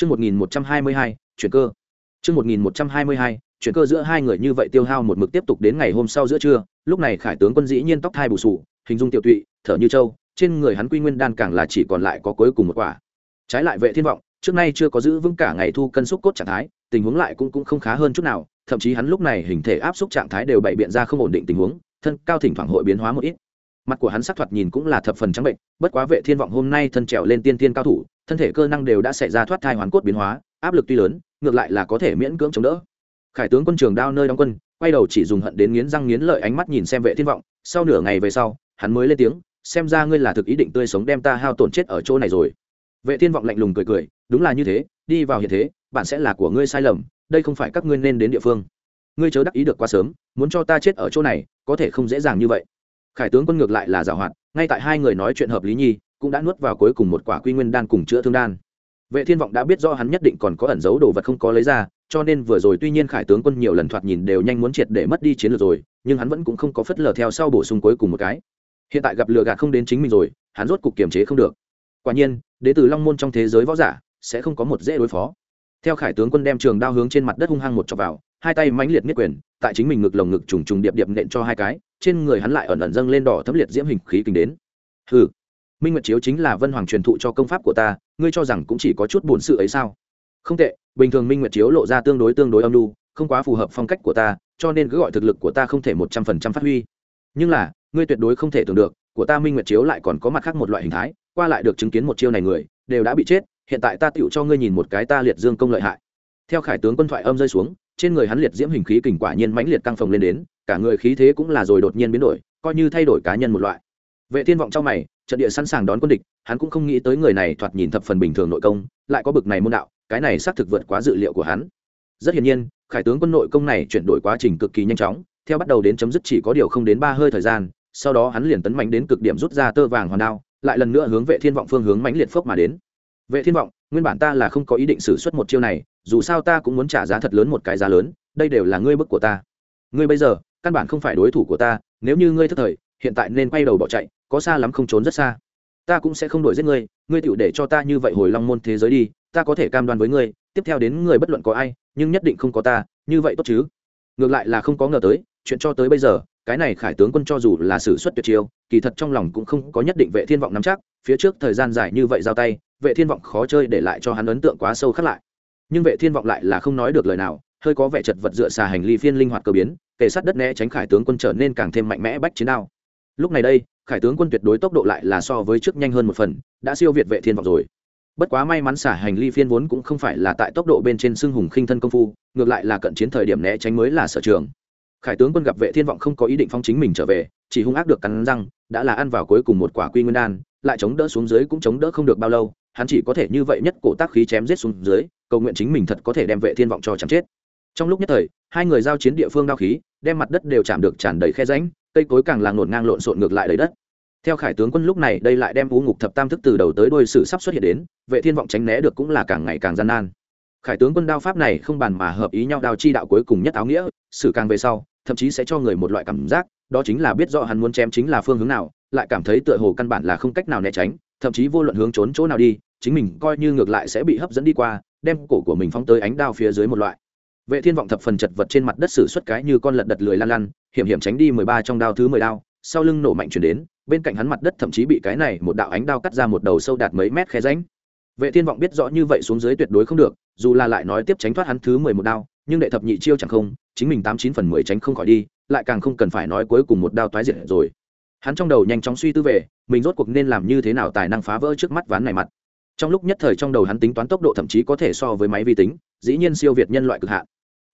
Chương 1122, chuyển cơ. Chương 1122, chuyển cơ giữa hai người như vậy tiêu hao một mực tiếp tục đến ngày hôm sau giữa trưa, lúc này Khải tướng quân dĩ nhiên tóc thai bù sù, hình dung tiểu tụy, thở như trâu, trên người hắn quy nguyên đan càng là chỉ còn lại có cuối cùng một quả. Trái lại Vệ Thiên vọng, trước nay chưa có giữ vững cả ngày thu cân xúc cốt trạng thái, tình huống lại cũng cũng không khá hơn chút nào, thậm chí hắn lúc này hình thể áp xúc trạng thái đều bày biện ra không ổn định tình huống, thân cao thỉnh thoảng hội biến hóa một ít. Mặt của hắn sắc thoạt nhìn cũng là thập phần trắng bệnh, bất quá Vệ Thiên vọng hôm nay thân trèo lên tiên tiên cao thủ, thân thể cơ năng đều đã xảy ra thoát thai hoàn cốt biến hóa, áp lực tuy lớn, ngược lại là có thể miễn cưỡng chống đỡ. Khải tướng quân trường đao nơi đóng quân, quay đầu chỉ dùng hận đến nghiến răng nghiến lợi ánh mắt nhìn xem Vệ Thiên vọng, sau nửa ngày về sau, hắn mới lên tiếng, xem ra ngươi là thực ý định tươi sống đem ta hao tổn chết ở chỗ này rồi. Vệ Thiên vọng lạnh lùng cười cười, đúng là như thế, đi vào hiện thế, bạn sẽ là của ngươi sai lầm, đây không phải các ngươi nên đến địa phương. Ngươi chớ đắc ý được quá sớm, muốn cho ta chết ở chỗ này, có thể không dễ dàng như vậy. Khải tướng quân ngược lại là giảo hoạt, ngay tại hai người nói chuyện hợp lý nhi, cũng đã nuốt vào cuối cùng một quả quy nguyên đan cùng chữa thương đan. Vệ thiên vọng đã biết do hắn nhất định còn có ẩn giấu đồ vật không có lấy ra cho nên vừa rồi tuy nhiên khải tướng quân nhiều lần thoạt nhìn đều nhanh muốn triệt để mất đi chiến lược rồi nhưng hắn vẫn cũng không có phất lờ theo sau bổ sung cuối cùng một cái. Hiện tại gặp lừa gạt không đến chính mình rồi hắn rốt cục kiềm chế không được. Quả nhiên đế tử long môn trong thế giới võ giả sẽ không có một dễ đối phó. Theo khải tướng quân đem trường đao hướng trên mặt đất hung hăng một chọc vào hai tay mãnh liệt nhất quyền, tại chính mình ngực lồng ngực trùng trùng điệp điệp nện cho hai cái, trên người hắn lại ẩn ẩn dâng lên đỏ thấm liệt diễm hình khí kinh đến. Hừ, minh nguyệt chiếu chính là vân hoàng truyền thụ cho công pháp của ta, ngươi cho rằng cũng chỉ có chút buồn sự ấy sao? Không tệ, bình thường minh nguyệt chiếu lộ ra tương đối tương đối âm lưu không quá phù hợp phong cách của ta, cho nên cứ gọi thực lực của ta không thể một trăm phần trăm phát huy. Nhưng là, ngươi tuyệt đối không thể tưởng được, của ta minh nguyệt chiếu lại còn có mặt khác một loại hình thái, qua lại được chứng kiến một chiêu này người, đều đã bị chết, hiện tại ta tựu cho ngươi nhìn một cái ta liệt dương công lợi hại. Theo khải tướng quân thoại âm rơi xuống trên người hắn liệt diễm hình khí kình quả nhiên mãnh liệt căng phồng lên đến, cả người khí thế cũng là rồi đột nhiên biến đổi, coi như thay đổi cá nhân một loại. Vệ thiên vọng trong mày, trận địa sẵn sàng đón quân địch, hắn cũng không nghĩ tới người này thoạt nhìn thập phần bình thường nội công, lại có bực này môn đạo, cái này xác thực vượt quá dự liệu của hắn. Rất hiển nhiên, khải tướng quân nội công này chuyển đổi quá trình cực kỳ nhanh chóng, theo bắt đầu đến chấm dứt chỉ có điều không đến ba hơi thời gian, sau đó hắn liền tấn mạnh đến cực điểm rút ra tơ vàng hoàn đao, lại lần nữa hướng vệ thiên vọng phương hướng mãnh liệt phốc mà đến vệ thiên vọng, nguyên bản ta là không có ý định xử suất một chiêu này, dù sao ta cũng muốn trả giá thật lớn một cái giá lớn, đây đều là ngươi bức của ta. Ngươi bây giờ, căn bản không phải đối thủ của ta, nếu như ngươi thất thời, hiện tại nên quay đầu bỏ chạy, có xa lắm không trốn rất xa. Ta cũng sẽ không đổi giết ngươi ngươi tựu để cho ta như vậy hồi long môn thế giới đi, ta có thể cam đoan với ngươi, tiếp theo đến người bất luận có ai, nhưng nhất định không có ta, như vậy tốt chứ. Ngược lại là không có ngờ tới, chuyện cho tới bây giờ cái này khải tướng quân cho dù là sử xuất tuyệt chiêu, kỳ thật trong lòng cũng không có nhất định vệ thiên vọng nắm chắc, phía trước thời gian dài như vậy giao tay, vệ thiên vọng khó chơi để lại cho hắn ấn tượng quá sâu khắc lại. Nhưng vệ thiên vọng lại là không nói được lời nào, hơi có vẻ chật vật dựa xà hành ly phiên linh hoạt cơ biến kể sát đất né tránh khải tướng quân trở nên càng thêm mạnh mẽ bách chiến đao. Lúc này đây, khải tướng quân tuyệt đối tốc độ lại là so với trước nhanh hơn một phần, đã siêu việt vệ thiên vọng rồi. Bất quá may mắn xả hành ly phiên vốn cũng không phải là tại tốc độ bên trên xưng hùng khinh thân công phu, ngược lại là cận chiến thời điểm né tránh mới là sở trường khải tướng quân gặp vệ thiên vọng không có ý định phong chính mình trở về, chỉ hung ác được cắn răng, đã là ăn vào cuối cùng một quả quy nguyên đan, lại chống đỡ xuống dưới cũng chống đỡ không được bao lâu, hắn chỉ có thể như vậy nhất cổ tác khí chém giết xuống dưới, cầu nguyện chính mình thật có thể đem vệ thiên vọng cho chém chết. Trong lúc nhất thời, hai người giao chiến địa phương đao khí, đem mặt đất đều chạm được tràn đầy khe rãnh, cây cối càng là ngổn ngang lộn xộn ngược lại đầy đất. Theo khải tướng quân lúc này, đây lại đem u ngục thập tam thức từ đầu tới đôi sự sắp xuất hiện đến, vệ thiên vọng tránh né được cũng là càng ngày càng gian nan. Khải tướng quân đao pháp này không bàn mà hợp ý nhau đao chi đạo cuối cùng nhất áo nghĩa sự càng về sau thậm chí sẽ cho người một loại cảm giác, đó chính là biết rõ hắn muốn chém chính là phương hướng nào, lại cảm thấy tựa hồ căn bản là không cách nào né tránh, thậm chí vô luận hướng trốn chỗ nào đi, chính mình coi như ngược lại sẽ bị hấp dẫn đi qua, đem cổ của mình phóng tới ánh đao phía dưới một loại. Vệ thiên vọng thập phần chật vật trên mặt đất sử xuất cái như con lật đật lười lan lăn, hiểm hiểm tránh đi mười ba trong đao thứ mười đao, sau lưng nổ mạnh chuyển đến, bên cạnh hắn mặt đất thậm chí bị cái này một đạo ánh đao cắt ra một đầu sâu đạt mấy mét khe ránh vệ thiên vọng biết rõ như vậy xuống dưới tuyệt đối không được, dù là lại nói tiếp tránh thoát hắn thứ mười một đao nhưng đệ thập nhị chiêu chẳng không, chính mình tám chín phần mười tránh không khỏi đi, lại càng không cần phải nói cuối cùng một đao toái diệt rồi. Hắn trong đầu nhanh chóng suy tư về, mình rốt cuộc nên làm như thế nào tài năng phá vỡ trước mắt ván này mặt. Trong lúc nhất thời trong đầu hắn tính toán tốc độ thậm chí có thể so với máy vi tính, dĩ nhiên siêu việt nhân loại cực hạn.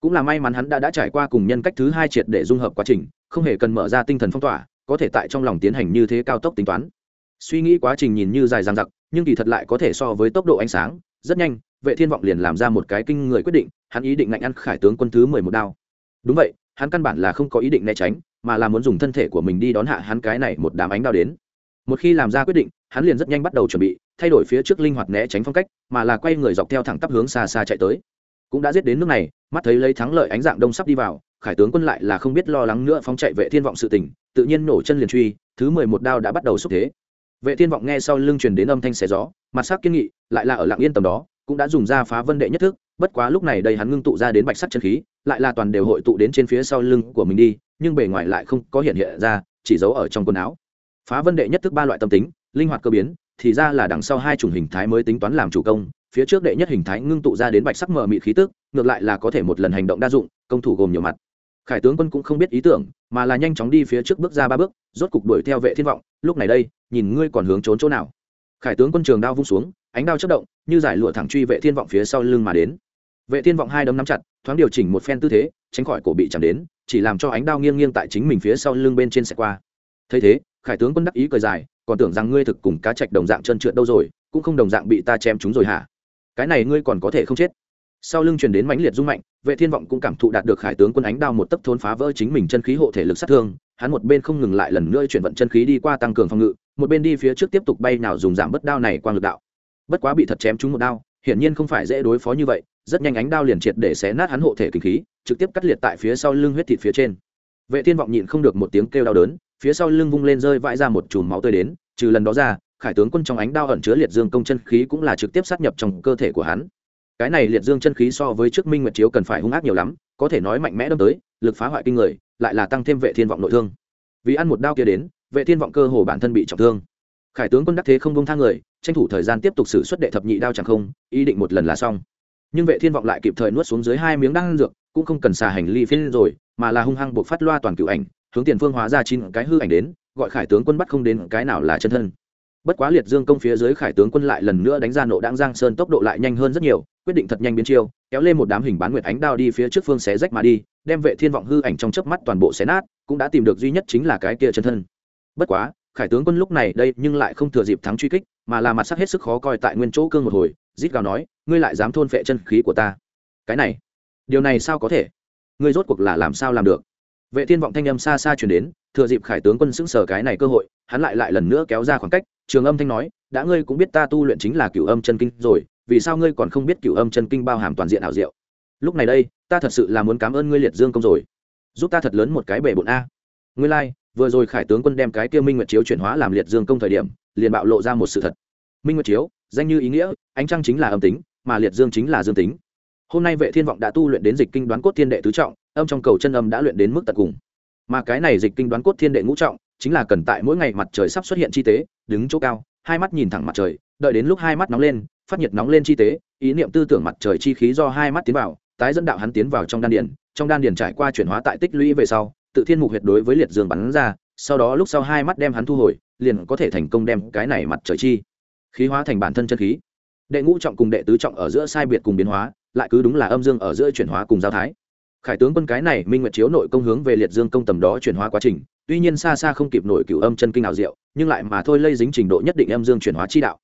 Cũng là may mắn hắn đã đã trải qua cùng nhân cách thứ hai triệt để dung hợp quá trình, không hề cần mở ra tinh thần phong tỏa, có thể tại trong lòng tiến hành như thế cao tốc tính toán. Suy nghĩ quá trình nhìn như dài dằng dặc, nhưng kỳ thật lại có thể so với tốc độ ánh sáng, rất nhanh, vệ thiên vọng liền làm ra một cái kinh người quyết định hắn ý định ngạnh ăn khải tướng quân thứ mười một đao. Đúng vậy, hắn căn bản là không có ý định né tránh, mà là muốn dùng thân thể của mình đi đón hạ hắn cái này một đám ánh đao đến. Một khi làm ra quyết định, hắn liền rất nhanh bắt đầu chuẩn bị, thay đổi phía trước linh hoạt né tránh phong cách, mà là quay người dọc theo thẳng tắp hướng xa xa chạy tới. Cũng đã giết đến nước này, mắt thấy lấy thắng lợi ánh dạng đông sắp đi vào, khải tướng quân lại là không biết lo lắng nữa phóng chạy vệ thiên vọng sự tình, tự nhiên nổ chân liền truy, thứ mười một đao đã bắt đầu xúc thế. Vệ thiên vọng nghe sau lưng truyền đến âm thanh xé gió, mặt sắc kiên nghị, lại là ở lặng yên tầm đó cũng đã dùng ra phá vân đệ nhất thức, bất quá lúc này đây hắn ngưng tụ ra đến bạch sắc chân khí, lại là toàn đều hội tụ đến trên phía sau lưng của mình đi, nhưng bề ngoài lại không có hiện hiện ra, chỉ giấu ở trong quần áo. Phá vân đệ nhất thức ba loại tâm tính, linh hoạt cơ biến, thì ra là đằng sau hai chủng hình thái mới tính toán làm chủ công, phía trước đệ nhất hình thái ngưng tụ ra đến bạch sắc mờ mị khí tức, ngược lại là có thể một lần hành động đa dụng, công thủ gồm nhiều mặt. Khải tướng quân cũng không biết ý tưởng, mà là nhanh chóng đi phía trước bước ra ba bước, rốt cục đuổi theo vệ thiên vọng, lúc này đây, nhìn ngươi còn hướng trốn chỗ nào? Khải tướng quân trường đao vung xuống ánh đao chất động, như giải lụa thẳng truy vệ thiên vọng phía sau lưng mà đến. Vệ thiên vọng hai đấm nắm chặt, thoáng điều chỉnh một phen tư thế, tránh khỏi cổ bị chạm đến, chỉ làm cho ánh đao nghiêng nghiêng tại chính mình phía sau lưng bên trên xe qua. Thấy thế, khải tướng quân đắc ý cười dài, còn tưởng rằng ngươi thực cùng cá trạch đồng dạng trơn trượt đâu rồi, cũng không đồng dạng bị ta chém chúng rồi hả? Cái này ngươi còn có thể không chết. Sau lưng truyền đến mãnh liệt rung mạnh, vệ thiên vọng cũng cảm thụ đạt được khải tướng quân ánh đao một tấc thốn phá vỡ chính mình chân khí hộ thể lực sát thương, hắn một bên không ngừng lại lần nữa chuyển vận chân khí đi qua tăng cường phòng ngự, một bên đi phía trước tiếp tục bay nào dùng giảm bớt đao này quang lực đạo bất quá bị thật chém trúng một đao, hiển nhiên không phải dễ đối phó như vậy, rất nhanh ánh đao liền triệt để xé nát hắn hộ thể kinh khí, trực tiếp cắt liệt tại phía sau lưng huyết thịt phía trên. Vệ thiên vọng nhịn không được một tiếng kêu đau đớn, phía sau lưng vung lên rơi vãi ra một chùm máu tươi đến, trừ lần đó ra, khải tướng quân trong ánh đao ẩn chứa liệt dương công chân khí cũng là trực tiếp sát nhập trong cơ thể của hắn. Cái này liệt dương chân khí so với trước minh nguyệt chiếu cần phải hung ác nhiều lắm, có thể nói mạnh mẽ đâm tới, lực phá hoại kinh người, lại là tăng thêm vệ thiên vọng nội thương. Vì ăn một đao kia đến, vệ thiên vọng cơ hồ bản thân bị trọng thương. Khải tướng quân đắc thế không bông thang người tranh thủ thời gian tiếp tục xử xuất đệ thập nhị đao chẳng không, ý định một lần là xong. Nhưng vệ thiên vọng lại kịp thời nuốt xuống dưới hai miếng đan dược, cũng không cần xà hành ly phiên rồi, mà là hung hăng buộc phát loa toàn cựu ảnh, hướng tiền phương hóa ra chín cái hư ảnh đến, gọi khải tướng quân bắt không đến cái nào là chân thân. Bất quá liệt dương công phía dưới khải tướng quân lại lần nữa đánh ra nộ đáng giang sơn tốc độ lại nhanh hơn rất nhiều, quyết định thật nhanh biến chiêu, kéo lên một đám hình bán nguyệt ánh đao đi phía trước phương xé rách mà đi, đem vệ thiên vọng hư ảnh trong chớp mắt toàn bộ xé nát, cũng đã tìm được duy nhất chính là cái kia chân thân. Bất quá, khải tướng quân lúc này đây nhưng lại không thừa dịp thắng truy kích mà là mặt sắc hết sức khó coi tại nguyên chỗ cương một hồi rít gào nói ngươi lại dám thôn phệ chân khí của ta? Cái này điều này sao có thể? Ngươi rốt cuộc là làm sao làm được? Vệ thiên vọng thanh âm xa xa chuyển đến thừa dịp khải tướng quân sững sờ cái này cơ hội hắn lại lại lần nữa kéo ra khoảng cách trường âm thanh nói đã ngươi cũng biết ta tu luyện chính là cửu âm chân kinh rồi vì sao ngươi còn không biết cửu âm chân kinh bao hàm toàn diện ảo diệu? Lúc này đây ta thật sự là muốn cảm ơn ngươi liệt dương công rồi. Giúp ta thật lớn một cái bể bộn a. Ngươi lai、like, vừa rồi khải tướng quân đem cái kia minh nguyệt chiếu chuyển hóa làm liệt dương công thời điểm liền bạo lộ ra một sự thật. Minh nguyệt chiếu, danh như ý nghĩa, ánh trăng chính là âm tính, mà liệt dương chính là dương tính. Hôm nay vệ thiên vọng đã tu luyện đến dịch kinh đoán cốt thiên đệ tứ trọng, âm trong cầu chân âm đã luyện đến mức tận cùng. Mà cái này dịch kinh đoán cốt thiên đệ ngũ trọng, chính là cần tại mỗi ngày mặt trời sắp xuất hiện chi tế, đứng chỗ cao, hai mắt nhìn thẳng mặt trời, đợi đến lúc hai mắt nóng lên, phát nhiệt nóng lên chi tế, ý niệm tư tưởng mặt trời chi khí do hai mắt tiến vào, tái dẫn đạo hắn tiến vào trong đan điền, trong đan điền trải qua chuyển hóa tại tích lũy về sau, tự thiên mục huyệt đối với liệt dương bắn ra sau đó lúc sau hai mắt đem hắn thu hồi, liền có thể thành công đem cái này mặt trời chi. Khí hóa thành bản thân chân khí. Đệ ngũ trọng cùng đệ tứ trọng ở giữa sai biệt cùng biến hóa, lại cứ đúng là âm dương ở giữa chuyển hóa cùng giao thái. Khải tướng quân cái này minh nguyệt chiếu nội công hướng về liệt dương công tầm đó chuyển hóa quá trình, tuy nhiên xa xa không kịp nổi cửu âm chân kinh nào diệu, nhưng lại mà thôi lây dính trình độ nhất định âm dương chuyển hóa chi đạo.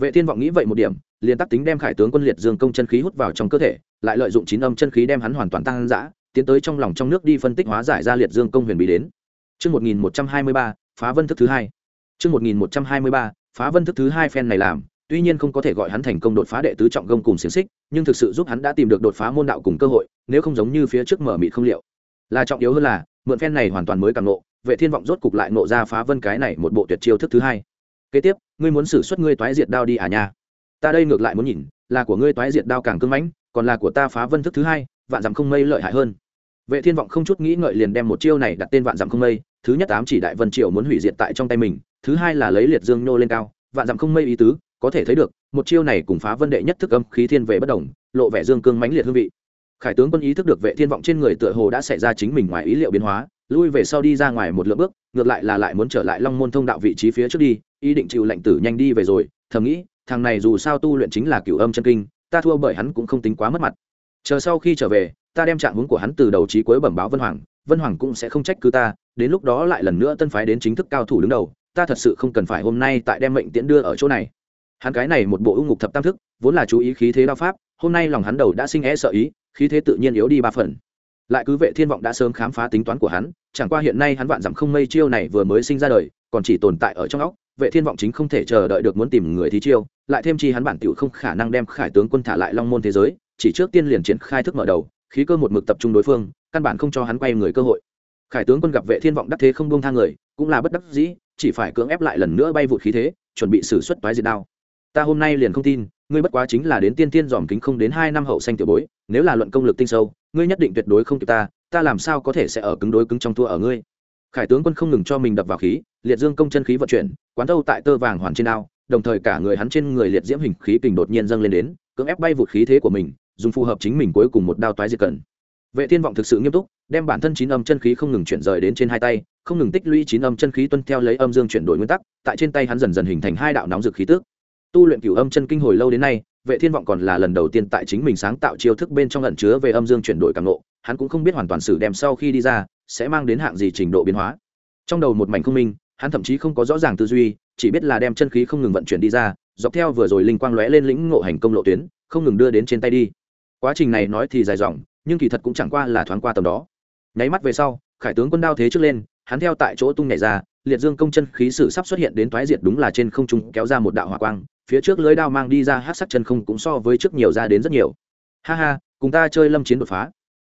Vệ thiên vọng nghĩ vậy một điểm, liền tắc tính đem khải tướng quân liệt dương công chân khí hút vào trong cơ thể, lại lợi dụng chín âm chân khí đem hắn hoàn toàn tăng dã, tiến tới trong lòng trong nước đi phân tích hóa giải ra liệt dương công huyền bí đến. Chương 1123, phá vân thức thứ hai. Chương 1123, phá vân thức thứ hai phen này làm, tuy nhiên không có thể gọi hắn thành công đột phá đệ tứ trọng gông cùng xiềng xích, nhưng thực sự giúp hắn đã tìm được đột phá môn đạo cùng cơ hội, nếu không giống như phía trước mở mịt không liệu. Là trọng yếu hơn là, mượn phen này hoàn toàn mới càng ngộ, Vệ Thiên vọng rốt cục lại ngộ ra phá vân cái này một bộ tuyệt chiêu thức thứ hai. Kế tiếp, ngươi muốn sử xuất ngươi toái diệt đao đi à nha? Ta đây ngược lại muốn nhìn, là của ngươi toái diệt đao càng cứng mãnh, còn là của ta phá vân thức thứ hai, vạn dặm không mây lợi hại hơn. Vệ Thiên vọng không chút nghĩ ngợi liền đem một chiêu này đặt tên vạn dặm không mây, thứ nhất ám chỉ đại vân triều muốn hủy diệt tại trong tay mình, thứ hai là lấy liệt dương nô lên cao, vạn dặm không mây ý tứ, có thể thấy được, một chiêu này cùng phá vân đệ nhất thức âm khí thiên về bất đồng, lộ vẻ dương cương mãnh liệt hương vị. Khải tướng quân ý thức được vệ thiên vọng trên người tựa hồ đã xảy ra chính mình ngoài ý liệu biến hóa, lui về sau đi ra ngoài một lượng bước, ngược lại là lại muốn trở lại long môn thông đạo vị trí phía trước đi, ý định chịu lệnh tử nhanh đi về rồi, thầm nghĩ, thằng này dù sao tu luyện chính là cửu âm chân kinh, ta thua bởi hắn cũng không tính quá mất mặt. Chờ sau khi trở về, ta đem trạng hướng của hắn từ đầu chí cuối bẩm báo vân hoàng vân hoàng cũng sẽ không trách cứ ta, đến lúc đó lại lần nữa tân phái đến chính thức cao thủ đứng đầu, ta thật sự không cần phải hôm nay tại đem mệnh tiễn đưa ở chỗ này. Hắn cái này một bộ ưu ngục thập tam thức, vốn là chú ý khí thế đao pháp, hôm nay lòng hắn đầu đã sinh e sợ ý, khí thế tự nhiên yếu đi ba phần. Lại cứ vệ thiên vọng đã sớm khám phá tính toán của hắn, chẳng qua hiện nay hắn vạn dặm không mây chiêu này vừa mới sinh ra đời, còn chỉ tồn tại ở trong óc, vệ thiên vọng chính không thể chờ đợi được muốn tìm người thí chiêu, lại thêm chi hắn bản tiểu không khả năng đem khải tướng quân thả lại long môn thế giới, chỉ trước tiên liền triển khai thức mở đầu khí cơ một mực tập trung đối phương, căn bản không cho hắn quay người cơ hội. Khải tướng quân gặp vệ thiên vọng đắc thế không buông tha người, cũng là bất đắc dĩ, chỉ phải cưỡng ép lại lần nữa bay vụt khí thế, chuẩn bị xử xuất toái diệt đao. Ta hôm nay liền không tin, ngươi bất quá chính là đến tiên tiên dòm kính không đến hai năm hậu xanh tiểu bối, nếu là luận công lực tinh sâu, ngươi nhất định tuyệt đối không kịp ta ta làm sao có thể sẽ ở cứng đối cứng trong thua ở ngươi? Khải tướng quân không ngừng cho mình đập vào khí, liệt dương công chân khí vận chuyển, quán thâu tại tơ vàng hoàn trên ao đồng thời cả người hắn trên người liệt diễm hình khí kình đột nhiên dâng lên đến, cưỡng ép bay vụt khí thế của mình dùng phù hợp chính mình cuối cùng một đao toái diệt cần vệ thiên vọng thực sự nghiêm túc, đem bản thân chín âm chân khí không ngừng chuyển rời đến trên hai tay, không ngừng tích lũy chín âm chân khí tuân theo lấy âm dương chuyển đổi nguyên tắc, tại trên tay hắn dần dần hình thành hai đạo nóng dực khí tước tu luyện cửu âm chân kinh hồi lâu đến nay, vệ thiên vọng còn là lần đầu tiên tại chính mình sáng tạo chiêu thức bên trong ẩn chứa về âm dương chuyển đổi càng nộ hắn cũng không biết hoàn toàn sử đem sau khi đi ra, sẽ mang đến hạng gì trình độ biến hóa. Trong đầu một mảnh không minh, hắn thậm chí không có rõ ràng tư duy, chỉ biết là đem chân khí không ngừng vận chuyển đi ra, dọc theo vừa rồi linh quang lóe lên lĩnh ngộ hành công lộ tuyến, không ngừng đưa đến trên tay đi quá trình này nói thì dài dòng, nhưng kỳ thật cũng chẳng qua là thoáng qua tầm đó. Nháy mắt về sau, khải tướng quân đao thế trước lên, hắn theo tại chỗ tung nhảy ra, liệt dương công chân khí sử sắp xuất hiện đến thoái diệt đúng là trên không trung kéo ra một đạo hỏa quang, phía trước lưới đao mang đi ra hát sắc chân không cũng so với trước nhiều ra đến rất nhiều. Ha ha, cùng ta chơi lâm chiến đột phá.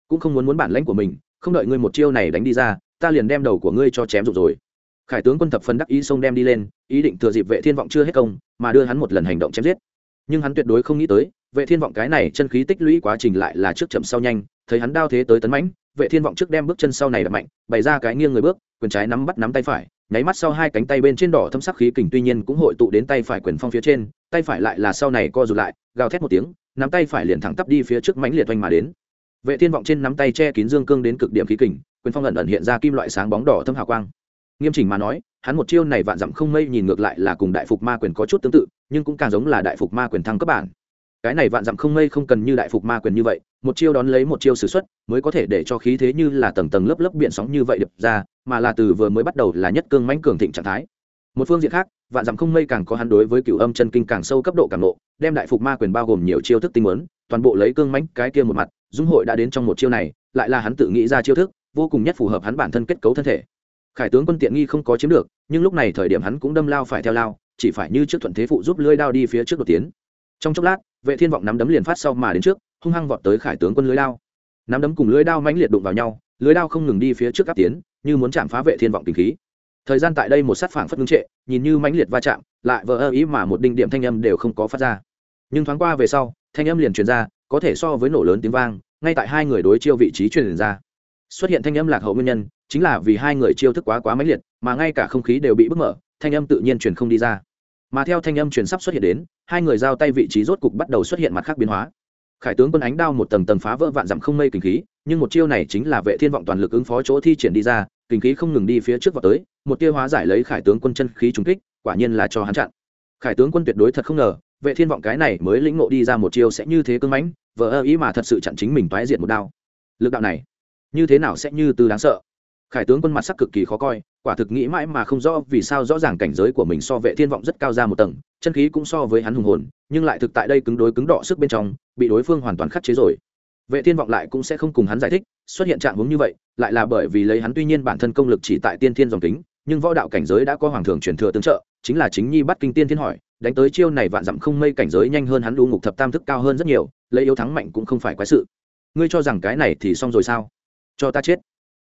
Cũng không muốn muốn bản lãnh của mình, không đợi ngươi một chiêu này đánh đi ra, ta liền đem đầu của ngươi cho chém rụng rồi. Khải tướng quân thập phần đắc ý xông đem đi lên, ý định thừa dịp vệ thiên vọng chưa hết công, mà đưa hắn một lần hành động chém giết. Nhưng hắn tuyệt đối không nghĩ tới vệ thiên vọng cái này chân khí tích lũy quá trình lại là trước chậm sau nhanh, thấy hắn đao thế tới tấn mãnh, vệ thiên vọng trước đem bước chân sau này đập mạnh, bày ra cái nghiêng người bước, quyền trái nắm bắt nắm tay phải, nháy mắt sau hai cánh tay bên trên đỏ thâm sắc khí kình tuy nhiên cũng hội tụ đến tay phải quyền phong phía trên, tay phải lại là sau này co rụt lại, gào thét một tiếng, nắm tay phải liền thẳng tắp đi phía trước mãnh liệt oanh mà đến. Vệ thiên vọng trên nắm tay che kín dương cương đến cực điểm khí kình, quyền phong ẩn ẩn hiện ra kim loại sáng bóng đỏ thâm hào quang. Nghiêm chỉnh mà nói, hắn một chiêu này vạn dặm không mây nhìn ngược lại là cùng đại phục ma quyền có chút tương tự, nhưng cũng càng giống là đại phục ma quyền thăng cấp bản cái này vạn dặm không mây không cần như đại phục ma quyền như vậy, một chiêu đón lấy một chiêu s ử x u ấ t mới có thể để cho khí thế như là tầng tầng lớp lớp biển sóng như vậy đập ra, mà là từ vừa mới bắt đầu là nhất cương mãnh cường thịnh trạng thái. Một phương diện khác, vạn dặm không mây càng có hắn đối với cựu âm chân kinh càng sâu cấp độ càng lộ đem đại phục ma quyền bao gồm nhiều chiêu thức tinh muốn toàn bộ lấy cương mãnh cái kia một mặt dung hội đã đến trong một chiêu này, lại là hắn tự nghĩ ra chiêu thức, vô cùng nhất phù hợp hắn bản thân kết cấu thân thể. Khải tướng quân tiện nghi không có chiếm được, nhưng lúc này thời điểm hắn cũng đâm lao phải theo lao, chỉ phải như trước thuận thế phụ giúp lưỡi đao đi phía trước đột tiến. Trong chốc lát vệ thiên vọng nắm đấm liền phát sau mà đến trước, hung hăng vọt tới khải tướng quân lưới đao. Nắm đấm cùng lưới đao mãnh liệt đụng vào nhau, lưới đao không ngừng đi phía trước áp tiến, như muốn chạm phá vệ thiên vọng tình khí. Thời gian tại đây một sát phảng phất ngưng trệ, nhìn như mãnh liệt va chạm, lại vờ ơ ý mà một đinh điểm thanh âm đều không có phát ra. Nhưng thoáng qua về sau, thanh âm liền truyền ra, có thể so với nổ lớn tiếng vang, ngay tại hai người đối chiêu vị trí truyền ra. Xuất hiện thanh âm lạc hậu nguyên nhân, chính là vì hai người chiêu thức quá quá mãnh liệt, mà ngay cả không khí đều bị bức mở, thanh âm tự nhiên truyền không đi ra mà theo thanh âm truyền sắp xuất hiện đến, hai người giao tay vị trí rốt cục bắt đầu xuất hiện mặt khác biến hóa. Khải tướng quân ánh đao một tầng tầng phá vỡ vạn dặm không mây kinh khí, nhưng một chiêu này chính là vệ thiên vọng toàn lực ứng phó chỗ thi triển đi ra, kinh khí không ngừng đi phía trước vào tới, một tia hóa giải lấy khải tướng quân chân khí trúng kích, quả nhiên là cho hắn chặn. Khải tướng quân tuyệt đối thật không ngờ, vệ thiên vọng cái này mới lĩnh ngộ đi ra một chiêu sẽ như thế cưng mãnh, vờ ơ ý mà thật sự chặn chính mình toái diện một đao. Lực đạo này, như thế nào sẽ như từ đáng sợ? Khải tướng quân mặt sắc cực kỳ khó coi quả thực nghĩ mãi mà không rõ vì sao rõ ràng cảnh giới của mình so vệ thiên vọng rất cao ra một tầng, chân khí cũng so với hắn hùng hồn, nhưng lại thực tại đây cứng đối cứng đọ sức bên trong, bị đối phương hoàn toàn khắc chế rồi. Vệ thiên vọng lại cũng sẽ không cùng hắn giải thích, xuất hiện trạng hướng như vậy, lại là bởi vì lấy hắn tuy nhiên bản thân công lực chỉ tại tiên thiên dòng kính, nhưng võ đạo cảnh giới đã có hoàng thường truyền thừa tương trợ, chính là chính nhi bắt kinh tiên thiên hỏi, đánh tới chiêu này vạn dặm không mây cảnh giới nhanh hơn hắn đu ngục thập tam thức cao hơn rất nhiều, lấy yếu thắng mạnh cũng không phải quái sự. Ngươi cho rằng cái này thì xong rồi sao? Cho ta chết.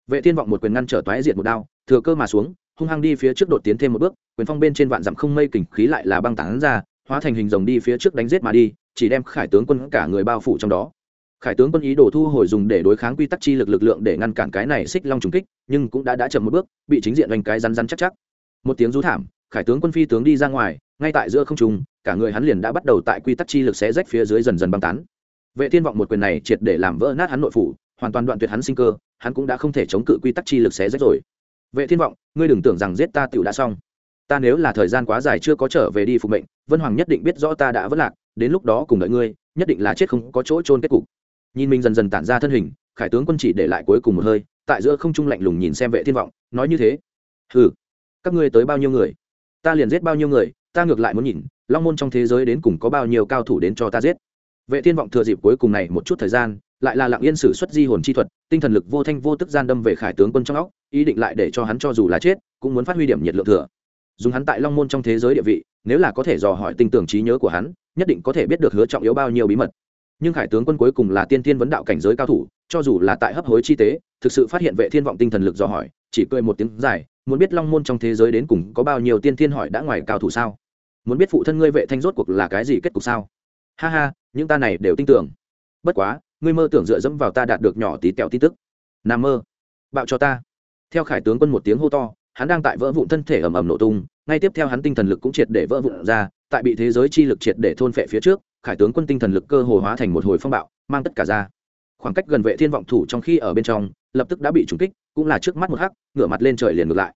Vệ thiên vọng một quyền ngăn trở toái diệt một đao thừa cơ mà xuống, hung hăng đi phía trước đột tiến thêm một bước, quyền phong bên trên vạn dặm không mây kình khí lại là băng tán ra, hóa thành hình rồng đi phía trước đánh giết mà đi, chỉ đem khải tướng quân cả người bao phủ trong đó. Khải tướng quân ý đồ thu hồi dùng để đối kháng quy tắc chi lực lực lượng để ngăn cản cái này xích long trùng kích, nhưng cũng đã đã chậm một bước, bị chính diện đánh cái rắn rắn chắc chắc. Một tiếng rú thảm, khải tướng quân phi tướng đi ra ngoài, ngay tại giữa không trung, cả người hắn liền đã bắt đầu tại quy tắc chi lực xé rách phía dưới dần dần băng tán. Vệ thiên vọng một quyền này triệt để làm vỡ nát hắn nội phủ, hoàn toàn đoạn tuyệt hắn sinh cơ, hắn cũng đã không thể chống cự quy tắc chi lực xé rách rồi vệ thiên vọng, ngươi đừng tưởng rằng giết ta tựu đã xong. Ta nếu là thời gian quá dài chưa có trở về đi phục mệnh, vân hoàng nhất định biết rõ ta đã vất lạc, đến lúc đó cùng đợi ngươi, nhất định là chết không có chỗ trôn kết cục. Nhìn mình dần dần tản ra thân hình, khải tướng quân chỉ để lại cuối cùng một hơi, tại giữa không trung lạnh lùng nhìn xem vệ thiên vọng, nói như thế. Hừ, các ngươi tới bao nhiêu người? Ta liền giết bao nhiêu người, ta ngược lại muốn nhìn, long môn trong thế giới đến cùng có bao nhiêu cao thủ đến cho ta giết? Vệ thiên vọng thừa dịp cuối cùng này một chút thời gian, lại là lặng yên sử xuất di hồn chi thuật, tinh thần lực vô thanh vô tức gian đâm về khải tướng quân trong óc, ý định lại để cho hắn cho dù là chết, cũng muốn phát huy điểm nhiệt lượng thừa. Dùng hắn tại long môn trong thế giới địa vị, nếu là có thể dò hỏi tinh tưởng trí nhớ của hắn, nhất định có thể biết được hứa trọng yếu bao nhiêu bí mật. Nhưng khải tướng quân cuối cùng là tiên thiên vấn đạo cảnh giới cao thủ, cho dù là tại hấp hối chi tế, thực sự phát hiện vệ thiên vọng tinh thần lực dò hỏi, chỉ cười một tiếng dài, muốn biết long môn trong thế giới đến cùng có bao nhiêu tiên thiên hỏi đã ngoài cao thủ sao? Muốn biết phụ thân ngươi vệ thanh rốt cuộc là cái gì kết cục sao? Ha ha những ta này đều tin tưởng. Bất quá, ngươi mơ tưởng dựa dẫm vào ta đạt được nhỏ tí tẹo tin tức. Nằm mơ. Bạo cho ta. Theo khải tướng quân một tiếng hô to, hắn đang tại vỡ vụn thân thể ầm ầm nổ tung, ngay tiếp theo hắn tinh thần lực cũng triệt để vỡ vụn ra, tại bị thế giới chi lực triệt để thôn phệ phía trước, khải tướng quân tinh thần lực cơ hồ hóa thành một hồi phong bạo, mang tất cả ra. Khoảng cách gần vệ thiên vọng thủ trong khi ở bên trong, lập tức đã bị trúng kích, cũng là trước mắt một hắc, ngửa mặt lên trời liền ngược lại.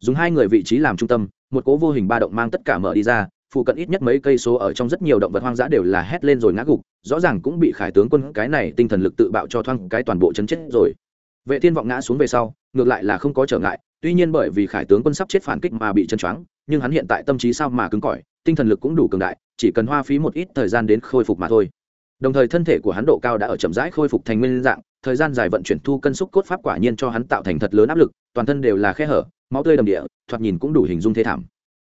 Dùng hai người vị trí làm trung tâm, một cố vô hình ba động mang tất cả mở đi ra phụ cận ít nhất mấy cây số ở trong rất nhiều động vật hoang dã đều là hét lên rồi ngã gục, rõ ràng cũng bị khải tướng quân cái này tinh thần lực tự bạo cho thoang cái toàn bộ chấn chết rồi. Vệ thiên vọng ngã xuống về sau, ngược lại là không có trở ngại, tuy nhiên bởi vì khải tướng quân sắp chết phản kích mà bị chân choáng, nhưng hắn hiện tại tâm trí sao mà cứng cỏi, tinh thần lực cũng đủ cường đại, chỉ cần hoa phí một ít thời gian đến khôi phục mà thôi. Đồng thời thân thể của hắn độ cao đã ở chậm rãi khôi phục thành nguyên dạng, thời gian dài vận chuyển thu cân xúc cốt pháp quả nhiên cho hắn tạo thành thật lớn áp lực, toàn thân đều là khe hở, máu tươi đầm địa, thoạt nhìn cũng đủ hình dung thế thảm.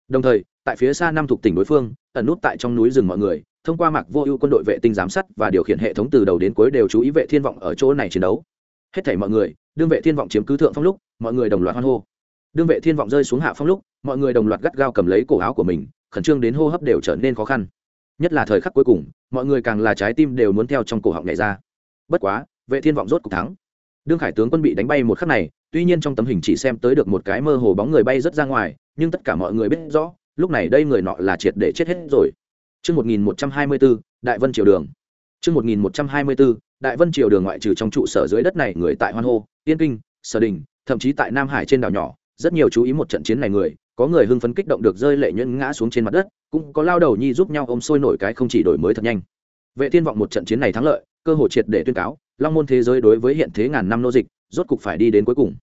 Đồng thời tại phía xa năm thuộc tỉnh đối phương, ẩn nút tại trong núi rừng mọi người, thông qua mạc vô ưu quân đội vệ tinh giám sát và điều khiển hệ thống từ đầu đến cuối đều chú ý vệ thiên vọng ở chỗ này chiến đấu. Hết thảy mọi người, đương vệ thiên vọng chiếm cứ thượng phong lúc, mọi người đồng loạt hoan hô. Đương vệ thiên vọng rơi xuống hạ phong lúc, mọi người đồng loạt gắt gao cầm lấy cổ áo của mình, khẩn trương đến hô hấp đều trở nên khó khăn. Nhất là thời khắc cuối cùng, mọi người càng là trái tim đều muốn theo trong cổ họng nhảy ra. Bất quá, vệ thiên vọng rốt cục thắng. Đương khải tướng quân bị đánh bay một khắc này, tuy nhiên trong tấm hình chỉ xem tới được một cái mơ hồ bóng người bay rất ra ngoài, nhưng tất cả mọi người biết rõ lúc này đây người nọ là triệt để chết hết rồi Chương 1124, Đại Vân Triều Đường. Chương 1124, Đại Vân Triều Đường ngoại trừ trong trụ sở dưới đất này người tại Hoan Hô, Yên Kinh, Sở Đình, thậm chí tại Nam Hải trên đảo nhỏ, rất nhiều chú ý một trận chiến này người, có người hưng phấn kích động được rơi lệ nhuyễn ngã xuống trên mặt đất, cũng có lao đầu nhi giúp nhau ôm sôi nổi cái không chỉ đổi mới thật nhanh. Vệ Thiên vọng một trận chiến này thắng lợi, cơ hội triệt để tuyên cáo, Long môn thế giới đối với hiện thế ngàn năm nô dịch, rốt cục phải đi đến cuối cùng.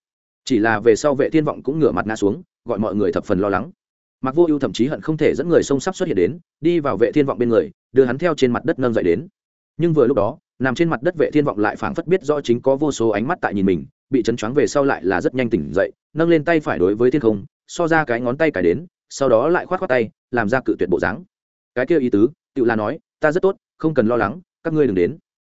Chỉ là về sau Vệ Thiên vọng cũng ngửa mặt ngã xuống, gọi mọi người thập phần lo lắng mặc vô ưu thậm chí hận không thể dẫn người sông sắp xuất hiện đến, đi vào vệ thiên vọng bên người, đưa hắn theo trên mặt đất nâng dậy đến. Nhưng vừa lúc đó, nằm trên mặt đất vệ thiên vọng lại phảng phất biết rõ chính có vô số ánh mắt tại nhìn mình, bị chấn choáng về sau lại là rất nhanh tỉnh dậy, nâng lên tay phải đối với thiên không, so ra cái ngón tay cài đến, sau đó lại khoát khoát tay, làm ra cự tuyệt bộ dáng. Cái kia ý tứ, tự là nói, ta rất tốt, không cần lo lắng, các ngươi đừng đến.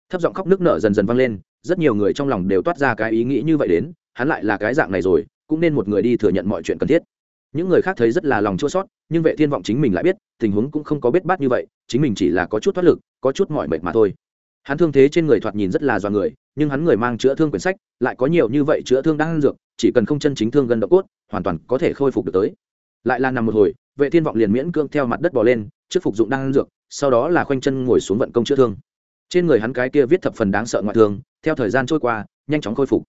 Thấp giọng khóc nước nở dần dần vang lên, rất nhiều người trong lòng đều toát ra cái ý nghĩ như vậy đến, hắn lại là cái dạng này rồi, cũng nên một người đi thừa nhận mọi chuyện cần thiết những người khác thấy rất là lòng chua sót, nhưng vệ thiên vọng chính mình lại biết, tình huống cũng không có biết bát như vậy, chính mình chỉ là có chút thoát lực, có chút mỏi mệt mà thôi. Hắn thương thế trên người thoạt nhìn rất là do người, nhưng hắn người mang chữa thương quyển sách, lại có nhiều như vậy chữa thương đang ăn dược, chỉ cần không chân chính thương gần độ cốt, hoàn toàn có thể khôi phục được tới. Lại là nằm một hồi, vệ thiên vọng liền miễn cương theo mặt đất bò lên, trước phục dụng đang ăn dược, sau đó là khoanh chân ngồi xuống vận công chữa thương. Trên người hắn cái kia viết thập phần đáng sợ ngoại thương, theo thời gian trôi qua, nhanh chóng khôi phục.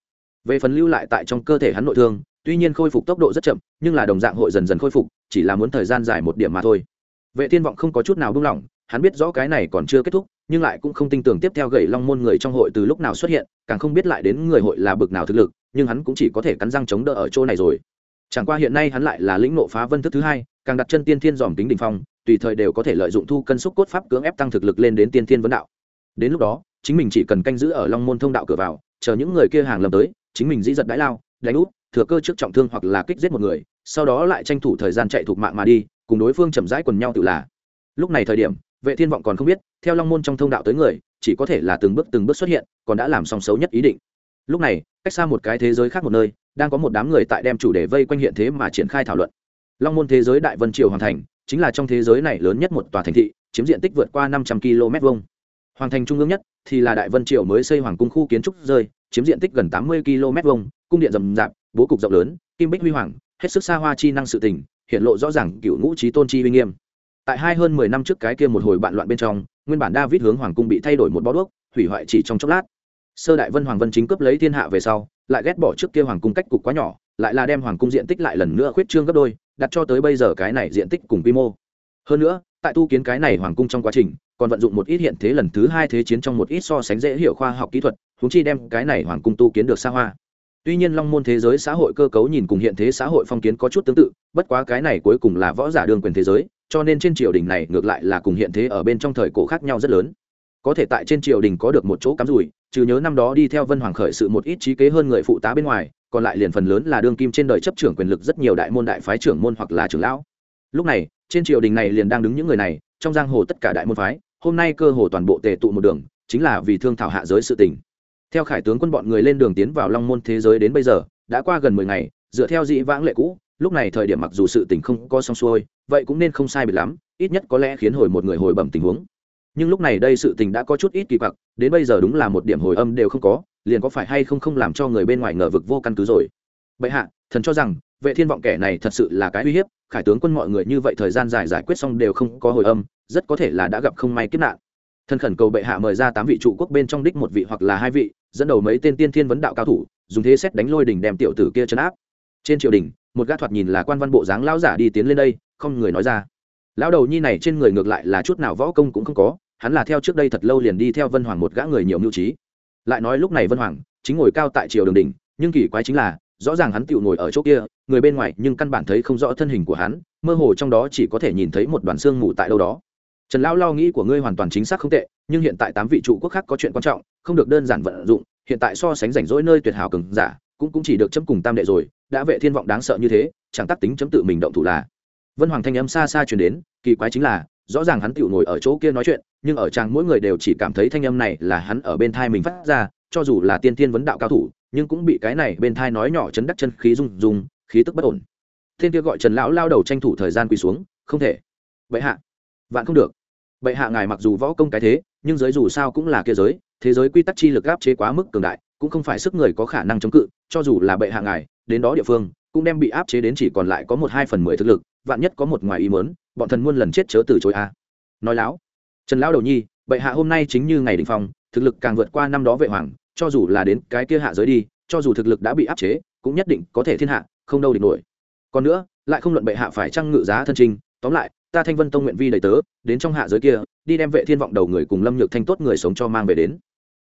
Về phần lưu lại tại trong cơ thể hắn nội thương tuy nhiên khôi phục tốc độ rất chậm, nhưng là đồng dạng hội dần dần khôi phục, chỉ là muốn thời gian dài một điểm mà thôi. Vệ thiên vọng không có chút nào buông lỏng, hắn biết rõ cái này còn chưa kết thúc, nhưng lại cũng không tin tưởng tiếp theo gậy long môn người trong hội từ lúc nào xuất hiện, càng không biết lại đến người hội là bực nào thực lực, nhưng hắn cũng chỉ có thể cắn răng chống đỡ ở chỗ này rồi. Chẳng qua hiện nay hắn lại là lĩnh nộ phá vân thức thứ hai, càng đặt chân tiên thiên dòm tính đỉnh phong, tùy thời đều có thể lợi dụng thu cân xúc cốt pháp cưỡng ép tăng thực lực lên đến tiên thiên vấn đạo. Đến lúc đó, chính mình chỉ cần canh giữ ở long môn thông đạo cửa vào, chờ những người kia hàng lầm tới, chính mình dĩ giật đãi lao, đánh úp thừa cơ trước trọng thương hoặc là kích giết một người, sau đó lại tranh thủ thời gian chạy thuộc mạng mà đi, cùng đối phương chậm rãi quần nhau tự là. Lúc này thời điểm, vệ thiên vọng còn không biết, theo long môn trong thông đạo tới người, chỉ có thể là từng bước từng bước xuất hiện, còn đã làm xong xấu nhất ý định. Lúc này, cách xa một cái thế giới khác một nơi, đang có một đám người tại đem chủ đề vây quanh hiện thế mà triển khai thảo luận. Long môn thế giới đại vân triều hoàn thành, chính là trong thế giới này lớn nhất một tòa thành thị, chiếm diện tích vượt qua năm trăm km vuông. Hoàng thành trung ương nhất thì là đại vân triều mới xây hoàng cung khu kiến trúc rơi, chiếm diện tích gần tám mươi km vuông, cung điện rầm rạp bố cục rộng lớn, kim bích huy hoàng, hết sức xa hoa chi năng sự tình, hiện lộ rõ ràng cựu ngũ trí tôn chi uy nghiêm. Tại hai hơn mười năm trước cái kia một hồi bạn loạn bên trong, nguyên bản david hướng hoàng cung bị thay đổi một bó đuốc, hủy hoại chỉ trong chốc lát. Sơ đại vân hoàng vân chính cướp lấy thiên hạ về sau, lại ghét bỏ trước kia hoàng cung cách cục quá nhỏ, lại là đem hoàng cung diện tích lại lần nữa khuyết trương gấp đôi, đặt cho tới bây giờ cái này diện tích cùng quy mô. Hơn nữa, tại tu kiến cái này hoàng cung trong quá trình, còn vận dụng một ít hiện thế lần thứ hai thế chiến trong một ít so sánh dễ hiểu khoa học kỹ thuật húng chi đem cái này hoàng cung tu kiến được xa hoa tuy nhiên long môn thế giới xã hội cơ cấu nhìn cùng hiện thế xã hội phong kiến có chút tương tự, bất quá cái này cuối cùng là võ giả đương quyền thế giới, cho nên trên triều đình này ngược lại là cùng hiện thế ở bên trong thời cổ khác nhau rất lớn. Có thể tại trên triều đình có được một chỗ cắm rủi, trừ nhớ năm đó đi theo vân hoàng khởi sự một ít trí kế hơn người phụ tá bên ngoài, còn lại liền phần lớn là đương kim trên đời chấp trưởng quyền lực rất nhiều đại môn đại phái trưởng môn hoặc là trưởng lão. Lúc này, trên triều đình này liền đang đứng những người này, trong giang hồ tất cả đại môn phái, hôm nay cơ hồ toàn bộ tề tụ một đường, chính là vì thương thảo hạ giới sự tình theo khải tướng quân bọn người lên đường tiến vào long môn thế giới đến bây giờ, đã qua gần mười ngày, dựa theo dĩ vãng lệ cũ, lúc này thời điểm mặc dù sự tình không có xong xuôi, vậy cũng nên không sai biệt lắm, ít nhất có lẽ khiến hồi một người hồi bẩm tình huống. Nhưng lúc này đây sự tình đã có chút ít kỳ quặc, đến bây giờ đúng là một điểm hồi âm đều không có, liền có phải hay không không làm cho người bên ngoài ngờ vực vô căn cứ rồi. Bệ hạ, thần cho rằng, vệ thiên vọng kẻ này thật sự là cái uy hiếp, khải tướng quân mọi người như vậy thời gian dài giải quyết xong đều không có hồi âm, rất có thể là đã gặp không may kiếp nạn thần khẩn cầu bệ hạ mời ra tám vị trụ quốc bên trong đích một vị hoặc là hai vị, dẫn đầu mấy tên tiên thiên vấn đạo cao thủ, dùng thế xét đánh lôi đỉnh đem tiểu tử kia chấn áp. Trên triều đình, một gã thoạt nhìn là quan văn bộ dáng lão giả đi tiến lên đây, không người nói ra. Lão đầu nhi này trên người ngược lại là chút nào võ công cũng không có, hắn là theo trước đây thật lâu liền đi theo vân hoàng một gã người nhiều mưu trí. Lại nói lúc này vân hoàng chính ngồi cao tại triều đường đỉnh, nhưng kỳ quái chính là, rõ ràng hắn tựu ngồi ở chỗ kia, người bên ngoài nhưng căn bản thấy không rõ thân hình của hắn, mơ hồ trong đó chỉ có thể nhìn thấy một đoàn xương mù tại đâu đó trần lão lo nghĩ của ngươi hoàn toàn chính xác không tệ, nhưng hiện tại tám vị trụ quốc khác có chuyện quan trọng, không được đơn giản vận dụng, hiện tại so sánh rảnh rỗi nơi tuyệt hảo cường giả, cũng cũng chỉ được chấm cùng tam đệ rồi, đã vệ thiên vọng đáng sợ như thế, chẳng tác tính chấm tự mình động thủ là. Vân hoàng thanh âm xa xa truyền đến, kỳ quái chính là, rõ ràng hắn tựu ngồi ở chỗ kia nói chuyện, nhưng ở trang mỗi người đều chỉ cảm thấy thanh âm này là hắn ở bên thai mình phát ra, cho dù là tiên tiên vấn đạo cao thủ, nhưng cũng bị cái này bên thai nói nhỏ chấn đắc chân khí rung rung, khí tức bất ổn. Thiên kia gọi trần lão lao đầu tranh thủ thời gian quỳ xuống, không thể. Vậy hạ vạn không được. Bệ hạ ngài mặc dù võ công cái thế, nhưng giới dù sao cũng là kia giới, thế giới quy tắc chi lực áp chế quá mức cường đại, cũng không phải sức người có khả năng chống cự, cho dù là bệ hạ ngài, đến đó địa phương, cũng đem bị áp chế đến chỉ còn lại có một hai phần mười thực lực, vạn nhất có một ngoài ý mớn bọn thần muôn lần chết chớ từ chối a. Nói láo. Trần lão đầu nhi, bệ hạ hôm nay chính như ngày đình phong, thực lực càng vượt qua năm đó vệ hoàng, cho dù là đến cái kia hạ giới đi, cho dù thực lực đã bị áp chế, cũng nhất định có thể thiên hạ, không đâu địch nổi. Còn nữa, lại không luận bệ hạ phải trăng ngự giá thân trình, tóm lại ta thanh vân tông nguyện vi đầy tớ, đến trong hạ giới kia, đi đem vệ thiên vọng đầu người cùng lâm nhược thanh tốt người sống cho mang về đến.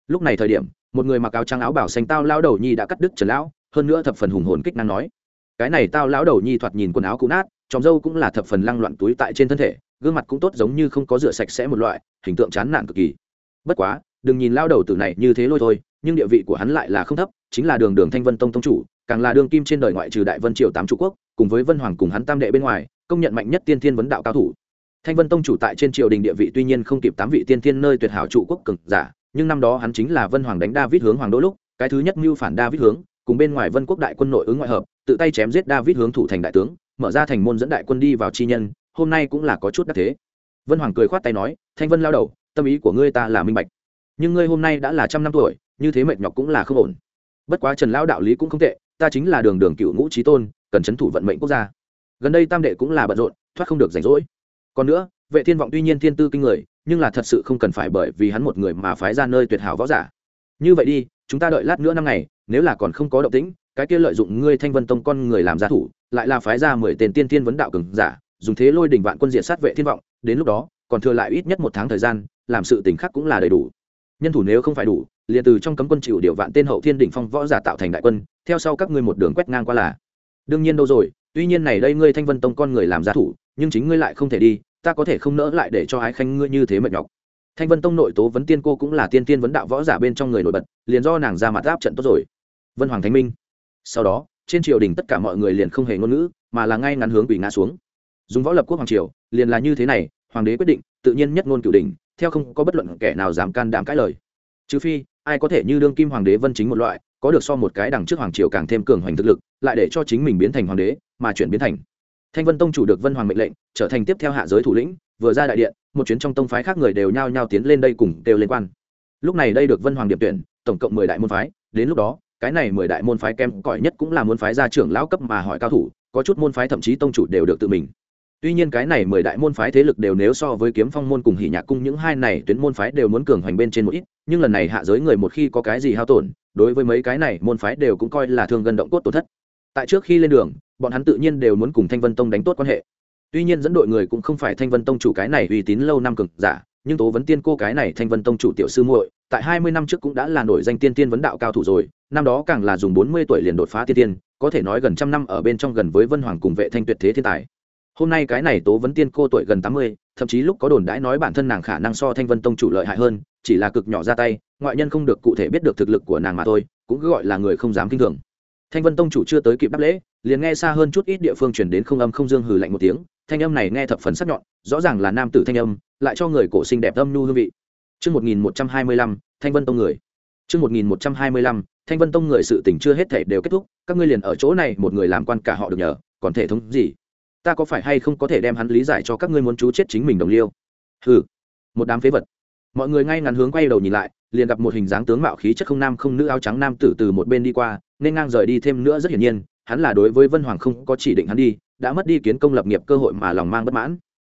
Lúc này thời điểm, một người mặc áo trắng áo bảo xanh tao lao đầu nhi đã cắt đứt trần lão, hơn nữa thập phần hùng hồn kích năng nói. Cái này tao lão đầu nhi thoạt nhìn quần áo cũ nát tròng dâu cũng là thập phần lăng loạn túi tại trên thân thể, gương mặt cũng tốt giống như không có rửa sạch sẽ một loại, hình tượng chán nản cực kỳ. Bất quá, đừng nhìn lao đầu tử này như thế lôi thôi, nhưng địa vị của hắn lại là không thấp, chính là đường đường thanh vân tông tông chủ, càng là đường kim trên đời ngoại trừ đại vân triều tám trụ quốc, cùng với vân hoàng cùng hắn tam đệ bên ngoài công nhận mạnh nhất tiên thiên vấn đạo cao thủ. Thanh vân tông chủ tại trên triều đình địa vị tuy nhiên không kịp tám vị tiên thiên nơi tuyệt hảo trụ quốc cực giả, nhưng năm đó hắn chính là vân hoàng đánh david hướng hoàng đỗ lúc, cái thứ nhất mưu phản david hướng, cùng bên ngoài vân quốc đại quân nội ứng ngoại hợp, tự tay chém giết david hướng thủ thành đại tướng, mở ra thành môn dẫn đại quân đi vào chi nhân, hôm nay cũng là có chút đắc thế. Vân hoàng cười khoát tay nói, thanh vân lao đầu, tâm ý của ngươi ta là minh bạch. Nhưng ngươi hôm nay đã là trăm năm tuổi, như thế mệt nhọc cũng là không ổn. Bất quá trần lão đạo lý cũng không tệ, ta chính là đường đường cựu ngũ trí tôn, cần c h ấ n thủ vận mệnh quốc gia gần đây tam đệ cũng là bận rộn, thoát không được rảnh rỗi. Còn nữa, vệ thiên vọng tuy nhiên thiên tư kinh người, nhưng là thật sự không cần phải bởi vì hắn một người mà phái ra nơi tuyệt hảo võ giả. Như vậy đi, chúng ta đợi lát nữa năm ngày, nếu là còn không có động tĩnh, cái kia lợi dụng ngươi thanh vân tông con người làm gia thủ, lại là phái ra mười tên tiên tiên vấn đạo cường giả, dùng thế lôi đỉnh vạn quân diện sát vệ thiên vọng, đến lúc đó, còn thừa lại ít nhất một tháng thời gian, làm sự tình khác cũng là đầy đủ. Nhân thủ nếu không phải đủ, liền từ trong cấm quân chịu điều vạn tên hậu thiên đỉnh phong võ giả tạo thành đại quân, theo sau các ngươi một đường quét ngang qua là. Đương nhiên đâu rồi tuy nhiên này đây ngươi thanh vân tông con người làm gia thủ, nhưng chính ngươi lại không thể đi, ta có thể không nỡ lại để cho ái khanh ngươi như thế mệt nhọc. Thanh vân tông nội tố vấn tiên cô cũng là tiên tiên vấn đạo võ giả bên trong người nổi bật, liền do nàng ra mặt áp trận tốt rồi. Vân hoàng thánh minh. Sau đó, trên triều đình tất cả mọi người liền không hề ngôn ngữ, mà là ngay ngắn hướng quỷ ngã xuống. Dùng võ lập quốc hoàng triều, liền là như thế này, hoàng đế quyết định, tự nhiên nhất ngôn cửu đình theo không có bất luận kẻ nào dám can đảm cãi lời. Trừ phi, ai có thể như đương kim hoàng đế vân chính một loại, có được so một cái đằng trước hoàng triều càng thêm cường hoành thực lực, lại để cho chính mình biến thành hoàng đế mà chuyển biến thành. Thanh vân tông chủ được vân hoàng mệnh lệnh, trở thành tiếp theo hạ giới thủ lĩnh, vừa ra đại điện, một chuyến trong tông phái khác người đều nhao nhao tiến lên đây cùng đều liên quan. Lúc này đây được vân hoàng điệp tuyển, tổng cộng mười đại môn phái, đến lúc đó, cái này mười đại môn phái kém cỏi nhất cũng là môn phái gia trưởng lão cấp mà hỏi cao thủ, có chút môn phái thậm chí tông chủ đều được tự mình. Tuy nhiên cái này mười đại môn phái thế lực đều nếu so với kiếm phong môn cùng hỷ nhạc cung những hai này tuyến môn phái đều muốn cường hoành bên trên một ít, nhưng lần này hạ giới người một khi có cái gì hao tổn, đối với mấy cái này môn phái đều cũng coi là thương gần động cốt tổn thất. Tại trước khi lên đường bọn hắn tự nhiên đều muốn cùng thanh vân tông đánh tốt quan hệ. Tuy nhiên dẫn đội người cũng không phải thanh vân tông chủ cái này uy tín lâu năm cực giả, nhưng tố vấn tiên cô cái này thanh vân tông chủ tiểu sư muội, tại hai mươi năm trước cũng đã là nổi danh tiên tiên vấn đạo cao thủ rồi, năm đó càng là dùng bốn mươi tuổi liền đột phá tiên tiên, có thể nói gần trăm năm ở bên trong gần với vân hoàng cùng vệ thanh tuyệt thế thiên tài. Hôm nay cái này tố vấn tiên cô tuổi gần tám mươi, thậm chí lúc có đồn đãi nói bản thân nàng khả năng so thanh vân tông chủ lợi hại hơn, chỉ là cực nhỏ ra tay, ngoại nhân không được cụ thể biết được thực lực của nàng mà thôi, cũng cứ gọi là người không dám kinh thường. Thanh vân tông chủ chưa tới kịp đáp lễ liền nghe xa hơn chút ít địa phương chuyển đến không âm không dương hừ lạnh một tiếng thanh âm này nghe thập phần sắc nhọn rõ ràng là nam tử thanh âm lại cho người cổ sinh đẹp âm nhu hương vị trương một nghìn một trăm hai mươi lăm Thanh Vân Tông người. trương một nghìn một trăm hai mươi lăm Thanh Vân Tông người sự tình chưa hết thể đều kết thúc, các ngươi liền ở chỗ này một người làm quan cả họ được nhờ, còn thể thống gì? ta có phải hay không có thể đem hắn lý giải cho các ngươi muốn chú chết chính mình đồng liêu hừ một đám phế vật mọi người ngay ngắn hướng quay đầu nhìn lại liền gặp một hình dáng tướng mạo khí chất không nam không nữ áo trắng nam tử từ một bên đi qua nên ngang rời đi thêm nữa rất hiển nhiên hắn là đối với vân hoàng không có chỉ định hắn đi, đã mất đi kiến công lập nghiệp cơ hội mà lòng mang bất mãn.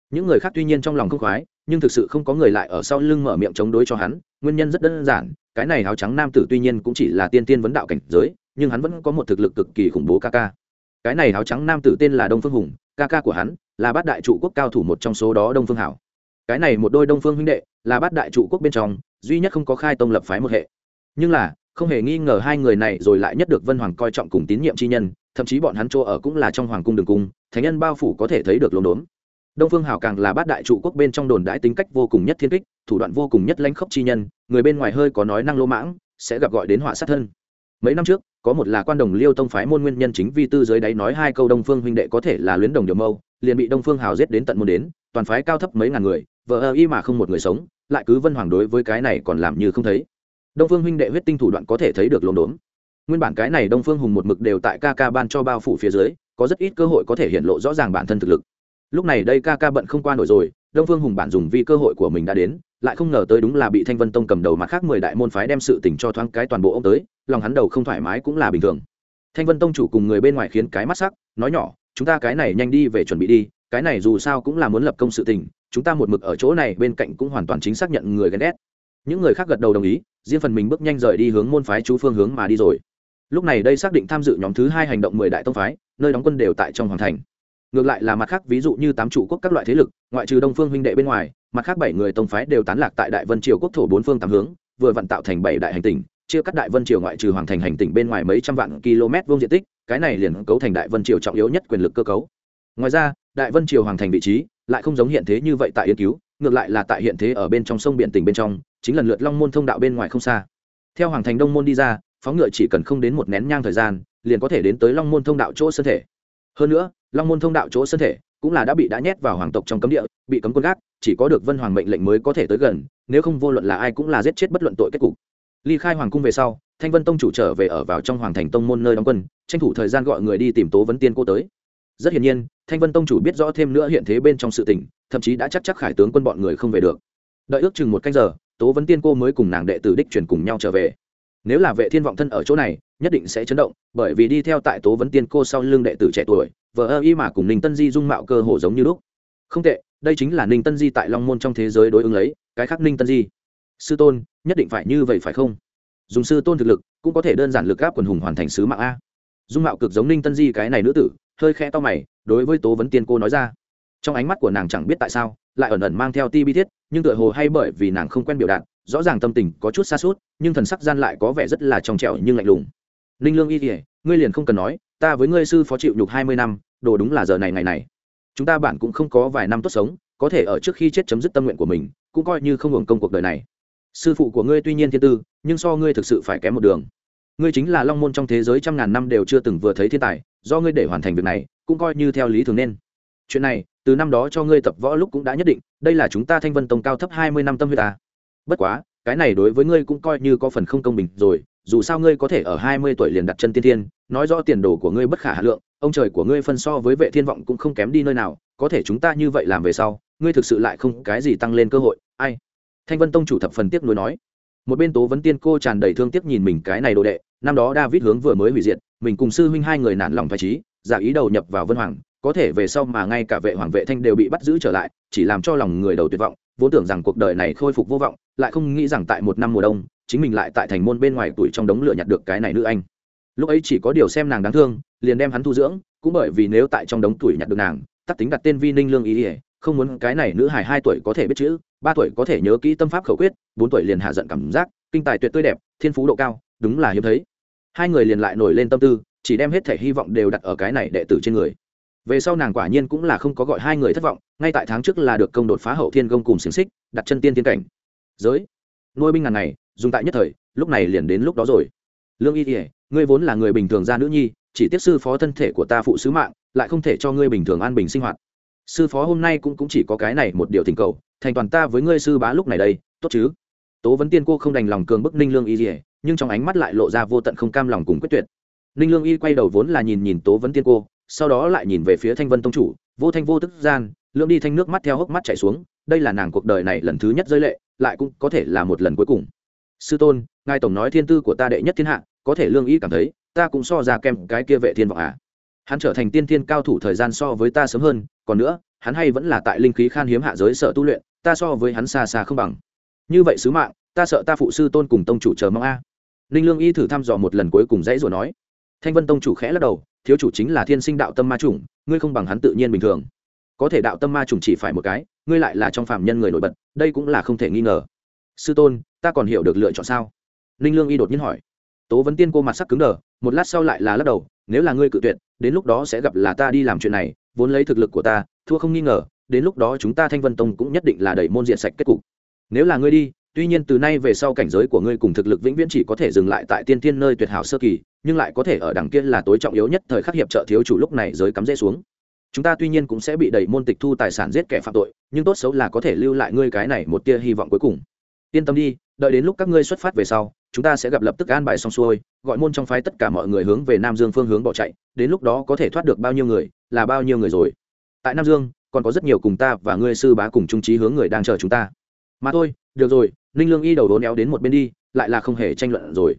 Những người khác tuy nhiên trong lòng không khoái, nhưng thực sự không có người lại ở sau lưng mở miệng chống đối cho hắn, nguyên nhân rất đơn giản, cái này áo trắng nam tử tuy nhiên cũng chỉ là tiên tiên vấn đạo cảnh giới, nhưng hắn vẫn có một thực lực cực kỳ khủng bố ca ca. Cái này áo trắng nam tử tên là đông phương hùng, ca ca của hắn là bát đại trụ quốc cao thủ một trong số đó đông phương hảo. Cái này một đôi đông phương huynh đệ là bát đại trụ quốc bên trong, duy nhất không có khai tông lập phái một hệ. Nhưng là không hề nghi ngờ hai người này rồi lại nhất được vân hoàng coi trọng cùng tín nhiệm chi nhân, thậm chí bọn hắn chỗ ở cũng là trong hoàng cung đường cung thánh nhân bao phủ có thể thấy được lốm đốm. Đông phương hảo càng là bát đại trụ quốc bên trong đồn đãi tính cách vô cùng nhất thiên kích, thủ đoạn vô cùng nhất lãnh khốc chi nhân, người bên ngoài hơi có nói năng lỗ mãng, sẽ gặp gọi đến họa sát thân. Mấy năm trước, có một là quan đồng liêu tông phái môn nguyên nhân chính vi tư dưới đáy nói hai câu đông phương huynh đệ có thể là luyến đồng điều mâu, liền bị đông phương hào giết đến tận môn đến, toàn phái cao thấp mấy ngàn người vợ ơ y mà không một người sống, lại cứ vân hoàng đối với cái này còn làm như không thấy đông phương huynh đệ huyết tinh thủ đoạn có thể thấy được lốm đốm. Nguyên bản cái này đông phương hùng một mực đều tại ca ca ban cho bao phủ phía dưới, có rất ít cơ hội có thể hiện lộ rõ ràng bản thân thực lực. Lúc này đây ca ca bận không qua nổi rồi, đông phương hùng bản dùng vì cơ hội của mình đã đến, lại không ngờ tới đúng là bị thanh vân tông cầm đầu mặt khác mười đại môn phái đem sự tình cho thoáng cái toàn bộ ông tới, lòng hắn đầu không thoải mái cũng là bình thường. Thanh vân tông chủ cùng người bên ngoài khiến cái mắt sắc, nói nhỏ, chúng ta cái này nhanh đi về chuẩn bị đi, cái này dù sao cũng là muốn lập công sự tình, chúng ta một mực ở chỗ này bên cạnh cũng hoàn toàn chính xác nhận người ghen ghét. Những người khác gật đầu đồng ý riêng phần mình bước nhanh rời đi hướng môn phái chú phương hướng mà đi rồi. Lúc này đây xác định tham dự nhóm thứ hai hành động mười đại tông phái, nơi đóng quân đều tại trong hoàng thành. Ngược lại là mặt khác, ví dụ như tám trụ quốc các loại thế lực, ngoại trừ đông phương huynh đệ bên ngoài, mặt khác bảy người tông phái đều tán lạc tại đại vân triều quốc thổ bốn phương tám hướng, vừa vặn tạo thành bảy đại hành tỉnh, chia cắt đại vân triều ngoại trừ hoàng thành hành tỉnh bên ngoài mấy trăm vạn km vuông diện tích, cái này liền cấu thành đại vân triều trọng yếu nhất quyền lực cơ cấu. Ngoài ra, đại vân triều hoàng thành vị trí lại không giống hiện thế như vậy tại yên cứu, ngược lại là tại hiện thế ở bên trong sông biển tỉnh bên trong chính lần lượt long môn thông đạo bên ngoài không xa. Theo hoàng thành đông môn đi ra, phóng ngựa chỉ cần không đến một nén nhang thời gian, liền có thể đến tới long môn thông đạo chỗ sơn thể. Hơn nữa, long môn thông đạo chỗ sơn thể cũng là đã bị đã nhét vào hoàng tộc trong cấm địa, bị cấm quân gác, chỉ có được vân hoàng mệnh lệnh mới có thể tới gần, nếu không vô luận là ai cũng là giết chết bất luận tội kết cục. Ly khai hoàng cung về sau, thanh vân tông chủ trở về ở vào trong hoàng thành tông môn nơi đóng quân, tranh thủ thời gian gọi người đi tìm tố vấn tiên cô tới. Rất hiển nhiên, thanh vân tông chủ biết rõ thêm nữa hiện thế bên trong sự tình, thậm chí đã chắc chắc khải tướng quân bọn người không về được. Đợi ước chừng một canh giờ tố vấn tiên cô mới cùng nàng đệ tử đích chuyển cùng nhau trở về. Nếu là vệ thiên vọng thân ở chỗ này, nhất định sẽ chấn động, bởi vì đi theo tại tố vấn tiên cô sau lưng đệ tử trẻ tuổi vợ ơ y mà cùng ninh tân di dung mạo cơ hồ giống như lúc. Không tệ, đây chính là ninh tân di tại long môn trong thế giới đối ứng lấy, cái khác ninh tân di. Sư tôn, nhất định phải như vậy phải không? Dùng sư tôn thực lực, cũng có thể đơn giản lực gáp quần hùng hoàn thành sứ mạng a. Dung mạo cực giống ninh tân di cái này nữ tử, hơi khẽ to mày, đối với tố vấn tiên cô nói ra trong ánh mắt của nàng chẳng biết tại sao, lại ẩn ẩn mang theo ti bi thiết, nhưng tựa hồ hay bởi vì nàng không quen biểu đạt, rõ ràng tâm tình có chút xa suốt, nhưng thần sắc gian lại có vẻ rất là trong trẻo nhưng lạnh lùng. Ninh lương y kỉa ngươi liền không cần nói, ta với ngươi sư phó chịu nhục hai mươi năm, đồ đúng là giờ này ngày này. Chúng ta bản cũng không có vài năm tốt sống, có thể ở trước khi chết chấm dứt tâm nguyện của mình, cũng coi như không hưởng công cuộc đời này. Sư phụ của ngươi tuy nhiên thiên tư, nhưng so ngươi thực sự phải kém một đường. Ngươi chính là long môn trong thế giới trăm ngàn năm đều chưa từng vừa thấy thiên tài, do ngươi để hoàn thành việc này, cũng coi như theo lý thường nên. Chuyện này từ năm đó cho ngươi tập võ lúc cũng đã nhất định, đây là chúng ta thanh vân tông cao thấp hai mươi năm tâm huyết ta. Bất quá, cái này đối với ngươi cũng coi như có phần không công bình rồi, dù sao ngươi có thể ở hai mươi tuổi liền đặt chân tiên thiên, nói rõ tiền đồ của ngươi bất khả hà lượng, ông trời của ngươi phân so với vệ thiên vọng cũng không kém đi nơi nào, có thể chúng ta như vậy làm về sau, ngươi thực sự lại không cái gì tăng lên cơ hội, ai? Thanh vân tông chủ thập phần tiếc nuối nói. Một bên tố vấn tiên cô tràn đầy thương tiếc nhìn mình cái này đồ đệ, năm đó david hướng vừa mới hủy diệt, mình cùng sư huynh hai người nản lòng phải trí, giả ý đầu nhập vào vân hoàng có thể về sau mà ngay cả vệ hoàng vệ thanh đều bị bắt giữ trở lại, chỉ làm cho lòng người đầu tuyệt vọng, vốn tưởng rằng cuộc đời này khôi phục vô vọng, lại không nghĩ rằng tại một năm mùa đông, chính mình lại tại thành môn bên ngoài tuổi trong đống lửa nhặt được cái này nữ anh. Lúc ấy chỉ có điều xem nàng đáng thương, liền đem hắn thu dưỡng, cũng bởi vì nếu tại trong đống tuổi nhặt được nàng tắt tính đặt tên vi ninh lương ý ỉa không muốn cái này nữ hài hai tuổi có thể biết chữ, ba tuổi có thể nhớ kỹ tâm pháp khẩu quyết, bốn tuổi liền hạ giận cảm giác, kinh tài tuyệt tươi đẹp, thiên phú độ cao, đúng là hiếm thấy. Hai người liền lại nổi lên tâm tư, chỉ đem hết thể hy vọng đều đặt ở cái này đệ tử trên người về sau nàng quả nhiên cũng là không có gọi hai người thất vọng ngay tại tháng trước là được công đột phá hậu thiên công cùng xiềng xích đặt chân tiên tiên cảnh. Giới nuôi binh ngàn này dùng tại nhất thời lúc này liền đến lúc đó rồi. Lương y kỉa ngươi vốn là người bình thường gia nữ nhi chỉ tiếp sư phó thân thể của ta phụ sứ mạng lại không thể cho ngươi bình thường an bình sinh hoạt. Sư phó hôm nay cũng, cũng chỉ có cái này một điều tình cầu thành toàn ta với ngươi sư bá lúc này đây tốt chứ? Tố vấn tiên cô không đành lòng cường bức ninh lương y dỉa nhưng trong ánh mắt lại lộ ra vô tận không cam lòng cùng quyết tuyệt. Ninh lương y quay đầu vốn là nhìn nhìn tố vấn tiên cô sau đó lại nhìn về phía thanh vân tông chủ, vô thanh vô tức gian, lưỡng đi thanh nước mắt theo hốc mắt chảy xuống, đây là nàng cuộc đời này lần thứ nhất rơi lệ, lại cũng có thể là một lần cuối cùng. Sư tôn, ngài tổng nói thiên tư của ta đệ nhất thiên hạ, có thể lương y cảm thấy, ta cũng so ra kem cái kia vệ thiên vọng à. Hắn trở thành tiên thiên cao thủ thời gian so với ta sớm hơn, còn nữa, hắn hay vẫn là tại linh khí khan hiếm hạ giới sợ tu luyện, ta so với hắn xa xa không bằng. Như vậy sứ mạng, ta sợ ta phụ sư tôn cùng tông chủ chờ mong a. Ninh lương y thử thăm dò một lần cuối cùng dãy rồi nói. Thanh vân tông chủ khẽ lắc đầu thiếu chủ chính là thiên sinh đạo tâm ma chủng, ngươi không bằng hắn tự nhiên bình thường. Có thể đạo tâm ma chủng chỉ phải một cái, ngươi lại là trong phạm nhân người nổi bật, đây cũng là không thể nghi ngờ. Sư tôn, ta còn hiểu được lựa chọn sao? Ninh lương y đột nhiên hỏi. Tố vấn tiên cô mặt sắc cứng đờ, một lát sau lại là lắc đầu, nếu là ngươi cự tuyệt, đến lúc đó sẽ gặp là ta đi làm chuyện này, vốn lấy thực lực của ta, thua không nghi ngờ, đến lúc đó chúng ta thanh vân tông cũng nhất định là đẩy môn diện sạch kết cục. Nếu là ngươi đi tuy nhiên từ nay về sau cảnh giới của ngươi cùng thực lực vĩnh viễn chỉ có thể dừng lại tại tiên tiên nơi tuyệt hảo sơ kỳ, nhưng lại có thể ở đằng kia là tối trọng yếu nhất thời khắc hiệp trợ thiếu chủ lúc này giới cắm rễ xuống. Chúng ta tuy nhiên cũng sẽ bị đẩy môn tịch thu tài sản giết kẻ phạm tội, nhưng tốt xấu là có thể lưu lại ngươi cái này một tia hy vọng cuối cùng. Yên tâm đi, đợi đến lúc các ngươi xuất phát về sau, chúng ta sẽ gặp lập tức an bài xong xuôi, gọi môn trong phái tất cả mọi người hướng về nam dương phương hướng bỏ chạy, đến lúc đó có thể thoát được bao nhiêu người, là bao nhiêu người rồi. Tại nam dương, còn có rất nhiều cùng ta và ngươi sư bá cùng trung trí hướng người đang chờ chúng ta. Mà thôi được rồi, ninh lương y đầu đố néo đến một bên đi, lại là không hề tranh luận rồi.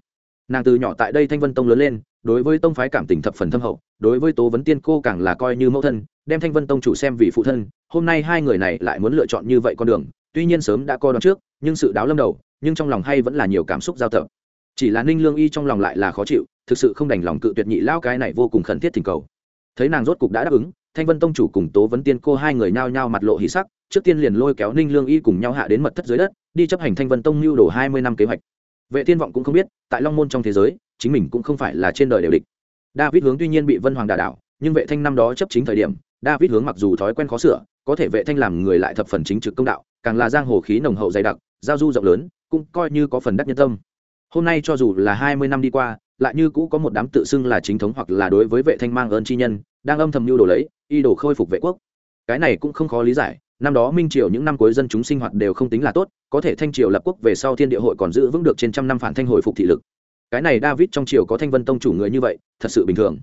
Nàng từ nhỏ tại đây thanh vân tông lớn lên, đối với tông phái cảm tình thập phần thâm hậu, đối với tố vấn tiên cô càng là coi như mẫu thân, đem thanh vân tông chủ xem vì phụ thân, hôm nay hai người này lại muốn lựa chọn như vậy con đường, tuy nhiên sớm đã coi đón trước, nhưng sự đáo lâm đầu, nhưng trong lòng hay vẫn là nhiều cảm xúc giao tập. Chỉ là ninh lương y trong lòng lại là khó chịu, thực sự không đành lòng cự tuyệt nhị lao cái này vô cùng khẩn thiết thỉnh cầu. Thấy nàng rốt cục đã đáp ứng, thanh vân tông chủ cùng tố vấn tiên cô hai người nhao nhao mặt lộ hỉ sắc, trước tiên liền lôi kéo ninh lương y cùng nhau hạ đến mật thất dưới đất đi chấp hành thanh vân tông lưu đồ hai mươi năm kế hoạch. Vệ thiên vọng cũng không biết, tại long môn trong thế giới, chính mình cũng không phải là trên đời đều địch. David hướng tuy nhiên bị vân hoàng đà đảo, nhưng vệ thanh năm đó chấp chính thời điểm, david hướng mặc dù thói quen khó sửa, có thể vệ thanh làm người lại thập phần chính trực công đạo, càng là giang hồ khí nồng hậu dày đặc, giao du rộng lớn, cũng coi như có phần đắc nhân tâm. Hôm nay cho dù là hai mươi năm đi qua, lại như cũ có một đám tự xưng là chính thống hoặc là đối với vệ thanh mang ơn chi nhân, đang âm thầm mưu đồ lấy y đồ khôi phục vệ quốc. Cái này cũng không khó lý giải năm đó minh triều những năm cuối dân chúng sinh hoạt đều không tính là tốt, có thể thanh triều lập quốc về sau thiên địa hội còn giữ vững được trên trăm năm phản thanh hồi phục thị lực. Cái này david trong triều có thanh vân tông chủ người như vậy, thật sự bình thường.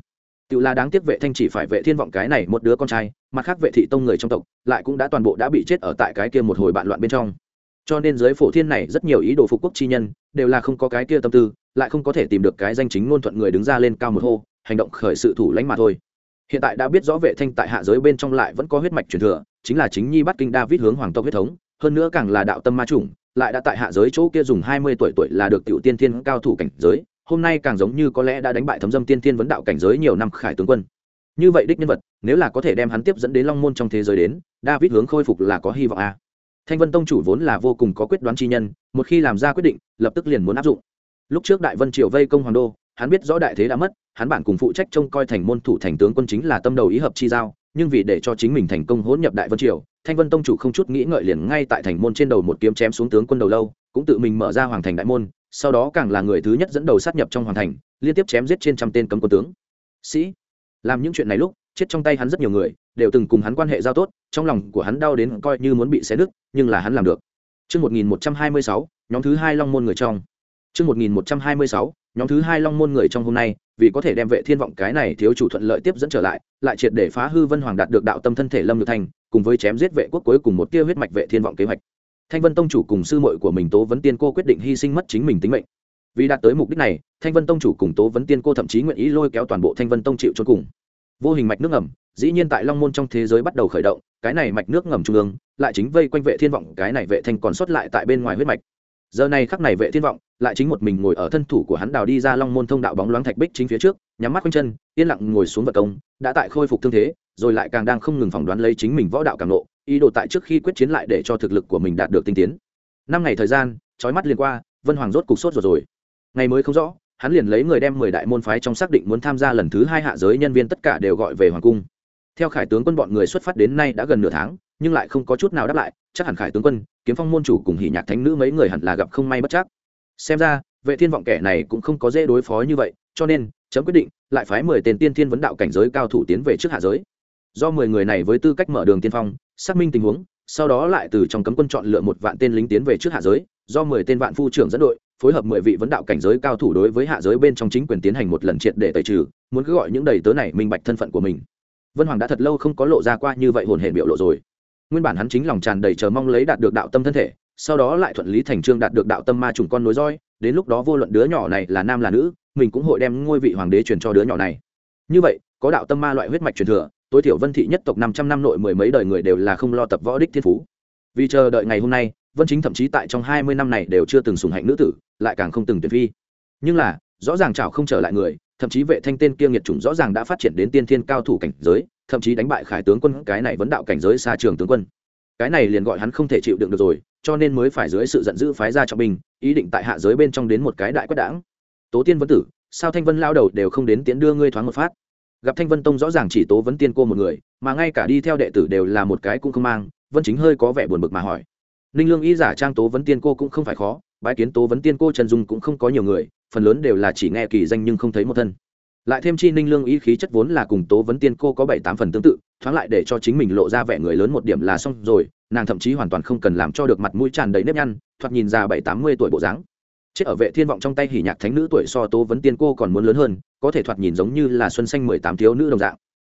Tự là đáng tiếc vệ thanh chỉ phải vệ thiên vọng cái này một đứa con trai, mặt khác vệ thị tông người trong tộc, lại cũng đã toàn bộ đã bị chết ở tại cái kia một hồi bạn loạn bên trong. Cho nên giới phổ thiên này rất nhiều ý đồ phục quốc chi nhân, đều là không có cái kia tâm tư, lại không có thể tìm được cái danh chính ngôn thuận người đứng ra lên cao một hô, hành động khởi sự thủ lãnh mà thôi. Hiện tại đã biết rõ vệ thanh tại hạ giới bên trong lại vẫn có huyết mạch truyền thừa chính là chính nhi bắt kinh david hướng hoàng tộc huyết thống, hơn nữa càng là đạo tâm ma chủng, lại đã tại hạ giới chỗ kia dùng hai mươi tuổi tuổi là được tiểu tiên thiên cao thủ cảnh giới, hôm nay càng giống như có lẽ đã đánh bại thấm dâm tiên thiên vấn đạo cảnh giới nhiều năm khải tướng quân như vậy đích nhân vật, nếu là có thể đem hắn tiếp dẫn đến long môn trong thế giới đến, david hướng khôi phục là có hy vọng a à. thanh vân tông chủ vốn là vô cùng có quyết đoán chi nhân, một khi làm ra quyết định, lập tức liền muốn áp dụng lúc trước đại vân triều vây công hoàng đô, hắn biết rõ đại thế đã mất, hắn bản cùng phụ trách trông coi thành môn thủ thành tướng quân chính là tâm đầu ý hợp chi giao nhưng vì để cho chính mình thành công hỗn nhập đại vân triều thanh vân tông chủ không chút nghĩ ngợi liền ngay tại thành môn trên đầu một kiếm chém xuống tướng quân đầu lâu cũng tự mình mở ra hoàng thành đại môn sau đó càng là người thứ nhất dẫn đầu sát nhập trong hoàng thành liên tiếp chém giết trên trăm tên cấm quân tướng sĩ làm những chuyện này lúc chết trong tay hắn rất nhiều người đều từng cùng hắn quan hệ giao tốt trong lòng của hắn đau đến coi như muốn bị xé nứt nhưng là hắn làm được Trước 1126, nhóm thứ hai long môn người trong. Trước 1126, nhóm thứ hai long môn người trong hôm nay vì có thể đem vệ thiên vọng cái này thiếu chủ thuận lợi tiếp dẫn trở lại lại triệt để phá hư vân hoàng đạt được đạo tâm thân thể lâm nhược thành, cùng với chém giết vệ quốc cuối cùng một tia huyết mạch vệ thiên vọng kế hoạch. Thanh vân tông chủ cùng sư muội của mình tố vấn tiên cô quyết định hy sinh mất chính mình tính mệnh. Vì đạt tới mục đích này, thanh vân tông chủ cùng tố vấn tiên cô thậm chí nguyện ý lôi kéo toàn bộ thanh vân tông chịu cho cùng. Vô hình mạch nước ngầm, dĩ nhiên tại long môn trong thế giới bắt đầu khởi động, cái này mạch nước ngầm trung ương, lại chính vây quanh vệ thiên vọng, cái này vệ thanh còn sót lại tại bên ngoài huyết mạch giờ này khắc này vệ thiên vọng, lại chính một mình ngồi ở thân thủ của hắn đào đi ra long môn thông đạo bóng loáng thạch bích chính phía trước, nhắm mắt quanh chân, yên lặng ngồi xuống vật công, đã tại khôi phục thương thế, rồi lại càng đang không ngừng phỏng đoán lấy chính mình võ đạo càng nộ ý đồ tại trước khi quyết chiến lại để cho thực lực của mình đạt được tinh tiến. Năm ngày thời gian trói mắt liền qua, vân hoàng rốt cục sốt rồi rồi. Ngày mới không rõ, hắn liền lấy người đem mười đại môn phái trong xác định muốn tham gia lần thứ hai hạ giới nhân viên tất cả đều gọi về hoàng cung. Theo khải tướng quân bọn người xuất phát đến nay đã gần nửa tháng, nhưng lại không có chút nào đáp lại, chắc hẳn khải tướng quân kiếm phong môn chủ cùng hỉ nhạc thánh nữ mấy người hẳn là gặp không may bất chắc. Xem ra, vệ thiên vọng kẻ này cũng không có dễ đối phó như vậy, cho nên, chấm quyết định lại phái mười tên tiên thiên vấn đạo cảnh giới cao thủ tiến về trước hạ giới. Do mười người này với tư cách mở đường tiên phong, xác minh tình huống, sau đó lại từ trong cấm quân chọn lựa một vạn tên lính tiến về trước hạ giới, do mười tên vạn phu trưởng dẫn đội, phối hợp mười vị vấn đạo cảnh giới cao thủ đối với hạ giới bên trong chính quyền tiến hành một lần triệt để tẩy trừ, muốn cứ gọi những đầy tớ này minh bạch thân phận của mình. Vân hoàng đã thật lâu không có lộ ra qua như vậy hồn hển biểu lộ rồi nguyên bản hắn chính lòng tràn đầy chờ mong lấy đạt được đạo tâm thân thể, sau đó lại thuận lý thành trương đạt được đạo tâm ma trùng con nối roi, đến lúc đó vô luận đứa nhỏ này là nam là nữ, mình cũng hội đem ngôi vị hoàng đế truyền cho đứa nhỏ này. Như vậy, có đạo tâm ma loại huyết mạch truyền thừa, tối thiểu vân thị nhất tộc năm trăm năm nội mười mấy đời người đều là không lo tập võ đích thiên phú. Vì chờ đợi ngày hôm nay, vân chính thậm chí tại trong hai mươi năm này đều chưa từng sùng hạnh nữ tử, lại càng không từng tuyệt phi. Nhưng là, rõ ràng chảo không trở lại người thậm chí vệ thanh tên kia nghiệt chủng rõ ràng đã phát triển đến tiên thiên cao thủ cảnh giới, thậm chí đánh bại khải tướng quân, cái này vẫn đạo cảnh giới xa trường tướng quân. Cái này liền gọi hắn không thể chịu đựng được rồi, cho nên mới phải dưới sự giận dữ phái ra trọng binh, ý định tại hạ giới bên trong đến một cái đại quất đảng. Tố tiên vân tử, sao thanh vân lao đầu đều không đến tiễn đưa ngươi thoáng một phát? Gặp thanh vân tông rõ ràng chỉ tố vấn tiên cô một người, mà ngay cả đi theo đệ tử đều là một cái cũng không mang, vân chính hơi có vẻ buồn bực mà hỏi. Ninh lương y giả trang tố vấn tiên cô cũng không phải khó, bái kiến tố vấn tiên cô trần dung cũng không có nhiều người phần lớn đều là chỉ nghe kỳ danh nhưng không thấy một thân. Lại thêm chi ninh lương ý khí chất vốn là cùng tố vấn tiên cô có bảy tám phần tương tự, thoáng lại để cho chính mình lộ ra vẻ người lớn một điểm là xong rồi, nàng thậm chí hoàn toàn không cần làm cho được mặt mũi tràn đầy nếp nhăn, thoạt nhìn ra bảy tám mươi tuổi bộ dáng. Chết ở vệ thiên vọng trong tay hỉ nhạc thánh nữ tuổi so tố vấn tiên cô còn muốn lớn hơn, có thể thoạt nhìn giống như là xuân xanh mười tám thiếu nữ đồng dạng.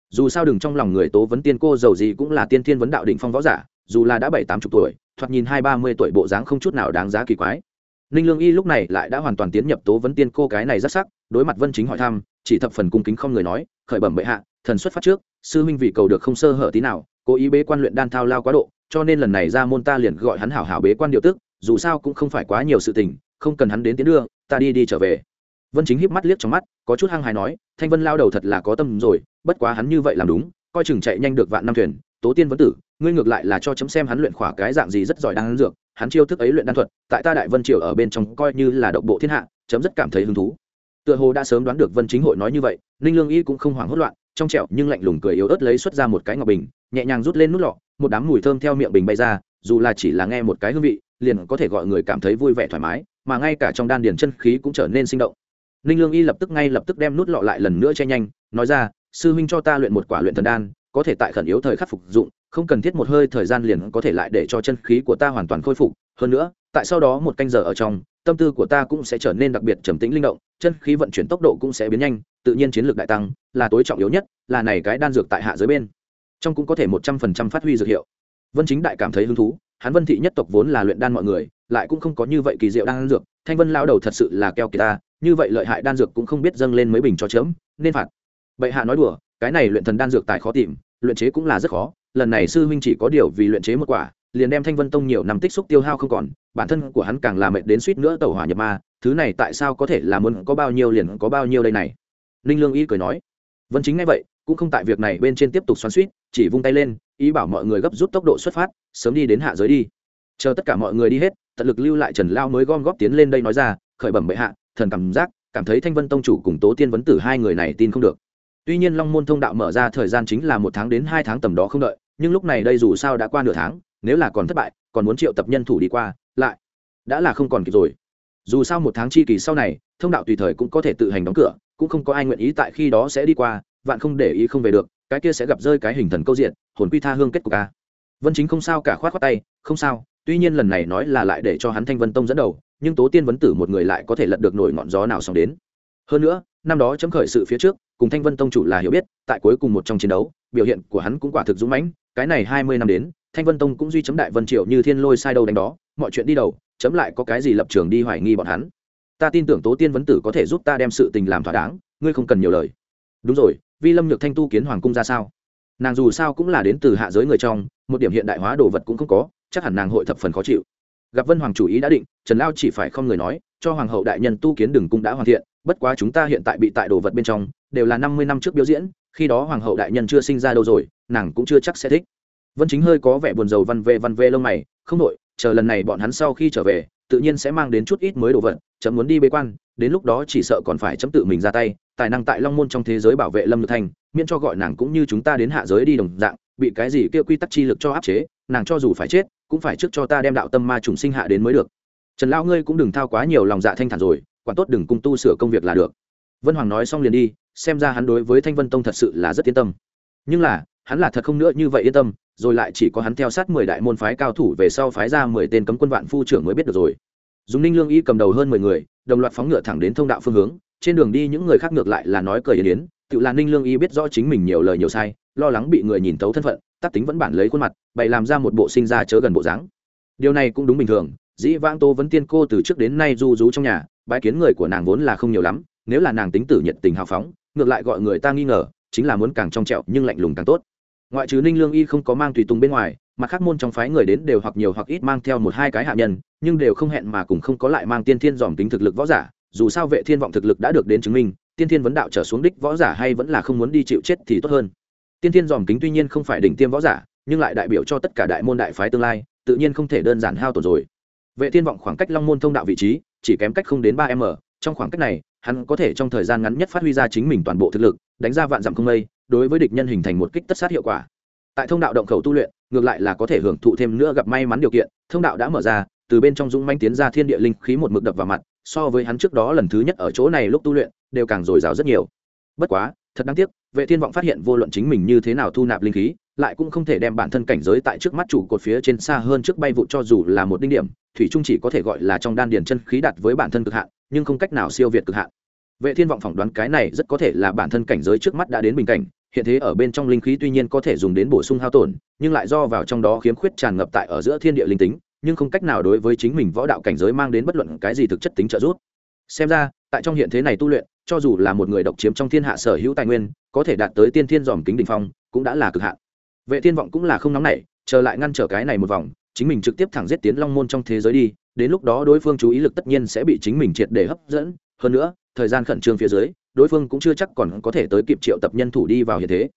Dù sao đừng trong lòng người tố vấn tiên cô giàu gì cũng là tiên thiên vấn đạo đỉnh phong võ giả, dù là đã bảy tám chục tuổi, thoạt nhìn hai ba mươi tuổi bộ dáng không chút nào đáng giá kỳ quái ninh lương y lúc này lại đã hoàn toàn tiến nhập tố vấn tiên cô cái này rất sắc, đối mặt vân chính hỏi thăm, chỉ thập phần cung kính không người nói, khởi bẩm bệ hạ, thần xuất phát trước, sư huynh Vị cầu được không sơ hở tí nào, cố ý bế quan luyện đan thao lao quá độ, cho nên lần này ra môn ta liền gọi hắn hảo hảo bế quan điều tức, dù sao cũng không phải quá nhiều sự tình, không cần hắn đến tiến đưa, ta đi đi trở về. Vân chính híp mắt liếc trong mắt, có chút hăng hài nói, thanh vân lao đầu thật là có tâm rồi, bất quá hắn như vậy làm đúng, coi chừng chạy nhanh được vạn năm thuyền, tố tiên vấn tử, ngươi ngược lại là cho chấm xem hắn luyện khỏa cái dạng gì rất giỏi đang dược hắn chiêu thức ấy luyện đan thuật, tại ta đại vân triều ở bên trong coi như là động bộ thiên hạ, chấm rất cảm thấy hứng thú. Tựa hồ đã sớm đoán được vân chính hội nói như vậy, ninh lương y cũng không hoảng hốt loạn, trong trẻo nhưng lạnh lùng cười yếu ớt lấy xuất ra một cái ngọc bình, nhẹ nhàng rút lên nút lọ, một đám mùi thơm theo miệng bình bay ra, dù là chỉ là nghe một cái hương vị, liền có thể gọi người cảm thấy vui vẻ thoải mái, mà ngay cả trong đan điền chân khí cũng trở nên sinh động. Ninh lương y lập tức ngay lập tức đem nút lọ lại lần nữa che nhanh, nói ra, sư huynh cho ta luyện một quả luyện thần đan, có thể tại khẩn yếu thời khắc phục dụng không cần thiết một hơi thời gian liền có thể lại để cho chân khí của ta hoàn toàn khôi phục. Hơn nữa, tại sau đó một canh giờ ở trong, tâm tư của ta cũng sẽ trở nên đặc biệt trầm tĩnh linh động, chân khí vận chuyển tốc độ cũng sẽ biến nhanh, tự nhiên chiến lược đại tăng, là tối trọng yếu nhất, là này cái đan dược tại hạ giới bên. Trong cũng có thể một trăm phần trăm phát huy dược hiệu. Vân chính đại cảm thấy hứng thú, hắn vân thị nhất tộc vốn là luyện đan mọi người, lại cũng không có như vậy kỳ diệu đan dược, thanh vân lao đầu thật sự là keo kỳ ta, như vậy lợi hại đan dược cũng không biết dâng lên mấy bình cho chớm, nên phạt. Bệ hạ nói đùa, cái này luyện thần đan dược tài khó tìm luyện chế cũng là rất khó, lần này sư huynh chỉ có điều vì luyện chế một quả, liền đem thanh vân tông nhiều năm tích xúc tiêu hao không còn, bản thân của hắn càng làm mệt đến suýt nữa tẩu hỏa nhập ma, thứ này tại sao có thể là muốn có bao nhiêu liền có bao nhiêu đây này? Ninh lương y cười nói, vân chính ngay vậy, cũng không tại việc này bên trên tiếp tục xoắn suýt, chỉ vung tay lên, ý bảo mọi người gấp rút tốc độ xuất phát, sớm đi đến hạ giới đi. Chờ tất cả mọi người đi hết, tận lực lưu lại trần lao mới gom góp tiến lên đây nói ra, khởi bẩm bệ hạ, thần cảm giác, cảm thấy thanh vân tông chủ cùng tố tiên vấn tử hai người này tin không được tuy nhiên long môn thông đạo mở ra thời gian chính là một tháng đến hai tháng tầm đó không đợi, nhưng lúc này đây dù sao đã qua nửa tháng, nếu là còn thất bại, còn muốn triệu tập nhân thủ đi qua, lại đã là không còn kịp rồi. Dù sao một tháng chi kỳ sau này, thông đạo tùy thời cũng có thể tự hành đóng cửa, cũng không có ai nguyện ý tại khi đó sẽ đi qua, vạn không để ý không về được, cái kia sẽ gặp rơi cái hình thần câu diện, hồn quy tha hương kết cục a. Vân chính không sao cả khoát khoát tay, không sao, tuy nhiên lần này nói là lại để cho hắn thanh vân tông dẫn đầu, nhưng tố tiên vấn tử một người lại có thể lật được nổi ngọn gió nào xong đến. Hơn nữa, năm đó chấm khởi sự phía trước cùng thanh vân tông chủ là hiểu biết, tại cuối cùng một trong chiến đấu, biểu hiện của hắn cũng quả thực dũng mãnh, cái này hai mươi năm đến, thanh vân tông cũng duy chấm đại vân triệu như thiên lôi sai đâu đánh đó, mọi chuyện đi đầu, chấm lại có cái gì lập trường đi hoài nghi bọn hắn. Ta tin tưởng tố tiên vấn tử có thể giúp ta đem sự tình làm thỏa đáng, ngươi không cần nhiều lời. Đúng rồi, vi lâm nhược thanh tu kiến hoàng cung ra sao? Nàng dù sao cũng là đến từ hạ giới người trong, một điểm hiện đại hóa đồ vật cũng không có, chắc hẳn nàng hội thập phần khó chịu. Gặp vân hoàng chủ ý đã định, trần lao chỉ phải không người nói, cho hoàng hậu đại nhân tu kiến đường cung đã hoàn thiện, bất quá chúng ta hiện tại bị tại đồ vật bên trong đều là năm mươi năm trước biểu diễn, khi đó hoàng hậu đại nhân chưa sinh ra đâu rồi, nàng cũng chưa chắc sẽ thích. Vân chính hơi có vẻ buồn rầu văn vê văn vê lông mày, không nội chờ lần này bọn hắn sau khi trở về, tự nhiên sẽ mang đến chút ít mới đồ vật, chấm muốn đi bế quan, đến lúc đó chỉ sợ còn phải chấm tự mình ra tay, tài năng tại long môn trong thế giới bảo vệ lâm lực thanh miễn cho gọi nàng cũng như chúng ta đến hạ giới đi đồng dạng, bị cái gì kia quy tắc chi lực cho áp chế, nàng cho dù phải chết, cũng phải trước cho ta đem đạo tâm ma trùng sinh hạ đến mới được. Trần lão ngươi cũng đừng thao quá nhiều lòng dạ thanh thản rồi, quản tốt đừng cung tu sửa công việc là được. Vân hoàng nói xong liền đi xem ra hắn đối với thanh vân tông thật sự là rất yên tâm. Nhưng là, hắn là thật không nữa như vậy yên tâm, rồi lại chỉ có hắn theo sát mười đại môn phái cao thủ về sau phái ra mười tên cấm quân vạn phu trưởng mới biết được rồi. Dùng ninh lương y cầm đầu hơn mười người, đồng loạt phóng ngựa thẳng đến thông đạo phương hướng, trên đường đi những người khác ngược lại là nói cười yên yến, tự là ninh lương y biết rõ chính mình nhiều lời nhiều sai, lo lắng bị người nhìn tấu thân phận tác tính vẫn bản lấy khuôn mặt, bày làm ra một bộ sinh ra chớ gần bộ dáng. Điều này cũng đúng bình thường, dĩ vãng tô vấn tiên cô từ trước đến nay du rú trong nhà bãi kiến người của nàng vốn là không nhiều lắm, nếu là nàng tính tử nhiệt tình hào phóng ngược lại gọi người ta nghi ngờ, chính là muốn càng trong trẹo nhưng lạnh lùng càng tốt. Ngoại trừ ninh lương y không có mang tùy tùng bên ngoài, mà khác môn trong phái người đến đều hoặc nhiều hoặc ít mang theo một hai cái hạ nhân, nhưng đều không hẹn mà cùng không có lại mang tiên thiên dòm tính thực lực võ giả, dù sao vệ thiên vọng thực lực đã được đến chứng minh, tiên thiên vấn đạo trở xuống đích võ giả hay vẫn là không muốn đi chịu chết thì tốt hơn. Tiên thiên dòm kính tuy nhiên không phải đỉnh tiêm võ giả, nhưng lại đại biểu cho tất cả đại môn đại phái tương lai, tự nhiên không thể đơn giản hao tổn rồi. Vệ thiên vọng khoảng cách long môn thông đạo vị trí, chỉ kém cách không đến ba m, trong khoảng cách này hắn có thể trong thời gian ngắn nhất phát huy ra chính mình toàn bộ thực lực, đánh ra vạn dặm không mây, đối với địch nhân hình thành một kích tất sát hiệu quả. Tại thông đạo động khẩu tu luyện, ngược lại là có thể hưởng thụ thêm nữa gặp may mắn điều kiện, thông đạo đã mở ra, từ bên trong dũng manh tiến ra thiên địa linh khí một mực đập vào mặt, so với hắn trước đó lần thứ nhất ở chỗ này lúc tu luyện, đều càng dồi dào rất nhiều. Bất quá, thật đáng tiếc, vệ thiên vọng phát hiện vô luận chính mình như thế nào thu nạp linh khí, lại cũng không thể đem bản thân cảnh giới tại trước mắt chủ cột phía trên xa hơn trước bay vụ cho dù là một đinh điểm, thủy trung chỉ có thể gọi là trong đan điền chân khí đặt với bản thân cực hạn nhưng không cách nào siêu việt cực hạn. Vệ thiên vọng phỏng đoán cái này rất có thể là bản thân cảnh giới trước mắt đã đến bình cảnh, hiện thế ở bên trong linh khí tuy nhiên có thể dùng đến bổ sung hao tổn, nhưng lại do vào trong đó khiếm khuyết tràn ngập tại ở giữa thiên địa linh tính, nhưng không cách nào đối với chính mình võ đạo cảnh giới mang đến bất luận cái gì thực chất tính trợ giúp. Xem ra, tại trong hiện thế này tu luyện, cho dù là một người độc chiếm trong thiên hạ sở hữu tài nguyên, có thể đạt tới tiên thiên dòm kính đỉnh phong, cũng đã là cực hạn. Vệ thiên vọng cũng là không nóng nảy, chờ lại ngăn trở cái này một vòng, chính mình trực tiếp thẳng giết tiến long môn trong thế giới đi đến lúc đó đối phương chú ý lực tất nhiên sẽ bị chính mình triệt để hấp dẫn. Hơn nữa thời gian khẩn trương phía dưới đối phương cũng chưa chắc còn có thể tới kịp triệu tập nhân thủ đi vào hiện thế.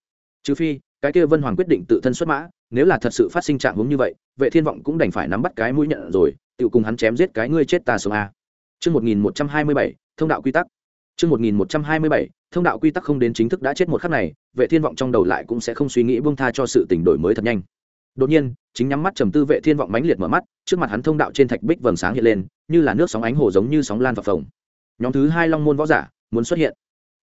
Trừ phi cái kia vân hoàng quyết định tự thân xuất mã nếu là thật sự phát sinh trạng hướng như vậy vệ thiên vọng cũng đành phải nắm bắt cái mũi nhận rồi tự cùng hắn chém giết cái ngươi chết ta sống a chương 1127, thông đạo quy tắc. Chương 1127, thông đạo quy tắc không đến chính thức đã chết một khắc này vệ thiên vọng trong đầu lại cũng sẽ không suy nghĩ buông tha cho sự tình đổi mới thật nhanh đột nhiên, chính nhắm mắt trầm tư vệ thiên vọng mãnh liệt mở mắt, trước mặt hắn thông đạo trên thạch bích vầng sáng hiện lên, như là nước sóng ánh hồ giống như sóng lan phập phồng. Nhóm thứ hai long môn võ giả muốn xuất hiện.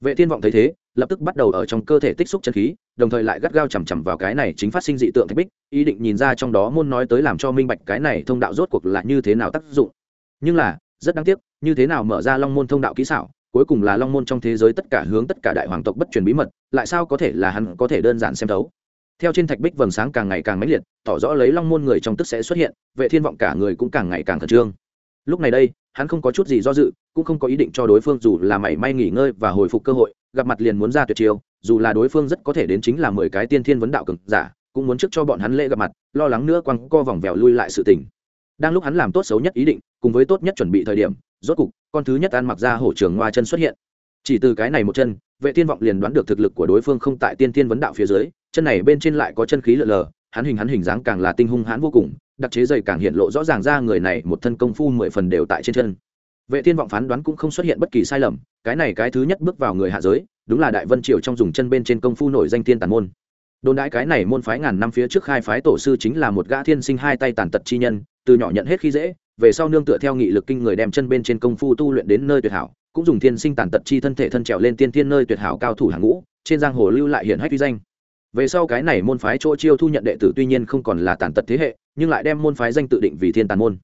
Vệ thiên vọng thấy thế, lập tức bắt đầu ở trong cơ thể tích xúc chân khí, đồng thời lại gắt gao chầm chằm vào cái này chính phát sinh dị tượng thạch bích, ý định nhìn ra trong đó môn nói tới làm cho minh bạch cái này thông đạo rốt cuộc là như thế nào tác dụng. Nhưng là, rất đáng tiếc, như thế nào mở ra long môn thông đạo kỹ xảo, cuối cùng là long môn trong thế giới tất cả hướng tất cả đại hoàng tộc bất truyền bí mật, lại sao có thể là hắn có thể đơn giản xem thấu? Theo trên thạch bích vầng sáng càng ngày càng mãnh liệt, tỏ rõ lấy long môn người trong tức sẽ xuất hiện, vệ thiên vọng cả người cũng càng ngày càng khẩn trương. Lúc này đây, hắn không có chút gì do dự, cũng không có ý định cho đối phương dù là mảy may nghỉ ngơi và hồi phục cơ hội, gặp mặt liền muốn ra tuyệt chiêu, dù là đối phương rất có thể đến chính là mười cái tiên thiên vấn đạo cực giả, cũng muốn trước cho bọn hắn lễ gặp mặt, lo lắng nữa quăng co vòng vèo lui lại sự tình. Đang lúc hắn làm tốt xấu nhất ý định, cùng với tốt nhất chuẩn bị thời điểm, rốt cục, con thứ nhất ăn mặc ra hổ trường ngoa chân xuất hiện. Chỉ từ cái này một chân, vệ thiên vọng liền đoán được thực lực của đối phương không tại tiên thiên vấn đạo phía dưới chân này bên trên lại có chân khí lờ lờ, hắn hình hắn hình dáng càng là tinh hung hãn vô cùng, đặc chế dày càng hiện lộ rõ ràng ra người này một thân công phu mười phần đều tại trên chân. Vệ thiên vọng phán đoán cũng không xuất hiện bất kỳ sai lầm, cái này cái thứ nhất bước vào người hạ giới, đúng là đại vân triều trong dùng chân bên trên công phu nổi danh Thiên tàn môn. Đồn đãi cái này môn phái ngàn năm phía trước khai phái tổ sư chính là một gã thiên sinh hai tay tàn tật chi nhân, từ nhỏ nhận hết khi dễ, về sau nương tựa theo nghị lực kinh người đem chân bên trên công phu tu luyện đến nơi tuyệt hảo, cũng dùng thiên sinh tàn tật chi thân thể thân trèo lên tiên thiên nơi tuyệt hảo cao thủ hàng ngũ, trên giang hồ lưu lại hiện hách uy danh về sau cái này môn phái chỗ chiêu thu nhận đệ tử tuy nhiên không còn là tàn tật thế hệ, nhưng lại đem môn phái danh tự định vì thiên tàn môn.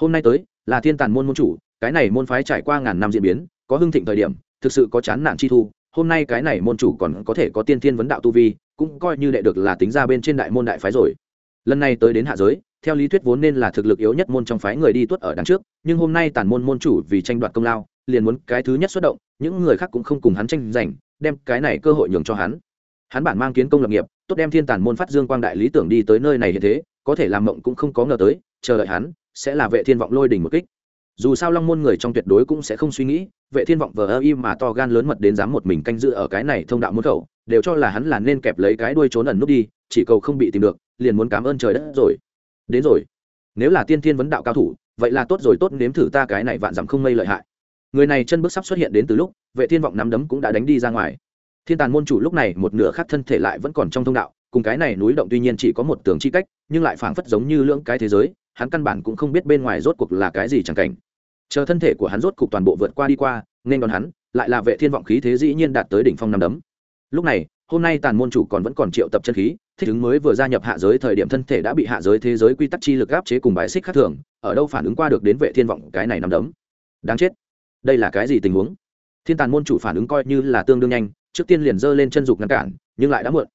Hôm nay tới, là thiên tàn môn môn chủ, cái này môn phái trải qua ngàn năm diễn biến, có hưng thịnh thời điểm, thực sự có chán nản chi thu. Hôm nay cái này môn chủ còn có thể có tiên thiên vấn đạo tu vi, cũng coi như đệ được là tính ra bên trên đại môn đại phái rồi. Lần này tới đến hạ giới, theo lý thuyết vốn nên là thực lực yếu nhất môn trong phái người đi tuất ở đằng trước, nhưng hôm nay tàn môn môn chủ vì tranh đoạt công lao, liền muốn cái thứ nhất xuất động, những người khác cũng không cùng hắn tranh giành, đem cái này cơ hội nhường cho hắn hắn bản mang kiến công lập nghiệp, tốt đem thiên tàn môn phát dương quang đại lý tưởng đi tới nơi này hiện thế, có thể làm mộng cũng không có ngờ tới, chờ đợi hắn, sẽ là vệ thiên vọng lôi đỉnh một kích. Dù sao long môn người trong tuyệt đối cũng sẽ không suy nghĩ, vệ thiên vọng vờ ơ im mà to gan lớn mật đến dám một mình canh giữ ở cái này thông đạo môn khẩu, đều cho là hắn là nên kẹp lấy cái đuôi trốn ẩn nút đi, chỉ cầu không bị tìm được, liền muốn cảm ơn trời đất rồi. Đến rồi. Nếu là tiên thiên vấn đạo cao thủ, vậy là tốt rồi, tốt nếm thử ta cái này vạn dặm không mây lợi hại. Người này chân bước sắp xuất hiện đến từ lúc, vệ thiên vọng nắm đấm cũng đã đánh đi ra ngoài thiên tàn môn chủ lúc này một nửa khác thân thể lại vẫn còn trong thông đạo, cùng cái này núi động tuy nhiên chỉ có một tường chi cách, nhưng lại phảng phất giống như lưỡng cái thế giới, hắn căn bản cũng không biết bên ngoài rốt cuộc là cái gì chẳng cảnh. Chờ thân thể của hắn rốt cục toàn bộ vượt qua đi qua, nên đón hắn, lại là vệ thiên vọng khí thế dĩ nhiên đạt tới đỉnh phong năm đấm. Lúc này, hôm nay tàn môn chủ còn vẫn còn triệu tập chân khí, thích ứng mới vừa gia nhập hạ giới thời điểm thân thể đã bị hạ giới thế giới quy tắc chi lực áp chế cùng bài xích khác thường, ở đâu phản ứng qua được đến vệ thiên vọng cái này nằm đấm? Đáng chết. Đây là cái gì tình huống? Thiên tàn môn chủ phản ứng coi như là tương đương nhanh trước tiên liền giơ lên chân dục ngăn cản, nhưng lại đã muộn.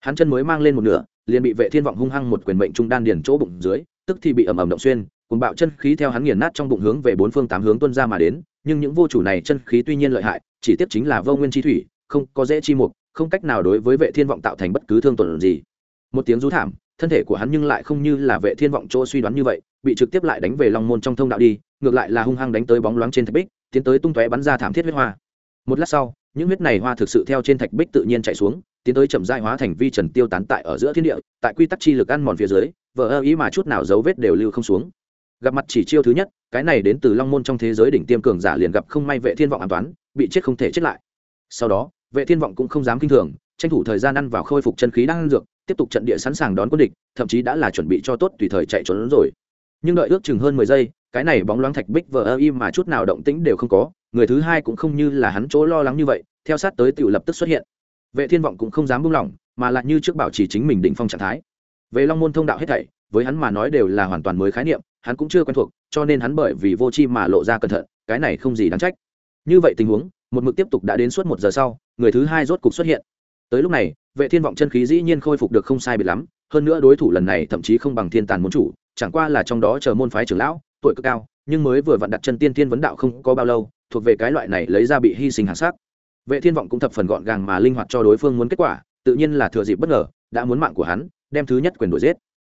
Hắn chân mới mang lên một nửa, liền bị vệ thiên vọng hung hăng một quyền mệnh trung đan điền chỗ bụng dưới, tức thì bị ầm ầm động xuyên cùng bạo chân khí theo hắn nghiền nát trong bụng hướng về bốn phương tám hướng tuân ra mà đến, nhưng những vô chủ này chân khí tuy nhiên lợi hại, chỉ tiếp chính là vô nguyên chi thủy, không có dễ chi mục, không cách nào đối với vệ thiên vọng tạo thành bất cứ thương tổn gì. Một tiếng rú thảm, thân thể của hắn nhưng lại không như là vệ thiên vọng chỗ suy đoán như vậy, bị trực tiếp lại đánh về long môn trong thông đạo đi, ngược lại là hung hăng đánh tới bóng loáng trên thạch bích, tiến tới tung tóe bắn ra thảm thiết huyết hoa. Một lát sau những huyết này hoa thực sự theo trên thạch bích tự nhiên chạy xuống, tiến tới chậm dại hóa thành vi trần tiêu tán tại ở giữa thiên địa, tại quy tắc chi lực ăn mòn phía dưới vợ ơ ý mà chút nào dấu vết đều lưu không xuống. Gặp mặt chỉ chiêu thứ nhất, cái này đến từ long môn trong thế giới đỉnh tiêm cường giả liền gặp không may vệ thiên vọng an toán, bị chết không thể chết lại. Sau đó, vệ thiên vọng cũng không dám kinh thường, tranh thủ thời gian ăn vào khôi phục chân khí đang dược, tiếp tục trận địa sẵn sàng đón quân địch, thậm chí đã là chuẩn bị cho tốt tùy thời chạy trốn rồi. Nhưng đợi ước chừng hơn mười giây cái này bóng loáng thạch bích vờ ơ im mà chút nào động tĩnh đều không có, người thứ hai cũng không như là hắn chỗ lo lắng như vậy, theo sát tới tựu lập tức xuất hiện. Vệ thiên vọng cũng không dám buông lỏng, mà lại như trước bảo trì chính mình định phong trạng thái. Về long môn thông đạo hết thảy, với hắn mà nói đều là hoàn toàn mới khái niệm, hắn cũng chưa quen thuộc, cho nên hắn bởi vì vô chi mà lộ ra cẩn thận, cái này không gì đáng trách. Như vậy tình huống, một mực tiếp tục đã đến suốt một giờ sau, người thứ hai rốt cục xuất hiện. Tới lúc này, vệ thiên vọng chân khí dĩ nhiên khôi phục được không sai biệt lắm, hơn nữa đối thủ lần này thậm chí không bằng thiên tàn môn chủ, chẳng qua là trong đó chờ môn phái trưởng lão tuổi cực cao, nhưng mới vừa vặn đặt chân tiên thiên vấn đạo không có bao lâu, thuộc về cái loại này lấy ra bị hy sinh hàng sắc. Vệ thiên vọng cũng thập phần gọn gàng mà linh hoạt cho đối phương muốn kết quả, tự nhiên là thừa dịp bất ngờ, đã muốn mạng của hắn, đem thứ nhất quyền đuổi giết.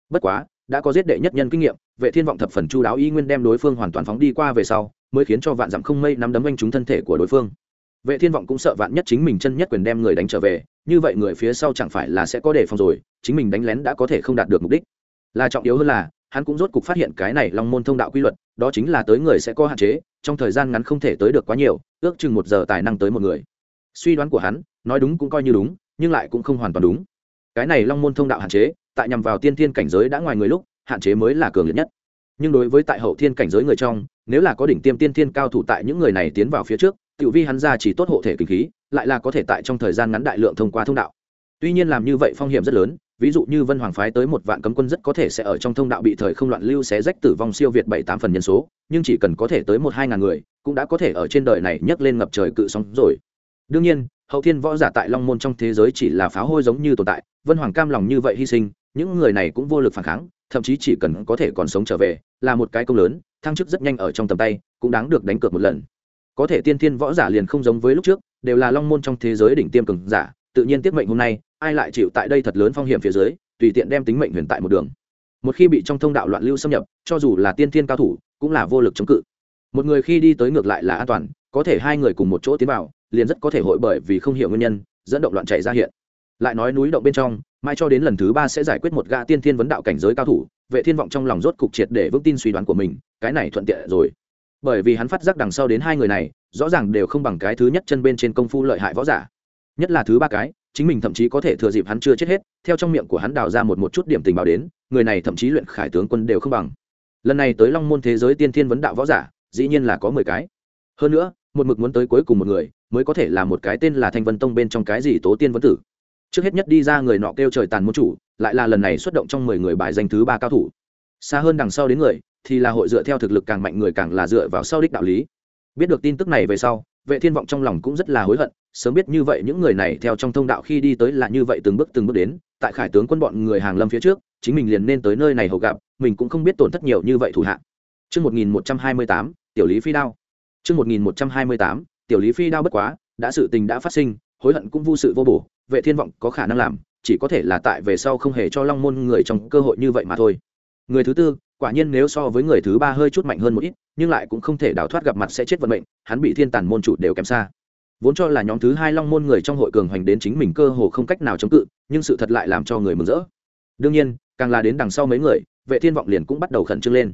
Bất quá, đã có giết đệ nhất nhân kinh nghiệm, vệ thiên vọng thập phần chu đáo y nguyên đem đối phương hoàn toàn phóng đi qua về sau, mới khiến cho vạn dặm không mây nắm đấm anh trúng thân thể của đối phương. Vệ thiên vọng cũng sợ vạn nhất chính mình chân nhất quyền đem người đánh trở về, như vậy người phía sau chẳng phải là sẽ có đề phòng rồi, chính mình đánh lén đã có thể không đạt được mục đích. Là trọng yếu hơn là hắn cũng rốt cục phát hiện cái này long môn thông đạo quy luật, đó chính là tới người sẽ có hạn chế, trong thời gian ngắn không thể tới được quá nhiều, ước chừng một giờ tài năng tới một người. Suy đoán của hắn, nói đúng cũng coi như đúng, nhưng lại cũng không hoàn toàn đúng. Cái này long môn thông đạo hạn chế, tại nhằm vào tiên thiên cảnh giới đã ngoài người lúc, hạn chế mới là cường liệt nhất. Nhưng đối với tại hậu thiên cảnh giới người trong, nếu là có đỉnh tiêm tiên thiên cao thủ tại những người này tiến vào phía trước, tiểu vi hắn ra chỉ tốt hộ thể kinh khí, lại là có thể tại trong thời gian ngắn đại lượng thông qua thông đạo. Tuy nhiên làm như vậy phong hiểm rất lớn ví dụ như vân hoàng phái tới một vạn cấm quân rất có thể sẽ ở trong thông đạo bị thời không loạn lưu xé rách tử vong siêu việt bảy tám phần nhân số, nhưng chỉ cần có thể tới một hai ngàn người, cũng đã có thể ở trên đời này nhấc lên ngập trời cự sóng rồi. Đương nhiên, hậu thiên võ giả tại long môn trong thế giới chỉ là pháo hôi giống như tồn tại, vân hoàng cam lòng như vậy hy sinh, những người này cũng vô lực phản kháng, thậm chí chỉ cần có thể còn sống trở về, là một cái công lớn, thăng chức rất nhanh ở trong tầm tay, cũng đáng được đánh cược một lần. Có thể tiên thiên võ giả liền không giống với lúc trước, đều là long môn trong thế giới đỉnh tiêm cường giả, tự nhiên tiết mệnh hôm nay ai lại chịu tại đây thật lớn phong hiểm phía dưới, tùy tiện đem tính mệnh huyền tại một đường. Một khi bị trong thông đạo loạn lưu xâm nhập, cho dù là tiên thiên cao thủ, cũng là vô lực chống cự. Một người khi đi tới ngược lại là an toàn, có thể hai người cùng một chỗ tiến vào, liền rất có thể hội bởi vì không hiểu nguyên nhân, dẫn động loạn chạy ra hiện. Lại nói núi động bên trong, mai cho đến lần thứ ba sẽ giải quyết một gã tiên thiên vấn đạo cảnh giới cao thủ, vệ thiên vọng trong lòng rốt cục triệt để vững tin suy đoán của mình, cái này thuận tiện rồi. Bởi vì hắn phát giác đằng sau đến hai người này, rõ ràng đều không bằng cái thứ nhất chân bên trên công phu lợi hại võ giả. Nhất là thứ ba cái chính mình thậm chí có thể thừa dịp hắn chưa chết hết, theo trong miệng của hắn đào ra một một chút điểm tình báo đến, người này thậm chí luyện khải tướng quân đều không bằng. Lần này tới long môn thế giới tiên thiên vấn đạo võ giả, dĩ nhiên là có mười cái. Hơn nữa, một mực muốn tới cuối cùng một người, mới có thể là một cái tên là thanh vân tông bên trong cái gì tố tiên vấn tử. Trước hết nhất đi ra người nọ kêu trời tàn môn chủ, lại là lần này xuất động trong mười người bài danh thứ ba cao thủ. Xa hơn đằng sau đến người, thì là hội dựa theo thực lực càng mạnh người càng là dựa vào sau đích đạo lý. Biết được tin tức này về sau, vệ thiên vọng trong lòng cũng rất là hối hận sớm biết như vậy những người này theo trong thông đạo khi đi tới là như vậy từng bước từng bước đến tại khải tướng quân bọn người hàng lâm phía trước chính mình liền nên tới nơi này hầu gặp mình cũng không biết tổn thất nhiều như vậy thủ hạ Trước 1128, tiểu lý phi đao. Trước 1128, tiểu lý phi đao bất quá, đã sự tình đã phát sinh, hối hận cũng vô sự vô bổ, vệ thiên vọng có khả năng làm, chỉ có thể là tại về sau không hề cho long môn người trong cơ hội như vậy mà thôi. Người thứ tư, quả nhiên nếu so với người thứ ba hơi chút mạnh hơn một ít, nhưng lại cũng không thể đào thoát gặp mặt sẽ chết vận mệnh, hắn bị thiên tàn môn chủ đều kém xa vốn cho là nhóm thứ hai long môn người trong hội cường hoành đến chính mình cơ hồ không cách nào chống cự, nhưng sự thật lại làm cho người mừng rỡ. Đương nhiên, càng là đến đằng sau mấy người, vệ thiên vọng liền cũng bắt đầu khẩn trương lên.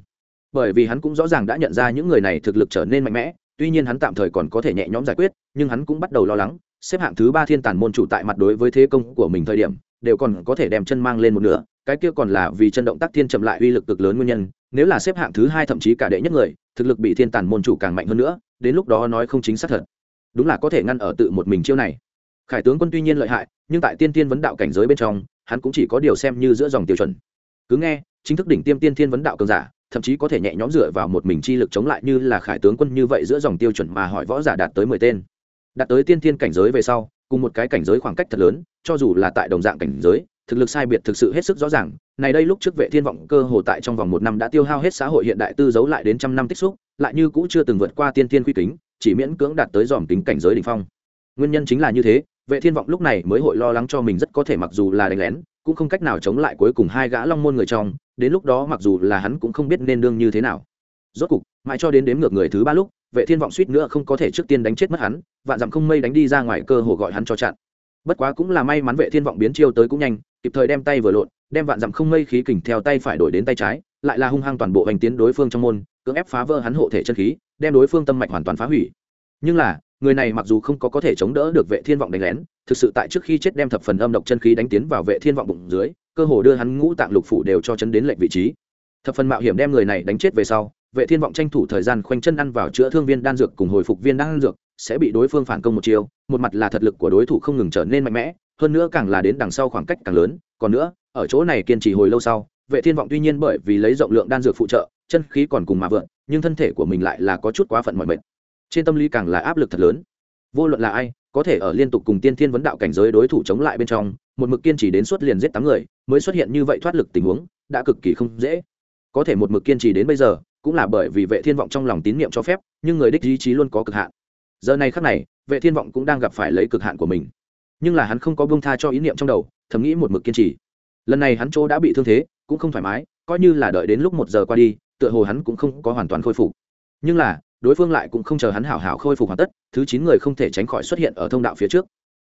Bởi vì hắn cũng rõ ràng đã nhận ra những người này thực lực trở nên mạnh mẽ, tuy nhiên hắn tạm thời còn có thể nhẹ nhõm giải quyết, nhưng hắn cũng bắt đầu lo lắng, xếp hạng thứ ba thiên tàn môn chủ tại mặt đối với thế công của mình thời điểm, đều còn có thể đem chân mang lên một nửa, cái kia còn là vì chân động tác thiên chậm lại uy lực cực lớn nguyên nhân, nếu là xếp hạng thứ hai thậm chí cả đệ nhất người, thực lực bị thiên tàn môn chủ càng mạnh hơn nữa, đến lúc đó nói không chính xác thật đúng là có thể ngăn ở tự một mình chiêu này. Khải tướng quân tuy nhiên lợi hại, nhưng tại tiên tiên vấn đạo cảnh giới bên trong, hắn cũng chỉ có điều xem như giữa dòng tiêu chuẩn. Cứ nghe, chính thức đỉnh tiêm tiên tiên vấn đạo cường giả, thậm chí có thể nhẹ nhõm dựa vào một mình chi lực chống lại như là khải tướng quân như vậy giữa dòng tiêu chuẩn mà hỏi võ giả đạt tới mười tên. Đạt tới tiên tiên cảnh giới về sau, cùng một cái cảnh giới khoảng cách thật lớn, cho dù là tại đồng dạng cảnh giới, thực lực sai biệt thực sự hết sức rõ ràng. Này đây lúc trước vệ thiên vọng cơ hồ tại trong vòng một năm đã tiêu hao hết xã hội hiện đại tư giấu lại đến trăm năm tích xúc, lại như cũ chưa từng vượt qua tiên tiên quy kính chỉ miễn cưỡng đạt tới dòm tính cảnh giới đỉnh phong. Nguyên nhân chính là như thế, vệ thiên vọng lúc này mới hội lo lắng cho mình rất có thể mặc dù là đánh lén, cũng không cách nào chống lại cuối cùng hai gã long môn người trong, đến lúc đó mặc dù là hắn cũng không biết nên đương như thế nào. Rốt cục, mãi cho đến đếm ngược người thứ ba lúc, vệ thiên vọng suýt nữa không có thể trước tiên đánh chết mất hắn, vạn dặm không mây đánh đi ra ngoài cơ hồ gọi hắn cho chặn. Bất quá cũng là may mắn vệ thiên vọng biến chiêu tới cũng nhanh, kịp thời đem tay vừa lộn, đem vạn dặm không mây khí kình theo tay phải đổi đến tay trái, lại là hung hăng toàn bộ hành tiến đối phương trong môn, cưỡng ép phá vỡ hắn hộ thể chân khí đem đối phương tâm mạch hoàn toàn phá hủy. Nhưng là, người này mặc dù không có có thể chống đỡ được vệ thiên vọng đánh lén, thực sự tại trước khi chết đem thập phần âm độc chân khí đánh tiến vào vệ thiên vọng bụng dưới, cơ hồ đưa hắn ngũ tạng lục phủ đều cho chấn đến lệnh vị trí. Thập phần mạo hiểm đem người này đánh chết về sau, vệ thiên vọng tranh thủ thời gian khoanh chân ăn vào chữa thương viên đan dược cùng hồi phục viên đan dược, sẽ bị đối phương phản công một chiều một mặt là thật lực của đối thủ không ngừng trở nên mạnh mẽ, hơn nữa càng là đến đằng sau khoảng cách càng lớn. Còn nữa, ở chỗ này kiên trì hồi lâu sau, vệ thiên vọng tuy nhiên bởi vì lấy rộng lượng đan dược phụ trợ chân khí còn cùng mà vượn, nhưng thân thể của mình lại là có chút quá phận mọi mệt. Trên tâm lý càng là áp lực thật lớn. Vô luận là ai, có thể ở liên tục cùng tiên thiên vấn đạo cảnh giới đối thủ chống lại bên trong, một mực kiên trì đến suốt liền giết tám người, mới xuất hiện như vậy thoát lực tình huống, đã cực kỳ không dễ. Có thể một mực kiên trì đến bây giờ, cũng là bởi vì vệ thiên vọng trong lòng tín nhiệm cho phép, nhưng người đích ý chí luôn có cực hạn. Giờ này khắc này, vệ thiên vọng cũng đang gặp phải lấy cực hạn của mình. Nhưng là hắn không có buông tha cho ý niệm trong đầu, thầm nghĩ một mực kiên trì. Lần này hắn chỗ đã bị thương thế, cũng không thoải mái, coi như là đợi đến lúc một giờ qua đi tựa hồ hắn cũng không có hoàn toàn khôi phục. Nhưng là, đối phương lại cũng không chờ hắn hảo hảo khôi phục hoàn tất, thứ chín người không thể tránh khỏi xuất hiện ở thông đạo phía trước.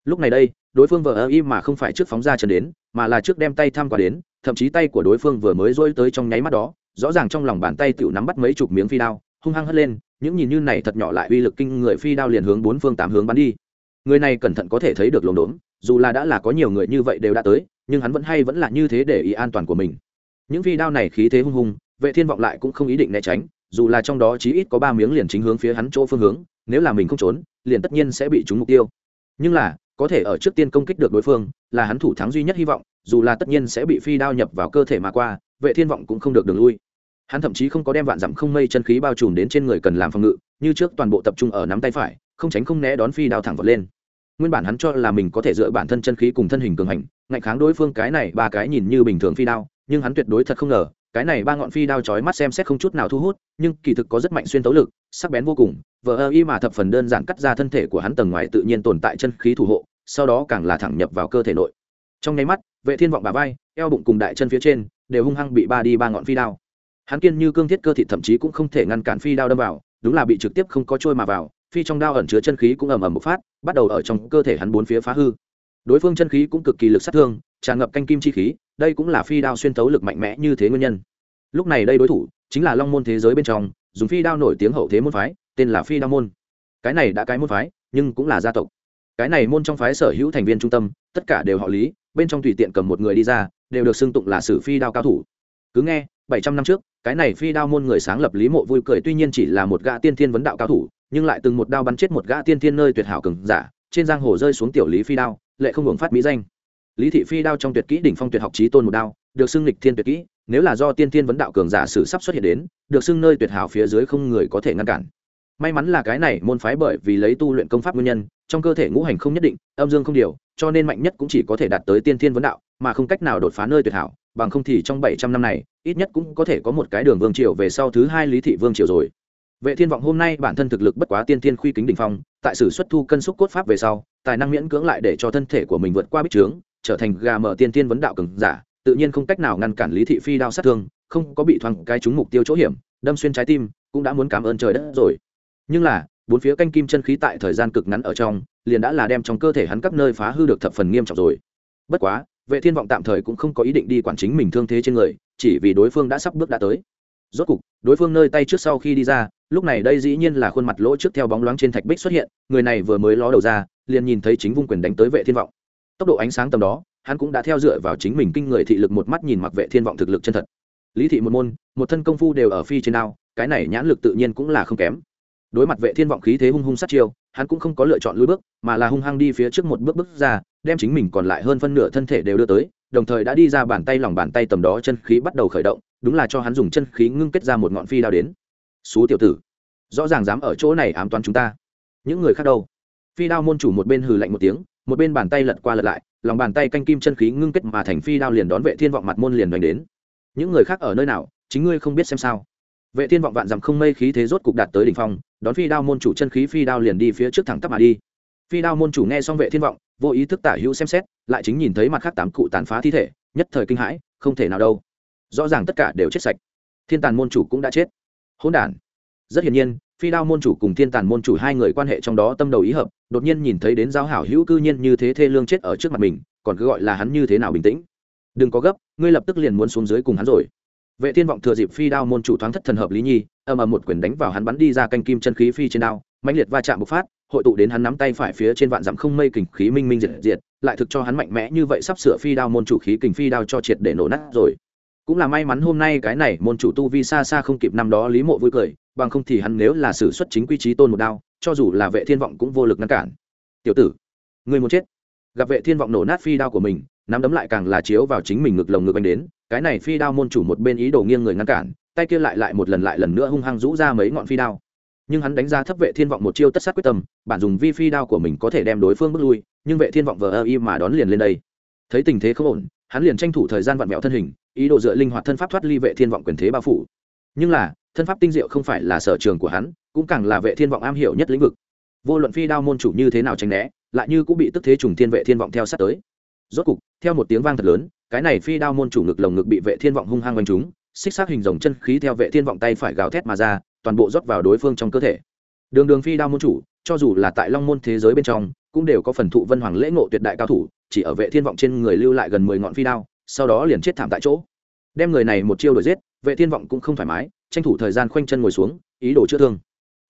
Lúc này đây, đối phương vờ ơ y mà không phải trước phóng ra chân đến, mà là trước đem tay tham quả đến, thậm chí tay của đối phương vừa mới rỗi tới trong nháy mắt đó, rõ ràng trong lòng bàn tay tự nắm bắt mấy chục miếng phi đao, hung hăng hất lên, những nhìn như này thật nhỏ lại uy lực kinh người phi đao liền hướng bốn phương tám hướng bắn đi. Người này cẩn thận có thể thấy được lồn đốn dù là đã là có nhiều người như vậy đều đã tới, nhưng hắn vẫn hay vẫn là như thế để ý an toàn của mình những phi đao này khí thế hung hùng vệ thiên vọng lại cũng không ý định né tránh, dù là trong đó chí ít có ba miếng liền chính hướng phía hắn chỗ phương hướng, nếu là mình không trốn, liền tất nhiên sẽ bị trúng mục tiêu. Nhưng là, có thể ở trước tiên công kích được đối phương, là hắn thủ thắng duy nhất hy vọng, dù là tất nhiên sẽ bị phi đao nhập vào cơ thể mà qua, vệ thiên vọng cũng không được đường lui. Hắn thậm chí không có đem vạn dặm không mây chân khí bao trùm đến trên người cần làm phòng ngự, như trước toàn bộ tập trung ở nắm tay phải, không tránh không né đón phi đao thẳng vọt lên. Nguyên bản hắn cho là mình có thể dựa bản thân chân khí cùng thân hình cường hành ngạnh kháng đối phương cái này, ba cái nhìn như bình thường phi đao nhưng hắn tuyệt đối thật không ngờ, cái này ba ngọn phi đao chói mắt xem xét không chút nào thu hút, nhưng kỳ thực có rất mạnh xuyên tấu lực, sắc bén vô cùng, vờ ơ y mà thập phần đơn giản cắt ra thân thể của hắn tầng ngoài tự nhiên tồn tại chân khí thủ hộ, sau đó càng là thẳng nhập vào cơ thể nội. Trong nháy mắt, vệ thiên vọng bà vai, eo bụng cùng đại chân phía trên, đều hung hăng bị ba đi ba ngọn phi đao. Hắn kiên như cương thiết cơ thịt thậm chí cũng không thể ngăn cản phi đao đâm vào, đúng là bị trực tiếp không có trôi mà vào, phi trong đao ẩn chứa chân khí cũng ầm ầm một phát, bắt đầu ở trong cơ thể hắn bốn phía phá hư. Đối phương chân khí cũng cực kỳ lực sát thương, tràn ngập canh kim chi khí đây cũng là phi đao xuyên thấu lực mạnh mẽ như thế nguyên nhân. Lúc này đây đối thủ chính là long môn thế giới bên trong, dùng phi đao nổi tiếng hậu thế môn phái, tên là phi đao môn. Cái này đã cái môn phái, nhưng cũng là gia tộc. Cái này môn trong phái sở hữu thành viên trung tâm, tất cả đều họ lý, bên trong tùy tiện cầm một người đi ra, đều được xưng tụng là sử phi đao cao thủ. Cứ nghe, bảy trăm năm trước, cái này phi đao môn người sáng lập lý mộ vui cười tuy nhiên chỉ là một gã tiên thiên vấn đạo cao thủ, nhưng lại từng một đao bắn chết một gã tiên thiên nơi tuyệt hảo cường giả, trên giang hồ rơi xuống tiểu lý phi đao, lệ không hưởng phát mỹ danh lý thị phi đao trong tuyệt kỹ đỉnh phong tuyệt học trí tôn một đao, được xưng lịch thiên tuyệt kỹ, nếu là do tiên thiên vấn đạo cường giả sử sắp xuất hiện đến, được xưng nơi tuyệt hảo phía dưới không người có thể ngăn cản. May mắn là cái này môn phái bởi vì lấy tu luyện công pháp nguyên nhân, trong cơ thể ngũ hành không nhất định, âm dương không điều, cho nên mạnh nhất cũng chỉ có thể đạt tới tiên thiên vấn đạo, mà không cách nào đột phá nơi tuyệt hảo, bằng không thì trong bảy trăm năm này, ít nhất cũng có thể có một cái đường vương triều về sau thứ hai lý thị vương triều rồi. Vệ thiên vọng hôm nay bản thân thực lực bất quá tiên thiên khuy kính đỉnh phong, tại sử xuất thu cân xúc cốt pháp về sau, tài năng miễn cưỡng lại để cho thân thể của mình vượt qua bích trướng trở thành gà mở tiên thiên vấn đạo cường giả, tự nhiên không cách nào ngăn cản lý thị phi đao sát thương, không có bị thoáng cái trúng mục tiêu chỗ hiểm, đâm xuyên trái tim, cũng đã muốn cảm ơn trời đất rồi. Nhưng là, bốn phía canh kim chân khí tại thời gian cực ngắn ở trong, liền đã là đem trong cơ thể hắn các nơi phá hư được thập phần nghiêm trọng rồi. Bất quá, vệ thiên vọng tạm thời cũng không có ý định đi quản chính mình thương thế trên người, chỉ vì đối phương đã sắp bước đã tới. Rốt cục, đối phương nơi tay trước sau khi đi ra, lúc này đây dĩ nhiên là khuôn mặt lỗ trước theo bóng loáng trên thạch bích xuất hiện, người này vừa mới ló đầu ra, liền nhìn thấy chính vung quyền đánh tới vệ thiên vọng tốc độ ánh sáng tầm đó, hắn cũng đã theo dựa vào chính mình kinh người thị lực một mắt nhìn mặc vệ thiên vọng thực lực chân thật. Lý thị một môn, một thân công phu đều ở phi trên đao, cái này nhãn lực tự nhiên cũng là không kém. Đối mặt vệ thiên vọng khí thế hung hung sát chiêu, hắn cũng không có lựa chọn lùi bước, mà là hung hăng đi phía trước một bước bước ra, đem chính mình còn lại hơn phân nửa thân thể đều đưa tới, đồng thời đã đi ra bàn tay lòng bàn tay tầm đó chân khí bắt đầu khởi động, đúng là cho hắn dùng chân khí ngưng kết ra một ngọn phi đao đến. Xú tiểu tử, rõ ràng dám ở chỗ này ám toán chúng ta. Những người khác đâu? Phi đao môn chủ một bên hừ lạnh một tiếng một bên bàn tay lật qua lật lại, lòng bàn tay canh kim chân khí ngưng kết mà thành phi đao liền đón vệ thiên vọng mặt môn liền đánh đến. Những người khác ở nơi nào, chính ngươi không biết xem sao. Vệ thiên vọng vạn dặm không mây khí thế rốt cục đạt tới đỉnh phong, đón phi đao môn chủ chân khí phi đao liền đi phía trước thẳng tắp mà đi. Phi đao môn chủ nghe xong vệ thiên vọng, vô ý thức tả hữu xem xét, lại chính nhìn thấy mặt khác tám cụ tàn phá thi thể, nhất thời kinh hãi, không thể nào đâu. Rõ ràng tất cả đều chết sạch. Thiên tàn môn chủ cũng đã chết. Hỗn đản. Rất hiển nhiên phi đao môn chủ cùng thiên tàn môn chủ hai người quan hệ trong đó tâm đầu ý hợp, đột nhiên nhìn thấy đến giao hảo hữu cư nhiên như thế thê lương chết ở trước mặt mình, còn cứ gọi là hắn như thế nào bình tĩnh. Đừng có gấp, ngươi lập tức liền muốn xuống dưới cùng hắn rồi. Vệ thiên vọng thừa dịp phi đao môn chủ thoáng thất thần hợp lý nhi, ầm ầm một quyền đánh vào hắn bắn đi ra canh kim chân khí phi trên đao, mãnh liệt va chạm bộc phát, hội tụ đến hắn nắm tay phải phía trên vạn dặm không mây kình khí minh minh diệt diệt, lại thực cho hắn mạnh mẽ như vậy sắp sửa phi đao môn chủ khí kình phi đao cho triệt để nổ nát rồi cũng là may mắn hôm nay cái này môn chủ tu vi xa xa không kịp năm đó lý mộ vui cười, bằng không thì hắn nếu là sử xuất chính quy trí tôn một đao, cho dù là vệ thiên vọng cũng vô lực ngăn cản. Tiểu tử người muốn chết. Gặp vệ thiên vọng nổ nát phi đao của mình, nắm đấm lại càng là chiếu vào chính mình ngực lồng ngực anh đến, cái này phi đao môn chủ một bên ý đồ nghiêng người ngăn cản, tay kia lại lại một lần lại lần nữa hung hăng rũ ra mấy ngọn phi đao. Nhưng hắn đánh ra thấp vệ thiên vọng một chiêu tất sát quyết tâm, bản dùng vi phi đao của mình có thể đem đối phương bước lui, nhưng vệ thiên vọng vờ ơ y mà đón liền lên đây. Thấy tình thế không ổn, hắn liền tranh thủ thời gian vặn vẹo thân hình ý đồ dựa linh hoạt thân pháp thoát ly vệ thiên vọng quyền thế bao phủ. Nhưng là, thân pháp tinh diệu không phải là sở trường của hắn, cũng càng là vệ thiên vọng am hiểu nhất lĩnh vực. Vô luận phi đao môn chủ như thế nào tránh né, lại như cũng bị tức thế trùng thiên vệ thiên vọng theo sát tới. Rốt cục, theo một tiếng vang thật lớn, cái này phi đao môn chủ ngực lồng ngực bị vệ thiên vọng hung hăng quanh chúng xích xác hình rồng chân khí theo vệ thiên vọng tay phải gào thét mà ra, toàn bộ rót vào đối phương trong cơ thể. Đường đường phi đao môn chủ, cho dù là tại long môn thế giới bên trong, cũng đều có phần thụ vân hoàng lễ ngộ tuyệt đại cao thủ, chỉ ở vệ thiên vọng trên người lưu lại gần mười ngọn phi đao sau đó liền chết thảm tại chỗ. Đem người này một chiêu đuổi giết vệ thiên vọng cũng không thoải mái tranh thủ thời gian khoanh chân ngồi xuống ý đồ chữa thương.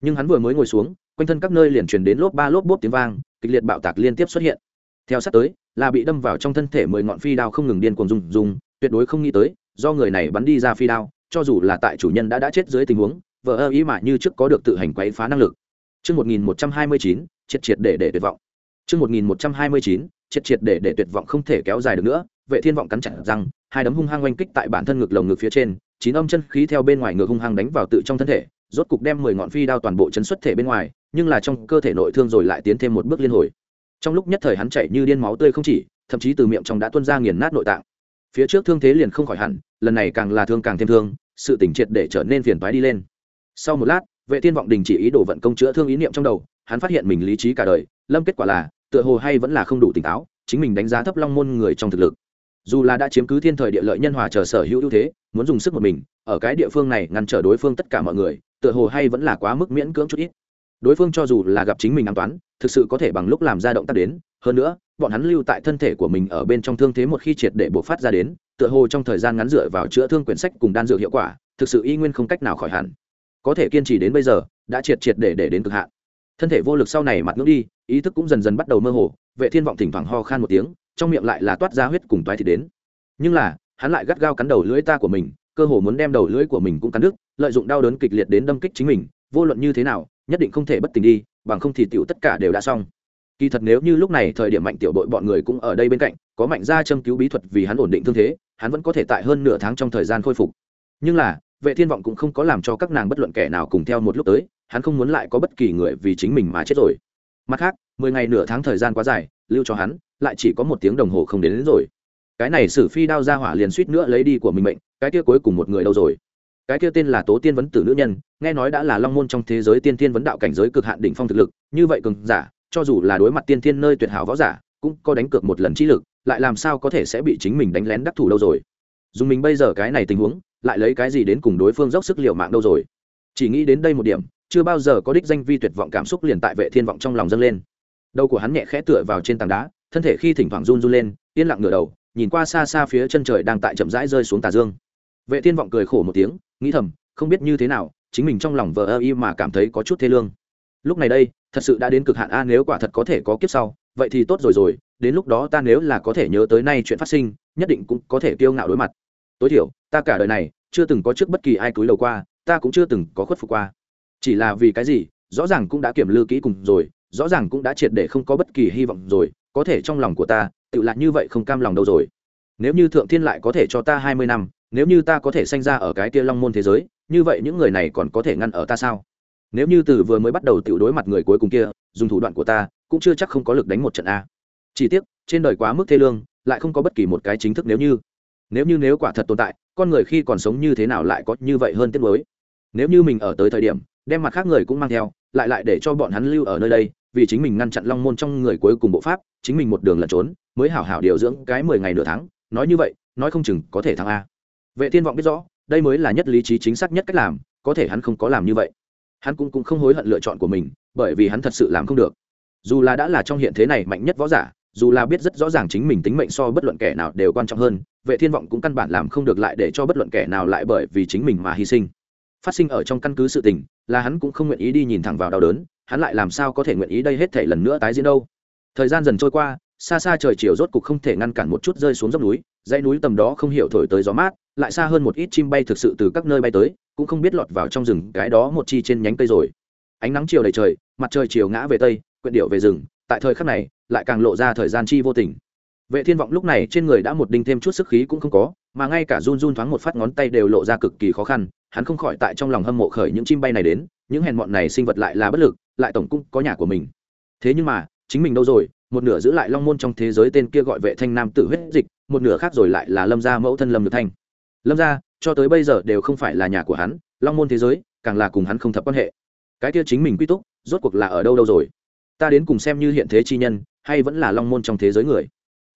Nhưng hắn vừa mới ngồi xuống quanh thân các nơi liền truyền đến lốp ba lốp bốp tiếng vang kịch liệt bạo tạc liên tiếp xuất hiện. Theo sát tới là bị đâm vào trong thân thể mười ngọn phi đao không ngừng điên cuồng dùng dùng tuyệt đối không nghĩ tới do người này bắn đi ra phi đao cho dù là tại chủ nhân đã đã chết dưới tình huống vợ ơ ý mà như trước có được tự hành quấy phá năng lực. Trước 1129, triệt triệt để để tuyệt vọng. Trước 1129, triệt triệt để để tuyệt vọng không thể kéo dài được nữa, vệ thiên vọng cắn chặt răng, hai đấm hung hăng oanh kích tại bản thân ngực lồng ngực phía trên, chín âm chân khí theo bên ngoài ngực hung hăng đánh vào tự trong thân thể, rốt cục đem mười ngọn phi đao toàn bộ chấn xuất thể bên ngoài, nhưng là trong cơ thể nội thương rồi lại tiến thêm một bước liên hồi. Trong lúc nhất thời hắn chảy như điên máu tươi không chỉ, thậm chí từ miệng trong đã tuôn ra nghiền nát nội tạng. Phía trước thương thế liền không khỏi hẳn, lần này càng là thương càng thêm thương, sự tỉnh triệt để trở nên phiền toái đi lên. Sau một lát, Vệ Thiên vọng đình chỉ ý đồ vận công chữa thương ý niệm trong đầu, hắn phát hiện mình lý trí cả đời, lâm kết quả là, tựa hồ hay vẫn là không đủ tỉnh táo, chính mình đánh giá thấp Long môn người trong thực lực dù là đã chiếm cứ thiên thời địa lợi nhân hòa chờ sở hữu ưu thế, muốn dùng sức một mình, ở cái địa phương này ngăn trở đối phương tất cả mọi người, tựa hồ hay vẫn là quá mức miễn cưỡng chút ít. Đối phương cho dù là gặp chính mình an toán thực sự có thể bằng lúc làm ra động tác đến, hơn nữa, bọn hắn lưu tại thân thể của mình ở bên trong thương thế một khi triệt để bộc phát ra đến, tựa hồ trong thời gian ngắn dựa vào chữa thương quyển sách cùng đan dược hiệu quả, thực sự y nguyên không cách nào khỏi hẳn. Có thể kiên trì đến bây giờ, đã triệt triệt để để đến cực hạn. Thân thể vô lực sau này mặt ngưỡng đi, ý thức cũng dần dần bắt đầu mơ hồ, vệ thiên vọng thỉnh thoảng ho khan một tiếng trong miệng lại là toát ra huyết cùng toái thịt đến. Nhưng là, hắn lại gắt gao cắn đầu lưỡi ta của mình, cơ hồ muốn đem đầu lưỡi của mình cũng cắn đứt, lợi dụng đau đớn kịch liệt đến đâm kích chính mình, vô luận như thế nào, nhất định không thể bất tỉnh đi, bằng không thì tiểu tất cả đều đã xong. Kỳ thật nếu như lúc này thời điểm mạnh tiểu đội bọn người cũng ở đây bên cạnh, có mạnh gia châm cứu bí thuật vì hắn ổn định thương thế, hắn vẫn có thể tại hơn nửa tháng trong thời gian khôi phục. Nhưng là, vệ thiên vọng cũng không có làm cho các nàng bất luận kẻ nào cùng theo một lúc tới, hắn không muốn lại có bất kỳ người vì chính mình mà chết rồi. Mặt khác, mười ngày nửa tháng thời gian quá dài lưu cho hắn lại chỉ có một tiếng đồng hồ không đến, đến rồi. Cái này sử phi đao ra hỏa liền suýt nữa lấy đi của mình mệnh cái kia cuối cùng một người đâu rồi? Cái kia tên là tố tiên vấn tử nữ nhân nghe nói đã là long môn trong thế giới tiên tiên vấn đạo cảnh giới cực hạn đỉnh phong thực lực như vậy cường giả cho dù là đối mặt tiên tiên nơi tuyệt hảo võ giả cũng có đánh cược một lần trí lực lại làm sao có thể sẽ bị chính mình đánh lén đắc thủ đâu rồi? Dùng mình bây giờ cái này tình huống lại lấy cái gì đến cùng đối phương dốc sức liệu mạng đâu rồi? Chỉ nghĩ đến đây một điểm chưa bao giờ có đích danh vi tuyệt vọng cảm xúc liền tại vệ thiên vọng trong lòng dâng lên đầu của hắn nhẹ khẽ tựa vào trên tảng đá, thân thể khi thỉnh thoảng run run lên, yên lặng ngửa đầu, nhìn qua xa xa phía chân trời đang tại chậm rãi rơi xuống tà dương. Vệ thiên vọng cười khổ một tiếng, nghĩ thầm, không biết như thế nào, chính mình trong lòng vờ ơ y mà cảm thấy có chút thê lương. Lúc này đây, thật sự đã đến cực hạn a, nếu quả thật có thể có kiếp sau, vậy thì tốt rồi rồi, đến lúc đó ta nếu là có thể nhớ tới nay chuyện phát sinh, nhất định cũng có thể kiêu ngạo đối mặt. Tối thiểu, ta cả đời này chưa từng có trước bất kỳ ai cúi đầu qua, ta cũng chưa từng có khuất phục qua. Chỉ là vì cái gì, rõ ràng cũng đã kiểm lư kỹ cùng rồi rõ ràng cũng đã triệt để không có bất kỳ hy vọng rồi, có thể trong lòng của ta tự lại như vậy không cam lòng đâu rồi. Nếu như thượng thiên lại có thể cho ta hai mươi năm, nếu như ta có thể sanh ra ở cái kia long môn thế giới, như vậy những người này còn có thể ngăn ở ta sao? Nếu như từ vừa mới bắt đầu tự đối mặt người cuối cùng kia, dùng thủ đoạn của ta, cũng chưa chắc không có lực đánh một trận a. Chỉ tiếc, trên đời quá mức thê lương, lại không có bất kỳ một cái chính thức nếu như. Nếu như nếu quả thật tồn tại, con người khi còn sống như thế nào lại có như vậy hơn tiết mới nếu như mình ở tới thời điểm, đem mặt khác người cũng mang theo lại lại để cho bọn hắn lưu ở nơi đây, vì chính mình ngăn chặn long môn trong người cuối cùng bộ pháp, chính mình một đường lẩn trốn, mới hảo hảo điều dưỡng cái mười ngày nửa tháng. Nói như vậy, nói không chừng có thể thắng a. Vệ thiên vọng biết rõ, đây mới là nhất lý trí chính xác nhất cách làm, có thể hắn không có làm như vậy. Hắn cũng cũng không hối hận lựa chọn của mình, bởi vì hắn thật sự làm không được. Dù là đã là trong hiện thế này mạnh nhất võ giả, dù là biết rất rõ ràng chính mình tính mệnh so bất luận kẻ nào đều quan trọng hơn, vệ thiên vọng cũng căn bản làm không được lại để cho bất luận kẻ nào lại bởi vì chính mình mà hy sinh. Phát sinh ở trong căn cứ sự tình là hắn cũng không nguyện ý đi nhìn thẳng vào đau đớn, hắn lại làm sao có thể nguyện ý đây hết thể lần nữa tái diễn đâu? Thời gian dần trôi qua, xa xa trời chiều rốt cục không thể ngăn cản một chút rơi xuống dốc núi, dãy núi tầm đó không hiểu thổi tới gió mát, lại xa hơn một ít chim bay thực sự từ các nơi bay tới, cũng không biết lọt vào trong rừng cái đó một chi trên nhánh cây rồi. Ánh nắng chiều đầy trời, mặt trời chiều ngã về tây, quyện điệu về rừng, tại thời khắc này, lại càng lộ ra thời gian chi vô tình. Vệ thiên vọng lúc này trên người đã một đinh thêm chút sức khí cũng không có, mà ngay cả run run thoáng một phát ngón tay đều lộ ra cực kỳ khó khăn hắn không khỏi tại trong lòng hâm mộ khởi những chim bay này đến, những hèn mọn này sinh vật lại là bất lực, lại tổng cung có nhà của mình. Thế nhưng mà, chính mình đâu rồi, một nửa giữ lại long môn trong thế giới tên kia gọi vệ thanh nam tự huyết dịch, một nửa khác rồi lại là lâm gia mẫu thân lâm nhược thanh. Lâm gia, cho tới bây giờ đều không phải là nhà của hắn, long môn thế giới, càng là cùng hắn không thập quan hệ. Cái kia chính mình quy túc, rốt cuộc là ở đâu đâu rồi? Ta đến cùng xem như hiện thế chi nhân, hay vẫn là long môn trong thế giới người?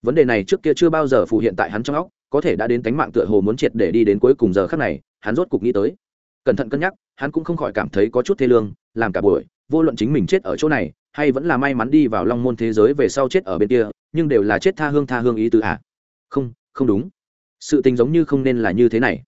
Vấn đề này trước kia chưa bao giờ phù hiện tại hắn trong óc có thể đã đến tánh mạng tựa hồ muốn triệt để đi đến cuối cùng giờ khắc này, hắn rốt cục nghĩ tới. Cẩn thận cân nhắc, hắn cũng không khỏi cảm thấy có chút thê lương, làm cả buổi, vô luận chính mình chết ở chỗ này, hay vẫn là may mắn đi vào long môn thế giới về sau chết ở bên kia, nhưng đều là chết tha hương tha hương ý tứ à? Không không đúng. Sự tình giống như không nên là như thế này.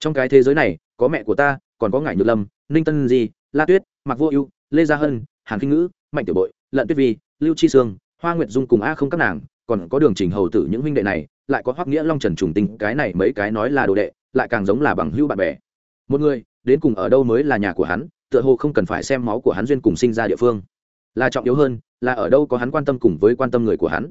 Trong cái thế giới này, có mẹ của ta, còn có ngải nhược lâm, ninh tân di, la tuyết mặc vô ưu, lê gia hân, hàn kinh ngữ, mạnh tiểu bội, lận tuyết vi, lưu chi sương, hoa nguyệt dung cùng a không các nàng, còn có đường trình hầu tử những huynh đệ này lại có hoắc nghĩa long trần trùng tinh, cái này mấy cái nói là đồ đệ, lại càng giống là bằng hữu bạn bè. Một người, đến cùng ở đâu mới là nhà của hắn, tựa hồ không cần phải xem máu của hắn duyên cùng sinh ra địa phương. Là trọng yếu hơn, là ở đâu có hắn quan tâm cùng với quan tâm người của hắn.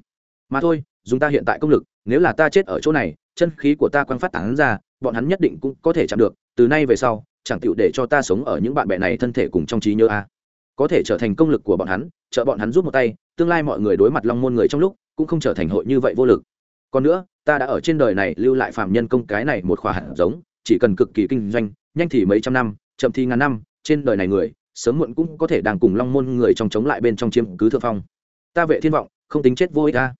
Mà thôi, dùng ta hiện tại công lực, nếu là ta chết ở chỗ này, chân khí của ta quăng phát tán ra, bọn hắn nhất định cũng có thể chạm được, từ nay về sau, chẳng tựu để cho ta sống ở những bạn bè này thân thể cùng trong trí nhớ a. Có thể trở thành công lực của bọn hắn, trợ bọn hắn giúp một tay, tương lai mọi người đối mặt long môn người trong lúc, cũng không trở thành hội như vậy vô lực còn nữa, ta đã ở trên đời này lưu lại phạm nhân công cái này một khoa hạt giống, chỉ cần cực kỳ kinh doanh, nhanh thì mấy trăm năm, chậm thì ngàn năm, trên đời này người, sớm muộn cũng có thể đang cùng long môn người trong chống lại bên trong chiếm cứ thượng phong. Ta vệ thiên vọng, không tính chết vô ích ta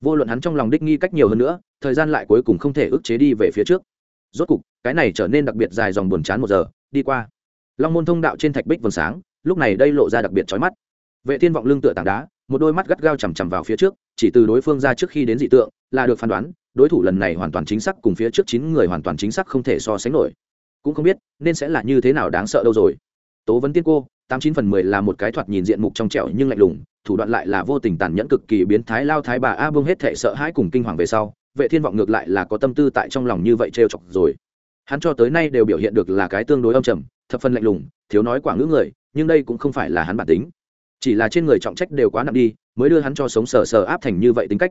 vô luận hắn trong lòng đích nghi cách nhiều hơn nữa, thời gian lại cuối cùng không thể ức chế đi về phía trước. Rốt cục, cái này trở nên đặc biệt dài dòng buồn chán một giờ, đi qua. Long môn thông đạo trên thạch bích vầng sáng, lúc này đây lộ ra đặc biệt chói mắt. Vệ thiên vọng lưng tựa tảng đá một đôi mắt gắt gao chằm chằm vào phía trước, chỉ từ đối phương ra trước khi đến dị tượng là được phán đoán, đối thủ lần này hoàn toàn chính xác cùng phía trước chín người hoàn toàn chính xác không thể so sánh nổi. Cũng không biết nên sẽ là như thế nào đáng sợ đâu rồi. Tố vấn tiên cô, tám chín phần mười là một cái thoạt nhìn diện mục trong trẻo nhưng lạnh lùng, thủ đoạn lại là vô tình tàn nhẫn cực kỳ biến thái lao thái bà a bông hết thể sợ hãi cùng kinh hoàng về sau, vệ thiên vọng ngược lại là có tâm tư tại trong lòng như vậy trêu chọc rồi. Hắn cho tới nay đều biểu hiện được là cái tương đối âm trầm, thập phần lạnh lùng, thiếu nói quả ngữ người, nhưng đây cũng không phải là hắn bản tính chỉ là trên người trọng trách đều quá nặng đi, mới đưa hắn cho sống sờ sờ áp thành như vậy tính cách.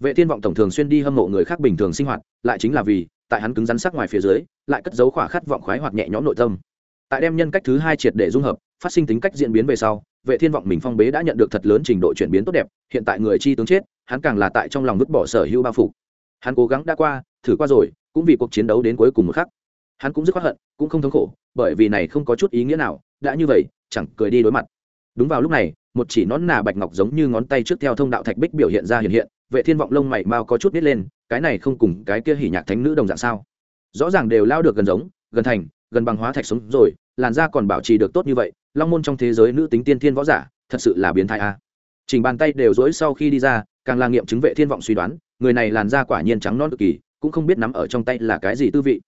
Vệ thiên vọng tổng thường xuyên đi hâm mộ người khác bình thường sinh hoạt, lại chính là vì, tại hắn cứng rắn sắc ngoài phía dưới, lại cất giấu khỏa khát vọng khoái hoặc nhẹ nhõm nội tâm. Tại đem nhân cách thứ hai triệt để dung hợp, phát sinh tính cách diễn biến về sau, vệ thiên vọng mình phong bế đã nhận được thật lớn trình độ chuyển biến tốt đẹp, hiện tại người chi tướng chết, hắn càng là tại trong lòng vứt bỏ sở hữu bao phủ. hắn cố gắng đã qua, thử qua rồi, cũng vì cuộc chiến đấu đến cuối cùng một khắc. Hắn cũng rất khoát hận, cũng không thống khổ, bởi vì này không có chút ý nghĩa nào, đã như vậy, chẳng cười đi đối mặt đúng vào lúc này, một chỉ nón nà bạch ngọc giống như ngón tay trước theo thông đạo thạch bích biểu hiện ra hiện hiện, vệ thiên vọng lông mày mau có chút nít lên, cái này không cùng cái kia hỉ nhạc thánh nữ đồng dạng sao? Rõ ràng đều lao được gần giống, gần thành, gần bằng hóa thạch sống rồi, làn da còn bảo trì được tốt như vậy, long môn trong thế giới nữ tính tiên thiên võ giả, thật sự là biến thái a. À. trình bàn tay đều rối sau khi đi ra, càng là nghiệm chứng vệ thiên vọng suy đoán, người này làn da quả nhiên trắng non cực kỳ, cũng không biết nắm ở trong tay là cái gì tư vị.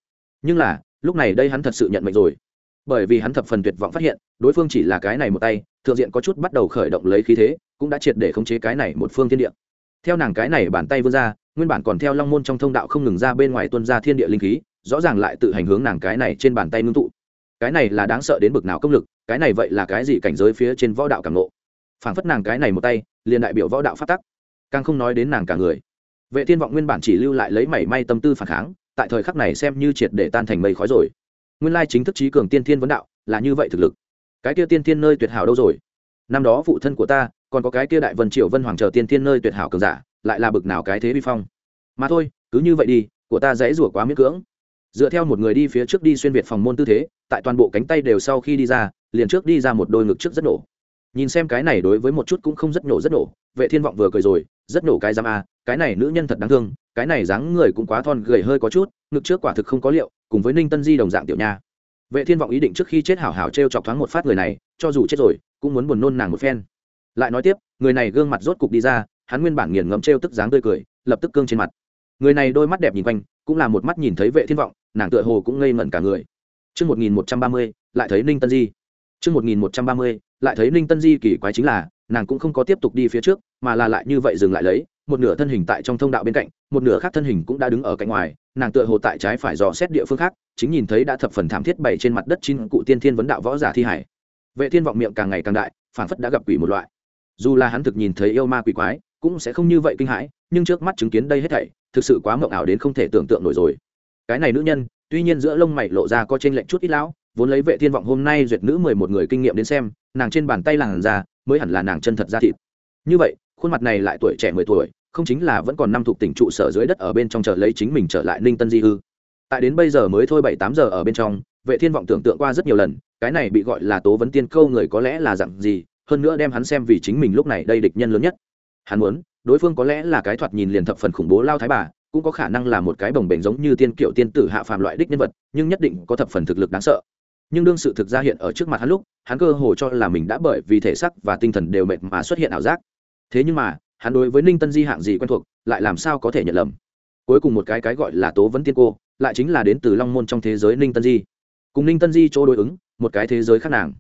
Nhưng là, lúc này đây hắn thật sự nhận mệnh rồi bởi vì hắn thập phần tuyệt vọng phát hiện, đối phương chỉ là cái này một tay, thượng diện có chút bắt đầu khởi động lấy khí thế, cũng đã triệt để khống chế cái này một phương thiên địa. Theo nàng cái này bàn tay vươn ra, nguyên bản còn theo long môn trong thông đạo không ngừng ra bên ngoài tuân ra thiên địa linh khí, rõ ràng lại tự hành hướng nàng cái này trên bàn tay ngưng tụ. Cái này là đáng sợ đến bực nào công lực, cái này vậy là cái gì cảnh giới phía trên võ đạo càng ngộ. Phảng phất nàng cái này một tay, liền đại biểu võ đạo phát tắc. Càng không nói đến nàng cả người. Vệ thiên vọng nguyên bản chỉ lưu lại lấy mảy may tâm tư phản kháng, tại thời khắc này xem như triệt để tan thành mây khói rồi nguyên lai chính thức trí cường tiên thiên vấn đạo là như vậy thực lực. Cái kia tiên thiên nơi tuyệt hảo đâu rồi? Năm đó phụ thân của ta, còn có cái kia đại vân triều vân hoàng chờ tiên thiên nơi tuyệt hảo cường giả, lại là bực nào cái thế vi phong. Mà thôi, cứ như vậy đi, của ta dãy rủa quá miễn cưỡng. Dựa theo một người đi phía trước đi xuyên việt phòng môn tư thế, tại toàn bộ cánh tay đều sau khi đi ra, liền trước đi ra một đôi ngực trước rất nổ. Nhìn xem cái này đối với một chút cũng không rất nổ rất nổ. Vệ thiên vọng vừa cười rồi, rất nổ cái giam a, cái này nữ nhân thật đáng thương cái này dáng người cũng quá thon gầy hơi có chút ngực trước quả thực không có liệu cùng với ninh tân di đồng dạng tiểu nha. Vệ thiên vọng ý định trước khi chết hảo hảo t chọc thoáng một phát người này cho dù chết rồi cũng muốn buồn nôn nàng một phen. Lại nói tiếp người này gương mặt rốt cục đi ra hắn nguyên bản nghiền ngẫm t tức dáng tươi cười lập tức cương trên mặt. Người này đôi mắt đẹp nhìn quanh cũng là một mắt nhìn thấy vệ thiên vọng nàng tựa hồ cũng ngây ngẩn cả người. Trước 1130, lại thấy Ninh Tân Di. Trước 1130, lại thấy Ninh Tân Di kỳ quái chính là, nàng cũng không có tiếp tục đi phía trước, mà là lại như vậy dừng lại lấy, một nửa thân hình tại trong thông đạo bên cạnh, một nửa khác thân hình cũng đã đứng ở cạnh ngoài, nàng tựa hồ tại trái phải dò xét địa phương khác, chính nhìn thấy đã thập phần thảm thiết bày trên mặt đất chín cụ tiên thiên vấn đạo võ giả thi hải. Vệ Thiên vọng miệng càng ngày càng đại, phản phất đã gặp quỷ một loại. Dù là hắn thực nhìn thấy yêu ma quỷ quái, cũng sẽ không như vậy kinh hãi, nhưng trước mắt chứng kiến đây hết thảy, thực sự quá mộng ảo đến không thể tưởng tượng nổi rồi. Cái này nữ nhân, tuy nhiên giữa lông mày lộ ra có trên lệnh chút ít lão, vốn lấy Vệ Thiên vọng hôm nay duyệt nữ mười một người kinh nghiệm đến xem, nàng trên bàn tay làn ra, mới hẳn là nàng chân thật ra thịt. Như vậy, khuôn mặt này lại tuổi trẻ mười tuổi, không chính là vẫn còn năm thuộc tỉnh trụ sở dưới đất ở bên trong chờ lấy chính mình trở lại Ninh Tân Di hư. Tại đến bây giờ mới thôi bảy tám giờ ở bên trong, Vệ Thiên vọng tưởng tượng qua rất nhiều lần, cái này bị gọi là tố vấn tiên câu người có lẽ là dạng gì, hơn nữa đem hắn xem vì chính mình lúc này đây địch nhân lớn nhất. Hắn muốn, đối phương có lẽ là cái thoạt nhìn liền thập phần khủng bố lao thái bà, cũng có khả năng là một cái bồng bềnh giống như tiên kiệu tiên tử hạ phàm loại đích nhân vật, nhưng nhất định có thập phần thực lực đáng sợ. Nhưng đương sự thực ra hiện ở trước mặt hắn lúc, hắn cơ hồ cho là mình đã bởi vì thể xác và tinh thần đều mệt mà xuất hiện ảo giác. Thế nhưng mà, hắn đối với ninh tân di hạng gì quen thuộc lại làm sao có thể nhận lầm? Cuối cùng một cái cái gọi là tố vấn tiên cô lại chính là đến từ long môn trong thế giới ninh tân di. Cùng ninh tân di chỗ đối ứng một cái thế giới khác nàng.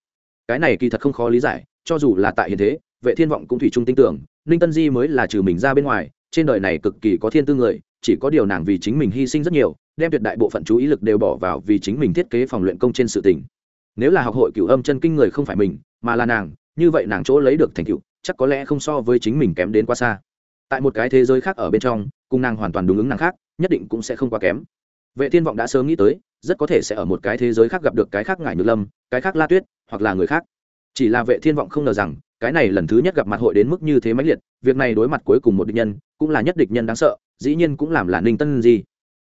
Cái này kỳ thật không khó lý giải cho dù là tại hiện thế vệ thiên vọng cũng thủy chung tin tưởng ninh tân di mới là trừ mình ra bên ngoài trên đời này cực kỳ có thiên tư người chỉ có điều nàng vì chính mình hy sinh rất nhiều đem tuyệt đại bộ phận chú ý lực đều bỏ vào vì chính mình thiết kế phòng luyện công trên sự tình. Nếu là học hội cửu âm chân kinh người không phải mình mà là nàng như vậy nàng chỗ lấy được thành tựu chắc có lẽ không so với chính mình kém đến quá xa. Tại một cái thế giới khác ở bên trong cung nàng hoàn toàn đúng ứng nàng khác, nhất định cũng sẽ không quá kém. Vệ thiên vọng đã sớm nghĩ tới, rất có thể sẽ ở một cái thế giới khác gặp được cái khác ngải nhược lâm, cái khác la tuyết, hoặc là người khác. Chỉ là vệ thiên vọng không ngờ rằng, cái này lần thứ nhất gặp mặt hội đến mức như thế mãnh liệt, việc này đối mặt cuối cùng một địch nhân, cũng là nhất địch nhân đáng sợ, dĩ nhiên cũng làm là ninh tân gì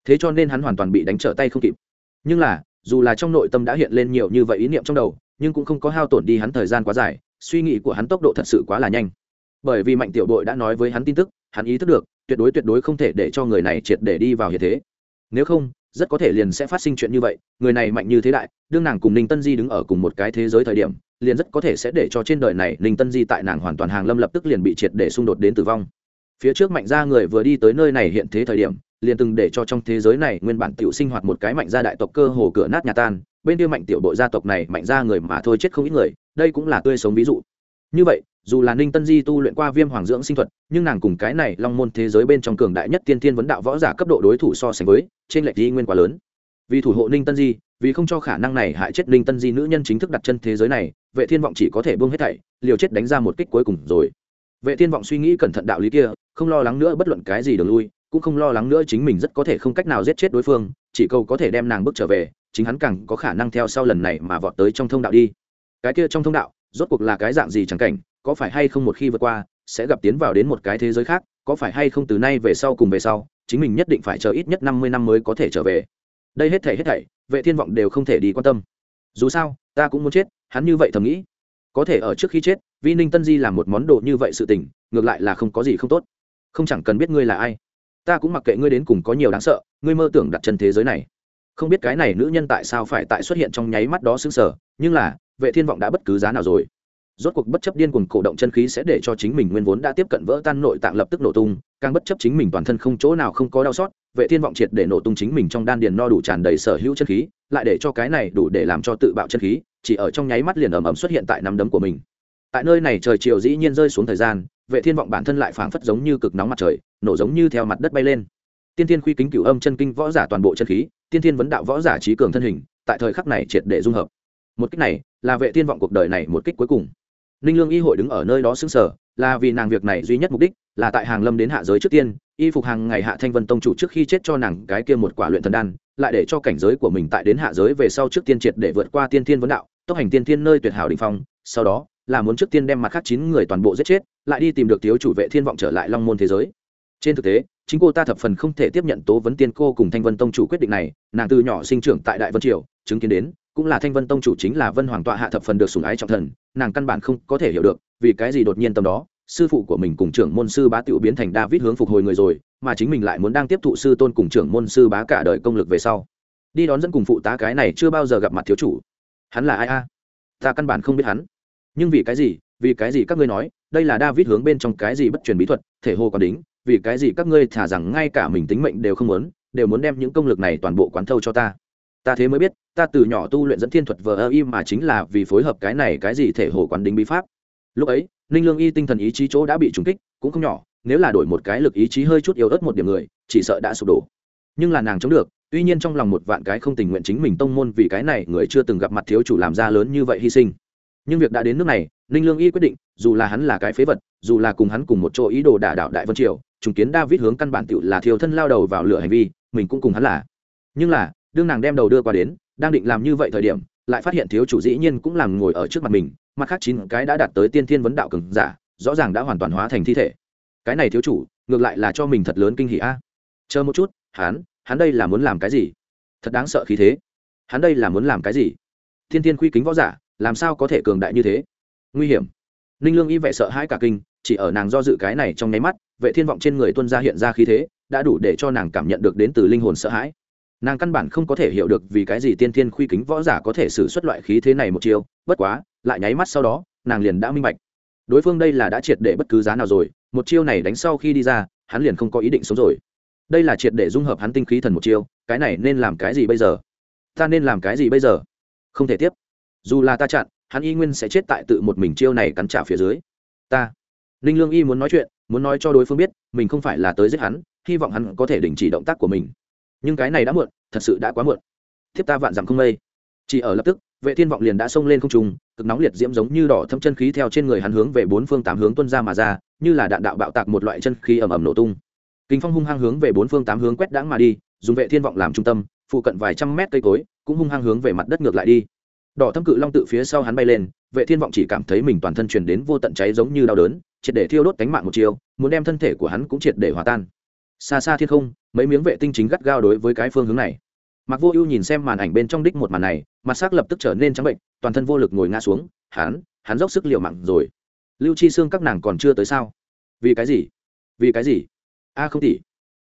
thế cho nên hắn hoàn toàn bị đánh trở tay không kịp. Nhưng là, dù là trong nội tâm đã hiện lên nhiều như vậy ý niệm trong đầu, nhưng cũng không có hao tổn đi hắn thời gian quá dài suy nghĩ của hắn tốc độ thật sự quá là nhanh. Bởi vì mạnh tiểu đội đã nói với hắn tin tức, hắn ý thức được, tuyệt đối tuyệt đối không thể để cho người này triệt để đi vào hiện thế. Nếu không, rất có thể liền sẽ phát sinh chuyện như vậy, người này mạnh như thế đại, đương nàng cùng ninh tân di đứng ở cùng một cái thế giới thời điểm, liền rất có thể sẽ để cho trên đời này ninh tân di tại nàng hoàn toàn hàng lâm lập tức liền bị triệt để xung đột đến tử vong. Phía trước mạnh gia người vừa đi tới nơi này hiện thế thời điểm, liền từng để cho trong thế giới này nguyên bản tiểu sinh hoạt một cái mạnh gia đại tộc cơ hồ cửa nát nhà tan bên kia mạnh tiểu bộ gia tộc này mạnh gia người mà thôi chết không ít người, đây cũng là tươi sống ví dụ. Như vậy, dù là ninh tân di tu luyện qua viêm hoàng dưỡng sinh thuật, nhưng nàng cùng cái này long môn thế giới bên trong cường đại nhất tiên thiên vấn đạo võ giả cấp độ đối thủ so sánh với, trên lệch di nguyên quá lớn. Vì thủ hộ ninh tân di, vì không cho khả năng này hại chết ninh tân di nữ nhân chính thức đặt chân thế giới này, vệ thiên vọng chỉ có thể buông hết thảy, liều chết đánh ra một kích cuối cùng rồi. Vệ thiên vọng suy nghĩ cẩn thận đạo lý kia, không lo lắng nữa bất luận cái gì đường lui, cũng không lo lắng nữa chính mình rất có thể không cách nào giết chết đối phương, chỉ cầu có thể đem nàng bước trở về chính hắn càng có khả năng theo sau lần này mà vọt tới trong thông đạo đi. Cái kia trong thông đạo, rốt cuộc là cái dạng gì chẳng cảnh, có phải hay không một khi vượt qua, sẽ gặp tiến vào đến một cái thế giới khác, có phải hay không từ nay về sau cùng về sau, chính mình nhất định phải chờ ít nhất năm mươi năm mới có thể trở về. Đây hết thảy hết thảy, vệ thiên vọng đều không thể đi quan tâm. Dù sao, ta cũng muốn chết, hắn như vậy thầm nghĩ. Có thể ở trước khi chết, vi ninh tân di làm một món đồ như vậy sự tình, ngược lại là không có gì không tốt. Không chẳng cần biết ngươi là ai. Ta cũng mặc kệ ngươi đến cùng có nhiều đáng sợ, ngươi mơ tưởng đặt chân thế giới này không biết cái này nữ nhân tại sao phải tại xuất hiện trong nháy mắt đó xứng sở nhưng là, vệ thiên vọng đã bất cứ giá nào rồi. Rốt cuộc bất chấp điên cuồng cổ động chân khí sẽ để cho chính mình nguyên vốn đã tiếp cận vỡ tan nội tạng lập tức nổ tung, càng bất chấp chính mình toàn thân không chỗ nào không có đau sót vệ thiên vọng triệt để nổ tung chính mình trong đan điền no đủ tràn đầy sở hữu chân khí, lại để cho cái này đủ để làm cho tự bạo chân khí, chỉ ở trong nháy mắt liền ầm ầm xuất hiện tại nắm đấm của mình. Tại nơi này trời chiều dĩ nhiên rơi xuống thời gian, vệ thiên vọng bản thân lại phảng phất giống như cực nóng mặt trời, nổ giống như theo mặt đất bay lên tiên thiên khuy kính cửu âm chân kinh võ giả toàn bộ chân khí, tiên thiên vấn đạo võ giả trí cường thân hình, tại thời khắc này triệt để dung hợp. Một kích này là vệ thiên vọng cuộc đời này một kích cuối cùng. Ninh lương y hội đứng ở nơi đó xứng sở là vì nàng việc này duy nhất mục đích, là tại hàng lâm đến hạ giới trước tiên, y phục hàng ngày hạ thanh vân tông chủ trước khi chết cho nàng cái kia một quả luyện thần đan, lại để cho cảnh giới của mình tại đến hạ giới về sau trước tiên triệt để vượt qua tiên thiên vấn đạo, tốc hành tiên thiên nơi tuyệt hảo đình phong, sau đó là muốn trước tiên đem mặt khác chín người toàn bộ giết chết, lại đi tìm được thiếu chủ vệ thiên vọng trở lại long môn thế giới. Trên thực tế chính cô ta thập phần không thể tiếp nhận tố vấn tiên cô cùng thanh vân tông chủ quyết định này, nàng từ nhỏ sinh trưởng tại đại vân triều, chứng kiến đến, cũng là thanh vân tông chủ chính là vân hoàng tọa hạ thập phần được sủng ái trọng thần, nàng căn bản không có thể hiểu được, vì cái gì đột nhiên tầm đó, sư phụ của mình cùng trưởng môn sư bá tiểu biến thành david hướng phục hồi người rồi, mà chính mình lại muốn đang tiếp thụ sư tôn cùng trưởng môn sư bá cả đời công lực về sau. Đi đón dẫn cùng phụ tá cái này chưa bao giờ gặp mặt thiếu chủ. Hắn là ai a? Ta căn bản không biết hắn. Nhưng vì cái gì, vì cái gì các ngươi nói, đây là david hướng bên trong cái gì bất truyền bí thuật, thể hồ còn đính vì cái gì các ngươi thả rằng ngay cả mình tính mệnh đều không muốn, đều muốn đem những công lực này toàn bộ quán thâu cho ta? Ta thế mới biết, ta từ nhỏ tu luyện dẫn thiên thuật vờ ơ im mà chính là vì phối hợp cái này cái gì thể hồ quán đính bí pháp. Lúc ấy, ninh lương y tinh thần ý chí chỗ đã bị trúng kích, cũng không nhỏ, nếu là đổi một cái lực ý chí hơi chút yếu ớt một điểm người, chỉ sợ đã sụp đổ. Nhưng là nàng chống được, tuy nhiên trong lòng một vạn cái không tình nguyện chính mình tông môn vì cái này người chưa từng gặp mặt thiếu chủ làm ra lớn như vậy hy sinh. Nhưng việc đã đến nước này, ninh lương y quyết định, dù là hắn là cái phế vật, dù là cùng hắn cùng một chỗ ý đồ đả đạo đại vân triều trùng kiến david hướng căn bản tựu là thiếu thân lao đầu vào lửa hành vi, mình cũng cùng hắn là. Nhưng là, đương nàng đem đầu đưa qua đến, đang định làm như vậy thời điểm, lại phát hiện thiếu chủ dĩ nhiên cũng làm ngồi ở trước mặt mình, mặt khác chín cái đã đạt tới tiên thiên vấn đạo cường giả, rõ ràng đã hoàn toàn hóa thành thi thể. Cái này thiếu chủ, ngược lại là cho mình thật lớn kinh hỉ a. Chờ một chút, hắn hắn đây là muốn làm cái gì? Thật đáng sợ khí thế. Hắn đây là muốn làm cái gì? Thiên thiên quy kính võ giả, làm sao có thể cường đại như thế? Nguy hiểm. Ninh lương y vẻ sợ hãi cả kinh, chỉ ở nàng do dự cái này trong nháy mắt vệ thiên vọng trên người tuân ra hiện ra khí thế, đã đủ để cho nàng cảm nhận được đến từ linh hồn sợ hãi. Nàng căn bản không có thể hiểu được vì cái gì tiên thiên khuy kính võ giả có thể xử xuất loại khí thế này một chiều bất quá, lại nháy mắt sau đó, nàng liền đã minh bạch. Đối phương đây là đã triệt để bất cứ giá nào rồi, một chiêu này đánh sau khi đi ra, hắn liền không có ý định sống rồi. Đây là triệt để dung hợp hắn tinh khí thần một chiêu, cái này nên làm cái gì bây giờ? Ta nên làm cái gì bây giờ? Không thể tiếp. Dù là ta chặn, hắn y nguyên sẽ chết tại tự một mình chiêu này cắn trả phía dưới. Ta ninh lương y muốn nói chuyện, muốn nói cho đối phương biết, mình không phải là tới giết hắn, hy vọng hắn có thể đình chỉ động tác của mình. Nhưng cái này đã muộn, thật sự đã quá muộn. Thiếp ta vạn dặm không mây. Chỉ ở lập tức, vệ thiên vọng liền đã xông lên không trung, cực nóng liệt diễm giống như đỏ thâm chân khí theo trên người hắn hướng về bốn phương tám hướng tuân ra mà ra, như là đạn đạo bạo tạc một loại chân khí ầm ầm nổ tung. Kinh phong hung hăng hướng về bốn phương tám hướng quét đãng mà đi, dùng vệ thiên vọng làm trung tâm, phụ cận vài trăm mét cây cối, cũng hung hăng hướng về mặt đất ngược lại đi đỏ thâm cự long tự phía sau hắn bay lên, vệ thiên vọng chỉ cảm thấy mình toàn thân truyền đến vô tận cháy giống như đau đớn, triệt để thiêu đốt cánh mạng một chiều muốn đem thân thể của hắn cũng triệt để hòa tan. Xa xa thiên không, mấy miếng vệ tinh chính gắt gao đối với cái phương hướng này. Mặc vô ưu nhìn xem màn ảnh bên trong đích một màn này, mặt sắc lập tức trở nên trắng bệnh, toàn thân vô lực ngồi ngã xuống, hắn hắn dốc sức liều mạng rồi. Lưu chi xương các nàng còn chưa tới sao? Vì cái gì? Vì cái gì? A không tỷ.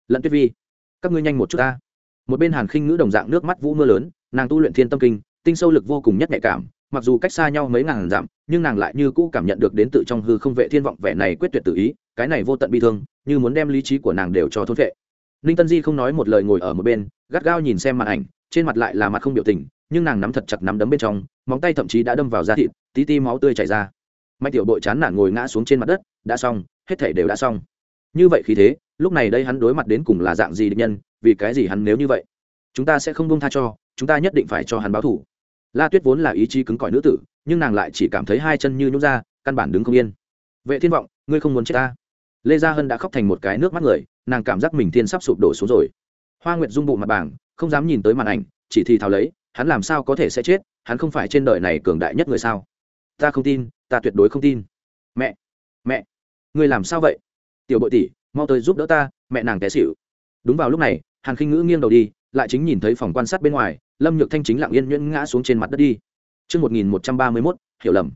Lận tuyết vi, các ngươi nhanh một chút ta. Một bên hàn khinh ngữ đồng dạng nước mắt vũ mưa lớn, nàng tu luyện thiên tâm kinh tinh sâu lực vô cùng nhất nhạy cảm, mặc dù cách xa nhau mấy ngàn dặm, nhưng nàng lại như cũ cảm nhận được đến tự trong hư không vệ thiên vọng vẻ này quyết tuyệt tự ý, cái này vô tận bi thương, như muốn đem lý trí của nàng đều cho thốt vệ. Ninh tân di không nói một lời ngồi ở một bên, gắt gao nhìn xem màn ảnh, trên mặt lại là mặt không biểu tình, nhưng nàng nắm thật chặt nắm đấm bên trong, móng tay thậm chí đã đâm vào da thịt, tí ti máu tươi chảy ra. Mạnh tiểu đội chán nản ngồi ngã xuống trên mặt đất, đã xong, hết thể đều đã xong. Như vậy khi thế, lúc này đây hắn đối mặt đến cùng là dạng gì định nhân, vì cái gì hắn nếu như vậy? Chúng ta sẽ không buông tha cho, chúng ta nhất định phải cho hắn báo thủ la tuyết vốn là ý chí cứng cỏi nữ tử, nhưng nàng lại chỉ cảm thấy hai chân như nhút ra, căn bản đứng không yên. Vệ thiên vọng, ngươi không muốn chết ta. Lê gia hân đã khóc thành một cái nước mắt người, nàng cảm giác mình thiên sắp sụp đổ xuống rồi. Hoa nguyệt dung bụng mặt bảng không dám nhìn tới màn ảnh, chỉ thì thào lấy, hắn làm sao có thể sẽ chết, hắn không phải trên đời này cường đại nhất người sao? Ta không tin, ta tuyệt đối không tin. Mẹ mẹ, ngươi làm sao vậy? Tiểu bội tỷ, mau tới giúp đỡ ta, mẹ nàng té xỉu. Đúng vào lúc này, hàn khinh ngữ nghiêng đầu đi, lại chính nhìn thấy phòng quan sát bên ngoài lâm nhược thanh chính lặng yên nhuyễn ngã xuống trên mặt đất đi Trước 1131, hiểu lầm.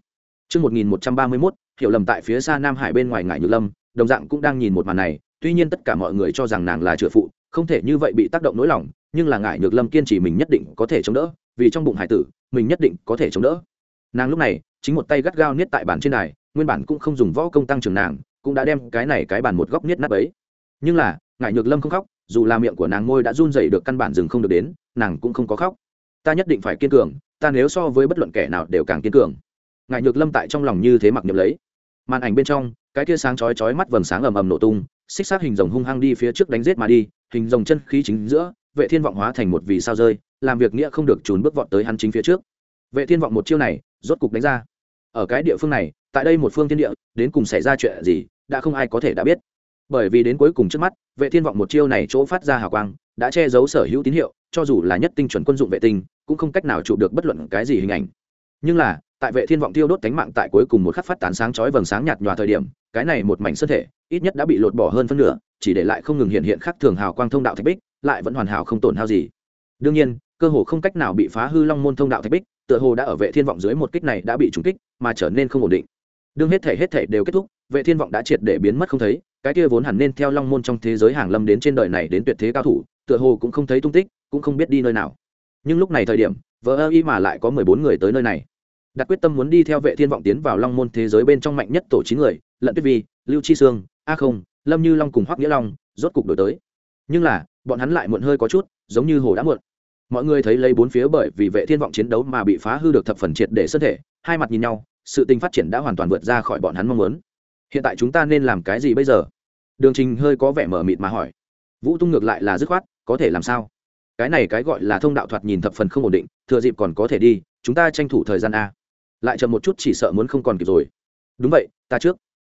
Trước 1131, hiểu lầm tại phía xa Nam Hải bên ngoài ngải nhược lâm, đồng dạng cũng đang nhìn một màn này, tuy nhiên tất cả mọi người cho rằng nàng là trợ phụ, không thể như vậy bị tác động nỗi lòng, nhưng là ngải nhược lâm kiên trì mình nhất định có thể chống đỡ, vì trong bụng hải tử, mình nhất định có thể chống đỡ. Nàng lúc này, chính một tay gắt gao niết tại bàn trên đài, nguyên bản cũng không dùng võ công tăng trưởng nàng, cũng đã đem cái này cái bàn một góc niết nát ấy. Nhưng là, ngải nhược lâm không khóc, dù là miệng của nàng môi đã run rẩy được căn bản dừng không được đến, nàng cũng không có khóc. Ta nhất định phải kiên cường, ta nếu so với bất luận kẻ nào đều càng kiên cường. ngại nhược lâm tại trong lòng như thế mặc niệm lấy. Màn ảnh bên trong, cái kia sáng chói chói mắt vầng sáng ầm ầm nổ tung, xích xác hình rồng hung hăng đi phía trước đánh giết mà đi, hình rồng chân khí chính giữa, vệ thiên vọng hóa thành một vì sao rơi, làm việc nghĩa không được trốn bước vọt tới hắn chính phía trước. Vệ thiên vọng một chiêu này, rốt cục đánh ra. Ở cái địa phương này, tại đây một phương thiên địa, đến cùng xảy ra chuyện gì, đã không ai có thể đã biết. Bởi vì đến cuối cùng trước mắt, vệ thiên vọng một chiêu này chỗ phát ra hào quang, đã che giấu sở hữu tín hiệu, cho dù là nhất tinh chuẩn quân dụng vệ tinh, cũng không cách nào chụp được bất luận cái gì hình ảnh. Nhưng là, tại vệ thiên vọng tiêu đốt cánh mạng tại cuối cùng một khắc phát tán sáng chói vầng sáng nhạt nhòa thời điểm cái này một mảnh sơn thể ít nhất đã bị lột bỏ hơn phân nửa chỉ để lại không ngừng hiện hiện khắc thường hào quang thông đạo thạch bích lại vẫn hoàn hảo không tổn hao gì đương nhiên cơ hồ không cách nào bị phá hư long môn thông đạo thạch bích tựa hồ đã ở vệ thiên vọng dưới một kích này đã bị trúng kích mà trở nên không ổn định đương hết thể hết thể đều kết thúc vệ thiên vọng đã triệt để biến mất không thấy cái kia vốn hẳn nên theo long môn trong thế giới hàng lâm đến trên đời này đến tuyệt thế cao thủ tựa hồ cũng không thấy tung tích cũng không biết đi nơi nào. Nhưng lúc này thời điểm vợ ơ y mà lại có mười bốn người tới nơi này. Đặt quyết tâm muốn đi theo vệ thiên vọng tiến vào long môn thế giới bên trong mạnh nhất tổ chín người, lận tuyết vi, lưu chi sương, a không, lâm như long cùng hoắc nghĩa long, rốt cục đổi tới. Nhưng là, bọn hắn lại muộn hơi có chút, giống như hồ đã muộn. Mọi người thấy lấy bốn phía bởi vì vệ thiên vọng chiến đấu mà bị phá hư được thập phần triệt để sân thể, hai mặt nhìn nhau, sự tình phát triển đã hoàn toàn vượt ra khỏi bọn hắn mong muốn. Hiện tại chúng ta nên làm cái gì bây giờ? Đường trình hơi có vẻ mở mịt mà hỏi. Vũ tung ngược lại là dứt khoát, có thể làm sao? Cái này cái gọi là thông đạo thoạt nhìn thập phần không ổn định, thừa dịp còn có thể đi, chúng ta tranh thủ thời gian a. Lại chậm một chút chỉ sợ muốn không còn kịp rồi. Đúng vậy, ta trước.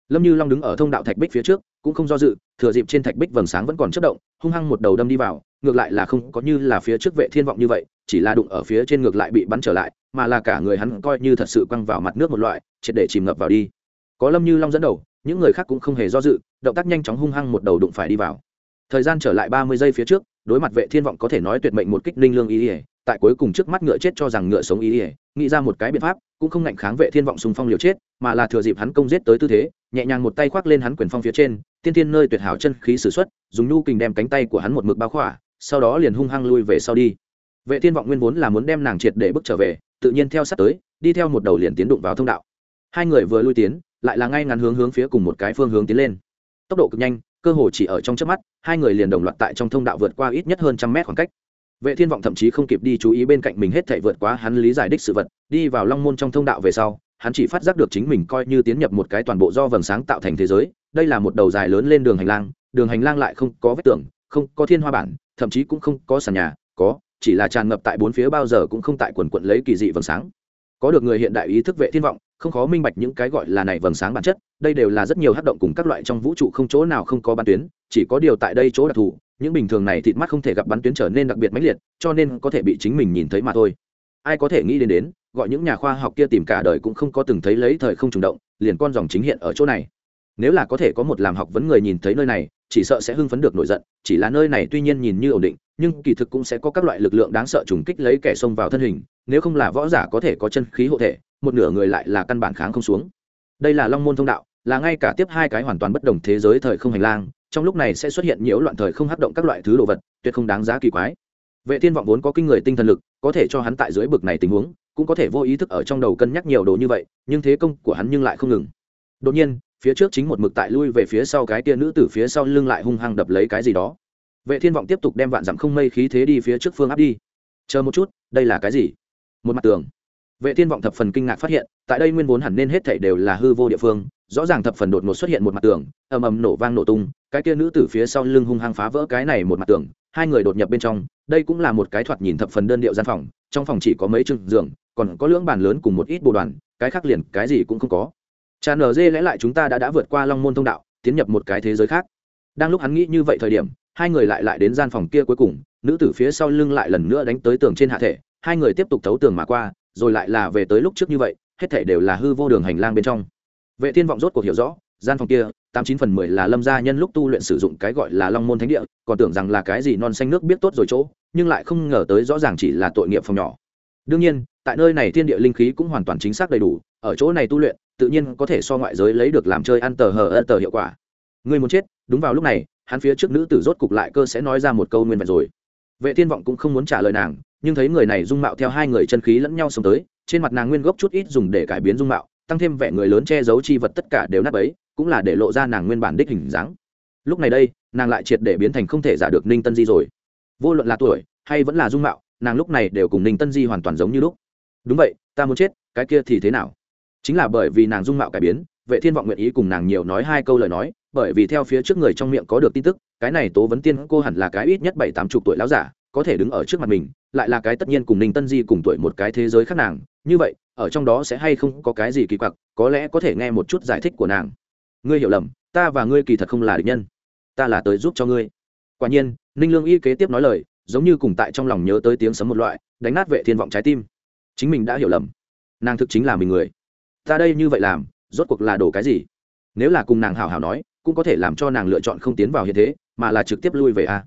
Lâm như long đứng ở thông đạo thạch bích phía trước, cũng không do dự, thừa dịp trên thạch bích vầng sáng vẫn còn chất động, hung hăng một đầu đâm đi vào, ngược lại là không có như là phía trước vệ thiên vọng như vậy, chỉ là đụng ở phía trên ngược lại bị bắn trở lại, mà là cả người hắn coi như thật sự quăng vào mặt nước một loại, triệt để chìm ngập vào đi. Có lâm như long dẫn đầu, những người khác cũng không hề do dự, động tác nhanh chóng hung hăng một đầu đụng phải đi vào. Thời gian trở lại ba mươi giây phía trước đối mặt vệ thiên vọng có thể nói tuyệt mệnh một kích ninh lương ý ỉa tại cuối cùng trước mắt ngựa chết cho rằng ngựa sống ý ỉa nghĩ ra một cái biện pháp, cũng không ngạnh kháng vệ thiên vọng xung phong liều chết, mà là thừa dịp hắn công giết tới tư thế, nhẹ nhàng một tay khoác lên hắn quyền phong phía trên, tiên tiên nơi tuyệt hảo chân khí sử xuất, dùng nhu kình đem cánh tay của hắn một mực bao khỏa, sau đó liền hung hăng lui về sau đi. Vệ thiên vọng nguyên vốn là muốn đem nàng triệt để bước trở về, tự nhiên theo sát tới, đi theo một đầu liền tiến đụng vào thông đạo. Hai người vừa lui tiến, lại là ngay ngắn hướng hướng phía cùng một cái phương hướng tiến lên. Tốc độ cực nhanh cơ hồ chỉ ở trong chớp mắt, hai người liền đồng loạt tại trong thông đạo vượt qua ít nhất hơn trăm mét khoảng cách. Vệ thiên vọng thậm chí không kịp đi chú ý bên cạnh mình hết thảy vượt quá hắn lý giải đích sự vật, đi vào long môn trong thông đạo về sau, hắn chỉ phát giác được chính mình coi như tiến nhập một cái toàn bộ do vầng sáng tạo thành thế giới, đây là một đầu dài lớn lên đường hành lang, đường hành lang lại không có vết tường, không có thiên hoa bản, thậm chí cũng không có sàn nhà, có, chỉ là tràn ngập tại bốn phía bao giờ cũng không tại quần quận lấy kỳ dị vầng sáng. Có được người hiện đại ý thức vệ thiên vọng không khó minh bạch những cái gọi là này vầng sáng bản chất, đây đều là rất nhiều hát động cùng các loại trong vũ trụ không chỗ nào không có bán tuyến, chỉ có điều tại đây chỗ đặc thù, những bình thường này thịt mắt không thể gặp bắn tuyến trở nên đặc biệt mãnh liệt, cho nên có thể bị chính mình nhìn thấy mà thôi. Ai có thể nghĩ đến đến, gọi những nhà khoa học kia tìm cả đời cũng không có từng thấy lấy thời không trùng động, liền con dòng chính hiện ở chỗ này. Nếu là có thể có một làm học vấn người nhìn thấy nơi này, chỉ sợ sẽ hưng phấn được nổi giận, chỉ là nơi này tuy nhiên nhìn như ổn định, nhưng kỳ thực cũng sẽ có các loại lực lượng đáng sợ trùng kích lấy kẻ xông vào thân hình, nếu không là võ giả có thể có chân khí hộ thể một nửa người lại là căn bản kháng không xuống. Đây là long môn thông đạo, là ngay cả tiếp hai cái hoàn toàn bất đồng thế giới thời không hành lang, trong lúc này sẽ xuất hiện nhiễu loạn thời không hấp động các loại thứ đồ vật, tuyệt không đáng giá kỳ quái. Vệ thiên vọng vốn có kinh người tinh thần lực, có thể cho hắn tại dưới bực này tình huống, cũng có thể vô ý thức ở trong đầu cân nhắc nhiều đồ như vậy, nhưng thế công của hắn nhưng lại không ngừng. Đột nhiên, phía trước chính một mực tại lui về phía sau cái tia nữ tử phía sau lưng lại hung hăng đập lấy cái gì đó. Vệ thiên vọng tiếp tục đem vạn dặm không mây khí thế đi phía trước phương áp đi. Chờ một chút, đây là cái gì? Một mặt tường vệ thiên vọng thập phần kinh ngạc phát hiện, tại đây nguyên vốn hẳn nên hết thảy đều là hư vô địa phương, rõ ràng thập phần đột ngột xuất hiện một mặt tường, ầm ầm nổ vang nổ tung, cái kia nữ tử phía sau lưng hung hăng phá vỡ cái này một mặt tường, hai người đột nhập bên trong, đây cũng là một cái thoạt nhìn thập phần đơn điệu gian phòng, trong phòng chỉ có mấy chừng giường, còn có lưỡng bàn lớn cùng một ít bộ đoàn, cái khác liền cái gì cũng không có. Cha nở dê lẽ lại chúng ta đã đã vượt qua long môn thông đạo, tiến nhập một cái thế giới khác. Đang lúc hắn nghĩ như vậy thời điểm, hai người lại lại đến gian phòng kia cuối cùng, nữ tử phía sau lưng lại lần nữa đánh tới tường trên hạ thể, hai người tiếp tục thấu tường mà qua rồi lại là về tới lúc trước như vậy, hết thể đều là hư vô đường hành lang bên trong. Vệ thiên vọng rốt cuộc hiểu rõ, gian phòng kia, tám chín phần mười là lâm gia nhân lúc tu luyện sử dụng cái gọi là long môn thánh địa, còn tưởng rằng là cái gì non xanh nước biết tốt rồi chỗ, nhưng lại không ngờ tới rõ ràng chỉ là tội nghiệp phòng nhỏ. Đương nhiên, tại nơi này thiên địa linh khí cũng hoàn toàn chính xác đầy đủ, ở chỗ này tu luyện, tự nhiên có thể so ngoại giới lấy được làm chơi ăn tờ hờ ơ tờ hiệu quả. Người muốn chết, đúng vào lúc này, hắn phía trước nữ tử rốt cục lại cơ sẽ nói ra một câu nguyên vẹn rồi. Vệ thiên vọng cũng không muốn trả lời nàng nhưng thấy người này dung mạo theo hai người chân khí lẫn nhau sống tới, trên mặt nàng nguyên gốc chút ít dùng để cải biến dung mạo, tăng thêm vẻ người lớn che giấu chi vật tất cả đều nát ấy cũng là để lộ ra nàng nguyên bản đích hình dáng. Lúc này đây, nàng lại triệt để biến thành không thể giả được ninh tân di rồi. Vô luận là tuổi, hay vẫn là dung mạo, nàng lúc này đều cùng ninh tân di hoàn toàn giống như lúc. Đúng vậy, ta muốn chết, cái kia thì thế nào? Chính là bởi vì nàng dung mạo cải biến, vệ thiên vọng nguyện ý cùng nàng nhiều nói hai câu lời nói, bởi vì theo phía trước người trong miệng có được tin tức, cái này tố vấn tiên cô hẳn là cái ít nhất bảy tám chục tuổi lão giả, có thể đứng ở trước mặt mình lại là cái tất nhiên cùng ninh tân di cùng tuổi một cái thế giới khác nàng. Như vậy, ở trong đó sẽ hay không có cái gì kỳ quặc, có lẽ có thể nghe một chút giải thích của nàng. Ngươi hiểu lầm, ta và ngươi kỳ thật không là địch nhân. Ta là tới giúp cho ngươi. Quả nhiên, ninh lương y kế tiếp nói lời, giống như cùng tại trong lòng nhớ tới tiếng sấm một loại, đánh nát vệ thiên vọng trái tim. Chính mình đã hiểu lầm. Nàng thực chính là mình người. Ta đây như vậy làm, rốt cuộc là đổ cái gì? Nếu là cùng nàng hào hào nói, cũng có thể làm cho nàng lựa chọn không tiến vào hiện thế, mà là trực tiếp lui về a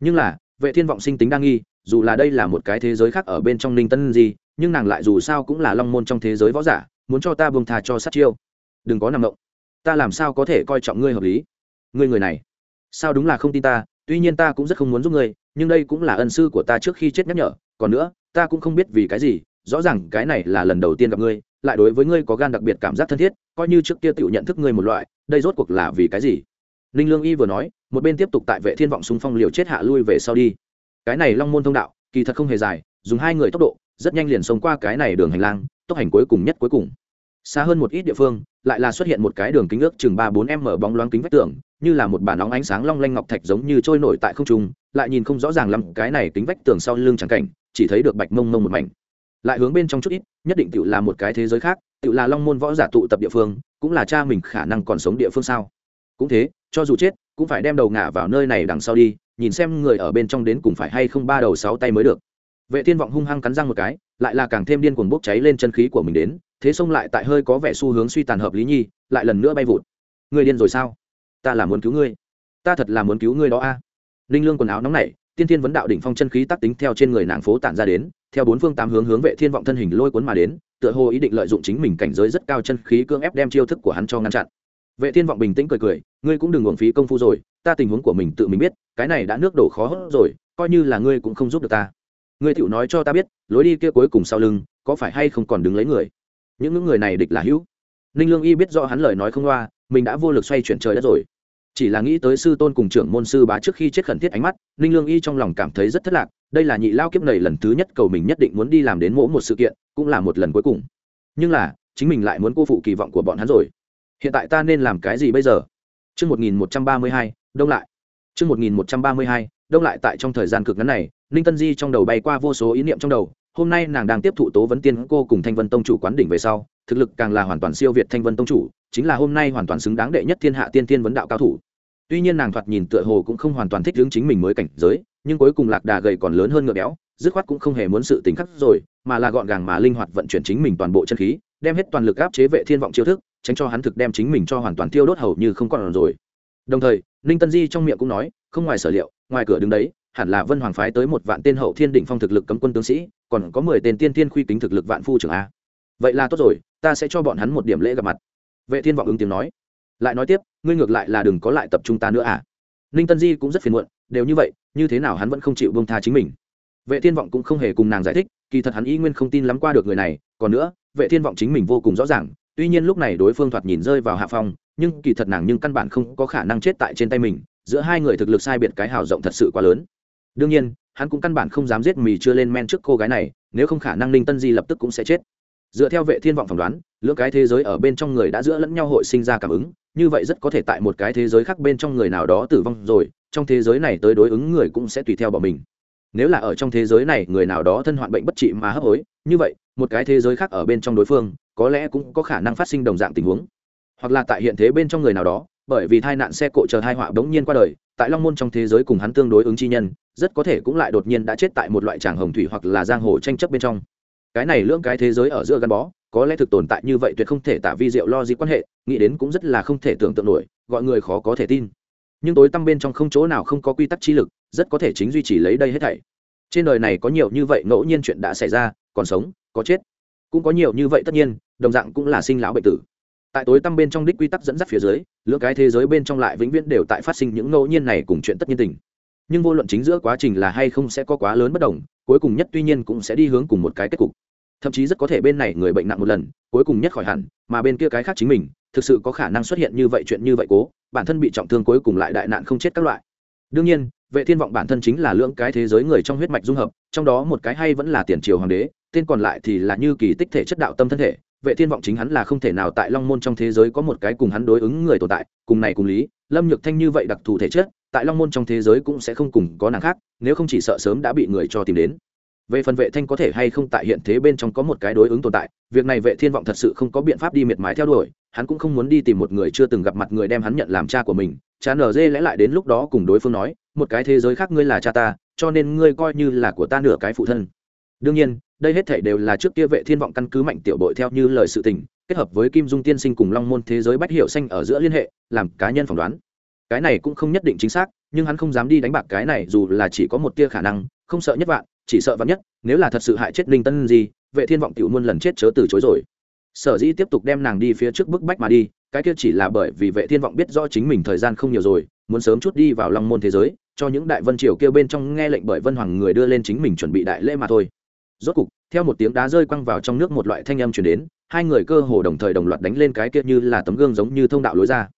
nhưng là, vệ thiên vọng sinh tính đa nghi dù là đây là một cái thế giới khác ở bên trong ninh tân gì nhưng nàng lại dù sao cũng là long môn trong thế giới võ giả, muốn cho ta buông thà cho sát chiêu. Đừng có nằm động. Ta làm sao có thể coi trọng ngươi hợp lý? Ngươi người này, sao đúng là không tin ta? Tuy nhiên ta cũng rất không muốn giúp ngươi, nhưng đây cũng là ân sư của ta trước khi chết nhắc nhở. Còn nữa, ta cũng không biết vì cái gì, rõ ràng cái này là lần đầu tiên gặp ngươi, lại đối với ngươi có gan đặc biệt cảm giác thân thiết, coi như trước kia tự nhận thức ngươi một loại, đây rốt cuộc là vì cái gì? Ninh lương y vừa nói, một bên tiếp tục tại vệ thiên vọng súng phong liều chết hạ lui về sau đi cái này long môn thông đạo, kỳ thật không hề dài, dùng hai người tốc độ, rất nhanh liền xông qua cái này đường hành lang, tốc hành cuối cùng nhất cuối cùng. Xa hơn một ít địa phương, lại là xuất hiện một cái đường kính ước chừng ba bốn m bóng loáng kính vách tường, như là một bản nóng ánh sáng long lanh ngọc thạch giống như trôi nổi tại không trung, lại nhìn không rõ ràng lắm, cái này kính vách tường sau lưng trắng cảnh, chỉ thấy được bạch mông mông một mảnh. Lại hướng bên trong chút ít, nhất định tự là một cái thế giới khác tự là long môn võ giả tụ tập địa phương, cũng là cha mình khả năng còn sống địa phương sao. Cũng thế, cho dù chết, cũng phải đem đầu ngả vào nơi này đằng sau đi nhìn xem người ở bên trong đến cùng phải hay không ba đầu sáu tay mới được. Vệ thiên vọng hung hăng cắn răng một cái, lại là càng thêm điên cuồng bốc cháy lên chân khí của mình đến, thế xông lại tại hơi có vẻ xu hướng suy tàn hợp lý nhi, lại lần nữa bay vụt. Người điên rồi sao? Ta là muốn cứu ngươi. Ta thật là muốn cứu ngươi đó a. À? linh lương quần áo nóng nảy, tiên thiên vấn đạo đỉnh phong chân khí tác tính theo trên người nàng phố tản ra đến, theo bốn phương tám hướng hướng vệ thiên vọng thân hình lôi cuốn mà đến, tựa hồ ý định lợi dụng chính mình cảnh giới rất cao chân khí cưỡng ép đem chiêu thức của hắn cho ngăn chặn vệ thiên vọng bình tĩnh cười cười, ngươi cũng đừng uổng phí công phu rồi, ta tình huống của mình tự mình biết, cái này đã nước đổ khó hốt rồi, coi như là ngươi cũng không giúp được ta. Ngươi tiểu nói cho ta biết, lối đi kia cuối cùng sau lưng, có phải hay không còn đứng lấy người? Những người này địch là hữu. Ninh lương y biết rõ hắn lời nói không loa, mình đã vô lực xoay chuyển trời đất rồi. Chỉ là nghĩ tới sư tôn cùng trưởng môn sư bá trước khi chết khẩn thiết ánh mắt, ninh lương y trong lòng cảm thấy rất thất lạc, đây là nhị lao kiếp này lần thứ nhất cầu mình nhất định muốn đi làm đến mỗi một sự kiện, cũng là một lần cuối cùng. Nhưng là, chính mình lại muốn cô phụ kỳ vọng của bọn hắn rồi hiện tại ta nên làm cái gì bây giờ Trước 1132, đông lại. Trước 1132, đông lại tại trong thời gian cực ngắn này, Ninh Tân Di trong đầu bay qua vô số ý niệm trong đầu, hôm nay nàng đang tiếp thụ Tố Vấn Tiên cô cùng Thanh Vân Tông chủ quán đỉnh về sau, thực lực càng là hoàn toàn siêu việt Thanh Vân Tông chủ, chính là hôm nay hoàn toàn xứng đáng đệ nhất thiên hạ tiên tiên vấn đạo cao thủ. Tuy nhiên nàng thoạt nhìn tựa hồ cũng không hoàn toàn thích ứng chính mình mới cảnh giới, nhưng cuối cùng lạc đà gầy còn lớn hơn ngựa béo, dứt khoát cũng không hề muốn sự tình khắc rồi, mà là gọn gàng mà linh hoạt vận chuyển chính mình toàn bộ chân khí, đem hết toàn lực áp chế vệ thiên vọng chiêu thức, tránh cho hắn thực đem chính mình cho hoàn toàn tiêu đốt hầu như không còn rồi. Đồng thời, ninh tân di trong miệng cũng nói, không ngoài sở liệu, ngoài cửa đứng đấy, hẳn là vân hoàng phái tới một vạn tên hậu thiên đỉnh phong thực lực cấm quân tướng sĩ, còn có mười tên tiên tiên khuy kính thực lực vạn phu trưởng a. Vậy là tốt rồi, ta sẽ cho bọn hắn một điểm lễ gặp mặt. Vệ thiên vọng ứng tiếng nói. Lại nói tiếp, ngươi ngược lại là đừng có lại tập trung ta nữa à? Ninh tân di cũng rất phiền muộn, đều như vậy, như thế nào hắn vẫn không chịu bông tha chính mình? Vệ thiên vọng cũng không hề cùng nàng giải thích, kỳ thật hắn y nguyên không tin lắm qua được người này, còn nữa, vệ thiên vọng chính mình vô cùng rõ ràng tuy nhiên lúc này đối phương thoạt nhìn rơi vào hạ phong, nhưng kỳ thật nàng nhưng căn bản không có khả năng chết tại trên tay mình, giữa hai người thực lực sai biệt cái hào rộng thật sự quá lớn. Đương nhiên, hắn cũng căn bản không dám giết mì chưa lên men trước cô gái này, nếu không khả năng ninh tân di lập tức cũng sẽ chết. Dựa theo vệ thiên vọng phỏng đoán, lưỡng cái thế giới ở bên trong người đã giữa lẫn nhau hội sinh ra cảm ứng, như vậy rất có thể tại một cái thế giới khác bên trong người nào đó tử vong rồi, trong thế giới này tới đối ứng người cũng sẽ tùy theo bỏ mình. Nếu là ở trong thế giới này người nào đó thân hoạn bệnh bất trị mà hấp hối, như vậy, một cái thế giới khác ở bên trong đối phương có lẽ cũng có khả năng phát sinh đồng dạng tình huống. Hoặc là tại hiện thế bên trong người nào đó, bởi vì tai nạn xe cộ chờ hai họa bỗng nhiên qua đời, tại long môn trong thế giới cùng hắn tương đối ứng chi nhân, rất có thể cũng lại đột nhiên đã chết tại một loại tràng hồng thủy hoặc là giang hồ tranh chấp bên trong. Cái này lưỡng cái thế giới ở giữa gắn bó, có lẽ thực tồn tại như vậy tuyệt không thể tả vi diệu lo gì quan hệ, nghĩ đến cũng rất là không thể tưởng tượng nổi, gọi người khó có thể tin. Nhưng tối tăm bên trong không chỗ nào không có quy tắc chi lực, rất có thể chính duy trì lấy đây hết thảy. Trên đời này có nhiều như vậy ngẫu nhiên chuyện đã xảy ra, còn sống, có chết cũng có nhiều như vậy tất nhiên, đồng dạng cũng là sinh lão bệnh tử. Tại tối tăm bên trong đích quy tắc dẫn dắt phía dưới, lưỡng cái thế giới bên trong lại vĩnh viễn đều tại phát sinh những ngẫu nhiên này cùng chuyện tất nhiên tình. Nhưng vô luận chính giữa quá trình là hay không sẽ có quá lớn bất đồng, cuối cùng nhất tuy nhiên cũng sẽ đi hướng cùng một cái kết cục. Thậm chí rất có thể bên này người bệnh nặng một lần, cuối cùng nhất khỏi hẳn, mà bên kia cái khác chính mình, thực sự có khả năng xuất hiện như vậy chuyện như vậy cố, bản thân bị trọng thương cuối cùng lại đại nạn không chết các loại. Đương nhiên, vệ thiên vọng bản thân chính là lưỡng cái thế giới người trong huyết mạch dung hợp, trong đó một cái hay vẫn là tiền triều hoàng đế tên còn lại thì là như kỳ tích thể chất đạo tâm thân thể, vệ thiên vọng chính hắn là không thể nào tại long môn trong thế giới có một cái cùng hắn đối ứng người tồn tại, cùng này cùng lý, lâm nhược thanh như vậy đặc thù thể chất, tại long môn trong thế giới cũng sẽ không cùng có nàng khác, nếu không chỉ sợ sớm đã bị người cho tìm đến. Về phần vệ thanh có thể hay không tại hiện thế bên trong có một cái đối ứng tồn tại, việc này vệ thiên vọng thật sự không có biện pháp đi miệt mài theo đuổi, hắn cũng không muốn đi tìm một người chưa từng gặp mặt người đem hắn nhận làm cha của mình. Cha nở dê lẽ lại đến lúc đó cùng đối phương nói, một cái thế giới khác ngươi là cha ta, cho nên ngươi coi như là của ta nửa cái phụ thân đương nhiên, đây hết thể đều là trước kia vệ thiên vọng căn cứ mạnh tiểu bội theo như lời sự tình, kết hợp với kim dung tiên sinh cùng long môn thế giới bách hiệu xanh ở giữa liên hệ, làm cá nhân phỏng đoán. Cái này cũng không nhất định chính xác, nhưng hắn không dám đi đánh bạc cái này dù là chỉ có một tia khả năng, không sợ nhất vạn, chỉ sợ vạn nhất, nếu là thật sự hại chết linh tân gì vệ thiên vọng tiểu muôn lần chết chớ từ chối rồi. Sở dĩ tiếp tục đem nàng đi phía trước bức bách mà đi, cái kia chỉ là bởi vì vệ thiên vọng biết rõ chính mình thời gian không nhiều rồi, muốn sớm chút đi vào long môn thế giới, cho những đại vân triều kêu bên trong nghe lệnh bởi vân hoàng người đưa lên chính mình chuẩn bị đại lễ mà thôi rốt cục, theo một tiếng đá rơi quăng vào trong nước một loại thanh âm chuyển đến, hai người cơ hồ đồng thời đồng loạt đánh lên cái kia như là tấm gương giống như thông đạo lối ra.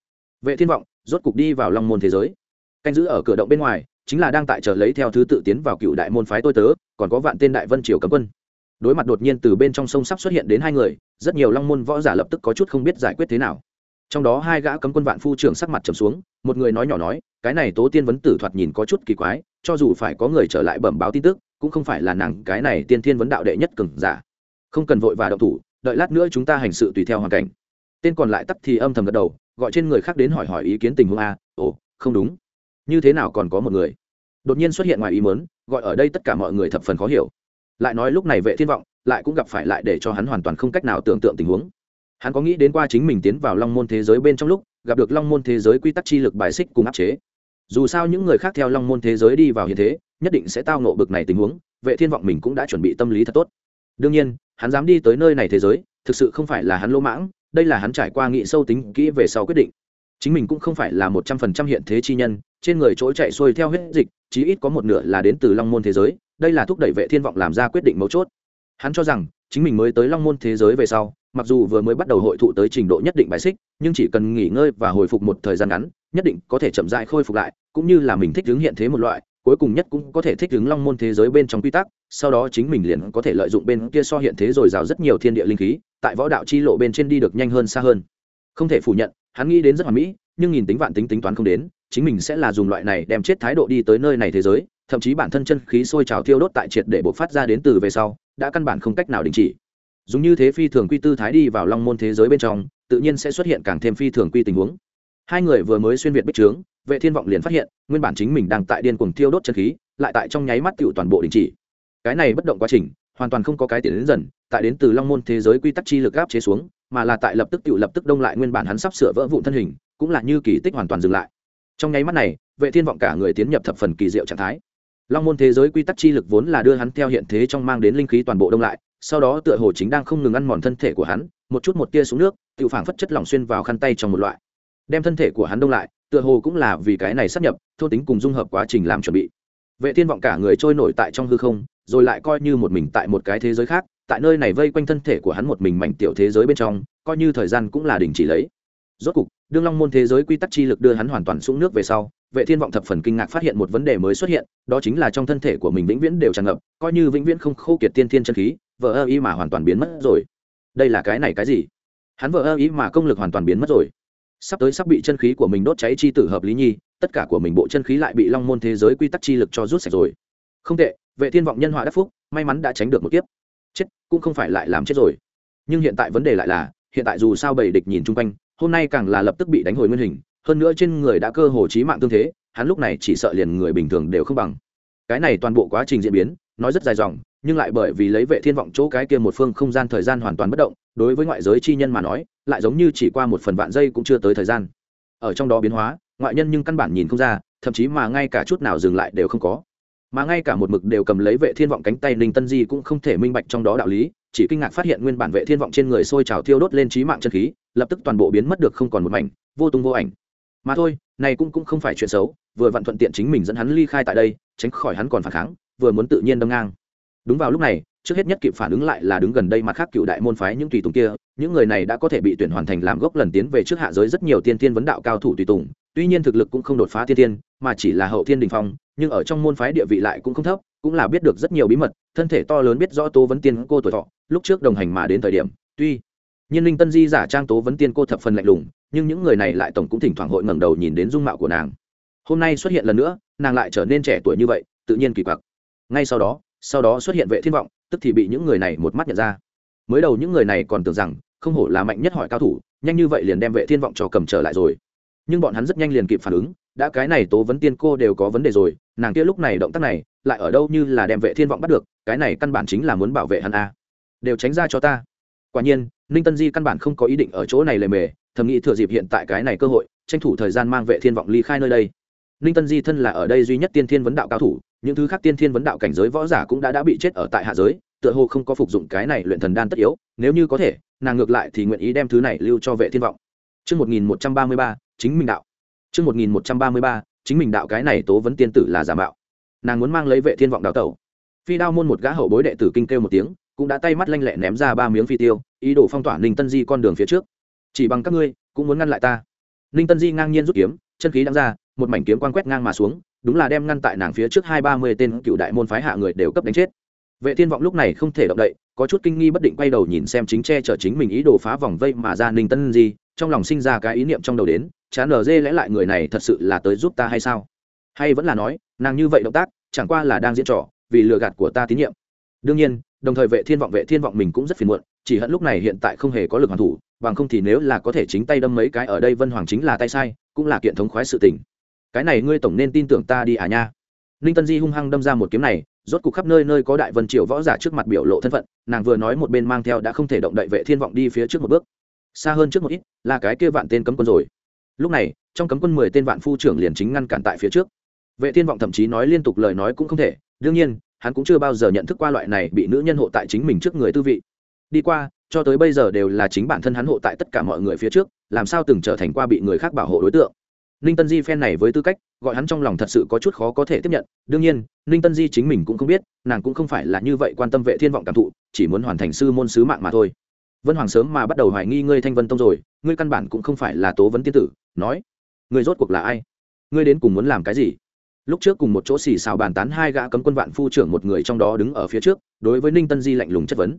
Vệ thiên vọng, rốt cục đi vào long môn thế giới. Canh giữ ở cửa động bên ngoài, chính là đang tại chờ lấy theo thứ tự tiến vào cựu đại môn phái tôi tớ, còn có vạn tên đại vân triều cấm quân. Đối mặt đột nhiên từ bên trong sông sắp xuất hiện đến hai người, rất nhiều long môn võ giả lập tức có chút không biết giải quyết thế nào. Trong đó hai gã cấm quân vạn phu trưởng sắc mặt trầm xuống, một người nói nhỏ nói, cái này tố tiên vấn tử thoạt nhìn có chút kỳ quái, cho dù phải có người trở lại bẩm báo tin tức cũng không phải là nàng cái này tiên thiên vấn đạo đệ nhất cường giả. Không cần vội và động thủ, đợi lát nữa chúng ta hành sự tùy theo hoàn cảnh. Tên còn lại tắt thì âm thầm gật đầu, gọi trên người khác đến hỏi hỏi ý kiến tình huống a, ồ, không đúng. Như thế nào còn có một người? Đột nhiên xuất hiện ngoài ý mớn gọi ở đây tất cả mọi người thập phần khó hiểu. Lại nói lúc này vệ thiên vọng, lại cũng gặp phải lại để cho hắn hoàn toàn không cách nào tưởng tượng tình huống. Hắn có nghĩ đến qua chính mình tiến vào long môn thế giới bên trong lúc, gặp được long môn thế giới quy tắc chi lực bài xích cùng áp chế dù sao những người khác theo long môn thế giới đi vào hiện thế, nhất định sẽ tao nộ bực này tình huống, vệ thiên vọng mình cũng đã chuẩn bị tâm lý thật tốt. Đương nhiên, hắn dám đi tới nơi này thế giới, thực sự không phải là hắn lỗ mãng, đây là hắn trải qua nghị sâu tính kỹ về sau quyết định. Chính mình cũng không phải là một trăm phần trăm hiện thế chi nhân, trên người chỗ chạy xuôi theo huyết dịch, chí ít có một nửa là đến từ long môn thế giới, đây là thúc đẩy vệ thiên vọng làm ra quyết định mấu chốt. Hắn cho rằng, chính mình mới tới long môn thế giới về sau mặc dù vừa mới bắt đầu hội thụ tới trình độ nhất định bài xích, nhưng chỉ cần nghỉ ngơi và hồi phục một thời gian ngắn, nhất định có thể chậm rãi khôi phục lại, cũng như là mình thích ứng hiện thế một loại, cuối cùng nhất cũng có thể thích ứng long môn thế giới bên trong quy tắc, sau đó chính mình liền có thể lợi dụng bên kia so hiện thế rồi rào rất nhiều thiên địa linh khí, tại võ đạo chi lộ bên trên đi được nhanh hơn xa hơn. Không thể phủ nhận, hắn nghĩ đến rất hoàn mỹ, nhưng nhìn tính vạn tính tính toán không đến, chính mình sẽ là dùng loại này đem chết thái độ đi tới nơi này thế giới, thậm chí bản thân chân khí sôi trào thiêu đốt tại triệt để bộc phát ra đến từ về sau, đã căn bản không cách nào đình chỉ dùng như thế phi thường quy tư thái đi vào long môn thế giới bên trong, tự nhiên sẽ xuất hiện càng thêm phi thường quy tình huống. Hai người vừa mới xuyên việt bích trướng, vệ thiên vọng liền phát hiện, nguyên bản chính mình đang tại điên cuồng thiêu đốt chân khí, lại tại trong nháy mắt tựu toàn bộ đình chỉ. Cái này bất động quá trình, hoàn toàn không có cái tiến đến dần, tại đến từ long môn thế giới quy tắc chi lực áp chế xuống, mà là tại lập tức tựu lập tức đông lại nguyên bản hắn sắp sửa vỡ vụn thân hình, cũng là như kỳ tích hoàn toàn dừng lại. Trong nháy mắt này, vệ thiên vọng cả người tiến nhập thập phần kỳ diệu trạng thái. Long môn thế giới quy tắc chi lực vốn là đưa hắn theo hiện thế trong mang đến linh khí toàn bộ đông lại sau đó tựa hồ chính đang không ngừng ăn mòn thân thể của hắn, một chút một tia xuống nước tự phảng phất chất lỏng xuyên vào khăn tay trong một loại. Đem thân thể của hắn đông lại, tựa hồ cũng là vì cái này sắp nhập thô tính cùng dung hợp quá trình làm chuẩn bị. Vệ thiên vọng cả người trôi nổi tại trong hư không, rồi lại coi như một mình tại một cái thế giới khác, tại nơi này vây quanh thân thể của hắn một mình mảnh tiểu thế giới bên trong, coi như thời gian cũng là đình chỉ lấy. Rốt cục, đương long môn thế giới quy tắc chi lực đưa hắn hoàn toàn xuống nước về sau vệ thiên vọng thập phần kinh ngạc phát hiện một vấn đề mới xuất hiện, đó chính là trong thân thể của mình vĩnh viễn đều tràn ngập, coi như vĩnh viễn không khô kiệt tiên thiên chân khí vợ ơ ý mà hoàn toàn biến mất rồi. Đây là cái này cái gì? Hắn vợ ơ ý mà công lực hoàn toàn biến mất rồi. Sắp tới sắp bị chân khí của mình đốt cháy chi tử hợp lý nhi, tất cả của mình bộ chân khí lại bị long môn thế giới quy tắc chi lực cho rút sạch rồi. Không tệ, vệ thiên vọng nhân họa đắc phúc, may mắn đã tránh được một kiếp. Chết, cũng không phải lại làm chết rồi. Nhưng hiện tại vấn đề lại là, hiện tại dù sao bầy địch nhìn chung quanh, hôm nay càng là lập tức bị đánh hồi nguyên hình hơn nữa trên người đã cơ hồ chí mạng tương thế, hắn lúc này chỉ sợ liền người bình thường đều không bằng. Cái này toàn bộ quá trình diễn biến, nói rất dài dòng, nhưng lại bởi vì lấy vệ thiên vọng chỗ cái kia một phương không gian thời gian hoàn toàn bất động, đối với ngoại giới chi nhân mà nói, lại giống như chỉ qua một phần vạn giây cũng chưa tới thời gian. Ở trong đó biến hóa, ngoại nhân nhưng căn bản nhìn không ra, thậm chí mà ngay cả chút nào dừng lại đều không có. Mà ngay cả một mực đều cầm lấy vệ thiên vọng cánh tay, ninh tân di cũng không thể minh bạch trong đó đạo lý, chỉ kinh ngạc phát hiện nguyên bản vệ thiên vọng trên người sôi trào thiêu đốt lên trí mạng chân khí, lập tức toàn bộ biến mất được không còn một mảnh, vô tung vô ảnh mà thôi, này cũng cũng không phải chuyện xấu, vừa vặn thuận tiện chính mình dẫn hắn ly khai tại đây, tránh khỏi hắn còn phản kháng, vừa muốn tự nhiên đâm ngang. Đúng vào lúc này, trước hết nhất kịp phản ứng lại là đứng gần đây mặt khác cựu đại môn phái những tùy tùng kia, những người này đã có thể bị tuyển hoàn thành làm gốc lần tiến về trước hạ giới rất nhiều tiên tiên vấn đạo cao thủ tùy tùng, tuy nhiên thực lực cũng không đột phá tiên tiên mà chỉ là hậu thiên đình phong, nhưng ở trong môn phái địa vị lại cũng không thấp, cũng là biết được rất nhiều bí mật, thân thể to lớn biết rõ tố vấn tiên cô tuổi thọ, lúc trước đồng hành mà đến thời điểm, tuy nhiên linh tân di giả trang tố vấn tiên cô thập phần lạnh lùng, nhưng những người này lại tổng cũng thỉnh thoảng hội ngẩng đầu nhìn đến dung mạo của nàng. Hôm nay xuất hiện lần nữa, nàng lại trở nên trẻ tuổi như vậy, tự nhiên kỳ quặc. Ngay sau đó sau đó xuất hiện vệ thiên vọng, tức thì bị những người này một mắt nhận ra. Mới đầu những người này còn tưởng rằng, không hổ là mạnh nhất hỏi cao thủ, nhanh như vậy liền đem vệ thiên vọng cho cầm trở lại rồi. Nhưng bọn hắn rất nhanh liền kịp phản ứng, đã cái này tố vấn tiên cô đều có vấn đề rồi, nàng kia lúc này động tác này, lại ở đâu như là đem vệ thiên vọng bắt được, cái này căn bản chính là muốn bảo vệ hắn a. Đều tránh ra cho ta. Quả nhiên ninh tân di căn bản không có ý định ở chỗ này lề mề thầm nghĩ thừa dịp hiện tại cái này cơ hội tranh thủ thời gian mang vệ thiên vọng ly khai nơi đây ninh tân di thân là ở đây duy nhất tiên thiên vấn đạo cao thủ những thứ khác tiên thiên vấn đạo cảnh giới võ giả cũng đã đã bị chết ở tại hạ giới tựa hồ không có phục dụng cái này luyện thần đan tất yếu nếu như có thể nàng ngược lại thì nguyện ý đem thứ này lưu cho vệ thiên vọng Trước 1133, chính mình đạo. Trước 1133, chính mình đạo cái này tố vấn tiên tử là giả mạo. Nàng muốn mang lấy vệ thiên vọng đào tẩu. Phi đao môn một gã hậu bối đệ tử kinh kêu một tiếng, cũng đã tay mắt lanh lẹ ném ra ba miếng phi tiêu, ý đồ phong tỏa Ninh Tân Di con đường phía trước. Chỉ bằng các ngươi, cũng muốn ngăn lại ta. Ninh Tân Di ngang nhiên rút kiếm, chân khí đang ra, một mảnh kiếm quang quét ngang mà xuống, đúng là đem ngăn tại nàng phía trước hai ba mươi tên cựu đại môn phái hạ người đều cấp đánh chết vệ thiên vọng lúc này không thể động đậy có chút kinh nghi bất định quay đầu nhìn xem chính che chở chính mình ý đồ phá vòng vây mà ra ninh tân di trong lòng sinh ra cái ý niệm trong đầu đến chán ở dê lẽ lại người này thật sự là tới giúp ta hay sao hay vẫn là nói nàng như vậy động tác chẳng qua là đang diễn trò vì lừa gạt của ta tín nhiệm đương nhiên đồng thời vệ thiên vọng, vệ thiên vọng mình cũng rất phiền muộn, chỉ hận lúc này hiện tại không hề có lực hoàn thủ, bằng không thì nếu là có thể chính tay đâm mấy cái ở đây vân hoàng chính là tay sai, cũng là kiện thống khoái sự tình. Cái này ngươi tổng nên tin tưởng ta đi à nha. Ninh tân di hung hăng đâm ra một kiếm này, rốt cục khắp nơi nơi có đại vân triều võ giả trước mặt biểu lộ thân phận, nàng vừa nói một bên mang theo đã không thể động đậy vệ thiên vọng đi phía trước một bước. Xa hơn trước một ít, là cái kia vạn tên cấm quân rồi. Lúc này, trong cấm quân mười tên vạn phu trưởng liền chính ngăn cản tại phía trước. Vệ thiên vọng thậm chí nói liên tục lời nói cũng không thể, đương nhiên hắn cũng chưa bao giờ nhận thức qua loại này bị nữ nhân hộ tại chính mình trước người tư vị. Đi qua, cho tới bây giờ đều là chính bản thân hắn hộ tại tất cả mọi người phía trước, làm sao từng trở thành qua bị người khác bảo hộ đối tượng. Ninh tân di phen này với tư cách, gọi hắn trong lòng thật sự có chút khó có thể tiếp nhận. Đương nhiên, ninh tân di chính mình cũng không biết, nàng cũng không phải là như vậy quan tâm vệ thiên vọng cảm thụ, chỉ muốn hoàn thành sư môn sứ mạng mà thôi. Vân hoàng sớm mà bắt đầu hoài nghi ngươi thanh vân tông rồi, ngươi căn bản cũng không phải là tố vấn tiên tử, nói, ngươi rốt cuộc là ai? Ngươi đến cùng muốn làm cái gì? Lúc trước cùng một chỗ xì xào bàn tán hai gã cấm quân vạn phu trưởng một người trong đó đứng ở phía trước, đối với ninh tân di lạnh lùng chất vấn.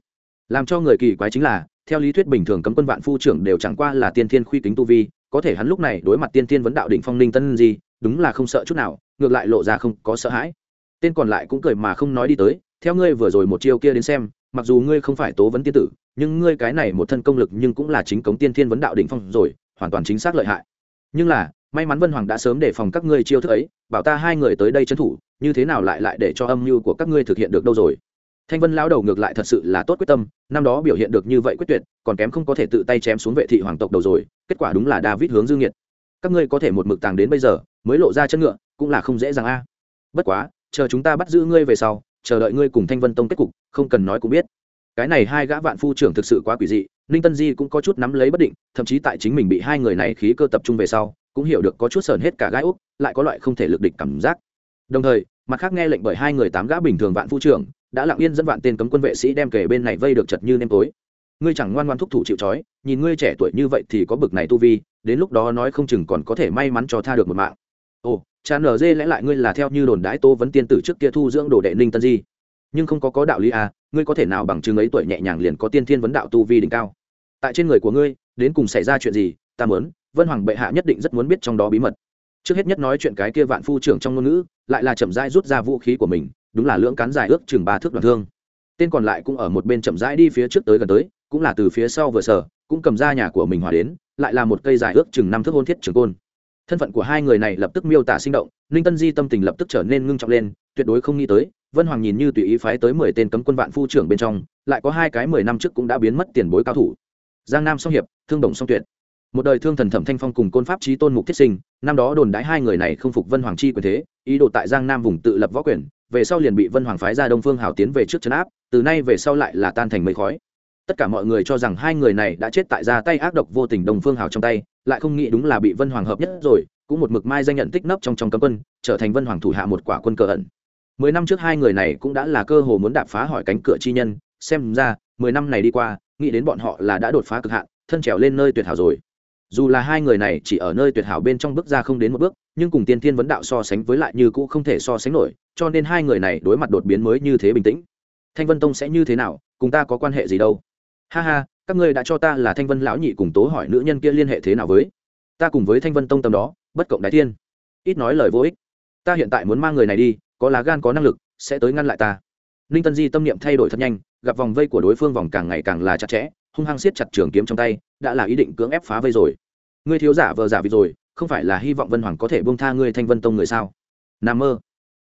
Làm cho người kỳ quái chính là, theo lý thuyết bình thường cấm quân vạn phu trưởng đều chẳng qua là tiên thiên khuy kính tu vi, có thể hắn lúc này đối mặt tiên thiên vấn đạo đỉnh phong ninh tân di, đúng là không sợ chút nào, ngược lại lộ ra không có sợ hãi. Tên còn lại cũng cười mà không nói đi tới, theo ngươi vừa rồi một chiêu kia đến xem, mặc dù ngươi không phải tố vấn tiên tử, nhưng ngươi cái này một thân công lực nhưng cũng là chính cống tiên thiên vấn đạo đỉnh phong rồi, hoàn toàn chính xác lợi hại. Nhưng là may mắn vân hoàng đã sớm đề phòng các ngươi chiêu thức ấy, bảo ta hai người tới đây trấn thủ, như thế nào lại lại để cho âm mưu của các ngươi thực hiện được đâu rồi? Thanh vân lão đầu ngược lại thật sự là tốt quyết tâm, năm đó biểu hiện được như vậy quyết tuyệt, còn kém không có thể tự tay chém xuống vệ thị hoàng tộc đầu rồi, kết quả đúng là david hướng dương nhiệt. Các ngươi có thể một mực tàng đến bây giờ, mới lộ ra chân ngựa, cũng là không dễ dàng a. Bất quá, chờ chúng ta bắt giữ ngươi về sau, chờ đợi ngươi cùng thanh vân tông kết cục, không cần nói cũng biết. Cái này hai gã vạn phu trưởng thực sự quá quỷ dị ninh tân di cũng có chút nắm lấy bất định, thậm chí tại chính mình bị hai người này khí cơ tập trung về sau, cũng hiểu được có chút sờn hết cả gái úc, lại có loại không thể lực địch cảm giác. Đồng thời, mặt khác nghe lệnh bởi hai người tám gã bình thường vạn phu trưởng, đã lặng yên dẫn vạn tên cấm quân vệ sĩ đem kể bên này vây được chật như nêm tối. Ngươi chẳng ngoan ngoan thúc thủ chịu trói, nhìn ngươi trẻ tuổi như vậy thì có bực này tu vi, đến lúc đó nói không chừng còn có thể may mắn cho tha được một mạng. Ồ cha nở dê lẽ lại ngươi là theo như đồn đái tô vấn tiên tử trước kia thu dưỡng đồ đệ ninh tân di. Nhưng không có có đạo lý à ngươi có thể nào bằng chứng ấy tuổi nhẹ nhàng liền có tiên thiên vấn đạo tu vi đỉnh cao? Tại trên người của ngươi, đến cùng xảy ra chuyện gì, ta muốn, vân hoàng bệ hạ nhất định rất muốn biết trong đó bí mật. Trước hết nhất nói chuyện cái kia vạn phu trưởng trong ngôn ngữ, lại là chậm rãi rút ra vũ khí của mình, đúng là lưỡng cán dài ước chừng ba thước đoạn thương. Tên còn lại cũng ở một bên chậm rãi đi phía trước tới gần tới, cũng là từ phía sau vừa sở cũng cầm ra nhà của mình hòa đến, lại là một cây dài ước chừng năm thước hôn thiết trường côn. Thân phận của hai người này lập tức miêu tả sinh động, ninh tân di tâm tình lập tức trở nên ngưng trọng lên, tuyệt đối không nghĩ tới vân hoàng nhìn như tùy ý phái tới mười tên cấm quân vạn phu trưởng bên trong, lại có hai cái mười năm trước cũng đã biến mất tiền bối cao thủ. Giang nam song hiệp, thương đồng song tuyệt. Một đời thương thần thẩm thanh phong cùng côn pháp trí tôn mục thiết sinh, năm đó đồn đãi hai người này không phục vân hoàng chi quyền thế, ý đồ tại giang nam vùng tự lập võ quyền, về sau liền bị vân hoàng phái ra đông phương hào tiến về trước trấn áp, từ nay về sau lại là tan thành mây khói. Tất cả mọi người cho rằng hai người này đã chết tại ra tay ác độc vô tình đông phương hào trong tay, lại không nghĩ đúng là bị vân hoàng hợp nhất rồi, cũng một mực mai danh nhận tích nấp trong trong cấm quân, trở thành vân hoàng thủ hạ một quả quân cờ ẩn mười năm trước hai người này cũng đã là cơ hồ muốn đạp phá hỏi cánh cửa chi nhân, xem ra, mười năm này đi qua, nghĩ đến bọn họ là đã đột phá cực hạn, thân trèo lên nơi tuyệt hảo rồi. Dù là hai người này chỉ ở nơi tuyệt hảo bên trong bước ra không đến một bước, nhưng cùng tiên thiên vấn đạo so sánh với lại như cũ không thể so sánh nổi, cho nên hai người này đối mặt đột biến mới như thế bình tĩnh. Thanh vân tông sẽ như thế nào, cùng ta có quan hệ gì đâu? Ha ha, các ngươi đã cho ta là thanh vân lão nhị cùng tố hỏi nữ nhân kia liên hệ thế nào với? Ta cùng với thanh vân tông tâm đó, bất cộng đại thiên. Ít nói lời vô ích. Ta hiện tại muốn mang người này đi có lá gan có năng lực, sẽ tới ngăn lại ta. Ninh tân di tâm niệm thay đổi thật nhanh, gặp vòng vây của đối phương vòng càng ngày càng là chặt chẽ, hung hăng siết chặt trường kiếm trong tay, đã là ý định cưỡng ép phá vây rồi. Ngươi thiếu giả vờ giả vịt rồi, không phải là hy vọng vân hoàng có thể buông tha ngươi thanh vân tông người sao? N mơ.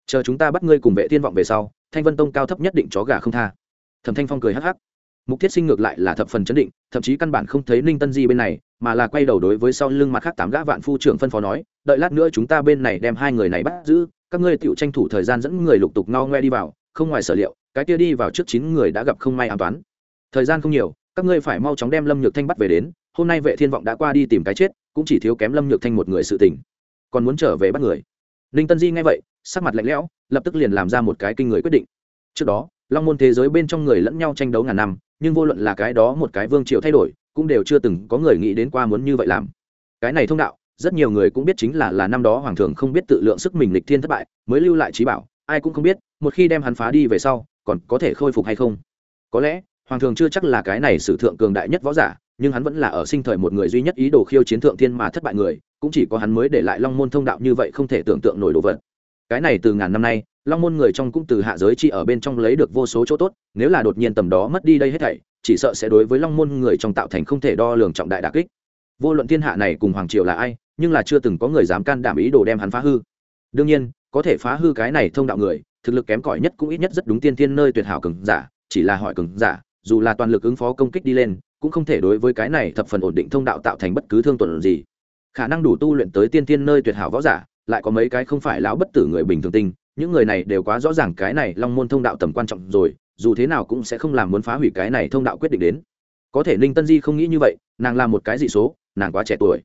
Chờ chúng ta bắt ngươi cùng vệ tiên vọng về sau, thanh vân tông cao thấp nhất định chó gà không tha. Thẩm thanh phong cười hắc hắc. Mục thiết sinh ngược lại là thập phần chấn định, thậm chí căn bản không thấy ninh tân di bên này, mà là quay đầu đối với sau lưng mặt khác tám gã vạn phu trưởng phân phó nói, đợi lát nữa chúng ta bên này đem hai người này bắt giữ các ngươi tựu tranh thủ thời gian dẫn người lục tục ngao ngoe đi vào, không ngoài sở liệu, cái kia đi vào trước chín người đã gặp không may an toán thời gian không nhiều, các ngươi phải mau chóng đem lâm nhược thanh bắt về đến, hôm nay vệ thiên vọng đã qua đi tìm cái chết, cũng chỉ thiếu kém lâm nhược thanh một người sự tình. Còn muốn trở về bắt người. Ninh tân di nghe vậy, sắc mặt lạnh lẽo, lập tức liền làm ra một cái kinh người quyết định. Trước đó, long môn thế giới bên trong người lẫn nhau tranh đấu ngàn năm, nhưng vô luận là cái đó một cái vương triều thay đổi, cũng đều chưa từng có người nghĩ đến qua muốn như vậy làm. Cái này thông đạo rất nhiều người cũng biết chính là là năm đó hoàng thường không biết tự lượng sức mình lịch thiên thất bại, mới lưu lại trí bảo, ai cũng không biết, một khi đem hắn phá đi về sau, còn có thể khôi phục hay không? Có lẽ, hoàng thường chưa chắc là cái này sử thượng cường đại nhất võ giả, nhưng hắn vẫn là ở sinh thời một người duy nhất ý đồ khiêu chiến thượng thiên mà thất bại người, cũng chỉ có hắn mới để lại long môn thông đạo như vậy không thể tưởng tượng nổi đồ vật. Cái này từ ngàn năm nay, long môn người trong cũng từ hạ giới chi ở bên trong lấy được vô số chỗ tốt, nếu là đột nhiên tầm đó mất đi đây hết thảy, chỉ sợ sẽ đối với long môn người trong tạo thành không thể đo lường trọng đại đà kích. Vô luận thiên hạ này cùng hoàng triều là ai nhưng là chưa từng có người dám can đảm ý đồ đem hắn phá hư. Đương nhiên, có thể phá hư cái này thông đạo người, thực lực kém cỏi nhất cũng ít nhất rất đúng tiên tiên nơi tuyệt hảo cường giả, chỉ là hỏi cường giả, dù là toàn lực ứng phó công kích đi lên, cũng không thể đối với cái này thập phần ổn định thông đạo tạo thành bất cứ thương tổn gì. Khả năng đủ tu luyện tới tiên tiên nơi tuyệt hảo võ giả, lại có mấy cái không phải lão bất tử người bình thường tinh, những người này đều quá rõ ràng cái này long môn thông đạo tầm quan trọng rồi, dù thế nào cũng sẽ không làm muốn phá hủy cái này thông đạo quyết định đến. Có thể ninh tân di không nghĩ như vậy, nàng làm một cái dị số, nàng quá trẻ tuổi.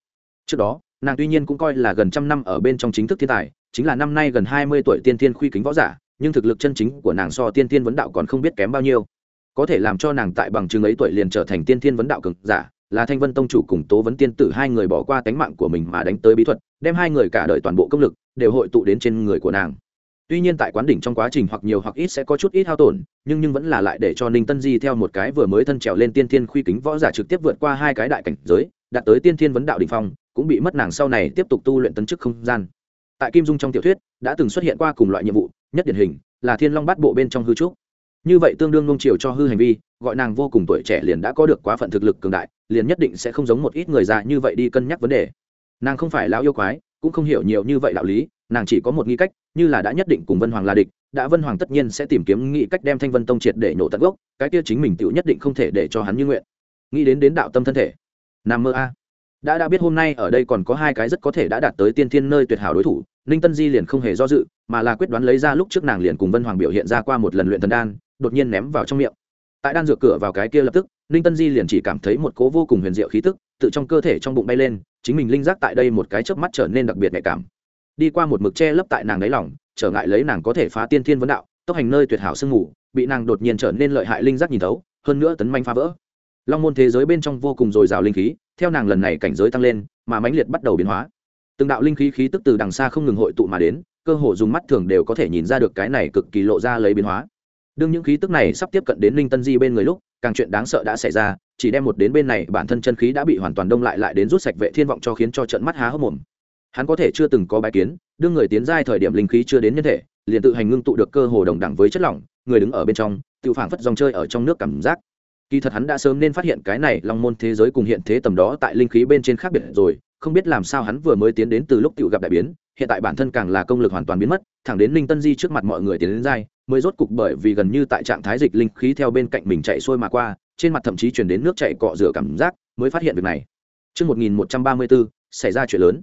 Trước đó nàng tuy nhiên cũng coi là gần trăm năm ở bên trong chính thức thiên tài, chính là năm nay gần hai mươi tuổi tiên tiên khuy kính võ giả, nhưng thực lực chân chính của nàng so tiên tiên vấn đạo còn không biết kém bao nhiêu. Có thể làm cho nàng tại bằng chứng ấy tuổi liền trở thành tiên tiên vấn đạo cực giả, là thanh vân tông chủ cùng tố vấn tiên tử hai người bỏ qua tánh mạng của mình mà đánh tới bí thuật, đem hai người cả đời toàn bộ công lực đều hội tụ đến trên người của nàng. Tuy nhiên tại quán đỉnh trong quá trình hoặc nhiều hoặc ít sẽ có chút ít hao tổn, nhưng nhưng vẫn là lại để cho ninh tân di theo một cái vừa mới thân trèo lên tiên thiên khuy kính võ giả trực tiếp vượt qua hai cái đại cảnh giới, đạt tới tiên thiên vấn đạo đình phong cũng bị mất nàng sau này tiếp tục tu luyện tấn chức không gian. Tại kim dung trong tiểu thuyết, đã từng xuất hiện qua cùng loại nhiệm vụ, nhất điển hình là thiên long bát bộ bên trong hư trúc. Như vậy tương đương nung chiều cho hư hành vi, gọi nàng vô cùng tuổi trẻ liền đã có được quá phận thực lực cường đại, liền nhất định sẽ không giống một ít người già như vậy đi cân nhắc vấn đề. Nàng không phải lão yêu quái, cũng không hiểu nhiều như vậy đạo lý, nàng chỉ có một nghi cách, như là đã nhất định cùng vân hoàng là địch, đã vân hoàng tất nhiên sẽ tìm kiếm nghị cách đem thanh vân tông triệt để nổ tận gốc, cái kia chính mình tự nhất định không thể để cho hắn như nguyện. Nghĩ đến đến đạo tâm thân thể. Nam mơ a đã đã biết hôm nay ở đây còn có hai cái rất có thể đã đạt tới tiên thiên nơi tuyệt hảo đối thủ, ninh tân di liền không hề do dự, mà là quyết đoán lấy ra lúc trước nàng liền cùng vân hoàng biểu hiện ra qua một lần luyện thần đan, đột nhiên ném vào trong miệng. Tại đan dược cửa vào cái kia lập tức, ninh tân di liền chỉ cảm thấy một cố vô cùng huyền diệu khí tức tự trong cơ thể trong bụng bay lên, chính mình linh giác tại đây một cái chớp mắt trở nên đặc biệt nhạy cảm. Đi qua một mực che lấp tại nàng đáy lòng, trở ngại lấy nàng có thể phá tiên thiên vấn đạo, tốc hành nơi tuyệt hảo sương ngủ bị nàng đột nhiên trở nên lợi hại linh giác nhìn thấu, hơn nữa tấn manh phá vỡ long môn thế giới bên trong vô cùng dồi dào linh khí, theo nàng lần này cảnh giới tăng lên, mà mãnh liệt bắt đầu biến hóa. Từng đạo linh khí khí tức từ đằng xa không ngừng hội tụ mà đến, cơ hồ dùng mắt thường đều có thể nhìn ra được cái này cực kỳ lộ ra lấy biến hóa. Đương những khí tức này sắp tiếp cận đến linh tân di bên người lúc, càng chuyện đáng sợ đã xảy ra, chỉ đem một đến bên này bản thân chân khí đã bị hoàn toàn đông lại lại đến rút sạch vệ thiên vọng cho khiến cho trận mắt há hốc mồm. Hắn có thể chưa từng có bài kiến, đương người tiến giai thời điểm linh khí chưa đến nhân thể, liền tự hành ngưng tụ được cơ hồ đồng đẳng với chất lỏng, người đứng ở bên trong, tự phảng phất dòng chơi ở trong nước cảm giác kỳ thật hắn đã sớm nên phát hiện cái này long môn thế giới cùng hiện thế tầm đó tại linh khí bên trên khác biệt rồi không biết làm sao hắn vừa mới tiến đến từ lúc tự gặp đại biến hiện tại bản thân càng là công lực hoàn toàn biến mất thẳng đến linh tân di trước mặt mọi người tiến đến dai mới rốt cục bởi vì gần như tại trạng thái dịch linh khí theo bên cạnh mình chạy xuôi mà qua trên mặt thậm chí chuyển đến nước chạy cọ rửa cảm giác mới phát hiện việc này Trước 1134, xảy ra chuyện lớn.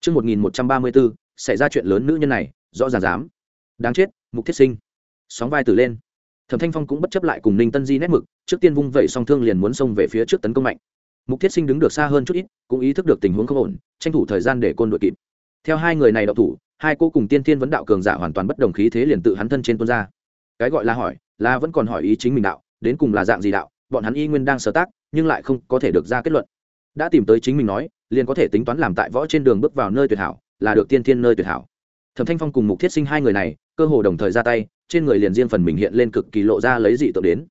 Trước 1134, xảy ra chuyện lớn nữ nhân này, rõ ràng dám. Đáng chết, mục thiết sinh. Sóng vai từ lên. Thẩm Thanh Phong cũng bất chấp lại cùng Ninh Tân Di nét mực, trước tiên vung vẩy song thương liền muốn xông về phía trước tấn công mạnh. Mục Thiết Sinh đứng được xa hơn chút ít, cũng ý thức được tình huống không ổn, tranh thủ thời gian để côn đội kịp. Theo hai người này động thủ, hai cô cùng tiên thiên vấn đạo cường giả hoàn toàn bất đồng khí thế liền tự hắn thân trên tuôn ra. Cái gọi là hỏi, là vẫn còn hỏi ý chính mình đạo, đến cùng là dạng gì đạo, bọn hắn y nguyên đang sở tác, nhưng lại không có thể được ra kết luận. Đã tìm tới chính mình nói, liền có thể tính toán làm tại võ trên đường bước vào nơi tuyệt hảo, là được tiên thiên nơi tuyệt hảo. Thẩm Thanh Phong cùng Mục Thiết Sinh hai người này, cơ hồ đồng thời ra tay, trên người liền riêng phần mình hiện lên cực kỳ lộ ra lấy dị tượng đến.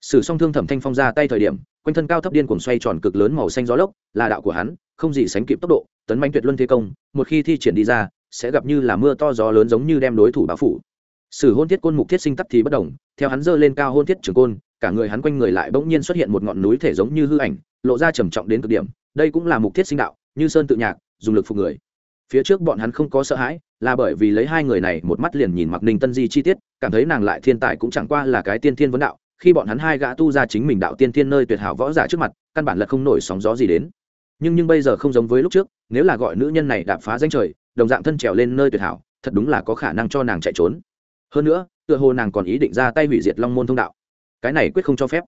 Sử song thương thẩm thanh phong ra tay thời điểm quanh thân cao thấp điên cuồng xoay tròn cực lớn màu xanh gió lốc là đạo của hắn không gì sánh kịp tốc độ tấn manh tuyệt luân thế công một khi thi triển đi ra sẽ gặp như là mưa to gió lớn giống như đem đối thủ báo phủ. Sử hôn thiết côn mục thiết sinh tắc thì bất động, theo hắn dơ lên cao hôn thiết trường côn cả người hắn quanh người lại bỗng nhiên xuất hiện một ngọn núi thể giống như hư ảnh lộ ra trầm trọng đến cực điểm đây cũng là mục thiết sinh đạo như sơn tự nhạc dùng lực phục người phía trước bọn hắn không có sợ hãi, là bởi vì lấy hai người này một mắt liền nhìn mặc ninh tân di chi tiết, cảm thấy nàng lại thiên tài cũng chẳng qua là cái tiên thiên vấn đạo, khi bọn hắn hai gã tu ra chính mình đạo tiên thiên nơi tuyệt hảo võ giả trước mặt, căn bản là không nổi sóng gió gì đến. Nhưng nhưng bây giờ không giống với lúc trước, nếu là gọi nữ nhân này đạp phá danh trời, đồng dạng thân trèo lên nơi tuyệt hảo, thật đúng là có khả năng cho nàng chạy trốn. Hơn nữa, tựa hồ nàng còn ý định ra tay hủy diệt long môn thông đạo. Cái này quyết không cho phép.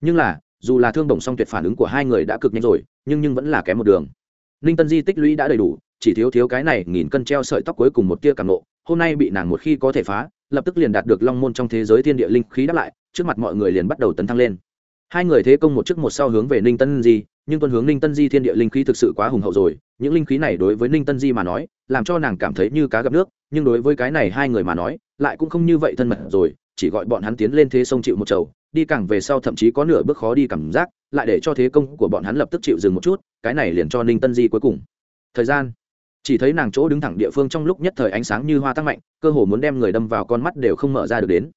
Nhưng là, dù là thương đồng song tuyệt phản ứng của hai người đã cực nhanh rồi, nhưng nhưng vẫn là kém một đường. Ninh tân di tích lũy đã đầy đủ chỉ thiếu thiếu cái này nghìn cân treo sợi tóc cuối cùng một tia càng nộ, hôm nay bị nàng một khi có thể phá, lập tức liền đạt được long môn trong thế giới thiên địa linh khí đáp lại, trước mặt mọi người liền bắt đầu tấn thăng lên. Hai người thế công một trước một sau hướng về ninh tân di, nhưng tuân hướng ninh tân di thiên địa linh khí thực sự quá hùng hậu rồi, những linh khí này đối với ninh tân di mà nói, làm cho nàng cảm thấy như cá gặp nước, nhưng đối với cái này hai người mà nói, lại cũng không như vậy thân mật rồi, chỉ gọi bọn hắn tiến lên thế sông chịu một chầu, đi càng về sau thậm chí có nửa bước khó đi cảm giác, lại để cho thế công của bọn hắn lập tức chịu dừng một chút, cái này liền cho ninh tân di cuối cùng. Thời gian chỉ thấy nàng chỗ đứng thẳng địa phương trong lúc nhất thời ánh sáng như hoa tăng mạnh, cơ hồ muốn đem người đâm vào con mắt đều không mở ra được đến.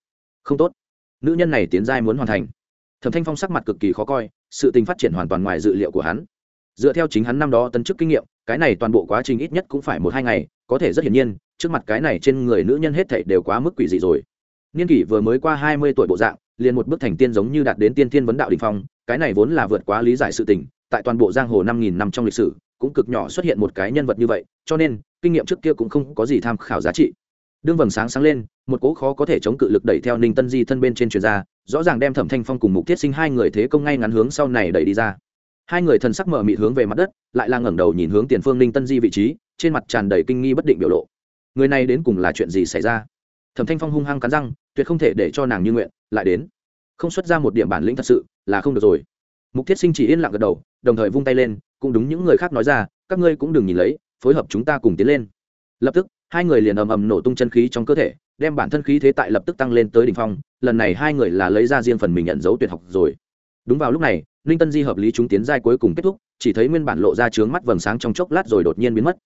Không tốt. Nữ nhân này tiến giai muốn hoàn thành. Thẩm thanh phong sắc mặt cực kỳ khó coi, sự tình phát triển hoàn toàn ngoài dự liệu của hắn. Dựa theo chính hắn năm đó tân chức kinh nghiệm, cái này toàn bộ quá trình ít nhất cũng phải một hai ngày, có thể rất hiển nhiên, trước mặt cái này trên người nữ nhân hết thảy đều quá mức quỷ dị rồi. Niên kỷ vừa mới qua hai mươi tuổi bộ dạng, liền một bước thành tiên giống như đạt đến tiên thiên vấn đạo đình phong, cái này vốn là vượt quá lý giải sự tình, tại toàn bộ giang hồ năm nghìn năm trong lịch sử cũng cực nhỏ xuất hiện một cái nhân vật như vậy, cho nên, kinh nghiệm trước kia cũng không có gì tham khảo giá trị. Đương vầng sáng sáng lên, một cỗ khó có thể chống cự lực đẩy theo ninh tân di thân bên trên truyền ra, rõ ràng đem thẩm thanh phong cùng mục thiết sinh hai người thế công ngay ngắn hướng sau này đẩy đi ra. Hai người thần sắc mở mịt hướng về mặt đất, lại là ngẩng đầu nhìn hướng tiền phương ninh tân di vị trí, trên mặt tràn đầy kinh nghi bất định biểu lộ. Người này đến cùng là chuyện gì xảy ra? Thẩm thanh phong hung hăng cắn răng, tuyệt không thể để cho nàng như nguyện, lại đến. Không xuất ra một điểm bản lĩnh thật sự, là không được rồi mục thiết sinh chỉ yên lặng gật đầu, đồng thời vung tay lên, cũng đúng những người khác nói ra, các ngươi cũng đừng nhìn lấy, phối hợp chúng ta cùng tiến lên. Lập tức, hai người liền ầm ầm nổ tung chân khí trong cơ thể, đem bản thân khí thế tại lập tức tăng lên tới đỉnh phong, lần này hai người là lấy ra riêng phần mình nhận dấu tuyệt học rồi. Đúng vào lúc này ninh tân di hợp lý chúng tiến giai cuối cùng kết thúc, chỉ thấy nguyên bản lộ ra trướng mắt vầng sáng trong chốc lát rồi đột nhiên biến mất.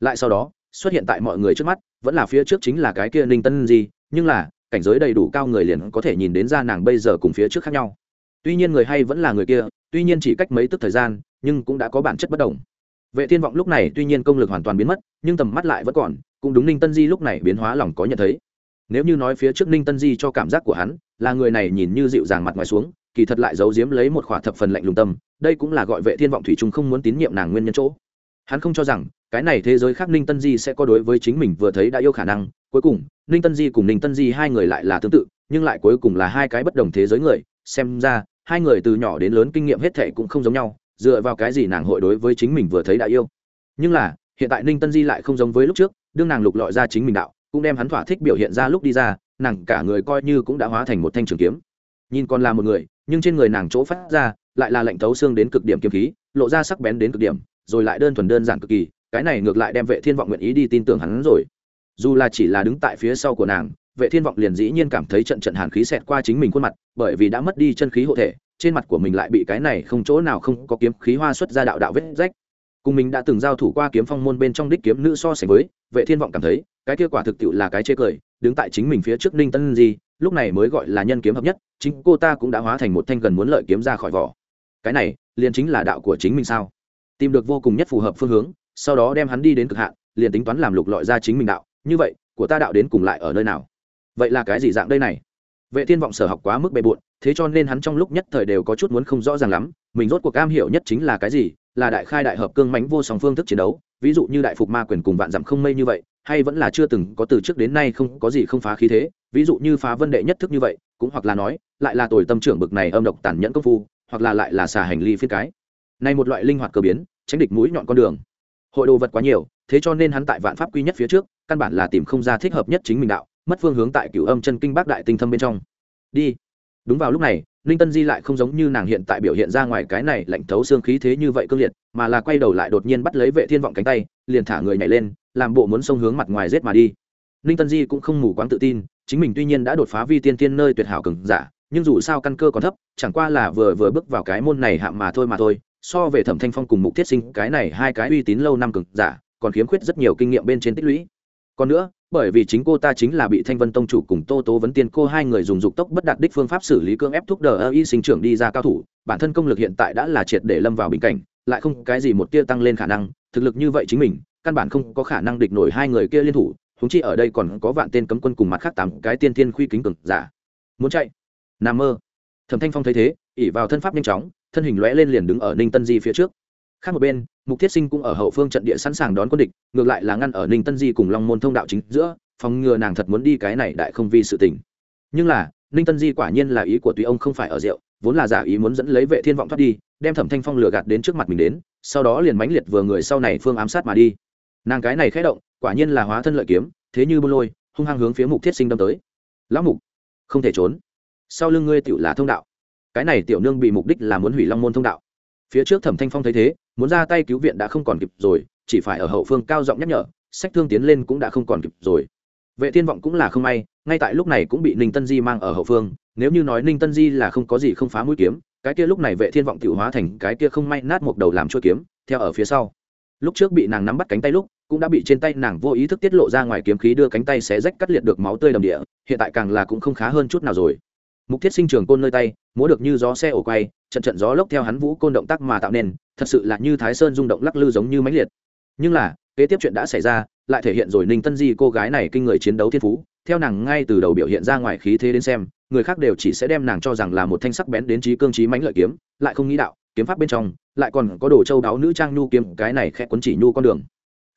Lại sau đó, xuất hiện tại mọi người trước mắt, vẫn là phía trước chính là cái kia ninh tân di, nhưng là, cảnh giới đầy đủ cao người liền có thể nhìn đến ra nàng bây giờ cùng phía trước khác nhau tuy nhiên người hay vẫn là người kia, tuy nhiên chỉ cách mấy tức thời gian, nhưng cũng đã có bản chất bất đồng. Vệ thiên vọng lúc này tuy nhiên công lực hoàn toàn biến mất, nhưng tầm mắt lại vẫn còn, cũng đúng ninh tân di lúc này biến hóa lòng có nhận thấy. Nếu như nói phía trước ninh tân di cho cảm giác của hắn, là người này nhìn như dịu dàng mặt ngoài xuống, kỳ thật lại giấu giếm lấy một khỏa thập phần lạnh lùng tâm, đây cũng là gọi vệ thiên vọng thủy trung không muốn tín nhiệm nàng nguyên nhân chỗ. Hắn không cho rằng, cái này thế giới khác ninh tân di sẽ có đối với chính mình vừa thấy đã yêu khả năng, cuối cùng, ninh tân di cùng ninh tân di hai người lại là tương tự, nhưng lại cuối cùng là hai cái bất đồng thế giới người, xem ra hai người từ nhỏ đến lớn kinh nghiệm hết thệ cũng không giống nhau, dựa vào cái gì nàng hội đối với chính mình vừa thấy đã yêu. Nhưng là, hiện tại ninh tân di lại không giống với lúc trước, đương nàng lục lọi ra chính mình đạo, cũng đem hắn thỏa thích biểu hiện ra lúc đi ra, nàng cả người coi như cũng đã hóa thành một thanh trường kiếm. Nhìn còn là một người, nhưng trên người nàng chỗ phát ra, lại là lệnh thấu xương đến cực điểm kiếm khí, lộ ra sắc bén đến cực điểm, rồi lại đơn thuần đơn giản cực kỳ, cái này ngược lại đem vệ thiên vọng nguyện ý đi tin tưởng hắn rồi. Dù là chỉ là đứng tại phía sau của nàng vệ thiên vọng liền dĩ nhiên cảm thấy trận trận hàn khí xẹt qua chính mình khuôn mặt bởi vì đã mất đi chân khí hộ thể trên mặt của mình lại bị cái này không chỗ nào không có kiếm khí hoa xuất ra đạo đạo vết rách. Cùng mình đã từng giao thủ qua kiếm phong môn bên trong đích kiếm nữ so sánh với vệ thiên vọng cảm thấy cái kia quả thực tiệu là cái chê cười đứng tại chính mình phía trước ninh tân gì, lúc này mới gọi là nhân kiếm hợp nhất chính cô ta cũng đã hóa thành một thanh gần muốn lợi kiếm ra khỏi vỏ. Cái này liền chính là đạo của chính mình sao? Tìm được vô cùng nhất phù hợp phương hướng sau đó đem hắn đi đến cực hạn liền tính toán làm lục lọi ra chính mình đạo như vậy của ta đạo đến cùng lại ở nơi nào? Vậy là cái gì dạng đây này? Vệ thiên vọng sở học quá mức bề bộn, thế cho nên hắn trong lúc nhất thời đều có chút muốn không rõ ràng lắm, mình rốt cuộc cam hiểu nhất chính là cái gì, là đại khai đại hợp cương mánh vô song phương thức chiến đấu, ví dụ như đại phục ma quyền cùng vạn dặm không mây như vậy, hay vẫn là chưa từng có từ trước đến nay không có gì không phá khí thế, ví dụ như phá vân đệ nhất thức như vậy, cũng hoặc là nói, lại là tồi tâm trưởng bực này âm độc tàn nhẫn công phu, hoặc là lại là xà hành ly phiên cái. Này một loại linh hoạt cơ biến, tránh địch mũi nhọn con đường. Hội đồ vật quá nhiều, thế cho nên hắn tại vạn pháp quy nhất phía trước, căn bản là tìm không ra thích hợp nhất chính mình đạo mất phương hướng tại cửu âm chân kinh bác đại tinh thâm bên trong. Đi. Đúng vào lúc này, ninh tân di lại không giống như nàng hiện tại biểu hiện ra ngoài cái này lạnh thấu xương khí thế như vậy cương liệt, mà là quay đầu lại đột nhiên bắt lấy vệ thiên vọng cánh tay, liền thả người nhảy lên, làm bộ muốn xông hướng mặt ngoài rết mà đi. Ninh tân di cũng không mù quáng tự tin, chính mình tuy nhiên đã đột phá vi tiên tiên nơi tuyệt hảo cường giả, nhưng dù sao căn cơ còn thấp, chẳng qua là vừa vừa bước vào cái môn này hạm mà thôi mà thôi, so về thẩm thanh phong cùng mục thiết sinh, cái này hai cái uy tín lâu năm cường giả, còn khiếm khuyết rất nhiều kinh nghiệm bên trên tích lũy. Còn nữa bởi vì chính cô ta chính là bị thanh vân tông chủ cùng tô tố vấn tiên cô hai người dùng dục tốc bất đạt đích phương pháp xử lý cưỡng ép thúc đờ y sinh trưởng đi ra cao thủ, bản thân công lực hiện tại đã là triệt để lâm vào bình cảnh, lại không cái gì một tia tăng lên khả năng, thực lực như vậy chính mình, căn bản không có khả năng địch nổi hai người kia liên thủ húng chi ở đây còn có vạn tên cấm quân cùng mặt khác tám cái tiên tiên khuy kính cực giả. Muốn chạy? Nằm mơ. Thẩm thanh phong thấy thế ỉ vào thân pháp nhanh chóng, thân hình lóe lên liền đứng ở ninh tân di phía trước. Khác một bên mục thiết sinh cũng ở hậu phương trận địa sẵn sàng đón quân địch, ngược lại là ngăn ở ninh tân di cùng long môn thông đạo chính giữa, phòng ngừa nàng thật muốn đi cái này đại không vi sự tình. Nhưng là, ninh tân di quả nhiên là ý của tùy ông không phải ở rượu, vốn là giả ý muốn dẫn lấy vệ thiên vọng thoát đi, đem thẩm thanh phong lừa gạt đến trước mặt mình đến, sau đó liền mãnh liệt vừa người sau này phương ám sát mà đi. Nàng cái này khẽ động, quả nhiên là hóa thân lợi kiếm, thế như bô lôi, hung hăng hướng phía mục thiết sinh đâm tới. Lão mục, không thể trốn. Sau lưng ngươi tiểu là thông đạo. Cái này tiểu nương bị mục đích là muốn hủy long môn thông đạo. Phía trước thẩm thanh phong thấy thế muốn ra tay cứu viện đã không còn kịp rồi, chỉ phải ở hậu phương cao giọng nhắc nhở, sách thương tiến lên cũng đã không còn kịp rồi. Vệ thiên vọng cũng là không may, ngay tại lúc này cũng bị ninh tân di mang ở hậu phương, nếu như nói ninh tân di là không có gì không phá mũi kiếm, cái kia lúc này vệ thiên vọng tự hóa thành cái kia không may nát một đầu làm chuôi kiếm, theo ở phía sau. Lúc trước bị nàng nắm bắt cánh tay lúc, cũng đã bị trên tay nàng vô ý thức tiết lộ ra ngoài kiếm khí đưa cánh tay xé rách cắt liệt được máu tươi đầm địa, hiện tại càng là cũng không khá hơn chút nào rồi. Mục thiết sinh trường côn nơi tay, múa được như gió xe ổ quay, trận trận gió lốc theo hắn vũ côn động tác mà tạo nên thật sự là như thái sơn rung động lắc lư giống như mãnh liệt. Nhưng là, kế tiếp chuyện đã xảy ra, lại thể hiện rồi ninh tân di cô gái này kinh người chiến đấu thiên phú, theo nàng ngay từ đầu biểu hiện ra ngoài khí thế đến xem, người khác đều chỉ sẽ đem nàng cho rằng là một thanh sắc bén đến trí cương trí mãnh lợi kiếm, lại không nghĩ đạo, kiếm pháp bên trong, lại còn có đồ châu đáo nữ trang nhu kiếm, cái này khẽ quấn chỉ nhu con đường.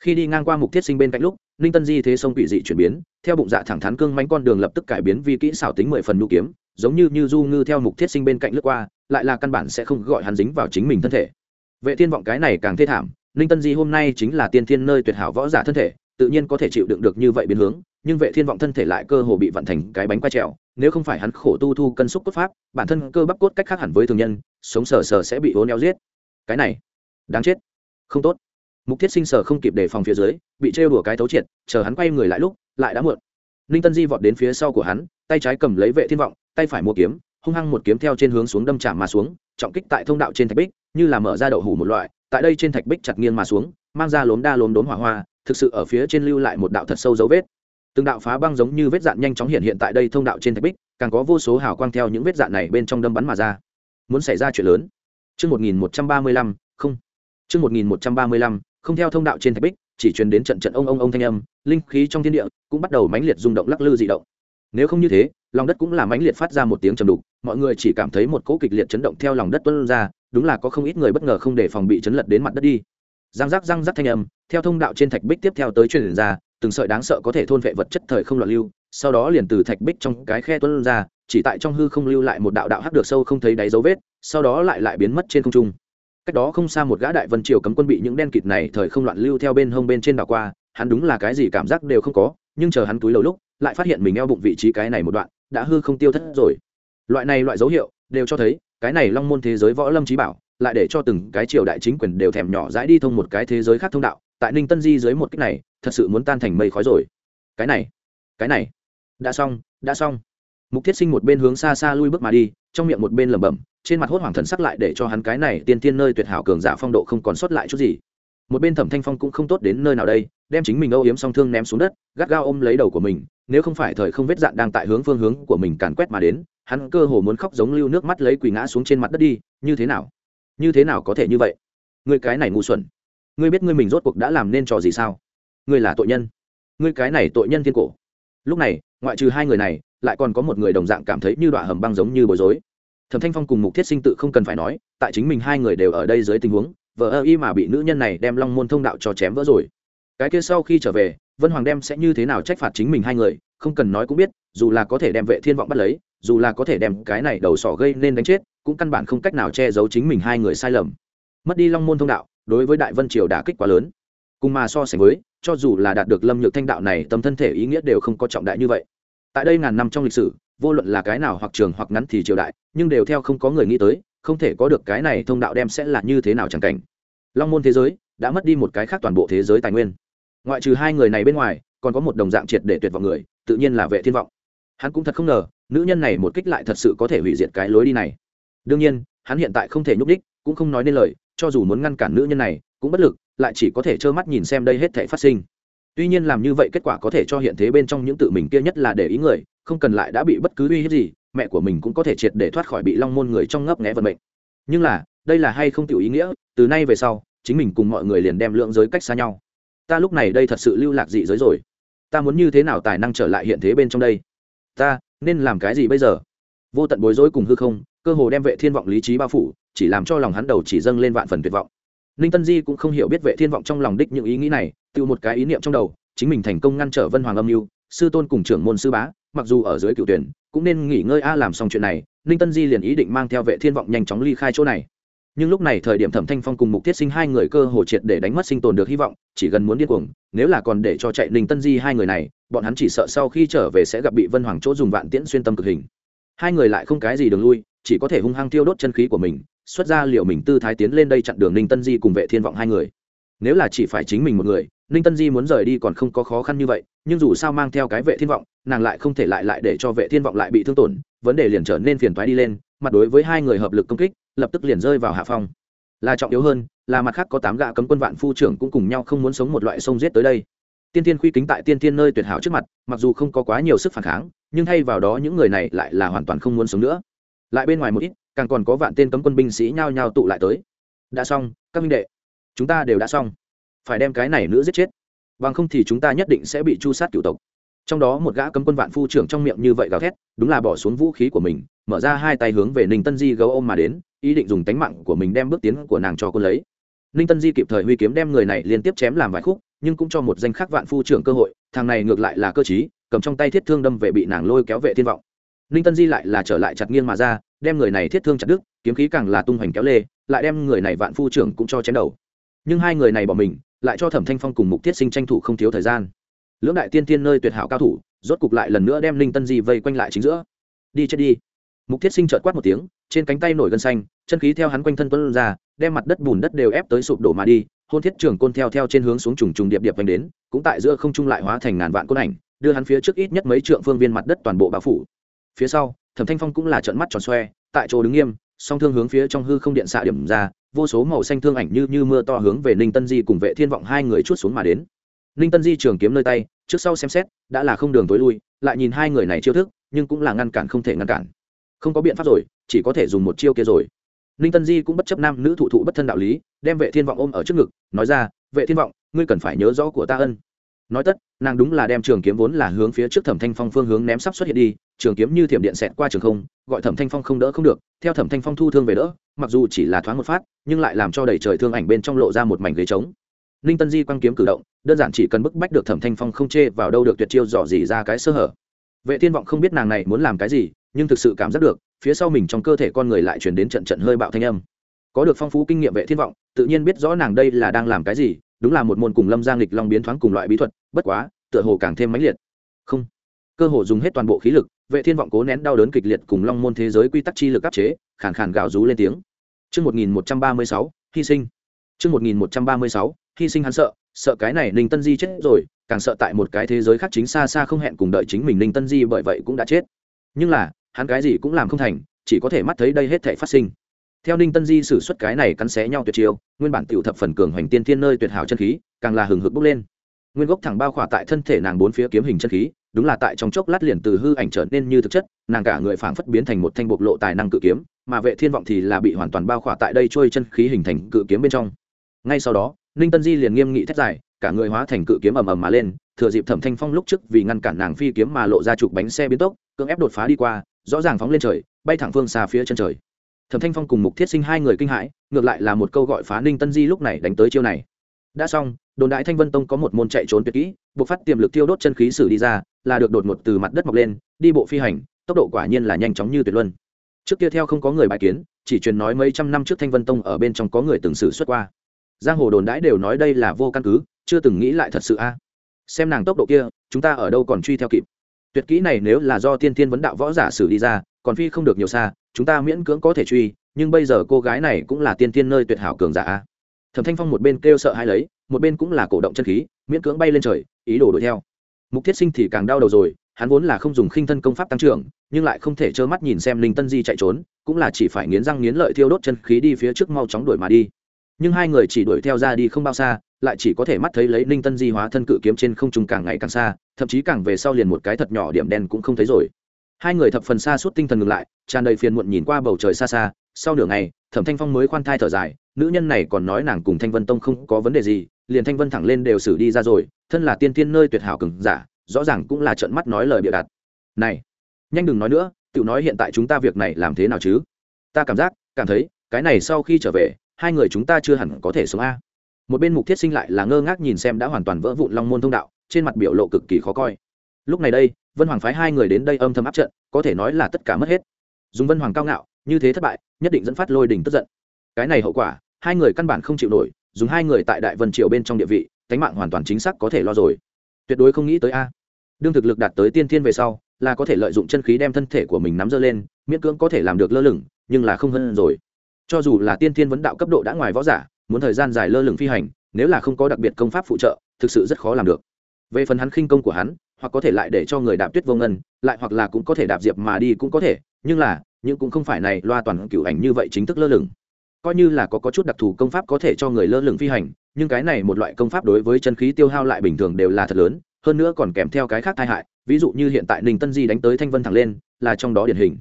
Khi đi ngang qua mục thiết sinh bên cạnh lúc, ninh tân di thế sông quỷ dị chuyển biến, theo bụng dạ thẳng thắn cương mánh con đường lập tức cải biến vì kỹ xảo tính mười phần nhu kiếm, giống như như du ngư theo mục thiết sinh bên cạnh lướt qua, lại là căn bản sẽ không gọi hắn dính vào chính mình thân thể vệ thiên vọng cái này càng thê thảm, ninh tân di hôm nay chính là tiên thiên nơi tuyệt hảo võ giả thân thể, tự nhiên có thể chịu đựng được như vậy biến hướng, nhưng vệ thiên vọng thân thể lại cơ hồ bị vận thành cái bánh quay trèo, nếu không phải hắn khổ tu thu cân xúc cốt pháp, bản thân cơ bắp cốt cách khác hẳn với thường nhân, sống sờ sờ sẽ bị ố neo giết. Cái này, đáng chết. Không tốt. Mục thiết sinh sờ không kịp đề phòng phía dưới, bị trêu đùa cái thấu triệt, chờ hắn quay người lại lúc, lại đã muộn. Ninh tân di vọt đến phía sau của hắn, tay trái cầm lấy vệ thiên vọng, tay phải mua kiếm, hung hăng một kiếm theo trên hướng xuống đâm chạm mà xuống, trọng kích tại thông đạo trên thạch bích như là mở ra đậu hủ một loại tại đây trên thạch bích chặt nghiêng mà xuống mang ra lốm đa lốm đốn hỏa hoa thực sự ở phía trên lưu lại một đạo thật sâu dấu vết từng đạo phá băng giống như vết dạn nhanh chóng hiện hiện tại đây thông đạo trên thạch bích càng có vô số hào quang theo những vết dạn này bên trong đâm bắn mà ra muốn xảy ra chuyện lớn Trước 1135, không. Trước 1135, không theo thông đạo trên thạch bích, chỉ truyền đến trận trận ông ông ông thanh âm, linh khí trong thiên địa cũng bắt đầu mãnh liệt rung động lắc lư dị động. Nếu không như thế, lòng đất cũng là mãnh liệt phát ra một tiếng trầm đục, mọi người chỉ cảm thấy một cỗ kịch liệt chấn động theo lòng đất tuôn ra, đúng là có không ít người bất ngờ không để phòng bị chấn lật đến mặt đất đi. Răng rắc răng rắc thanh âm, theo thông đạo trên thạch bích tiếp theo tới truyền ra, từng sợi đáng sợ có thể thôn vệ vật chất thời không loạn lưu, sau đó liền từ thạch bích trong cái khe tuôn ra, chỉ tại trong hư không lưu lại một đạo đạo hắc được sâu không thấy đáy dấu vết, sau đó lại lại biến mất trên không trung. Cách đó không xa một gã đại vân triều cấm quân bị những đen kịt này thời không loạn lưu theo bên hông bên trên đảo qua, hắn đúng là cái gì cảm giác đều không có, nhưng chờ hắn túi lâu lúc, lại phát hiện mình eo bụng vị trí cái này một đoạn, đã hư không tiêu thất rồi. Loại này loại dấu hiệu đều cho thấy, cái này long môn thế giới võ lâm trí bảo, lại để cho từng cái triều đại chính quyền đều thèm nhỏ dãi đi thông một cái thế giới khác thông đạo, tại Ninh Tân Di dưới một cách này, thật sự muốn tan thành mây khói rồi. Cái này, cái này, đã xong, đã xong mục thiết sinh một bên hướng xa xa lui bước mà đi trong miệng một bên lẩm bẩm trên mặt hốt hoảng thần sắc lại để cho hắn cái này tiên tiên nơi tuyệt hảo cường giả phong độ không còn sót lại chút gì một bên thẩm thanh phong cũng không tốt đến nơi nào đây đem chính mình âu yếm song thương ném xuống đất gắt gao ôm lấy đầu của mình nếu không phải thời không vết dạn đang tại hướng phương hướng của mình càn quét mà đến hắn cơ hồ muốn khóc giống lưu nước mắt lấy quỳ ngã xuống trên mặt đất đi, như thế nào? Như thế nào có thể như vậy? Người cái này ngu xuẩn. Ngươi biết ngươi mình rốt cuộc đã làm nên trò gì sao? Ngươi là tội nhân. Ngươi cái này tội nhân thiên cổ. Lúc này, ngoại trừ hai người này, lại còn có một người đồng dạng cảm thấy như đoạn hầm băng giống như bối rối. Thẩm thanh phong cùng mục thiết sinh tự không cần phải nói, tại chính mình hai người đều ở đây dưới tình huống vợ ơ y mà bị nữ nhân này đem long môn thông đạo cho chém vỡ rồi. Cái kia sau khi trở về, vân hoàng đem sẽ như thế nào trách phạt chính mình hai người, không cần nói cũng biết, dù là có thể đem vệ thiên vọng bắt lấy dù là có thể đem cái này đầu sỏ gây nên đánh chết, cũng căn bản không cách nào che giấu chính mình hai người sai lầm. Mất đi long môn thông đạo, đối với đại vân triều đã kích quá lớn. Cùng mà so sánh với, cho dù là đạt được lâm nhược thanh đạo này, tâm thân thể ý nghĩa đều không có trọng đại như vậy. Tại đây ngàn năm trong lịch sử, vô luận là cái nào hoặc trường hoặc ngắn thì triều đại, nhưng đều theo không có người nghĩ tới, không thể có được cái này thông đạo đem sẽ là như thế nào chẳng cảnh. Long môn thế giới đã mất đi một cái khác toàn bộ thế giới tài nguyên. Ngoại trừ hai người này bên ngoài, còn có một đồng dạng triệt để tuyệt vọng người, tự nhiên là vệ thiên vọng. Hắn cũng thật không ngờ nữ nhân này một kích lại thật sự có thể hủy diệt cái lối đi này. Đương nhiên, hắn hiện tại không thể nhúc đích cũng không nói nên lời, cho dù muốn ngăn cản nữ nhân này, cũng bất lực, lại chỉ có thể trơ mắt nhìn xem đây hết thể phát sinh. Tuy nhiên làm như vậy kết quả có thể cho hiện thế bên trong những tự mình kia nhất là để ý người, không cần lại đã bị bất cứ uy hiếp gì, mẹ của mình cũng có thể triệt để thoát khỏi bị long môn người trong ngấp nghé vận mệnh. Nhưng là, đây là hay không tiểu ý nghĩa, từ nay về sau, chính mình cùng mọi người liền đem lượng giới cách xa nhau. Ta lúc này đây thật sự lưu lạc dị giới rồi. Ta muốn như thế nào tài năng trở lại hiện thế bên trong đây? Ta nên làm cái gì bây giờ? Vô tận bối rối cùng hư không, cơ hồ đem vệ thiên vọng lý trí bao phủ, chỉ làm cho lòng hắn đầu chỉ dâng lên vạn phần tuyệt vọng. Ninh tân di cũng không hiểu biết vệ thiên vọng trong lòng đích những ý nghĩ này, tự một cái ý niệm trong đầu, chính mình thành công ngăn trở vân hoàng âm mưu, sư tôn cùng trưởng môn sư bá, mặc dù ở dưới cựu tuyển, cũng nên nghỉ ngơi a làm xong chuyện này, ninh tân di liền ý định mang theo vệ thiên vọng nhanh chóng ly khai chỗ này nhưng lúc này thời điểm thẩm thanh phong cùng mục tiết sinh hai người cơ hồ triệt để đánh mất sinh tồn được hy vọng, chỉ gần muốn điên cuồng, nếu là còn để cho chạy ninh tân di hai người này, bọn hắn chỉ sợ sau khi trở về sẽ gặp bị vân hoàng chỗ dùng vạn tiễn xuyên tâm cực hình. Hai người lại không cái gì đường lui, chỉ có thể hung hăng tiêu đốt chân khí của mình, xuất ra liệu mình tư thái tiến lên đây chặn đường ninh tân di cùng vệ thiên vọng hai người. Nếu là chỉ phải chính mình một người, ninh tân di muốn rời đi còn không có khó khăn như vậy, nhưng dù sao mang theo cái vệ thiên vọng, nàng lại không thể lại lại để cho vệ thiên vọng lại bị thương tổn, vấn đề liền trở nên phiền toái đi lên, mặt đối với hai người hợp lực công kích lập tức liền rơi vào hạ phong. Là trọng yếu hơn, là mặt khác có tám gạ cấm quân vạn phu trưởng cũng cùng nhau không muốn sống một loại sông giết tới đây. Tiên tiên khuy kính tại tiên tiên nơi tuyệt hảo trước mặt, mặc dù không có quá nhiều sức phản kháng, nhưng thay vào đó những người này lại là hoàn toàn không muốn sống nữa. Lại bên ngoài một ít, càng còn có vạn tên cấm quân binh sĩ nhao nhao tụ lại tới. Đã xong, các minh đệ, chúng ta đều đã xong. Phải đem cái này nữa giết chết. Bằng không thì chúng ta nhất định sẽ bị chu sát cựu tộc. Trong đó một gã cấm quân vạn phu trưởng trong miệng như vậy gào thét, đúng là bỏ xuống vũ khí của mình, mở ra hai tay hướng về ninh tân di gấu ôm mà đến ý định dùng tánh mạng của mình đem bước tiến của nàng cho quân lấy. Ninh tân di kịp thời huy kiếm đem người này liên tiếp chém làm vài khúc nhưng cũng cho một danh khắc vạn phu trưởng cơ hội thằng này ngược lại là cơ trí, cầm trong tay thiết thương đâm về bị nàng lôi kéo vệ thiên vọng. Ninh tân di lại là trở lại chặt nghiêng mà ra đem người này thiết thương chặt đứt kiếm khí càng là tung hoành kéo lê lại đem người này vạn phu trưởng cũng cho chém đầu. Nhưng hai người này bỏ mình lại cho thẩm thanh phong cùng mục tiết sinh tranh thủ không thiếu thời gian. Lưỡng đại tiên tiên nơi tuyệt hảo cao thủ rốt cục lại lần nữa đem ninh tân di vây quanh lại chính giữa. Đi chết đi mục thiết sinh trợt quát một tiếng, trên cánh tay nổi gân xanh, chân khí theo hắn quanh thân tuân ra, đem mặt đất bùn đất đều ép tới sụp đổ mà đi. Hôn thiết trường côn theo theo trên hướng xuống trùng trùng điệp điệp vành đến, cũng tại giữa không trung lại hóa thành ngàn vạn côn ảnh, đưa hắn phía trước ít nhất mấy trượng phương viên mặt đất toàn bộ bao phủ. Phía sau, thẩm thanh phong cũng là trận mắt tròn xoe, tại chỗ đứng nghiêm, song thương hướng phía trong hư không điện xạ điểm ra, vô số màu xanh thương ảnh như như mưa to hướng về ninh tân di cùng vệ thiên vọng hai người chút xuống mà đến. Ninh tân di trường kiếm nơi tay, trước sau xem xét, đã là không đường tối lui, lại nhìn hai người này chiêu thức, nhưng cũng là ngăn cản không thể ngăn cản không có biện pháp rồi, chỉ có thể dùng một chiêu kia rồi. Ninh tân di cũng bất chấp nam nữ thụ thụ bất thân đạo lý, đem vệ thiên vọng ôm ở trước ngực, nói ra, vệ thiên vọng, ngươi cần phải nhớ rõ của ta ân. Nói tất, nàng đúng là đem trường kiếm vốn là hướng phía trước thẩm thanh phong phương hướng ném sắp xuất hiện đi, trường kiếm như thiểm điện xẹt qua trường không, gọi thẩm thanh phong không đỡ không được, theo thẩm thanh phong thu thương về đỡ, mặc dù chỉ là thoáng một phát, nhưng lại làm cho đầy trời thương ảnh bên trong lộ ra một mảnh ghế trống. Ninh tân di quăng kiếm cử động, đơn giản chỉ cần bức bách được thẩm thanh phong không chê vào đâu được tuyệt chiêu dò dỉ ra cái sơ hở. Vệ thiên vọng không biết nàng này muốn làm cái gì nhưng thực sự cảm giác được phía sau mình trong cơ thể con người lại chuyển đến trận trận hơi bạo thanh âm. Có được phong phú kinh nghiệm vệ thiên vọng tự nhiên biết rõ nàng đây là đang làm cái gì đúng là một môn cùng lâm giang lịch long biến thoáng cùng loại bí thuật bất quá tựa hồ càng thêm mãnh liệt. Không. Cơ hồ dùng hết toàn bộ khí lực vệ thiên vọng cố nén đau đớn kịch liệt cùng long môn thế giới quy tắc chi lực áp chế khàn khàn gào rú lên tiếng. Chương 1136, hy sinh. Chương 1136, hy sinh hắn sợ sợ cái này ninh tân di chết rồi càng sợ tại một cái thế giới khác chính xa xa không hẹn cùng đợi chính mình ninh tân di bởi vậy cũng đã chết. Nhưng là hắn cái gì cũng làm không thành, chỉ có thể mắt thấy đây hết thể phát sinh. Theo ninh tân di xử suất cái này cắn xé nhau tuyệt chiêu, nguyên bản tiểu thập phần cường hoành tiên thiên nơi tuyệt hảo chân khí, càng là hừng hực bốc lên. Nguyên gốc thẳng bao khỏa tại thân thể nàng bốn phía kiếm hình chân khí, đúng là tại trong chốc lát liền từ hư ảnh trở nên như thực chất, nàng cả người phảng phất biến thành một thanh bộc lộ tài năng cự kiếm, mà vệ thiên vọng thì là bị hoàn toàn bao khỏa tại đây trôi chân khí hình thành cự kiếm bên trong. Ngay sau đó, ninh tân di liền nghiêm nghị thét dài, cả người hóa thành cự kiếm ầm ầm mà lên, thừa dịp thẩm thanh phong lúc trước vì ngăn cản nàng phi kiếm mà lộ ra trục bánh xe biến tốc, cưỡng ép đột phá đi qua rõ ràng phóng lên trời, bay thẳng phương xa phía chân trời. Thẩm thanh phong cùng mục thiết sinh hai người kinh hãi, ngược lại là một câu gọi phá ninh tân di lúc này đánh tới chiêu này. Đã xong, đồn đại thanh vân tông có một môn chạy trốn tuyệt kỹ, buộc phát tiềm lực tiêu đốt chân khí sử đi ra, là được đột ngột từ mặt đất mọc lên, đi bộ phi hành, tốc độ quả nhiên là nhanh chóng như tuyệt luân. Trước kia theo không có người bài kiến, chỉ truyền nói mấy trăm năm trước thanh vân tông ở bên trong có người từng xử xuất qua. Giang hồ đồn đãi đều nói đây là vô căn cứ, chưa từng nghĩ lại thật sự a. Xem nàng tốc độ kia, chúng ta ở đâu còn truy theo kịp tuyệt kỹ này nếu là do tiên tiên vấn đạo võ giả xử đi ra, còn phi không được nhiều xa, chúng ta miễn cưỡng có thể truy, nhưng bây giờ cô gái này cũng là tiên tiên nơi tuyệt hảo cường giả. A thẩm thanh phong một bên kêu sợ hai lấy, một bên cũng là cổ động chân khí, miễn cưỡng bay lên trời, ý đồ đuổi theo. Mục thiết sinh thì càng đau đầu rồi, hắn vốn là không dùng khinh thân công pháp tăng trưởng, nhưng lại không thể trơ mắt nhìn xem linh tân di chạy trốn, cũng là chỉ phải nghiến răng nghiến lợi thiêu đốt chân khí đi phía trước mau chóng đuổi mà đi. Nhưng hai người chỉ đuổi theo ra đi không bao xa, lại chỉ có thể mắt thấy lấy ninh tân di hóa thân cự kiếm trên không trung càng ngày càng xa thậm chí càng về sau liền một cái thật nhỏ điểm đen cũng không thấy rồi. Hai người thập phần xa suốt tinh thần ngừng lại, tràn đầy phiền muộn nhìn qua bầu trời xa xa. Sau nửa ngày, thẩm thanh phong mới khoan thai thở dài, nữ nhân này còn nói nàng cùng thanh vân tông không có vấn đề gì, liền thanh vân thẳng lên đều xử đi ra rồi, thân là tiên tiên nơi tuyệt hảo cừng giả, rõ ràng cũng là trợn mắt nói lời bịa đặt. Này, nhanh đừng nói nữa tự nói hiện tại chúng ta việc này làm thế nào chứ? Ta cảm giác, cảm thấy, cái này sau khi trở về, hai người chúng ta chưa hẳn có thể sống a một bên mục thiết sinh lại là ngơ ngác nhìn xem đã hoàn toàn vỡ vụn long môn thông đạo, trên mặt biểu lộ cực kỳ khó coi. Lúc này đây, vân hoàng phái hai người đến đây âm thầm áp trận, có thể nói là tất cả mất hết. Dùng vân hoàng cao ngạo, như thế thất bại, nhất định dẫn phát lôi đình tức giận. Cái này hậu quả, hai người căn bản không chịu nổi, dùng hai người tại đại vân triều bên trong địa vị cánh mạng hoàn toàn chính xác có thể lo rồi. Tuyệt đối không nghĩ tới a. Đương thực lực đạt tới tiên thiên về sau, là có thể lợi dụng chân khí đem thân thể của mình nắm dơ lên, miễn cưỡng có thể làm được lơ lửng, nhưng là không hơn rồi. Cho dù là tiên thiên vấn đạo cấp độ đã ngoài võ giả muốn thời gian dài lơ lửng phi hành nếu là không có đặc biệt công pháp phụ trợ thực sự rất khó làm được. Về phần hắn khinh công của hắn hoặc có thể lại để cho người đạp tuyết vô ngân lại hoặc là cũng có thể đạp diệp mà đi cũng có thể nhưng là nhưng cũng không phải này loa toàn cửu ảnh như vậy chính thức lơ lửng. Coi như là có, có chút đặc thù công pháp có thể cho người lơ lửng phi hành nhưng cái này một loại công pháp đối với chân khí tiêu hao lại bình thường đều là thật lớn hơn nữa còn kèm theo cái khác tai hại ví dụ như hiện tại ninh tân di đánh tới thanh vân thẳng lên là trong đó điển hình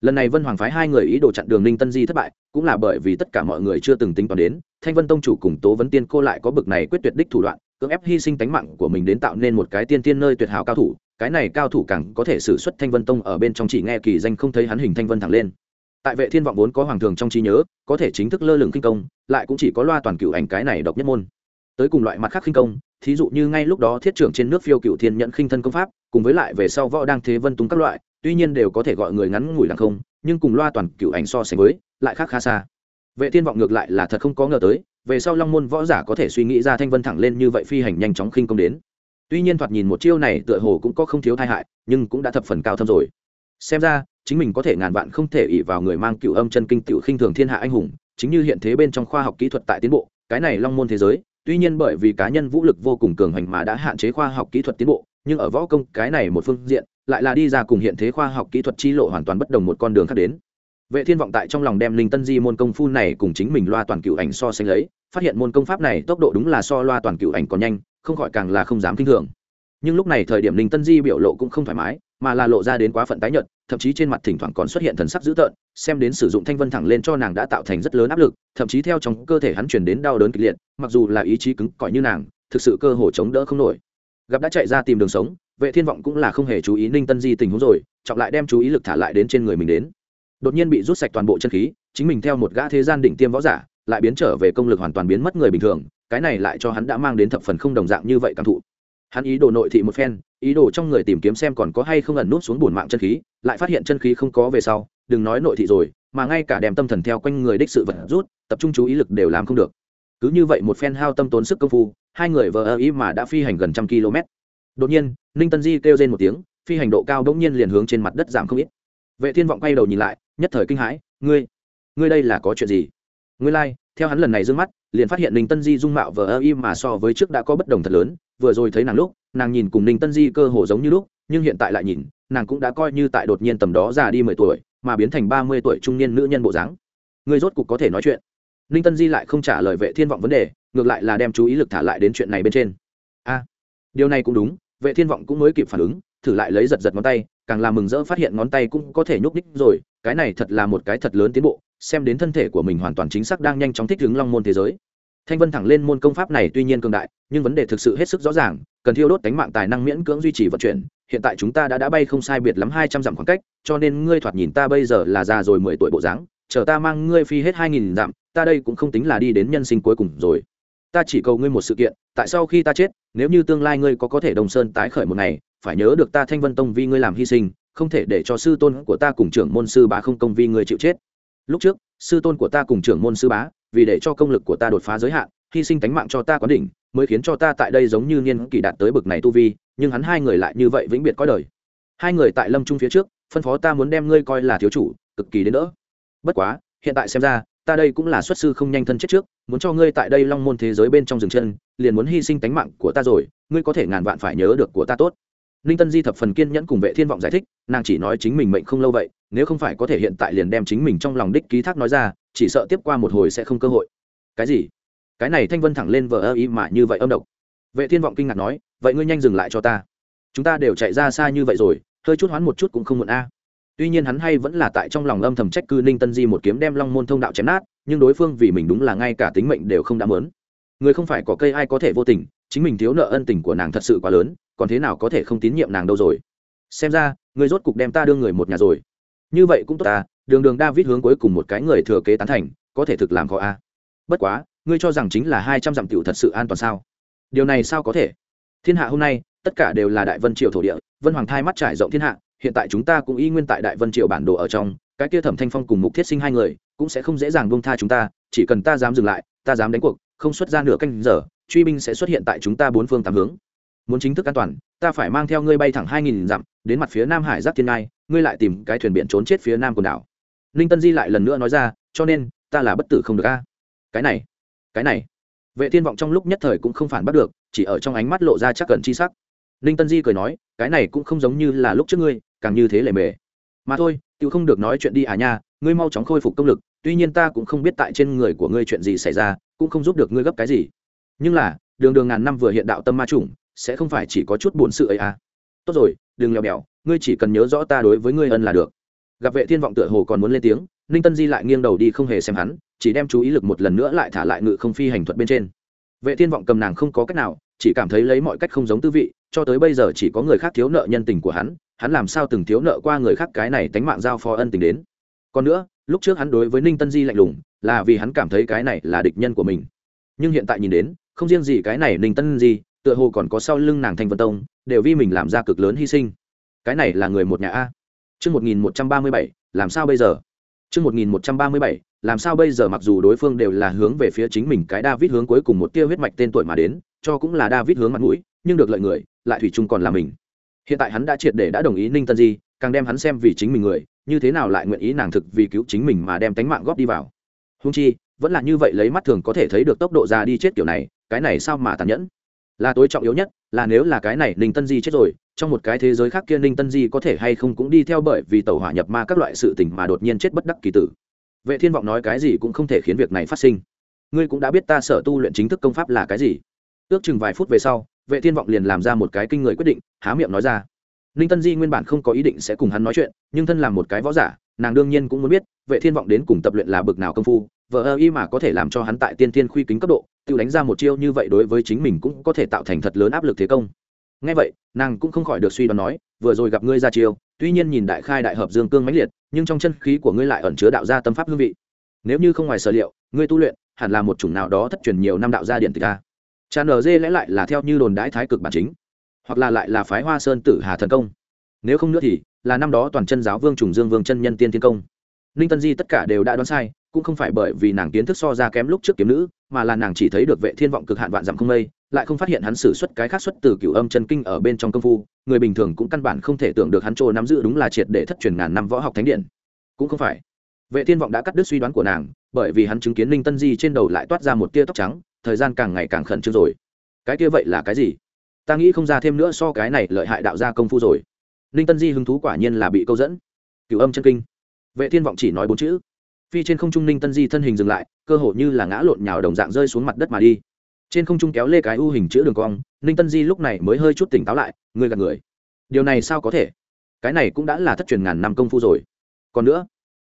lần này vân hoàng phái hai người ý đồ chặn đường ninh tân di thất bại, cũng là bởi vì tất cả mọi người chưa từng tính toán đến, thanh vân tông chủ cùng tố vấn tiên cô lại có bực này quyết tuyệt đích thủ đoạn, cưỡng ép hy sinh tánh mạng của mình đến tạo nên một cái tiên tiên nơi tuyệt hảo cao thủ, cái này cao thủ càng có thể xử xuất thanh vân tông ở bên trong chỉ nghe kỳ danh không thấy hắn hình thanh vân thẳng lên. Tại vệ thiên vọng vốn có hoàng thường trong trí nhớ, có thể chính thức lơ lửng kinh công, lại cũng chỉ có loa toàn cựu ảnh cái này độc nhất môn. Tới cùng loại mặt khác khinh công, thí dụ như ngay lúc đó thiết trưởng trên nước phiêu cựu thiên nhận khinh thân công pháp, cùng với lại về sau võ đang thế vân tung các loại tuy nhiên đều có thể gọi người ngắn ngủi đằng không, nhưng cùng loa toàn cựu ảnh so sánh với, lại khác khá xa. Vệ thiên vọng ngược lại là thật không có ngờ tới, về sau long môn võ giả có thể suy nghĩ ra thanh vân thẳng lên như vậy phi hành nhanh chóng khinh công đến. Tuy nhiên thoạt nhìn một chiêu này tựa hồ cũng có không thiếu tai hại, nhưng cũng đã thập phần cao thâm rồi. Xem ra, chính mình có thể ngàn vạn không thể ỷ vào người mang cựu âm chân kinh tiểu khinh thường thiên hạ anh hùng, chính như hiện thế bên trong khoa học kỹ thuật tại tiến bộ, cái này long môn thế giới, tuy nhiên bởi vì cá nhân vũ lực vô cùng cường hành mà đã hạn chế khoa học kỹ thuật tiến bộ, nhưng ở võ công cái này một phương diện lại là đi ra cùng hiện thế khoa học kỹ thuật chi lộ hoàn toàn bất đồng một con đường khác đến. Vệ thiên vọng tại trong lòng đem linh tân di môn công phu này cùng chính mình loa toàn cựu ảnh so sánh lấy, phát hiện môn công pháp này tốc độ đúng là so loa toàn cựu ảnh còn nhanh, không khỏi càng là không dám kinh thường. Nhưng lúc này thời điểm linh tân di biểu lộ cũng không thoải mái, mà là lộ ra đến quá phận tái nhợt, thậm chí trên mặt thỉnh thoảng còn xuất hiện thần sắc dữ tợn, xem đến sử dụng thanh vân thẳng lên cho nàng đã tạo thành rất lớn áp lực, thậm chí theo trong cơ thể hắn truyền đến đau đớn kịch liệt, mặc dù là ý chí cứng cỏi như nàng, thực sự cơ hồ chống đỡ không nổi. Gặp đã chạy ra tìm đường sống vệ thiên vọng cũng là không hề chú ý ninh tân di tình huống rồi trọng lại đem chú ý lực thả lại đến trên người mình đến. Đột nhiên bị rút sạch toàn bộ chân khí, chính mình theo một gã thế gian đỉnh tiêm võ giả, lại biến trở về công lực hoàn toàn biến mất người bình thường, cái này lại cho hắn đã mang đến thập phần không đồng dạng như vậy cảm thụ. Hắn ý đồ nội thị một phen, ý đồ trong người tìm kiếm xem còn có hay không ẩn nút xuống bùn mạng chân khí, lại phát hiện chân khí không có về sau, đừng nói nội thị rồi, mà ngay cả đem tâm thần theo quanh người đích sự vật rút, tập trung chú ý lực đều làm không được. Cứ như vậy một phen hao tâm tốn sức công phu, hai người vờ ơ ý mà đã phi hành gần trăm km đột nhiên ninh tân di kêu lên một tiếng phi hành độ cao đ ỗ n g nhiên liền hướng trên mặt đất giảm không ít. Vệ thiên vọng quay đầu nhìn lại nhất thời kinh hãi ngươi ngươi đây là có chuyện gì? Ngươi lai、like, theo hắn lần này d ư ơ n g mắt liền phát hiện ninh tân di dung mạo vờ ơ y mà so với trước đã có bất đồng thật lớn vừa rồi thấy nàng lúc nàng nhìn cùng ninh tân di cơ hồ giống như lúc nhưng hiện tại lại nhìn nàng cũng đã coi như tại đột nhiên tầm đó già đi mười tuổi mà biến thành ba mươi tuổi trung niên nữ nhân bộ dáng. Ngươi rốt cục có thể nói chuyện. Ninh tân di lại không trả lời vệ thiên vọng vấn đề ngược lại là đem chú ý lực thả lại đến chuyện này bên trên. A điều này cũng đúng vệ thiên vọng cũng mới kịp phản ứng, thử lại lấy giật giật ngón tay, càng làm mừng rỡ phát hiện ngón tay cũng có thể nhúc ních rồi, cái này thật là một cái thật lớn tiến bộ, xem đến thân thể của mình hoàn toàn chính xác đang nhanh chóng thích ứng long môn thế giới. Thanh vân thẳng lên môn công pháp này tuy nhiên cường đại, nhưng vấn đề thực sự hết sức rõ ràng, cần thiêu đốt tánh mạng tài năng miễn cưỡng duy trì vận chuyển, hiện tại chúng ta đã đã bay không sai biệt lắm hai trăm dặm khoảng cách, cho nên ngươi thoạt nhìn ta bây giờ là già rồi mười tuổi bộ dáng, chờ ta mang ngươi phi hết hai nghìn dặm, ta đây cũng không tính là đi đến nhân sinh cuối cùng rồi ta chỉ cầu ngươi một sự kiện, tại sau khi ta chết, nếu như tương lai ngươi có có thể đồng sơn tái khởi một ngày, phải nhớ được ta thanh vân tông vì ngươi làm hy sinh, không thể để cho sư tôn của ta cùng trưởng môn sư bá không công vì ngươi chịu chết. Lúc trước, sư tôn của ta cùng trưởng môn sư bá, vì để cho công lực của ta đột phá giới hạn, hy sinh tánh mạng cho ta quán đỉnh, mới khiến cho ta tại đây giống như niên kỳ đạt tới bực này tu vi, nhưng hắn hai người lại như vậy vĩnh biệt có đời. Hai người tại lâm trung phía trước, phân phó ta muốn đem ngươi coi là thiếu chủ, cực kỳ đến đỡ. Bất quá, hiện tại xem ra ta đây cũng là xuất sư không nhanh thân chết trước, muốn cho ngươi tại đây long môn thế giới bên trong rừng chân, liền muốn hy sinh tánh mạng của ta rồi, ngươi có thể ngàn vạn phải nhớ được của ta tốt. Ninh tân di thập phần kiên nhẫn cùng vệ thiên vọng giải thích, nàng chỉ nói chính mình mệnh không lâu vậy, nếu không phải có thể hiện tại liền đem chính mình trong lòng đích ký thác nói ra, chỉ sợ tiếp qua một hồi sẽ không cơ hội. Cái gì? Cái này thanh vân thẳng lên vờ ơ ý mà như vậy âm độc. Vệ thiên vọng kinh ngạc nói, vậy ngươi nhanh dừng lại cho ta. Chúng ta đều chạy ra xa như vậy rồi, hơi chút hoán một chút cũng không muộn a tuy nhiên hắn hay vẫn là tại trong lòng âm thầm trách cư ninh tân di một kiếm đem long môn thông đạo chém nát, nhưng đối phương vì mình đúng là ngay cả tính mệnh đều không đã mớn. Người không phải có cây ai có thể vô tình, chính mình thiếu nợ ân tình của nàng thật sự quá lớn, còn thế nào có thể không tín nhiệm nàng đâu rồi? Xem ra, người rốt cục đem ta đưa người một nhà rồi. Như vậy cũng tốt ta, đường đường david hướng cuối cùng một cái người thừa kế tán thành, có thể thực làm khó a. Bất quá, ngươi cho rằng chính là hai trăm dặm tiểu thật sự an toàn sao? Điều này sao có thể? Thiên hạ hôm nay, tất cả đều là đại vân triều thổ địa, vân hoàng thai mắt trải rộng thiên hạ hiện tại chúng ta cũng y nguyên tại đại vân triều bản đồ ở trong, cái kia thẩm thanh phong cùng mục thiết sinh hai người, cũng sẽ không dễ dàng bông tha chúng ta, chỉ cần ta dám dừng lại, ta dám đánh cuộc, không xuất ra nửa canh giờ, truy binh sẽ xuất hiện tại chúng ta bốn phương tám hướng. Muốn chính thức an toàn, ta phải mang theo ngươi bay thẳng hai nghìn dặm, đến mặt phía nam hải giác thiên ngai, ngươi lại tìm cái thuyền biển trốn chết phía nam quần đảo. Ninh tân di lại lần nữa nói ra, cho nên, ta là bất tử không được a. Cái này cái này. Vệ thiên vọng trong lúc nhất thời cũng không phản bắt được, chỉ ở trong ánh mắt lộ ra chắc cần chi sắc. Ninh tân di cười nói, cái này cũng không giống như là lúc trước ngươi càng như thế lề mề. Mà thôi tự không được nói chuyện đi à nha, ngươi mau chóng khôi phục công lực, tuy nhiên ta cũng không biết tại trên người của ngươi chuyện gì xảy ra, cũng không giúp được ngươi gấp cái gì. Nhưng là, đường đường ngàn năm vừa hiện đạo tâm ma chủng, sẽ không phải chỉ có chút buồn sự ấy à. Tốt rồi, đừng lèo bèo, ngươi chỉ cần nhớ rõ ta đối với ngươi ân là được. Gặp vệ thiên vọng tựa hồ còn muốn lên tiếng, ninh tân di lại nghiêng đầu đi không hề xem hắn, chỉ đem chú ý lực một lần nữa lại thả lại ngự không phi hành thuật bên trên. Vệ thiên vọng cầm nàng không có cách nào, chỉ cảm thấy lấy mọi cách không giống tư vị, cho tới bây giờ chỉ có người khác thiếu nợ nhân tình của hắn hắn làm sao từng thiếu nợ qua người khác cái này tánh mạng giao phó ân tình đến còn nữa lúc trước hắn đối với ninh tân di lạnh lùng là vì hắn cảm thấy cái này là địch nhân của mình nhưng hiện tại nhìn đến không riêng gì cái này ninh tân di tựa hồ còn có sau lưng nàng thanh vân tông đều vì mình làm ra cực lớn hy sinh cái này là người một nhà a Trước 1137, làm sao bây giờ? Trước 1137, làm sao bây giờ mặc dù đối phương đều là hướng về phía chính mình cái David hướng cuối cùng một tia huyết mạch tên tuổi mà đến, cho cũng là David hướng mặt mũi, nhưng được lợi người, lại thủy chung còn là mình. Hiện tại hắn đã triệt để đã đồng ý Ninh Tân Di, càng đem hắn xem vì chính mình người, như thế nào lại nguyện ý nàng thực vì cứu chính mình mà đem tánh mạng góp đi vào. húng chi, vẫn là như vậy lấy mắt thường có thể thấy được tốc độ ra đi chết kiểu này, cái này sao mà tàn nhẫn? Là tối trọng yếu nhất, là nếu là cái này Ninh Tân Di chết rồi, trong một cái thế giới khác kia Ninh Tân Di có thể hay không cũng đi theo bởi vì tẩu hỏa nhập ma các loại sự tình mà đột nhiên chết bất đắc kỳ tử vệ thiên vọng nói cái gì cũng không thể khiến việc này phát sinh ngươi cũng đã biết ta sở tu luyện chính thức công pháp là cái gì ước chừng vài phút về sau vệ thiên vọng liền làm ra một cái kinh người quyết định, há miệng nói ra. Ninh tân di nguyên bản không có ý định sẽ cùng hắn nói chuyện, nhưng thân làm một cái võ giả, nàng đương nhiên cũng muốn biết, vệ thiên vọng đến cùng tập luyện là bực nào công phu vợ ơ y mà có thể làm cho hắn tại tiên tiên khuy kính cấp độ, tự đánh ra một chiêu như vậy đối với chính mình cũng có thể tạo thành thật lớn áp lực thế công. Ngay vậy, nàng cũng không khỏi được suy đoán nói, vừa rồi gặp ngươi ra chiêu, tuy nhiên nhìn đại khai đại hợp dương cương mãnh liệt, nhưng trong chân khí của ngươi lại ẩn chứa đạo gia tâm pháp hương vị. Nếu như không ngoài sở liệu, ngươi tu luyện, hẳn là một chủng nào đó thất truyền nhiều năm đạo gia điện tịch a cha nở dê lẽ lại là theo như đồn đãi thái cực bản chính, hoặc là lại là phái hoa sơn tử hà thần công. Nếu không nữa thì, là năm đó toàn chân giáo vương trùng dương vương chân nhân tiên thiên công. Ninh tân di tất cả đều đã đoán sai, cũng không phải bởi vì nàng kiến thức so ra kém lúc trước kiếm nữ, mà là nàng chỉ thấy được vệ thiên vọng cực hạn vạn dặm không mây, lại không phát hiện hắn xử xuất cái khác xuất từ cửu âm chân kinh ở bên trong công phu, người bình thường cũng căn bản không thể tưởng được hắn trôi nắm giữ đúng là triệt để thất truyền ngàn năm võ học thánh điện. Cũng không phải. Vệ thiên vọng đã cắt đứt suy đoán của nàng, bởi vì hắn chứng kiến ninh tân di trên đầu lại toát ra một tia tóc trắng thời gian càng ngày càng khẩn trương rồi. Cái kia vậy là cái gì? Ta nghĩ không ra thêm nữa so cái này lợi hại đạo gia công phu rồi. Ninh tân di hứng thú quả nhiên là bị câu dẫn. Cửu âm chân kinh. Vệ thiên vọng chỉ nói bốn chữ. Phi trên không trung ninh tân di thân hình dừng lại, cơ hồ như là ngã lộn nhào đồng dạng rơi xuống mặt đất mà đi. Trên không trung kéo lê cái u hình chữ đường cong, ninh tân di lúc này mới hơi chút tỉnh táo lại, người gạt người. Điều này sao có thể? Cái này cũng đã là thất truyền ngàn năm công phu rồi. Còn nữa,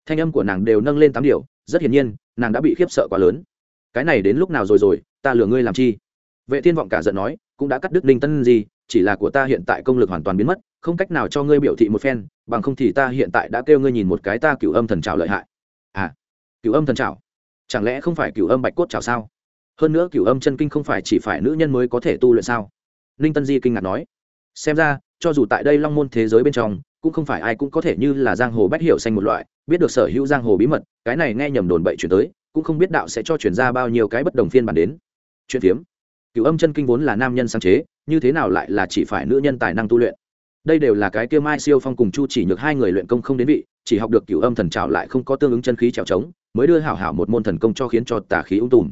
thanh âm của nàng đều nâng lên tám điều, rất hiển nhiên, nàng đã bị khiếp sợ quá lớn cái này đến lúc nào rồi rồi, ta lừa ngươi làm chi? Vệ thiên vọng cả giận nói, cũng đã cắt đứt ninh tân di, chỉ là của ta hiện tại công lực hoàn toàn biến mất, không cách nào cho ngươi biểu thị một phen, bằng không thì ta hiện tại đã kêu ngươi nhìn một cái ta cửu âm thần trào lợi hại. À cửu âm thần trào chẳng lẽ không phải cửu âm bạch cốt trào sao? Hơn nữa cửu âm chân kinh không phải chỉ phải nữ nhân mới có thể tu luyện sao? Ninh tân di kinh ngạc nói. Xem ra, cho dù tại đây long môn thế giới bên trong, cũng không phải ai cũng có thể như là giang hồ bách hiểu xanh một loại, biết được sở hữu giang hồ bí mật, cái này nghe nhầm đồn bậy chuyển tới cũng không biết đạo sẽ cho chuyển ra bao nhiêu cái bất đồng phiên bản đến. Chuyện phiếm. Cửu âm chân kinh vốn là nam nhân sáng chế, như thế nào lại là chỉ phải nữ nhân tài năng tu luyện? Đây đều là cái kia mai siêu phong cùng chu chỉ nhược hai người luyện công không đến vị, chỉ học được cửu âm thần trào lại không có tương ứng chân khí trèo trống, mới đưa hảo hảo một môn thần công cho khiến cho tà khí ung tùm.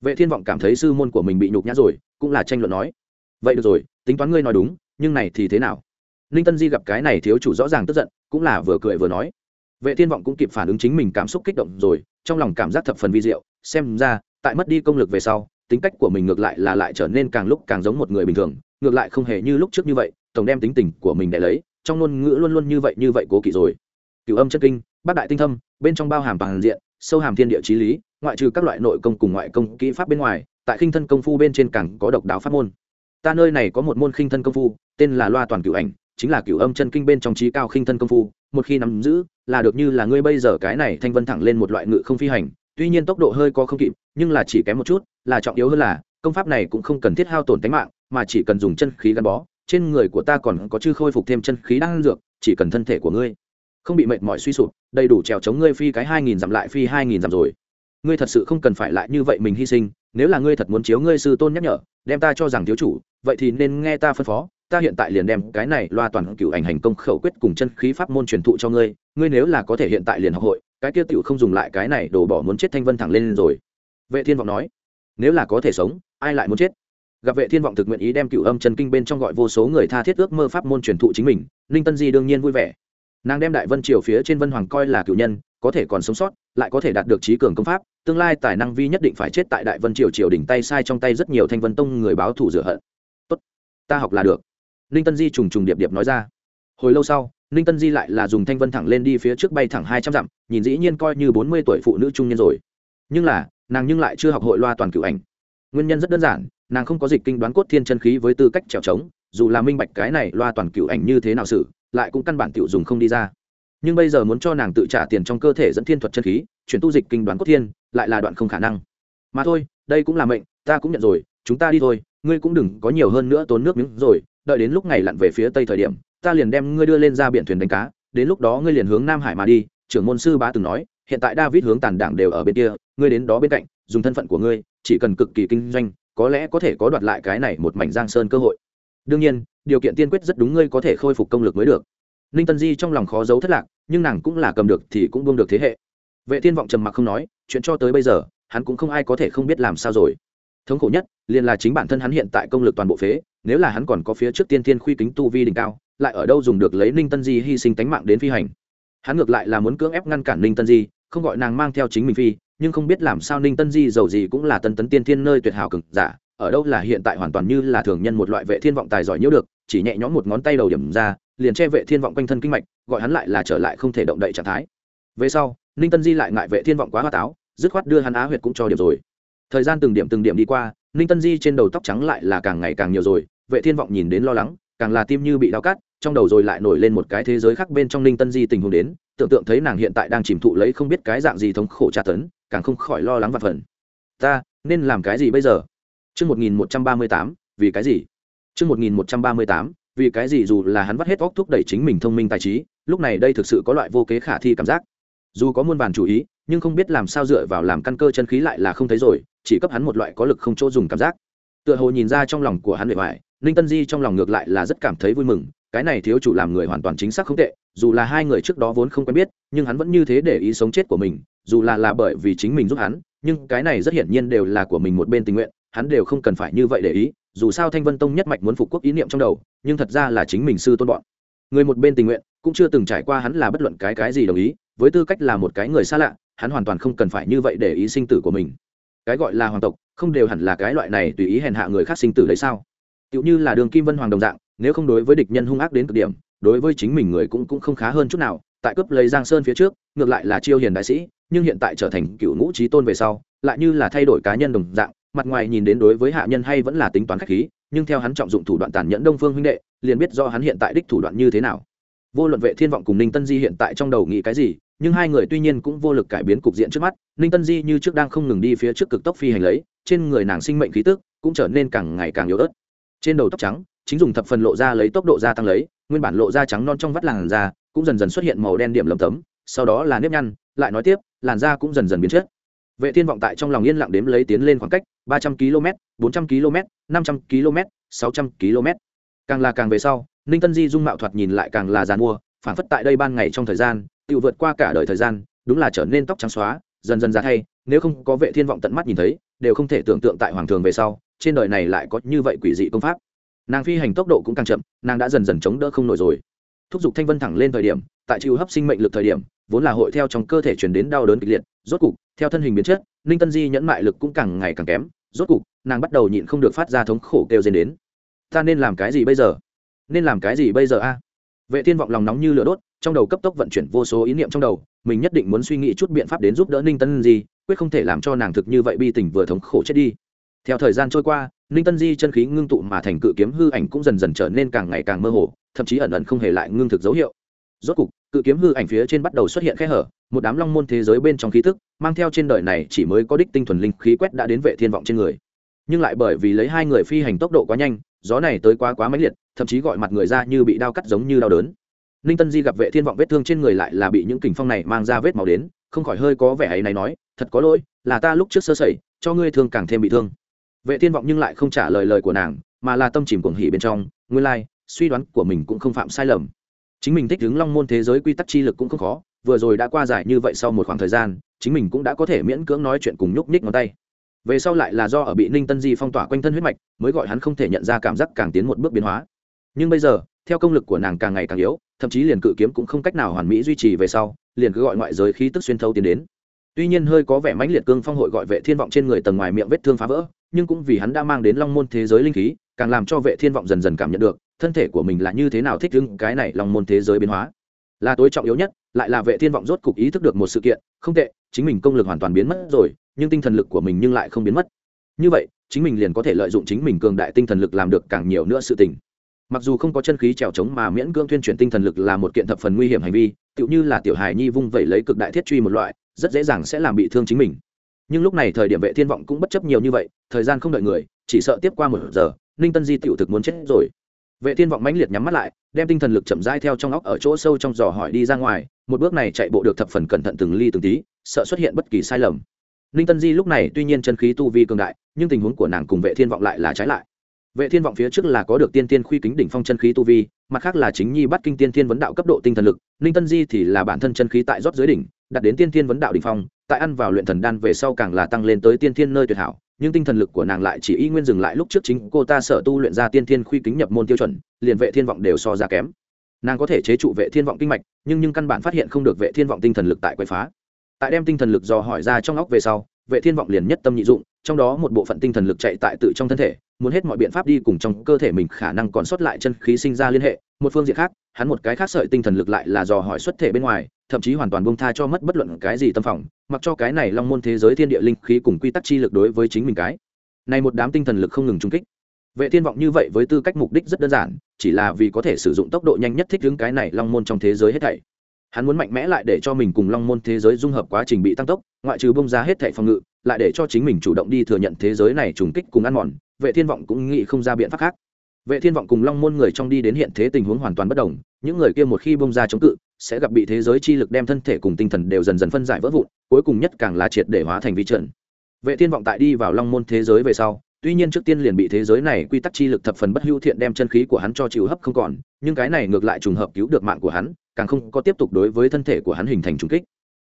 Vệ thiên vọng cảm thấy sư môn của mình bị nhục nhã rồi, cũng là tranh luận nói, vậy được rồi, tính toán ngươi nói đúng, nhưng này thì thế nào? Ninh tân di gặp cái này thiếu chủ rõ ràng tức giận, cũng là vừa cười vừa nói vệ thiên vọng cũng kịp phản ứng chính mình cảm xúc kích động rồi, trong lòng cảm giác thập phần vi diệu. Xem ra, tại mất đi công lực về sau, tính cách của mình ngược lại là lại trở nên càng lúc càng giống một người bình thường, ngược lại không hề như lúc trước như vậy, tổng đem tính tình của mình để lấy, trong ngôn ngữ luôn luôn như vậy như vậy cố kỵ rồi. Cửu âm chất kinh, bát đại tinh thâm, bên trong bao hàm toàn diện, sâu hàm thiên địa trí lý, ngoại trừ các loại nội công cùng ngoại công kỹ pháp bên ngoài, tại khinh thân công phu bên trên càng có độc đáo pháp môn. Ta nơi này có một môn khinh thân công phu, tên là loa toàn cửu ảnh, chính là cửu âm chân kinh bên trong trí cao khinh thân công phu, một khi nắm giữ là được như là ngươi bây giờ cái này thanh vân thẳng lên một loại ngự không phi hành, tuy nhiên tốc độ hơi có không kịp, nhưng là chỉ kém một chút, là trọng yếu hơn là, công pháp này cũng không cần thiết hao tổn tính mạng, mà chỉ cần dùng chân khí gắn bó, trên người của ta còn có chư khôi phục thêm chân khí đang dược, chỉ cần thân thể của ngươi không bị mệt mỏi suy sụp, đầy đủ trèo chống ngươi phi cái hai nghìn dặm lại phi hai nghìn dặm rồi. Ngươi thật sự không cần phải lại như vậy mình hy sinh, nếu là ngươi thật muốn chiếu ngươi sư tôn nhắc nhở, đem ta cho rằng thiếu chủ, vậy thì nên nghe ta phân phó ta hiện tại liền đem cái này loa toàn cựu ảnh hành công khẩu quyết cùng chân khí pháp môn truyền thụ cho ngươi ngươi nếu là có thể hiện tại liền học hội, cái kia tiểu không dùng lại cái này đổ bỏ muốn chết thanh vân thẳng lên rồi. Vệ thiên vọng nói. Nếu là có thể sống, ai lại muốn chết? Gặp vệ thiên vọng thực nguyện ý đem cựu âm chân kinh bên trong gọi vô số người tha thiết ước mơ pháp môn truyền thụ chính mình, ninh tân di đương nhiên vui vẻ. Nàng đem đại vân triều phía trên vân hoàng coi là cựu nhân, có thể còn sống sót, lại có thể đạt được trí cường công pháp, tương lai tài năng vi nhất định phải chết tại đại vân triều triều đỉnh tay sai trong tay rất nhiều thanh vân tông người báo thủ rửa hận. Tốt, ta học là được ninh tân di trùng trùng điệp điệp nói ra. Hồi lâu sau, ninh tân di lại là dùng thanh vân thẳng lên đi phía trước bay thẳng hai trăm dặm, nhìn dĩ nhiên coi như bốn mươi tuổi phụ nữ trung niên rồi. Nhưng là, nàng nhưng lại chưa học hội loa toàn cựu ảnh. Nguyên nhân rất đơn giản, nàng không có dịch kinh đoán cốt thiên chân khí với tư cách trèo trống, dù là minh bạch cái này loa toàn cựu ảnh như thế nào xử, lại cũng căn bản tiểu dùng không đi ra. Nhưng bây giờ muốn cho nàng tự trả tiền trong cơ thể dẫn thiên thuật chân khí, chuyển tu dịch kinh đoán cốt thiên, lại là đoạn không khả năng. Mà thôi, đây cũng là mệnh, ta cũng nhận rồi, chúng ta đi thôi, ngươi cũng đừng có nhiều hơn nữa tốn nước miếng rồi đợi đến lúc ngày lặn về phía tây thời điểm, ta liền đem ngươi đưa lên ra biển thuyền đánh cá, đến lúc đó ngươi liền hướng nam hải mà đi. Trưởng môn sư bá từng nói, hiện tại david hướng tàn đảng đều ở bên kia, ngươi đến đó bên cạnh, dùng thân phận của ngươi, chỉ cần cực kỳ kinh doanh, có lẽ có thể có đoạt lại cái này một mảnh giang sơn cơ hội. Đương nhiên, điều kiện tiên quyết rất đúng, ngươi có thể khôi phục công lực mới được. Ninh tân di trong lòng khó giấu thất lạc, nhưng nàng cũng là cầm được thì cũng buông được thế hệ. Vệ thiên vọng trầm mặc không nói, chuyện cho tới bây giờ, hắn cũng không ai có thể không biết làm sao rồi thống khổ nhất, liền là chính bản thân hắn hiện tại công lực toàn bộ phế, nếu là hắn còn có phía trước tiên thiên khuy kính tu vi đỉnh cao, lại ở đâu dùng được lấy ninh tân di hy sinh tánh mạng đến phi hành? Hắn ngược lại là muốn cưỡng ép ngăn cản ninh tân di, không gọi nàng mang theo chính mình phi, nhưng không biết làm sao ninh tân di giàu gì cũng là tân tấn tiên thiên nơi tuyệt hảo cực giả, ở đâu là hiện tại hoàn toàn như là thường nhân một loại vệ thiên vọng tài giỏi nhiễu được, chỉ nhẹ nhõm một ngón tay đầu điểm ra, liền che vệ thiên vọng quanh thân kinh mạch, gọi hắn lại là trở lại không thể động đậy trạng thái. Về sau, ninh tân di lại ngại vệ thiên vọng quá hoa táo, dứt khoát đưa hắn á huyệt cũng cho điểm rồi thời gian từng điểm từng điểm đi qua ninh tân di trên đầu tóc trắng lại là càng ngày càng nhiều rồi vệ thiên vọng nhìn đến lo lắng càng là tim như bị đau cắt trong đầu rồi lại nổi lên một cái thế giới khác bên trong ninh tân di tình huống đến tưởng tượng thấy nàng hiện tại đang chìm thụ lấy không biết cái dạng gì thống khổ tra tấn càng không khỏi lo lắng và phần ta nên làm cái gì bây giờ Trước 1138, vì cái gì? Trước 1138, vì cái gì dù là hắn vắt hết óc thúc đẩy chính mình thông minh tài trí, lúc này đây thực sự có loại vô kế khả thi cảm giác. Dù có muôn vàn chủ ý, nhưng không biết làm sao dựa vào làm căn cơ chân khí lại là không thấy rồi, chỉ cấp hắn một loại có lực không chỗ dùng cảm giác. Tựa hồ nhìn ra trong lòng của hắn bề ngoài, Ninh Tân Di trong lòng ngược lại là rất cảm thấy vui mừng, cái này thiếu chủ làm người hoàn toàn chính xác không tệ, dù là hai người trước đó vốn không quen biết, nhưng hắn vẫn như thế để ý sống chết của mình, dù là là bởi vì chính mình giúp hắn, nhưng cái này rất hiển nhiên đều là của mình một bên tình nguyện, hắn đều không cần phải như vậy để ý dù sao thanh vân tông nhất mạch muốn phục quốc ý niệm trong đầu nhưng thật ra là chính mình sư tôn bọn người một bên tình nguyện cũng chưa từng trải qua hắn là bất luận cái cái gì đồng ý với tư cách là một cái người xa lạ hắn hoàn toàn không cần phải như vậy để ý sinh tử của mình cái gọi là hoàng tộc, không đều hẳn là cái loại này tùy ý hèn hạ người khác sinh tử đấy sao? Tựu như là đường kim vân hoàng đồng dạng, nếu không đối với địch nhân hung ác đến cực điểm, đối với chính mình người cũng cũng không khá hơn chút nào. Tại cướp lấy giang sơn phía trước, ngược lại là chiêu hiền đại sĩ, nhưng hiện tại trở thành cựu ngũ trí tôn về sau, lại như là thay đổi cá nhân đồng dạng, mặt ngoài nhìn đến đối với hạ nhân hay vẫn là tính toán khách khí, nhưng theo hắn trọng dụng thủ đoạn tàn nhẫn đông phương huynh đệ, liền biết do hắn hiện tại đích thủ đoạn như thế nào. Vô luận vệ thiên vọng cùng ninh tân di hiện tại trong đầu nghĩ cái gì nhưng hai người tuy nhiên cũng vô lực cải biến cục diện trước mắt, ninh tân di như trước đang không ngừng đi phía trước cực tốc phi hành lấy, trên người nàng sinh mệnh khí tức cũng trở nên càng ngày càng yếu ớt. Trên đầu tóc trắng, chính dùng thập phần lộ ra lấy tốc độ gia tăng lấy, nguyên bản lộ da trắng non trong vắt làn da cũng dần dần xuất hiện màu đen điểm lầm tấm, sau đó là nếp nhăn, lại nói tiếp, làn da cũng dần dần biến chất. Vệ thiên vọng tại trong lòng yên lặng đếm lấy tiến lên khoảng cách, ba trăm km bốn trăm km năm trăm km sáu trăm km càng là càng về sau, ninh tân di dung mạo thoạt nhìn lại càng là giàn mua phản phất tại đây ban ngày trong thời gian tự vượt qua cả đời thời gian, đúng là trở nên tóc trắng xóa, dần dần ra thay, nếu không có vệ thiên vọng tận mắt nhìn thấy, đều không thể tưởng tượng tại hoàng thường về sau, trên đời này lại có như vậy quỷ dị công pháp. Nàng phi hành tốc độ cũng càng chậm, nàng đã dần dần chống đỡ không nổi rồi. Thúc giục thanh vân thẳng lên thời điểm, tại chịu hấp sinh mệnh lực thời điểm, vốn là hội theo trong cơ thể chuyển đến đau đớn kịch liệt, rốt cục, theo thân hình biến chất, ninh tân di nhẫn mại lực cũng càng ngày càng kém, rốt cục, nàng bắt đầu nhịn không được phát ra thống khổ kêu dên đến. Ta nên làm cái gì bây giờ? Nên làm cái gì bây giờ a? Vệ thiên vọng lòng nóng như lửa đốt trong đầu cấp tốc vận chuyển vô số ý niệm trong đầu, mình nhất định muốn suy nghĩ chút biện pháp đến giúp đỡ ninh tân di, quyết không thể làm cho nàng thực như vậy bi tình vừa thống khổ chết đi. Theo thời gian trôi qua, ninh tân di chân khí ngưng tụ mà thành cự kiếm hư ảnh cũng dần dần trở nên càng ngày càng mơ hồ, thậm chí ẩn ẩn không hề lại ngưng thực dấu hiệu. Rốt cục, cự kiếm hư ảnh phía trên bắt đầu xuất hiện khe hở, một đám long môn thế giới bên trong khí tức, mang theo trên đời này chỉ mới có đích tinh thuần linh khí quét đã đến vệ thiên vọng trên người. Nhưng lại bởi vì lấy hai người phi hành tốc độ quá nhanh, gió này tới quá quá mãnh liệt, thậm chí gọi mặt người ra như bị đau cắt giống như đau đớn ninh tân di gặp vệ thiên vọng vết thương trên người lại là bị những kình phong này mang ra vết màu đến không khỏi hơi có vẻ ấy này nói thật có lỗi là ta lúc trước sơ sẩy cho ngươi thương càng thêm bị thương. Vệ thiên vọng nhưng lại không trả lời lời của nàng mà là tâm chìm cuồng hỉ bên trong nguyên lai like, suy đoán của mình cũng không phạm sai lầm. Chính mình thích ứng long môn thế giới quy tắc chi lực cũng không khó vừa rồi đã qua giải như vậy sau một khoảng thời gian chính mình cũng đã có thể miễn cưỡng nói chuyện cùng nhúc nhích ngón tay. Về sau lại là do ở bị ninh tân di phong tỏa quanh thân huyết mạch mới gọi hắn không thể nhận ra cảm giác càng tiến một bước biến hóa. Nhưng bây giờ theo công lực của nàng càng ngày càng yếu, thậm chí liền cự kiếm cũng không cách nào hoàn mỹ duy trì về sau, liền cứ gọi ngoại giới khí tức xuyên thấu tiến đến. Tuy nhiên hơi có vẻ mãnh liệt cương phong hội gọi vệ thiên vọng trên người tầng ngoài miệng vết thương phá vỡ, nhưng cũng vì hắn đã mang đến long môn thế giới linh khí, càng làm cho vệ thiên vọng dần dần cảm nhận được, thân thể của mình là như thế nào thích ứng cái này long môn thế giới biến hóa. Là tối trọng yếu nhất, lại là vệ thiên vọng rốt cục ý thức được một sự kiện, không tệ, chính mình công lực hoàn toàn biến mất rồi, nhưng tinh thần lực của mình nhưng lại không biến mất. Như vậy, chính mình liền có thể lợi dụng chính mình cường đại tinh thần lực làm được càng nhiều nữa sự tình mặc dù không có chân khí trèo trống mà miễn cưỡng tuyên truyền tinh thần lực là một kiện thập phần nguy hiểm hành vi, tựu như là tiểu hài nhi vung vẩy lấy cực đại thiết truy một loại, rất dễ dàng sẽ làm bị thương chính mình. Nhưng lúc này thời điểm vệ thiên vọng cũng bất chấp nhiều như vậy, thời gian không đợi người, chỉ sợ tiếp qua một giờ, ninh tân di tựu thực muốn chết rồi. Vệ thiên vọng mãnh liệt nhắm mắt lại, đem tinh thần lực chậm rãi theo trong óc ở chỗ sâu trong giò hỏi đi ra ngoài, một bước này chạy bộ được thập phần cẩn thận từng ly từng tí, sợ xuất hiện bất kỳ sai lầm. Ninh tân di lúc này tuy nhiên chân khí tu vi cường đại, nhưng tình huống của nàng cùng vệ thiên vọng lại là trái lại vệ thiên vọng phía trước là có được tiên tiên khuy kính đỉnh phong chân khí tu vi, mặt khác là chính nhi bắt kinh tiên tiên vấn đạo cấp độ tinh thần lực, ninh tân di thì là bản thân chân khí tại rót dưới đỉnh, đạt đến tiên tiên vấn đạo đỉnh phong, tại ăn vào luyện thần đan về sau càng là tăng lên tới tiên tiên nơi tuyệt hảo, nhưng tinh thần lực của nàng lại chỉ y nguyên dừng lại lúc trước chính cô ta sở tu luyện ra tiên tiên khuy kính nhập môn tiêu chuẩn, liền vệ thiên vọng đều so ra kém. Nàng có thể chế trụ vệ thiên vọng kinh mạch, nhưng nhưng căn bản phát hiện không được vệ thiên vọng tinh thần lực tại quậy phá. Tại đem tinh thần lực dò hỏi ra trong óc về sau, vệ thiên vọng liền nhất tâm nhị dụng trong đó một bộ phận tinh thần lực chạy tại tự trong thân thể, muốn hết mọi biện pháp đi cùng trong cơ thể mình khả năng còn sót lại chân khí sinh ra liên hệ. Một phương diện khác, hắn một cái khác sợi tinh thần lực lại là dò hỏi xuất thể bên ngoài, thậm chí hoàn toàn bông tha cho mất bất luận cái gì tâm phòng, mặc cho cái này long môn thế giới thiên địa linh khí cùng quy tắc chi lực đối với chính mình cái. Này một đám tinh thần lực không ngừng trung kích. Vệ thiên vọng như vậy với tư cách mục đích rất đơn giản, chỉ là vì có thể sử dụng tốc độ nhanh nhất thích ứng cái này long môn trong thế giới hết thảy. Hắn muốn mạnh mẽ lại để cho mình cùng long môn thế giới dung hợp quá trình bị tăng tốc, ngoại trừ bông ra hết thảy phòng ngự lại để cho chính mình chủ động đi thừa nhận thế giới này trùng kích cùng ăn mòn, vệ thiên vọng cũng nghĩ không ra biện pháp khác. Vệ thiên vọng cùng long môn người trong đi đến hiện thế tình huống hoàn toàn bất đồng, những người kia một khi bông ra chống cự, sẽ gặp bị thế giới chi lực đem thân thể cùng tinh thần đều dần dần phân giải vỡ vụn, cuối cùng nhất càng là triệt để hóa thành vi trận vệ thiên vọng tại đi vào long môn thế giới về sau, tuy nhiên trước tiên liền bị thế giới này quy tắc chi lực thập phần bất hữu thiện đem chân khí của hắn cho chịu hấp không còn, nhưng cái này ngược lại trùng hợp cứu được mạng của hắn, càng không có tiếp tục đối với thân thể của hắn hình thành trùng kích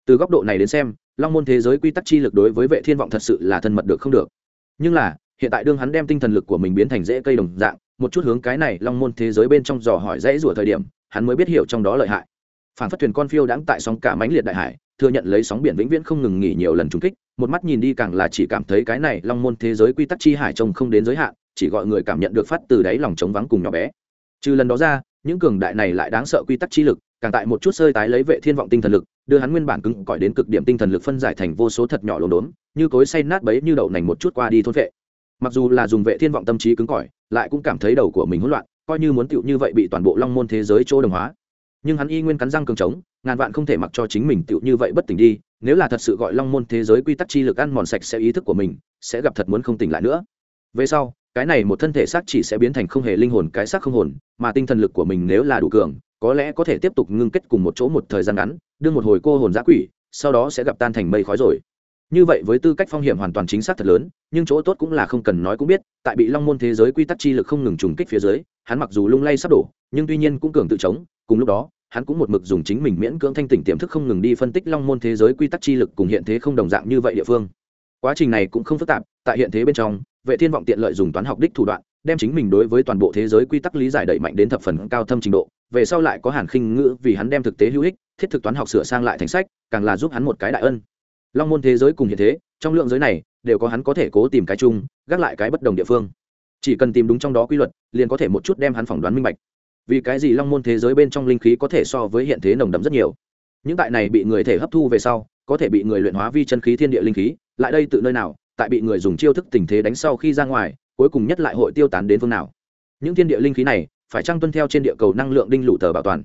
từ góc độ này đến xem, long môn thế giới quy tắc chi lực đối với vệ thiên vọng thật sự là thân mật được không được. Nhưng là, hiện tại đương hắn đem tinh thần lực của mình biến thành dễ cây đồng dạng, một chút hướng cái này long môn thế giới bên trong dò hỏi dễ rủa thời điểm, hắn mới biết hiểu trong đó lợi hại. Phản phát thuyền con phiêu đãng tại sóng cả mãnh liệt đại hải, thừa nhận lấy sóng biển vĩnh viễn không ngừng nghỉ nhiều lần trúng kích, một mắt nhìn đi càng là chỉ cảm thấy cái này long môn thế giới quy tắc chi hải trông không đến giới hạn, chỉ gọi người cảm nhận được phát từ đáy lòng trống vắng cùng nhỏ bé. Trừ lần đó ra, những cường đại này lại đáng sợ quy tắc chi lực càng tại một chút sơi tái lấy vệ thiên vọng tinh thần lực, đưa hắn nguyên bản cứng cỏi đến cực điểm tinh thần lực phân giải thành vô số thật nhỏ lốn đốn như cối say nát bấy như đậu nành một chút qua đi thôn vệ. Mặc dù là dùng vệ thiên vọng tâm trí cứng cỏi, lại cũng cảm thấy đầu của mình hỗn loạn, coi như muốn tựu như vậy bị toàn bộ long môn thế giới chỗ đồng hóa. Nhưng hắn y nguyên cắn răng cường trống, ngàn vạn không thể mặc cho chính mình tựu như vậy bất tỉnh đi, nếu là thật sự gọi long môn thế giới quy tắc chi lực ăn mòn sạch sẽ ý thức của mình, sẽ gặp thật muốn không tỉnh lại nữa. Về sau, cái này một thân thể xác chỉ sẽ biến thành không hề linh hồn, cái xác không hồn, mà tinh thần lực của mình nếu là đủ cường có lẽ có thể tiếp tục ngưng kết cùng một chỗ một thời gian ngắn đưa một hồi cô hồn giã quỷ, sau đó sẽ gặp tan thành mây khói rồi. Như vậy với tư cách phong hiểm hoàn toàn chính xác thật lớn, nhưng chỗ tốt cũng là không cần nói cũng biết, tại bị long môn thế giới quy tắc chi lực không ngừng trùng kích phía dưới, hắn mặc dù lung lay sắp đổ, nhưng tuy nhiên cũng cường tự chống, cùng lúc đó, hắn cũng một mực dùng chính mình miễn cưỡng thanh tỉnh tiềm thức không ngừng đi phân tích long môn thế giới quy tắc chi lực cùng hiện thế không đồng dạng như vậy địa phương. Quá trình này cũng không phức tạp, tại hiện thế bên trong, vệ thiên vọng tiện lợi dùng toán học đích thủ đoạn đem chính mình đối với toàn bộ thế giới quy tắc lý giải đẩy mạnh đến thập phần cao thâm trình độ, về sau lại có hàn khinh ngữ vì hắn đem thực tế hữu ích, thiết thực toán học sửa sang lại thành sách, càng là giúp hắn một cái đại ân. Long môn thế giới cùng hiện thế, trong lượng giới này, đều có hắn có thể cố tìm cái chung, gác lại cái bất đồng địa phương. Chỉ cần tìm đúng trong đó quy luật, liền có thể một chút đem hắn phỏng đoán minh bạch. Vì cái gì long môn thế giới bên trong linh khí có thể so với hiện thế nồng đậm rất nhiều? Những tại này bị người thể hấp thu về sau, có thể bị người luyện hóa vi chân khí thiên địa linh khí, lại đây tự nơi nào, tại bị người dùng chiêu thức tình thế đánh sau khi ra ngoài cuối cùng nhất lại hội tiêu tán đến phương nào. Những thiên địa linh khí này, phải chăng tuân theo trên địa cầu năng lượng đinh lụ tờ bảo toàn?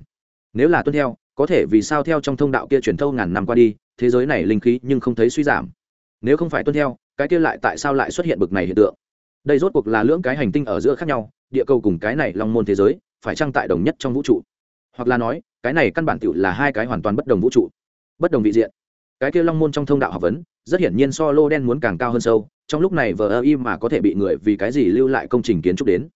Nếu là tuân theo, có thể vì sao theo trong thông đạo kia truyền thâu ngàn năm qua đi, thế giới này linh khí nhưng không thấy suy giảm? Nếu không phải tuân theo, cái kia lại tại sao lại xuất hiện bực này hiện tượng? Đây rốt cuộc là lưỡng cái hành tinh ở giữa khác nhau, địa cầu cùng cái này long môn thế giới, phải chăng tại đồng nhất trong vũ trụ? Hoặc là nói, cái này căn bản tựu là hai cái hoàn toàn bất đồng vũ trụ. Bất đồng vị diện. Cái kia long môn trong thông đạo học vấn, rất hiển nhiên so lô đen muốn càng cao hơn sâu trong lúc này vờ ơ y mà có thể bị người vì cái gì lưu lại công trình kiến trúc đến.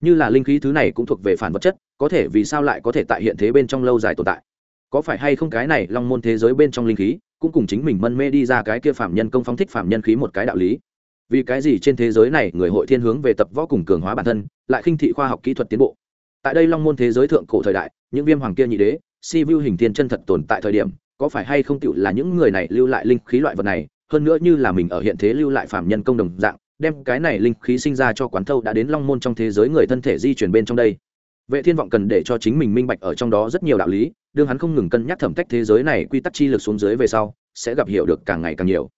Như là linh khí thứ này cũng thuộc về phản vật chất, có thể vì sao lại có thể tại hiện thế bên trong lâu dài tồn tại? Có phải hay không cái này long môn thế giới bên trong linh khí, cũng cùng chính mình mân mê đi ra cái kia phạm nhân công phóng thích phạm nhân khí một cái đạo lý? Vì cái gì trên thế giới này người hội thiên hướng về tập võ cùng cường hóa bản thân, lại khinh thị khoa học kỹ thuật tiến bộ? Tại đây long môn thế giới thượng cổ thời đại, những viêm hoàng kia nhị đế, si vu hình thiên chân thật tồn tại thời điểm, có phải hay không tựu là những người này lưu lại linh khí loại vật này hơn nữa như là mình ở hiện thế lưu lại phạm nhân công đồng dạng đem cái này linh khí sinh ra cho quán thâu đã đến long môn trong thế giới người thân thể di chuyển bên trong đây vệ thiên vọng cần để cho chính mình minh bạch ở trong đó rất nhiều đạo lý đương hắn không ngừng cân nhắc thẩm tách thế giới này quy tắc chi lực xuống dưới về sau sẽ gặp hiểu được càng ngày càng nhiều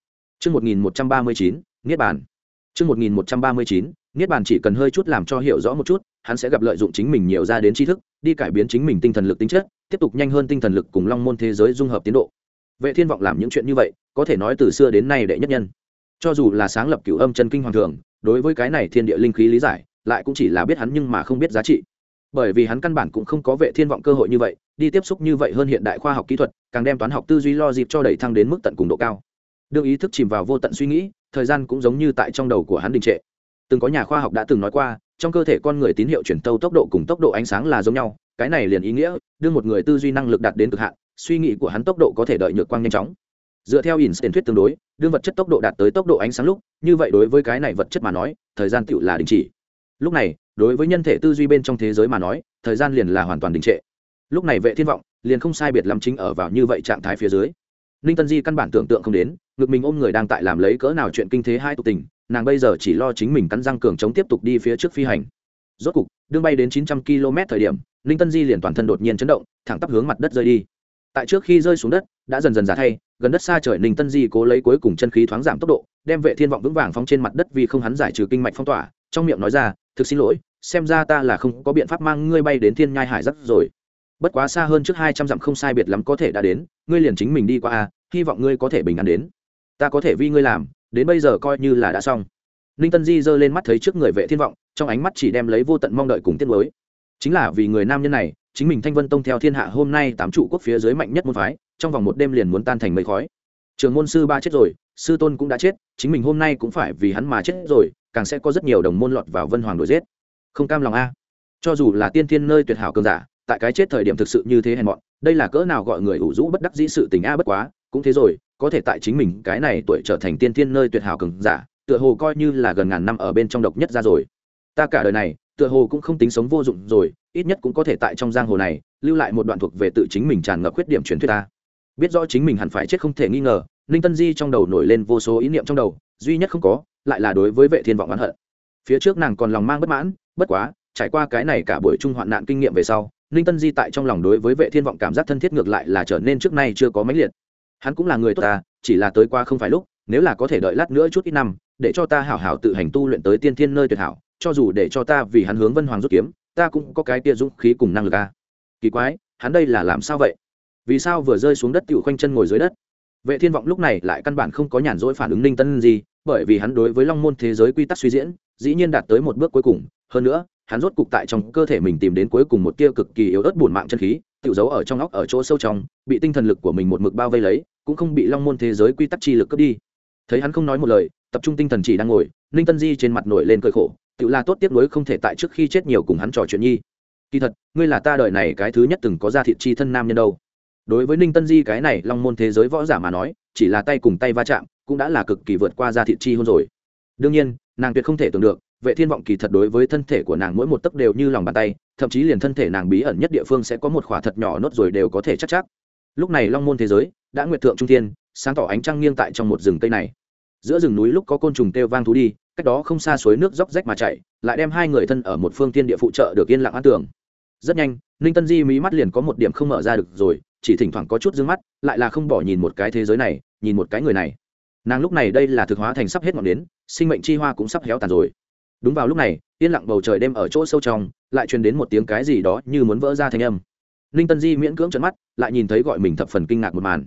Trước 1139, Niết bàn. Trước 1139, Niết bàn chỉ cần hơi chút làm cho hiểu rõ một chút, hắn sẽ gặp lợi dụng chính mình nhiều ra đến tri thức, đi cải biến chính mình tinh thần lực tính chất, tiếp tục nhanh hơn tinh thần lực cùng long môn thế giới dung hợp tiến độ. Vệ Thiên vọng làm những chuyện như vậy, có thể nói từ xưa đến nay đệ nhất nhân. Cho dù là sáng lập cửu âm chân kinh hoàng thường, đối với cái này thiên địa linh khí lý giải, lại cũng chỉ là biết hắn nhưng mà không biết giá trị. Bởi vì hắn căn bản cũng không có vệ thiên vọng cơ hội như vậy, đi tiếp xúc như vậy hơn hiện đại khoa học kỹ thuật, càng đem toán học tư duy lo dịp cho đẩy thăng đến mức tận cùng độ cao. Đương ý thức chìm vào vô tận suy nghĩ, thời gian cũng giống như tại trong đầu của hắn đình trệ từng có nhà khoa học đã từng nói qua trong cơ thể con người tín hiệu chuyển tâu tốc độ cùng tốc độ ánh sáng là giống nhau cái này liền ý nghĩa đưa một người tư duy năng lực đạt đến cực hạn suy nghĩ của hắn tốc độ có thể đợi nhược quang nhanh chóng. Dựa theo Einstein thuyết tương đối, đương vật chất tốc độ đạt tới tốc độ ánh sáng lúc, như vậy đối với cái này vật chất mà nói, thời gian tựu là đình chỉ. Lúc này, đối với nhân thể tư duy bên trong thế giới mà nói, thời gian liền là hoàn toàn đình trệ. Lúc này vệ thiên vọng, liền không sai biệt lắm chính ở vào như vậy trạng thái phía dưới. Ninh tân di căn bản tưởng tượng không đến, ngực mình ôm người đang tại làm lấy cỡ nào chuyện kinh thế hai tục tình, nàng bây giờ chỉ lo chính mình cắn răng cường chống tiếp tục đi phía trước phi hành. Rốt cục đương bay đến chín trăm km thời điểm, ninh tân di liền toàn thân đột nhiên chấn động, thẳng tắp hướng mặt đất rơi đi tại trước khi rơi xuống đất, đã dần dần giả thay, gần đất xa trời ninh tân di cố lấy cuối cùng chân khí thoáng giảm tốc độ, đem vệ thiên vọng vững vàng phóng trên mặt đất vì không hắn giải trừ kinh mạch phong tỏa, trong miệng nói ra, thực xin lỗi, xem ra ta là không có biện pháp mang ngươi bay đến thiên nhai hải rất rồi. Bất quá xa hơn trước hai trăm dặm không sai biệt lắm có thể đã đến, ngươi liền chính mình đi qua a, hy vọng ngươi có thể bình an đến. Ta có thể vì ngươi làm, đến bây giờ coi như là đã xong. Ninh tân di giơ lên mắt thấy trước người vệ thiên vọng, trong ánh mắt chỉ đem lấy vô tận mong đợi cùng tiết mới chính là vì người nam nhân này chính mình thanh vân tông theo thiên hạ hôm nay tám trụ quốc phía dưới mạnh nhất môn phái, trong vòng một đêm liền muốn tan thành mây khói. Trường môn sư ba chết rồi, sư tôn cũng đã chết, chính mình hôm nay cũng phải vì hắn mà chết rồi, càng sẽ có rất nhiều đồng môn lọt vào vân hoàng đuổi giết. Không cam lòng a. Cho dù là tiên thiên nơi tuyệt hảo cường giả, tại cái chết thời điểm thực sự như thế hèn mọn, đây là cỡ nào gọi người ủ rũ bất đắc dĩ sự tình a bất quá, cũng thế rồi, có thể tại chính mình cái này tuổi trở thành tiên thiên nơi tuyệt hảo cường giả, tựa hồ coi như là gần ngàn năm ở bên trong độc nhất ra rồi. Ta cả đời này tựa hồ cũng không tính sống vô dụng rồi, ít nhất cũng có thể tại trong giang hồ này, lưu lại một đoạn thuộc về tự chính mình tràn ngập khuyết điểm truyền thuyết ta. Biết rõ chính mình hẳn phải chết không thể nghi ngờ, ninh tân di trong đầu nổi lên vô số ý niệm trong đầu, duy nhất không có, lại là đối với vệ thiên vọng oán hận. Phía trước nàng còn lòng mang bất mãn, bất quá, trải qua cái này cả buổi trung hoạn nạn kinh nghiệm về sau, ninh tân di tại trong lòng đối với vệ thiên vọng cảm giác thân thiết ngược lại là trở nên trước nay chưa có mấy liệt. Hắn cũng là người tốt ta, chỉ là tới qua không phải lúc, nếu là có thể đợi lát nữa chút ít năm, để cho ta hảo hảo tự hành tu luyện tới tiên thiên nơi tuyệt hảo cho dù để cho ta vì hắn hướng vân hoàng rút kiếm, ta cũng có cái tia dũng khí cùng năng lực a kỳ quái, hắn đây là làm sao vậy? Vì sao vừa rơi xuống đất tựu khoanh chân ngồi dưới đất? Vệ thiên vọng lúc này lại căn bản không có nhàn rỗi phản ứng ninh tân gì, bởi vì hắn đối với long môn thế giới quy tắc suy diễn, dĩ nhiên đạt tới một bước cuối cùng. Hơn nữa, hắn rốt cục tại trong cơ thể mình tìm đến cuối cùng một tia cực kỳ yếu ớt buồn mạng chân khí tự giấu ở trong óc ở chỗ sâu trong, bị tinh thần lực của mình một mực bao vây lấy, cũng không bị long môn thế giới quy tắc chi lực cướp đi. Thấy hắn không nói một lời, tập trung tinh thần chỉ đang ngồi, ninh tân di trên mặt nổi lên cơi khổ tự là tốt tiếc nuối không thể tại trước khi chết nhiều cùng hắn trò chuyện nhi. Kỳ thật, ngươi là ta đợi này cái thứ nhất từng có ra thiện chi thân nam nhân đâu. Đối với ninh tân di cái này long môn thế giới võ giả mà nói, chỉ là tay cùng tay va chạm, cũng đã là cực kỳ vượt qua ra thiện chi hôn rồi. Đương nhiên, nàng tuyệt không thể tưởng được, vệ thiên vọng kỳ thật đối với thân thể của nàng mỗi một tấc đều như lòng bàn tay, thậm chí liền thân thể nàng bí ẩn nhất địa phương sẽ có một khỏa thật nhỏ nốt rồi đều có thể chắc chắc. Lúc này long môn thế giới, đã nguyệt thượng trung thiên, sáng tỏ ánh trăng nghiêng tại trong một rừng cây này. Giữa rừng núi lúc có côn trùng kêu vang thú đi cách đó không xa suối nước róc rách mà chạy lại đem hai người thân ở một phương thiên địa phụ trợ được yên lặng an tưởng rất nhanh ninh tân di mí mắt liền có một điểm không mở ra được rồi chỉ thỉnh thoảng có chút d ư ơ n g mắt lại là không bỏ nhìn một cái thế giới này nhìn một cái người này. Nàng lúc này đây là thực hóa thành sắp hết ngọn đến sinh mệnh chi hoa cũng sắp héo tàn rồi. Đúng vào lúc này yên lặng bầu trời đêm ở chỗ sâu trong lại truyền đến một tiếng cái gì đó như muốn vỡ ra thanh âm. Ninh tân di miễn cưỡng trận mắt lại nhìn thấy gọi mình thập phần kinh ngạc một màn.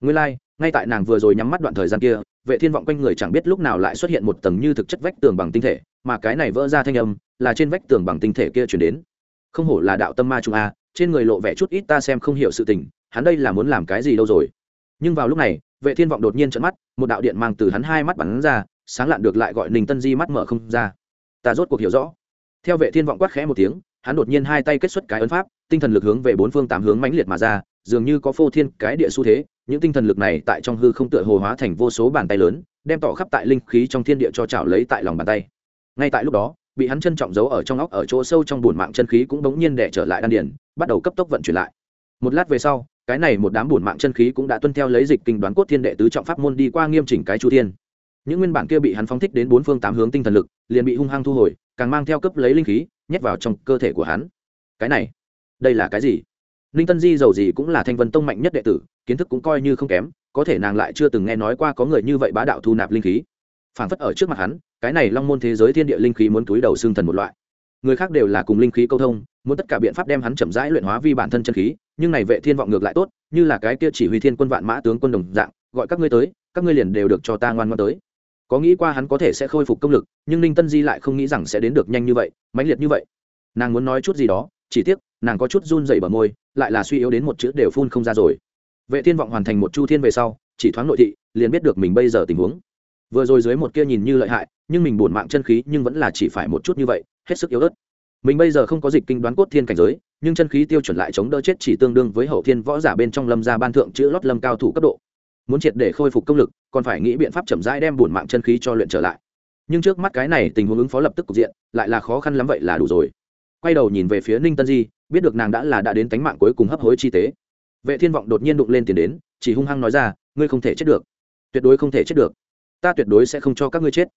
Nguyên lai、like, ngay tại nàng vừa rồi nhắm mắt đoạn thời gian kia vệ thiên vọng quanh người chẳng biết lúc nào lại xuất hiện một tầng như thực chất vách tường bằng tinh thể, mà cái này vỡ ra thanh âm là trên vách tường bằng tinh thể kia chuyển đến. Không hổ là đạo tâm ma trung a, trên người lộ vẻ chút ít ta xem không hiểu sự tình, hắn đây là muốn làm cái gì đâu rồi? Nhưng vào lúc này, vệ thiên vọng đột nhiên trận mắt, một đạo điện mang từ hắn hai mắt bắn ra, sáng lạn được lại gọi ninh tân di mắt mở không ra. Ta rốt cuộc hiểu rõ. Theo vệ thiên vọng quát khẽ một tiếng, hắn đột nhiên hai tay kết xuất cái ấn pháp, tinh thần lực hướng về bốn phương tám hướng mãnh liệt mà ra, dường như có phô thiên cái địa xu thế những tinh thần lực này tại trong hư không tựa hồ hóa thành vô số bàn tay lớn, đem tỏ khắp tại linh khí trong thiên địa cho chảo lấy tại lòng bàn tay. Ngay tại lúc đó, bị hắn trân trọng giấu ở trong óc ở chỗ sâu trong bùn mạng chân khí cũng bỗng nhiên đẻ trở lại đan điền, bắt đầu cấp tốc vận chuyển lại. Một lát về sau, cái này một đám bùn mạng chân khí cũng đã tuân theo lấy dịch kinh đoán cốt thiên đệ tứ trọng pháp môn đi qua nghiêm chỉnh cái chu thiên. Những nguyên bản kia bị hắn phóng thích đến bốn phương tám hướng tinh thần lực, liền bị hung hăng thu hồi, càng mang theo cấp lấy linh khí, nhét vào trong cơ thể của hắn. Cái này, đây là cái gì? Ninh tân di giàu gì cũng là thanh vân tông mạnh nhất đệ tử, kiến thức cũng coi như không kém, có thể nàng lại chưa từng nghe nói qua có người như vậy bá đạo thu nạp linh khí. Phảng phất ở trước mặt hắn, cái này long môn thế giới thiên địa linh khí muốn túi đầu xương thần một loại. Người khác đều là cùng linh khí câu thông, muốn tất cả biện pháp đem hắn chậm rãi luyện hóa vi bản thân chân khí, nhưng này vệ thiên vọng ngược lại tốt, như là cái kia chỉ huy thiên quân vạn mã tướng quân đồng dạng, gọi các ngươi tới, các ngươi liền đều được cho ta ngoan ngoãn tới. Có nghĩ qua hắn có thể sẽ khôi phục công lực, nhưng ninh tân di lại không nghĩ rằng sẽ đến được nhanh như vậy, mãnh liệt như vậy. Nàng muốn nói chút gì đó chỉ tiếc, nàng có chút run dậy bờ môi, lại là suy yếu đến một chữ đều phun không ra rồi. Vệ thiên vọng hoàn thành một chu thiên về sau, chỉ thoáng nội thị, liền biết được mình bây giờ tình huống. Vừa rồi dưới một kia nhìn như lợi hại, nhưng mình buồn mạng chân khí nhưng vẫn là chỉ phải một chút như vậy, hết sức yếu ớt. Mình bây giờ không có dịch kinh đoán cốt thiên cảnh giới, nhưng chân khí tiêu chuẩn lại chống đỡ chết chỉ tương đương với hậu thiên võ giả bên trong lâm gia ban thượng chữ lót lâm cao thủ cấp độ. Muốn triệt để khôi phục công lực, còn phải nghĩ biện pháp chậm rãi đem buồn mạng chân khí cho luyện trở lại. Nhưng trước mắt cái này tình huống ứng phó lập tức cục diện, lại là khó khăn lắm vậy là đủ rồi quay đầu nhìn về phía ninh tân di, biết được nàng đã là đã đến tánh mạng cuối cùng hấp hối chi tế. Vệ thiên vọng đột nhiên đụng lên tiền đến, chỉ hung hăng nói ra, ngươi không thể chết được. Tuyệt đối không thể chết được. Ta tuyệt đối sẽ không cho các ngươi chết.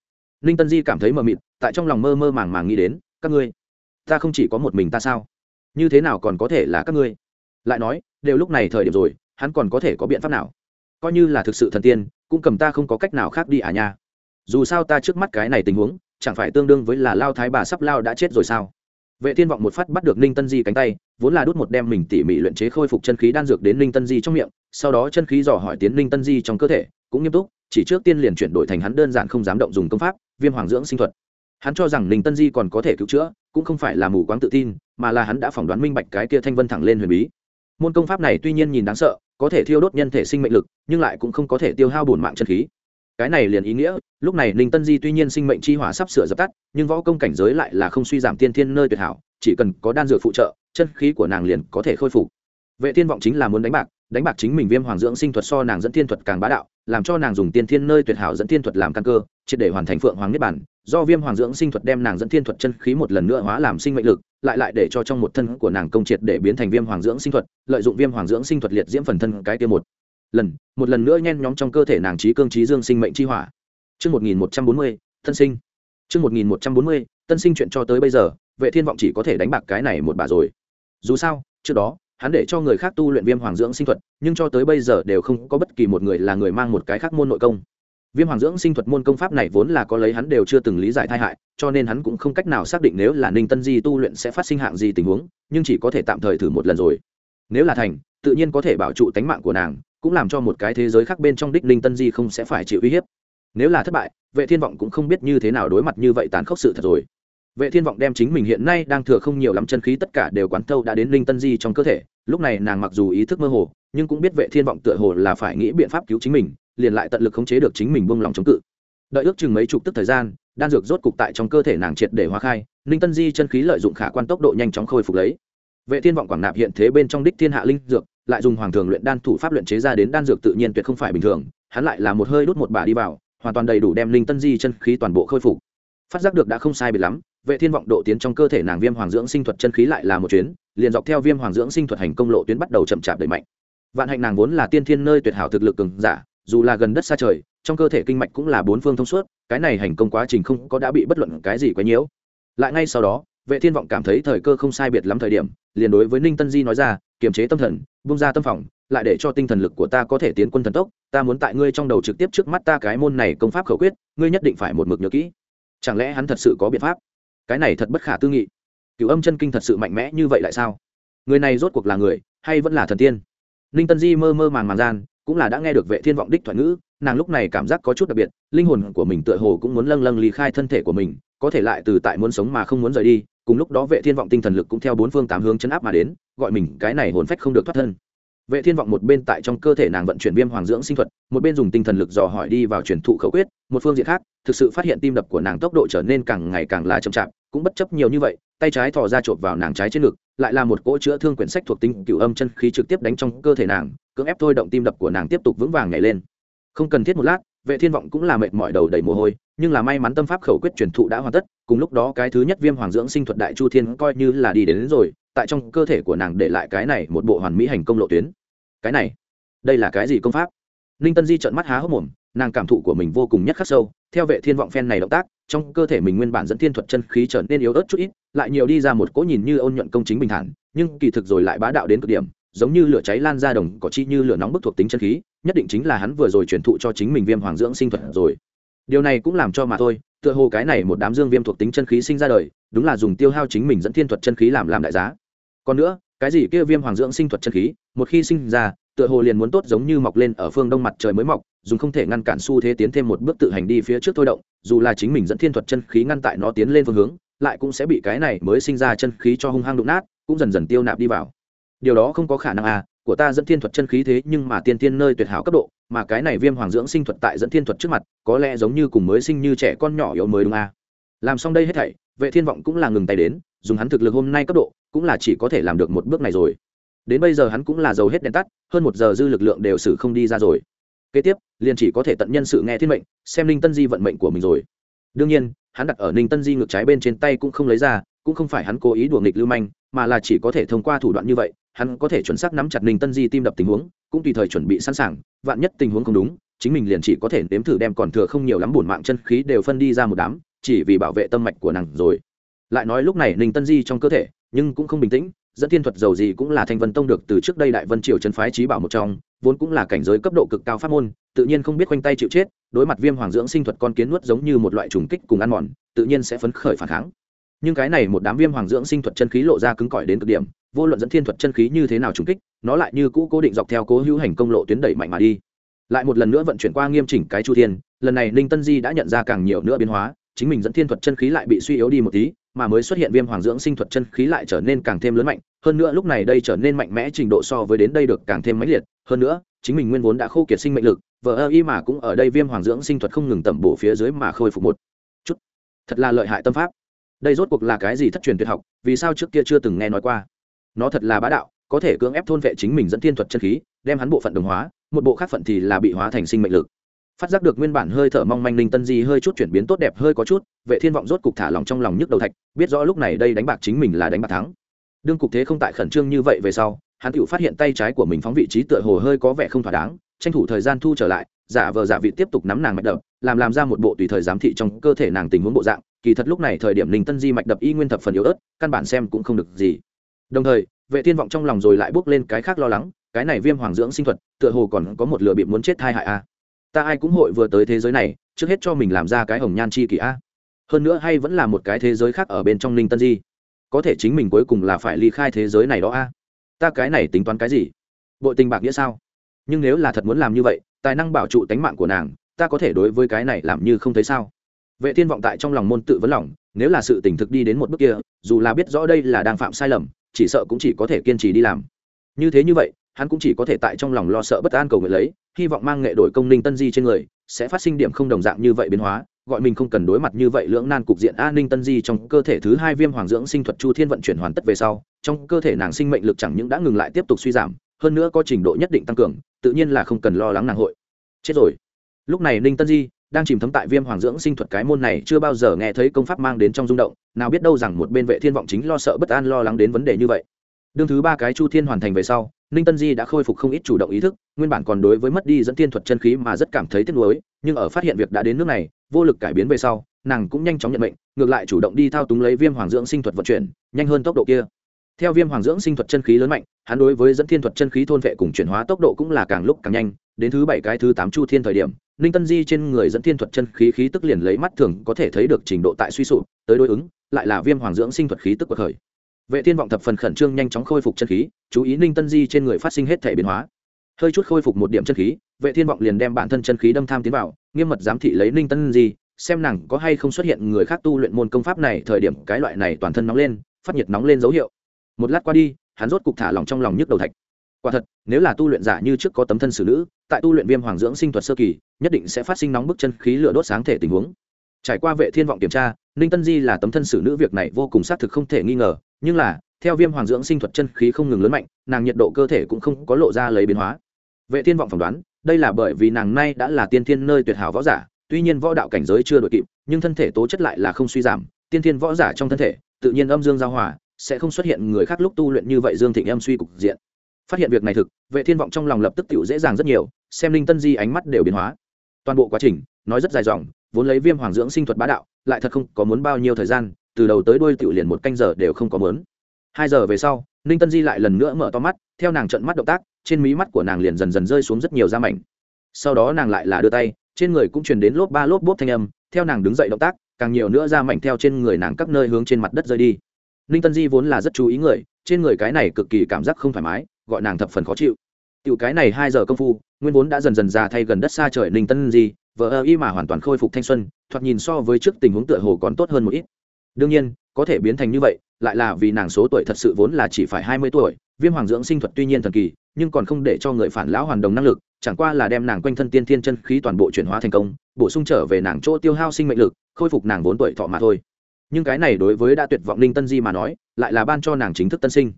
Ninh tân di cảm thấy mờ mịt, tại trong lòng mơ mơ màng màng nghĩ đến, các ngươi, ta không chỉ có một mình ta sao? Như thế nào còn có thể là các ngươi? Lại nói, đều lúc này thời điểm rồi, hắn còn có thể có biện pháp nào? Coi như là thực sự thần tiên, cũng cầm ta không có cách nào khác đi à nha. Dù sao ta trước mắt cái này tình huống, chẳng phải tương đương với là lao thái bà sắp lao đã chết rồi sao? Vệ thiên vọng một phát bắt được ninh tân di cánh tay, vốn là đút một đem mình tỉ mỉ luyện chế khôi phục chân khí đan dược đến ninh tân di trong miệng, sau đó chân khí dò hỏi tiến ninh tân di trong cơ thể, cũng nghiêm túc, chỉ trước tiên liền chuyển đổi thành hắn đơn giản không dám động dùng công pháp, viêm hoàng dưỡng sinh thuật. Hắn cho rằng ninh tân di còn có thể cứu chữa, cũng không phải là mù quáng tự tin, mà là hắn đã phỏng đoán minh bạch cái kia thanh vân thẳng lên huyền bí. Môn công pháp này tuy nhiên nhìn đáng sợ, có thể thiêu đốt nhân thể sinh mệnh lực, nhưng lại cũng không có thể tiêu hao bổn mạng chân khí cái này liền ý nghĩa, lúc này ninh tân di tuy nhiên sinh mệnh chi hỏa sắp sửa dập tắt, nhưng võ công cảnh giới lại là không suy giảm tiên thiên nơi tuyệt hảo, chỉ cần có đan dược phụ trợ, chân khí của nàng liền có thể khôi phục. Vệ thiên vọng chính là muốn đánh bạc đánh bạc chính mình viêm hoàng dưỡng sinh thuật so nàng dẫn thiên thuật càng bá đạo, làm cho nàng dùng tiên thiên nơi tuyệt hảo dẫn thiên thuật làm căn cơ, triệt để hoàn thành phượng hoàng niết bản do viêm hoàng dưỡng sinh thuật đem nàng dẫn thiên thuật chân khí một lần nữa hóa làm sinh mệnh lực, lại lại để cho trong một thân của nàng công triệt để biến thành viêm hoàng dưỡng sinh thuật, lợi dụng viêm hoàng dưỡng sinh thuật liệt diễm phần thân cái kia một lần một lần nữa nhen nhóm trong cơ thể nàng trí cương trí dương sinh mệnh chi hỏa Trước 1140, tân sinh. Trước 1140, tân sinh chuyện cho tới bây giờ, vệ thiên vọng chỉ có thể đánh bạc cái này một bà rồi. Dù sao, trước đó, hắn để cho người khác tu luyện viêm hoàng dưỡng sinh thuật, nhưng cho tới bây giờ đều không có bất kỳ một người là người mang một cái khác môn nội công. Viêm hoàng dưỡng sinh thuật môn công pháp này vốn là có lấy hắn đều chưa từng lý giải thai hại, cho nên hắn cũng không cách nào xác định nếu là Ninh Tân Di tu luyện sẽ phát sinh hạng gì tình huống, nhưng chỉ có thể tạm thời thử một lần rồi. Nếu là thành, tự nhiên có thể bảo trụ tánh mạng của nàng, cũng làm cho một cái thế giới khác bên trong đích linh tân di không sẽ phải chịu uy hiếp. Nếu là thất bại, vệ thiên vọng cũng không biết như thế nào đối mặt như vậy tàn khốc sự thật rồi. Vệ thiên vọng đem chính mình hiện nay đang thừa không nhiều lắm chân khí tất cả đều quán thâu đã đến linh tân di trong cơ thể, lúc này nàng mặc dù ý thức mơ hồ, nhưng cũng biết vệ thiên vọng tựa hồ là phải nghĩ biện pháp cứu chính mình, liền lại tận lực khống chế được chính mình buông lòng chống cự. Đợi ước chừng mấy chục tức thời gian, đan dược rốt cục tại trong cơ thể nàng triệt để hóa khai, linh tân di chân khí lợi dụng khả quan tốc độ nhanh chóng khôi phục lấy. Vệ thiên vọng quảng nạp hiện thế bên trong đích thiên hạ linh dược lại dùng hoàng thường luyện đan thủ pháp luyện chế ra đến đan dược tự nhiên tuyệt không phải bình thường, hắn lại là một hơi đốt một bà đi vào, hoàn toàn đầy đủ đem linh tân di chân khí toàn bộ khôi phục. Phát giác được đã không sai biệt lắm, vệ thiên vọng độ tiến trong cơ thể nàng viêm hoàng dưỡng sinh thuật chân khí lại là một chuyến, liền dọc theo viêm hoàng dưỡng sinh thuật hành công lộ tuyến bắt đầu chậm chạp đẩy mạnh. Vạn hạnh nàng vốn là tiên thiên nơi tuyệt hảo thực lực cường giả, dù là gần đất xa trời, trong cơ thể kinh mạch cũng là bốn phương thông suốt, cái này hành công quá trình không có đã bị bất luận cái gì quá nhiễu. Lại ngay sau đó, vệ thiên vọng cảm thấy thời cơ không sai biệt lắm thời điểm, liền đối với ninh tân di nói ra, kiềm chế tâm thần bung ra tâm phòng, lại để cho tinh thần lực của ta có thể tiến quân thần tốc, ta muốn tại ngươi trong đầu trực tiếp trước mắt ta cái môn này công pháp khẩu quyết, ngươi nhất định phải một mực nhớ kỹ. Chẳng lẽ hắn thật sự có biện pháp? Cái này thật bất khả tư nghị. Cựu âm chân kinh thật sự mạnh mẽ như vậy lại sao? Người này rốt cuộc là người, hay vẫn là thần tiên? Ninh tân di mơ mơ màng màng gian, cũng là đã nghe được vệ thiên vọng đích thoại ngữ, nàng lúc này cảm giác có chút đặc biệt, linh hồn của mình tựa hồ cũng muốn lâng lâng ly khai thân thể của mình, có thể lại từ tại muốn sống mà không muốn rời đi, cùng lúc đó vệ thiên vọng tinh thần lực cũng theo bốn phương tám hướng chấn áp mà đến gọi mình cái này hồn phách không được thoát thân. Vệ thiên vọng một bên tại trong cơ thể nàng vận chuyển viêm hoàng dưỡng sinh thuật, một bên dùng tinh thần lực dò hỏi đi vào truyền thụ khẩu quyết, một phương diện khác, thực sự phát hiện tim đập của nàng tốc độ trở nên càng ngày càng là chậm chạp, cũng bất chấp nhiều như vậy, tay trái thò ra chộp vào nàng trái trên ngực, lại là một cỗ chữa thương quyển sách thuộc tính cửu âm chân khí trực tiếp đánh trong cơ thể nàng, cưỡng ép thôi động tim đập của nàng tiếp tục vững vàng nhảy lên. Không cần thiết một lát, vệ thiên vọng cũng là mệt mỏi đầu đầy mồ hôi, nhưng là may mắn tâm pháp khẩu quyết truyền thụ đã hoàn tất cùng lúc đó cái thứ nhất viêm hoàng dưỡng sinh thuật đại chu thiên coi như là đi đến, đến rồi tại trong cơ thể của nàng để lại cái này một bộ hoàn mỹ hành công lộ tuyến. Cái này đây là cái gì công pháp? Ninh tân di trợn mắt há hốc mồm nàng cảm thụ của mình vô cùng nhất khắc sâu theo vệ thiên vọng phen này động tác trong cơ thể mình nguyên bản dẫn thiên thuật chân khí trở nên yếu ớt chút ít lại nhiều đi ra một cỗ nhìn như ôn nhuận công chính bình thản nhưng kỳ thực rồi lại bá đạo đến cực điểm giống như lửa cháy lan ra đồng có chi như lửa nóng bức thuộc tính chân khí nhất định chính là hắn vừa rồi truyền thụ cho chính mình viêm hoàng dưỡng sinh thuật rồi. Điều này cũng làm cho mà thôi tựa hồ cái này một đám dương viêm thuộc tính chân khí sinh ra đời, đúng là dùng tiêu hao chính mình dẫn thiên thuật chân khí làm làm đại giá. Còn nữa, cái gì kia viêm hoàng dưỡng sinh thuật chân khí, một khi sinh ra, tựa hồ liền muốn tốt giống như mọc lên ở phương đông mặt trời mới mọc, dùng không thể ngăn cản xu thế tiến thêm một bước tự hành đi phía trước thôi động, dù là chính mình dẫn thiên thuật chân khí ngăn tại nó tiến lên phương hướng, lại cũng sẽ bị cái này mới sinh ra chân khí cho hung hăng đụng nát, cũng dần dần tiêu nạp đi vào. Điều đó không có khả năng à của ta dẫn thiên thuật chân khí thế nhưng mà tiên tiên nơi tuyệt hảo cấp độ mà cái này viêm hoàng dưỡng sinh thuật tại dẫn thiên thuật trước mặt, có lẽ giống như cùng mới sinh như trẻ con nhỏ yếu mới đúng à. làm xong đây hết thảy, vệ thiên vọng cũng là ngừng tay đến, dùng hắn thực lực hôm nay cấp độ, cũng là chỉ có thể làm được một bước này rồi. Đến bây giờ hắn cũng là dầu hết đèn tắt, hơn một giờ dư lực lượng đều xử không đi ra rồi. Kế tiếp, liền chỉ có thể tận nhân sự nghe thiên mệnh, xem ninh tân di vận mệnh của mình rồi. Đương nhiên, hắn đặt ở ninh tân di ngược trái bên trên tay cũng không lấy ra, cũng không phải hắn cố ý đùa nghịch lưu manh, mà là chỉ có thể thông qua thủ đoạn như vậy, hắn có thể chuẩn xác nắm chặt ninh tân di tim đập tình huống cũng tùy thời chuẩn bị sẵn sàng, vạn nhất tình huống không đúng, chính mình liền chỉ có thể nếm thử đem còn thừa không nhiều lắm bổn mạng chân khí đều phân đi ra một đám, chỉ vì bảo vệ tâm mạch của nàng rồi. Lại nói lúc này ninh tân di trong cơ thể, nhưng cũng không bình tĩnh, dẫn thiên thuật dầu gì cũng là thanh vân tông được từ trước đây đại vân triều chân phái trí bảo một trong, vốn cũng là cảnh giới cấp độ cực cao pháp môn, tự nhiên không biết khoanh tay chịu chết, đối mặt viêm hoàng dưỡng sinh thuật con kiến nuốt giống như một loại trùng kích cùng ăn mòn, tự nhiên sẽ phấn khởi phản kháng. Nhưng cái này một đám viêm hoàng dưỡng sinh thuật chân khí lộ ra cứng cỏi đến cực điểm, vô luận dẫn thiên thuật chân khí như thế nào trùng kích nó lại như cũ cố định dọc theo cố hữu hành công lộ tuyến đẩy mạnh mà đi. Lại một lần nữa vận chuyển qua nghiêm chỉnh cái chu thiên, lần này ninh tân di đã nhận ra càng nhiều nữa biến hóa, chính mình dẫn thiên thuật chân khí lại bị suy yếu đi một tí, mà mới xuất hiện viêm hoàng dưỡng sinh thuật chân khí lại trở nên càng thêm lớn mạnh, hơn nữa lúc này đây trở nên mạnh mẽ trình độ so với đến đây được càng thêm mãnh liệt, hơn nữa, chính mình nguyên vốn đã khô kiệt sinh mệnh lực, vờ ơ y mà cũng ở đây viêm hoàng dưỡng sinh thuật không ngừng tẩm bổ phía dưới mà khôi phục một chút. Thật là lợi hại tâm pháp. Đây rốt cuộc là cái gì thất truyền tuyệt học, vì sao trước kia chưa từng nghe nói qua? Nó thật là bá đạo có thể cưỡng ép thôn vệ chính mình dẫn thiên thuật chân khí, đem hắn bộ phận đồng hóa, một bộ khác phận thì là bị hóa thành sinh mệnh lực. Phát giác được nguyên bản hơi thở mong manh linh tân di hơi chút chuyển biến tốt đẹp hơi có chút, vệ thiên vọng rốt cục thả lòng trong lòng nhức đầu thạch, biết rõ lúc này đây đánh bạc chính mình là đánh bạc thắng. Đương cục thế không tại khẩn trương như vậy về sau, hắn tự phát hiện tay trái của mình phóng vị trí tựa hồ hơi có vẻ không thỏa đáng, tranh thủ thời gian thu trở lại, giả vờ giả vị tiếp tục nắm nàng mạch đập, làm làm ra một bộ tùy thời giám thị trong cơ thể nàng tình huống bộ dạng. Kỳ thật lúc này thời điểm linh tân di mạch đập y nguyên thập phần yếu ớt, căn bản xem cũng không được gì đồng thời, vệ thiên vọng trong lòng rồi lại bước lên cái khác lo lắng, cái này viêm hoàng dưỡng sinh thuật, tựa hồ còn có một lửa bị muốn chết thai hại a. Ta ai cũng hội vừa tới thế giới này, trước hết cho mình làm ra cái hồng nhan chi kỷ a. Hơn nữa hay vẫn là một cái thế giới khác ở bên trong ninh tân di. Có thể chính mình cuối cùng là phải ly khai thế giới này đó a. Ta cái này tính toán cái gì? Bội tình bạc nghĩa sao? Nhưng nếu là thật muốn làm như vậy, tài năng bảo trụ tánh mạng của nàng, ta có thể đối với cái này làm như không thấy sao? Vệ thiên vọng tại trong lòng môn tự vấn lòng, nếu là sự tỉnh thực đi đến một bước kia, dù là biết rõ đây là đang phạm sai lầm chỉ sợ cũng chỉ có thể kiên trì đi làm. Như thế như vậy, hắn cũng chỉ có thể tại trong lòng lo sợ bất an cầu nguyện lấy, hy vọng mang nghệ đổi công ninh tân di trên người, sẽ phát sinh điểm không đồng dạng như vậy biến hóa, gọi mình không cần đối mặt như vậy lưỡng nan cục diện. An ninh tân di trong cơ thể thứ hai viêm hoàng dưỡng sinh thuật chu thiên vận chuyển hoàn tất về sau, trong cơ thể nàng sinh mệnh lực chẳng những đã ngừng lại tiếp tục suy giảm, hơn nữa có trình độ nhất định tăng cường, tự nhiên là không cần lo lắng nàng hội. Chết rồi. Lúc này ninh tân di đang chìm thấm tại viêm hoàng dưỡng sinh thuật cái môn này chưa bao giờ nghe thấy công pháp mang đến trong rung động, nào biết đâu rằng một bên vệ thiên vọng chính lo sợ bất an lo lắng đến vấn đề như vậy. Đương thứ ba cái chu thiên hoàn thành về sau, ninh tân di đã khôi phục không ít chủ động ý thức, nguyên bản còn đối với mất đi dẫn thiên thuật chân khí mà rất cảm thấy tiếc nuối, nhưng ở phát hiện việc đã đến nước này, vô lực cải biến về sau, nàng cũng nhanh chóng nhận mệnh, ngược lại chủ động đi thao túng lấy viêm hoàng dưỡng sinh thuật vận chuyển, nhanh hơn tốc độ kia. Theo viêm hoàng dưỡng sinh thuật chân khí lớn mạnh, hắn đối với dẫn thiên thuật chân khí thôn vệ cùng chuyển hóa tốc độ cũng là càng lúc càng nhanh, đến thứ bảy cái thứ tám chu thiên thời điểm ninh tân di trên người dẫn thiên thuật chân khí khí tức liền lấy mắt thường có thể thấy được trình độ tại suy sụp, tới đối ứng, lại là viêm hoàng dưỡng sinh thuật khí tức của khởi vệ thiên vọng thập phần khẩn trương nhanh chóng khôi phục chân khí, chú ý ninh tân di trên người phát sinh hết thể biến hóa. Hơi chút khôi phục một điểm chân khí, vệ thiên vọng liền đem bản thân chân khí đâm tham tiến vào, nghiêm mật giám thị lấy ninh tân di, xem nàng có hay không xuất hiện người khác tu luyện môn công pháp này, thời điểm cái loại này toàn thân nóng lên, phát nhiệt nóng lên dấu hiệu. Một lát qua đi, hắn rốt cục thả lòng trong lòng nhức đầu thạch quả thật, nếu là tu luyện giả như trước có tấm thân xử nữ, tại tu luyện viêm hoàng dưỡng sinh thuật sơ kỳ, nhất định sẽ phát sinh nóng bức chân khí lửa đốt sáng thể tình huống. Trải qua vệ thiên vọng kiểm tra, ninh tân di là tấm thân xử nữ việc này vô cùng xác thực không thể nghi ngờ, nhưng là, theo viêm hoàng dưỡng sinh thuật chân khí không ngừng lớn mạnh, nàng nhiệt độ cơ thể cũng không có lộ ra lấy biến hóa. Vệ thiên vọng phỏng đoán, đây là bởi vì nàng nay đã là tiên thiên nơi tuyệt hảo võ giả, tuy nhiên võ đạo cảnh giới chưa đội kịp, nhưng thân thể tố chất lại là không suy giảm, tiên thiên võ giả trong thân thể, tự nhiên âm dương giao hòa, sẽ không xuất hiện người khác lúc tu luyện như vậy dương thịnh âm suy cục diện phát hiện việc này thực, vệ thiên vọng trong lòng lập tức tiểu dễ dàng rất nhiều, xem linh tân di ánh mắt đều biến hóa. Toàn bộ quá trình, nói rất dài dòng, vốn lấy viêm hoàng dưỡng sinh thuật bá đạo, lại thật không có muốn bao nhiêu thời gian, từ đầu tới đuôi tiểu liền một canh giờ đều không có muốn. Hai giờ về sau ninh tân di lại lần nữa mở to mắt, theo nàng trận mắt động tác, trên mí mắt của nàng liền dần dần rơi xuống rất nhiều da mảnh. Sau đó nàng lại là đưa tay, trên người cũng truyền đến lốp ba lốp bốp thanh âm, theo nàng đứng dậy động tác, càng nhiều nữa da mảnh theo trên người nàng các nơi hướng trên mặt đất rơi đi. Ninh tân di vốn là rất chú ý người, trên người cái này cực kỳ cảm giác không thoải mái gọi nàng thập phần khó chịu. Tiểu cái này hai giờ công phu, nguyên vốn đã dần dần già thay gần đất xa trời ninh tân di vợ ơ y mà hoàn toàn khôi phục thanh xuân, thoạt nhìn so với trước tình huống tựa hồ còn tốt hơn một ít. Đương nhiên, có thể biến thành như vậy, lại là vì nàng số tuổi thật sự vốn là chỉ phải hai mươi tuổi, viêm hoàng dưỡng sinh thuật tuy nhiên thần kỳ, nhưng còn không để cho người phản lão hoàn đồng năng lực, chẳng qua là đem nàng quanh thân tiên thiên chân khí toàn bộ chuyển hóa thành công, bổ sung trở về nàng chỗ tiêu hao sinh mệnh lực, khôi phục nàng vốn tuổi thọ mà thôi. Nhưng cái này đối với đã tuyệt vọng ninh tân di mà nói, lại là ban cho nàng chính thức tân sinh.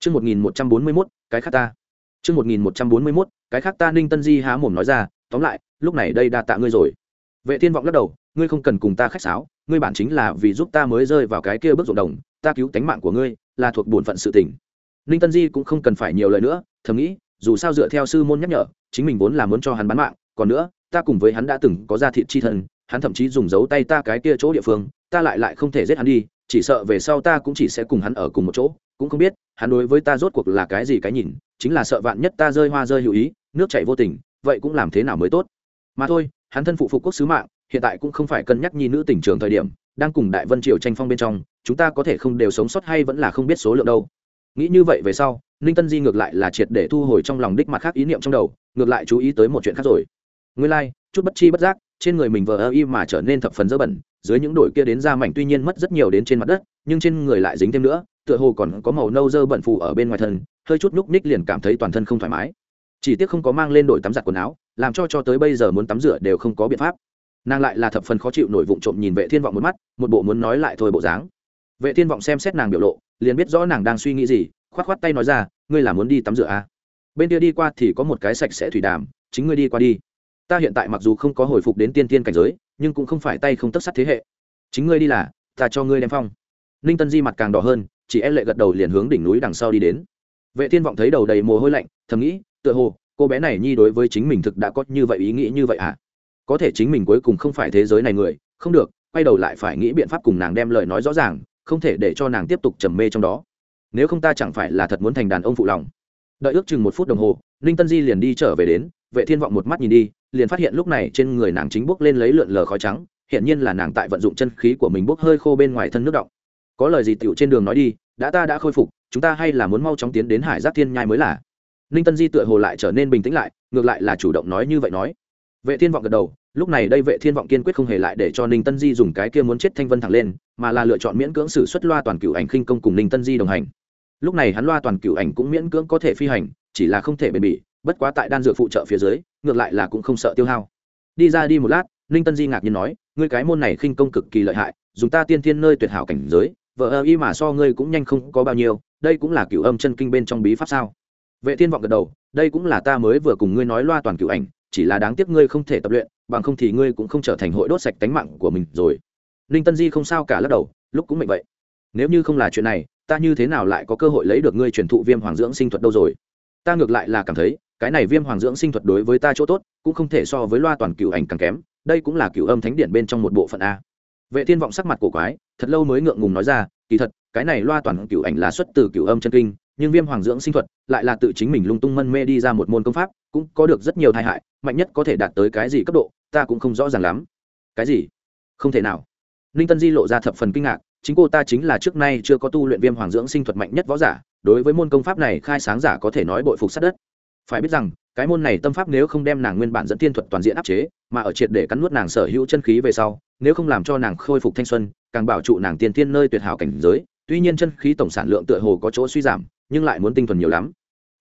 Chương 1141, cái khác ta. Chương 1141, cái khác ta ninh tân di há mồm nói ra, tóm lại, lúc này đây đa tạ ngươi rồi. Vệ Thiên vọng lắc đầu, ngươi không cần cùng ta khách sáo, ngươi bản chính là vì giúp ta mới rơi vào cái kia bước ruộng đồng, ta cứu tánh mạng của ngươi, là thuộc bổn phận sự tình. Ninh Tân Di cũng không cần phải nhiều lời nữa, thầm nghĩ, dù sao dựa theo sư môn nhắc nhở, chính mình vốn là muốn cho hắn bán mạng, còn nữa, ta cùng với hắn đã từng có ra thịt chi thân, hắn thậm chí dùng dấu tay ta cái kia chỗ địa phương, ta lại lại không thể giết hắn đi, chỉ sợ về sau ta cũng chỉ sẽ cùng hắn ở cùng một chỗ, cũng không biết hắn đối với ta rốt cuộc là cái gì cái nhìn chính là sợ vạn nhất ta rơi hoa rơi hữu ý nước chảy vô tình vậy cũng làm thế nào mới tốt? Mà thôi hắn thân phụ phục quốc sứ mạng hiện tại cũng không phải cân nhắc nhi nữ tỉnh trường thời điểm đang cùng đại vân triều tranh phong bên trong chúng ta có thể không đều sống sót hay vẫn là không biết số lượng đâu. Nghĩ như vậy về sau ninh tân di ngược lại là triệt để thu hồi trong lòng đích mặt khác ý niệm trong đầu ngược lại chú ý tới một chuyện khác rồi. Nguyên lai、like, chút bất chi bất giác trên người mình vờ ơ y mà trở nên thập phần dơ bẩn, dưới những đổi kia đến da mảnh tuy nhiên mất rất nhiều đến trên mặt đất, nhưng trên người lại dính thêm nữa, tựa hồ còn có màu nâu dơ bẩn phù ở bên ngoài thân, hơi chút núc ních liền cảm thấy toàn thân không thoải mái. Chỉ tiếc không có mang lên đổi tắm giặt quần áo, làm cho cho tới bây giờ muốn tắm rửa đều không có biện pháp. Nàng lại là thập phần khó chịu nổi vụng trộm nhìn vệ thiên vọng một mắt, một bộ muốn nói lại thôi bộ dáng. Vệ thiên vọng xem xét nàng biểu lộ, liền biết rõ nàng đang suy nghĩ gì, khoát khoát tay nói ra, ngươi là muốn đi tắm rửa à? bên kia đi qua thì có một cái sạch sẽ thủy đàm, chính ngươi đi qua đi ta hiện tại mặc dù không có hồi phục đến tiên tiên cảnh giới, nhưng cũng không phải tay không tất sắt thế hệ. Chính ngươi đi là, ta cho ngươi đem phong. Ninh tân di mặt càng đỏ hơn, chỉ e lệ gật đầu liền hướng đỉnh núi đằng sau đi đến. Vệ thiên vọng thấy đầu đầy mồ hôi lạnh, thầm nghĩ, tựa hồ, cô bé này nhi đối với chính mình thực đã có như vậy ý nghĩ như vậy à? Có thể chính mình cuối cùng không phải thế giới này người, không được, quay đầu lại phải nghĩ biện pháp cùng nàng đem lời nói rõ ràng, không thể để cho nàng tiếp tục trầm mê trong đó. Nếu không ta chẳng phải là thật muốn thành đàn ông phụ lòng. Đợi ước chừng một phút đồng hồ, ninh tân di liền đi trở về đến vệ thiên vọng một mắt nhìn đi, liền phát hiện lúc này trên người nàng chính bốc lên lấy lượn lờ khói trắng hiện nhiên là nàng tại vận dụng chân khí của mình bốc hơi khô bên ngoài thân nước động. Có lời gì tiểu trên đường nói đi, đã ta đã khôi phục, chúng ta hay là muốn mau chóng tiến đến hải giác thiên nhai mới là. Ninh tân di tựa hồ lại trở nên bình tĩnh lại, ngược lại là chủ động nói như vậy nói. Vệ thiên vọng gật đầu, lúc này đây vệ thiên vọng kiên quyết không hề lại để cho ninh tân di dùng cái kia muốn chết thanh vân thẳng lên, mà là lựa chọn miễn cưỡng sử xuất loa toàn cửu ảnh khinh công cùng ninh tân di đồng hành. Lúc này hắn loa toàn cửu ảnh cũng miễn cưỡng có thể phi hành, chỉ là không thể bền bỉ bất quá tại đan dược phụ trợ phía dưới, ngược lại là cũng không sợ tiêu hao. Đi ra đi một lát, ninh tân di ngạc nhiên nói, ngươi cái môn này khinh công cực kỳ lợi hại, dùng ta tiên thiên nơi tuyệt hảo cảnh giới, vợ ơ y mà so ngươi cũng nhanh không có bao nhiêu, đây cũng là cựu âm chân kinh bên trong bí pháp sao? Vệ thiên vọng gật đầu, đây cũng là ta mới vừa cùng ngươi nói loa toàn cựu ảnh, chỉ là đáng tiếc ngươi không thể tập luyện, bằng không thì ngươi cũng không trở thành hội đốt sạch tánh mạng của mình rồi. Ninh tân di không sao cả lắc đầu, lúc cũng mệnh vậy. Nếu như không là chuyện này, ta như thế nào lại có cơ hội lấy được ngươi truyền thụ viêm hoàng dưỡng sinh thuật đâu rồi? Ta ngược lại là cảm thấy, cái này viêm hoàng dưỡng sinh thuật đối với ta chỗ tốt, cũng không thể so với loa toàn cựu ảnh càng kém, đây cũng là cựu âm thánh điện bên trong một bộ phận a. Vệ thiên vọng sắc mặt cổ quái, thật lâu mới ngượng ngùng nói ra, kỳ thật, cái này loa toàn cựu ảnh là xuất từ cựu âm chân kinh, nhưng viêm hoàng dưỡng sinh thuật lại là tự chính mình lung tung mân mê đi ra một môn công pháp, cũng có được rất nhiều tai hại, mạnh nhất có thể đạt tới cái gì cấp độ, ta cũng không rõ ràng lắm. Cái gì? Không thể nào. Ninh tân di lộ ra thập phần kinh ngạc, chính cô ta chính là trước nay chưa có tu luyện viêm hoàng dưỡng sinh thuật mạnh nhất võ giả đối với môn công pháp này khai sáng giả có thể nói bội phục sát đất. Phải biết rằng, cái môn này tâm pháp nếu không đem nàng nguyên bản dẫn tiên thuật toàn diện áp chế, mà ở triệt để cắn nuốt nàng sở hữu chân khí về sau, nếu không làm cho nàng khôi phục thanh xuân, càng bảo trụ nàng tiền tiên nơi tuyệt hảo cảnh giới. Tuy nhiên chân khí tổng sản lượng tựa hồ có chỗ suy giảm, nhưng lại muốn tinh thuần nhiều lắm.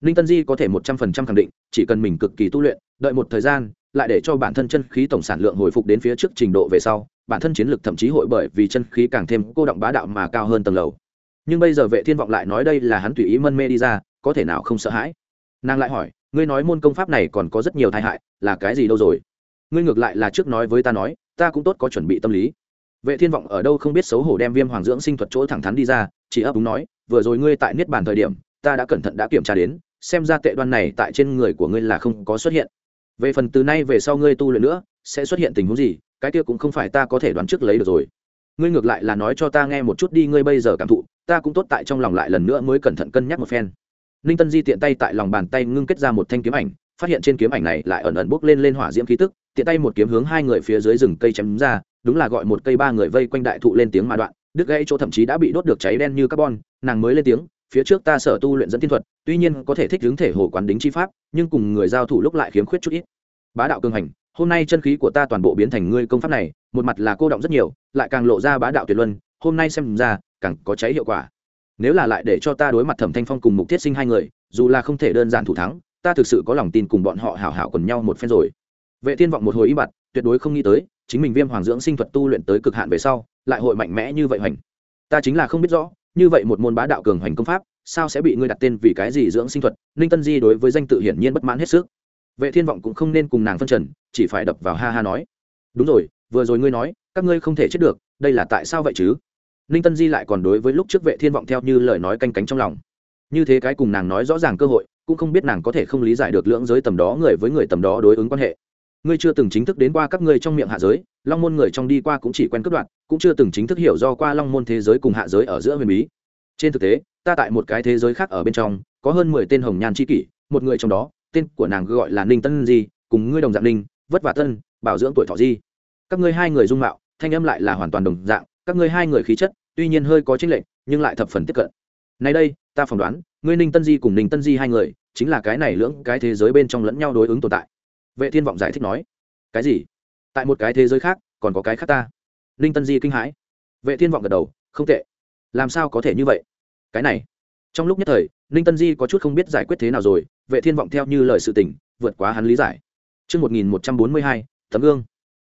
Ninh tân di có thể một trăm phần trăm khẳng định, chỉ cần mình cực kỳ tu luyện, đợi một thời gian, lại để cho bản thân chân khí tổng sản lượng hồi phục đến phía trước trình độ về sau, bản thân chiến lược thậm chí hội bởi vì chân khí càng thêm cô động bá đạo mà cao hơn tầng lầu nhưng bây giờ vệ thiên vọng lại nói đây là hắn tùy ý mân mê đi ra, có thể nào không sợ hãi? Nàng lại hỏi, ngươi nói môn công pháp này còn có rất nhiều tai hại, là cái gì đâu rồi? Ngươi ngược lại là trước nói với ta nói, ta cũng tốt có chuẩn bị tâm lý. Vệ thiên vọng ở đâu không biết xấu hổ đem viêm hoàng dưỡng sinh thuật chỗ thẳng thắn đi ra, chỉ ấp đúng nói, vừa rồi ngươi tại niết bàn thời điểm, ta đã cẩn thận đã kiểm tra đến, xem ra tệ đoan này tại trên người của ngươi là không có xuất hiện. Về phần từ nay về sau ngươi tu luyện nữa, sẽ xuất hiện tình huống gì, cái kia cũng không phải ta có thể đoán trước lấy được rồi. Ngươi ngược lại là nói cho ta nghe một chút đi, ngươi bây giờ cảm thụ ta cũng tốt tại trong lòng lại lần nữa mới cẩn thận cân nhắc một phen. Ninh tân di tiện tay tại lòng bàn tay ngưng kết ra một thanh kiếm ảnh, phát hiện trên kiếm ảnh này lại ẩn ẩn bốc lên lên hỏa diễm khí tức, tiện tay một kiếm hướng hai người phía dưới rừng cây chém ra, đúng là gọi một cây ba người vây quanh đại thụ lên tiếng mà đoạn, đứt gãy chỗ thậm chí đã bị đốt được cháy đen như carbon, nàng mới lên tiếng, phía trước ta sở tu luyện dẫn thiên thuật, tuy nhiên có thể thích hướng thể hồ quán đính chi pháp, nhưng cùng người giao thủ lúc lại khiếm khuyết chút ít. Bá đạo cường hành, hôm nay chân khí của ta toàn bộ biến thành ngươi công pháp này, một mặt là cô động rất nhiều, lại càng lộ ra bá đạo tuyệt luân hôm nay xem ra, càng có cháy hiệu quả. Nếu là lại để cho ta đối mặt thẩm thanh phong cùng mục thiết sinh hai người, dù là không thể đơn giản thủ thắng, ta thực sự có lòng tin cùng bọn họ hảo hảo quần nhau một phen rồi. Vệ thiên vọng một hồi im bặt, tuyệt đối không nghĩ tới, chính mình viêm hoàng dưỡng sinh thuật tu luyện tới cực hạn về sau, lại hội mạnh mẽ như vậy hoành. Ta chính là không biết rõ, như vậy một môn bá đạo cường hoành công pháp, sao sẽ bị ngươi đặt tên vì cái gì dưỡng sinh thuật, ninh tân di đối với danh tự hiển nhiên bất mãn hết sức. Vệ thiên vọng cũng không nên cùng nàng phân trần, chỉ phải đập vào ha ha nói. Đúng rồi, vừa rồi ngươi nói, các ngươi không thể chết được, đây là tại sao vậy chứ? Ninh tân di lại còn đối với lúc trước vệ thiên vọng theo như lời nói canh cánh trong lòng. Như thế cái cùng nàng nói rõ ràng cơ hội, cũng không biết nàng có thể không lý giải được lưỡng giới tầm đó người với người tầm đó đối ứng quan hệ. Ngươi chưa từng chính thức đến qua các ngươi trong miệng hạ giới, long môn người trong đi qua cũng chỉ quen cướp đoạn cũng chưa từng chính thức hiểu do qua long môn thế giới cùng hạ giới ở giữa huyền bí. Trên thực tế, ta tại một cái thế giới khác ở bên trong, có hơn mười tên hồng nhan c kỷ, một người trong đó, tên của nàng gọi là ninh tân di, cùng ngươi đồng dạng ninh, vất vả tân, bảo dưỡng tuổi thọ di. Các ngươi hai người dung mạo, thanh âm lại là hoàn toàn đồng dạng các ngươi hai người khí chất tuy nhiên hơi có chênh lệch nhưng lại thập phần tiếp cận. Nay đây ta phỏng đoán ngươi ninh tân di cùng ninh tân di hai người chính là cái này lưỡng cái thế giới bên trong lẫn nhau đối ứng tồn tại. Vệ thiên vọng giải thích nói. Cái gì? Tại một cái thế giới khác còn có cái khác ta? Ninh tân di kinh hãi. Vệ thiên vọng gật đầu không tệ. Làm sao có thể như vậy? Cái này. Trong lúc nhất thời ninh tân di có chút không biết giải quyết thế nào rồi vệ thiên vọng theo như lời sự tình vượt quá hắn lý giải. Trước 1142, tấm gương.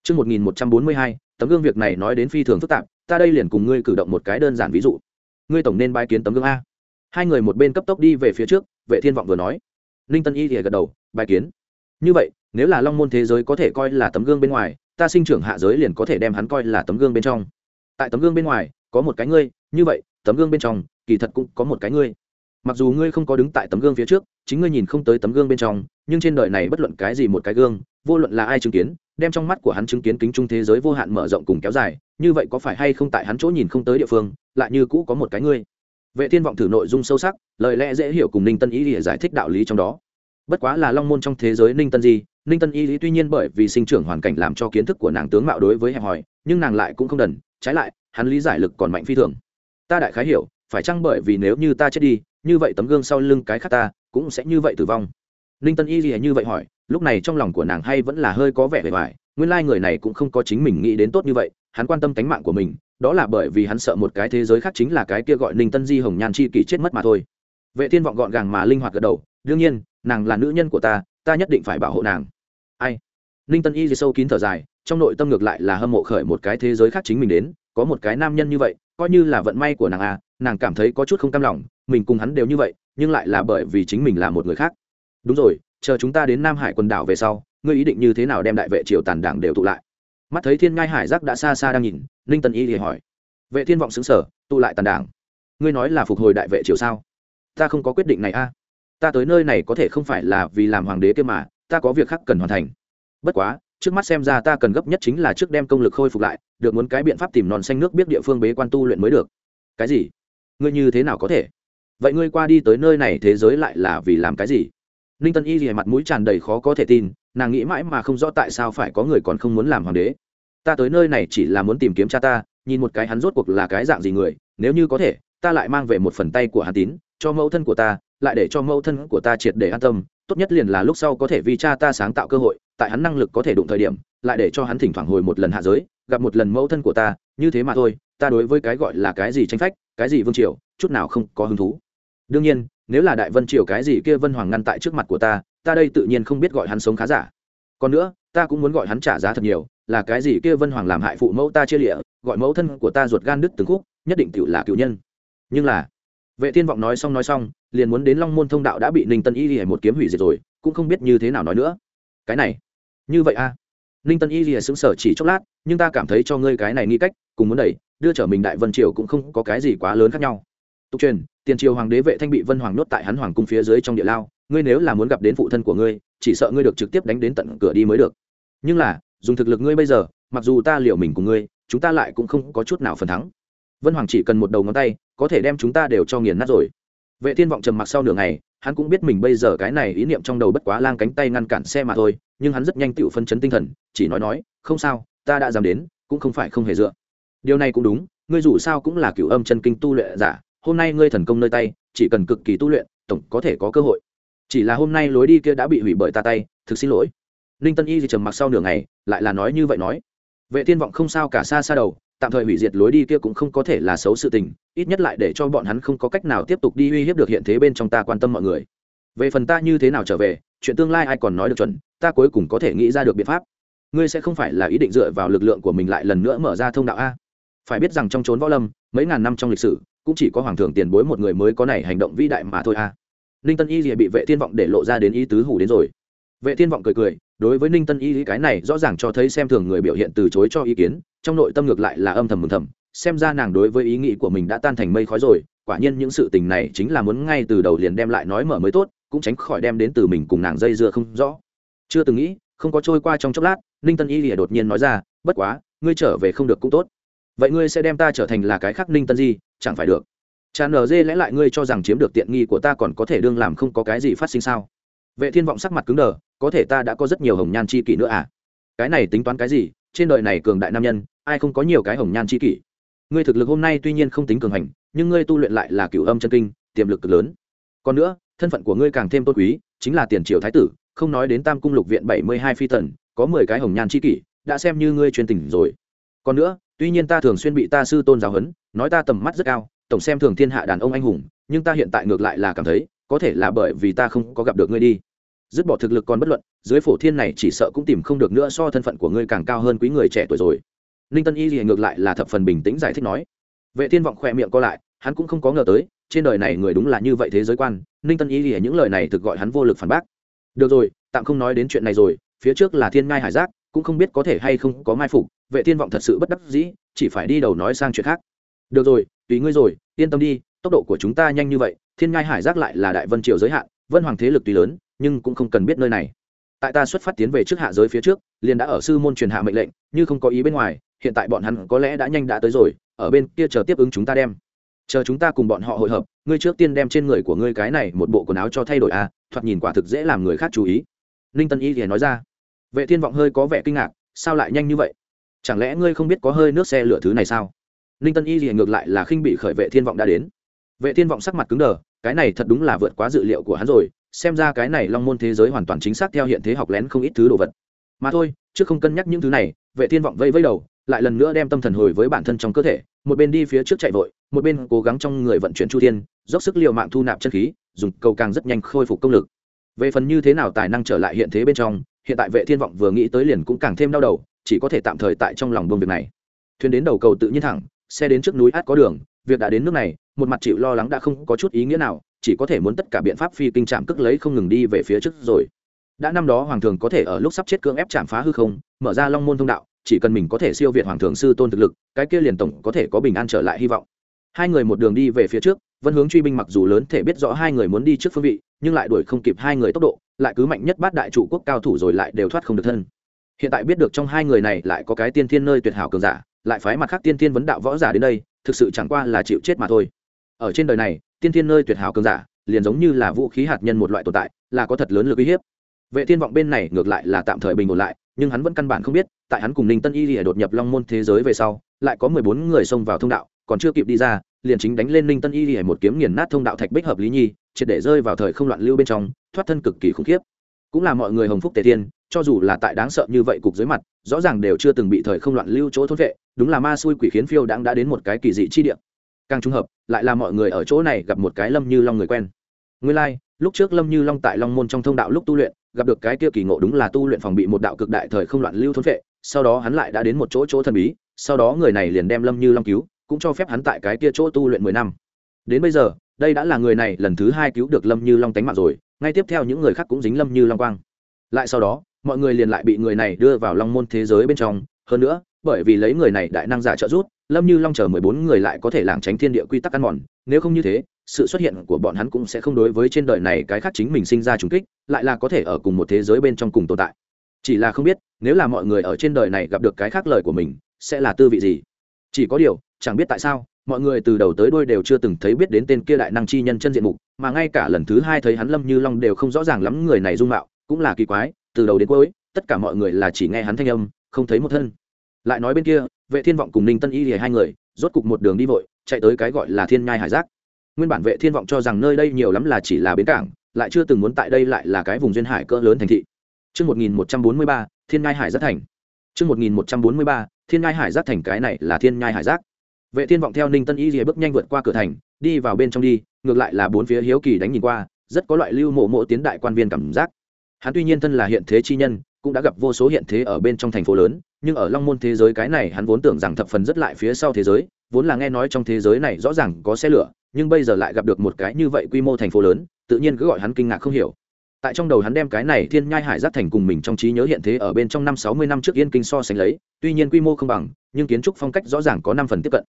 Trước 1142, tấm gương việc này nói đến phi thường phức tạp, ta đây liền cùng ngươi cử động một cái đơn giản ví dụ. Ngươi tổng nên bái kiến tấm gương a. Hai người một bên cấp tốc đi về phía trước, Vệ Thiên vọng vừa nói. Ninh Tân Y thì gật đầu, bài kiến. Như vậy, nếu là Long môn thế giới có thể coi là tấm gương bên ngoài, ta sinh trưởng hạ giới liền có thể đem hắn coi là tấm gương bên trong. Tại tấm gương bên ngoài, có một cái ngươi, như vậy, tấm gương bên trong, kỳ thật cũng có một cái ngươi mặc dù ngươi không có đứng tại tấm gương phía trước chính ngươi nhìn không tới tấm gương bên trong nhưng trên đời này bất luận cái gì một cái gương vô luận là ai chứng kiến đem trong mắt của hắn chứng kiến kính trung thế giới vô hạn mở rộng cùng kéo dài như vậy có phải hay không tại hắn chỗ nhìn không tới địa phương, lại như cũ có một cái ngươi? Vệ thiên vọng thử nội dung sâu sắc, lời lẽ dễ hiểu cùng ninh tân ý để giải thích đạo lý trong đó. Bất quá là long môn trong thế giới ninh tân gì ninh tân y lý tuy nhiên bởi vì sinh trưởng hoàn cảnh làm cho kiến thức của nàng tướng mạo đối với hẹp hòi, nhưng nàng lại cũng không đần, trái lại, hắn lý giải lực còn mạnh phi thường. Ta đại khái hiểu, phải chăng bởi vì nếu như ta chết đi, như vậy tấm gương sau lưng cái khác ta cũng sẽ như vậy tử vong? Ninh tân y lý như vậy hỏi, lúc này trong lòng của nàng hay vẫn là hơi có vẻ vẻ vải nguyên lai người này cũng không có chính mình nghĩ đến tốt như vậy, hắn quan tâm tánh mạng của mình, đó là bởi vì hắn sợ một cái thế giới khác chính là cái kia gọi ninh tân di hồng nhan chi kỷ chết mất mà thôi. Vệ thiên vọng gọn gàng mà linh hoạt gật đầu, đương nhiên, nàng là nữ nhân của ta ta nhất định phải bảo hộ nàng. Ai? Ninh tân y gì sâu kín thở dài, trong nội tâm ngược lại là hâm mộ khởi một cái thế giới khác chính mình đến, có một cái nam nhân như vậy, coi như là vận may của nàng à nàng cảm thấy có chút không cam lòng, mình cùng hắn đều như vậy, nhưng lại là bởi vì chính mình là một người khác. Đúng rồi, chờ chúng ta đến nam hải quần đảo về sau ngươi ý định như thế nào đem đại vệ triều tàn đảng đều tụ lại? Mắt thấy thiên ngai hải giác đã xa xa đang nhìn, ninh tân y thì hỏi. Vệ thiên vọng xứng sở tụ lại tàn đảng. Ngươi nói là phục hồi đại vệ triều sao? Ta không có quyết định này a. À? ta tới nơi này có thể không phải là vì làm hoàng đế kia mà, ta có việc khác cần hoàn thành. Bất quá, trước mắt xem ra ta cần gấp nhất chính là trước đem công lực khôi phục lại, được muốn cái biện pháp tìm non xanh nước biết địa phương bế quan tu luyện mới được. Cái gì? Ngươi như thế nào có thể? Vậy ngươi qua đi tới nơi này thế giới lại là vì làm cái gì? Ninh tân y thì mặt mũi tràn đầy khó có thể tin, nàng nghĩ mãi mà không rõ tại sao phải có người còn không muốn làm hoàng đế. Ta tới nơi này chỉ là muốn tìm kiếm cha ta, nhìn một cái hắn rốt cuộc là cái dạng gì người, nếu như có thể, ta lại mang về một phần tay của hắn tín, cho mẫu thân của ta, lại để cho mẫu thân của ta triệt để an tâm, tốt nhất liền là lúc sau có thể vì cha ta sáng tạo cơ hội, tại hắn năng lực có thể đụng thời điểm, lại để cho hắn thỉnh thoảng hồi một lần hạ giới, gặp một lần mẫu thân của ta, như thế mà thôi, ta đối với cái gọi là cái gì tranh phách, cái gì vương triều, chút nào không có hứng thú. Đương nhiên nếu là đại vân triều cái gì kia vân hoàng ngăn tại trước mặt của ta ta đây tự nhiên không biết gọi hắn sống khá giả. Còn nữa, ta cũng muốn gọi hắn trả giá thật nhiều, là cái gì kia vân hoàng làm hại phụ mẫu ta chia lịa, gọi mẫu thân của ta ruột gan đứt từng khúc, nhất định tự là cựu nhân. Nhưng là, vệ thiên vọng nói xong nói xong, liền muốn đến long môn thông đạo đã bị ninh tân y lìa một kiếm hủy diệt rồi, cũng không biết như thế nào nói nữa. Cái này, như vậy a à? ninh tân y lìa sững sở chỉ chốc lát, nhưng ta cảm thấy cho ngươi cái này nghi cách, cùng muốn đẩy, đưa trở mình đại vân triều cũng không có cái gì quá lớn khác nhau tục truyền, tiền triều hoàng đế vệ thanh bị vân hoàng nhốt tại hắn hoàng cung phía dưới trong địa lao, ngươi nếu là muốn gặp đến phụ thân của ngươi, chỉ sợ ngươi được trực tiếp đánh đến tận cửa đi mới được. Nhưng là, dùng thực lực ngươi bây giờ, mặc dù ta liệu mình cùng ngươi, chúng ta lại cũng không có chút nào phần thắng. Vân hoàng chỉ cần một đầu ngón tay, có thể đem chúng ta đều cho nghiền nát rồi. Vệ thiên vọng trầm mặc sau nửa ngày, hắn cũng biết mình bây giờ cái này ý niệm trong đầu bất quá lang cánh tay ngăn cản xe mà thôi, nhưng hắn rất nhanh tựu phân chấn tinh thần, chỉ nói nói, không sao, ta đã dám đến, cũng không phải không hề dựa. Điều này cũng đúng, ngươi dù sao cũng là cửu âm chân kinh tu luyện giả hôm nay ngươi thần công nơi tay, chỉ cần cực kỳ tu luyện, tổng có thể có cơ hội. Chỉ là hôm nay lối đi kia đã bị hủy bởi ta tay, thực xin lỗi. Ninh tân y thì trầm mặc sau nửa ngày, lại là nói như vậy nói. Vệ thiên vọng không sao cả xa xa đầu, tạm thời hủy diệt lối đi kia cũng không có thể là xấu sự tình, ít nhất lại để cho bọn hắn không có cách nào tiếp tục đi uy hiếp được hiện thế bên trong ta quan tâm mọi người. Về phần ta như thế nào trở về, chuyện tương lai ai còn nói được chuẩn, ta cuối cùng có thể nghĩ ra được biện pháp. Ngươi sẽ không phải là ý định dựa vào lực lượng của mình lại lần nữa mở ra thông đạo a? Phải biết rằng trong trốn võ lâm, mấy ngàn năm trong lịch sử cũng chỉ có hoàng thượng tiền bối một người mới có này hành động vĩ đại mà thôi a ninh tân y lìa bị vệ thiên vọng để lộ ra đến ý tứ hủ đến rồi. Vệ thiên vọng cười cười, đối với ninh tân y cái này rõ ràng cho thấy xem thường người biểu hiện từ chối cho ý kiến, trong nội tâm ngược lại là âm thầm mừng thầm, xem ra nàng đối với ý nghĩ của mình đã tan thành mây khói rồi, quả nhiên những sự tình này chính là muốn ngay từ đầu liền đem lại nói mở mới tốt, cũng tránh khỏi đem đến từ mình cùng nàng dây dưa không rõ. Chưa từng nghĩ, không có trôi qua trong chốc lát, ninh tân y lìa đột nhiên nói ra, bất quá, ngươi trở về không được cũng tốt. Vậy ngươi sẽ đem ta trở thành là cái khác ninh tân di chẳng phải được. Cha nd dê lẽ lại ngươi cho rằng chiếm được tiện nghi của ta còn có thể đương làm không có cái gì phát sinh sao? Vệ thiên vọng sắc mặt cứng đờ, có thể ta đã có rất nhiều hồng nhan chi kỷ nữa à? Cái này tính toán cái gì? Trên đời này cường đại nam nhân, ai không có nhiều cái hồng nhan chi kỷ? Ngươi thực lực hôm nay tuy nhiên không tính cường hành, nhưng ngươi tu luyện lại là cửu âm chân kinh, tiềm lực cực lớn. Còn nữa, thân phận của ngươi càng thêm tôn quý, chính là tiền triều thái tử, không nói đến tam cung lục viện bảy mươi hai phi tần có mười cái hồng nhan chi kỷ, đã xem như ngươi truyền tình rồi. Còn nữa tuy nhiên ta thường xuyên bị ta sư tôn giáo huấn, nói ta tầm mắt rất cao, tổng xem thường thiên hạ đàn ông anh hùng, nhưng ta hiện tại ngược lại là cảm thấy, có thể là bởi vì ta không có gặp được ngươi đi. Dứt bỏ thực lực còn bất luận, dưới phổ thiên này chỉ sợ cũng tìm không được nữa so thân phận của ngươi càng cao hơn quý người trẻ tuổi rồi. Ninh tân y thì ngược lại là thập phần bình tĩnh giải thích nói. Vệ thiên vọng khỏe miệng co lại, hắn cũng không có ngờ tới, trên đời này người đúng là như vậy thế giới quan, ninh tân y thì những lời này thực gọi hắn vô lực phản bác. Được rồi, tạm không nói đến chuyện này rồi, phía trước là thiên ngai hải giác, cũng không biết có thể hay không có mai phục vệ thiên vọng thật sự bất đắc dĩ, chỉ phải đi đầu nói sang chuyện khác. Được rồi, tùy ngươi rồi, yên tâm đi, tốc độ của chúng ta nhanh như vậy, thiên ngai hải giác lại là đại vân triều giới hạn, vân hoàng thế lực tuy lớn, nhưng cũng không cần biết nơi này. Tại ta xuất phát tiến về trước hạ giới phía trước, liền đã ở sư môn truyền hạ mệnh lệnh, như không có ý bên ngoài, hiện tại bọn hắn có lẽ đã nhanh đã tới rồi, ở bên kia chờ tiếp ứng chúng ta đem. Chờ chúng ta cùng bọn họ hội hợp, ngươi trước tiên đem trên người của ngươi cái này một bộ quần áo cho thay đổi à thoạt nhìn quả thực dễ làm người khác chú ý. Ninh tân y thì nói ra. Vệ thiên vọng hơi có vẻ kinh ngạc, sao lại nhanh như vậy? Chẳng lẽ ngươi không biết có hơi nước xe lửa thứ này sao? Ninh tân y thì ngược lại là khinh bị khởi vệ thiên vọng đã đến. Vệ thiên vọng sắc mặt cứng đờ, cái này thật đúng là vượt quá dự liệu của hắn rồi, xem ra cái này long môn thế giới hoàn toàn chính xác theo hiện thế học lén không ít thứ đồ vật. Mà thôi chứ không cân nhắc những thứ này, vệ thiên vọng vây vây đầu, lại lần nữa đem tâm thần hồi với bản thân trong cơ thể, một bên đi phía trước chạy vội, một bên cố gắng trong người vận chuyển chu thiên, dốc sức liều mạng thu nạp chân khí, dùng cầu càng rất nhanh khôi phục công lực. Về phần như thế nào tài năng trở lại hiện thế bên trong, hiện tại vệ thiên vọng vừa nghĩ tới liền cũng càng thêm đau đầu chỉ có thể tạm thời tại trong lòng buông việc này. Thuyền đến đầu cầu tự nhiên thẳng, xe đến trước núi át có đường, việc đã đến nước này, một mặt chịu lo lắng đã không có chút ý nghĩa nào, chỉ có thể muốn tất cả biện pháp phi kinh trạm cước lấy không ngừng đi về phía trước rồi. Đã năm đó hoàng thường có thể ở lúc sắp chết cưỡng ép chạm phá hư không, mở ra long môn thông đạo, chỉ cần mình có thể siêu việt hoàng thường sư tôn thực lực, cái kia liền tổng có thể có bình an trở lại hy vọng. Hai người một đường đi về phía trước, vân hướng truy binh mặc dù lớn thể biết rõ hai người muốn đi trước phương vị, nhưng lại đuổi không kịp hai người tốc độ, lại cứ mạnh nhất bát đại trụ quốc cao thủ rồi lại đều thoát không được thân hiện tại biết được trong hai người này lại có cái tiên thiên nơi tuyệt hảo cường giả, lại phái mặt khác tiên thiên vấn đạo võ giả đến đây, thực sự chẳng qua là chịu chết mà thôi. Ở trên đời này, tiên thiên nơi tuyệt hảo cường giả, liền giống như là vũ khí hạt nhân một loại tồn tại, là có thật lớn lực uy hiếp. Vệ thiên vọng bên này ngược lại là tạm thời bình ổn lại, nhưng hắn vẫn căn bản không biết, tại hắn cùng ninh tân y lìa đột nhập long môn thế giới về sau, lại có mười bốn người xông vào thông đạo, còn chưa kịp đi ra, liền chính đánh lên ninh tân y lìa một kiếm nghiền nát thông đạo thạch bích hợp lý nhi, triệt để rơi vào thời không loạn lưu bên trong, thoát thân cực kỳ khủng khiếp cũng là mọi người hồng phúc tề thiên cho dù là tại đáng sợ như vậy cục dưới mặt rõ ràng đều chưa từng bị thời không loạn lưu chỗ thốt vệ đúng là ma xui quỷ khiến phiêu đáng đã đến một cái kỳ dị chi địa. Càng trùng hợp lại là mọi người ở chỗ này gặp một cái lâm như long người quen. Nguyên lai、like, lúc trước lâm như long tại long môn trong thông đạo lúc tu luyện gặp được cái kia kỳ ngộ đúng là tu luyện phòng bị một đạo cực đại thời không loạn lưu thôn vệ sau đó hắn lại đã đến một chỗ chỗ thần bí sau đó người này liền đem lâm như long cứu cũng cho phép hắn tại cái kia chỗ tu luyện mười năm. Đến bây giờ đây đã là người này lần thứ hai cứu được lâm như long tánh mạng rồi ngay tiếp theo những người khác cũng dính lâm như long quang. Lại sau đó, mọi người liền lại bị người này đưa vào long môn thế giới bên trong. Hơn nữa, bởi vì lấy người này đại năng giả trợ giúp, lâm như long chờ mười bốn người lại có thể lảng tránh thiên địa quy tắc ăn mòn. Nếu không như thế, sự xuất hiện của bọn hắn cũng sẽ không đối với trên đời này cái khác chính mình sinh ra trùng kích, lại là có thể ở cùng một thế giới bên trong cùng tồn tại. Chỉ là không biết, nếu là mọi người ở trên đời này gặp được cái khác lời của mình, sẽ là tư vị gì? Chỉ có điều, chẳng biết tại sao mọi người từ đầu tới đôi đều chưa từng thấy biết đến tên kia đại năng chi nhân chân diện mục mà ngay cả lần thứ hai thấy hắn lâm như long đều không rõ ràng lắm người này dung mạo cũng là kỳ quái từ đầu đến cuối tất cả mọi người là chỉ nghe hắn thanh âm không thấy một thân. Lại nói bên kia vệ thiên vọng cùng ninh tân y thì hai người rốt cục một đường đi vội chạy tới cái gọi là thiên nhai hải giác. Nguyên bản vệ thiên vọng cho rằng nơi đây nhiều lắm là chỉ là bến cảng lại chưa từng muốn tại đây lại là cái vùng duyên hải cỡ lớn thành thị. Trước 1143, thiên nhai hải giác thành. Trước 1143, thiên nhai hải giác thành cái này là thiên nhai hải giác vệ thiên vọng theo ninh tân y rìa bước nhanh vượt qua cửa thành, đi vào bên trong đi, ngược lại là bốn phía hiếu kỳ đánh nhìn qua, rất có loại lưu mộ mộ tiến đại quan viên cảm giác. Hắn tuy nhiên thân là hiện thế chi nhân, cũng đã gặp vô số hiện thế ở bên trong thành phố lớn, nhưng ở long môn thế giới cái này hắn vốn tưởng rằng thập phần rất lại phía sau thế giới, vốn là nghe nói trong thế giới này rõ ràng có xe lửa, nhưng bây giờ lại gặp được một cái như vậy quy mô thành phố lớn, tự nhiên cứ gọi hắn kinh ngạc không hiểu. Tại trong đầu hắn đem cái này thiên nhai hải giác thành cùng mình trong trí nhớ hiện thế ở bên trong năm sáu mươi năm trước yên kinh so sánh lấy, tuy nhiên quy mô không bằng, nhưng kiến trúc phong cách rõ ràng có năm phần tiếp cận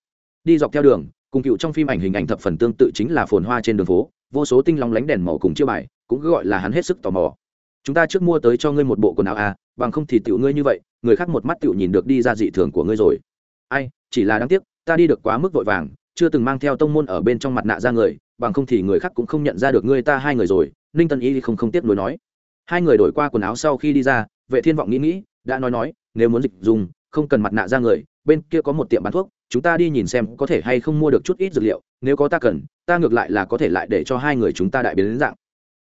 đi dọc theo đường, cùng cựu trong phim ảnh hình ảnh thập phần tương tự chính là phồn hoa trên đường phố, vô số tinh long lánh đèn màu cùng chiêu bài, cũng cứ gọi là hắn hết sức tò mò. Chúng ta trước mua tới cho ngươi một bộ quần áo à bằng không thì tiểu ngươi như vậy, người khác một mắt tiểu nhìn được đi ra dị thường của ngươi rồi. Ai, chỉ là đáng tiếc, ta đi được quá mức vội vàng, chưa từng mang theo tông môn ở bên trong mặt nạ ra người, bằng không thì người khác cũng không nhận ra được ngươi ta hai người rồi, ninh tân y không không tiếp nối nói. Hai người đổi qua quần áo sau khi đi ra, vệ thiên vọng nghĩ nghĩ, đã nói nói, nếu muốn dịch dùng, không cần mặt nạ ra người, bên kia có một tiệm bán thuốc chúng ta đi nhìn xem có thể hay không mua được chút ít dược liệu, nếu có ta cần, ta ngược lại là có thể lại để cho hai người chúng ta đại biến đến dạng.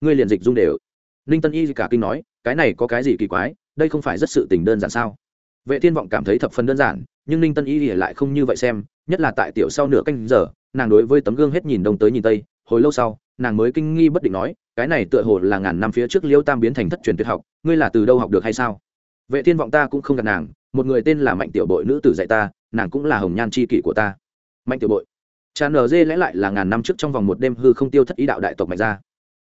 Ngươi liền dịch dung đều. Ninh tân y cả kinh nói, cái này có cái gì kỳ quái, đây không phải rất sự tình đơn giản sao? Vệ thiên vọng cảm thấy thập phần đơn giản, nhưng ninh tân y lại không như vậy xem, nhất là tại tiểu sau nửa canh giờ, nàng đối với tấm gương hết nhìn đông tới nhìn tây, hồi lâu sau, nàng mới kinh nghi bất định nói, cái này tựa hồ là ngàn năm phía trước liêu tam biến thành thất truyền tuyệt học, ngươi là từ đâu học được hay sao? Vệ thiên vọng ta cũng không gặp nàng, một người tên là mạnh tiểu bội nữ tử dạy ta nàng cũng là hồng nhan c h i kỷ của ta. Mạnh tiểu bội. Cha nở dê lẽ lại là ngàn năm trước trong vòng một đêm hư không tiêu thất ý đạo đại tộc mạnh gia.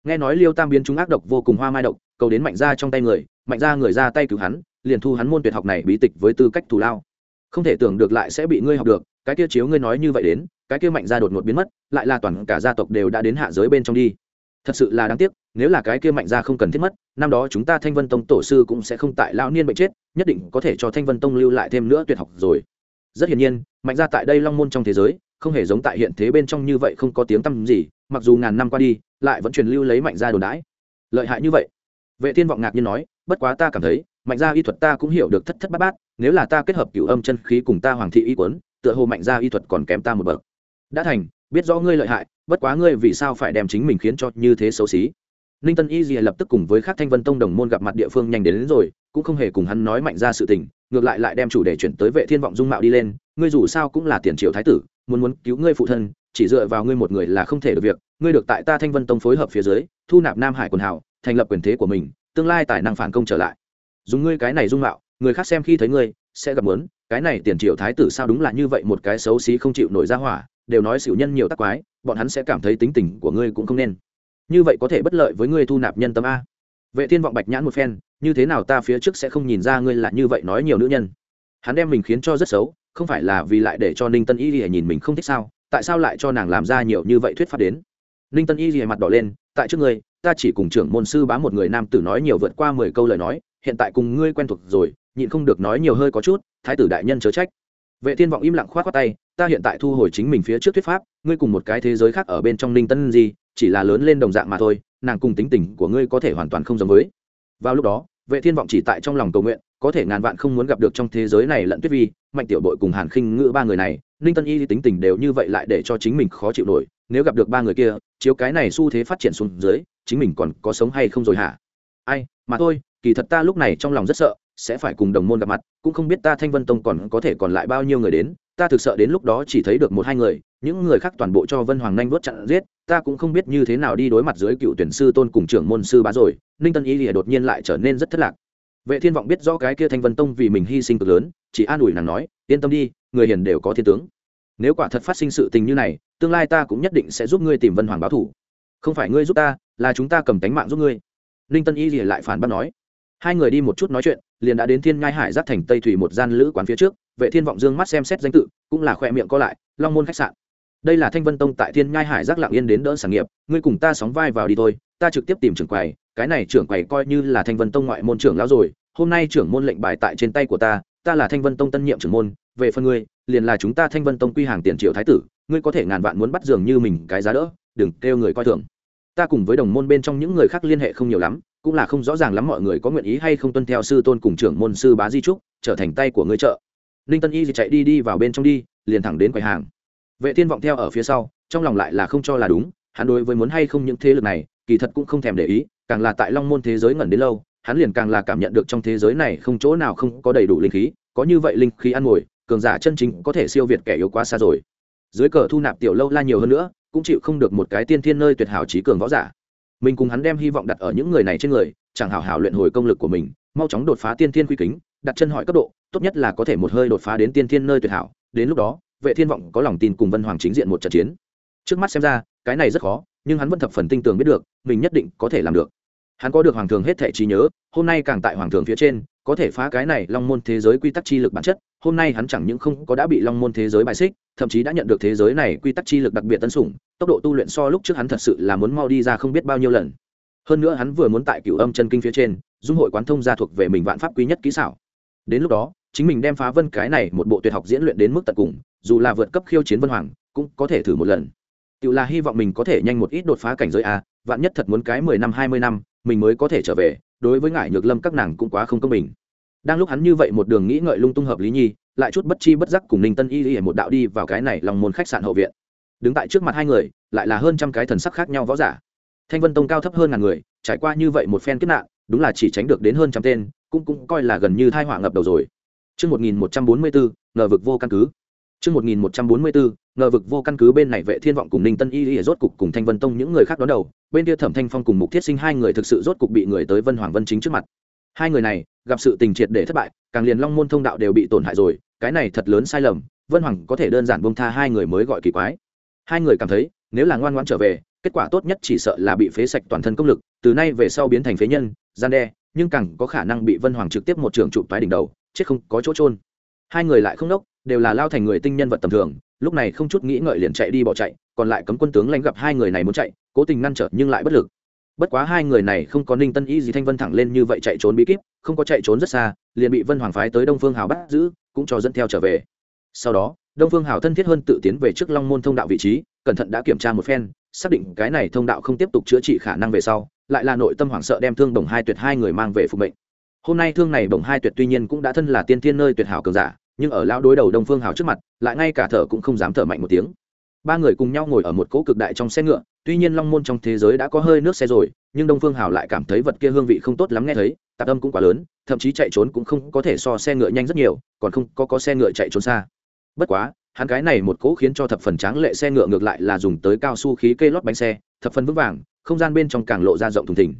Nghe nói liêu tam biến chúng ác độc vô cùng hoa mai độc, cầu đến mạnh gia trong tay người, mạnh gia người ra tay cứu hắn, liền thu hắn môn tuyệt học này bí tịch với tư cách thù lao. Không thể tưởng được lại sẽ bị ngươi học được, cái kia chiếu ngươi nói như vậy đến, cái kia mạnh gia đột ngột biến mất, lại là toàn cả gia tộc đều đã đến hạ giới bên trong đi. Thật sự là đáng tiếc, nếu là cái kia mạnh gia không cần thiết mất, năm đó chúng ta thanh vân tông tổ sư cũng sẽ không tại lão niên bệnh chết, nhất định có thể cho thanh vân tông lưu lại thêm nữa tuyệt học rồi rất hiển nhiên, mạnh gia tại đây long môn trong thế giới, không hề giống tại hiện thế bên trong như vậy không có tiếng tăm gì, mặc dù ngàn năm qua đi, lại vẫn truyền lưu lấy mạnh gia đồn đãi. Lợi hại như vậy. Vệ thiên vọng ngạc nhiên nói, bất quá ta cảm thấy, mạnh gia y thuật ta cũng hiểu được thất thất bát bát, nếu là ta kết hợp cửu âm chân khí cùng ta hoàng thị y quấn, tựa hồ mạnh gia y thuật còn kém ta một bậc. Đã thành, biết rõ ngươi lợi hại, bất quá ngươi vì sao phải đem chính mình khiến cho như thế xấu xí? Ninh tân y dìa lập tức cùng với các thanh vân tông đồng môn gặp mặt địa phương nhanh đến, đến rồi cũng không hề cùng hắn nói mạnh ra sự tình ngược lại lại đem chủ đề chuyển tới vệ thiên vọng dung mạo đi lên ngươi dù sao cũng là tiền triệu thái tử muốn muốn cứu ngươi phụ thân chỉ dựa vào ngươi một người là không thể được việc ngươi được tại ta thanh vân tông phối hợp phía dưới thu nạp nam hải quần hảo thành lập quyền thế của mình tương lai tài năng phản công trở lại. Dùng ngươi cái này dung mạo người khác xem khi thấy ngươi sẽ gặp muốn cái này tiền triệu thái tử sao đúng là như vậy một cái xấu xí không chịu nổi ra hỏa đều nói xỉu nhân nhiều tắc quái bọn hắn sẽ cảm thấy tính tình của ngươi cũng không nên như vậy có thể bất lợi với ngươi thu nạp nhân tâm a. Vệ thiên vọng bạch nhãn một phen, như thế nào ta phía trước sẽ không nhìn ra ngươi là như vậy nói nhiều nữ nhân. Hắn đem mình khiến cho rất xấu, không phải là vì lại để cho ninh tân y lìa nhìn mình không thích sao, tại sao lại cho nàng làm ra nhiều như vậy thuyết pháp đến? Ninh tân y lìa mặt đỏ lên, tại trước ngươi ta chỉ cùng trưởng môn sư bám một người nam tử nói nhiều vượt qua mười câu lời nói, hiện tại cùng ngươi quen thuộc rồi, nhịn không được nói nhiều hơi có chút, thái tử đại nhân chớ trách. Vệ thiên vọng im lặng khoát khoát tay, ta hiện tại thu hồi chính mình phía trước thuyết pháp, ngươi cùng một cái thế giới khác ở bên trong ninh tân gì chỉ là lớn lên đồng dạng mà thôi, nàng cùng tính tình của ngươi có thể hoàn toàn không giống với. Vào lúc đó, vệ thiên vọng chỉ tại trong lòng cầu nguyện, có thể ngàn vạn không muốn gặp được trong thế giới này lẫn tuyết vi, mạnh tiểu bội cùng hàn khinh ngữ ba người này, ninh tân y tính tình đều như vậy lại để cho chính mình khó chịu nổi, nếu gặp được ba người kia, chiếu cái này xu thế phát triển xuống dưới, chính mình còn có sống hay không rồi hả? Ai, mà thôi, kỳ thật ta lúc này trong lòng rất sợ, sẽ phải cùng đồng môn gặp mặt, cũng không biết ta thanh vân tông còn có thể còn lại bao nhiêu người đến, ta thực sợ đến lúc đó chỉ thấy được một hai người những người khác toàn bộ cho vân hoàng nhanh vớt chặn giết, ta cũng không biết như thế nào đi đối mặt dưới cựu tuyển sư tôn cùng trưởng môn sư bá rồi, ninh tân y lìa đột nhiên lại trở nên rất thất lạc. Vệ thiên vọng biết rõ cái kia thanh vân tông vì mình hy sinh cực lớn, chỉ an ủi nàng nói, yên tâm đi, người hiền đều có thiên tướng. Nếu quả thật phát sinh sự tình như này, tương lai ta cũng nhất định sẽ giúp ngươi tìm vân hoàng báo thủ. Không phải ngươi giúp ta, là chúng ta cầm tánh mạng giúp ngươi. Ninh tân y lìa lại phản bác nói. Hai người đi một chút nói chuyện, liền đã đến thiên ngai hải giác thành tây thủy một gian lữ quán phía trước, vệ thiên vọng dương mắt xem xét danh tự, cũng là khoe miệng co lại, long môn khách sạn đây là thanh vân tông tại thiên ngai hải giác lạng yên đến đỡ sản nghiệp, ngươi cùng ta sóng vai vào đi thôi, ta trực tiếp tìm trưởng quầy, cái này trưởng quầy coi như là thanh vân tông ngoại môn trưởng lão rồi, hôm nay trưởng môn lệnh bài tại trên tay của ta ta là thanh vân tông tân nhiệm trưởng môn, về phần ngươi, liền là chúng ta thanh vân tông quy hàng tiền triệu thái tử, ngươi có thể ngàn vạn muốn bắt giường như mình cái giá đỡ, đừng kêu người coi thường ta cùng với đồng môn bên trong những người khác liên hệ không nhiều lắm, cũng là không rõ ràng lắm mọi người có nguyện ý hay không tuân theo sư tôn cùng trưởng môn sư bá di trúc, trở thành tay của ngươi trợ. ninh tân y thì chạy đi đi vào bên trong đi, liền thẳng đến quầy hàng vệ thiên vọng theo ở phía sau, trong lòng lại là không cho là đúng, hắn đối với muốn hay không những thế lực này, kỳ thật cũng không thèm để ý, càng là tại long môn thế giới ngẩn đến lâu, hắn liền càng là cảm nhận được trong thế giới này không chỗ nào không có đầy đủ linh khí, có như vậy linh khí ăn ngồi, cường giả chân chính có thể siêu việt kẻ yếu quá xa rồi. Dưới cờ thu nạp tiểu lâu la nhiều hơn nữa, cũng chịu không được một cái tiên thiên nơi tuyệt hảo trí cường võ giả. Mình cùng hắn đem hy vọng đặt ở những người này trên người, chẳng hảo hảo luyện hồi công lực của mình, mau chóng đột phá tiên thiên quy kính, đặt chân hỏi cấp độ, tốt nhất là có thể một hơi đột phá đến tiên thiên nơi tuyệt hảo, đến lúc đó vệ thiên vọng có lòng tin cùng vân hoàng chính diện một trận chiến. Trước mắt xem ra, cái này rất khó, nhưng hắn vẫn thập phần tinh tường biết được, mình nhất định có thể làm được. Hắn có được hoàng thường hết thể trí nhớ, hôm nay càng tại hoàng thường phía trên, có thể phá cái này long môn thế giới quy tắc chi lực bản chất, hôm nay hắn chẳng những không có đã bị long môn thế giới bài xích, thậm chí đã nhận được thế giới này quy tắc chi lực đặc biệt tân sủng, tốc độ tu luyện so lúc trước hắn thật sự là muốn mau đi ra không biết bao nhiêu lần. Hơn nữa hắn vừa muốn tại cựu âm chân kinh phía trên, dung hội quán thông gia thuộc về mình vạn pháp quý nhất kỹ xảo. Đến lúc đó, chính mình đem phá vân cái này một bộ tuyệt học diễn luyện đến mức tận cùng dù là vượt cấp khiêu chiến vân hoàng cũng có thể thử một lần. Tự là hy vọng mình có thể nhanh một ít đột phá cảnh giới a vạn nhất thật muốn cái mười năm hai mươi năm mình mới có thể trở về đối với ngải nhược lâm các nàng cũng quá không công bình. Đang lúc hắn như vậy một đường nghĩ ngợi lung tung hợp lý nhi lại chút bất chi bất giác cùng ninh tân y y một đạo đi vào cái này lòng môn khách sạn hậu viện. Đứng tại trước mặt hai người lại là hơn trăm cái thần sắc khác nhau võ giả. Thanh vân tông cao thấp hơn ngàn người trải qua như vậy một phen kiếp nạn đúng là chỉ tránh được đến hơn trăm tên cũng cũng coi là gần như thai họa ngập đầu rồi. Trước 1144, ngờ vực vô căn cứ. Trước 1144, ngờ vực vô căn cứ bên này vệ thiên vọng cùng ninh tân y y rốt cục cùng thanh vân tông những người khác đón đầu bên kia thẩm thanh phong cùng mục thiết sinh hai người thực sự rốt cục bị người tới vân hoàng vân chính trước mặt. Hai người này gặp sự tình triệt để thất bại càng liền long môn thông đạo đều bị tổn hại rồi cái này thật lớn sai lầm vân hoàng có thể đơn giản buông tha hai người mới gọi kỳ quái. Hai người cảm thấy nếu là ngoan ngoãn trở về kết quả tốt nhất chỉ sợ là bị phế sạch toàn thân công lực từ nay về sau biến thành phế nhân gian đe nhưng càng có khả năng bị vân hoàng trực tiếp một trường trụ toái đỉnh đầu chết không có chỗ trôn hai người lại không đốc đều là lao thành người tinh nhân vật tầm thường, lúc này không chút nghĩ ngợi liền chạy đi bỏ chạy, còn lại cấm quân tướng lãnh gặp hai người này muốn chạy, cố tình ngăn trở nhưng lại bất lực. Bất quá hai người này không có ninh tân ý gì thanh vân thẳng lên như vậy chạy trốn bí kíp, không có chạy trốn rất xa, liền bị vân hoàng phái tới đông phương hào bắt giữ, cũng cho dẫn theo trở về. Sau đó, đông phương hào thân thiết hơn tự tiến về trước long môn thông đạo vị trí, cẩn thận đã kiểm tra một phen, xác định cái này thông đạo không tiếp tục chữa trị khả năng về sau, lại là nội tâm hoảng sợ đem thương đồng hai tuyệt hai người mang về phục mệnh. Hôm nay thương này bồng hai tuyệt tuy nhiên cũng đã thân là tiên thiên nơi tuyệt hảo cường giả nhưng ở lão đối đầu đông phương hào trước mặt, lại ngay cả thở cũng không dám thở mạnh một tiếng. Ba người cùng nhau ngồi ở một cỗ cực đại trong xe ngựa, tuy nhiên long môn trong thế giới đã có hơi nước xe rồi, nhưng đông phương hào lại cảm thấy vật kia hương vị không tốt lắm nghe thấy, tạp âm cũng quá lớn, thậm chí chạy trốn cũng không có thể so xe ngựa nhanh rất nhiều, còn không có có xe ngựa chạy trốn xa. Bất quá, hắn cái này một cỗ khiến cho thập phần tráng lệ xe ngựa ngược lại là dùng tới cao su khí kê lót bánh xe, thập phần vững vàng, không gian bên trong càng lộ ra rộng thùng thỉnh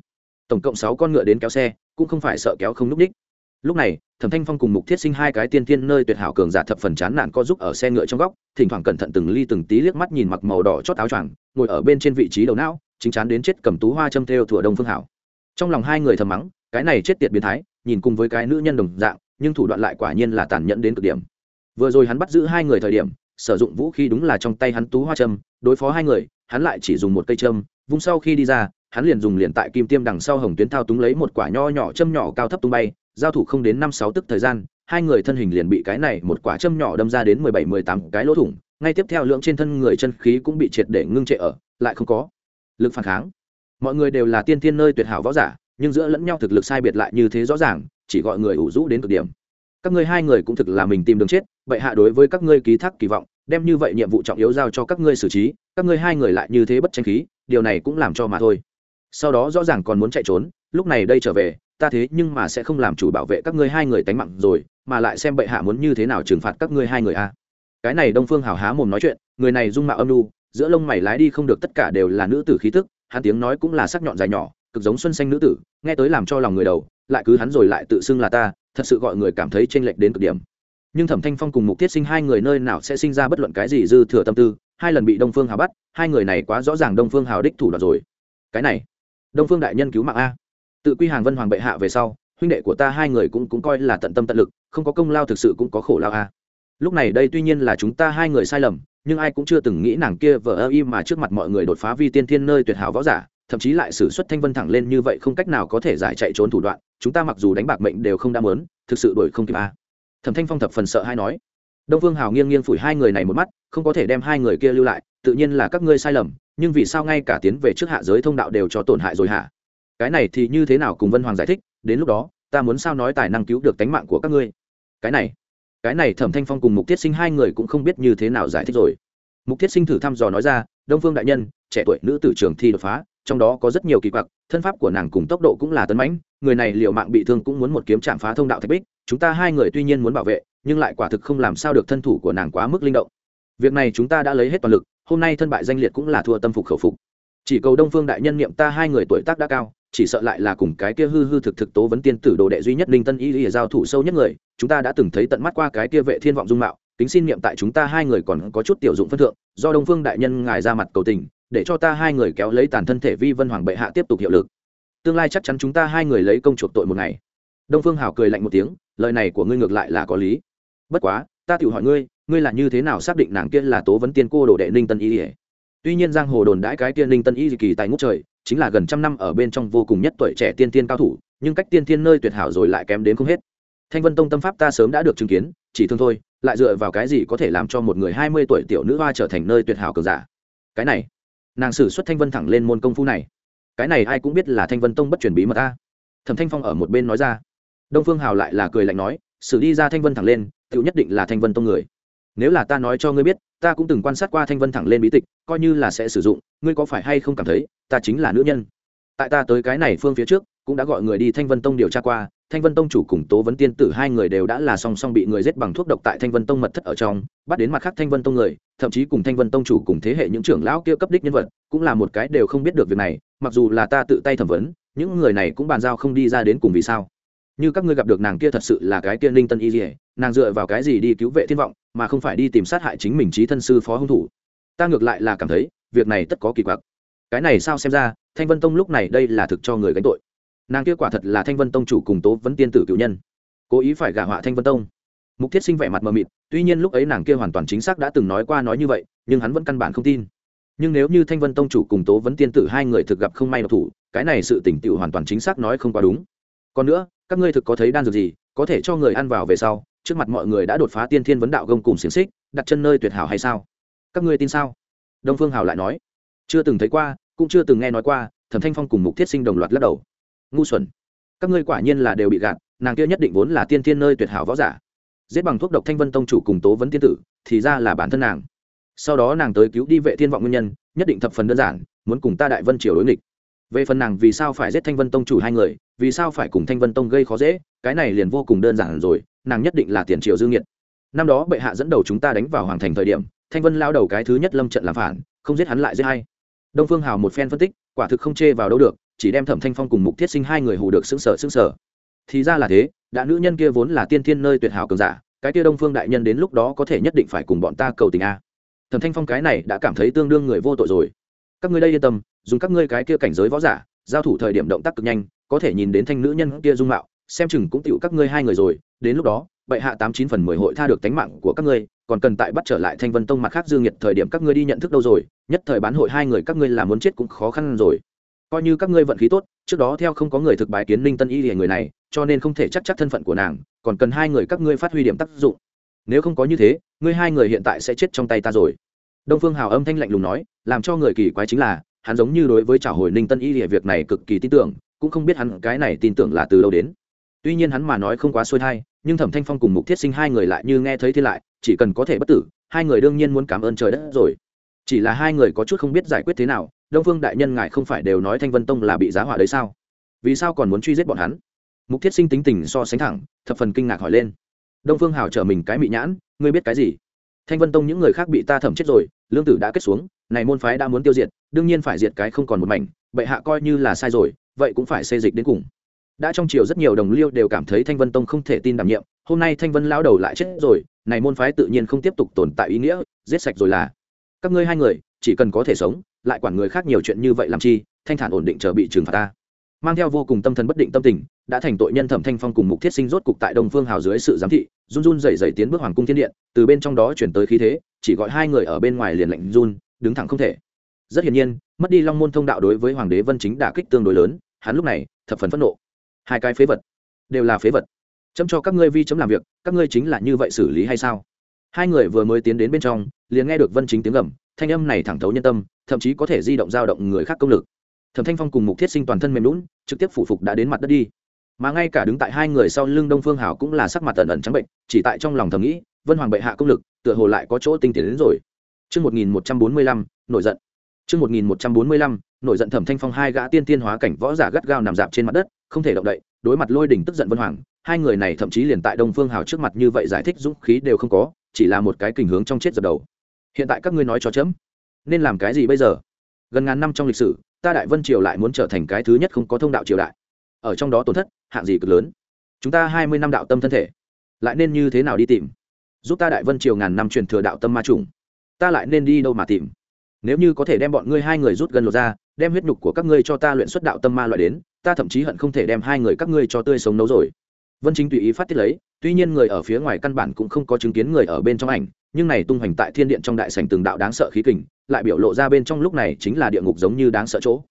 tổng cộng sáu con ngựa đến kéo xe, cũng không phải sợ kéo không núp ních lúc này, thẩm thanh phong cùng mục thiết sinh hai cái tiên tiên nơi tuyệt hảo cường giả thập phần chán nản co giúp ở xe ngựa trong góc, thỉnh thoảng cẩn thận từng ly từng tí liếc mắt nhìn mặc màu đỏ chót áo choàng, ngồi ở bên trên vị trí đầu não, chính chán đến chết cầm tú hoa châm theo thủa đông phương hảo. Trong lòng hai người thầm mắng, cái này chết tiệt biến thái, nhìn cùng với cái nữ nhân đồng dạng, nhưng thủ đoạn lại quả nhiên là tàn nhẫn đến cực điểm. Vừa rồi hắn bắt giữ hai người thời điểm, sử dụng vũ khí đúng là trong tay hắn tú hoa châm, đối phó hai người, hắn lại chỉ dùng một cây châm, vung sau khi đi ra, hắn liền dùng liền tại kim tiêm đằng sau hồng tuyến thao túng lấy một quả nho nhỏ châm nhỏ cao thấp tung bay giao thủ không đến năm sáu tức thời gian, hai người thân hình liền bị cái này một quả châm nhỏ đâm ra đến mười bảy, mười tám cái lỗ thủng, ngay tiếp theo lượng trên thân người chân khí cũng bị triệt để ngưng trệ ở, lại không có lực phản kháng. Mọi người đều là tiên thiên nơi tuyệt hảo võ giả, nhưng giữa lẫn nhau thực lực sai biệt lại như thế rõ ràng, chỉ gọi người ủ rũ đến cực điểm. Các ngươi hai người cũng thực là mình tìm đường chết vậy hạ đối với các ngươi ký thác kỳ vọng, đem như vậy nhiệm vụ trọng yếu giao cho các ngươi xử trí, các ngươi hai người lại như thế bất tranh khí, điều này cũng làm cho mà thôi. Sau đó rõ ràng còn muốn chạy trốn, lúc này đây trở về ta thế nhưng mà sẽ không làm chủ bảo vệ các ngươi hai người tánh mạng rồi, mà lại xem bệ hạ muốn như thế nào trừng phạt các ngươi hai người a. Cái này đông phương hào há mồm nói chuyện, người này dung mạo âm lu giữa lông mày lái đi không được tất cả đều là nữ tử khí tức, hắn tiếng nói cũng là sắc nhọn dài nhỏ, cực giống xuân xanh nữ tử, nghe tới làm cho lòng người đầu, lại cứ hắn rồi lại tự xưng là ta, thật sự gọi người cảm thấy chênh lệch đến cực điểm. Nhưng thẩm thanh phong cùng mục Thiết sinh hai người nơi nào sẽ sinh ra bất luận cái gì dư thừa tâm tư, hai lần bị đông phương hào bắt, hai người này quá rõ ràng đông phương hào đích thủ đoạn rồi. Cái này, đông phương đại nhân cứu mạng a tự quy hàng vân hoàng bệ hạ về sau, huynh đệ của ta hai người cũng cũng coi là tận tâm tận lực, không có công lao thực sự cũng có khổ lao a lúc này đây tuy nhiên là chúng ta hai người sai lầm, nhưng ai cũng chưa từng nghĩ nàng kia vờ ơ y mà trước mặt mọi người đột phá vi tiên thiên nơi tuyệt hảo võ giả, thậm chí lại xử suất thanh vân thẳng lên như vậy không cách nào có thể giải chạy trốn thủ đoạn, chúng ta mặc dù đánh bạc mệnh đều không đam mớn thực sự đổi không kịp a thẩm thanh phong thập phần sợ hay nói. Đông Vương hào nghiêng nghiêng phủi hai người này một mắt, không có thể đem hai người kia lưu lại, tự nhiên là các ngươi sai lầm, nhưng vì sao ngay cả tiến về trước hạ giới thông đạo đều cho tổn hại rồi hả? Cái này thì như thế nào cùng vân hoàng giải thích, đến lúc đó, ta muốn sao nói tài năng cứu được tánh mạng của các ngươi. Cái này cái này thẩm thanh phong cùng mục thiết sinh hai người cũng không biết như thế nào giải thích rồi. Mục thiết sinh thử thăm dò nói ra, đông phương đại nhân, trẻ tuổi nữ tử trường thi đột phá, trong đó có rất nhiều kỳ quặc, thân pháp của nàng cùng tốc độ cũng là tấn mãnh, người này liệu mạng bị thương cũng muốn một kiếm chạm phá thông đạo thạch bích, chúng ta hai người tuy nhiên muốn bảo vệ, nhưng lại quả thực không làm sao được thân thủ của nàng quá mức linh động. Việc này chúng ta đã lấy hết toàn lực, hôm nay thân bại danh liệt cũng là thua tâm phục khẩu phục. Chỉ cầu đông phương đại nhân niệm ta hai người tuổi tác đã cao chỉ sợ lại là cùng cái kia hư hư thực thực tố vấn tiên tử đồ đệ duy nhất linh tân y lìa giao thủ sâu nhất người, chúng ta đã từng thấy tận mắt qua cái kia vệ thiên vọng dung mạo tính xin niệm tại chúng ta hai người còn có chút tiểu dụng phân thượng, do đông phương đại nhân ngài ra mặt cầu tình, để cho ta hai người kéo lấy tàn thân thể vi vân hoàng bệ hạ tiếp tục hiệu lực. Tương lai chắc chắn chúng ta hai người lấy công chuộc tội một ngày. Đông phương hào cười lạnh một tiếng, lời này của ngươi ngược lại là có lý. Bất quá, ta tự hỏi ngươi ngươi là như thế nào xác định nàng kia là tố vấn tiên cô đồ đệ ninh tân y tuy nhiên giang hồ đồn đãi cái tiên ninh tân y kỳ tại ngũ trời chính là gần trăm năm ở bên trong vô cùng nhất tuổi trẻ tiên tiên cao thủ, nhưng cách tiên tiên nơi tuyệt hảo rồi lại kém đến không hết. Thanh vân tông tâm pháp ta sớm đã được chứng kiến, chỉ thương thôi, lại dựa vào cái gì có thể làm cho một người hai mươi tuổi tiểu nữ hoa trở thành nơi tuyệt hảo cường giả? Cái này, nàng xử xuất thanh vân thẳng lên môn công phu này. Cái này ai cũng biết là thanh vân tông bất truyền bí mật ta. Thẩm thanh phong ở một bên nói ra. Đông phương hào lại là cười lạnh nói xử đi ra thanh vân thẳng lên tự nhất định là thanh vân tông người. Nếu là ta nói cho ngươi biết ta cũng từng quan sát qua thanh vân thẳng lên bí tịch, coi như là sẽ sử dụng, ngươi có phải hay không cảm thấy, ta chính là nữ nhân? Tại ta tới cái này phương phía trước, cũng đã gọi người đi thanh vân tông điều tra qua, thanh vân tông chủ cùng tố vấn tiên tử hai người đều đã là song song bị người giết bằng thuốc độc tại thanh vân tông mật thất ở trong, bắt đến mặt khác thanh vân tông người, thậm chí cùng thanh vân tông chủ cùng thế hệ những trưởng lão kia cấp đích nhân vật, cũng là một cái đều không biết được việc này, mặc dù là ta tự tay thẩm vấn, những người này cũng bàn giao không đi ra đến cùng vì sao. Như các ngươi gặp được nàng kia thật sự là cái kia ninh tân y dỉa nàng dựa vào cái gì đi cứu vệ thiên vọng, mà không phải đi tìm sát hại chính mình trí thân sư phó hung thủ. Ta ngược lại là cảm thấy, việc này tất có kỳ quặc. Cái này sao xem ra, thanh vân tông lúc này đây là thực cho người gánh tội. Nàng kia quả thật là thanh vân tông chủ cùng tố vấn tiên tử cựu nhân. Cố ý phải gả họa thanh vân tông. Mục thiết sinh vẻ mặt mờ mịt, tuy nhiên lúc ấy nàng kia hoàn toàn chính xác đã từng nói qua nói như vậy, nhưng hắn vẫn căn bản không tin. Nhưng nếu như thanh vân tông chủ cùng tố vấn tiên tử hai người thực gặp không may độc thủ, cái này sự tỉnh tựu hoàn toàn chính xác nói không quá đúng. Còn nữa, các ngươi thực có thấy đan dược gì, có thể cho người ăn vào về sau trước mặt mọi người đã đột phá tiên thiên vấn đạo gông cùng xiềng xích, đặt chân nơi tuyệt hảo hay sao? Các ngươi tin sao? Đông phương hảo lại nói. Chưa từng thấy qua, cũng chưa từng nghe nói qua, thẩm thanh phong cùng mục thiết sinh đồng loạt lắc đầu. Ngu xuẩn, các ngươi quả nhiên là đều bị gạt, nàng kia nhất định vốn là tiên thiên nơi tuyệt hảo võ giả. Giết bằng thuốc độc thanh vân tông chủ cùng tố vấn tiên tử, thì ra là bản thân nàng. Sau đó nàng tới cứu đi vệ thiên vọng nguyên nhân, nhất định thập phần đơn giản, muốn cùng ta đại vân triều đối nghịch. Về phần nàng vì sao phải giết thanh vân tông chủ hai người, vì sao phải cùng thanh vân tông gây khó dễ, cái này liền vô cùng đơn giản rồi nàng nhất định là tiền triều dương nhiệt năm đó bệ hạ dẫn đầu chúng ta đánh vào hoàng thành thời điểm, thanh vân lao đầu cái thứ nhất lâm trận làm phản, không giết hắn lại giết hay đông phương hào một phen phân tích, quả thực không chê vào đâu được, chỉ đem thẩm thanh phong cùng mục thiết sinh hai người hù được xứng sở xứng sở thì ra là thế, đã nữ nhân kia vốn là tiên thiên nơi tuyệt hảo cường giả, cái kia đông phương đại nhân đến lúc đó có thể nhất định phải cùng bọn ta cầu tình a. Thẩm thanh phong cái này đã cảm thấy tương đương người vô tội rồi. Các ngươi đây yên tâm, dùng các ngươi cái kia cảnh giới võ giả, giao thủ thời điểm động tác cực nhanh, có thể nhìn đến thanh nữ nhân kia dung mạo, xem chừng cũng tựu các ngươi hai người rồi đến lúc đó, bệ hạ tám chín phần mười hội tha được tánh mạng của các ngươi, còn cần tại bắt trở lại thanh vân tông mặt khác dương nhiệt thời điểm các ngươi đi nhận thức đâu rồi, nhất thời bán hội hai người các ngươi là muốn chết cũng khó khăn rồi. Coi như các ngươi vận khí tốt, trước đó theo không có người thực bài kiến ninh tân y lìa người này, cho nên không thể chắc chắc thân phận của nàng, còn cần hai người các ngươi phát huy điểm tác dụng. Nếu không có như thế, ngươi hai người hiện tại sẽ chết trong tay ta rồi. Đông phương hào âm thanh lạnh lùng nói, làm cho người kỳ quái chính là, hắn giống như đối với trả hồi ninh tân y lìa việc này cực kỳ tin tưởng, cũng không biết hắn cái này tin tưởng là từ đâu đến tuy nhiên hắn mà nói không quá xuôi thai, nhưng thẩm thanh phong cùng mục thiết sinh hai người lại như nghe thấy thiên lại, chỉ cần có thể bất tử, hai người đương nhiên muốn cảm ơn trời đất rồi. Chỉ là hai người có chút không biết giải quyết thế nào, đông phương đại nhân ngài không phải đều nói thanh vân tông là bị giá hỏa đấy sao? Vì sao còn muốn truy giết bọn hắn? Mục thiết sinh tính tình so sánh thẳng, thập phần kinh ngạc hỏi lên. Đông phương hào trở mình cái mị nhãn, ngươi biết cái gì? Thanh vân tông những người khác bị ta thẩm chết rồi, lương tử đã kết xuống, này môn phái đã muốn tiêu diệt, đương nhiên phải diệt cái không còn một mảnh, bệ hạ coi như là sai rồi, vậy cũng phải xê dịch đến cùng đã trong chiều rất nhiều đồng liêu đều cảm thấy thanh vân tông không thể tin đảm nhiệm, hôm nay thanh vân lao đầu lại chết rồi, này môn phái tự nhiên không tiếp tục tồn tại ý nghĩa, giết sạch rồi là. Các ngươi hai người, chỉ cần có thể sống, lại quản người khác nhiều chuyện như vậy làm chi, thanh thản ổn định chờ bị trừng phạt ta. Mang theo vô cùng tâm thần bất định tâm tình, đã thành tội nhân thẩm thanh phong cùng mục thiết sinh rốt cục tại đông phương hào dưới sự giám thị, run run dày dày tiến bước hoàng cung thiên điện, từ bên trong đó chuyển tới khí thế, chỉ gọi hai người ở bên ngoài liền lệnh run, đứng thẳng không thể. Rất hiển nhiên, mất đi long môn thông đạo đối với hoàng đế vân chính đả kích tương đối lớn, hắn lúc này thập phần phẫn nộ hai cái phế vật. Đều là phế vật. Chấm cho các ngươi vi chấm làm việc các ngươi chính là như vậy xử lý hay sao? Hai người vừa mới tiến đến bên trong liền nghe được vân chính tiếng gầm thanh âm này thẳng thấu nhân tâm thậm chí có thể di động dao động người khác công lực. Thẩm thanh phong cùng mục thiết sinh toàn thân mềm lún trực tiếp phủ phục đã đến mặt đất đi. Mà ngay cả đứng tại hai người sau lưng đông phương hảo cũng là sắc mặt ẩn ẩn trắng bệnh chỉ tại trong lòng thầm nghĩ vân hoàng bệ hạ công lực tựa hồ lại có chỗ tinh tiến đến rồi. Trước 1145, nổi giận. Trước 1145, nổi giận thẩm thanh phong hai gã tiên tiên hóa cảnh võ giả gắt gao nằm dạp trên mặt đất không thể động đậy, đối mặt lôi đỉnh tức giận vân hoàng, hai người này thậm chí liền tại đông phương hào trước mặt như vậy giải thích dũng khí đều không có, chỉ là một cái kình hướng trong chết dập đầu. Hiện tại các ngươi nói cho chấm, nên làm cái gì bây giờ? Gần ngàn năm trong lịch sử, ta đại vân triều lại muốn trở thành cái thứ nhất không có thông đạo triều đại. Ở trong đó tổn thất, hạng gì cực lớn? Chúng ta hai mươi năm đạo tâm thân thể, lại nên như thế nào đi tìm? Giúp ta đại vân triều ngàn năm truyền thừa đạo tâm ma trùng ta lại nên đi đâu mà tìm? Nếu như có thể đem bọn ngươi hai người rút gần lột ra, đem huyết nhục của các ngươi cho ta luyện xuất đạo tâm ma loại đến ta thậm chí hận không thể đem hai người các ngươi cho tươi sống nấu rồi. Vân chính tùy ý phát tiết lấy, tuy nhiên người ở phía ngoài căn bản cũng không có chứng kiến người ở bên trong ảnh, nhưng này tung hoành tại thiên điện trong đại sảnh từng đạo đáng sợ khí kình, lại biểu lộ ra bên trong lúc này chính là địa ngục giống như đáng sợ chỗ.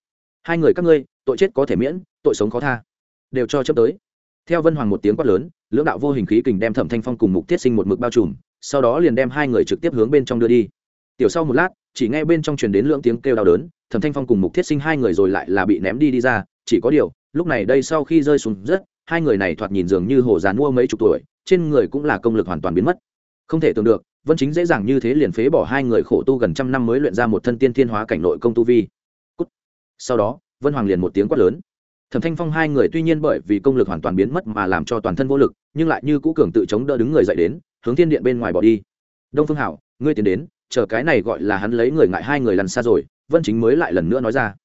Hai người các ngươi, tội chết có thể miễn, tội sống khó tha. Đều cho chấp tới. Theo vân hoàng một tiếng quát lớn, lưỡng đạo vô hình khí kình đem thẩm thanh phong cùng mục tiết sinh một mực bao trùm, sau đó liền đem hai người trực tiếp hướng bên trong đưa đi. Tiểu sau một lát, chỉ nghe bên trong truyền đến lưỡng tiếng kêu đau đớn, thẩm thanh phong cùng mục thiết sinh hai người rồi lại là bị ném đi đi ra chỉ có điều, lúc này đây sau khi rơi xuống rất, hai người này thoạt nhìn dường như hồ giàn mua mấy chục tuổi, trên người cũng là công lực hoàn toàn biến mất. Không thể tưởng được, vân chính dễ dàng như thế liền phế bỏ hai người khổ tu gần trăm năm mới luyện ra một thân tiên thiên hóa cảnh nội công tu vi. Cút. sau đó, vân hoàng liền một tiếng quát lớn. Thẩm thanh phong hai người tuy nhiên bởi vì công lực hoàn toàn biến mất mà làm cho toàn thân vô lực, nhưng lại như cũ cường tự chống đỡ đứng người dậy đến, hướng thiên điện bên ngoài bỏ đi. Đông phương hảo, ngươi tiến đến, chờ cái này gọi là hắn lấy người ngại hai người lăn xa rồi, vân chính mới lại lần nữa nói ra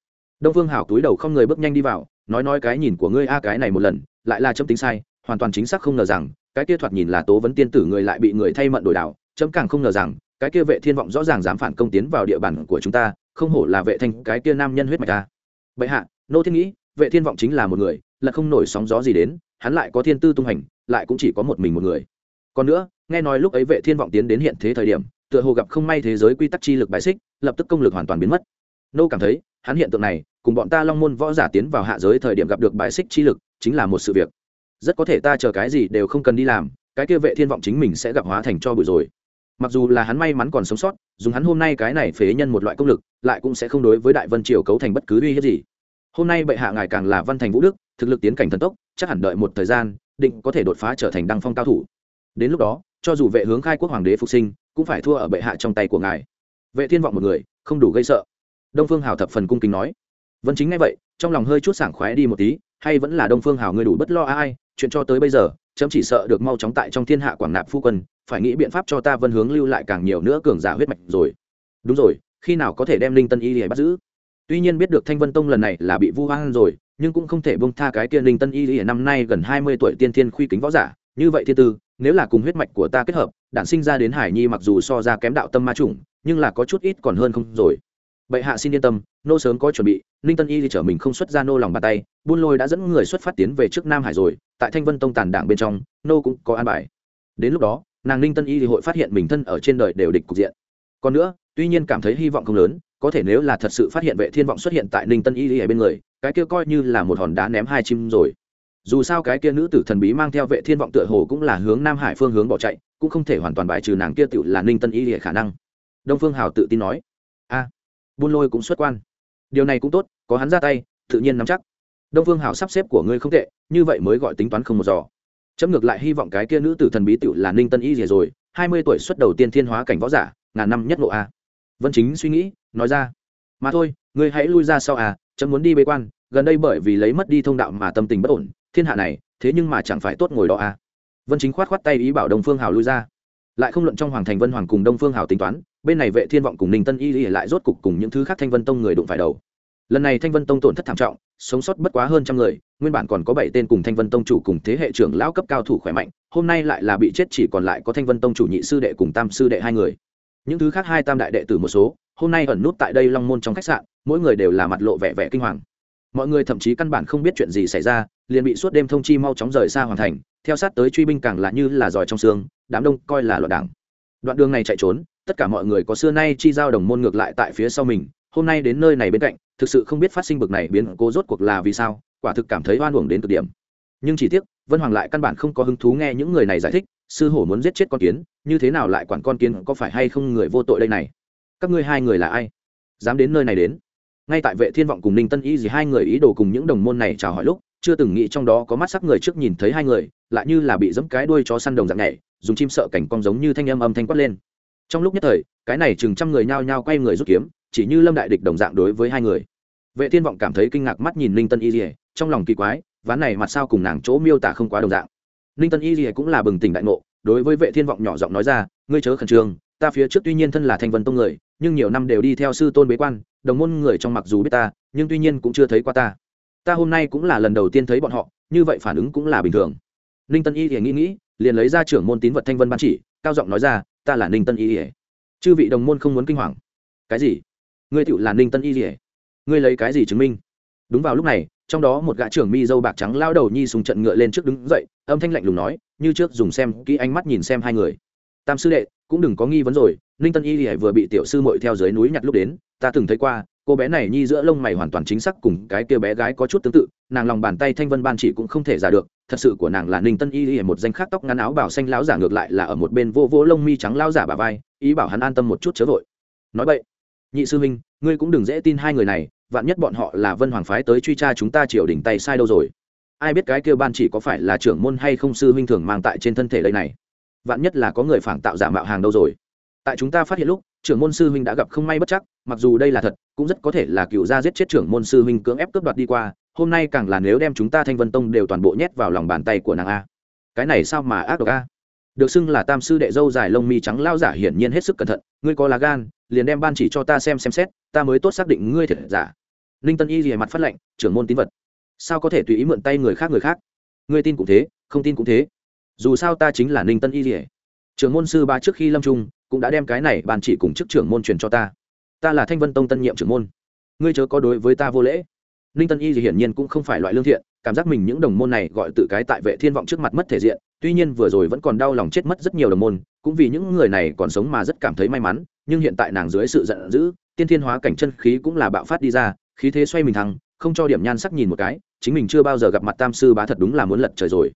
đông phương hảo túi đầu không người bước nhanh đi vào, nói nói cái nhìn của ngươi a, cái này một lần, lại là chấm tính sai, hoàn toàn chính xác không ngờ rằng, cái kia thoạt nhìn là tố vấn tiên tử người lại bị người thay mận đổi đảo chấm càng không ngờ rằng, cái kia vệ thiên vọng rõ ràng dám phản công tiến vào địa bàn của chúng ta, không hổ là vệ thanh cái kia nam nhân huyết mạch ta bệ hạ, nô thiên nghĩ, vệ thiên vọng chính là một người, là không nổi sóng gió gì đến, hắn lại có thiên tư tung hành, lại cũng chỉ có một mình một người. Còn nữa, nghe nói lúc ấy vệ thiên vọng tiến đến hiện thế thời điểm, tựa hồ gặp không may thế giới quy tắc chi lực bài xích, lập tức công lực hoàn toàn biến mất. Nô cảm thấy hắn hiện tượng này, cùng bọn ta long môn võ giả tiến vào hạ giới thời điểm gặp được bài xích chi lực, chính là một sự việc. Rất có thể ta chờ cái gì đều không cần đi làm, cái kia vệ thiên vọng chính mình sẽ gặp hóa thành cho bụi rồi. Mặc dù là hắn may mắn còn sống sót, dùng hắn hôm nay cái này phế nhân một loại công lực, lại cũng sẽ không đối với đại vân triều cấu thành bất cứ uy hiếp gì. Hôm nay bệ hạ ngài càng là văn thành vũ đức, thực lực tiến cảnh thần tốc, chắc hẳn đợi một thời gian, định có thể đột phá trở thành đăng phong cao thủ. Đến lúc đó, cho dù vệ hướng khai quốc hoàng đế phục sinh, cũng phải thua ở bệ hạ trong tay của ngài. Vệ thiên vọng một người, không đủ gây sợ đông phương hào thập phần cung kính nói. Vân chính ngay vậy, trong lòng hơi chút sảng khoái đi một tí, hay vẫn là đông phương hào người đủ bất lo ai, chuyện cho tới bây giờ, chấm chỉ sợ được mau chóng tại trong thiên hạ quảng nạp phu quân, phải nghĩ biện pháp cho ta vân hướng lưu lại càng nhiều nữa cường giả huyết mạch rồi. Đúng rồi, khi nào có thể đem linh tân y để bắt giữ? Tuy nhiên biết được thanh vân tông lần này là bị vu hoang rồi, nhưng cũng không thể bông tha cái kia linh tân y lìa năm nay gần hai mươi tuổi tiên thiên khuy kính võ giả. Như vậy thiên tư, nếu là cùng huyết mạch của ta kết hợp, đản sinh ra đến hải nhi mặc dù so ra kém đạo tâm ma chủng, nhưng là có chút ít còn hơn không rồi bệ hạ xin yên tâm, nô sớm có chuẩn bị, ninh tân y thì trở mình không xuất ra nô lòng bàn tay, buôn lôi đã dẫn người xuất phát tiến về trước nam hải rồi, tại thanh vân tông tàn đảng bên trong, nô cũng có an bài. Đến lúc đó, nàng ninh tân y thì hội phát hiện mình thân ở trên đời đều địch cục diện. Còn nữa, tuy nhiên cảm thấy hy vọng không lớn, có thể nếu là thật sự phát hiện vệ thiên vọng xuất hiện tại ninh tân y ở bên người, cái kia coi như là một hòn đá ném hai chim rồi. Dù sao cái kia nữ tử thần bí mang theo vệ thiên vọng tựa hồ cũng là hướng nam hải phương hướng bỏ chạy, cũng không thể hoàn toàn bài trừ nàng kia tựu là ninh tân y lìa khả năng. Đông phương hào tự tin nói buôn lôi cũng xuất quan. Điều này cũng tốt, có hắn ra tay, tự nhiên nắm chắc. Đông phương hảo sắp xếp của ngươi không tệ, như vậy mới gọi tính toán không một giò chấm ngược lại hy vọng cái kia nữ tử thần bí tựu là ninh tân y gì rồi, hai mươi tuổi xuất đầu tiên thiên hóa cảnh võ giả, ngàn năm nhất ngộ a. Vân chính suy nghĩ, nói ra. Mà thôi, ngươi hãy lui ra sau à chấm muốn đi bế quan, gần đây bởi vì lấy mất đi thông đạo mà tâm tình bất ổn, thiên hạ này, thế nhưng mà chẳng phải tốt ngồi đó à. Vân chính khoát khoát tay ý bảo đông phương hào lui ra lại không luận trong hoàng thành vân hoàng cùng đông phương hào tính toán, bên này vệ thiên vọng cùng ninh tân y lại rốt cục cùng những thứ khác thanh vân tông người đụng phải đầu. Lần này thanh vân tông tổn thất thảm trọng, sống sót bất quá hơn trăm người, nguyên bản còn có bảy tên cùng thanh vân tông chủ cùng thế hệ trưởng lão cấp cao thủ khỏe mạnh, hôm nay lại là bị chết chỉ còn lại có thanh vân tông chủ nhị sư đệ cùng tam sư đệ hai người. Những thứ khác hai tam đại đệ tử một số, hôm nay ẩn nút tại đây long môn trong khách sạn, mỗi người đều là mặt lộ vẻ vẻ kinh hoàng. Mọi người thậm chí căn bản không biết chuyện gì xảy ra, liền bị suốt đêm thông chi mau chóng rời xa hoàn thành theo sát tới truy binh càng là như là giỏi trong xương, đám đông coi là loạn đảng. Đoạn đường này chạy trốn, tất cả mọi người có xưa nay chi giao đồng môn ngược lại tại phía sau mình, hôm nay đến nơi này bên cạnh, thực sự không biết phát sinh bực này biến cố rốt cuộc là vì sao, quả thực cảm thấy oan uổng đến cực điểm. Nhưng chỉ tiếc, vân hoàng lại căn bản không có hứng thú nghe những người này giải thích, sư hổ muốn giết chết con kiến, như thế nào lại quản con kiến, có phải hay không người vô tội đây này? Các ngươi hai người là ai? Dám đến nơi này đến? Ngay tại vệ thiên vọng cùng ninh tân y gì hai người ý đồ cùng những đồng môn này chào hỏi lúc chưa từng nghĩ trong đó có mắt sắc người trước nhìn thấy hai người, lại như là bị dẫm cái đuôi chó săn đồng dạng nhảy, dùng chim sợ cảnh cong giống như thanh âm âm thanh quát lên. Trong lúc nhất thời, cái này chừng trăm người nhao nhao quay người rút kiếm, chỉ như lâm đại địch đồng dạng đối với hai người. Vệ thiên vọng cảm thấy kinh ngạc mắt nhìn ninh tân y gì trong lòng kỳ quái, ván này mặt sao cùng nàng chỗ miêu tả không quá đồng dạng. Ninh tân y gì cũng là bừng tỉnh đại ngộ, đối với vệ thiên vọng nhỏ giọng nói ra, ngươi chớ khẩn trương, ta phía trước tuy nhiên thân là thanh vân tông người, nhưng nhiều năm đều đi theo sư tôn bế quan, đồng môn người trong mặc dù biết ta, nhưng tuy nhiên cũng chưa thấy qua ta ta hôm nay cũng là lần đầu tiên thấy bọn họ, như vậy phản ứng cũng là bình thường. Ninh tân y thì nghĩ nghĩ, liền lấy ra trưởng môn tín vật thanh vân ban chỉ, cao giọng nói ra, ta là ninh tân y ỉa chư vị đồng môn không muốn kinh hoàng. Cái gì? Ngươi tựu là ninh tân y ỉa ngươi lấy cái gì chứng minh? Đúng vào lúc này, trong đó một gã trưởng mi dâu bạc trắng lao đầu nhi sùng trận ngựa lên trước đứng dậy, âm thanh lạnh lùng nói, như trước dùng xem kỹ ánh mắt nhìn xem hai người. Tam sư đệ, cũng đừng có nghi vấn rồi, ninh tân y lìa vừa bị tiểu sư mội theo dưới núi nhặt lúc đến, ta từng thấy qua cô bé này nhi giữa lông mày hoàn toàn chính xác cùng cái kia bé gái có chút tương tự, nàng lòng bàn tay thanh vân ban chỉ cũng không thể giả được, thật sự của nàng là ninh tân y y một danh khác tóc ngắn áo bảo xanh lão giả ngược lại là ở một bên vô vô lông mi trắng lao giả bà vai, ý bảo hắn an tâm một chút chớ vội. Nói vậy, nhị sư huynh, ngươi cũng đừng dễ tin hai người này, vạn nhất bọn họ là vân hoàng phái tới truy tra chúng ta triều đỉnh tay sai đâu rồi. Ai biết cái kia ban chỉ có phải là trưởng môn hay không sư huynh thường mang tại trên thân thể đây này. Vạn nhất là có người phản tạo giả mạo hàng đâu rồi. Tại chúng ta phát hiện lúc trưởng môn sư huynh đã gặp không may bất chắc, mặc dù đây là thật, cũng rất có thể là cựu gia giết chết trưởng môn sư huynh cưỡng ép cướp đoạt đi qua, hôm nay càng là nếu đem chúng ta thanh vân tông đều toàn bộ nhét vào lòng bàn tay của nàng a. Cái này sao mà ác độc a? Được xưng là tam sư đệ dâu dài lông mi trắng lao giả hiển nhiên hết sức cẩn thận, ngươi có lá gan, liền đem ban chỉ cho ta xem xem xét, ta mới tốt xác định ngươi thiệt giả. Ninh tân y rìa mặt phát lệnh, trưởng môn tín vật. Sao có thể tùy ý mượn tay người khác người khác? Ngươi tin cũng thế, không tin cũng thế. Dù sao ta chính là ninh tân y rỉa trưởng môn sư ba trước khi lâm trung cũng đã đem cái này bàn chỉ cùng chức trưởng môn truyền cho ta. Ta là thanh vân tông tân nhiệm trưởng môn. Ngươi chớ có đối với ta vô lễ. Ninh tân y thì hiển nhiên cũng không phải loại lương thiện, cảm giác mình những đồng môn này gọi tự cái tại vệ thiên vọng trước mặt mất thể diện, tuy nhiên vừa rồi vẫn còn đau lòng chết mất rất nhiều đồng môn, cũng vì những người này còn sống mà rất cảm thấy may mắn, nhưng hiện tại nàng dưới sự giận dữ, tiên thiên hóa cảnh chân khí cũng là bạo phát đi ra, khí thế xoay mình thăng không cho điểm nhan sắc nhìn một cái, chính mình chưa bao giờ gặp mặt tam sư bá thật đúng là muốn lật trời rồi.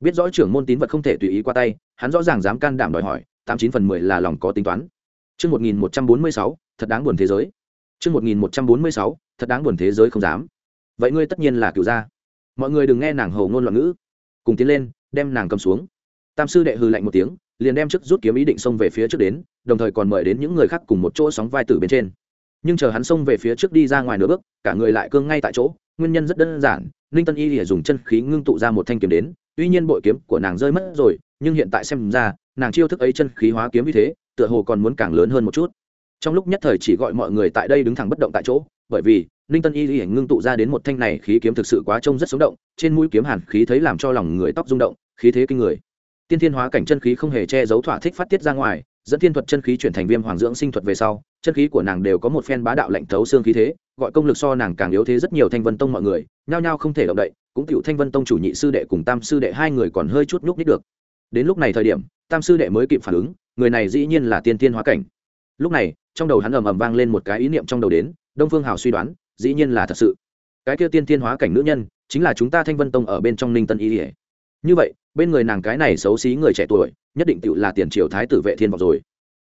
Biết rõ trưởng môn tín vật không thể tùy ý qua tay, hắn rõ ràng dám can đảm đòi hỏi tám chín phần mười là lòng có tính toán Trước 1146, thật đáng buồn thế giới. Trước 1146, thật đáng buồn thế giới không dám. Vậy ngươi tất nhiên là cựu gia. Mọi người đừng nghe nàng hầu ngôn loạn ngữ. Cùng tiến lên, đem nàng cầm xuống. Tam sư đệ hừ lạnh một tiếng, liền đem trước rút kiếm ý định xông về phía trước đến, đồng thời còn mời đến những người khác cùng một chỗ sóng vai tử bên trên. Nhưng chờ hắn xông về phía trước đi ra ngoài nửa bước, cả người lại cương ngay tại chỗ, nguyên nhân rất đơn giản, Ninh Tân Y lìa dùng chân khí ngưng tụ ra một thanh kiếm đến, tuy nhiên bội kiếm của nàng rơi mất rồi nhưng hiện tại xem ra nàng chiêu thức ấy chân khí hóa kiếm như thế, tựa hồ còn muốn càng lớn hơn một chút. Trong lúc nhất thời chỉ gọi mọi người tại đây đứng thẳng bất động tại chỗ, bởi vì, ninh tân y y ngưng tụ ra đến một thanh này khí kiếm thực sự quá trông rất sống động, trên mũi kiếm hàn khí thấy làm cho lòng người tóc rung động, khí thế kinh người. Tiên thiên hóa cảnh chân khí không hề che giấu thỏa thích phát tiết ra ngoài, dẫn thiên thuật chân khí chuyển thành viêm hoàng dưỡng sinh thuật về sau, chân khí của nàng đều có một phen bá đạo lạnh thấu xương khí thế, gọi công lực so nàng càng yếu thế rất nhiều thanh vân tông mọi người, nhao nhao không thể động đậy, cũng cựu thanh vân tông chủ nhị sư đệ cùng tam sư đệ hai người còn hơi chút nhúc nít được. Đến lúc này thời điểm tam sư đệ mới kịp phản ứng, người này dĩ nhiên là tiên tiên hóa cảnh. Lúc này, trong đầu hắn ầm ầm vang lên một cái ý niệm trong đầu đến, đông phương hào suy đoán, dĩ nhiên là thật sự. Cái kia tiên tiên hóa cảnh nữ nhân, chính là chúng ta thanh vân tông ở bên trong ninh tân Y. ỉa như vậy, bên người nàng cái này xấu xí người trẻ tuổi, nhất định tự là tiền triều thái tử vệ thiên vọng rồi.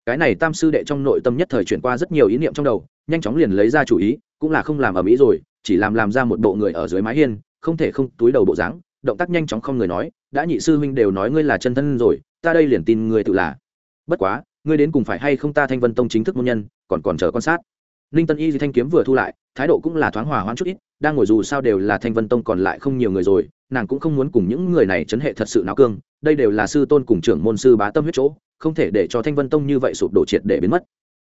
Cái này tam sư đệ trong nội tâm nhất thời chuyển qua rất nhiều ý niệm trong đầu, nhanh chóng liền lấy ra chủ ý, cũng là không làm ở mỹ rồi, chỉ làm làm ra một bộ người ở dưới mái hiên, không thể không túi đầu bộ dáng, động tác nhanh chóng không người nói đã nhị sư huynh đều nói ngươi là chân thân rồi, ta đây liền tin ngươi tự là. Bất quá, ngươi đến cùng phải hay không ta thanh vân tông chính thức môn nhân, còn còn chờ quan sát. Ninh tân y di thanh kiếm vừa thu lại, thái độ cũng là thoáng hòa hoãn chút ít, đang ngồi dù sao đều là thanh vân tông còn lại không nhiều người rồi, nàng cũng không muốn cùng những người này chấn hệ thật sự náo cương, đây đều là sư tôn cùng trưởng môn sư bá tâm huyết chỗ, không thể để cho thanh vân tông như vậy sụp đổ triệt để biến mất.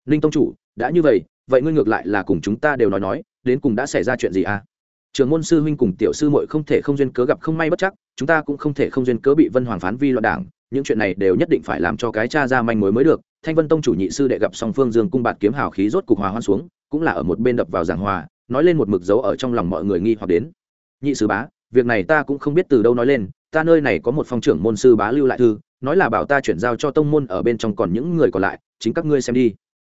Ninh tông chủ, đã như vậy vậy ngươi ngược lại là cùng chúng ta đều nói nói, đến cùng đã xảy ra chuyện gì à? Trường môn sư huynh cùng tiểu sư muội không thể không duyên cớ gặp không may bất chắc, chúng ta cũng không thể không duyên cớ bị vân hoàng phán vi loạn đảng, những chuyện này đều nhất định phải làm cho cái cha ra manh mối mới được. Thanh vân tông chủ nhị sư đệ gặp song phương dương cung bạt kiếm hào khí rốt cục hòa hoan xuống, cũng là ở một bên đập vào giảng hòa, nói lên một mực dấu ở trong lòng mọi người nghi hoặc đến. Nhị sư bá, việc này ta cũng không biết từ đâu nói lên, ta nơi này có một phong trưởng môn sư bá lưu lại thư, nói là bảo ta chuyển giao cho tông môn ở bên trong còn những người còn lại, chính các ngươi xem đi.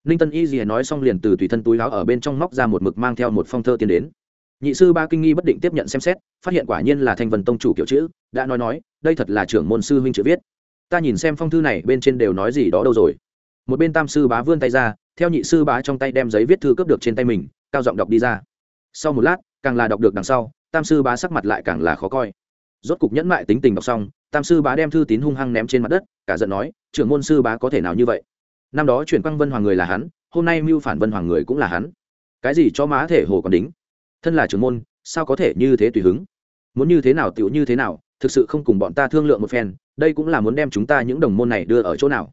Ninh tân y gì nói xong liền từ tùy thân túi láo ở bên trong móc ra một mực mang theo một phong thơ tiến đến nhị sư ba kinh nghi bất định tiếp nhận xem xét, phát hiện quả nhiên là thanh vân tông chủ kiểu chữ, đã nói nói, đây thật là trưởng môn sư huynh chữ viết. Ta nhìn xem phong thư này, bên trên đều nói gì đó đâu rồi. Một bên tam sư bá vươn tay ra, theo nhị sư bá trong tay đem giấy viết thư cướp được trên tay mình, cao giọng đọc đi ra. Sau một lát, càng là đọc được đằng sau, tam sư bá sắc mặt lại càng là khó coi. Rốt cục nhẫn mại tính tình đọc xong, tam sư bá đem thư tín hung hăng ném trên mặt đất, cả giận nói, trưởng môn sư bá có thể nào như vậy? Năm đó chuyển quang vân hoàng người là hắn, hôm nay mưu phản vân hoàng người cũng là hắn. Cái gì cho má thể hồ còn đính? Thân là trưởng môn, sao có thể như thế tùy hứng? Muốn như thế nào tựu như thế nào, thực sự không cùng bọn ta thương lượng một phen, đây cũng là muốn đem chúng ta những đồng môn này đưa ở chỗ nào.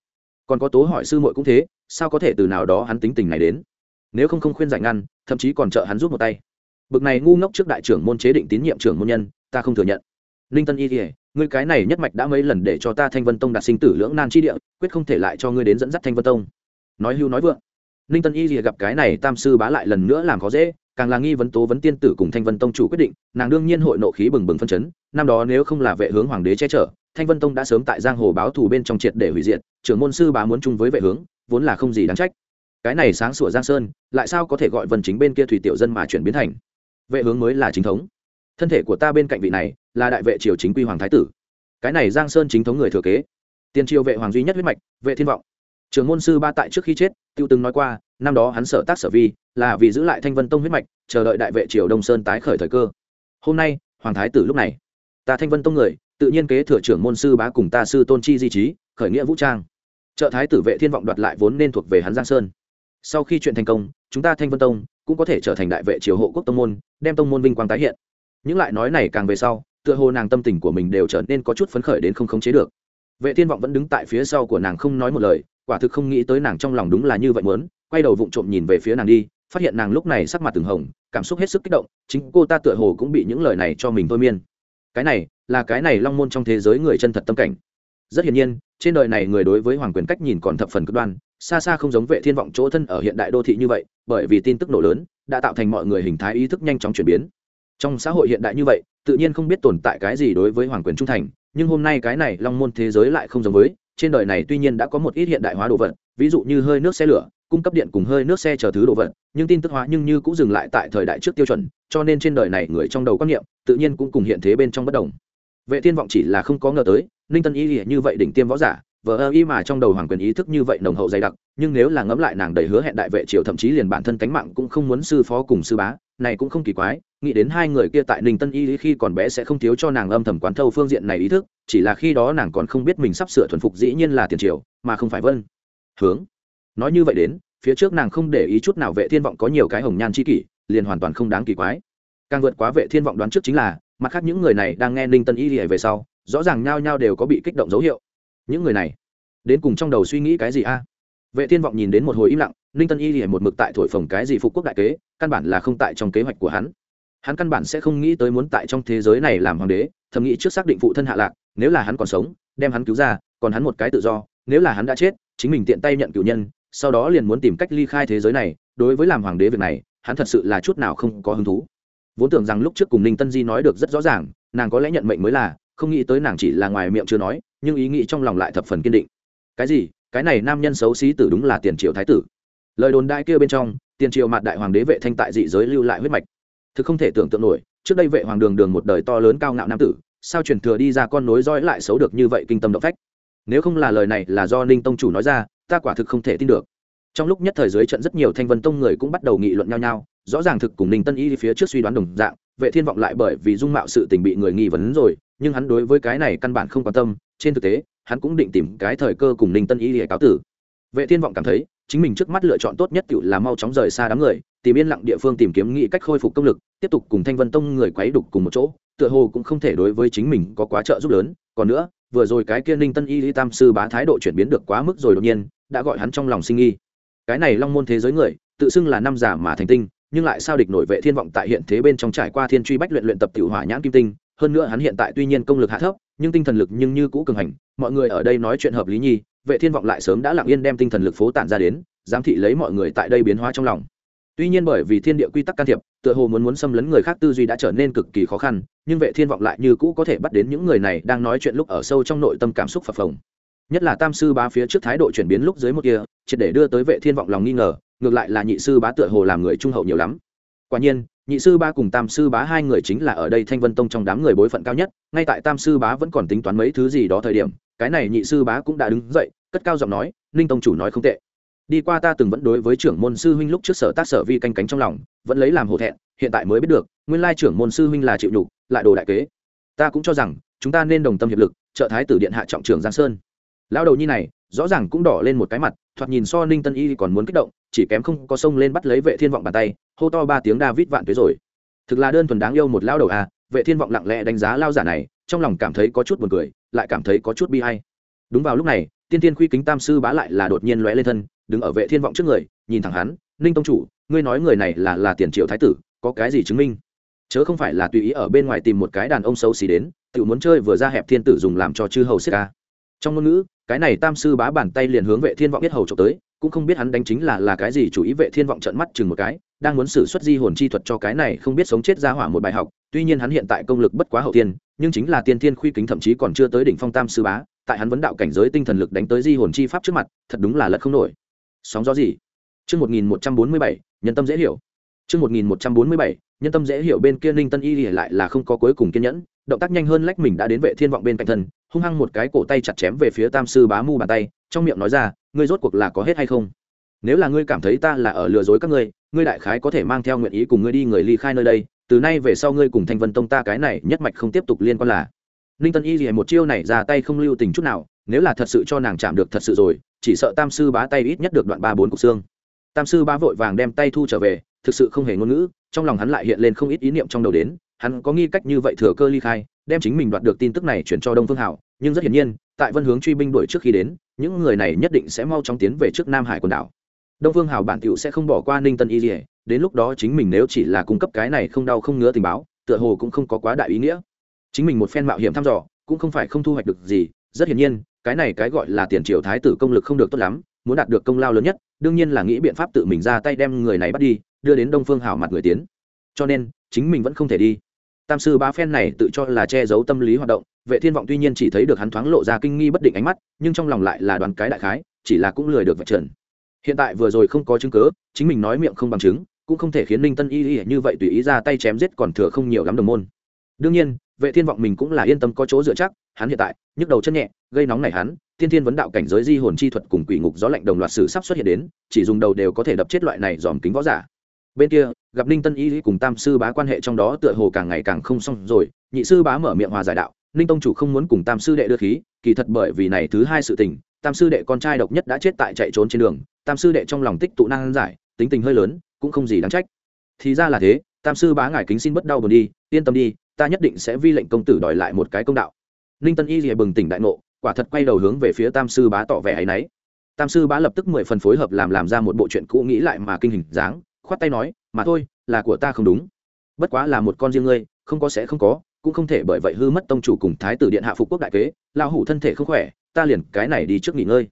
Còn có tố hỏi sư muội cũng thế, sao có thể từ nào đó hắn tính tình này đến? Nếu không không khuyên giải ngăn, thậm chí còn trợ hắn rút một tay. Bực này ngu ngốc trước đại trưởng môn chế định tín nhiệm trưởng môn nhân, ta không thừa nhận. Ninh tân y kỉa ngươi cái này nhất mạch đã mấy lần để cho ta thanh vân tông đạt sinh tử lưỡng nan chi địa, quyết không thể lại cho ngươi đến dẫn dắt thanh vân tông. Nói hưu nói vượng. Ninh tân y kỉa gặp cái này tam sư bá lại lần nữa làm khó dễ càng là nghi vấn tố vấn tiên tử cùng thanh vân tông chủ quyết định, nàng đương nhiên hội nộ khí bừng bừng phân chấn. Năm đó nếu không là vệ hướng hoàng đế che chở, thanh vân tông đã sớm tại giang hồ báo thù bên trong triệt để hủy diệt, trưởng môn sư bá muốn chung với vệ hướng, vốn là không gì đáng trách. Cái này sáng sủa giang sơn, lại sao có thể gọi vần chính bên kia thủy tiểu dân mà chuyển biến thành? Vệ hướng mới là chính thống. Thân thể của ta bên cạnh vị này, là đại vệ triều chính quy hoàng thái tử. Cái này giang sơn chính thống người thừa kế. Tiền triều vệ hoàng duy nhất huyết mạch, vệ thiên vọng. Trưởng môn sư ba tại trước khi chết, tiêu từng nói qua, năm đó hắn sở tác sở vi, là vì giữ lại thanh vân tông huyết mạch, chờ đợi đại vệ triều đông sơn tái khởi thời cơ. Hôm nay, hoàng thái tử lúc này. Ta thanh vân tông người, tự nhiên kế thừa trưởng môn sư bá cùng ta sư tôn chi di trí, khởi nghĩa vũ trang. Trợ thái tử vệ thiên vọng đoạt lại vốn nên thuộc về hắn giang sơn. Sau khi chuyện thành công, chúng ta thanh vân tông cũng có thể trở thành đại vệ triều hộ quốc tông môn, đem tông môn vinh quang tái hiện. Những lại nói này càng về sau, tựa hồ nàng tâm tình của mình đều trở nên có chút phấn khởi đến không khống chế được. Vệ thiên vọng vẫn đứng tại phía sau của nàng không nói một lời quả thực không nghĩ tới nàng trong lòng đúng là như vậy muốn, quay đầu vụng trộm nhìn về phía nàng đi, phát hiện nàng lúc này sắc mặt từng hồng, cảm xúc hết sức kích động, chính cô ta tựa hồ cũng bị những lời này cho mình thôi miên. Cái này, là cái này long môn trong thế giới người chân thật tâm cảnh. Rất hiển nhiên, trên đời này người đối với hoàng quyền cách nhìn còn thập phần cực đoan, xa xa không giống vệ thiên vọng chỗ thân ở hiện đại đô thị như vậy, bởi vì tin tức nổ lớn, đã tạo thành mọi người hình thái ý thức nhanh chóng chuyển biến. Trong xã hội hiện đại như vậy, tự nhiên không biết tồn tại cái gì đối với hoàng quyền trung thành, nhưng hôm nay cái này long môn thế giới lại không giống với trên đời này tuy nhiên đã có một ít hiện đại hóa đồ vật, ví dụ như hơi nước xe lửa, cung cấp điện cùng hơi nước xe chờ thứ đồ vật, nhưng tin tức hóa nhưng như cũng dừng lại tại thời đại trước tiêu chuẩn, cho nên trên đời này người trong đầu quan niệm, tự nhiên cũng cùng hiện thế bên trong bất đồng. Vệ thiên vọng chỉ là không có ngờ tới, ninh tân y như vậy đỉnh tiêm võ giả vờ ơ y mà trong đầu hoàng quyền ý thức như vậy nồng hậu dày đặc, nhưng nếu là ngẫm lại nàng đầy hứa hẹn đại vệ triều thậm chí liền bản thân cánh mạng cũng không muốn sư phó cùng sư bá, này cũng không kỳ quái, nghĩ đến hai người kia tại ninh tân y khi còn bé sẽ không thiếu cho nàng âm thầm quán thâu phương diện này ý thức, chỉ là khi đó nàng còn không biết mình sắp sửa thuần phục dĩ nhiên là tiền triều, mà không phải vân. Hướng. Nói như vậy đến, phía trước nàng không để ý chút nào vệ thiên vọng có nhiều cái hồng nhan chi kỷ, liền hoàn toàn không đáng kỳ quái. Càng vượt quá vệ thiên vọng đoán trước chính là, mặt khác những người này đang nghe ninh tân y về sau, rõ ràng nhao nhao đều có bị kích động dấu hiệu những người này đến cùng trong đầu suy nghĩ cái gì a? Vệ thiên vọng nhìn đến một hồi im lặng, ninh tân y thì một mực tại thổi phồng cái gì phục quốc đại kế, căn bản là không tại trong kế hoạch của hắn. Hắn căn bản sẽ không nghĩ tới muốn tại trong thế giới này làm hoàng đế, thầm nghĩ trước xác định phụ thân hạ lạc, nếu là hắn còn sống, đem hắn cứu ra, còn hắn một cái tự do, nếu là hắn đã chết, chính mình tiện tay nhận cựu nhân, sau đó liền muốn tìm cách ly khai thế giới này, đối với làm hoàng đế việc này, hắn thật sự là chút nào không có hứng thú. Vốn tưởng rằng lúc trước cùng ninh tân di nói được rất rõ ràng, nàng có lẽ nhận mệnh mới là, không nghĩ tới nàng chỉ là ngoài miệng chưa nói nhưng ý nghĩ trong lòng lại thập phần kiên định. Cái gì? Cái này nam nhân xấu xí tử đúng là tiền triệu thái tử. Lời đồn đại kia bên trong, tiền triệu mặt đại hoàng đế vệ thanh tại dị giới lưu lại huyết mạch. Thực không thể tưởng tượng nổi, trước đây vệ hoàng đường đường một đời to lớn cao ngạo nam tử, sao truyền thừa đi ra con nối dõi lại xấu được như vậy kinh tâm động phách? Nếu không là lời này là do ninh tông chủ nói ra, ta quả thực không thể tin được. Trong lúc nhất thời dưới trận rất nhiều thanh vân tông người cũng bắt đầu nghị luận nhau nhau, rõ ràng thực cùng ninh tân y phía trước suy đoán đồng dạng, vệ thiên vọng lại bởi vì dung mạo sự tình bị người nghi vấn rồi, nhưng hắn đối với cái này căn bản không quan tâm trên thực tế, hắn cũng định tìm cái thời cơ cùng ninh tân y để cáo tử. Vệ thiên vọng cảm thấy, chính mình trước mắt lựa chọn tốt nhất tự là mau chóng rời xa đám người, tìm yên lặng địa phương tìm kiếm nghị cách khôi phục công lực, tiếp tục cùng thanh vân tông người quấy đục cùng một chỗ, tựa hồ cũng không thể đối với chính mình có quá trợ giúp lớn. Còn nữa, vừa rồi cái kia ninh tân y lý tam sư bá thái độ chuyển biến được quá mức rồi đột nhiên, đã gọi hắn trong lòng sinh nghi. Cái này long môn thế giới người, tự xưng là năm giả mà thành tinh, nhưng lại sao địch nổi vệ thiên vọng tại hiện thế bên trong trải qua thiên truy bách luyện luyện tập tiểu hỏa nhãn kim tinh, hơn nữa hắn hiện tại tuy nhiên công lực hạ thấp nhưng tinh thần lực nhưng như cũ cường hành, mọi người ở đây nói chuyện hợp lý nhi, vệ thiên vọng lại sớm đã lặng yên đem tinh thần lực phố tản ra đến, giám thị lấy mọi người tại đây biến hóa trong lòng. Tuy nhiên bởi vì thiên địa quy tắc can thiệp, tựa hồ muốn muốn xâm lấn người khác tư duy đã trở nên cực kỳ khó khăn, nhưng vệ thiên vọng lại như cũ có thể bắt đến những người này đang nói chuyện lúc ở sâu trong nội tâm cảm xúc phập phồng. Nhất là tam sư bá phía trước thái độ chuyển biến lúc dưới một kia, triệt để đưa tới vệ thiên vọng lòng nghi ngờ, ngược lại là nhị sư bá tựa hồ làm người trung hậu nhiều lắm. Quả nhiên nhị sư bá cùng tam sư bá hai người chính là ở đây thanh vân tông trong đám người bối phận cao nhất, ngay tại tam sư bá vẫn còn tính toán mấy thứ gì đó thời điểm, cái này nhị sư bá cũng đã đứng dậy, cất cao giọng nói, ninh tông chủ nói không tệ. Đi qua ta từng vẫn đối với trưởng môn sư huynh lúc trước sở tác sở vi canh cánh trong lòng, vẫn lấy làm hổ thẹn, hiện tại mới biết được, nguyên lai trưởng môn sư huynh là chịu nhục, lại đồ đại kế. Ta cũng cho rằng, chúng ta nên đồng tâm hiệp lực, trợ thái tử điện hạ trọng trưởng giang sơn. Lão đầu nhi này, rõ ràng cũng đỏ lên một cái mặt, thoạt nhìn so ninh tân y còn muốn kích động chỉ kém không có sông lên bắt lấy vệ thiên vọng bàn tay, hô to ba tiếng david vạn tuế rồi. Thực là đơn thuần đáng yêu một lao đầu à vệ thiên vọng lặng lẽ đánh giá lao giả này, trong lòng cảm thấy có chút buồn cười, lại cảm thấy có chút bi hay đúng vào lúc này, tiên tiên khuy kính tam sư bá lại là đột nhiên lóe lên thân, đứng ở vệ thiên vọng trước người, nhìn thẳng hắn, ninh tông chủ, ngươi nói người này là là tiền triệu thái tử, có cái gì chứng minh? Chớ không phải là tùy ý ở bên ngoài tìm một cái đàn ông xấu xí đến, tự muốn chơi vừa ra hẹp thiên tử dùng làm cho chư hầu xích ca. Trong ngôn ngữ, cái này tam sư bá bàn tay liền hướng vệ thiên vọng biết hầu trộm tới cũng không biết hắn đánh chính là là cái gì, chủ ý vệ thiên vọng trận mắt chừng một cái, đang muốn xử xuất di hồn chi thuật cho cái này không biết sống chết ra hỏa một bài học. Tuy nhiên hắn hiện tại công lực bất quá hậu tiên nhưng chính là tiên thiên khuy kính thậm chí còn chưa tới đỉnh phong tam sư bá, tại hắn vấn đạo cảnh giới tinh thần lực đánh tới di hồn chi pháp trước mặt, thật đúng là lật không nổi. Sóng gió gì? Chương một nghìn một trăm bốn mươi bảy, nhân tâm dễ hiểu. Chương một nghìn một trăm bốn mươi bảy, nhân tâm dễ hiểu bên kia ninh tân y lại là không có cuối cùng kiên nhẫn, động tác nhanh hơn lách mình đã đến vệ thiên vọng bên cạnh thân, hung hăng một cái cổ tay chặt chém về phía tam sư bá mu bàn tay, trong miệng nói ra ngươi rốt cuộc là có hết hay không? Nếu là ngươi cảm thấy ta là ở lừa dối các ngươi ngươi đại khái có thể mang theo nguyện ý cùng ngươi đi người ly khai nơi đây, từ nay về sau ngươi cùng thanh vân tông ta cái này nhất mạch không tiếp tục liên quan là. Ninh tân y thì một chiêu này ra tay không lưu tình chút nào, nếu là thật sự cho nàng chạm được thật sự rồi, chỉ sợ tam sư bá tay ít nhất được đoạn ba bốn cục xương. Tam sư bá vội vàng đem tay thu trở về, thực sự không hề ngôn ngữ, trong lòng hắn lại hiện lên không ít ý niệm trong đầu đến, hắn có nghi cách như vậy thừa cơ ly khai, đem chính mình đoạt được tin tức này chuyển cho đông phương hảo, nhưng rất hiển nhiên, tại vân hướng truy binh đuổi trước khi đến những người này nhất định sẽ mau chóng tiến về trước nam hải quần đảo. Đông phương Hào bản t sẽ không bỏ qua ninh tân y dỉa đến lúc đó chính mình nếu chỉ là cung cấp cái này không đau không ngứa tình báo, tựa hồ cũng không có quá đại ý nghĩa. Chính mình một phen mạo hiểm thăm dò, cũng không phải không thu hoạch được gì. Rất hiển nhiên, cái này cái gọi là tiền triều thái tử công lực không được tốt lắm, muốn đạt được công lao lớn nhất, đương nhiên là nghĩ biện pháp tự mình ra tay đem người này bắt đi, đưa đến đông phương hảo mặt người tiến. Cho nên, chính mình vẫn không thể đi. Tam sư ba phen này tự cho là che giấu tâm lý hoạt động vệ thiên vọng tuy nhiên chỉ thấy được hắn thoáng lộ ra kinh nghi bất định ánh mắt, nhưng trong lòng lại là đoán cái đại khái, chỉ là cũng lười được vạch trần. Hiện tại vừa rồi không có chứng cớ chính mình nói miệng không bằng chứng, cũng không thể khiến ninh tân y y như vậy tùy ý ra tay chém giết còn thừa không nhiều lắm đồng môn. Đương nhiên, vệ thiên vọng mình cũng là yên tâm có chỗ dựa chắc, hắn hiện tại, nhức đầu chân nhẹ, gây nóng này hắn tiên thiên vấn đạo cảnh giới di hồn chi thuật cùng quỷ ngục gió lạnh đồng loạt sử sắp xuất hiện đến, chỉ dùng đầu đều có thể đập chết loại này dòm kính võ giả. Bên kia, gặp ninh tân y cùng tam sư bá quan hệ trong đó tựa hồ càng ngày càng không xong rồi, nhị sư bá mở miệng hòa giải đạo ninh tông chủ không muốn cùng tam sư đệ đưa khí, kỳ thật bởi vì này thứ hai sự tình, tam sư đệ con trai độc nhất đã chết tại chạy trốn trên đường, tam sư đệ trong lòng tích tụ năng giải, tính tình hơi lớn, cũng không gì đáng trách. Thì ra là thế, tam sư bá ngài kính xin bất đau buồn đi, yên tâm đi, ta nhất định sẽ vi lệnh công tử đòi lại một cái công đạo. Ninh tân y rìa bừng tỉnh đại ngộ, quả thật quay đầu hướng về phía tam sư bá tỏ vẻ áy náy. Tam sư bá lập tức mười phần phối hợp làm làm ra một bộ chuyện cũ nghĩ lại mà kinh hình dáng, khoát tay nói, mà thôi, là của ta không đúng. Bất quá là một con riêng ngươi, không có sẽ không có cũng không thể bởi vậy hư mất tông chủ cùng thái tử điện hạ phục quốc đại kế lao hủ thân thể không khỏe, ta liền cái này đi trước nghỉ ngơi.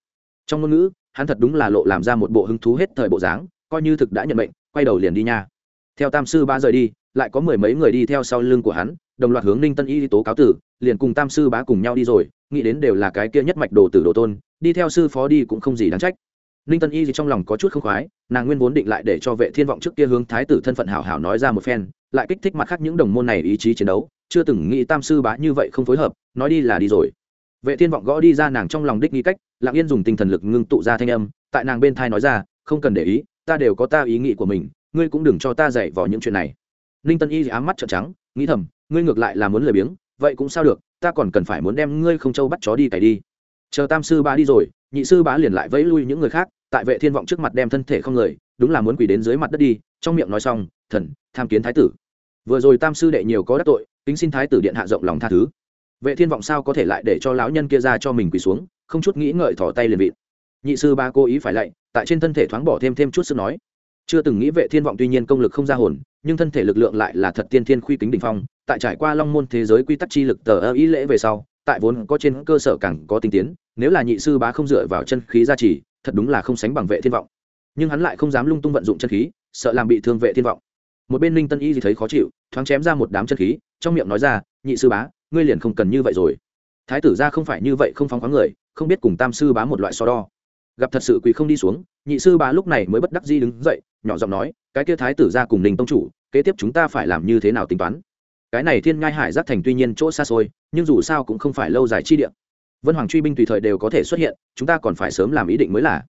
Trong ngôn ngữ, hắn thật đúng là lộ làm ra một bộ hứng thú hết thời bộ dáng, coi như thực đã nhận mệnh, quay đầu liền đi nha. Theo tam sư ba rời đi, lại có mười mấy người đi theo sau lưng của hắn, đồng loạt hướng ninh tân y đi tố cáo tử, liền cùng tam sư bá cùng nhau đi rồi, nghĩ đến đều là cái kia nhất mạch đồ tử đồ tôn, đi theo sư phó đi cũng không gì đáng trách ninh tân y gì trong lòng có chút không khoái, nàng nguyên vốn định lại để cho vệ thiên vọng trước kia hướng thái tử thân phận hảo hảo nói ra một phen, lại kích thích mặt khác những đồng môn này ý chí chiến đấu, chưa từng nghĩ tam sư bá như vậy không phối hợp, nói đi là đi rồi. Vệ thiên vọng gõ đi ra nàng trong lòng đích nghi cách, lặng yên dùng tinh thần lực ngưng tụ ra thanh âm, tại nàng bên thai nói ra, không cần để ý, ta đều có ta ý nghĩ của mình, ngươi cũng đừng cho ta dạy vào những chuyện này. Ninh tân y ám mắt trợn trắng, nghĩ thầm, ngươi ngược lại là muốn lười biếng, vậy cũng sao được, ta còn cần phải muốn đem ngươi không châu bắt chó đi cày đi. Chờ tam sư bá đi rồi, nhị sư bá liền lại vẫy lui những người khác tại vệ thiên vọng trước mặt đem thân thể không người, đúng là muốn quỳ đến dưới mặt đất đi, trong miệng nói xong, thần, tham kiến thái tử. Vừa rồi tam sư đệ nhiều có đắc tội, kính xin thái tử điện hạ rộng lòng tha thứ. Vệ thiên vọng sao có thể lại để cho lão nhân kia ra cho mình quỳ xuống, không chút nghĩ ngợi thỏ tay liền vịt nhị sư ba cố ý phải lạy, tại trên thân thể thoáng bỏ thêm thêm chút sức nói. Chưa từng nghĩ vệ thiên vọng tuy nhiên công lực không ra hồn, nhưng thân thể lực lượng lại là thật tiên thiên khuy kính đỉnh phong, tại trải qua long môn thế giới quy tắc chi lực tờ ơ ý lễ về sau, tại vốn có trên cơ sở càng có tinh tiến, nếu là nhị sư bá không dựa vào chân khí gia trì thật đúng là không sánh bằng vệ thiên vọng. Nhưng hắn lại không dám lung tung vận dụng chân khí, sợ làm bị thương vệ thiên vọng. Một bên linh tân y thì thấy khó chịu, thoáng chém ra một đám chân khí, trong miệng nói ra, nhị sư bá, ngươi liền không cần như vậy rồi. Thái tử ra không phải như vậy không phóng khoáng người, không biết cùng tam sư bá một loại so đo. Gặp thật sự quỳ không đi xuống, nhị sư bá lúc này mới bất đắc di đứng dậy, nhỏ giọng nói, cái kia thái tử ra cùng ninh tông chủ, kế tiếp chúng ta phải làm như thế nào tính toán? Cái này thiên ngai hải giác thành tuy nhiên chỗ xa xôi, nhưng dù sao cũng không phải lâu dài chi địa vân hoàng truy binh tùy thời đều có thể xuất hiện, chúng ta còn phải sớm làm ý định mới là.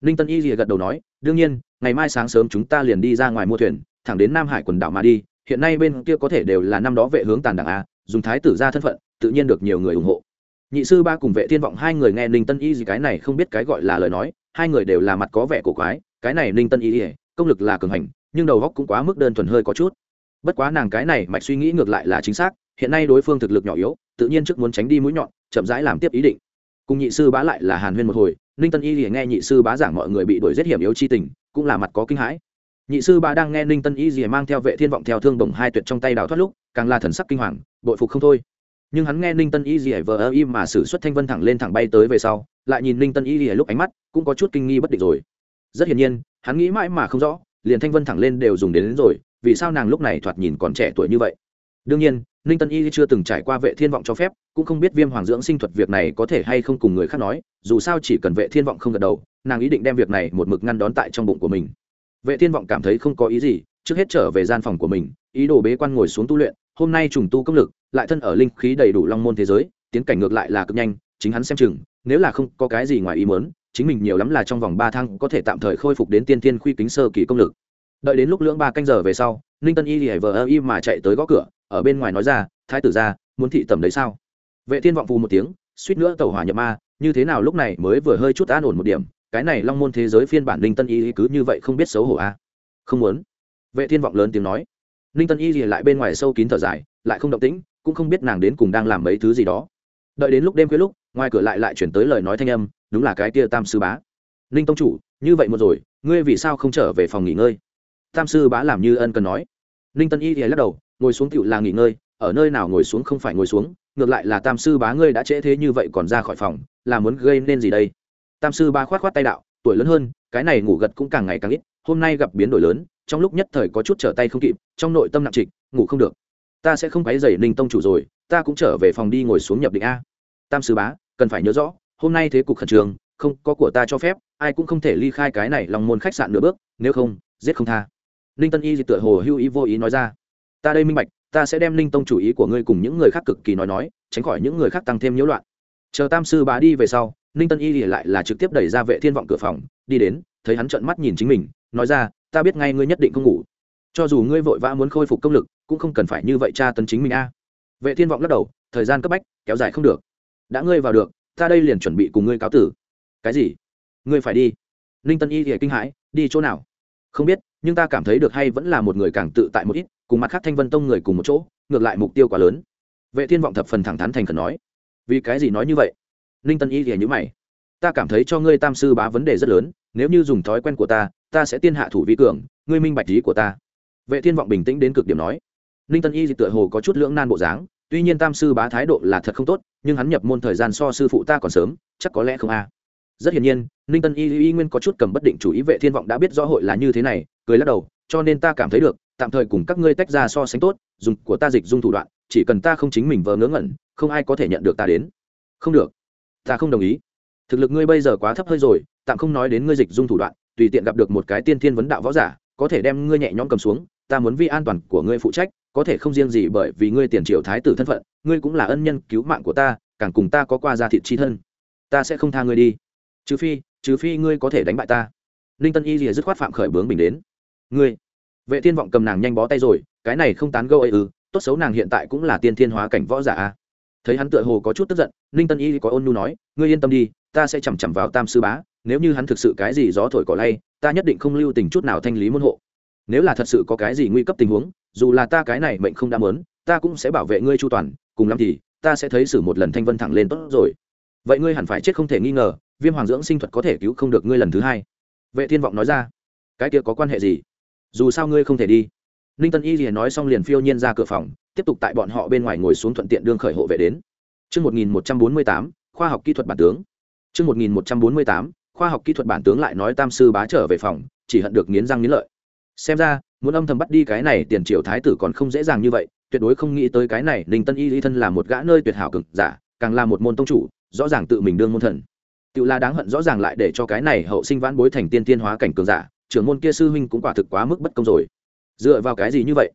Ninh tân y rìa gật đầu nói, đương nhiên, ngày mai sáng sớm chúng ta liền đi ra ngoài mua thuyền, thẳng đến nam hải quần đảo mà đi. Hiện nay bên kia có thể đều là năm đó vệ hướng tàn đảng a, dùng thái tử ra thân phận, tự nhiên được nhiều người ủng hộ. Nhị sư ba cùng vệ thiên vọng hai người nghe ninh tân y gì cái này không biết cái gọi là lời nói, hai người đều là mặt có vẻ cổ quái, cái này ninh tân y công lực là cường hành, nhưng đầu góc cũng quá mức đơn thuần hơi có chút. Bất quá nàng cái này mạch suy nghĩ ngược lại là chính xác hiện nay đối phương thực lực nhỏ yếu tự nhiên trước muốn tránh đi mũi nhọn chậm rãi làm tiếp ý định. Cùng nhị sư bá lại là hàn huyên một hồi ninh tân y thì nghe nhị sư bá giảng mọi người bị đuổi giết hiểm yếu chi tình cũng là mặt có kinh hãi. Nhị sư bá đang nghe ninh tân y thì mang theo vệ thiên vọng theo thương đồng hai tuyệt trong tay đào thoát lúc càng là thần sắc kinh hoàng bội phục không thôi. Nhưng hắn nghe ninh tân y thì vờ ơ im mà xử xuất thanh vân thẳng lên thẳng bay tới về sau lại nhìn ninh tân y thì lúc ánh mắt cũng có chút kinh nghi bất định rồi. Rất hiển nhiên hắn nghĩ mãi mà không rõ liền thanh vân thẳng lên đều dùng đến, đến rồi vì sao nàng lúc này thoạt nhìn còn trẻ tuổi như vậy? Đương nhiên ninh tân y chưa từng trải qua vệ thiên vọng cho phép, cũng không biết viêm hoàng dưỡng sinh thuật việc này có thể hay không cùng người khác nói, dù sao chỉ cần vệ thiên vọng không gật đầu, nàng ý định đem việc này một mực ngăn đón tại trong bụng của mình. Vệ thiên vọng cảm thấy không có ý gì, trước hết trở về gian phòng của mình, ý đồ bế quan ngồi xuống tu luyện, hôm nay trùng tu công lực, lại thân ở linh khí đầy đủ long môn thế giới, tiến cảnh ngược lại là cực nhanh, chính hắn xem chừng, nếu là không có cái gì ngoài ý muốn, chính mình nhiều lắm là trong vòng ba tháng có thể tạm thời khôi phục đến tiên tiên khuy kính sơ kỳ công lực. Đợi đến lúc lưỡng ba canh giờ về sau ninh tân y lìa vờ ơ y mà chạy tới gõ cửa, ở bên ngoài nói ra, thái tử ra muốn thị tẩm đấy sao? Vệ thiên vọng phù một tiếng, suýt nữa tàu hỏa nhập ma, như thế nào lúc này mới vừa hơi chút an ổn một điểm, cái này long môn thế giới phiên bản ninh tân y cứ như vậy không biết xấu hổ a à? không muốn. Vệ thiên vọng lớn tiếng nói. Ninh tân y lìa lại bên ngoài sâu kín thở dài, lại không động tĩnh, cũng không biết nàng đến cùng đang làm mấy thứ gì đó. Đợi đến lúc đêm khuya lúc, ngoài cửa lại lại chuyển tới lời nói thanh âm, đúng là cái kia tam sư bá. Ninh tông chủ, như vậy một rồi, ngươi vì sao không trở về phòng nghỉ ngơi? Tam sư bá làm như ân cần nói ninh tân y thì lắc đầu, ngồi xuống tựu là nghỉ ngơi, ở nơi nào ngồi xuống không phải ngồi xuống, ngược lại là tam sư bá ngươi đã trễ thế như vậy còn ra khỏi phòng, là muốn gây nên gì đây? Tam sư bá khoát khoát tay đạo, tuổi lớn hơn, cái này ngủ gật cũng càng ngày càng ít, hôm nay gặp biến đổi lớn, trong lúc nhất thời có chút trở tay không kịp, trong nội tâm nặng trịch, ngủ không được. Ta sẽ không quấy dày ninh tông chủ rồi, ta cũng trở về phòng đi ngồi xuống nhập định a. Tam sư bá, cần phải nhớ rõ, hôm nay thế cục khẩn trương, không có của ta cho phép, ai cũng không thể ly khai cái này lòng môn khách sạn nửa bước, nếu không, giết không tha ninh tân y dịch tựa hồ hưu ý vô ý nói ra. Ta đây minh bạch, ta sẽ đem ninh tông chủ ý của ngươi cùng những người khác cực kỳ nói nói, tránh khỏi những người khác tăng thêm nhiễu loạn. Chờ tam sư bá đi về sau, ninh tân y thì lại là trực tiếp đẩy ra vệ thiên vọng cửa phòng, đi đến, thấy hắn trợn mắt nhìn chính mình, nói ra, ta biết ngay ngươi nhất định không ngủ. Cho dù ngươi vội vã muốn khôi phục công lực, cũng không cần phải như vậy tra tấn chính mình a. Vệ thiên vọng lắc đầu, thời gian cấp bách, kéo dài không được. Đã ngươi vào được, ta đây liền chuẩn bị cùng ngươi cáo tử. Cái gì? Ngươi phải đi. Ninh tân y thì kinh hãi, đi chỗ nào? Không biết, nhưng ta cảm thấy được hay vẫn là một người càng tự tại một ít, cùng mặt khác thanh vân tông người cùng một chỗ, ngược lại mục tiêu quá lớn. Vệ thiên vọng thập phần thẳng thắn thành khẩn nói, vì cái gì nói như vậy? Ninh tân y thì nhữ mày, ta cảm thấy cho ngươi tam sư bá vấn đề rất lớn, nếu như dùng thói quen của ta ta sẽ tiên hạ thủ vi cường, ngươi minh bạch lý của ta. Vệ thiên vọng bình tĩnh đến cực điểm nói. Ninh tân y thì tựa hồ có chút lưỡng nan bộ dáng, tuy nhiên tam sư bá thái độ là thật không tốt, nhưng hắn nhập môn thời gian so sư phụ ta còn sớm, chắc có lẽ không a rất hiển nhiên, ninh tân y y nguyên có chút cầm bất định chủ ý, vệ thiên vọng đã biết rõ hội là như thế này, cười lắc đầu, cho nên ta cảm thấy được, tạm thời cùng các ngươi tách ra so sánh tốt, dùng của ta dịch dung thủ đoạn, chỉ cần ta không chính mình vờ ngớ ngẩn, không ai có thể nhận được ta đến. Không được. Ta không đồng ý. Thực lực ngươi bây giờ quá thấp hơi rồi, tạm không nói đến ngươi dịch dung thủ đoạn, tùy tiện gặp được một cái tiên thiên vấn đạo võ giả, có thể đem ngươi nhẹ nhõm cầm xuống, ta muốn vi an toàn của ngươi phụ trách, có thể không riêng gì bởi vì ngươi tiền triệu thái tử thân phận, ngươi cũng là ân nhân cứu mạng của ta, càng cùng ta có qua gia thịt chi thân. Ta sẽ không tha ngươi đi trừ phi trừ phi ngươi có thể đánh bại ta. Ninh tân y rìa dứt khoát phạm khởi bướng bình đến. Ngươi. Vệ thiên vọng cầm nàng nhanh bó tay rồi, cái này không tán gâu ấy ư, tốt xấu nàng hiện tại cũng là tiên thiên hóa cảnh võ giả a. Thấy hắn tựa hồ có chút tức giận ninh tân y có ôn nhu nói, ngươi yên tâm đi, ta sẽ chằm chằm vào tam sư bá, nếu như hắn thực sự cái gì gió thổi cỏ lay, ta nhất định không lưu tình chút nào thanh lý môn hộ. Nếu là thật sự có cái gì nguy cấp tình huống, dù là ta cái này mệnh không đam lớn ta cũng sẽ bảo vệ ngươi chu toàn, cùng lắm thì, ta sẽ thấy xử một lần thanh vân thẳng lên tốt rồi. Vậy ngươi hẳn phải chết không thể nghi ngờ viêm hoàng dưỡng sinh thuật có thể cứu không được ngươi lần thứ hai vệ thiên vọng nói ra cái kia có quan hệ gì dù sao ngươi không thể đi ninh tân y liền nói xong liền phiêu nhiên ra cửa phòng tiếp tục tại bọn họ bên ngoài ngồi xuống thuận tiện đương khởi hộ vệ đến Trước 1148, khoa học kỹ thuật bản tướng. Trước 1148, khoa học kỹ thuật bản tướng lại nói tam sư bá trở về phòng, chỉ hận được nghiến răng nghiến lợi. Xem ra, muốn âm thầm bắt đi cái này tiền triều thái tử còn không dễ dàng như vậy, tuyệt đối không nghĩ tới cái này Ninh Tân Y Lý thân là một gã nơi tuyệt hảo cực giả, càng là một môn tông chủ, rõ ràng tự mình đương môn thần. Tự là đáng hận rõ ràng lại để cho cái này hậu sinh vãn bối thành tiên tiên hóa cảnh cường giả, trưởng môn kia sư huynh cũng quả thực quá mức bất công rồi. Dựa vào cái gì như vậy?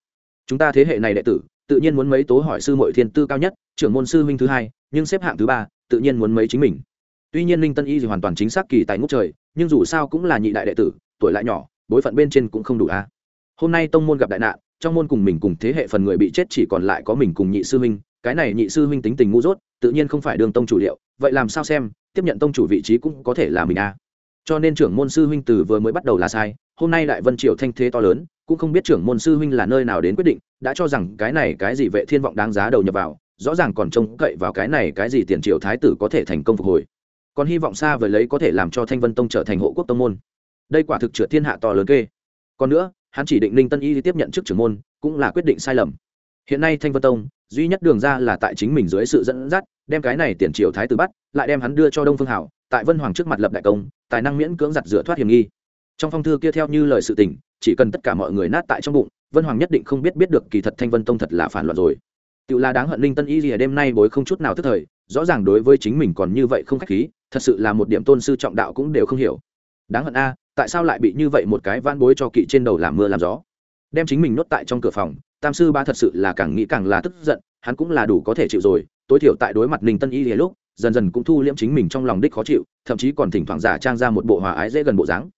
Chúng ta thế hệ này đệ tử tự nhiên muốn mấy tố hỏi sư muội thiên tư cao nhất trưởng môn sư huynh thứ hai nhưng xếp hạng thứ ba tự nhiên muốn mấy chính mình. Tuy nhiên linh tân y thì hoàn toàn chính xác kỳ tài ngút trời nhưng dù sao cũng là nhị đại đệ tử tuổi lại nhỏ bối phận bên trên cũng không đủ a. Hôm nay tông môn gặp đại nạn trong môn cùng mình cùng thế hệ phần người bị chết chỉ còn lại có mình cùng nhị sư huynh cái này nhị sư huynh tính tình ngu dốt tự nhiên không phải đường tông chủ liệu vậy làm sao xem tiếp nhận tông chủ vị trí cũng có thể là mình a cho nên trưởng môn sư huynh từ vừa mới bắt đầu là sai, hôm nay đại vân triều thanh thế to lớn, cũng không biết trưởng môn sư huynh là nơi nào đến quyết định, đã cho rằng cái này cái gì vệ thiên vọng đáng giá đầu nhập vào, rõ ràng còn trông cậy vào cái này cái gì tiền triều thái tử có thể thành công phục hồi. Còn hy vọng xa vời lấy có thể làm cho thanh vân tông trở thành hộ quốc tông môn. Đây quả thực trượt thiên hạ to lớn kê. Còn nữa, hắn chỉ định ninh tân y tiếp nhận chức trưởng môn, cũng là quyết định sai lầm. Hiện nay thanh vân tông duy nhất đường ra là tại chính mình dưới sự dẫn dắt, đem cái này tiền triều thái tử bắt, lại đem hắn đưa cho đông phương hảo, tại vân hoàng trước mặt lập đại công, tài năng miễn cưỡng giặt rửa thoát hiểm nghi. Trong phong thư kia theo như lời sự tình, chỉ cần tất cả mọi người nát tại trong bụng, vân hoàng nhất định không biết biết được kỳ thật thanh vân tông thật là phản loạn rồi. Tự là đáng hận linh tân y gì đêm nay bối không chút nào tức thời, rõ ràng đối với chính mình còn như vậy không khách khí, thật sự là một điểm tôn sư trọng đạo cũng đều không hiểu. Đáng hận a, tại sao lại bị như vậy một cái van bối cho kỵ trên đầu làm mưa làm gió? Đem chính mình nốt tại trong cửa phòng, tam sư ba thật sự là càng nghĩ càng là tức giận, hắn cũng là đủ có thể chịu rồi, tối thiểu tại đối mặt ninh tân y lìa lúc, dần dần cũng thu liễm chính mình trong lòng đích khó chịu, thậm chí còn thỉnh thoảng giả trang ra một bộ hòa ái dễ gần bộ dáng.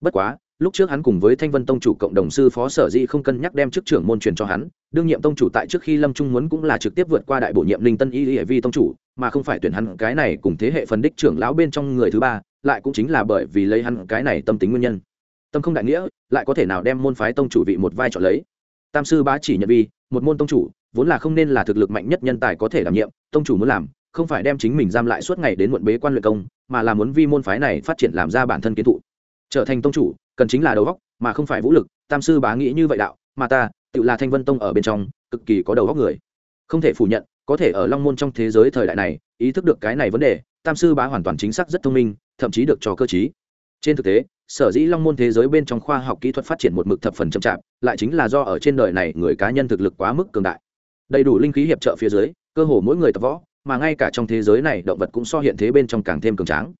Bất quá, lúc trước hắn cùng với thanh vân tông chủ cộng đồng sư phó sở di không cân nhắc đem chức trưởng môn truyền cho hắn, đương nhiệm tông chủ tại trước khi lâm trung muốn cũng là trực tiếp vượt qua đại bổ nhiệm ninh tân y hệ vi tông chủ, mà không phải tuyển hắn cái này cùng thế hệ phần đích trưởng lão bên trong người thứ ba, lại cũng chính là bởi vì lấy hắn cái này tâm tính nguyên nhân tâm không đại nghĩa, lại có thể nào đem môn phái tông chủ vị một vai trò lấy? Tam sư bá chỉ nhận vi, một môn tông chủ, vốn là không nên là thực lực mạnh nhất nhân tài có thể đảm nhiệm, tông chủ muốn làm, không phải đem chính mình giam lại suốt ngày đến muộn bế quan luyện công, mà là muốn vi môn phái này phát triển làm ra bản thân kiến thụ. Trở thành tông chủ, cần chính là đầu góc mà không phải vũ lực, tam sư bá nghĩ như vậy đạo, mà ta, tự là thanh vân tông ở bên trong, cực kỳ có đầu góc người. Không thể phủ nhận, có thể ở long môn trong thế giới thời đại này, ý thức được cái này vấn đề, tam sư bá hoàn toàn chính xác rất thông minh, thậm chí được cho cơ chí trên thực tế sở dĩ long môn thế giới bên trong khoa học kỹ thuật phát triển một mực thập phần chậm chạp, lại chính là do ở trên đời này người cá nhân thực lực quá mức cường đại. Đầy đủ linh khí hiệp trợ phía dưới, cơ hồ mỗi người tập võ, mà ngay cả trong thế giới này động vật cũng so hiện thế bên trong càng thêm cường tráng.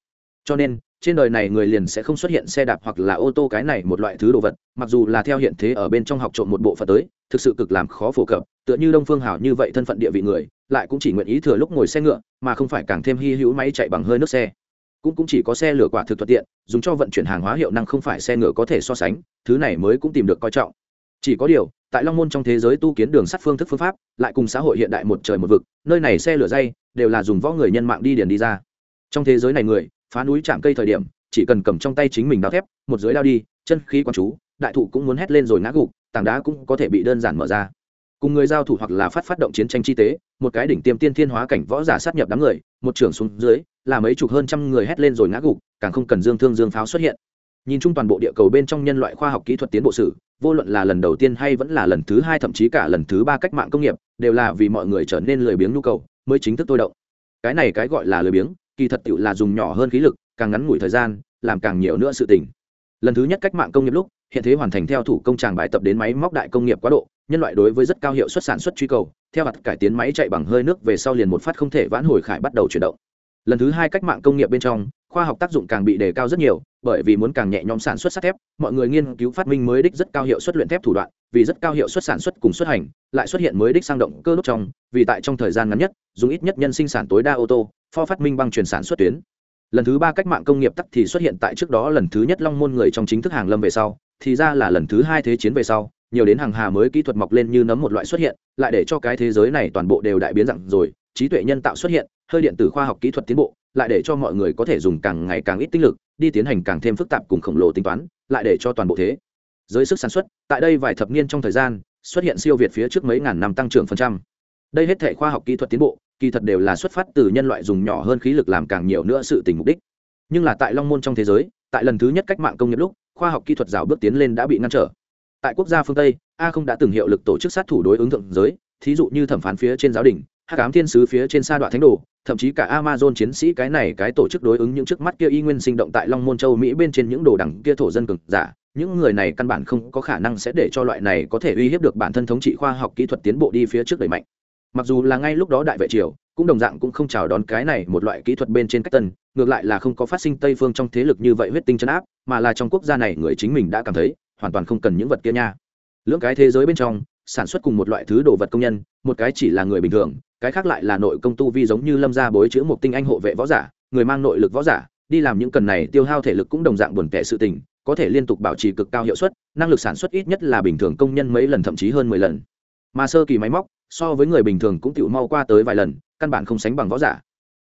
Cho nên, trên đời này người liền sẽ không xuất hiện xe đạp hoặc là ô tô cái này một loại thứ đồ vật, mặc dù là theo hiện thế ở bên trong học trộm một bộ phận tới, thực sự cực làm khó phổ cập, tựa như đông phương hảo như vậy thân phận địa vị người, lại cũng chỉ nguyện ý thừa lúc ngồi xe ngựa, mà không phải càng thêm hy hữu máy chạy bằng hơi nước xe cũng cũng chỉ có xe lửa quả thực thuận tiện, dùng cho vận chuyển hàng hóa hiệu năng không phải xe ngựa có thể so sánh, thứ này mới cũng tìm được coi trọng. Chỉ có điều, tại long môn trong thế giới tu kiến đường sắt phương thức phương pháp, lại cùng xã hội hiện đại một trời một vực, nơi này xe lửa dây đều là dùng võ người nhân mạng đi điền đi ra. Trong thế giới này người, phá núi chạm cây thời điểm, chỉ cần cầm trong tay chính mình đao thép, một dưới đao đi, chân khí quan chú, đại thụ cũng muốn hét lên rồi ngã gục, tảng đá cũng có thể bị đơn giản mở ra. Cùng người giao thủ hoặc là phát phát động chiến tranh chi tế, một cái đỉnh tiêm tiên thiên hóa cảnh võ giả sát nhập đám người, một trưởng xuống dưới là mấy chục hơn trăm người hét lên rồi ngã gục, càng không cần dương thương dương pháo xuất hiện. Nhìn chung toàn bộ địa cầu bên trong nhân loại khoa học kỹ thuật tiến bộ sử, vô luận là lần đầu tiên hay vẫn là lần thứ hai, thậm chí cả lần thứ ba cách mạng công nghiệp, đều là vì mọi người trở nên lười biếng nhu cầu, mới chính thức tôi động. Cái này cái gọi là lười biếng, kỳ thật tự là dùng nhỏ hơn khí lực, càng ngắn ngủi thời gian, làm càng nhiều nữa sự tình. Lần thứ nhất cách mạng công nghiệp lúc, hiện thế hoàn thành theo thủ công tràng bài tập đến máy móc đại công nghiệp quá độ, nhân loại đối với rất cao hiệu suất sản xuất truy cầu, theo mặt cải tiến máy chạy bằng hơi nước về sau liền một phát không thể vãn hồi khải bắt đầu chuyển động lần thứ hai cách mạng công nghiệp bên trong, khoa học tác dụng càng bị đề cao rất nhiều, bởi vì muốn càng nhẹ nhõm sản xuất sắt thép, mọi người nghiên cứu phát minh mới đích rất cao hiệu suất luyện thép thủ đoạn, vì rất cao hiệu suất sản xuất cùng xuất hành, lại xuất hiện mới đích sang động cơ đốt trong, vì tại trong thời gian ngắn nhất, dùng ít nhất nhân sinh sản tối đa ô tô, pho phát minh băng truyền sản xuất tuyến. Lần thứ ba cách mạng công nghiệp tắc thì xuất hiện tại trước đó lần thứ nhất long môn người trong chính thức hàng lâm về sau, thì ra là lần thứ hai thế chiến về sau, nhiều đến hàng hà mới kỹ thuật mọc lên như nấm một loại xuất hiện, lại để cho cái thế giới này toàn bộ đều đại biến dạng rồi trí tuệ nhân tạo xuất hiện, hơi điện tử khoa học kỹ thuật tiến bộ, lại để cho mọi người có thể dùng càng ngày càng ít tinh lực, đi tiến hành càng thêm phức tạp cùng khổng lồ tính toán, lại để cho toàn bộ thế giới sức sản xuất, tại đây vài thập niên trong thời gian, xuất hiện siêu việt phía trước mấy ngàn năm tăng trưởng phần trăm. Đây hết thể khoa học kỹ thuật tiến bộ, kỳ thật đều là xuất phát từ nhân loại dùng nhỏ hơn khí lực làm càng nhiều nữa sự tình mục đích. Nhưng là tại long môn trong thế giới, tại lần thứ nhất cách mạng công nghiệp lúc, khoa học kỹ thuật rào bước tiến lên đã bị ngăn trở. Tại quốc gia phương tây, a không đã từng hiệu lực tổ chức sát thủ đối ứng thượng giới, thí dụ như thẩm phán phía trên giáo đình hát cám thiên sứ phía trên sa đoạn thánh đồ, thậm chí cả amazon chiến sĩ cái này cái tổ chức đối ứng những trước mắt kia y nguyên sinh động tại long môn châu mỹ bên trên những đồ đẳng kia thổ dân cực giả. Những người này căn bản không có khả năng sẽ để cho loại này có thể uy hiếp được bản thân thống trị khoa học kỹ thuật tiến bộ đi phía trước đẩy mạnh. Mặc dù là ngay lúc đó đại vệ triều, cũng đồng dạng cũng không chào đón cái này một loại kỹ thuật bên trên cách tân, ngược lại là không có phát sinh tây phương trong thế lực như vậy huyết tinh chấn áp, mà là trong quốc gia này người chính mình đã cảm thấy hoàn toàn không cần những vật kia nha. Lưỡng cái thế giới bên trong sản xuất cùng một loại thứ đồ vật công nhân, một cái chỉ là người bình thường, cái khác lại là nội công tu vi giống như lâm gia bối chữ một tinh anh hộ vệ võ giả, người mang nội lực võ giả, đi làm những cần này tiêu hao thể lực cũng đồng dạng buồn tẻ sự tình, có thể liên tục bảo trì cực cao hiệu suất, năng lực sản xuất ít nhất là bình thường công nhân mấy lần thậm chí hơn mười lần. Mà sơ kỳ máy móc, so với người bình thường cũng tiểu mau qua tới vài lần, căn bản không sánh bằng võ giả.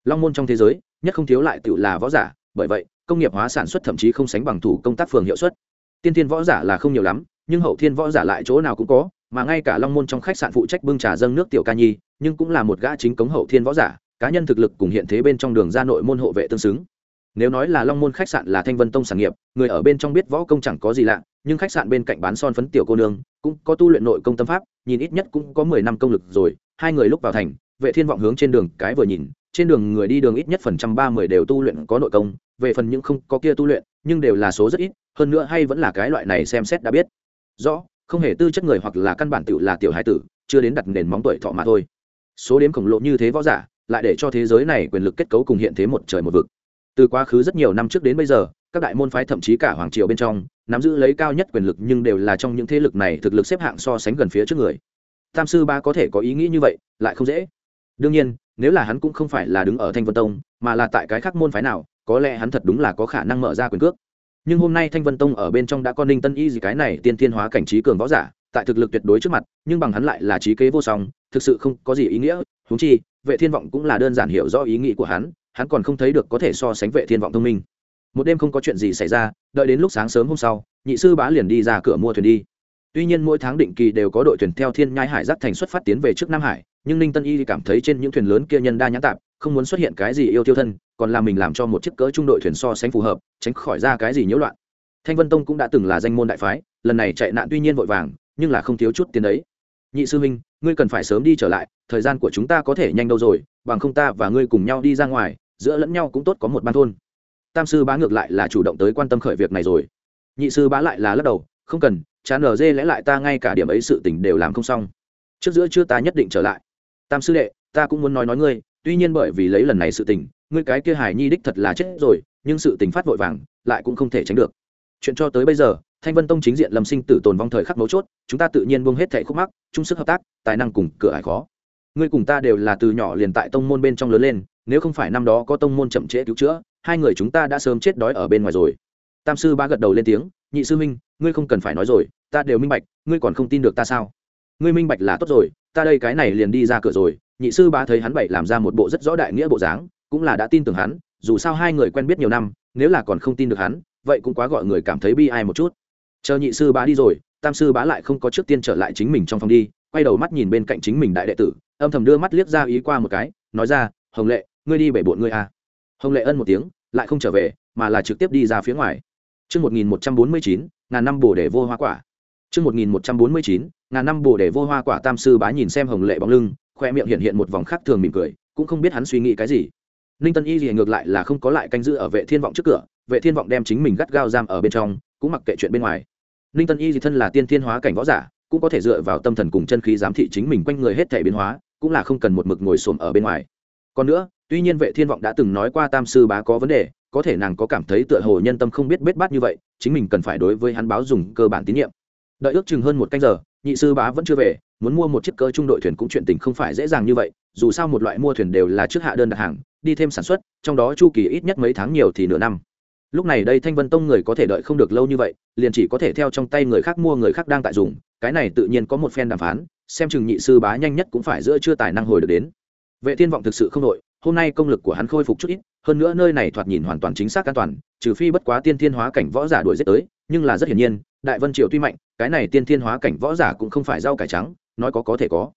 Long môn trong thế giới, nhất không thiếu lại tiểu là võ giả, bởi vậy, công nghiệp hóa sản xuất thậm chí không sánh bằng thủ công tác phường hiệu suất. Tiên thiên võ giả là không nhiều lắm, nhưng hậu thiên võ giả lại chỗ nào cũng có mà ngay cả long môn trong khách sạn phụ trách bưng trà dâng nước tiểu ca nhi, nhưng cũng là một gã chính cống hậu thiên võ giả, cá nhân thực lực cùng hiện thế bên trong đường ra nội môn hộ vệ tương xứng. Nếu nói là long môn khách sạn là thanh vân tông sản nghiệp, người ở bên trong biết võ công chẳng có gì lạ, nhưng khách sạn bên cạnh bán son phấn tiểu cô nương, cũng có tu luyện nội công tâm pháp, nhìn ít nhất cũng có mười năm công lực rồi, hai người lúc vào thành, vệ thiên vọng hướng trên đường cái vừa nhìn, trên đường người đi đường ít nhất phần trăm ba mười đều tu luyện có nội công, về phần những không có kia tu luyện, nhưng đều là số rất ít, hơn nữa hay vẫn là cái loại này xem xét đã biết. Rõ không hề tư chất người hoặc là căn bản tự là tiểu hải tử, chưa đến đặt nền móng tuổi thọ mà thôi. Số đếm khổng lồ như thế võ giả, lại để cho thế giới này quyền lực kết cấu cùng hiện thế một trời một vực. Từ quá khứ rất nhiều năm trước đến bây giờ, các đại môn phái thậm chí cả hoàng triều bên trong, nắm giữ lấy cao nhất quyền lực nhưng đều là trong những thế lực này thực lực xếp hạng so sánh gần phía trước người. Tam sư ba có thể có ý nghĩ như vậy, lại không dễ. Đương nhiên, nếu là hắn cũng không phải là đứng ở thanh vân tông, mà là tại cái khác môn phái nào, có lẽ hắn thật đúng là có khả năng mở ra quyền cước nhưng hôm nay thanh vân tông ở bên trong đã con ninh tân y gì cái này tiên thiên hóa cảnh trí cường võ giả, tại thực lực tuyệt đối trước mặt, nhưng bằng hắn lại là trí kế vô song, thực sự không có gì ý nghĩa. Húng chi, vệ thiên vọng cũng là đơn giản hiểu rõ ý nghĩ của hắn hắn còn không thấy được có thể so sánh vệ thiên vọng thông minh. Một đêm không có chuyện gì xảy ra, đợi đến lúc sáng sớm hôm sau, nhị sư bá liền đi ra cửa mua thuyền đi. Tuy nhiên mỗi tháng định kỳ đều có đội thuyền theo thiên nhai hải giác thành xuất phát tiến về trước nam hải, nhưng ninh tân y cảm thấy trên những thuyền lớn kia nhân đa nhãn tạp không muốn xuất hiện cái gì yêu tiêu thân còn làm mình làm cho một chiếc cỡ trung đội thuyền so sánh phù hợp tránh khỏi ra cái gì nhiễu loạn. Thanh vân tông cũng đã từng là danh môn đại phái lần này chạy nạn tuy nhiên vội vàng nhưng là không thiếu chút tiền đấy nhị sư huynh, ngươi cần phải sớm đi trở lại thời gian của chúng ta có thể nhanh đâu rồi bằng không ta và ngươi cùng nhau đi ra ngoài giữa lẫn nhau cũng tốt có một ban thôn. Tam sư bá ngược lại là chủ động tới quan tâm khởi việc này rồi. Nhị sư bá lại là lắc đầu không cần chán ở dê lẽ lại ta ngay cả điểm ấy sự tình đều làm không xong. Trước giữa chưa ta nhất định trở lại. Tam sư đệ ta cũng muốn nói nói ngươi tuy nhiên bởi vì lấy lần này sự tình, ngươi cái kia hải nhi đích thật là chết rồi, nhưng sự tình phát vội vàng, lại cũng không thể tránh được. Chuyện cho tới bây giờ, thanh vân tông chính diện lâm sinh tử tồn vong thời khắc mấu chốt, chúng ta tự nhiên buông hết thẻ khúc mắc, chung sức hợp tác, tài năng cùng cửa hải khó. Ngươi cùng ta đều là từ nhỏ liền tại tông môn bên trong lớn lên, nếu không phải năm đó có tông môn chậm trễ cứu chữa, hai người chúng ta đã sớm chết đói ở bên ngoài rồi. Tam sư ba gật đầu lên tiếng, nhị sư minh ngươi không cần phải nói rồi, ta đều minh bạch, ngươi còn không tin được ta sao? Ngươi minh bạch là tốt rồi, ta đây cái này liền đi ra cửa rồi nhị sư ba thấy hắn bảy làm ra một bộ rất rõ đại nghĩa bộ dáng cũng là đã tin tưởng hắn dù sao hai người quen biết nhiều năm nếu là còn không tin được hắn vậy cũng quá gọi người cảm thấy bi ai một chút chờ nhị sư bá đi rồi tam sư bá lại không có trước tiên trở lại chính mình trong phòng đi quay đầu mắt nhìn bên cạnh chính mình đại đệ tử âm thầm đưa mắt liếc ra ý qua một cái nói ra hồng lệ ngươi đi bể bộn ngươi à. hồng lệ ân một tiếng lại không trở về mà là trực tiếp đi ra phía ngoài Trước 1149, ngàn năm bổ để vô hoa quả. Trước 1149, ngàn năm bồ để vô hoa quả tam sư bá nhìn xem hồng lệ bóng lưng, khoe miệng hiện hiện một vòng khác thường mỉm cười, cũng không biết hắn suy nghĩ cái gì. Ninh Tân Y thì ngược lại là không có lại canh giữ ở vệ thiên vọng trước cửa, vệ thiên vọng đem chính mình gắt gao giam ở bên trong, cũng mặc kệ chuyện bên ngoài. Ninh Tân Y thì thân là tiên thiên hóa cảnh võ giả, cũng có thể dựa vào tâm thần cùng chân khí giám thị chính mình quanh người hết thể biến hóa, cũng là không cần một mực ngồi xổm ở bên ngoài. Còn nữa, tuy nhiên vệ thiên vọng đã từng nói qua tam sư bá có vấn đề, có thể nàng có cảm thấy tựa hồ nhân tâm không biết bết bát như vậy chính mình cần phải đối với hắn báo dùng cơ bản tín nhiệm đợi ước chừng hơn một canh giờ nhị sư bá vẫn chưa về, muốn mua một chiếc cơ trung đội thuyền cũng chuyện tình không phải dễ dàng như vậy, dù sao một loại mua thuyền đều là trước hạ đơn đặt hàng, đi thêm sản xuất, trong đó chu kỳ ít nhất mấy tháng nhiều thì nửa năm. Lúc này đây thanh vân tông người có thể đợi không được lâu như vậy, liền chỉ có thể theo trong tay người khác mua người khác đang tại dùng, cái này tự nhiên có một phen đàm phán, xem chừng nhị sư bá nhanh nhất cũng phải giữa chưa tài năng hồi được đến. Vệ thiên vọng thực sự không đội hôm nay công lực của hắn khôi phục chút ít, hơn nữa nơi này thoạt nhìn hoàn toàn chính xác an toàn, trừ phi bất quá tiên thiên hóa cảnh võ giả đuổi giết tới, nhưng là rất hiển nhiên, đại vân triều tuy mạnh cái này tiên thiên hóa cảnh võ giả cũng không phải rau cải trắng, nói có có thể có.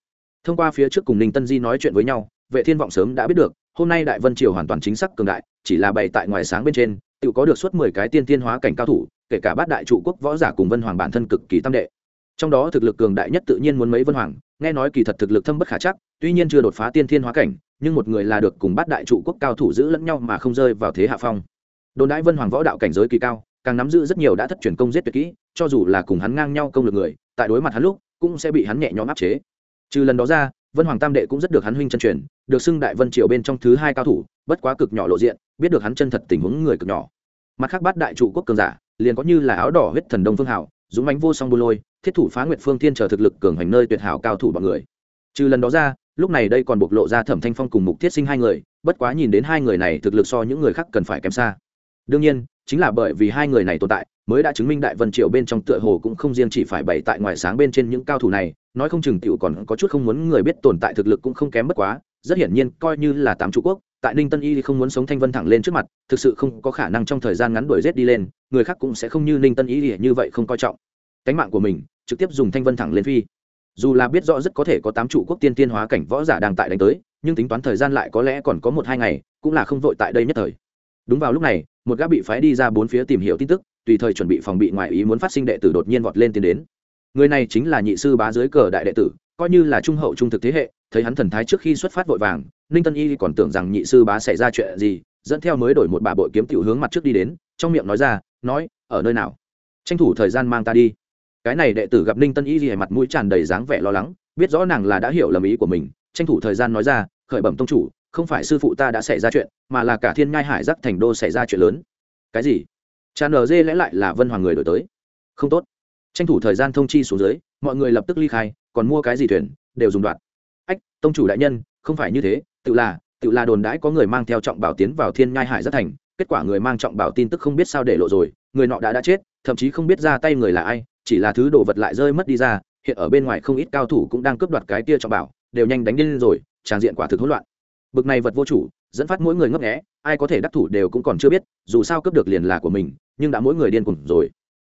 Thông qua phía trước cùng ninh tân di nói chuyện với nhau, vệ thiên vọng sớm đã biết được, hôm nay đại vân triều hoàn toàn chính xác cường đại, chỉ là bày tại ngoài sáng bên trên, tự có được suốt mười cái tiên thiên hóa cảnh cao thủ, kể cả bát đại trụ quốc võ giả cùng vân hoàng bản thân cực kỳ tam đệ. Trong đó thực lực cường đại nhất tự nhiên muốn mấy vân hoàng, nghe nói kỳ thật thực lực thâm bất khả chắc, tuy nhiên chưa đột phá tiên thiên hóa cảnh, nhưng một người là được cùng bát đại trụ quốc cao thủ giữ lẫn nhau mà không rơi vào thế hạ phong. Đồn đại vân hoàng võ đạo cảnh giới kỳ cao càng nắm giữ rất nhiều đã thất truyền công giết tuyệt kỹ, cho dù là cùng hắn ngang nhau công lực người, tại đối mặt hắn lúc, cũng sẽ bị hắn nhẹ nhõm áp chế. Trừ lần đó ra, vân hoàng tam đệ cũng rất được hắn huynh chân truyền, được xưng đại vân triều bên trong thứ hai cao thủ, bất quá cực nhỏ lộ diện, biết được hắn chân thật tình huống người cực nhỏ. Mặt khác bát đại trụ quốc cường giả, liền có như là áo đỏ huyết thần đông phương hảo, dũng bánh vô song bô lôi, thiết thủ phá nguyệt phương thiên chờ thực lực cường hành nơi tuyệt hảo cao thủ bọn người. Trừ lần đó ra, lúc này đây còn bộc lộ ra thẩm thanh phong cùng mục thiết sinh hai người, bất quá nhìn đến hai người này thực lực so những người khác cần phải kém xa. Đương nhiên chính là bởi vì hai người này tồn tại, mới đã chứng minh đại vân triều bên trong tựa hồ cũng không riêng chỉ phải bày tại ngoài sáng bên trên những cao thủ này, nói không chừng t còn có chút không muốn người biết tồn tại thực lực cũng không kém bất quá, rất hiển nhiên coi như là tám trụ quốc, tại ninh tân y không muốn sống thanh vân thẳng lên trước mặt, thực sự không có khả năng trong thời gian ngắn đuổi rét đi lên, người khác cũng sẽ không như ninh tân y như vậy không coi trọng. Cánh mạng của mình, trực tiếp dùng thanh vân thẳng lên phi. Dù là biết rõ rất có thể có tám trụ quốc tiên tiên hóa cảnh võ giả đang tại đánh tới, nhưng tính toán thời gian lại có lẽ còn có một hai ngày, cũng là không vội tại đây nhất thời. Đúng vào lúc này một gã bị phái đi ra bốn phía tìm hiểu tin tức, tùy thời chuẩn bị phòng bị ngoại ý muốn phát sinh đệ tử đột nhiên vọt lên tiến đến. Người này chính là nhị sư bá dưới cờ đại đệ tử, coi như là trung hậu trung thực thế hệ, thấy hắn thần thái trước khi xuất phát vội vàng, ninh tân y còn tưởng rằng nhị sư bá xảy ra chuyện gì, dẫn theo mới đổi một bà bội kiếm tiểu hướng mặt trước đi đến, trong miệng nói ra, nói, ở nơi nào? Tranh thủ thời gian mang ta đi. Cái này đệ tử gặp ninh tân y gì mặt mũi tràn đầy dáng vẻ lo lắng, biết rõ nàng là đã hiểu lầm ý của mình, tranh thủ thời gian nói ra, khởi bẩm tông chủ không phải sư phụ ta đã xảy ra chuyện, mà là cả thiên nhai hải giác thành đô xảy ra chuyện lớn. Cái gì? Cha nở dê lẽ lại là vân hoàng người đổi tới. Không tốt. Tranh thủ thời gian thông chi xuống dưới, mọi người lập tức ly khai, còn mua cái gì thuyền, đều dùng đoạn. Ách, tông chủ đại nhân, không phải như thế, tự là tự là đồn đãi có người mang theo trọng bảo tiến vào thiên nhai hải giác thành, kết quả người mang trọng bảo tin tức không biết sao để lộ rồi, người nọ đã đã chết, thậm chí không biết ra tay người là ai, chỉ là thứ đồ vật lại rơi mất đi ra, hiện ở bên ngoài không ít cao thủ cũng đang cướp đoạt cái tia trọng bảo, đều nhanh đánh điên rồi tràng diện quả thực hỗn loạn bực này vật vô chủ, dẫn phát mỗi người ngấp nghé, ai có thể đắc thủ đều cũng còn chưa biết, dù sao cướp được liền là của mình, nhưng đã mỗi người điên cùng rồi.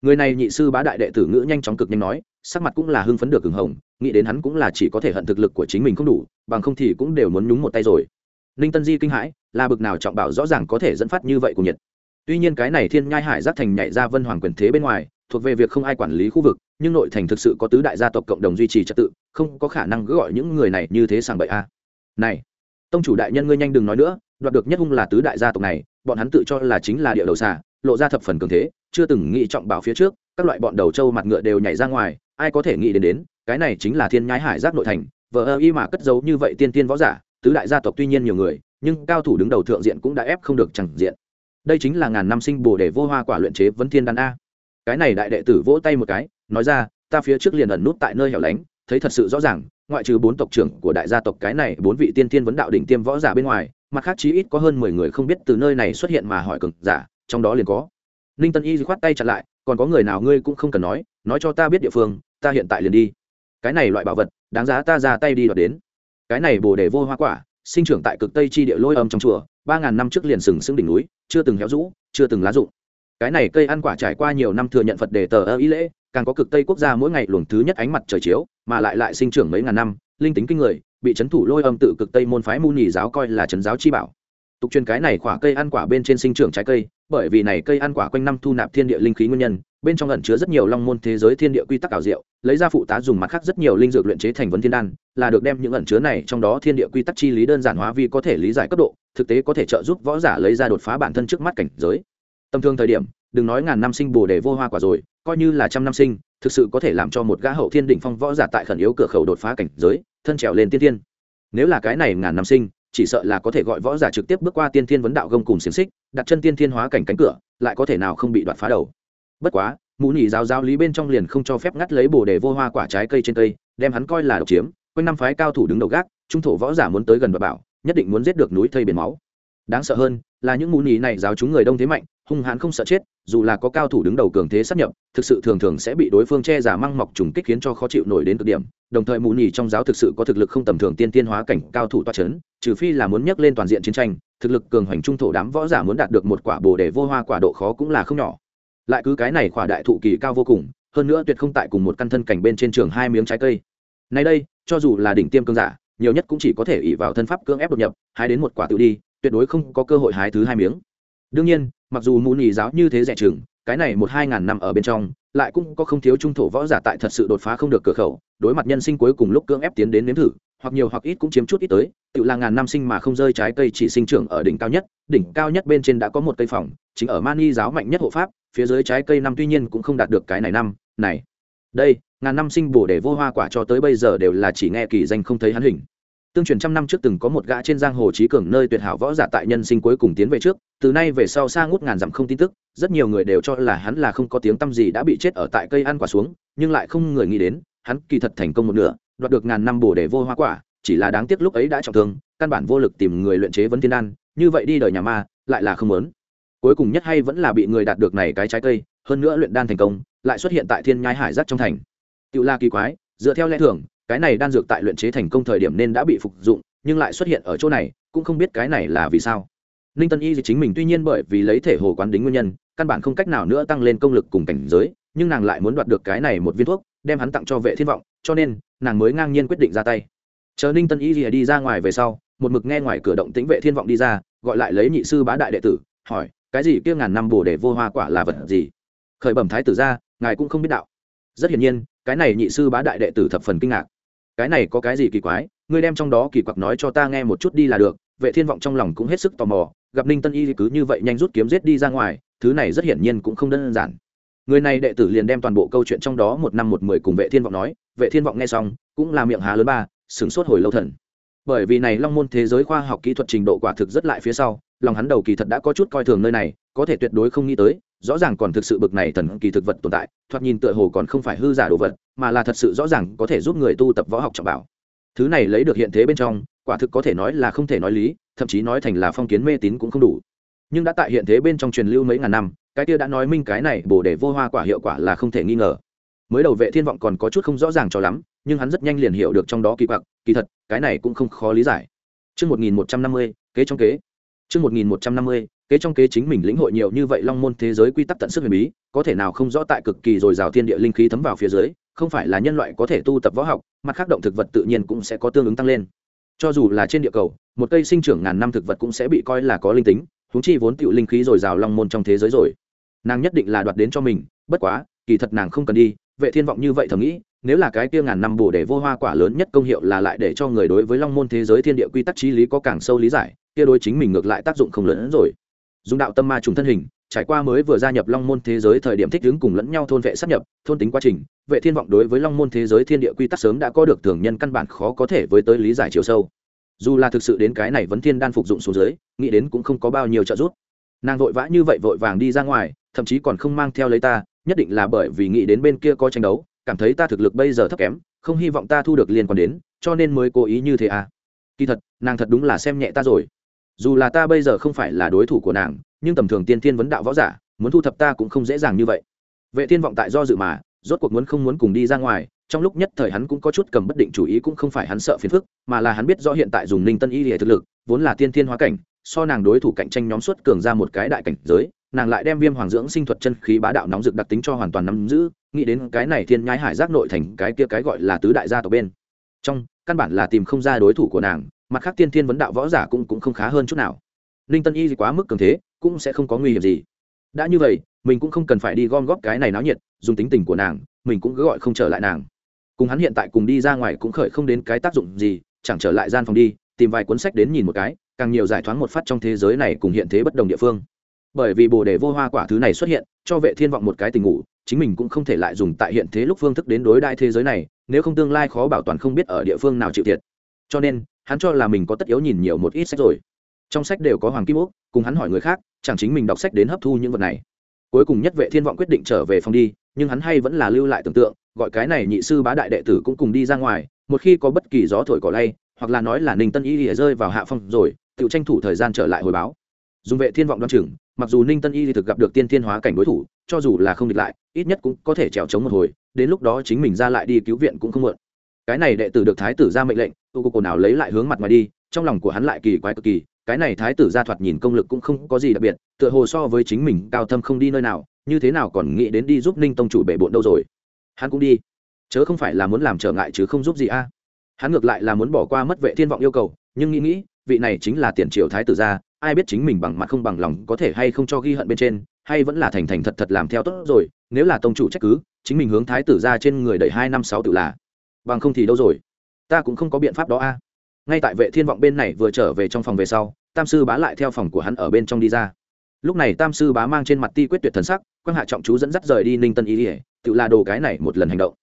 Người này nhị sư bá đại đệ tử ngữ nhanh chóng cực nhanh nói, sắc mặt cũng là hưng phấn được hừng hồng, nghĩ đến hắn cũng là chỉ có thể hận thực lực của chính mình không đủ, bằng không thì cũng đều muốn nhúng một tay rồi. Ninh tân di kinh hãi, là bực nào trọng bảo rõ ràng có thể dẫn phát như vậy của nhiệt tuy nhiên cái này thiên nhai hải giác thành nhảy ra vân hoàng quyền thế bên ngoài, thuộc về việc không ai quản lý khu vực, nhưng nội thành thực sự có tứ đại gia tộc cộng đồng duy trì trật tự, không có khả năng cứ gọi những người này như thế sàng bậy a. Này tông chủ đại nhân ngươi nhanh đừng nói nữa, đoạt được nhất hung là tứ đại gia tộc này, bọn hắn tự cho là chính là địa đầu xà, lộ ra thập phần cường thế, chưa từng nghĩ trọng bảo phía trước, các loại bọn đầu trâu mặt ngựa đều nhảy ra ngoài, ai có thể nghĩ đến đến, cái này chính là thiên nhái hải giác nội thành vợ ơ y mà cất giấu như vậy tiên tiên võ giả, tứ đại gia tộc tuy nhiên nhiều người, nhưng cao thủ đứng đầu thượng diện cũng đã ép không được chẳng diện. Đây chính là ngàn năm sinh bồ để vô hoa quả luyện chế vấn thiên đan a. Cái này đại đệ tử vỗ tay một cái, nói ra, ta phía trước liền ẩn nút tại nơi hẻo lánh, thấy thật sự rõ ràng ngoại trừ bốn tộc trưởng của đại gia tộc cái này bốn vị tiên thiên vấn đạo đỉnh tiêm võ giả bên ngoài, mặt khác chí ít có hơn mười người không biết từ nơi này xuất hiện mà hỏi cực giả, trong đó liền có. Ninh tân y khoát tay chặt lại, còn có người nào ngươi cũng không cần nói nói cho ta biết địa phương, ta hiện tại liền đi. Cái này loại bảo vật, đáng giá ta ra tay đi đoạt đến. Cái này bồ đề vô hoa quả, sinh trưởng tại cực tây chi địa lôi âm trong chùa, ba ngàn năm trước liền sừng sững đỉnh núi, chưa từng héo rũ, chưa từng lá rụng. Cái này cây ăn quả trải qua nhiều năm thừa nhận phật đề tờ ơ ý lễ càng có cực tây quốc gia mỗi ngày luồng thứ nhất ánh mặt trời chiếu, mà lại lại sinh trưởng mấy ngàn năm, linh tính kinh người, bị trấn thủ lôi âm tự cực tây môn phái mu nhì giáo coi là trấn giáo chi bảo. Tục truyền cái này quả cây ăn quả bên trên sinh trưởng trái cây, bởi vì này cây ăn quả quanh năm thu nạp thiên địa linh khí nguyên nhân, bên trong ẩn chứa rất nhiều long môn thế giới thiên địa quy tắc ảo diệu, lấy ra phụ tá dùng mặt khác rất nhiều linh dược luyện chế thành vấn thiên đan, là được đem những ẩn chứa này trong đó thiên địa quy tắc chi lý đơn giản hóa vì có thể lý giải cấp độ, thực tế có thể trợ giúp võ giả lấy ra đột phá bản thân trước mắt cảnh giới. Tầm thường thời điểm đừng nói ngàn năm sinh bồ đề vô hoa quả rồi, coi như là trăm năm sinh, thực sự có thể làm cho một gã hậu thiên đỉnh phong võ giả tại khẩn yếu cửa khẩu đột phá cảnh giới, thân trèo lên tiên tiên nếu là cái này ngàn năm sinh, chỉ sợ là có thể gọi võ giả trực tiếp bước qua tiên thiên vấn đạo gông cùng xiềng xích, đặt chân tiên thiên hóa cảnh cánh cửa, lại có thể nào không bị đoạt phá đầu. Bất quá, mũ nhị giáo giáo lý bên trong liền không cho phép ngắt lấy bồ đề vô hoa quả trái cây trên cây, đem hắn coi là độc chiếm, quanh năm phái cao thủ đứng đầu gác, trung thổ võ giả muốn tới gần và bảo, nhất định muốn giết được núi thây biển máu. Đáng sợ hơn là những mũ nhị này giáo chúng người đông thế mạnh hung hãn không sợ chết, dù là có cao thủ đứng đầu cường thế sắp nhập, thực sự thường thường sẽ bị đối phương che giả măng mọc trùng kích khiến cho khó chịu nổi đến cực điểm. Đồng thời mù nhì trong giáo thực sự có thực lực không tầm thường tiên tiên hóa cảnh cao thủ toa c h ấ n trừ phi là muốn nhắc lên toàn diện chiến tranh, thực lực cường hoành trung thổ đám võ giả muốn đạt được một quả bồ để vô hoa quả độ khó cũng là không nhỏ. Lại cứ cái này quả đại thụ kỳ cao vô cùng, hơn nữa tuyệt không tại cùng một căn thân cảnh bên trên trường hai miếng trái cây. Nay đây, cho dù là đỉnh tiêm cương giả, nhiều nhất cũng chỉ có thể ỉ vào thân pháp cưỡng ép đột nhập, hái đến một quả tự đi, tuyệt đối không có cơ hội hái thứ hai miếng. Đương nhiên mặc dù mù nhì giáo như thế rẻ chừng, cái này một hai ngàn năm ở bên trong, lại cũng có không thiếu trung thổ võ giả tại thật sự đột phá không được cửa khẩu, đối mặt nhân sinh cuối cùng lúc cưỡng ép tiến đến nếm thử, hoặc nhiều hoặc ít cũng chiếm chút ít tới, tự là ngàn năm sinh mà không rơi trái cây chỉ sinh trưởng ở đỉnh cao nhất, đỉnh cao nhất bên trên đã có một cây phòng, chính ở mani giáo mạnh nhất hộ pháp, phía dưới trái cây năm tuy nhiên cũng không đạt được cái này năm, này, đây, ngàn năm sinh bổ để vô hoa quả cho tới bây giờ đều là chỉ nghe kỳ danh không thấy hắn hình tương truyền trăm năm trước từng có một gã trên giang hồ trí cường nơi tuyệt hảo võ giả tại nhân sinh cuối cùng tiến về trước, từ nay về sau xa ngút ngàn dặm không tin tức, rất nhiều người đều cho là hắn là không có tiếng tăm gì đã bị chết ở tại cây ăn quả xuống, nhưng lại không người nghĩ đến, hắn kỳ thật thành công một nửa, đoạt được ngàn năm bổ để vô hoa quả, chỉ là đáng tiếc lúc ấy đã trọng thương, căn bản vô lực tìm người luyện chế vấn thiên đan, như vậy đi đời nhà ma, lại là không lớn. cuối cùng nhất hay vẫn là bị người đạt được này cái trái cây, hơn nữa luyện đan thành công, lại xuất hiện tại thiên nhai hải giác trong thành tự la kỳ quái, dựa theo lẽ thường cái này đan dược tại luyện chế thành công thời điểm nên đã bị phục dụng, nhưng lại xuất hiện ở chỗ này, cũng không biết cái này là vì sao. Ninh tân y thì chính mình tuy nhiên bởi vì lấy thể hồ quán đính nguyên nhân, căn bản không cách nào nữa tăng lên công lực cùng cảnh giới, nhưng nàng lại muốn đoạt được cái này một viên thuốc, đem hắn tặng cho vệ thiên vọng, cho nên, nàng mới ngang nhiên quyết định ra tay. Chờ ninh tân y thì đi ra ngoài về sau, một mực nghe ngoài cửa động tĩnh vệ thiên vọng đi ra, gọi lại lấy nhị sư bá đại đệ tử, hỏi, cái gì kia ngàn năm bổ để vô hoa quả là vật gì? Khởi bẩm thái tử ra, ngài cũng không biết đạo. Rất hiển nhiên, cái này nhị sư bá đại đệ tử thập phần kinh ngạc cái này có cái gì kỳ quái, ngươi đem trong đó kỳ quặc nói cho ta nghe một chút đi là được, vệ thiên vọng trong lòng cũng hết sức tò mò, gặp ninh tân y cứ như vậy nhanh rút kiếm giết đi ra ngoài, thứ này rất hiển nhiên cũng không đơn giản. Người này đệ tử liền đem toàn bộ câu chuyện trong đó một năm một mười cùng vệ thiên vọng nói, vệ thiên vọng nghe xong, cũng là miệng há lớn ba, sửng sốt hồi lâu thần bởi vì này long môn thế giới khoa học kỹ thuật trình độ quả thực rất lại phía sau, lòng hắn đầu kỳ thật đã có chút coi thường nơi này, có thể tuyệt đối không nghĩ tới, rõ ràng còn thực sự bực này thần kỳ thực vật tồn tại, thoạt nhìn tựa hồ còn không phải hư giả đồ vật, mà là thật sự rõ ràng có thể giúp người tu tập võ học trọng bảo. Thứ này lấy được hiện thế bên trong, quả thực có thể nói là không thể nói lý, thậm chí nói thành là phong kiến mê tín cũng không đủ. Nhưng đã tại hiện thế bên trong truyền lưu mấy ngàn năm, cái kia đã nói minh cái này bổ để vô hoa quả hiệu quả là không thể nghi ngờ. Mới đầu vệ thiên vọng còn có chút không rõ ràng cho lắm nhưng hắn rất nhanh liền hiểu được trong đó kỳ quặc kỳ thật cái này cũng không khó lý giải Trước 1150, kế trong kế. Trước 1150, kế trong kế chính mình lĩnh hội nhiều như vậy long môn thế giới quy tắc tận sức huyền bí, có thể nào không rõ tại cực kỳ dồi dào thiên địa linh khí thấm vào phía dưới, không phải là nhân loại có thể tu tập võ học, mặt khác động thực vật tự nhiên cũng sẽ có tương ứng tăng lên. Cho dù là trên địa cầu, một cây sinh trưởng ngàn năm thực vật cũng sẽ bị coi là có linh tính, huống chi vốn tiểu linh khí dồi dào long môn trong thế giới rồi. Nàng nhất định là đoạt đến cho mình, bất quá, kỳ thật nàng không cần đi, vệ thiên vọng như vậy thầm nghĩ, nếu là cái kia ngàn năm bổ để vô hoa quả lớn nhất công hiệu là lại để cho người đối với long môn thế giới thiên địa quy tắc trí lý có càng sâu lý giải, kia đối chính mình ngược lại tác dụng không lớn hơn rồi. Dùng đạo tâm ma trùng thân hình, trải qua mới vừa gia nhập long môn thế giới thời điểm thích ứng cùng lẫn nhau thôn vệ sắp nhập, thôn tính quá trình, vệ thiên vọng đối với long môn thế giới thiên địa quy tắc sớm đã có được thường nhân căn bản khó có thể với tới lý giải chiều sâu. Dù là thực sự đến cái này vẫn thiên đan phục dụng xuống dưới, nghĩ đến cũng không có bao nhiêu trợ giúp. Nàng vội vã như vậy vội vàng đi ra ngoài, thậm chí còn không mang theo lấy ta, nhất định là bởi vì nghĩ đến bên kia có tranh đấu cảm thấy ta thực lực bây giờ thấp kém, không hy vọng ta thu được liên quan đến, cho nên mới cố ý như thế à. Kỳ thật, nàng thật đúng là xem nhẹ ta rồi. Dù là ta bây giờ không phải là đối thủ của nàng, nhưng tầm thường tiên thiên vấn đạo võ giả, muốn thu thập ta cũng không dễ dàng như vậy. Vệ thiên vọng tại do dự mà, rốt cuộc muốn không muốn cùng đi ra ngoài, trong lúc nhất thời hắn cũng có chút cầm bất định chủ ý cũng không phải hắn sợ phiền phức, mà là hắn biết rõ hiện tại dùng ninh tân y để thực lực, vốn là tiên thiên hóa cảnh, so nàng đối thủ cạnh tranh nhóm xuất cường ra một cái đại cảnh giới nàng lại đem viêm hoàng dưỡng sinh thuật chân khí bá đạo nóng rực đặc tính cho hoàn toàn nắm giữ, nghĩ đến cái này thiên nhái hải giác nội thành cái kia cái gọi là tứ đại gia tộc bên. Trong, căn bản là tìm không ra đối thủ của nàng, mặt khác tiên thiên vấn đạo võ giả cũng cũng không khá hơn chút nào. Ninh tân y quá mức cường thế, cũng sẽ không có nguy hiểm gì. Đã như vậy, mình cũng không cần phải đi gom góp cái này náo nhiệt, dùng tính tình của nàng, mình cũng cứ gọi không trở lại nàng. Cùng hắn hiện tại cùng đi ra ngoài cũng khởi không đến cái tác dụng gì, chẳng trở lại gian phòng đi, tìm vài cuốn sách đến nhìn một cái, càng nhiều giải thoáng một phát trong thế giới này cùng hiện thế bất đồng địa phương bởi vì bồ đề vô hoa quả thứ này xuất hiện, cho vệ thiên vọng một cái tình ngủ, chính mình cũng không thể lại dùng tại hiện thế lúc phương thức đến đối đại thế giới này, nếu không tương lai khó bảo toàn không biết ở địa phương nào chịu thiệt. Cho nên, hắn cho là mình có tất yếu nhìn nhiều một ít sách rồi. Trong sách đều có hoàng kim úc, cùng hắn hỏi người khác, chẳng chính mình đọc sách đến hấp thu những vật này. Cuối cùng nhất vệ thiên vọng quyết định trở về phòng đi, nhưng hắn hay vẫn là lưu lại tưởng tượng, gọi cái này nhị sư bá đại đệ tử cũng cùng đi ra ngoài, một khi có bất kỳ gió thổi cỏ lay, hoặc là nói là ninh tân y rơi vào hạ phong rồi tự tranh thủ thời gian trở lại hồi báo. Dùng vệ thiên vọng đoan chừng mặc dù ninh tân y thực gặp được tiên thiên hóa cảnh đối thủ, cho dù là không địch lại, ít nhất cũng có thể trèo trống một hồi, đến lúc đó chính mình ra lại đi cứu viện cũng không muộn. Cái này đệ tử được thái tử ra mệnh lệnh tu cô cổ nào lấy lại hướng mặt ngoài đi, trong lòng của hắn lại kỳ quái cực kỳ, cái này thái tử ra thoạt nhìn công lực cũng không có gì đặc biệt, tựa hồ so với chính mình cao thâm không đi nơi nào, như thế nào còn nghĩ đến đi giúp ninh tông chủ bể bộn đâu rồi? Hắn cũng đi. Chớ không phải là muốn làm trở ngại chứ không giúp gì a. Hắn ngược lại là muốn bỏ qua mất vệ thiên vọng yêu cầu, nhưng nghĩ nghĩ, vị này chính là tiền triều thái tử gia ai biết chính mình bằng mặt không bằng lòng có thể hay không cho ghi hận bên trên, hay vẫn là thành thành thật thật làm theo tốt rồi, nếu là tông chủ trách cứ, chính mình hướng thái tử ra trên người đẩy hai năm sáu tự là. Bằng không thì đâu rồi? Ta cũng không có biện pháp đó a. Ngay tại vệ thiên vọng bên này vừa trở về trong phòng về sau, tam sư bá lại theo phòng của hắn ở bên trong đi ra. Lúc này tam sư bá mang trên mặt ti quyết tuyệt thần sắc, quang hạ trọng chú dẫn dắt rời đi ninh tân ý ỉa tự là đồ cái này một lần hành động.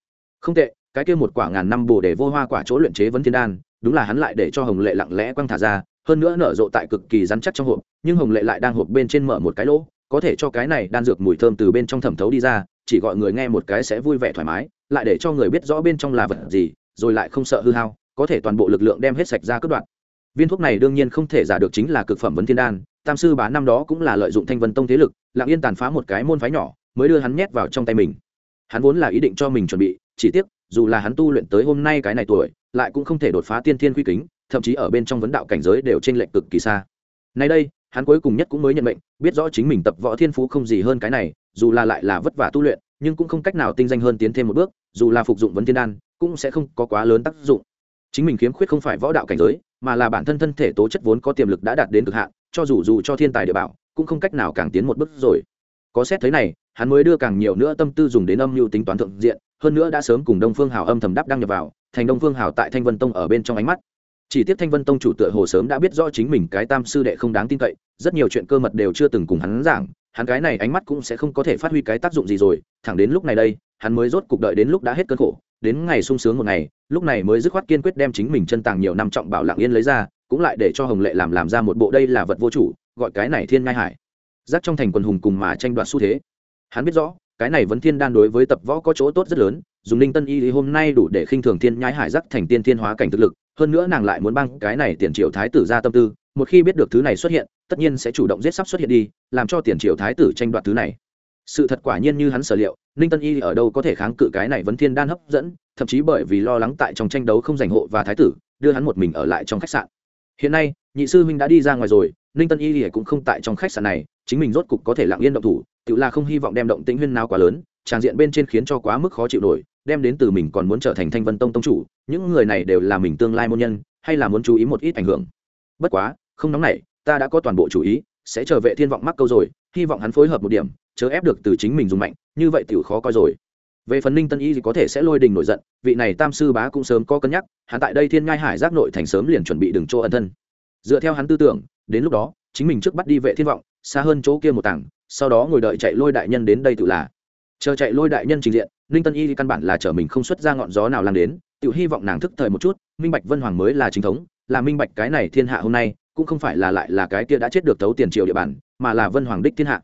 Không tệ, cái kia một quả ngàn năm bồ để vô hoa quả chỗ luyện chế vấn thiên đan, đúng là hắn lại để cho hồng lệ lặng lẽ quăng thả ra hơn nữa nở rộ tại cực kỳ rắn chắc trong hộp, nhưng hồng lệ lại đang hộp bên trên mở một cái lỗ, có thể cho cái này đan dược mùi thơm từ bên trong thẩm thấu đi ra, chỉ gọi người nghe một cái sẽ vui vẻ thoải mái, lại để cho người biết rõ bên trong là vật gì, rồi lại không sợ hư hao, có thể toàn bộ lực lượng đem hết sạch ra cướp đoạn viên thuốc này đương nhiên không thể giả được chính là cực phẩm vấn thiên đan, tam sư bá năm đó cũng là lợi dụng thanh vân tông thế lực, lặng yên tàn phá một cái môn phái nhỏ, mới đưa hắn nhét vào trong tay mình. Hắn vốn là ý định cho mình chuẩn bị, chỉ tiếc, dù là hắn tu luyện tới hôm nay cái này tuổi, lại cũng không thể đột phá tiên thiên quy kính thậm chí ở bên trong vấn đạo cảnh giới đều trên lệnh cực kỳ xa. Nay đây, hắn cuối cùng nhất cũng mới nhận mệnh, biết rõ chính mình tập võ thiên phú không gì hơn cái này, dù là lại là vất vả tu luyện, nhưng cũng không cách nào tinh danh hơn tiến thêm một bước, dù là phục dụng vấn thiên đan, cũng sẽ không có quá lớn tác dụng. Chính mình khiếm khuyết không phải võ đạo cảnh giới, mà là bản thân thân thể tố chất vốn có tiềm lực đã đạt đến cực hạn, cho dù dù cho thiên tài địa bảo, cũng không cách nào càng tiến một bước rồi. Có xét thế này, hắn mới đưa càng nhiều nữa tâm tư dùng đến âm mưu tính toán thượng diện, hơn nữa đã sớm cùng đông phương hào âm thầm đáp đăng nhập vào, thành đông phương hào tại thanh vân tông ở bên trong ánh mắt chỉ tiếc thanh vân tông chủ tựa hồ sớm đã biết rõ chính mình cái tam sư đệ không đáng tin cậy, rất nhiều chuyện cơ mật đều chưa từng cùng hắn giảng, hắn cái này ánh mắt cũng sẽ không có thể phát huy cái tác dụng gì rồi, thẳng đến lúc này đây, hắn mới rốt cục đợi đến lúc đã hết cơn khổ, đến ngày sung sướng một ngày, lúc này mới dứt khoát kiên quyết đem chính mình chân tàng nhiều năm trọng bảo lạng yên lấy ra, cũng lại để cho hồng lệ làm làm ra một bộ đây là vật vô chủ, gọi cái này thiên ngai hải. Giác trong thành quần hùng cùng mà tranh đoạt xu thế. Hắn biết rõ, cái này vẫn thiên đan đối với tập võ có chỗ tốt rất lớn, dùng ninh tân y thì hôm nay đủ để khinh thường thiên nhái hải giác thành tiên thiên hóa cảnh thực lực hơn nữa nàng lại muốn băng cái này tiền triệu thái tử ra tâm tư, một khi biết được thứ này xuất hiện, tất nhiên sẽ chủ động giết sắp xuất hiện đi, làm cho tiền triệu thái tử tranh đoạt thứ này. Sự thật quả nhiên như hắn sở liệu, ninh tân y ở đâu có thể kháng cự cái này vấn thiên đan hấp dẫn, thậm chí bởi vì lo lắng tại trong tranh đấu không giành hộ và thái tử, đưa hắn một mình ở lại trong khách sạn. Hiện nay, nhị sư huynh đã đi ra ngoài rồi, ninh tân y cũng không tại trong khách sạn này, chính mình rốt cục có thể lặng yên động thủ, tự là không hy vọng đem động tĩnh huyên nào quá lớn, tràng diện bên trên khiến cho quá mức khó chịu nổi đem đến từ mình còn muốn trở thành thanh vân tông tông chủ, những người này đều là mình tương lai môn nhân, hay là muốn chú ý một ít ảnh hưởng. Bất quá, không nóng này ta đã có toàn bộ chủ ý, sẽ trở vệ thiên vọng mắc câu rồi, hy vọng hắn phối hợp một điểm, chớ ép được từ chính mình dùng mạnh, như vậy tiểu khó coi rồi. Về phần ninh tân y thì có thể sẽ lôi đình nổi giận, vị này tam sư bá cũng sớm có cân nhắc, hắn tại đây thiên ngai hải giác nội thành sớm liền chuẩn bị đừng chỗ ẩn thân. Dựa theo hắn tư tưởng, đến lúc đó, chính mình trước bắt đi vệ thiên vọng, xa hơn chỗ kia một tảng, sau đó ngồi đợi chạy lôi đại nhân đến đây tự là chờ chạy lôi đại nhân trình diện, ninh tân y căn bản là chở mình không xuất ra ngọn gió nào làm đến tự hy vọng nàng thức thời một chút, minh bạch vân hoàng mới là chính thống, là minh bạch cái này thiên hạ hôm nay, cũng không phải là lại là cái kia đã chết được tấu tiền triệu địa bàn, mà là vân hoàng đích thiên hạ.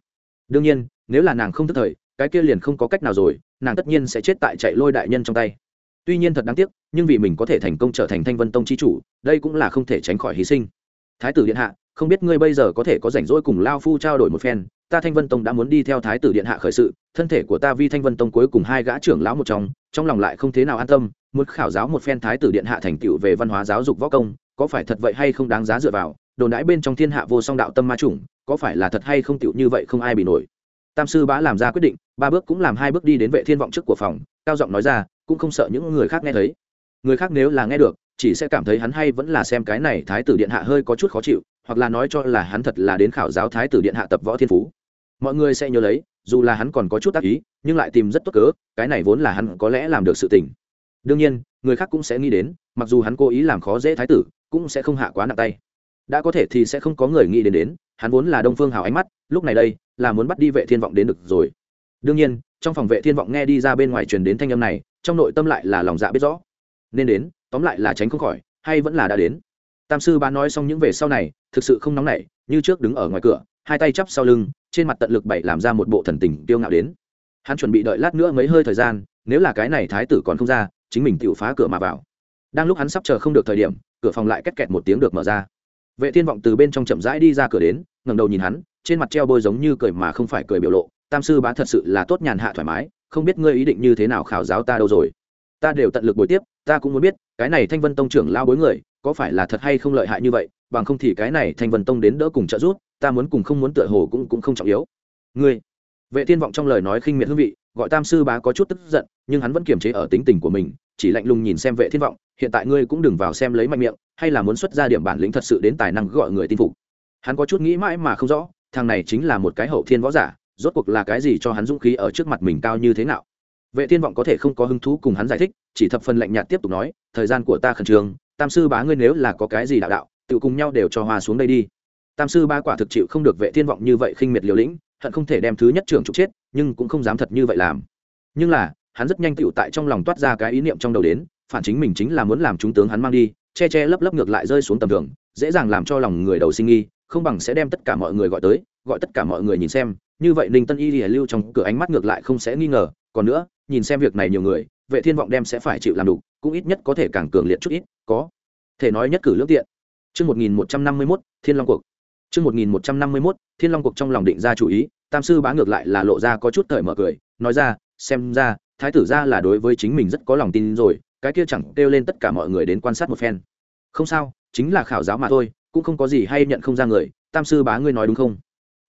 Đương nhiên, nếu là nàng không thức thời, cái kia liền không có cách nào rồi, nàng tất nhiên sẽ chết tại chạy lôi đại nhân trong tay. Tuy nhiên thật đáng tiếc, nhưng vì mình có thể thành công trở thành thanh vân tông chi chủ, đây cũng là không thể tránh khỏi hy sinh. Thái tử điện hạ, không biết ngươi bây giờ có thể có rảnh rỗi cùng lao phu trao đổi một phen ta thanh vân tông đã muốn đi theo thái tử điện hạ khởi sự, thân thể của ta vi thanh vân tông cuối cùng hai gã trưởng lão một trong trong lòng lại không thế nào an tâm, muốn khảo giáo một phen thái tử điện hạ thành tựu về văn hóa giáo dục võ công, có phải thật vậy hay không đáng giá dựa vào, đồn đãi bên trong thiên hạ vô song đạo tâm ma chủng, có phải là thật hay không tựu như vậy không ai bị nổi. Tam sư bá làm ra quyết định, ba bước cũng làm hai bước đi đến vệ thiên vọng trước của phòng, cao giọng nói ra, cũng không sợ những người khác nghe thấy. Người khác nếu là nghe được, chỉ sẽ cảm thấy hắn hay vẫn là xem cái này thái tử điện hạ hơi có chút khó chịu, hoặc là nói cho là hắn thật là đến khảo giáo thái tử điện hạ tập võ thiên phú mọi người sẽ nhớ lấy, dù là hắn còn có chút tác ý, nhưng lại tìm rất tốt cớ, cái này vốn là hắn có lẽ làm được sự tình. Đương nhiên, người khác cũng sẽ nghĩ đến, mặc dù hắn cố ý làm khó dễ thái tử, cũng sẽ không hạ quá nặng tay. Đã có thể thì sẽ không có người nghĩ đến đến, hắn vốn là đông phương hào ánh mắt, lúc này đây, là muốn bắt đi vệ thiên vọng đến được rồi. Đương nhiên, trong phòng vệ thiên vọng nghe đi ra bên ngoài truyền đến thanh âm này, trong nội tâm lại là lòng dạ biết rõ. Nên đến, tóm lại là tránh không khỏi, hay vẫn là đã đến. Tam sư ba nói xong những về sau này, thực sự không nóng nảy, như trước đứng ở ngoài cửa, hai tay chắp sau lưng trên mặt tận lực bảy làm ra một bộ thần tình tiêu ngạo đến. Hắn chuẩn bị đợi lát nữa mấy hơi thời gian, nếu là cái này thái tử còn không ra, chính mình tự phá cửa mà vào. Đang lúc hắn sắp chờ không được thời điểm, cửa phòng lại két kẹt một tiếng được mở ra. Vệ thiên vọng từ bên trong chậm rãi đi ra cửa đến, ngẩng đầu nhìn hắn, trên mặt treo bôi giống như cười mà không phải cười biểu lộ, tam sư bá thật sự là tốt nhàn hạ thoải mái, không biết ngươi ý định như thế nào khảo giáo ta đâu rồi. Ta đều tận lực buổi tiếp, ta cũng muốn biết, cái này thanh vân tông trưởng lao bối người, có phải là thật hay không lợi hại như vậy, bằng không thì cái này thanh vân tông đến đỡ cùng trợ giúp ta muốn cùng không muốn tựa hồ cũng cũng không trọng yếu. Ngươi, vệ thiên vọng trong lời nói khinh miệt hương vị, gọi tam sư bá có chút tức giận, nhưng hắn vẫn kiềm chế ở tính tình của mình, chỉ lạnh lùng nhìn xem vệ thiên vọng, hiện tại ngươi cũng đừng vào xem lấy mạnh miệng, hay là muốn xuất ra điểm bản lĩnh thật sự đến tài năng gọi người tin phục. Hắn có chút nghĩ mãi mà không rõ, thằng này chính là một cái hậu thiên võ giả, rốt cuộc là cái gì cho hắn dũng khí ở trước mặt mình cao như thế nào? Vệ thiên vọng có thể không có hứng thú cùng hắn giải thích, chỉ thập phần lạnh nhạt tiếp tục nói, thời gian của ta khẩn trương, tam sư bá ngươi nếu là có cái gì đạo đạo, tự cùng nhau đều cho hòa xuống đây đi tam sư ba quả thực chịu không được vệ thiên vọng như vậy khinh miệt liều lĩnh hận không thể đem thứ nhất trưởng trục chết nhưng cũng không dám thật như vậy làm nhưng là hắn rất nhanh tựu tại trong lòng toát ra cái ý niệm trong đầu đến phản chính mình chính là muốn làm chúng tướng hắn mang đi che che lấp lấp ngược lại rơi xuống tầm thường dễ dàng làm cho lòng người đầu sinh nghi không bằng sẽ đem tất cả mọi người gọi tới gọi tất cả mọi người nhìn xem như vậy ninh tân y lìa lưu trong cửa ánh mắt ngược lại không sẽ nghi ngờ còn nữa nhìn xem việc này nhiều người vệ thiên vọng đem sẽ phải chịu làm đủ cũng ít nhất có thể càng cường liệt chút ít có thể nói nhất cử lương tiện Chương 1151, Thiên Long cuộc. Chương 1151, Thiên Long cuộc trong lòng định ra chủ ý, Tam sư bá ngược lại là lộ ra có chút tởm mở cười, nói ra, xem ra, thái tử gia là đối với chính mình rất có lòng tin rồi, cái kia chẳng kêu lên tất cả mọi người đến quan sát một phen. Không sao, chính là khảo giáo mà thôi, cũng không có gì hay nhận không ra người, Tam sư bá ngươi nói đúng không?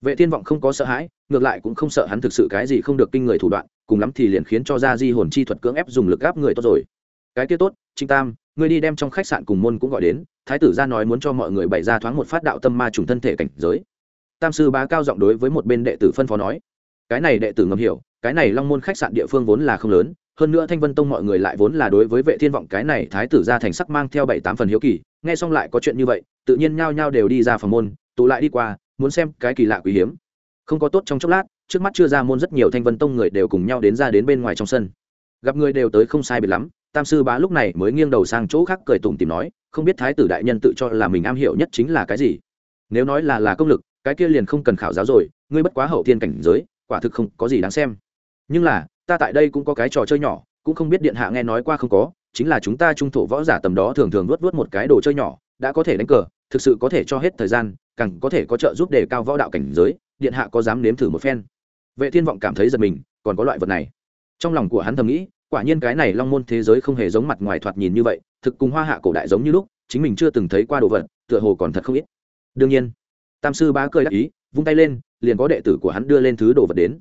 Vệ Thiên vọng không có sợ hãi, ngược lại cũng không sợ hắn thực sự cái gì không được kinh người thủ đoạn, cùng lắm thì liền khiến cho gia di hồn chi thuật cưỡng ép dùng lực áp người tốt rồi. Cái kia tốt, Trinh Tam, ngươi đi đem trong khách sạn cùng môn cũng gọi đến, thái tử gia nói muốn cho mọi người bày ra thoáng một phát đạo tâm ma trùng thân thể cảnh giới. Tam sư bá cao giọng đối với một bên đệ tử phân phó nói cái này đệ tử ngầm hiểu cái này long môn khách sạn địa phương vốn là không lớn hơn nữa thanh vân tông mọi người lại vốn là đối với vệ thiên vọng cái này thái tử gia thành sắc mang theo bảy tám phần hiếu kỳ nghe xong lại có chuyện như vậy tự nhiên nhao nhao đều đi ra phòng môn tụ lại đi qua muốn xem cái kỳ lạ quý hiếm. Không có tốt trong chốc lát trước mắt chưa ra môn rất nhiều thanh vân tông người đều cùng nhau đến ra đến bên ngoài trong sân. Gặp người đều tới không sai biệt lắm tam sư bá lúc này mới nghiêng đầu sang chỗ khác cười tủm tìm nói, không biết thái tử đại nhân tự cho là mình am hiểu nhất chính là cái gì. Nếu nói là là công lực, cái kia liền không cần khảo giáo rồi, ngươi bất quá hậu thiên cảnh giới, quả thực không có gì đáng xem. Nhưng là, ta tại đây cũng có cái trò chơi nhỏ, cũng không biết điện hạ nghe nói qua không có, chính là chúng ta trung thổ võ giả tầm đó thường thường luốt luốt một cái đồ chơi nhỏ, đã có thể đánh cờ, thực sự có thể cho hết thời gian, càng có thể có trợ giúp đề cao võ đạo cảnh giới, điện hạ có dám nếm thử một phen. Vệ thiên vọng cảm thấy giật mình, còn có loại vật này. Trong lòng của hắn thầm nghĩ quả nhiên cái này long môn thế giới không hề giống mặt ngoài thoạt nhìn như vậy, thực cùng hoa hạ cổ đại giống như lúc, chính mình chưa từng thấy qua đồ vật, tựa hồ còn thật không ít. Đương nhiên, tam sư bá cười đắc ý, vung tay lên, liền có đệ tử của hắn đưa lên thứ đồ vật đến.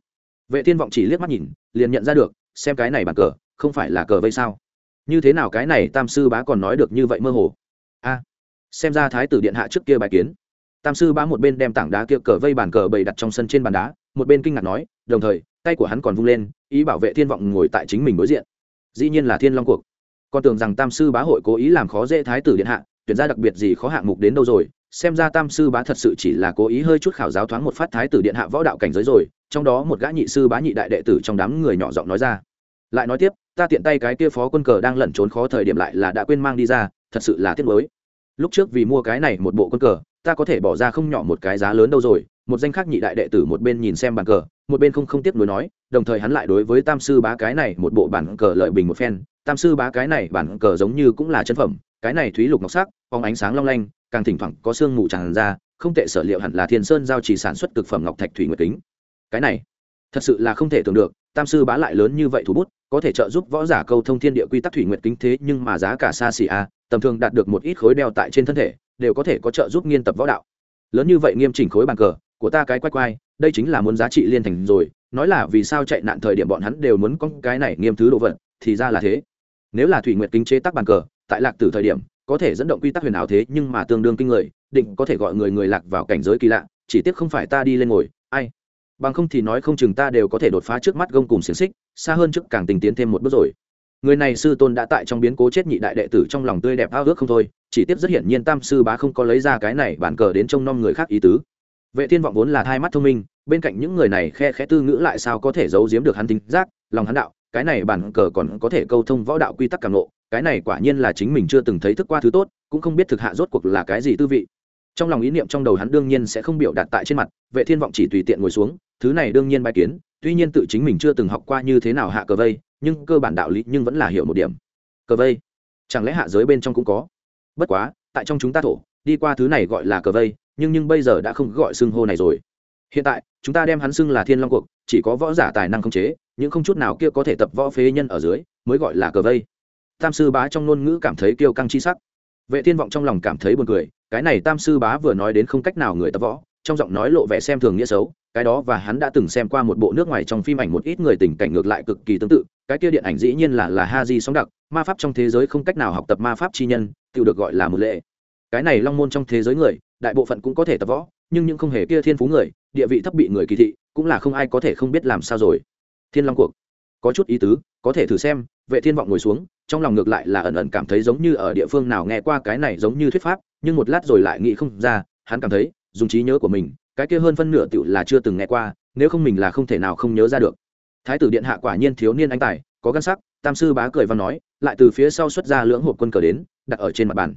Vệ thiên vọng chỉ liếc mắt nhìn, liền nhận ra được, xem cái này bàn cờ, không phải là cờ vây sao? Như thế nào cái này tam sư bá còn nói được như vậy mơ hồ? A, xem ra thái tử điện hạ trước kia bài kiến. Tam sư bá một bên đem tảng đá kia cờ vây bàn cờ bày đặt trong sân trên bàn đá, một bên kinh ngạc nói, đồng thời tay của hắn còn vung lên, ý bảo vệ thiên vọng ngồi tại chính mình đối diện. Dĩ nhiên là thiên long cuộc. Con tưởng rằng tam sư bá hội cố ý làm khó dễ thái tử điện hạ, tuyển ra đặc biệt gì khó hạng mục đến đâu rồi, xem ra tam sư bá thật sự chỉ là cố ý hơi chút khảo giáo thoáng một phát thái tử điện hạ võ đạo cảnh giới rồi, trong đó một gã nhị sư bá nhị đại đệ tử trong đám người nhỏ giọng nói ra. Lại nói tiếp, ta tiện tay cái kia phó quân cờ đang lẩn trốn khó thời điểm lại là đã quên mang đi ra, thật sự là tiếc mới lúc trước vì mua cái này một bộ quân cờ, ta có thể bỏ ra không nhỏ một cái giá lớn đâu rồi một danh khác nhị đại đệ tử một bên nhìn xem bàn cờ, một bên không không tiếp nối nói, đồng thời hắn lại đối với tam sư bá cái này một bộ bản cờ lợi bình một phen. Tam sư bá cái này bản cờ giống như cũng là chân phẩm, cái này thúy lục ngọc sắc phóng ánh sáng long lanh, càng thỉnh thoảng có sương mù tràn ra, không tệ sở liệu hẳn là thiên sơn giao chỉ sản xuất cực phẩm ngọc thạch thủy nguyệt kính. Cái này, thật sự là không thể tưởng được, tam sư bá lại lớn như vậy thủ bút, có thể trợ giúp võ giả câu thông thiên địa quy tắc thủy nguyệt kính thế nhưng mà giá cả xa xỉ a tầm thường đạt được một ít khối đeo tại trên thân thể, đều có thể có trợ giúp nghiên tập võ đạo. Lớn như vậy nghiêm chỉnh khối bàn cờ của ta cái quay quay đây chính là muốn giá trị liên thành rồi, nói là vì sao chạy nạn thời điểm bọn hắn đều muốn có cái này nghiêm thứ đồ vật, thì ra là thế. Nếu là thủy nguyệt kính chế tác bàn cờ, tại lạc tử thời điểm, có thể dẫn động quy tắc huyền ảo thế, nhưng mà tương đương kinh người, định có thể gọi người người lạc vào cảnh giới kỳ lạ, chỉ tiếc không phải ta đi lên ngồi, ai. Bằng không thì nói không chừng ta đều có thể đột phá trước mắt gông cùng xiềng xích, xa hơn trước càng tình tiến thêm một bước rồi. Người này sư tôn đã tại trong biến cố chết nhị đại đệ tử trong lòng tươi đẹp ao ước không thôi, chỉ tiếp rất hiển nhiên tam sư bá không có lấy ra cái này bản cờ đến trông nom người khác ý tứ vệ thiên vọng vốn là hai mắt thông minh, bên cạnh những người này khe khẽ tư ngữ lại sao có thể giấu giếm được hắn tính giác, lòng hắn đạo, cái này bản cờ còn có thể câu thông võ đạo quy tắc càng lộ, cái này quả nhiên là chính mình chưa từng thấy thức qua thứ tốt, cũng không biết thực hạ rốt cuộc là cái gì tư vị. Trong lòng ý niệm trong đầu hắn đương nhiên sẽ không biểu đạt tại trên mặt, vệ thiên vọng chỉ tùy tiện ngồi xuống, thứ này đương nhiên bài kiến, tuy nhiên tự chính mình chưa từng học qua như thế nào hạ cờ vây, nhưng cơ bản đạo lý nhưng vẫn là hiểu một điểm. Cờ vây? Chẳng lẽ hạ giới bên trong cũng có? Bất quá, tại trong chúng ta thổ, đi qua thứ này gọi là cờ vây nhưng nhưng bây giờ đã không gọi xưng hô này rồi. Hiện tại, chúng ta đem hắn xưng là thiên long cuộc, chỉ có võ giả tài năng khống chế, những không chút nào kia có thể tập võ phế nhân ở dưới, mới gọi là cờ vây. Tam sư bá trong ngôn ngữ cảm thấy kiêu căng chi sắc. Vệ thiên vọng trong lòng cảm thấy buồn cười, cái này tam sư bá vừa nói đến không cách nào người tập võ, trong giọng nói lộ vẻ xem thường nghĩa xấu, cái đó và hắn đã từng xem qua một bộ nước ngoài trong phim ảnh một ít người tình cảnh ngược lại cực kỳ tương tự, cái kia điện ảnh dĩ nhiên là là ha di sóng đặc, ma pháp trong thế giới không cách nào học tập ma pháp chi nhân tự được gọi là một lệ. Cái này long môn trong thế giới người đại bộ phận cũng có thể tập võ, nhưng những không hề kia thiên phú người, địa vị thấp bị người kỳ thị, cũng là không ai có thể không biết làm sao rồi. Thiên long cuộc. Có chút ý tứ, có thể thử xem, vệ thiên vọng ngồi xuống, trong lòng ngược lại là ẩn ẩn cảm thấy giống như ở địa phương nào nghe qua cái này giống như thuyết pháp, nhưng một lát rồi lại nghĩ không ra, hắn cảm thấy, dùng trí nhớ của mình, cái kia hơn phân nửa tựu là chưa từng nghe qua, nếu không mình là không thể nào không nhớ ra được. Thái tử điện hạ quả nhiên thiếu niên anh tài, có gan sắc, tam sư bá cười và nói, lại từ phía sau xuất ra lưỡng hộp quân cờ đến, đặt ở trên mặt bàn.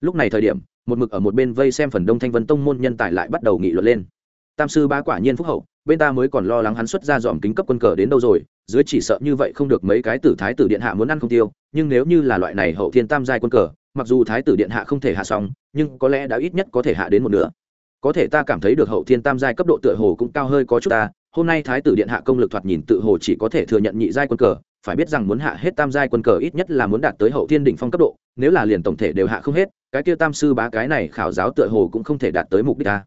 Lúc này thời điểm một mực ở một bên vây xem phần đông thanh vân tông môn nhân tài lại bắt đầu nghị luận lên. Tam sư ba quả nhiên phúc hậu, bên ta mới còn lo lắng hắn xuất ra dòm kính cấp quân cờ đến đâu rồi, dưới chỉ sợ như vậy không được mấy cái tử thái tử điện hạ muốn ăn không tiêu, nhưng nếu như là loại này hậu thiên tam giai quân cờ, mặc dù thái tử điện hạ không thể hạ xong, nhưng có lẽ đã ít nhất có thể hạ đến một nửa. Có thể ta cảm thấy được hậu thiên tam giai cấp độ tựa hồ cũng cao hơi có chút ta, hôm nay thái tử điện hạ công lực thoạt nhìn tự hồ chỉ có thể thừa nhận nhị giai quân cờ, phải biết rằng muốn hạ hết tam giai quân cờ ít nhất là muốn đạt tới hậu thiên đỉnh phong cấp độ, nếu là liền tổng thể đều hạ không hết cái kia tam sư bá cái này khảo giáo tựa hồ cũng không thể đạt tới mục đích ta.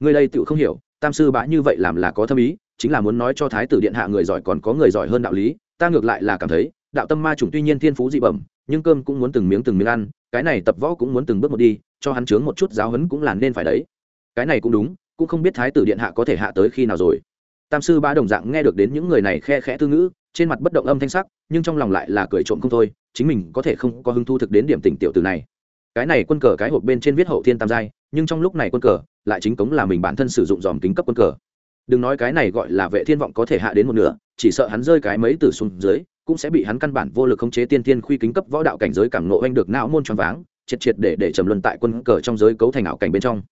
Người đây tự không hiểu, tam sư bá như vậy làm là có thâm ý, chính là muốn nói cho thái tử điện hạ người giỏi còn có người giỏi hơn đạo lý, ta ngược lại là cảm thấy, đạo tâm ma chủng tuy nhiên thiên phú dị bẩm, nhưng cơm cũng muốn từng miếng từng miếng ăn, cái này tập võ cũng muốn từng bước một đi, cho hắn chướng một chút giáo hấn cũng là nên phải đấy. Cái này cũng đúng, cũng không biết thái tử điện hạ có thể hạ tới khi nào rồi. Tam sư bá đồng dạng nghe được đến những người này khe khẽ tư ngữ, trên mặt bất động âm thanh sắc, nhưng trong lòng lại là cười trộm không thôi, chính mình có thể không có hứng thu thực đến điểm tỉnh tiểu từ này cái này quân cờ cái hộp bên trên viết hậu thiên tam giai, nhưng trong lúc này quân cờ lại chính cống là mình bản thân sử dụng dòm kính cấp quân cờ. Đừng nói cái này gọi là vệ thiên vọng có thể hạ đến một nửa, chỉ sợ hắn rơi cái mấy từ xuống dưới, cũng sẽ bị hắn căn bản vô lực khống chế tiên tiên khuy kính cấp võ đạo cảnh giới cảm nộ anh được não môn choáng váng, triệt triệt để để trầm luân tại quân cờ trong giới cấu thành ảo cảnh bên trong.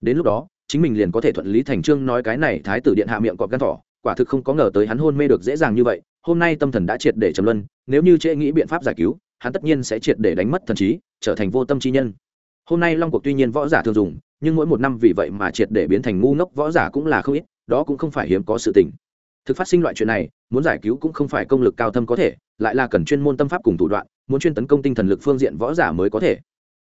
Đến lúc đó, chính mình liền có thể thuận lý thành trương nói cái này thái tử điện hạ miệng cọp gan thỏ, quả thực không có ngờ tới hắn hôn mê được dễ dàng như vậy, hôm nay tâm thần đã triệt để trầm luân, nếu như trễ nghĩ biện pháp giải cứu hắn tất nhiên sẽ triệt để đánh mất thần trí, trở thành vô tâm chi nhân. Hôm nay long cuộc tuy nhiên võ giả thường dùng, nhưng mỗi một năm vì vậy mà triệt để biến thành ngu ngốc võ giả cũng là không ít, đó cũng không phải hiếm có sự tình. Thực phát sinh loại chuyện này, muốn giải cứu cũng không phải công lực cao thâm có thể, lại là cần chuyên môn tâm pháp cùng thủ đoạn, muốn chuyên tấn công tinh thần lực phương diện võ giả mới có thể.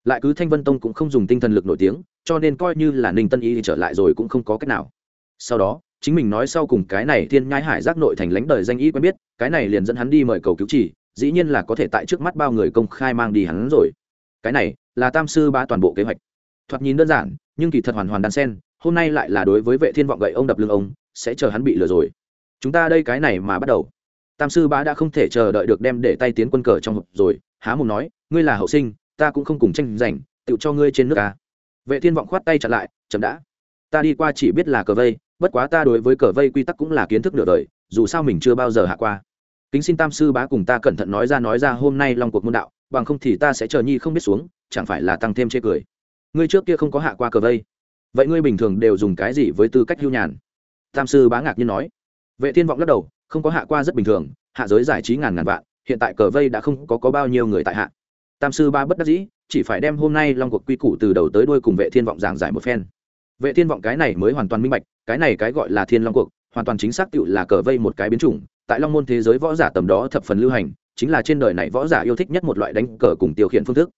Lại cứ thanh vân tông cũng không dùng tinh thần lực nổi tiếng, cho nên coi như là ninh tân y trở lại rồi cũng không có cách nào. Sau đó, chính mình nói sau cùng cái này thiên nhai hải giác nội thành lãnh đời danh y quen biết, cái này liền dẫn hắn đi mời cầu cứu chỉ dĩ nhiên là có thể tại trước mắt bao người công khai mang đi hắn rồi. Cái này là tam sư ba toàn bộ kế hoạch. Thoạt nhìn đơn giản, nhưng kỳ thật hoàn hoàn đan sen, hôm nay lại là đối với vệ thiên vọng gậy ông đập lưng ông, sẽ chờ hắn bị lừa rồi. Chúng ta đây cái này mà bắt đầu. Tam sư bá đã không thể chờ đợi được đem để tay tiến quân cờ trong hộp rồi, há mồm nói, ngươi là hậu sinh, ta cũng không cùng tranh giành, tự cho ngươi trên nước ca vệ thiên vọng khoát tay chặn lại, chậm đã. Ta đi qua chỉ biết là cờ vây, bất quá ta đối với cờ vây quy tắc cũng là kiến thức nửa đời, dù sao mình chưa bao giờ hạ qua kính xin tam sư bá cùng ta cẩn thận nói ra nói ra hôm nay long cuộc môn đạo bằng không thì ta sẽ chờ nhi không biết xuống chẳng phải là tăng thêm chê cười. Ngươi trước kia không có hạ qua cờ vây. Vậy ngươi bình thường đều dùng cái gì với tư cách hưu nhàn? Tam sư bá ngạc nhiên nói. Vệ thiên vọng lắc đầu không có hạ qua rất bình thường hạ giới giải trí ngàn ngàn vạn hiện tại cờ vây đã không có, có bao nhiêu người tại hạ. Tam sư ba bất đắc dĩ chỉ phải đem hôm nay long cuộc quy củ từ đầu tới đuôi cùng vệ thiên vọng giảng giải một phen. Vệ thiên vọng cái này mới hoàn toàn minh bạch cái này cái gọi là thiên long cuộc hoàn toàn chính xác tựu là cờ vây một cái biến chủng tại long môn thế giới võ giả tầm đó thập phần lưu hành, chính là trên đời này võ giả yêu thích nhất một loại đánh cờ cùng tiêu khiển phương thức.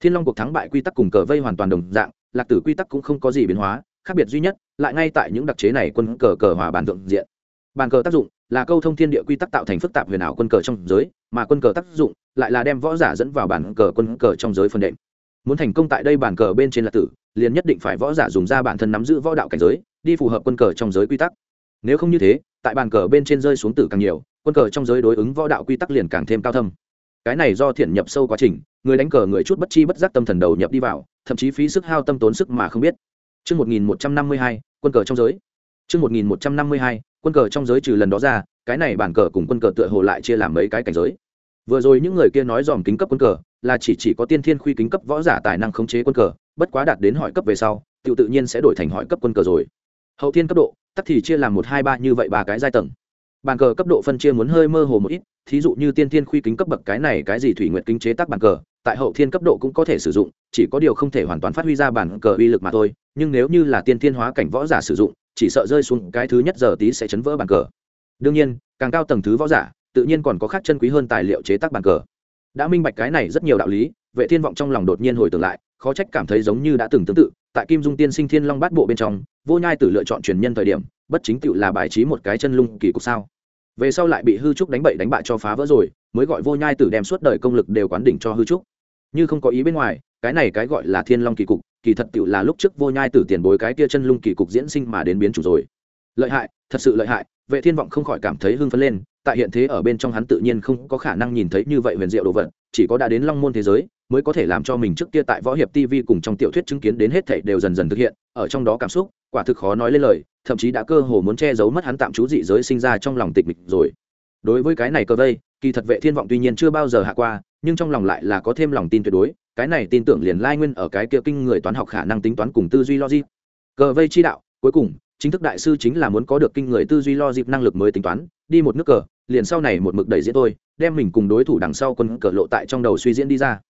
Thiên long cuộc thắng bại quy tắc cùng cờ vây hoàn toàn đồng dạng, lạc tử quy tắc cũng không có gì biến hóa, khác biệt duy nhất, lại ngay tại những đặc chế này quân cờ cờ hòa bàn thượng diện. Bàn cờ tác dụng là câu thông thiên địa quy tắc tạo thành phức tạp huyền ảo quân cờ trong giới, mà quân cờ tác dụng lại là đem võ giả dẫn vào bàn cờ quân cờ trong giới phân đệm. Muốn thành công tại đây bàn cờ bên trên lạc tử, liền nhất định phải võ giả dùng ra bản thân nắm giữ võ đạo cảnh giới, đi phù hợp quân cờ trong giới quy tắc. Nếu không như thế tại bàn cờ bên trên rơi xuống tử càng nhiều quân cờ trong giới đối ứng võ đạo quy tắc liền càng thêm cao thâm cái này do thiện nhập sâu quá trình người đánh cờ người chút bất chi bất giác tâm thần đầu nhập đi vào thậm chí phí sức hao tâm tốn sức mà không biết Trước 1152, quân cờ trong giới. Trước 1152, quân cờ trong giới trừ lần đó ra, cái này bản cờ cùng quân cờ tựa hồ lại chia làm mấy cái cảnh giới. Vừa rồi những người kia nói dòm kính cấp quân cờ, là chỉ chỉ có tiên thiên khuy kính cấp võ giả tài năng khống chế quân cờ, bất quá đạt đến hỏi cấp về sau, tự tự nhiên sẽ đổi thành hỏi cấp quân cờ rồi. Hậu thiên cấp độ, tắc thì chia làm một hai ba như vậy ba cái giai tầng. Bàn cờ cấp độ phân chia muốn hơi mơ hồ một ít, thí dụ như tiên thiên khuy kính cấp bậc cái này cái gì thủy nguyệt kính chế tác bàn cờ, tại hậu thiên cấp độ cũng có thể sử dụng chỉ có điều không thể hoàn toàn phát huy ra bàn cờ uy lực mà thôi nhưng nếu như là tiên thiên hóa cảnh võ giả sử dụng chỉ sợ rơi xuống cái thứ nhất giờ tí sẽ chấn vỡ bàn cờ đương nhiên càng cao tầng thứ võ giả tự nhiên còn có khác chân quý hơn tài liệu chế tác bàn cờ đã minh bạch cái này rất nhiều đạo lý vệ thiên vọng trong lòng đột nhiên hồi tưởng lại khó trách cảm thấy giống như đã từng tương tự tại kim dung tiên sinh thiên long bát bộ bên trong, vô nhai tử lựa chọn truyền nhân thời điểm, bất chính tựu là bài trí một cái chân lung kỳ cục sao. Về sau lại bị hư trúc đánh bậy đánh bại cho phá vỡ rồi, mới gọi vô nhai tử đem suốt đời công lực đều quán đỉnh cho hư trúc. Như không có ý bên ngoài, cái này cái gọi là thiên long kỳ cục, kỳ thật tựu là lúc trước vô nhai tử tiền bối cái kia chân lung kỳ cục diễn sinh mà đến biến chủ rồi. Lợi hại, thật sự lợi hại, vệ thiên vọng không khỏi cảm thấy hưng phấn lên, tại hiện thế ở bên trong hắn tự nhiên không có khả năng nhìn thấy như vậy huyền diệu đồ vật chỉ có đã đến long môn thế giới, mới có thể làm cho mình trước kia tại võ hiệp tv cùng trong tiểu thuyết chứng kiến đến hết thảy đều dần dần thực hiện, ở trong đó cảm xúc, quả thực khó nói lên lời, thậm chí đã cơ hồ muốn che giấu mất hắn tạm trú dị giới sinh ra trong lòng tịch mịch rồi. Đối với cái này cơ vây, kỳ thật vệ thiên vọng tuy nhiên chưa bao giờ hạ qua, nhưng trong lòng lại là có thêm lòng tin tuyệt đối, cái này tin tưởng liền lai nguyên ở cái kia kinh người toán học khả năng tính toán cùng tư duy logic. Cờ vây chi đạo, cuối cùng chính thức đại sư chính là muốn có được kinh người tư duy lo dịp năng lực mới tính toán, đi một nước cờ, liền sau này một mực đẩy diễn tôi đem mình cùng đối thủ đằng sau quân cờ lộ tại trong đầu suy diễn đi ra.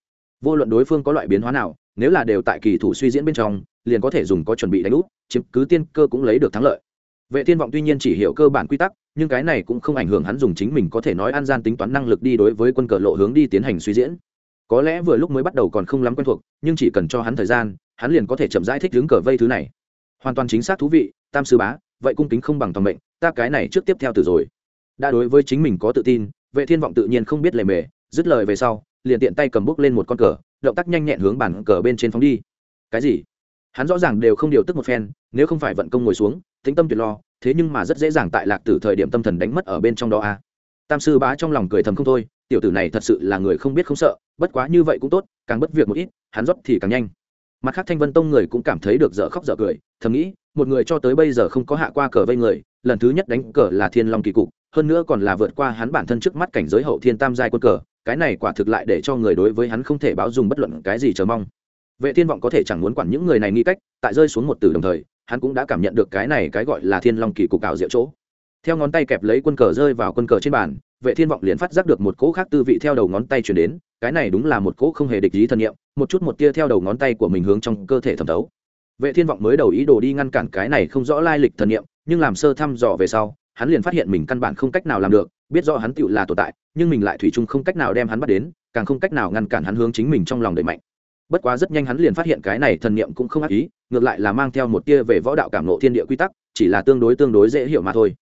Vô luận đối phương có loại biến hóa nào, nếu là đều tại kỳ thủ suy diễn bên trong, liền có thể dùng có chuẩn bị đánh úp, chiếm cứ tiên cơ cũng lấy được thắng lợi. Vệ thiên vọng tuy nhiên chỉ hiểu cơ bản quy tắc, nhưng cái này cũng không ảnh hưởng hắn dùng chính mình có thể nói an gian tính toán năng lực đi đối với quân cờ lộ hướng đi tiến hành suy diễn. Có lẽ vừa lúc mới bắt đầu còn không lắm quen thuộc, nhưng chỉ cần cho hắn thời gian, hắn liền có thể chậm rãi thích hướng cờ vây thứ này. Hoàn toàn chính xác thú vị tam sư bá, vậy cung kính không bằng toàn mệnh, ta cái này trước tiếp theo từ rồi. Đã đối với chính mình có tự tin, vệ thiên vọng tự nhiên không biết lề mề, dứt lời về sau, liền tiện tay cầm bút lên một con cờ, động tác nhanh nhẹn hướng bản cờ bên trên phóng đi. Cái gì? Hắn rõ ràng đều không điều tức một phen, nếu không phải vận công ngồi xuống, tĩnh tâm tuyệt lo, thế nhưng mà rất dễ dàng tại lạc tử thời điểm tâm thần đánh mất ở bên trong đó a. À. tam sư bá trong lòng cười thầm không thôi, tiểu tử này thật sự là người không biết không sợ, bất quá như vậy cũng tốt, càng bất việc một ít, hắn rót thì càng nhanh mặt khác thanh vân tông người cũng cảm thấy được dở khóc dở cười, thầm nghĩ, một người cho tới bây giờ không có hạ qua cờ vây người, lần thứ nhất đánh cờ là thiên long kỳ cục, hơn nữa còn là vượt qua hắn bản thân trước mắt cảnh giới hậu thiên tam giai quân cờ, cái này quả thực lại để cho người đối với hắn không thể báo dùng bất luận cái gì chờ mong. Vệ thiên vọng có thể chẳng muốn quản những người này nghi cách, tại rơi xuống một từ đồng thời, hắn cũng đã cảm nhận được cái này cái gọi là thiên long kỳ cục ảo diệu chỗ. Theo ngón tay kẹp lấy quân cờ rơi vào quân cờ trên bàn vệ thiên vọng liền phát giác được một cỗ khác tư vị theo đầu ngón tay chuyển đến, cái này đúng là một cỗ không hề địch ý thần nghiệm một chút một tia theo đầu ngón tay của mình hướng trong cơ thể thẩm thấu. Vệ thiên vọng mới đầu ý đồ đi ngăn cản cái này không rõ lai lịch thần nghiệm nhưng làm sơ thăm dò về sau, hắn liền phát hiện mình căn bản không cách nào làm được, biết rõ hắn tựu là tồn tại, nhưng mình lại thủy chung không cách nào đem hắn bắt đến, càng không cách nào ngăn cản hắn hướng chính mình trong lòng đẩy mạnh. Bất quá rất nhanh hắn liền phát hiện cái này thần niệm cũng không ác ý, ngược lại là mang theo một tia về võ đạo cảm nộ thiên địa quy tắc, chỉ là tương đối tương đối dễ hiểu mà thôi.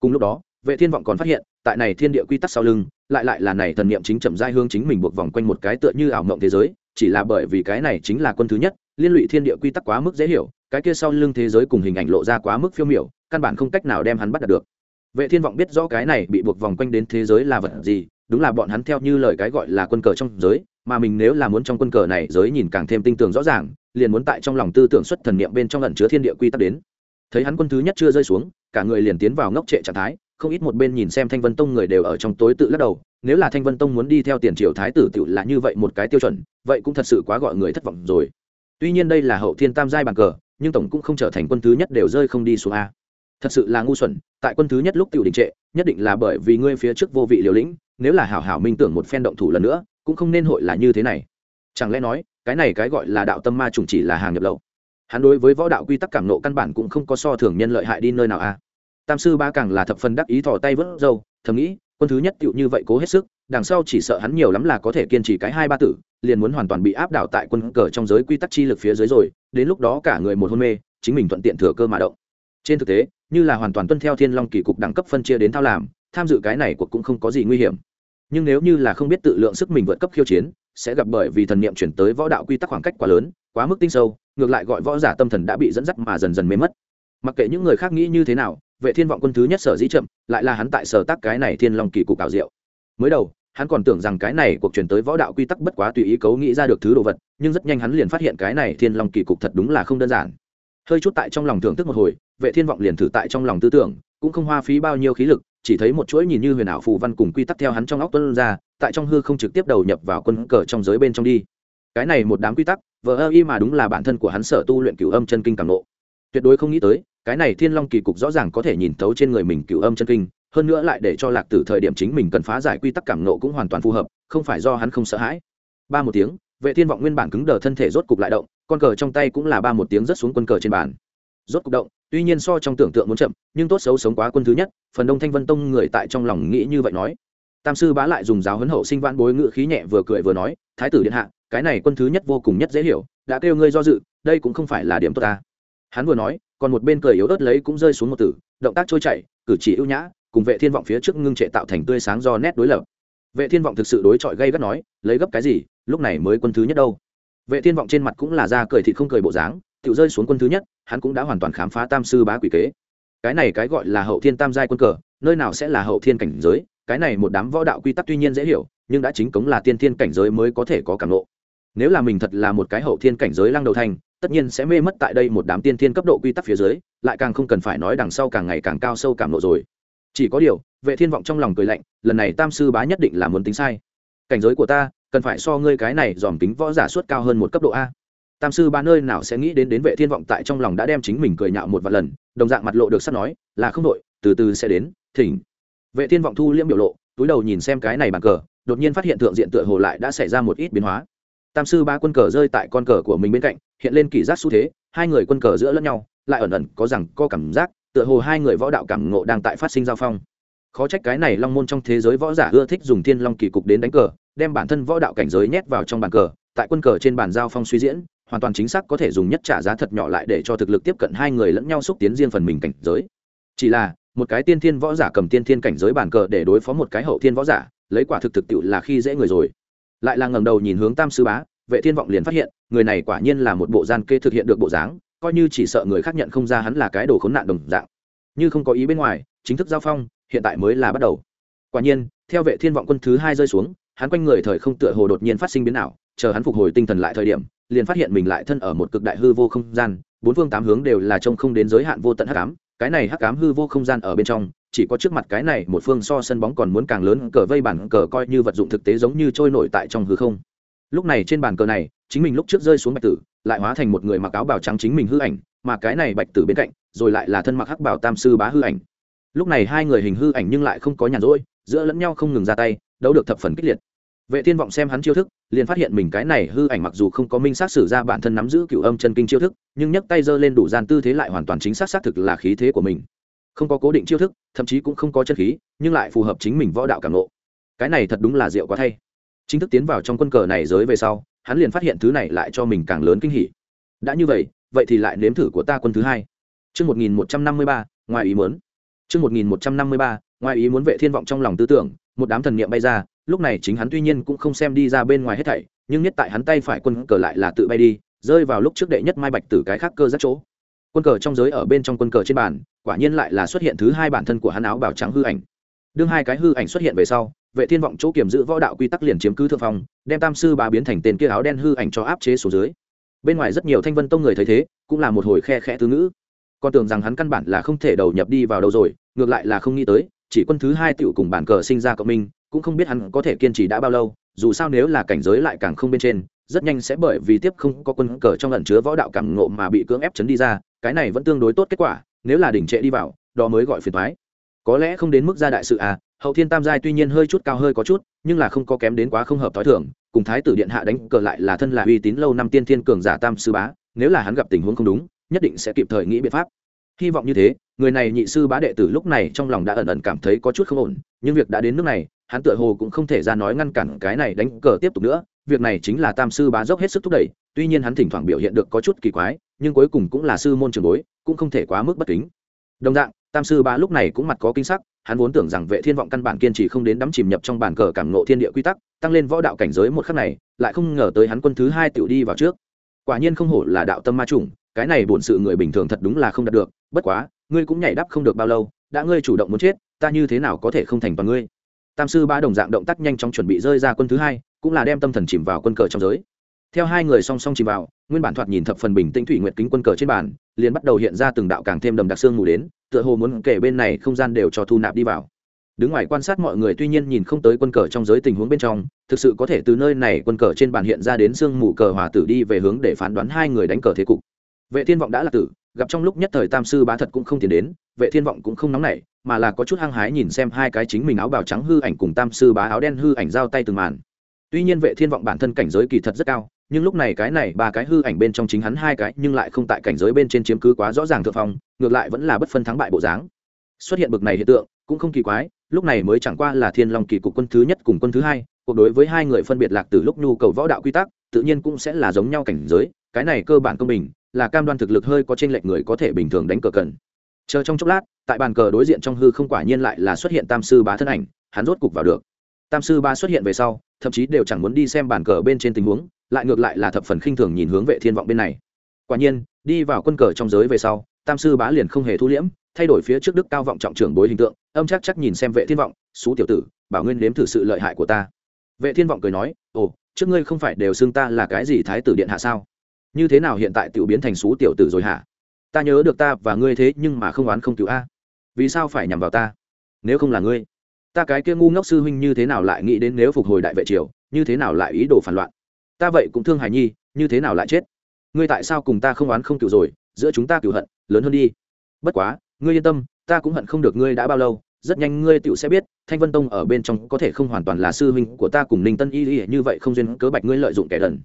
Cùng lúc đó, vệ thiên vọng còn phát hiện tại này thiên địa quy tắc sau lưng, lại lại là này thần niệm chính chậm dai hương chính mình buộc vòng quanh một cái tựa như ảo mộng thế giới, chỉ là bởi vì cái này chính là quân thứ nhất, liên lụy thiên địa quy tắc quá mức dễ hiểu, cái kia sau lưng thế giới cùng hình ảnh lộ ra quá mức phiêu miểu, căn bản không cách nào đem hắn bắt được. Vệ thiên vọng biết rõ cái này bị buộc vòng quanh đến thế giới là vật gì, đúng là bọn hắn theo như lời cái gọi là quân cờ trong giới, mà mình nếu là muốn trong quân cờ này giới nhìn càng thêm tinh tường rõ ràng, liền muốn tại trong lòng tư tưởng xuất thần niệm bên trong ẩn chứa thiên địa quy tắc đến. Thấy hắn quân thứ nhất chưa rơi xuống, cả người liền tiến vào ngốc trệ trạng thái không ít một bên nhìn xem thanh vân tông người đều ở trong tối tự lắc đầu, nếu là thanh vân tông muốn đi theo tiền triều thái tử tự là như vậy một cái tiêu chuẩn, vậy cũng thật sự quá gọi người thất vọng rồi. Tuy nhiên đây là hậu thiên tam giai bàn cờ, nhưng tổng cũng không trở thành quân thứ nhất đều rơi không đi xuống a. Thật sự là ngu xuẩn, tại quân thứ nhất lúc tiểu đình trệ, nhất định là bởi vì ngươi phía trước vô vị liều lĩnh, nếu là hảo hảo minh tưởng một phen động thủ lần nữa, cũng không nên hội là như thế này. Chẳng lẽ nói, cái này cái gọi là đạo tâm ma trùng chỉ là hàng nhập lậu? Hắn đối với võ đạo quy tắc cảm nộ căn bản cũng không có so thường nhân lợi hại đi nơi nào a tam sư ba càng là thập phần đắc ý thò tay vớt dâu thầm nghĩ, quân thứ nhất tựu như vậy cố hết sức, đằng sau chỉ sợ hắn nhiều lắm là có thể kiên trì cái hai ba tử, liền muốn hoàn toàn bị áp đảo tại quân cờ trong giới quy tắc chi lực phía dưới rồi, đến lúc đó cả người một hôn mê, chính mình thuận tiện thừa cơ mà động. Trên thực tế, như là hoàn toàn tuân theo thiên long kỳ cục đẳng cấp phân chia đến thao làm, tham dự cái này cuộc cũng không có gì nguy hiểm. Nhưng nếu như là không biết tự lượng sức mình vượt cấp khiêu chiến, sẽ gặp bởi vì thần niệm chuyển tới võ đạo quy tắc khoảng cách quá lớn, quá mức tinh sâu, ngược lại gọi võ giả tâm thần đã bị dẫn dắt mà dần dần mê mất. Mặc kệ những người khác nghĩ như thế nào vệ thiên vọng quân thứ nhất sở dĩ chậm, lại là hắn tại sở tác cái này thiên long kỳ cục ảo diệu. Mới đầu, hắn còn tưởng rằng cái này cuộc chuyển tới võ đạo quy tắc bất quá tùy ý cấu nghĩ ra được thứ đồ vật, nhưng rất nhanh hắn liền phát hiện cái này thiên long kỳ cục thật đúng là không đơn giản. Hơi chút tại trong lòng thưởng thức một hồi, vệ thiên vọng liền thử tại trong lòng tư tưởng, cũng không hoa phí bao nhiêu khí lực, chỉ thấy một chuỗi nhìn như huyền ảo phù văn cùng quy tắc theo hắn trong óc tuân ra, tại trong hư không trực tiếp đầu nhập vào quân cờ trong giới bên trong đi. Cái này một đám quy tắc, vờ ơ y mà đúng là bản thân của hắn sở tu luyện cửu âm chân kinh càng nộ tuyệt đối không nghĩ tới cái này thiên long kỳ cục rõ ràng có thể nhìn thấu trên người mình cửu âm chân kinh, hơn nữa lại để cho lạc tử thời điểm chính mình cần phá giải quy tắc cảm nộ cũng hoàn toàn phù hợp, không phải do hắn không sợ hãi. Ba một tiếng, vệ thiên vọng nguyên bản cứng đờ thân thể rốt cục lại động, con cờ trong tay cũng là ba một tiếng rớt xuống quân cờ trên bàn. Rốt cục động, tuy nhiên so trong tưởng tượng muốn chậm, nhưng tốt xấu sống quá quân thứ nhất, phần đông thanh vân tông người tại trong lòng nghĩ như vậy nói. Tam sư bá lại dùng giáo huấn hậu sinh vãn bối ngự khí nhẹ vừa cười vừa nói, thái tử điện hạ, cái này quân thứ nhất vô cùng nhất dễ hiểu, đã kêu ngươi do dự, đây cũng không phải là điểm tốt ta. Hắn vừa nói còn một bên cười yếu ớt lấy cũng rơi xuống một tử, động tác trôi chảy, cử chỉ ưu nhã, cùng vệ thiên vọng phía trước ngưng trệ tạo thành tươi sáng do nét đối lập. Vệ thiên vọng thực sự đối chọi gây gắt nói, lấy gấp cái gì, lúc này mới quân thứ nhất đâu. Vệ thiên vọng trên mặt cũng là ra cười thì không cười bộ dáng tự rơi xuống quân thứ nhất, hắn cũng đã hoàn toàn khám phá tam sư bá quỷ kế. Cái này cái gọi là hậu thiên tam giai quân cờ, nơi nào sẽ là hậu thiên cảnh giới, cái này một đám võ đạo quy tắc tuy nhiên dễ hiểu, nhưng đã chính cống là tiên thiên cảnh giới mới có thể có cảm lộ nếu là mình thật là một cái hậu thiên cảnh giới lăng đầu thành tất nhiên sẽ mê mất tại đây một đám tiên thiên cấp độ quy tắc phía dưới, lại càng không cần phải nói đằng sau càng ngày càng cao sâu cảm lộ rồi. Chỉ có điều, vệ thiên vọng trong lòng cười lạnh, lần này tam sư bá nhất định là muốn tính sai. Cảnh giới của ta, cần phải so ngươi cái này dòm tính võ giả suất cao hơn một cấp độ a. Tam sư ba nơi nào sẽ nghĩ đến đến vệ thiên vọng tại trong lòng đã đem chính mình cười nhạo một vài lần, đồng dạng mặt lộ được sắp nói, là không đội từ từ sẽ đến, thỉnh. Vệ thiên vọng thu liễm biểu lộ, túi đầu nhìn xem cái này bàn cờ, đột nhiên phát hiện thượng diện tựa hồ lại đã xảy ra một ít biến hóa. Tam sư ba quân cờ rơi tại con cờ của mình bên cạnh hiện lên kỷ giác xu thế, hai người quân cờ giữa lẫn nhau, lại ẩn ẩn có rằng có cảm giác, tựa hồ hai người võ đạo cảm ngộ đang tại phát sinh giao phong. Khó trách cái này long môn trong thế giới võ giả ưa thích dùng thiên long kỳ cục đến đánh cờ, đem bản thân võ đạo cảnh giới nhét vào trong bàn cờ, tại quân cờ trên bàn giao phong suy diễn, hoàn toàn chính xác có thể dùng nhất trả giá thật nhỏ lại để cho thực lực tiếp cận hai người lẫn nhau xúc tiến riêng phần mình cảnh giới. Chỉ là, một cái tiên thiên võ giả cầm tiên thiên cảnh giới bàn cờ để đối phó một cái hậu thiên võ giả, lấy quả thực thực tiệu là khi dễ người rồi. Lại là ngẩng đầu nhìn hướng tam sư bá vệ thiên vọng liền phát hiện, người này quả nhiên là một bộ gian kê thực hiện được bộ dáng, coi như chỉ sợ người khác nhận không ra hắn là cái đồ khốn nạn đồng dạng. Như không có ý bên ngoài, chính thức giao phong, hiện tại mới là bắt đầu. Quả nhiên, theo vệ thiên vọng quân thứ hai rơi xuống, hắn quanh người thời không tựa hồ đột nhiên phát sinh biến ảo, chờ hắn phục hồi tinh thần lại thời điểm, liền phát hiện mình lại thân ở một cực đại hư vô không gian, bốn phương tám hướng đều là trông không đến giới hạn vô tận hắc ám, cái này hắc ám hư vô không gian ở bên trong, chỉ có trước mặt cái này một phương so sân bóng còn muốn càng lớn, cờ vây bản cờ coi như vật dụng thực tế giống như trôi nổi tại trong hư không lúc này trên bàn cờ này, chính mình lúc trước rơi xuống bạch tử, lại hóa thành một người mặc áo bào trắng chính mình hư ảnh, mà cái này bạch tử bên cạnh, rồi lại là thân mặc hắc bảo tam sư bá hư ảnh. Lúc này hai người hình hư ảnh nhưng lại không có nhàn rỗi, giữa lẫn nhau không ngừng ra tay, đấu được thập phần kích liệt. Vệ thiên vọng xem hắn chiêu thức, liền phát hiện mình cái này hư ảnh mặc dù không có minh xác sử ra bản thân nắm giữ cựu âm chân kinh chiêu thức, nhưng nhấc tay giơ lên đủ gian tư thế lại hoàn toàn chính xác xác thực là khí thế của mình. Không có cố định chiêu thức, thậm chí cũng không có chân khí, nhưng lại phù hợp chính mình võ đạo cảm nộ cái này thật đúng là diệu quá thay chính thức tiến vào trong quân cờ này giới về sau hắn liền phát hiện thứ này lại cho mình càng lớn kinh hỉ đã như vậy vậy thì lại nếm thử của ta quân thứ hai Trước 1153, ngoài ý muốn. Trước 1153, ngoài ý muốn vệ thiên vọng trong lòng tư tưởng, một đám thần niệm bay ra, lúc này chính hắn tuy nhiên cũng không xem đi ra bên ngoài hết thảy, nhưng nhất tại hắn tay phải quân cờ lại là tự bay đi, rơi vào lúc trước đệ nhất mai bạch tử cái khác cơ rất chỗ. Quân cờ trong giới ở bên trong quân cờ trên bàn, quả nhiên lại là xuất hiện thứ hai bản thân của hắn áo bào trắng hư ảnh. Đương hai cái hư ảnh xuất hiện về sau, vệ thiên vọng chỗ kiểm giữ võ đạo quy tắc liền chiếm cứ thượng phong, đem tam sư bà biến thành tên kia áo đen hư ảnh cho áp chế xuống dưới. Bên ngoài rất nhiều thanh vân tông người thấy thế, cũng là một hồi khe khẽ tứ ngữ con tưởng rằng hắn căn bản là không thể đầu nhập đi vào đâu rồi ngược lại là không nghĩ tới chỉ quân thứ hai tiểu cùng bản cờ sinh ra cộng minh cũng không biết hắn có thể kiên trì đã bao lâu dù sao nếu là cảnh giới lại càng không bên trên rất nhanh sẽ bởi vì tiếp không có quân cờ trong lần chứa võ đạo cảm ngộ mà bị cưỡng ép chấn đi ra cái này vẫn tương đối tốt kết quả nếu là đỉnh trệ đi vào đó mới gọi phiền thoái có lẽ không đến mức gia đại sự à hậu thiên tam giai tuy nhiên hơi chút cao hơi có chút, nhưng là không có kém đến quá không hợp t h ó i thưởng cùng thái tử điện hạ đánh cờ lại là thân là uy tín lâu năm tiên thiên cường giả tam sư bá, nếu là hắn gặp tình huống không đúng, nhất định sẽ kịp thời nghĩ biện pháp. Hy vọng như thế, người này nhị sư bá đệ tử lúc này trong lòng đã ẩn ẩn cảm thấy có chút không ổn, nhưng việc đã đến nước này, hắn tựa hồ cũng không thể ra nói ngăn cản cái này đánh cờ tiếp tục nữa, việc này chính là tam sư bá dốc hết sức thúc đẩy, tuy nhiên hắn thỉnh thoảng biểu hiện được có chút kỳ quái, nhưng cuối cùng cũng là sư môn trường bối, cũng không thể quá mức bất kính. Đồng dạng tam sư bá lúc này cũng mặt có kinh sắc, hắn vốn tưởng rằng vệ thiên vọng căn bản kiên trì không đến đắm chìm nhập trong bản cờ cảm ngộ thiên địa quy tắc, tăng lên võ đạo cảnh giới một khắc này, lại không ngờ tới hắn quân thứ hai tiểu đi vào trước. Quả nhiên không hổ là đạo tâm ma trùng cái này bổn sự người bình thường thật đúng là không đạt được, bất quá, ngươi cũng nhảy đáp không được bao lâu, đã ngươi chủ động muốn chết, ta như thế nào có thể không thành toàn ngươi? Tam sư ba đồng dạng động tác nhanh chóng chuẩn bị rơi ra quân thứ hai, cũng là đem tâm thần chìm vào quân cờ trong giới. Theo hai người song song chìm vào, nguyên bản thoạt nhìn thập phần bình tĩnh thủy nguyệt kính quân cờ trên bàn liền bắt đầu hiện ra từng đạo càng thêm đầm đặc xương mù đến, tựa hồ muốn kể bên này không gian đều cho thu nạp đi vào. Đứng ngoài quan sát mọi người tuy nhiên nhìn không tới quân cờ trong giới tình huống bên trong, thực sự có thể từ nơi này quân cờ trên bàn hiện ra đến xương mù cờ hòa tử đi về hướng để phán đoán hai người đánh cờ thế cục. Vệ thiên vọng đã là tử, gặp trong lúc nhất thời tam sư bá thật cũng không tiến đến, vệ thiên vọng cũng không nóng nảy, mà là có chút hăng hái nhìn xem hai cái chính mình áo bào trắng hư ảnh cùng tam sư bá áo đen hư ảnh giao tay từng màn. Tuy nhiên vệ thiên vọng bản thân cảnh giới kỳ thật rất cao nhưng lúc này cái này ba cái hư ảnh bên trong chính hắn hai cái, nhưng lại không tại cảnh giới bên trên chiếm cứ quá rõ ràng thượng phong, ngược lại vẫn là bất phân thắng bại bộ dáng. Xuất hiện bực này hiện tượng, cũng không kỳ quái, lúc này mới chẳng qua là thiên long kỳ cục quân thứ nhất cùng quân thứ hai, cuộc đối với hai người phân biệt lạc từ lúc nhu cầu võ đạo quy tắc, tự nhiên cũng sẽ là giống nhau cảnh giới, cái này cơ bản công bình, là cam đoan thực lực hơi có trên lệch người có thể bình thường đánh cờ cần. Chờ trong chốc lát, tại bàn cờ đối diện trong hư không quả nhiên lại là xuất hiện tam sư bá thân ảnh, hắn rốt cục vào được. Tam sư bá xuất hiện về sau, thậm chí đều chẳng muốn đi xem bàn cờ bên trên tình huống lại ngược lại là thập phần khinh thường nhìn hướng vệ thiên vọng bên này. Quả nhiên, đi vào quân cờ trong giới về sau, tam sư bá liền không hề thu liễm, thay đổi phía trước đức cao vọng trọng trưởng bối hình tượng, âm chắc chắc nhìn xem vệ thiên vọng xú tiểu tử, bảo nguyên nếm thử sự lợi hại của ta. Vệ thiên vọng cười nói, ồ, trước ngươi không phải đều xưng ta là cái gì thái tử điện hạ sao? Như thế nào hiện tại tiểu biến thành xú tiểu tử rồi hả? Ta nhớ được ta và ngươi thế nhưng mà không oán không cứu a. Vì sao phải nhằm vào ta? Nếu không là ngươi, ta cái kia ngu ngốc sư huynh như thế nào lại nghĩ đến nếu phục hồi đại vệ triều, như thế nào lại ý đồ phản loạn? Ta vậy cũng thương hải nhi, như thế nào lại chết? Ngươi tại sao cùng ta không oán không cựu rồi, giữa chúng ta cựu hận, lớn hơn đi. Bất quá, ngươi yên tâm, ta cũng hận không được ngươi đã bao lâu, rất nhanh ngươi tựu sẽ biết, thanh vân tông ở bên trong có thể không hoàn toàn là sư huynh của ta cùng ninh tân y y, như vậy không duyên cớ bạch ngươi lợi dụng kẻ đần.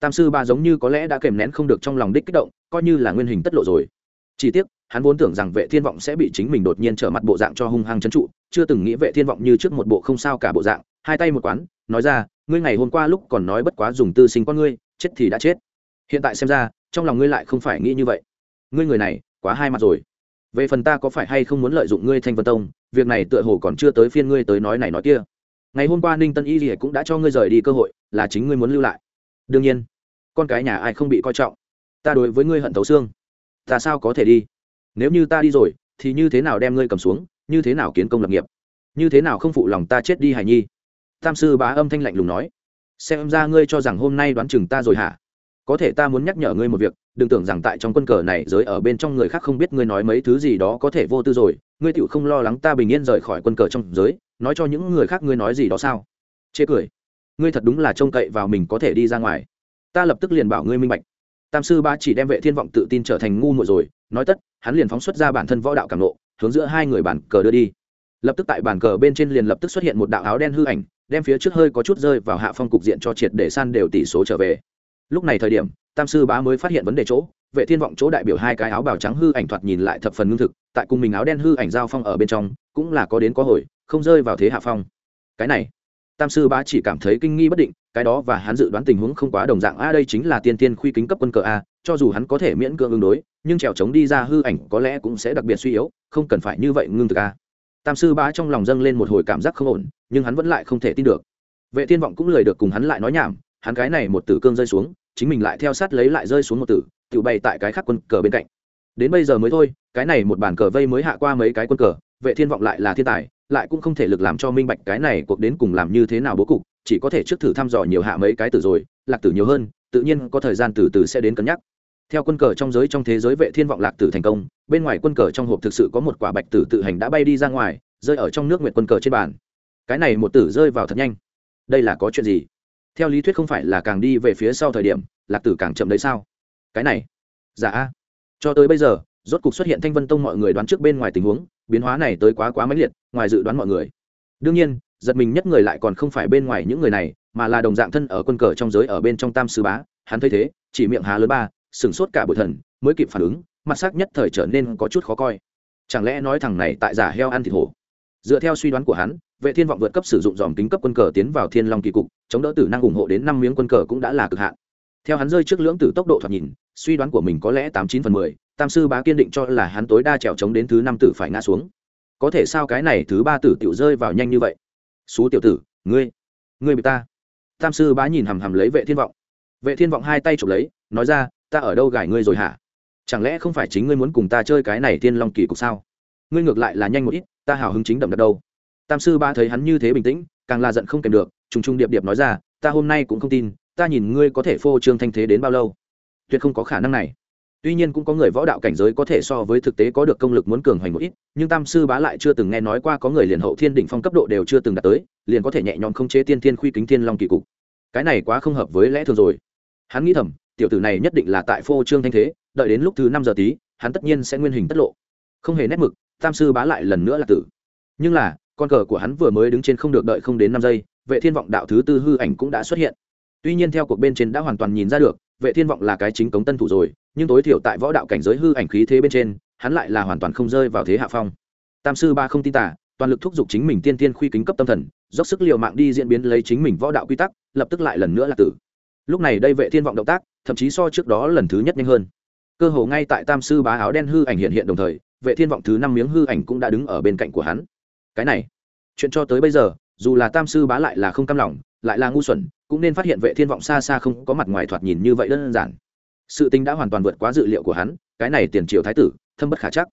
Tam sư ba giống như có lẽ đã kèm nén không được trong lòng đích kích động, coi như là nguyên hình tất lộ rồi. Chỉ tiếc, hắn vốn tưởng rằng vệ thiên vọng sẽ bị chính mình đột nhiên trở mặt bộ dạng cho hung hăng trấn trụ, chưa từng nghĩ vệ thiên vọng như trước một bộ không sao cả bộ dạng, hai tay một quán, nói ra ngươi ngày hôm qua lúc còn nói bất quá dùng tư sinh con ngươi, chết thì đã chết. Hiện tại xem ra, trong lòng ngươi lại không phải nghĩ như vậy. Ngươi người này, quá hai mặt rồi. Về phần ta có phải hay không muốn lợi dụng ngươi thanh vân tông, việc này tựa hồ còn chưa tới phiên ngươi tới nói này nói kia. Ngày hôm qua ninh tân y gì cũng đã cho ngươi rời đi cơ hội, là chính ngươi muốn lưu lại. Đương nhiên, con cái nhà ai không bị coi trọng. Ta đối với ngươi hận thấu xương. Ta sao có thể đi? Nếu như ta đi rồi, thì như thế nào đem ngươi cầm xuống, như thế nào kiến công lập nghiệp? Như thế nào không phụ lòng ta chết đi hài nhi? Tam sư bá âm thanh lạnh lùng nói, xem ra ngươi cho rằng hôm nay đoán chừng ta rồi hả? Có thể ta muốn nhắc nhở ngươi một việc, đừng tưởng rằng tại trong quân cờ này giới ở bên trong người khác không biết ngươi nói mấy thứ gì đó có thể vô tư rồi, ngươi tựu không lo lắng ta bình yên rời khỏi quân cờ trong giới, nói cho những người khác ngươi nói gì đó sao? Chê cười, ngươi thật đúng là trông cậy vào mình có thể đi ra ngoài. Ta lập tức liền bảo ngươi minh bạch. Tam sư ba chỉ đem vệ thiên vọng tự tin trở thành ngu muội rồi, nói tất, hắn liền phóng xuất ra bản thân võ đạo cảm nộ hướng giữa hai người bản cờ đưa đi. Lập tức tại bàn cờ bên trên liền lập tức xuất hiện một đạo áo đen hư ảnh đem phía trước hơi có chút rơi vào hạ phong cục diện cho triệt để san đều tỷ số trở về. Lúc này thời điểm, tam sư bá mới phát hiện vấn đề chỗ, vệ thiên vọng chỗ đại biểu hai cái áo bào trắng hư ảnh thoạt nhìn lại thập phần ngưng thực, tại cùng mình áo đen hư ảnh giao phong ở bên trong, cũng là có đến có hồi, không rơi vào thế hạ phong. Cái này, tam sư bá chỉ cảm thấy kinh nghi bất định, cái đó và hắn dự đoán tình huống không quá đồng dạng, a, đây chính là tiên tiên khuy kính cấp quân cờ a, cho dù hắn có thể miễn cưỡng ứng đối, nhưng trèo trống đi ra hư ảnh có lẽ cũng sẽ đặc biệt suy yếu, không cần phải như vậy ngưng thực a tam sư bá trong lòng dâng lên một hồi cảm giác không ổn, nhưng hắn vẫn lại không thể tin được. Vệ thiên vọng cũng lời được cùng hắn lại nói nhảm, hắn cái này một tử cương rơi xuống, chính mình lại theo sát lấy lại rơi xuống một tử, tự bày tại cái khác quân cờ bên cạnh. Đến bây giờ mới thôi, cái này một bản cờ vây mới hạ qua mấy cái quân cờ, vệ thiên vọng lại là thiên tài, lại cũng không thể lực làm cho minh bạch cái này cuộc đến cùng làm như thế nào bố cục, chỉ có thể trước thử thăm dò nhiều hạ mấy cái tử rồi, lạc tử nhiều hơn, tự nhiên có thời gian từ từ sẽ đến cân nhắc theo quân cờ trong giới trong thế giới vệ thiên vọng lạc tử thành công, bên ngoài quân cờ trong hộp thực sự có một quả bạch tử tự hành đã bay đi ra ngoài, rơi ở trong nước nguyện quân cờ trên bàn. Cái này một tử rơi vào thật nhanh. Đây là có chuyện gì? Theo lý thuyết không phải là càng đi về phía sau thời điểm, lạc tử càng chậm đấy sao? Cái này, giả dạ. cho tới bây giờ, rốt cục xuất hiện thanh vân tông mọi người đoán trước bên ngoài tình huống, biến hóa này tới quá quá mãnh liệt, ngoài dự đoán mọi người. Đương nhiên, giật mình nhất người lại còn không phải bên ngoài những người này, mà là đồng dạng thân ở quân cờ trong giới ở bên trong tam sư bá, hắn thấy thế, chỉ miệng há lớn ba sửng sốt cả bội thần, mới kịp phản ứng, mặt sắc nhất thời trở nên có chút khó coi. Chẳng lẽ nói thằng này tại giả heo ăn thịt hổ? Dựa theo suy đoán của hắn, vệ thiên vọng vượt cấp sử dụng dòm kính cấp quân cờ tiến vào thiên long kỳ cục, chống đỡ tử năng ủng hộ đến năm miếng quân cờ cũng đã là cực hạn. Theo hắn rơi trước lưỡng tử tốc độ thoạt nhìn, suy đoán của mình có lẽ tám chín phần mười, tam sư bá kiên định cho là hắn tối đa trèo chống đến thứ năm tử phải ngã xuống. Có thể sao cái này thứ ba tử tiểu rơi vào nhanh như vậy? Xú tiểu tử, ngươi ngươi bị ta. Tam sư bá nhìn hằm hằm lấy vệ thiên vọng. Vệ thiên vọng hai tay chụp lấy, nói ra ta ở đâu gài ngươi rồi hả? Chẳng lẽ không phải chính ngươi muốn cùng ta chơi cái này thiên long kỳ cục sao? Ngươi ngược lại là nhanh một ít, ta hào hứng chính đậm đặt đâu. Tam sư ba thấy hắn như thế bình tĩnh, càng là giận không kèm được, trùng trùng điệp điệp nói ra, ta hôm nay cũng không tin, ta nhìn ngươi có thể phô trương thanh thế đến bao lâu. Tuyệt không có khả năng này. Tuy nhiên cũng có người võ đạo cảnh giới có thể so với thực tế có được công lực muốn cường hoành một ít, nhưng tam sư bá lại chưa từng nghe nói qua có người liền hậu thiên đỉnh phong cấp độ đều chưa từng đạt tới, liền có thể nhẹ nhõm không chế tiên thiên khuy kính thiên long kỳ cục. Cái này quá không hợp với lẽ thường rồi. Hắn nghĩ thầm tiểu tử này nhất định là tại phô trương thanh thế, đợi đến lúc thứ năm giờ tí, hắn tất nhiên sẽ nguyên hình tất lộ. Không hề nét mực, tam sư bá lại lần nữa là tử. Nhưng là, con cờ của hắn vừa mới đứng trên không được đợi không đến năm giây, vệ thiên vọng đạo thứ tư hư ảnh cũng đã xuất hiện. Tuy nhiên theo cuộc bên trên đã hoàn toàn nhìn ra được, vệ thiên vọng là cái chính cống tân thủ rồi, nhưng tối thiểu tại võ đạo cảnh giới hư ảnh khí thế bên trên, hắn lại là hoàn toàn không rơi vào thế hạ phong. Tam sư ba không tin tả toàn lực thúc giục chính mình tiên tiên khuy kính cấp tâm thần, dốc sức liều mạng đi diễn biến lấy chính mình võ đạo quy tắc, lập tức lại lần nữa là tử. Lúc này đây vệ thiên vọng động tác thậm chí so trước đó lần thứ nhất nhanh hơn. Cơ hồ ngay tại tam sư bá áo đen hư ảnh hiện hiện đồng thời, vệ thiên vọng thứ năm miếng hư ảnh cũng đã đứng ở bên cạnh của hắn. Cái này, chuyện cho tới bây giờ, dù là tam sư bá lại là không cam lòng, lại là ngu xuẩn, cũng nên phát hiện vệ thiên vọng xa xa không có mặt ngoài thoạt nhìn như vậy đơn giản. Sự tình đã hoàn toàn vượt quá dự liệu của hắn, cái này tiền triều thái tử, thâm bất khả chắc.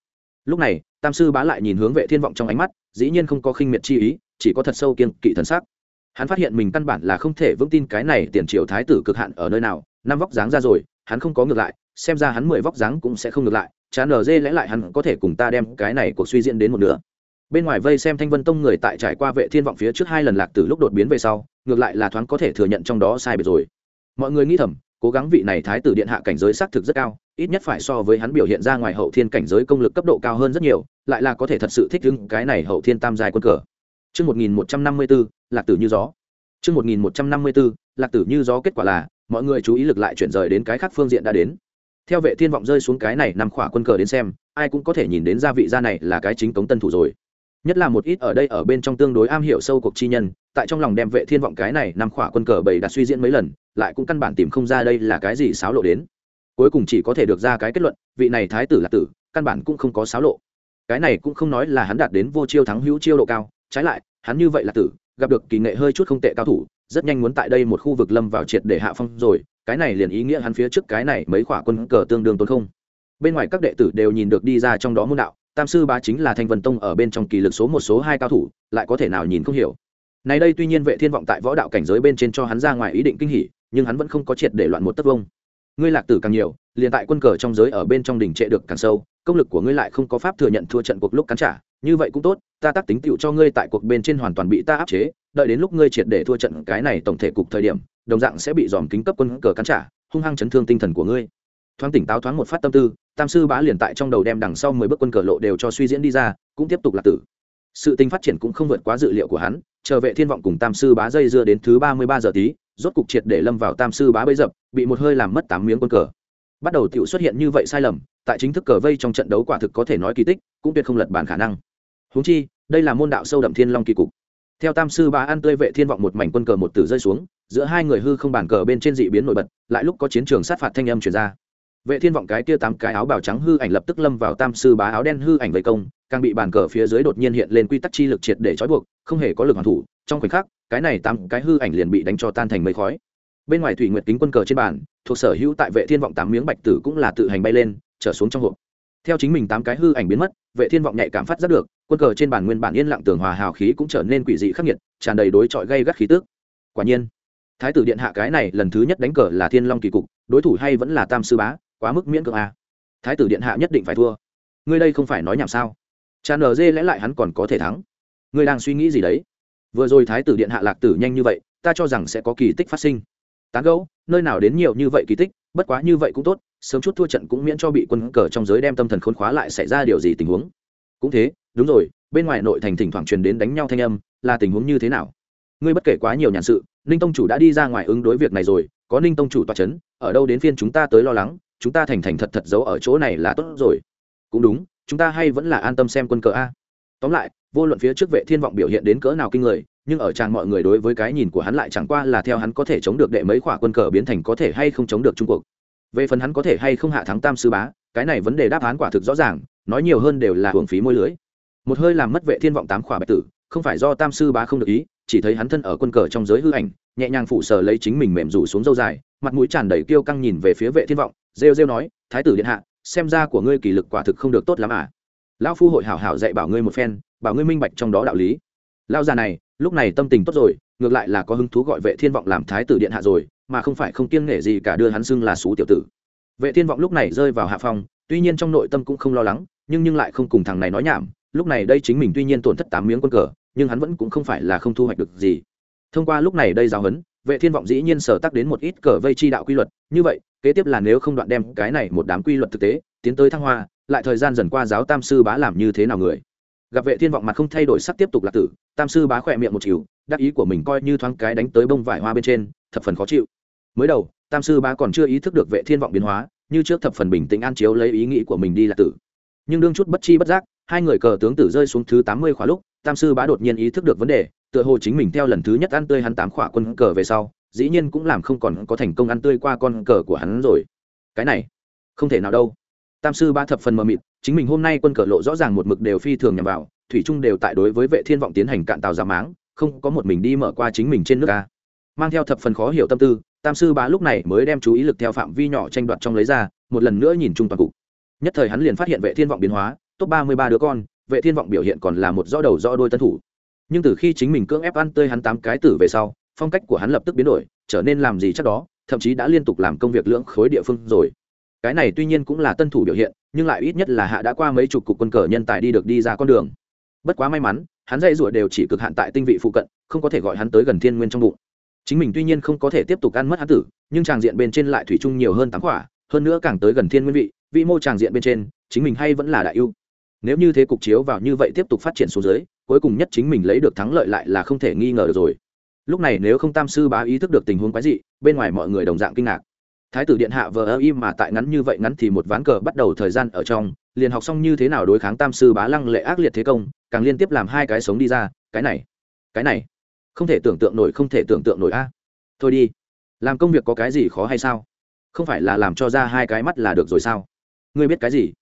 Lúc này, tam sư bá lại nhìn hướng vệ thiên vọng trong ánh mắt, dĩ nhiên không có khinh miệt chi ý, chỉ có thật sâu kiên kỵ thần sắc hắn phát hiện mình căn bản là không thể vững tin cái này tiền triều thái tử cực hạn ở nơi nào, năm vóc dáng ra rồi, hắn không có ngược lại, xem ra hắn mười vóc dáng cũng sẽ không ngược lại chán ở dê lẽ lại hắn có thể cùng ta đem cái này cuộc suy diễn đến một nửa. Bên ngoài vây xem thanh vân tông người tại trải qua vệ thiên vọng phía trước hai lần lạc từ lúc đột biến về sau, ngược lại là thoáng có thể thừa nhận trong đó sai biệt rồi. Mọi người nghĩ thầm, cố gắng vị này thái tử điện hạ cảnh giới xác thực rất cao, ít nhất phải so với hắn biểu hiện ra ngoài hậu thiên cảnh giới công lực cấp độ cao hơn rất nhiều, lại là có thể thật sự thích ứng cái này hậu thiên tam giai quân cờ. Chương 1154, lạc tử như gió. Chương 1154, lạc tử như gió kết quả là, mọi người chú ý lực lại chuyển rời đến cái khác phương diện đã đến. Theo vệ thiên vọng rơi xuống cái này nằm khỏa quân cờ đến xem, ai cũng có thể nhìn đến gia vị gia này là cái chính cống tân thủ rồi. Nhất là một ít ở đây ở bên trong tương đối am hiểu sâu cuộc chi nhân, tại trong lòng đem vệ thiên vọng cái này nằm khỏa quân cờ bày đặt suy diễn mấy lần, lại cũng căn bản tìm không ra đây là cái gì xáo lộ đến. Cuối cùng chỉ có thể được ra cái kết luận, vị này thái tử là tử, căn bản cũng không có xáo lộ. Cái này cũng không nói là hắn đạt đến vô chiêu thắng hữu chiêu độ cao, trái lại, hắn như vậy là tử, gặp được kỳ nghệ hơi chút không tệ cao thủ rất nhanh muốn tại đây một khu vực lâm vào triệt để hạ phong rồi cái này liền ý nghĩa hắn phía trước cái này mấy khỏa quân cờ tương đương tốn không. Bên ngoài các đệ tử đều nhìn được đi ra trong đó môn đạo tam sư bá chính là thanh vân tông ở bên trong kỳ lực số một số hai cao thủ lại có thể nào nhìn không hiểu. Này đây tuy nhiên vệ thiên vọng tại võ đạo cảnh giới bên trên cho hắn ra ngoài ý định kinh hỉ nhưng hắn vẫn không có triệt để loạn một tấc vông. Ngươi lạc tử càng nhiều liền tại quân cờ trong giới ở bên trong đỉnh trệ được càng sâu công lực của ngươi lại không có pháp thừa nhận thua trận cuộc lúc cắn trả như vậy cũng tốt, ta tác tính tựu cho ngươi tại cuộc bên trên hoàn toàn bị ta áp chế, đợi đến lúc ngươi triệt để thua trận cái này tổng thể cục thời điểm, đồng dạng sẽ bị dòm kính cấp quân cờ cắn trả, hung hăng chấn thương tinh thần của ngươi. Thoáng tỉnh táo thoáng một phát tâm tư, tam sư bá liền tại trong đầu đem đằng sau mười bước quân cờ lộ đều cho suy diễn đi ra, cũng tiếp tục là tử. Sự tình phát triển cũng không vượt quá dự liệu của hắn, chờ vệ thiên vọng cùng tam sư bá dây dưa đến thứ ba mươi ba giờ tí, rốt cục triệt để lâm vào tam sư bá bấy dập, bị một hơi làm mất tám miếng quân cờ. Bắt đầu tiểu xuất hiện như vậy sai lầm, tại chính thức cờ vây trong trận đấu quả thực có thể nói kỳ tích, cũng tuyệt không lật bản khả năng huống chi, đây là môn đạo sâu đậm thiên long kỳ cục. Theo tam sư bá an tươi vệ thiên vọng một mảnh quân cờ một tử rơi xuống, giữa hai người hư không bàn cờ bên trên dị biến nổi bật, lại lúc có chiến trường sát phạt thanh âm truyền ra. Vệ thiên vọng cái kia tám cái áo bào trắng hư ảnh lập tức lâm vào tam sư bá áo đen hư ảnh vây công, càng bị bàn cờ phía dưới đột nhiên hiện lên quy tắc chi lực triệt để trói buộc, không hề có lực hoàn thủ. Trong khoảnh khắc, cái này tám cái hư ảnh liền bị đánh cho tan thành mây khói. Bên ngoài thủy nguyệt kính quân cờ trên bàn, thuộc sở hữu tại vệ thiên vọng tám miếng bạch tử cũng là tự hành bay lên, trở xuống trong hộp. Theo chính mình tám cái hư ảnh biến mất, vệ thiên vọng nhạy cảm phát giác được quân cờ trên bàn nguyên bản yên lặng tường hòa hào khí cũng trở nên quỷ dị khắc nghiệt, tràn đầy đối chọi gây gắt khí tước quả nhiên, thái tử điện hạ cái này lần thứ nhất đánh cờ là thiên long kỳ cục, đối thủ hay vẫn là tam sư bá, quá mức miễn cưỡng a. Thái tử điện hạ nhất định phải thua. Ngươi đây không phải nói nhảm sao? Tràn ở dê lẽ lại hắn còn có thể thắng. Ngươi đang suy nghĩ gì đấy? Vừa rồi thái tử điện hạ lạc tử nhanh như vậy, ta cho rằng sẽ có kỳ tích phát sinh. Tán gẫu, nơi nào đến nhiều như vậy kỳ tích, bất quá như vậy cũng tốt, sớm chút thua trận cũng miễn cho bị quân cờ trong giới đem tâm thần khốn khóa lại xảy ra điều gì tình huống. Cũng thế đúng rồi, bên ngoài nội thành thỉnh thoảng truyền đến đánh nhau thanh âm, là tình huống như thế nào? Ngươi bất kể quá nhiều nhàn sự, ninh tông chủ đã đi ra ngoài ứng đối việc này rồi, có ninh tông chủ toa c h ấ n ở đâu đến phiên chúng ta tới lo lắng, chúng ta thành thành thật thật giấu ở chỗ này là tốt rồi. Cũng đúng, chúng ta hay vẫn là an tâm xem quân cờ a. Tóm lại, vô luận phía trước vệ thiên vọng biểu hiện đến cỡ nào kinh người, nhưng ở trang mọi người đối với cái nhìn của hắn lại chẳng qua là theo hắn có thể chống được đệ mấy khỏa quân cờ biến thành có thể hay không chống được trung cuộc về phần hắn có thể hay không hạ thắng tam sư bá, cái này vấn đề đáp án quả thực rõ ràng, nói nhiều hơn đều là hưởng phí môi lưới một hơi làm mất vệ thiên vọng tám khỏa bạch tử, không phải do tam sư bá không được ý, chỉ thấy hắn thân ở quân cờ trong giới hư ảnh, nhẹ nhàng phủ sờ lấy chính mình mềm rủ xuống dâu dài, mặt mũi tràn đầy kiêu căng nhìn về phía vệ thiên vọng, rêu rêu nói, thái tử điện hạ, xem ra của ngươi kỳ lực quả thực không được tốt lắm à. Lão phu hội hảo hảo dạy bảo ngươi một phen, bảo ngươi minh bạch trong đó đạo lý. Lão già này, lúc này tâm tình tốt rồi, ngược lại là có hứng thú gọi vệ thiên vọng làm thái tử điện hạ rồi, mà không phải không kiêng nể gì cả đưa hắn xưng là xú tiểu tử. Vệ thiên vọng lúc này rơi vào hạ phong tuy nhiên trong nội tâm cũng không lo lắng, nhưng nhưng lại không cùng thằng này nói nhảm lúc này đây chính mình tuy nhiên tổn thất tám miếng quân cờ, nhưng hắn vẫn cũng không phải là không thu hoạch được gì. Thông qua lúc này đây giáo huấn, vệ thiên vọng dĩ nhiên sở tác đến một ít cờ vây chi đạo quy luật. Như vậy, kế tiếp là nếu không đoạn đem cái này một đám quy luật thực tế, tiến tới thăng hoa, lại thời gian dần qua giáo tam sư bá làm như thế nào người? Gặp vệ thiên vọng mặt không thay đổi sắc tiếp tục là tử, tam sư bá khỏe miệng một chiều đắc ý của mình coi như thoáng cái đánh tới bông vải hoa bên trên, thập phần khó chịu. Mới đầu, tam sư bá còn chưa ý thức được vệ thiên vọng biến hóa, như trước thập phần bình tĩnh an chiếu lấy ý nghĩ của mình đi là tử. Nhưng đương chút bất chi bất giác hai người cờ tướng tử rơi xuống thứ tám mươi khóa lúc, tam sư bá đột nhiên ý thức được vấn đề, tựa hồ chính mình theo lần thứ nhất ăn tươi hắn tám khỏa quân cờ về sau, dĩ nhiên cũng làm không còn có thành công ăn tươi qua con cờ của hắn rồi. Cái này, không thể nào đâu. Tam sư bá thập phần mờ mịt, chính mình hôm nay quân cờ lộ rõ ràng một mực đều phi thường nhằm vào, thủy trung đều tại đối với vệ thiên vọng tiến hành cạn tàu giả máng, không có một mình đi mở qua chính mình trên nước ca mang theo thập phần khó hiểu tâm tư, tam sư bá lúc này mới đem chú ý lực theo phạm vi nhỏ tranh đoạt trong lấy ra, một lần nữa nhìn chung toàn cục. Nhất thời hắn liền phát hiện vệ thiên vọng biến hóa top ba mươi ba đứa con, vệ thiên vọng biểu hiện còn là một rõ đầu rõ đôi tân thủ. Nhưng từ khi chính mình cưỡng ép ăn tươi hắn tám cái tử về sau, phong cách của hắn lập tức biến đổi, trở nên làm gì chắc đó, thậm chí đã liên tục làm công việc lưỡng khối địa phương rồi. Cái này tuy nhiên cũng là tân thủ biểu hiện, nhưng lại ít nhất là hạ đã qua mấy chục cục quân cờ nhân tài đi được đi ra con đường. Bất quá may mắn, hắn dây rủa đều chỉ cực hạn tại tinh vị phụ cận, không có thể gọi hắn tới gần thiên nguyên trong bụng. Chính mình tuy nhiên không có thể tiếp tục ăn mất hắn tử, nhưng tràng diện bên trên lại thủy chung nhiều hơn tám quả, hơn nữa càng tới gần thiên nguyên vị vị mô tràng diện bên trên, chính mình hay vẫn là đại ưu nếu như thế cục chiếu vào như vậy tiếp tục phát triển xuống dưới, cuối cùng nhất chính mình lấy được thắng lợi lại là không thể nghi ngờ được rồi. Lúc này nếu không tam sư bá ý thức được tình huống quái dị, bên ngoài mọi người đồng dạng kinh ngạc. Thái tử điện hạ vờ ơ im mà tại ngắn như vậy ngắn thì một ván cờ bắt đầu thời gian ở trong, liền học xong như thế nào đối kháng tam sư bá lăng lệ ác liệt thế công, càng liên tiếp làm hai cái sống đi ra, cái này cái này, không thể tưởng tượng nổi, không thể tưởng tượng nổi a. Thôi đi, làm công việc có cái gì khó hay sao? Không phải là làm cho ra hai cái mắt là được rồi sao? Ngươi biết cái gì?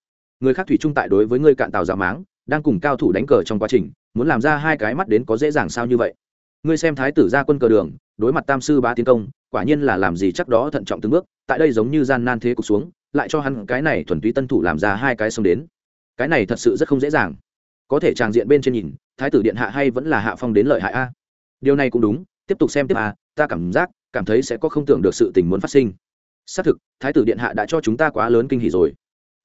Người khác thủy chung tại đối với ngươi cạn tàu giả máng, đang cùng cao thủ đánh cờ trong quá trình, muốn làm ra hai cái mắt đến có dễ dàng sao như vậy. Ngươi xem thái tử ra quân cờ đường, đối mặt tam sư ba tiến công, quả nhiên là làm gì chắc đó thận trọng từng bước, tại đây giống như gian nan thế cục xuống, lại cho hắn cái này thuần túy tân thủ làm ra hai cái sông đến. Cái này thật sự rất không dễ dàng. Có thể tràng diện bên trên nhìn, thái tử điện hạ hay vẫn là hạ phong đến lợi hại a. Điều này cũng đúng, tiếp tục xem tiếp a, ta cảm giác, cảm thấy sẽ có không tưởng được sự tình muốn phát sinh. Xác thực, thái tử điện hạ đã cho chúng ta quá lớn kinh hỉ rồi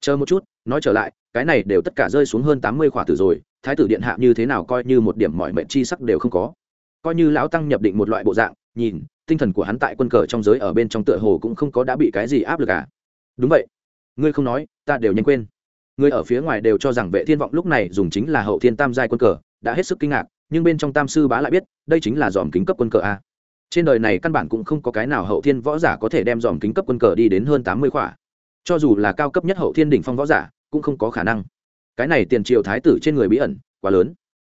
chờ một chút, nói trở lại, cái này đều tất cả rơi xuống hơn tám mươi khỏa tử rồi, thái tử điện hạ như thế nào coi như một điểm mọi mệnh chi sắc đều không có. Coi như lão tăng nhập định một loại bộ dạng, nhìn, tinh thần của hắn tại quân cờ trong giới ở bên trong tựa hồ cũng không có đã bị cái gì áp lực cả à? đúng vậy. Ngươi không nói, ta đều nhanh quên. Người ở phía ngoài đều cho rằng vệ thiên vọng lúc này dùng chính là hậu thiên tam giai quân cờ, đã hết sức kinh ngạc, nhưng bên trong tam sư bá lại biết, đây chính là dòm kính cấp quân cờ a trên đời này căn bản cũng không có cái nào hậu thiên võ giả có thể đem dòm kính cấp quân cờ đi đến hơn tám mươi khỏa cho dù là cao cấp nhất hậu thiên đỉnh phong võ giả, cũng không có khả năng. Cái này tiền triều thái tử trên người bí ẩn, quá lớn.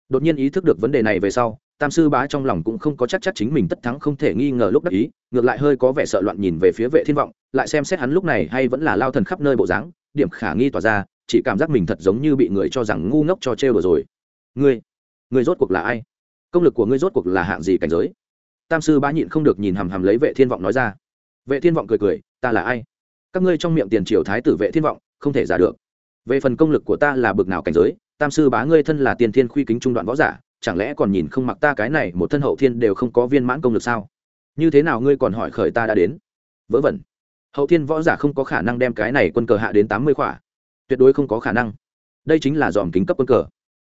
Đột nhiên ý thức được vấn đề này về sau, tam sư bá trong lòng cũng không có chắc chắc chính mình tất thắng không thể nghi ngờ lúc đắc ý, ngược lại hơi có vẻ sợ loạn nhìn về phía vệ thiên vọng, lại xem xét hắn lúc này hay vẫn là lao thần khắp nơi bộ dáng, điểm khả nghi tỏa ra, chỉ cảm giác mình thật giống như bị người cho rằng ngu ngốc cho trêu rồi. Ngươi ngươi rốt cuộc là ai? Công lực của ngươi rốt cuộc là hạng gì cảnh giới? Tam sư bá nhịn không được nhìn hằm hằm lấy vệ thiên vọng nói ra. Vệ thiên vọng cười cười, ta là ai? Các ngươi trong miệng tiền triều thái tử vệ thiên vọng, không thể giả được. Về phần công lực của ta là bực nào cảnh giới, tam sư bá ngươi thân là tiền thiên khuy kính trung đoạn võ giả, chẳng lẽ còn nhìn không mặc ta cái này một thân hậu thiên đều không có viên mãn công lực sao? Như thế nào ngươi còn hỏi khởi ta đã đến? Vớ vẩn. Hậu thiên võ giả không có khả năng đem cái này quân cờ hạ đến tám mươi khỏa. Tuyệt đối không có khả năng. Đây chính là dòm kính cấp quân cờ.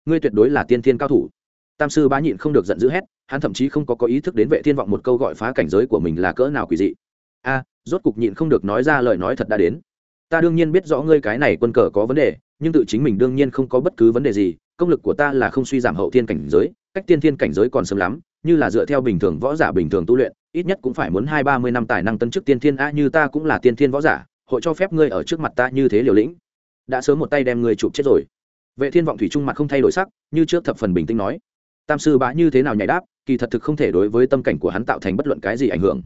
Ngươi tuyệt đối là tiên thiên cao thủ. Tam sư bá nhịn không được giận dữ hét, hắn thậm chí không có có ý thức đến vệ thiên vọng một câu gọi phá cảnh giới của mình là cỡ nào quỷ dị. A rốt cục nhịn không được nói ra lời nói thật đã đến. Ta đương nhiên biết rõ ngươi cái này quân cờ có vấn đề, nhưng tự chính mình đương nhiên không có bất cứ vấn đề gì, công lực của ta là không suy giảm hậu thiên cảnh giới, cách tiên thiên cảnh giới còn sớm lắm, như là dựa theo bình thường võ giả bình thường tu luyện, ít nhất cũng phải muốn hai ba mươi năm tài năng tân chức tiên thiên, a, như ta cũng là tiên thiên võ giả, hội cho phép ngươi ở trước mặt ta như thế liều lĩnh. Đã sớm một tay đem ngươi chụp chết rồi. Vệ thiên vọng thủy trung mặt không thay đổi sắc, như trước thập phần bình tĩnh nói. Tam sư bá như thế nào nhảy đáp, kỳ thật thực không thể đối với tâm cảnh của hắn tạo thành bất luận cái gì ảnh hưởng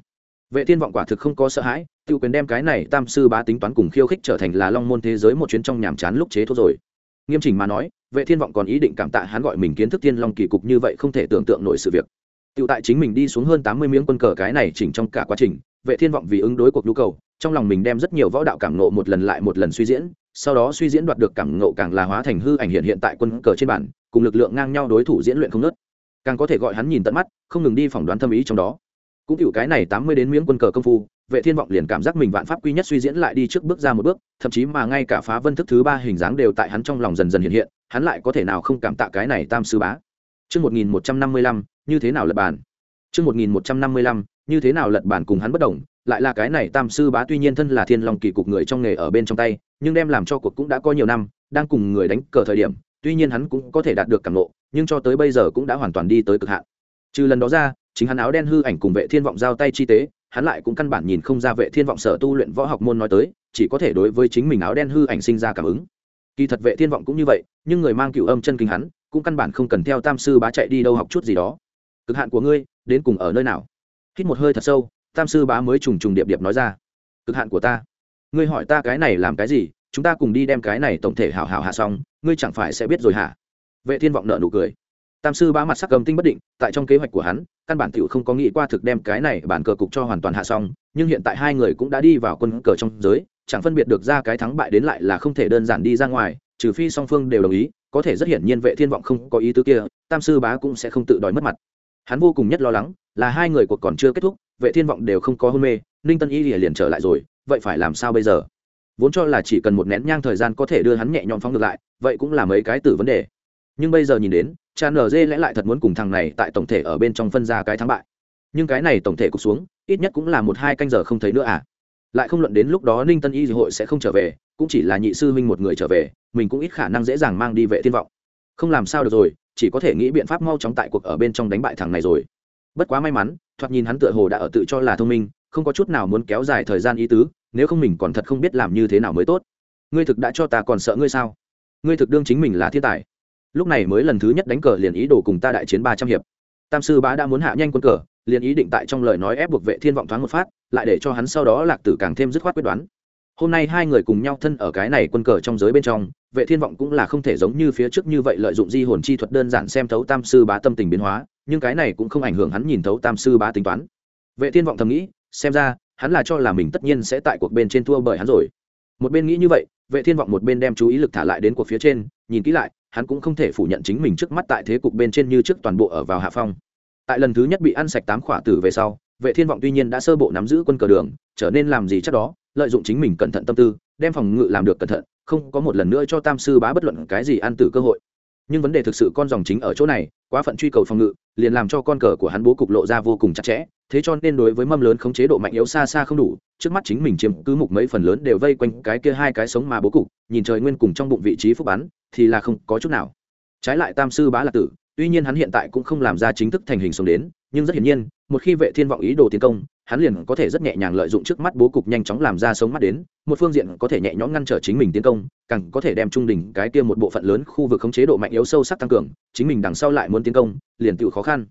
vệ thiên vọng quả thực không có sợ hãi tự quyền đem cái này tam sư bá tính toán cùng khiêu khích trở thành là long môn thế giới một chuyến trong nhàm chán lúc chế thuốc rồi. Nghiêm chỉnh mà nói, vệ thiên vọng còn ý định cảm tạ hắn gọi mình kiến thức thiên long kỳ cục như vậy không thể tưởng tượng nổi sự việc. Tự tại chính mình đi xuống hơn 80 miếng quân cờ cái này chỉnh trong cả quá trình, vệ thiên vọng vì ứng đối cuộc nhu cầu, trong lòng mình đem rất nhiều võ đạo cảm ngộ một lần lại một lần suy diễn, sau đó suy diễn đoạt được cảm ngộ càng là hóa thành hư ảnh hiện hiện tại quân cờ trên bản, cùng lực lượng ngang nhau đối thủ diễn luyện không nớt càng có thể gọi hắn nhìn tận mắt, không ngừng đi phỏng đoán thâm ý trong đó cũng cựu cái này tám mươi đến miếng quân cờ công phu vệ thiên vọng liền cảm giác mình vạn pháp quy nhất suy diễn lại đi trước bước ra một bước thậm chí mà ngay cả phá vân thức thứ ba hình dáng đều tại hắn trong lòng dần dần hiện hiện hắn lại có thể nào không cảm tạ cái này tam sư bá Trước 1155, như thế nào lật bàn? Trước 1155, như thế nào lật bàn cùng hắn bất đồng, lại là cái này tam sư bá tuy nhiên thân là thiên long kỳ cục người trong nghề ở bên trong tay, nhưng đem làm cho cuộc cũng đã có nhiều năm, đang cùng người đánh cờ thời điểm, tuy nhiên hắn cũng có thể đạt được cảm ngộ, nhưng cho tới bây giờ cũng đã hoàn toàn đi tới cực hạn. Trừ lần đó ra, chính hắn áo đen hư ảnh cùng vệ thiên vọng giao tay chi tế, hắn lại cũng căn bản nhìn không ra vệ thiên vọng sở tu luyện võ học môn nói tới chỉ có thể đối với chính mình áo đen hư ảnh sinh ra cảm ứng. Kỳ thật vệ thiên vọng cũng như vậy nhưng người mang cựu âm chân kinh hắn cũng căn bản không cần theo tam sư bá chạy đi đâu học chút gì đó. Cực hạn của ngươi đến cùng ở nơi nào? Hít một hơi thật sâu tam sư bá mới trùng trùng điệp điệp nói ra. Cực hạn của ta. Ngươi hỏi ta cái này làm cái gì chúng ta cùng đi đem cái này tổng thể hảo hảo hạ xong ngươi chẳng phải sẽ biết rồi hả? Vệ thiên vọng nợ nụ cười tam sư bá mặt sắc cầm tinh bất định, tại trong kế hoạch của hắn, căn bản tiểu không có nghĩ qua thực đem cái này bản cờ cục cho hoàn toàn hạ xong, nhưng hiện tại hai người cũng đã đi vào quân cờ trong giới, chẳng phân biệt được ra cái thắng bại đến lại là không thể đơn giản đi ra ngoài, trừ phi song phương đều đồng ý, có thể rất hiển nhiên vệ thiên vọng không có ý tứ kia, tam sư bá cũng sẽ không tự đòi mất mặt. Hắn vô cùng nhất lo lắng, là hai người cuộc còn chưa kết thúc, vệ thiên vọng đều không có hôn mê, ninh tân y lìa liền trở lại rồi, vậy phải làm sao bây giờ? Vốn cho là chỉ cần một nén nhang thời gian có thể đưa hắn nhẹ nhõm phóng ngược lại, vậy cũng là mấy cái tử vấn đề. Nhưng bây giờ nhìn đến cha nở dê lẽ lại thật muốn cùng thằng này tại tổng thể ở bên trong phân ra cái thắng bại. Nhưng cái này tổng thể cục xuống, ít nhất cũng là một hai canh giờ không thấy nữa à? Lại không luận đến lúc đó ninh tân y hội sẽ không trở về, cũng chỉ là nhị sư huynh một người trở về, mình cũng ít khả năng dễ dàng mang đi vệ thiên vọng. Không làm sao được rồi, chỉ có thể nghĩ biện pháp mau chóng tại cuộc ở bên trong đánh bại thằng này rồi. Bất quá may mắn, thoạt nhìn hắn tựa hồ đã ở tự cho là thông minh, không có chút nào muốn kéo dài thời gian ý tứ, nếu không mình còn thật không biết làm như thế nào mới tốt. Ngươi thực đã cho ta còn sợ ngươi sao? Ngươi thực đương chính mình là thiên tài lúc này mới lần thứ nhất đánh cờ liền ý đồ cùng ta đại chiến ba trăm hiệp. Tam sư bá đã muốn hạ nhanh quân cờ, liền ý định tại trong lời nói ép buộc vệ thiên vọng thoáng một phát, lại để cho hắn sau đó lạc tử càng thêm dứt khoát quyết đoán. Hôm nay hai người cùng nhau thân ở cái này quân cờ trong giới bên trong, vệ thiên vọng cũng là không thể giống như phía trước như vậy lợi dụng di hồn chi thuật đơn giản xem thấu tam sư bá tâm tình biến hóa, nhưng cái này cũng không ảnh hưởng hắn nhìn thấu tam sư bá tính toán. Vệ thiên vọng thầm nghĩ, xem ra, hắn là cho là mình tất nhiên sẽ tại cuộc bên trên thua bởi hắn rồi. Một bên nghĩ như vậy, vệ thiên vọng một bên đem chú ý lực thả lại đến cuộc phía trên, nhìn kỹ lại hắn cũng không thể phủ nhận chính mình trước mắt tại thế cục bên trên như trước toàn bộ ở vào hạ phong. Tại lần thứ nhất bị ăn sạch tám khỏa tử về sau, vệ thiên vọng tuy nhiên đã sơ bộ nắm giữ quân cờ đường, trở nên làm gì chắc đó, lợi dụng chính mình cẩn thận tâm tư, đem phòng ngự làm được cẩn thận, không có một lần nữa cho tam sư bá bất luận cái gì ăn tử cơ hội nhưng vấn đề thực sự con dòng chính ở chỗ này, quá phận truy cầu phòng ngự, liền làm cho con cờ của hắn bố cục lộ ra vô cùng chặt chẽ, thế cho nên đối với mâm lớn khống chế độ mạnh yếu xa xa không đủ, trước mắt chính mình chiếm cứ mục mấy phần lớn đều vây quanh cái kia hai cái sống mà bố cục, nhìn trời nguyên cùng trong bụng vị trí phúc bắn, thì là không có chút nào. Trái lại tam sư bá là tử, tuy nhiên hắn hiện tại cũng không làm ra chính thức thành hình sống đến, nhưng rất hiển nhiên, một khi vệ thiên vọng ý đồ tiến công hắn liền có thể rất nhẹ nhàng lợi dụng trước mắt bố cục nhanh chóng làm ra sống mắt đến, một phương diện có thể nhẹ nhõm ngăn trở chính mình tiến công, càng có thể đem trung đỉnh cái kia một bộ phận lớn khu vực khống chế độ mạnh yếu sâu sắc tăng cường, chính mình đằng sau lại muốn tiến công, liền tự khó khăn.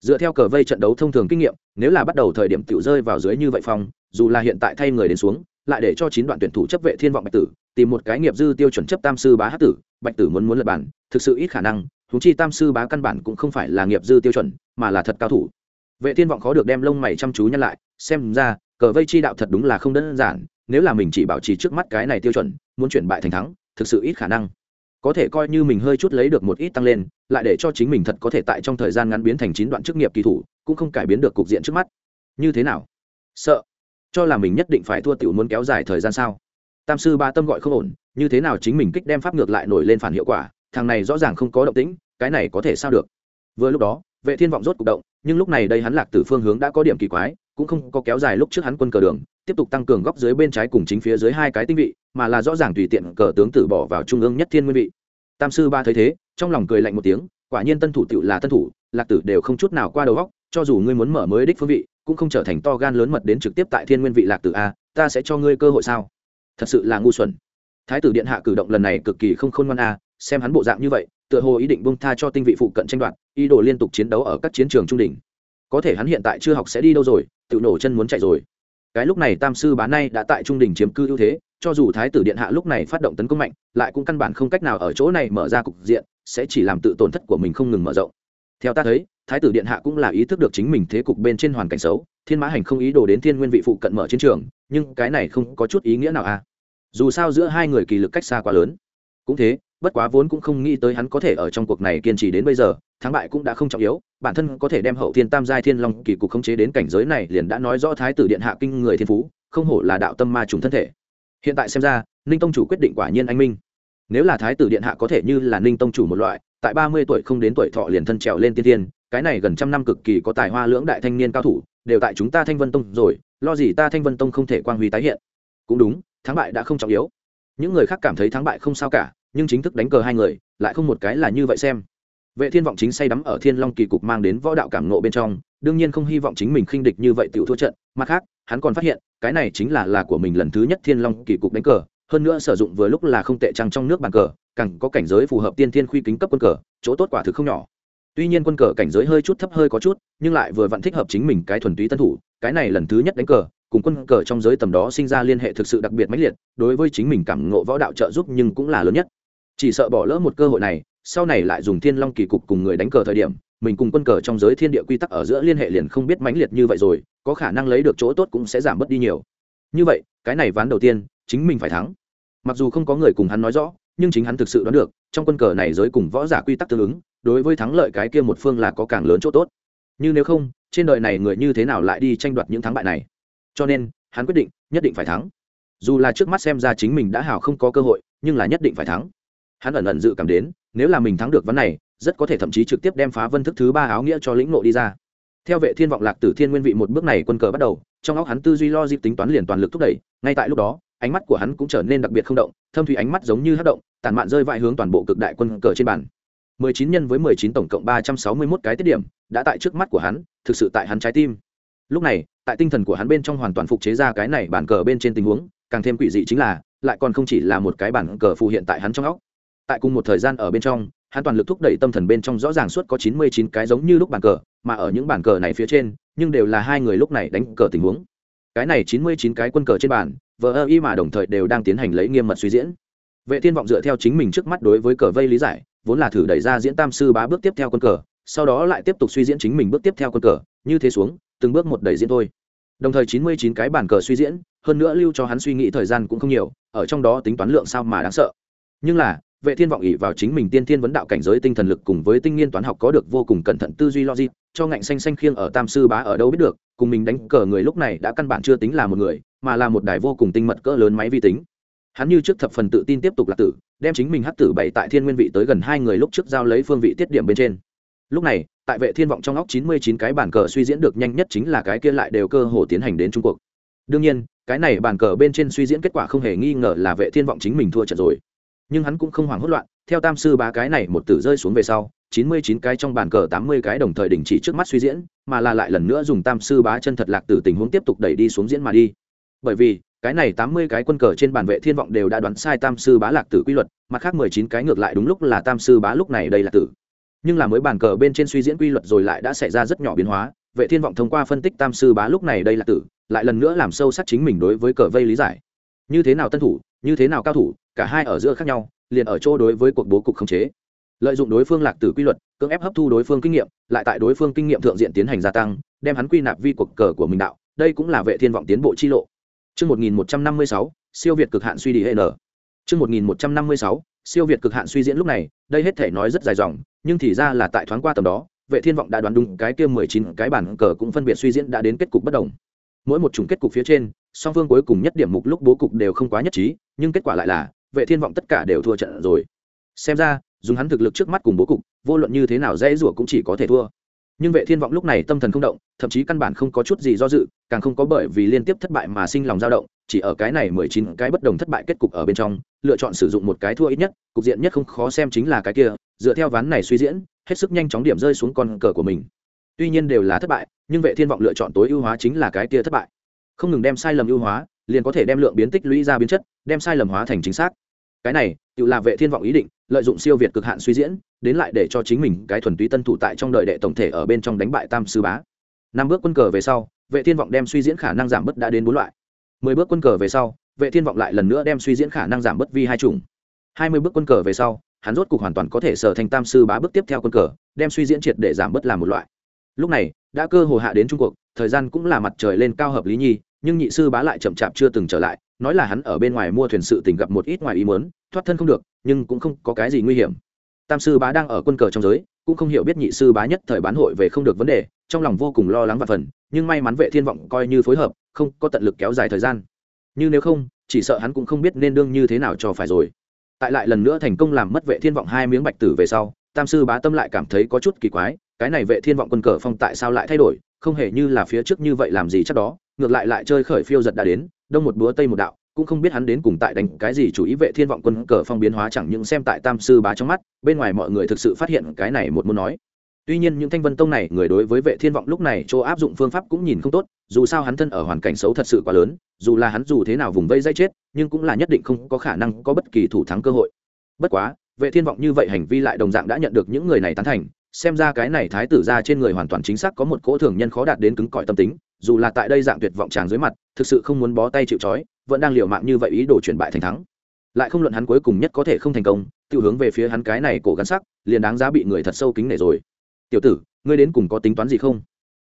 Dựa theo cờ vây trận đấu thông thường kinh nghiệm, nếu là bắt đầu thời điểm tự rơi vào dưới như vậy phong, dù là hiện tại thay người đến xuống, lại để cho chín đoạn tuyển thủ chấp vệ thiên vọng bạch tử, tìm một cái nghiệp dư tiêu chuẩn chấp tam sư bá hát tử, bạch tử muốn muốn lập bản thực sự ít khả năng thú chi tam sư bá căn bản cũng không phải là nghiệp dư tiêu chuẩn, mà là thật cao thủ vệ thiên vọng khó được đem lông mày chăm chú nhăn lại, xem ra, cờ vây chi đạo thật đúng là không đơn giản, nếu là mình chỉ bảo trì trước mắt cái này tiêu chuẩn, muốn chuyển bại thành thắng, thực sự ít khả năng. Có thể coi như mình hơi chút lấy được một ít tăng lên, lại để cho chính mình thật có thể tại trong thời gian ngắn biến thành chín đoạn chức nghiệp kỳ thủ, cũng không cải biến được cục diện trước mắt. Như thế nào? Sợ. Cho là mình nhất định phải thua tiểu muốn kéo dài thời gian sao? Tam sư ba tâm gọi không ổn, như thế nào chính mình kích đem pháp ngược lại nổi lên phản hiệu quả, thằng này rõ ràng không có động tĩnh, cái này có thể sao được? Vừa lúc đó vệ thiên vọng rốt cục động, nhưng lúc này đây hắn lạc từ phương hướng đã có điểm kỳ quái, cũng không có kéo dài lúc trước hắn quân cờ đường, tiếp tục tăng cường góc dưới bên trái cùng chính phía dưới hai cái tinh vị, mà là rõ ràng tùy tiện cờ tướng tử bỏ vào trung ương nhất thiên nguyên vị. Tam sư ba thấy thế, trong lòng cười lạnh một tiếng, quả nhiên tân thủ tựu là tân thủ, lạc tử đều không chút nào qua đầu góc cho dù ngươi muốn mở mới đích phương vị, cũng không trở thành to gan lớn mật đến trực tiếp tại thiên nguyên vị lạc tử a, ta sẽ cho ngươi cơ hội sao? Thật sự là ngu xuẩn. Thái tử điện hạ cử động lần này cực kỳ không khôn ngoan a, xem hắn bộ dạng như vậy, tựa hồ ý định bông tha cho tinh vị phụ cận tranh đoạt ý đồ liên tục chiến đấu ở các chiến trường trung đỉnh. Có thể hắn hiện tại chưa học sẽ đi đâu rồi, tự nổ chân muốn chạy rồi. Cái lúc này tam sư bá nay đã tại trung đỉnh chiếm cư ưu thế, cho dù thái tử điện hạ lúc này phát động tấn công mạnh, lại cũng căn bản không cách nào ở chỗ này mở ra cục diện, sẽ chỉ làm tự tổn thất của mình không ngừng mở rộng. Theo ta thấy, thái tử điện hạ cũng là ý thức được chính mình thế cục bên trên hoàn cảnh xấu, thiên mã hành không ý đồ đến thiên nguyên vị phụ cận mở chiến trường, nhưng cái này không có chút ý nghĩa nào à. Dù sao giữa hai người kỳ lực cách xa quá lớn. Cũng thế bất quá vốn cũng không nghĩ tới hắn có thể ở trong cuộc này kiên trì đến bây giờ, thắng bại cũng đã không trọng yếu, bản thân có thể đem hậu thiên tam giai thiên long kỳ cục khống chế đến cảnh giới này liền đã nói rõ thái tử điện hạ kinh người thiên phú, không hổ là đạo tâm ma trùng thân thể. Hiện tại xem ra, ninh tông chủ quyết định quả nhiên anh minh. Nếu là thái tử điện hạ có thể như là ninh tông chủ một loại, tại ba mươi tuổi không đến tuổi thọ liền thân trèo lên tiên tiên cái này gần trăm năm cực kỳ có tài hoa lưỡng đại thanh niên cao thủ, đều tại chúng ta thanh vân tông rồi, lo gì ta thanh vân tông không thể quang huy tái hiện. Cũng đúng, thắng bại đã không trọng yếu. Những người khác cảm thấy thắng bại không sao cả nhưng chính thức đánh cờ hai người, lại không một cái là như vậy xem. Vệ thiên vọng chính say đắm ở thiên long kỳ cục mang đến võ đạo cảm ngộ bên trong, đương nhiên không hy vọng chính mình khinh địch như vậy tiểu thua trận, mặt khác, hắn còn phát hiện, cái này chính là là của mình lần thứ nhất thiên long kỳ cục đánh cờ, hơn nữa sử dụng vừa lúc là không tệ trăng trong nước bàn cờ, càng có cảnh giới phù hợp tiên thiên khuy kính cấp quân cờ, chỗ tốt quả thực không nhỏ. Tuy nhiên quân cờ cảnh giới hơi chút thấp hơi có chút, nhưng lại vừa vặn thích hợp chính mình cái thuần túy tân thủ, cái này lần thứ nhất đánh cờ, cùng quân cờ trong giới tầm đó sinh ra liên hệ thực sự đặc biệt mãnh liệt, đối với chính mình cảm ngộ võ đạo trợ giúp nhưng cũng là lớn nhất chỉ sợ bỏ lỡ một cơ hội này, sau này lại dùng thiên long kỳ cục cùng người đánh cờ thời điểm, mình cùng quân cờ trong giới thiên địa quy tắc ở giữa liên hệ liền không biết mãnh liệt như vậy rồi, có khả năng lấy được chỗ tốt cũng sẽ giảm bớt đi nhiều. Như vậy, cái này ván đầu tiên, chính mình phải thắng. Mặc dù không có người cùng hắn nói rõ, nhưng chính hắn thực sự đoán được, trong quân cờ này giới cùng võ giả quy tắc tương ứng, đối với thắng lợi cái kia một phương là có càng lớn chỗ tốt. Như nếu không, trên đời này người như thế nào lại đi tranh đoạt những thắng bại này? Cho nên, hắn quyết định nhất định phải thắng. Dù là trước mắt xem ra chính mình đã hào không có cơ hội, nhưng là nhất định phải thắng hắn ẩn ẩn dự cảm đến, nếu là mình thắng được vấn này, rất có thể thậm chí trực tiếp đem phá vân thức thứ ba áo nghĩa cho lĩnh nộ đi ra. Theo vệ thiên vọng lạc tử thiên nguyên vị một bước này quân cờ bắt đầu, trong óc hắn tư duy lo dịp tính toán liền toàn lực thúc đẩy, ngay tại lúc đó, ánh mắt của hắn cũng trở nên đặc biệt không động, thâm thủy ánh mắt giống như hất động, tàn mạn rơi vãi hướng toàn bộ cực đại quân cờ trên bàn. 19 nhân với 19 tổng cộng 361 cái tiết điểm, đã tại trước mắt của hắn, thực sự tại hắn trái tim. Lúc này, tại tinh thần của hắn bên trong hoàn toàn phục chế ra cái này bản cờ bên trên tình huống, càng thêm quỷ dị chính là, lại còn không chỉ là một cái bản cờ phù hiện tại hắn trong óc tại cùng một thời gian ở bên trong, hắn toàn lực thúc đẩy tâm thần bên trong rõ ràng suốt có 99 cái giống như lúc bàn cờ, mà ở những bàn cờ này phía trên, nhưng đều là hai người lúc này đánh cờ tình huống. Cái này 99 cái quân cờ trên bàn, vờ ơ y mà đồng thời đều đang tiến hành lấy nghiêm mật suy diễn. Vệ thiên vọng dựa theo chính mình trước mắt đối với cờ vây lý giải, vốn là thử đẩy ra diễn tam sư bá bước tiếp theo quân cờ, sau đó lại tiếp tục suy diễn chính mình bước tiếp theo quân cờ, như thế xuống, từng bước một đẩy diễn thôi. Đồng thời 99 cái bản cờ suy diễn, hơn nữa lưu cho hắn suy nghĩ thời gian cũng không nhiều, ở trong đó tính toán lượng sao mà đáng sợ. Nhưng là vệ thiên vọng ỉ vào chính mình tiên thiên vấn đạo cảnh giới tinh thần lực cùng với tinh nghiên toán học có được vô cùng cẩn thận tư duy logic, cho ngạnh xanh xanh khiêng ở tam sư bá ở đâu biết được, cùng mình đánh cờ người lúc này đã căn bản chưa tính là một người, mà là một đài vô cùng tinh mật cỡ lớn máy vi tính. Hắn như trước thập phần tự tin tiếp tục là tử, đem chính mình hắt tử bảy tại thiên nguyên vị tới gần hai người lúc trước giao lấy phương vị tiết điểm bên trên. Lúc này, tại vệ thiên vọng trong óc chín mươi chín cái bản cờ suy diễn được nhanh nhất chính là cái kia lại đều cơ hồ tiến hành đến trung cuộc đương nhiên, cái này bản cờ bên trên suy diễn kết quả không hề nghi ngờ là vệ thiên vọng chính mình thua trận rồi nhưng hắn cũng không hoảng hốt loạn, theo tam sư bá cái này một tử rơi xuống về sau, chín mươi chín cái trong bàn cờ tám mươi cái đồng thời đình chỉ trước mắt suy diễn, mà là lại lần nữa dùng tam sư bá chân thật lạc từ tình huống tiếp tục đẩy đi xuống diễn mà đi. Bởi vì, cái này tám mươi cái quân cờ trên bàn vệ thiên vọng đều đã đoán sai tam sư bá lạc tử quy luật, mặt khác mười chín cái ngược lại đúng lúc là tam sư bá lúc này đây là tử. Nhưng là mới bàn cờ bên trên suy diễn quy luật rồi lại đã xảy ra rất nhỏ biến hóa, vệ thiên vọng thông qua phân tích tam sư bá lúc này đây là tử, lại lần nữa làm sâu sắc chính mình đối với cờ vây lý giải. Như thế nào tân thủ, như thế nào cao thủ cả hai ở giữa khác nhau liền ở chỗ đối với cuộc bố cục khống chế lợi dụng đối phương lạc tử quy luật cưỡng ép hấp thu đối phương kinh nghiệm lại tại đối phương kinh nghiệm thượng diện tiến hành gia tăng đem hắn quy nạp vi cuộc cờ của mình đạo đây cũng là vệ thiên vọng tiến bộ chi lộ Chương 1156, siêu việt cực hạn suy đi nở. Chương 1156, siêu việt cực hạn suy diễn lúc này, đây hết thể nói rất dài dòng, nhưng thì ra là tại thoáng qua tầm đó, Vệ Thiên vọng đã đoán đúng cái kia 19 cái bản cờ cũng phân biệt suy diễn đã đến kết cục bất đồng. Mỗi một chủng kết cục phía trên, song phương cuối cùng nhất điểm mục lúc bố cục đều không quá nhất trí, nhưng kết quả lại là Vệ Thiên vọng tất cả đều thua trận rồi. Xem ra, dùng hắn thực lực trước mắt cùng bố cục, vô luận như thế nào dễ rủa cũng chỉ có thể thua. Nhưng vệ thiên vọng lúc này tâm thần không động thậm chí căn bản không có chút gì do dự càng không có bởi vì liên tiếp thất bại mà sinh lòng dao động chỉ ở cái này mười chín cái bất đồng thất bại kết cục ở bên trong lựa chọn sử dụng một cái thua ít nhất cục diện nhất không khó xem chính là cái kia dựa theo ván này suy diễn hết sức nhanh chóng điểm rơi xuống con cờ của mình. Tuy nhiên đều là thất bại nhưng vệ thiên vọng lựa chọn tối ưu hóa chính là cái kia thất bại. Không ngừng đem sai lầm ưu hóa liền có thể đem lượng biến tích lũy ra biến chất, đem sai lầm hóa thành chính xác. Cái này, tự là vệ thiên vọng ý định, lợi dụng siêu việt cực hạn suy diễn, đến lại để cho chính mình cái thuần túy tân thủ tại trong đời đệ tổng thể ở bên trong đánh bại tam sư bá. Năm bước quân cờ về sau, vệ thiên vọng đem suy diễn khả năng giảm bớt đã đến bốn loại. Mười bước quân cờ về sau, vệ thiên vọng lại lần nữa đem suy diễn khả năng giảm bớt vi hai chủng. Hai mươi bước quân cờ về sau, hắn rốt cục hoàn toàn có thể sở thành tam sư bá bước tiếp theo quân cờ, đem suy diễn triệt để giảm bớt làm một loại. Lúc này, đã cơ hồ hạ đến trung cuộc, thời gian cũng là mặt trời lên cao hợp lý nhi nhưng nhị sư bá lại chậm chạp chưa từng trở lại, nói là hắn ở bên ngoài mua thuyền sự tình gặp một ít ngoài ý muốn, thoát thân không được, nhưng cũng không có cái gì nguy hiểm. Tam sư bá đang ở quân cờ trong giới, cũng không hiểu biết nhị sư bá nhất thời bán hội về không được vấn đề, trong lòng vô cùng lo lắng và phần nhưng may mắn vệ thiên vọng coi như phối hợp, không có tận lực kéo dài thời gian. Nhưng nếu không, chỉ sợ hắn cũng không biết nên đương như thế nào cho phải rồi. Tại lại lần nữa thành công làm mất vệ thiên vọng hai miếng bạch tử về sau, tam sư bá tâm lại cảm thấy có chút kỳ quái, cái này vệ thiên vọng quân cờ phong tại sao lại thay đổi, không hề như là phía trước như vậy làm gì chắc đó ngược lại lại chơi khởi phiêu giật đã đến, đông một búa tây một đạo, cũng không biết hắn đến cùng tại đánh cái gì chủ ý vệ thiên vọng quân cờ phong biến hóa chẳng những xem tại tam sư bá trong mắt, bên ngoài mọi người thực sự phát hiện cái này một muốn nói. Tuy nhiên những thanh vân tông này người đối với vệ thiên vọng lúc này chỗ áp dụng phương pháp cũng nhìn không tốt, dù sao hắn thân ở hoàn cảnh xấu thật sự quá lớn, dù là hắn dù thế nào vùng vây dây chết, nhưng cũng là nhất định không có khả năng có bất kỳ thủ thắng cơ hội. Bất quá, vệ thiên vọng như vậy hành vi lại đồng dạng đã nhận được những người này tán thành, xem ra cái này thái tử ra trên người hoàn toàn chính xác có một cỗ thường nhân khó đạt đến cứng cỏi tâm tính dù là tại đây dạng tuyệt vọng tràng dưới mặt, thực sự không muốn bó tay chịu trói, vẫn đang liều mạng như vậy ý đồ chuyển bại thành thắng. Lại không luận hắn cuối cùng nhất có thể không thành công, tự hướng về phía hắn cái này cổ gắn sắc, liền đáng giá bị người thật sâu kính nể rồi. Tiểu tử, ngươi đến cùng có tính toán gì không?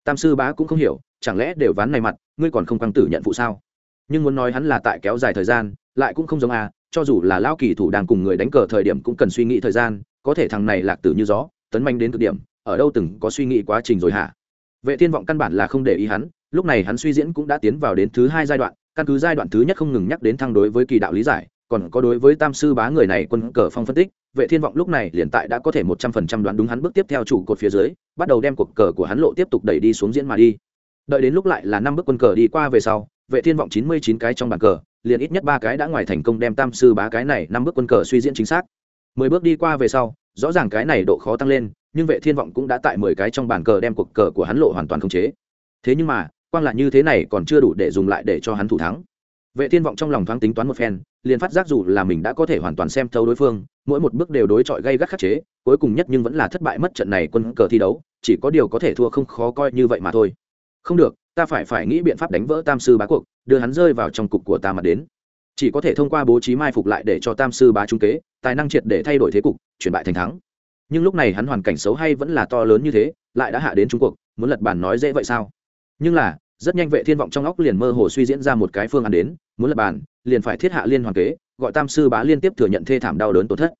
Tam sư bá cũng không hiểu, chẳng lẽ đều ván này mặt, ngươi còn không căng tử nhận phụ sao? Nhưng muốn nói hắn là tại kéo dài thời gian, lại cũng không giống à cho dù là lao kỳ thủ đang cùng người đánh cờ thời điểm cũng cần suy nghĩ thời gian, có thể thằng này lạc tử như gió, tấn manh đến cực điểm, ở đâu từng có suy nghĩ quá trình rồi hả? Vệ thiên vọng căn bản là không để ý hắn, lúc này hắn suy diễn cũng đã tiến vào đến thứ hai giai đoạn, căn cứ giai đoạn thứ nhất không ngừng nhắc đến thăng đối với kỳ đạo lý giải, còn có đối với tam sư bá người này quân cờ phong phân tích, vệ thiên vọng lúc này liền tại đã có thể một trăm phần trăm đoán đúng hắn bước tiếp theo chủ cột phía dưới, bắt đầu đem cuộc cờ của hắn lộ tiếp tục đẩy đi xuống diễn mà đi. Đợi đến lúc lại là năm bước quân cờ đi qua về sau, vệ thiên vọng chín mươi chín cái trong bàn cờ, liền ít nhất ba cái đã ngoài thành công đem tam sư bá cái này năm bước quân cờ suy diễn chính xác. mười bước đi qua về sau, rõ ràng cái này độ khó tăng lên nhưng vệ thiên vọng cũng đã tại mười cái trong bàn cờ đem cuộc cờ của hắn lộ hoàn toàn khống chế. Thế nhưng mà, quang là như thế này còn chưa đủ để dùng lại để cho hắn thủ thắng. Vệ thiên vọng trong lòng thoáng tính toán một phen, liền phát giác dù là mình đã có thể hoàn toàn xem thấu đối phương, mỗi một bước đều đối chọi gây gắt khắc chế, cuối cùng nhất nhưng vẫn là thất bại mất trận này quân cờ thi đấu, chỉ có điều có thể thua không khó coi như vậy mà thôi. Không được, ta phải phải nghĩ biện pháp đánh vỡ tam sư bá cuộc, đưa hắn rơi vào trong cục của ta mà đến. Chỉ có thể thông qua bố trí mai phục lại để cho tam sư bá trung kế, tài năng triệt để thay đổi thế cục, chuyển bại thành thắng nhưng lúc này hắn hoàn cảnh xấu hay vẫn là to lớn như thế, lại đã hạ đến trung cuộc, muốn lật bàn nói dễ vậy sao? Nhưng là, rất nhanh vệ thiên vọng trong óc liền mơ hồ suy diễn ra một cái phương án đến, muốn lật bàn, liền phải thiết hạ liên hoàn kế, gọi tam sư bá liên tiếp thừa nhận thê thảm đau đớn tổn thất.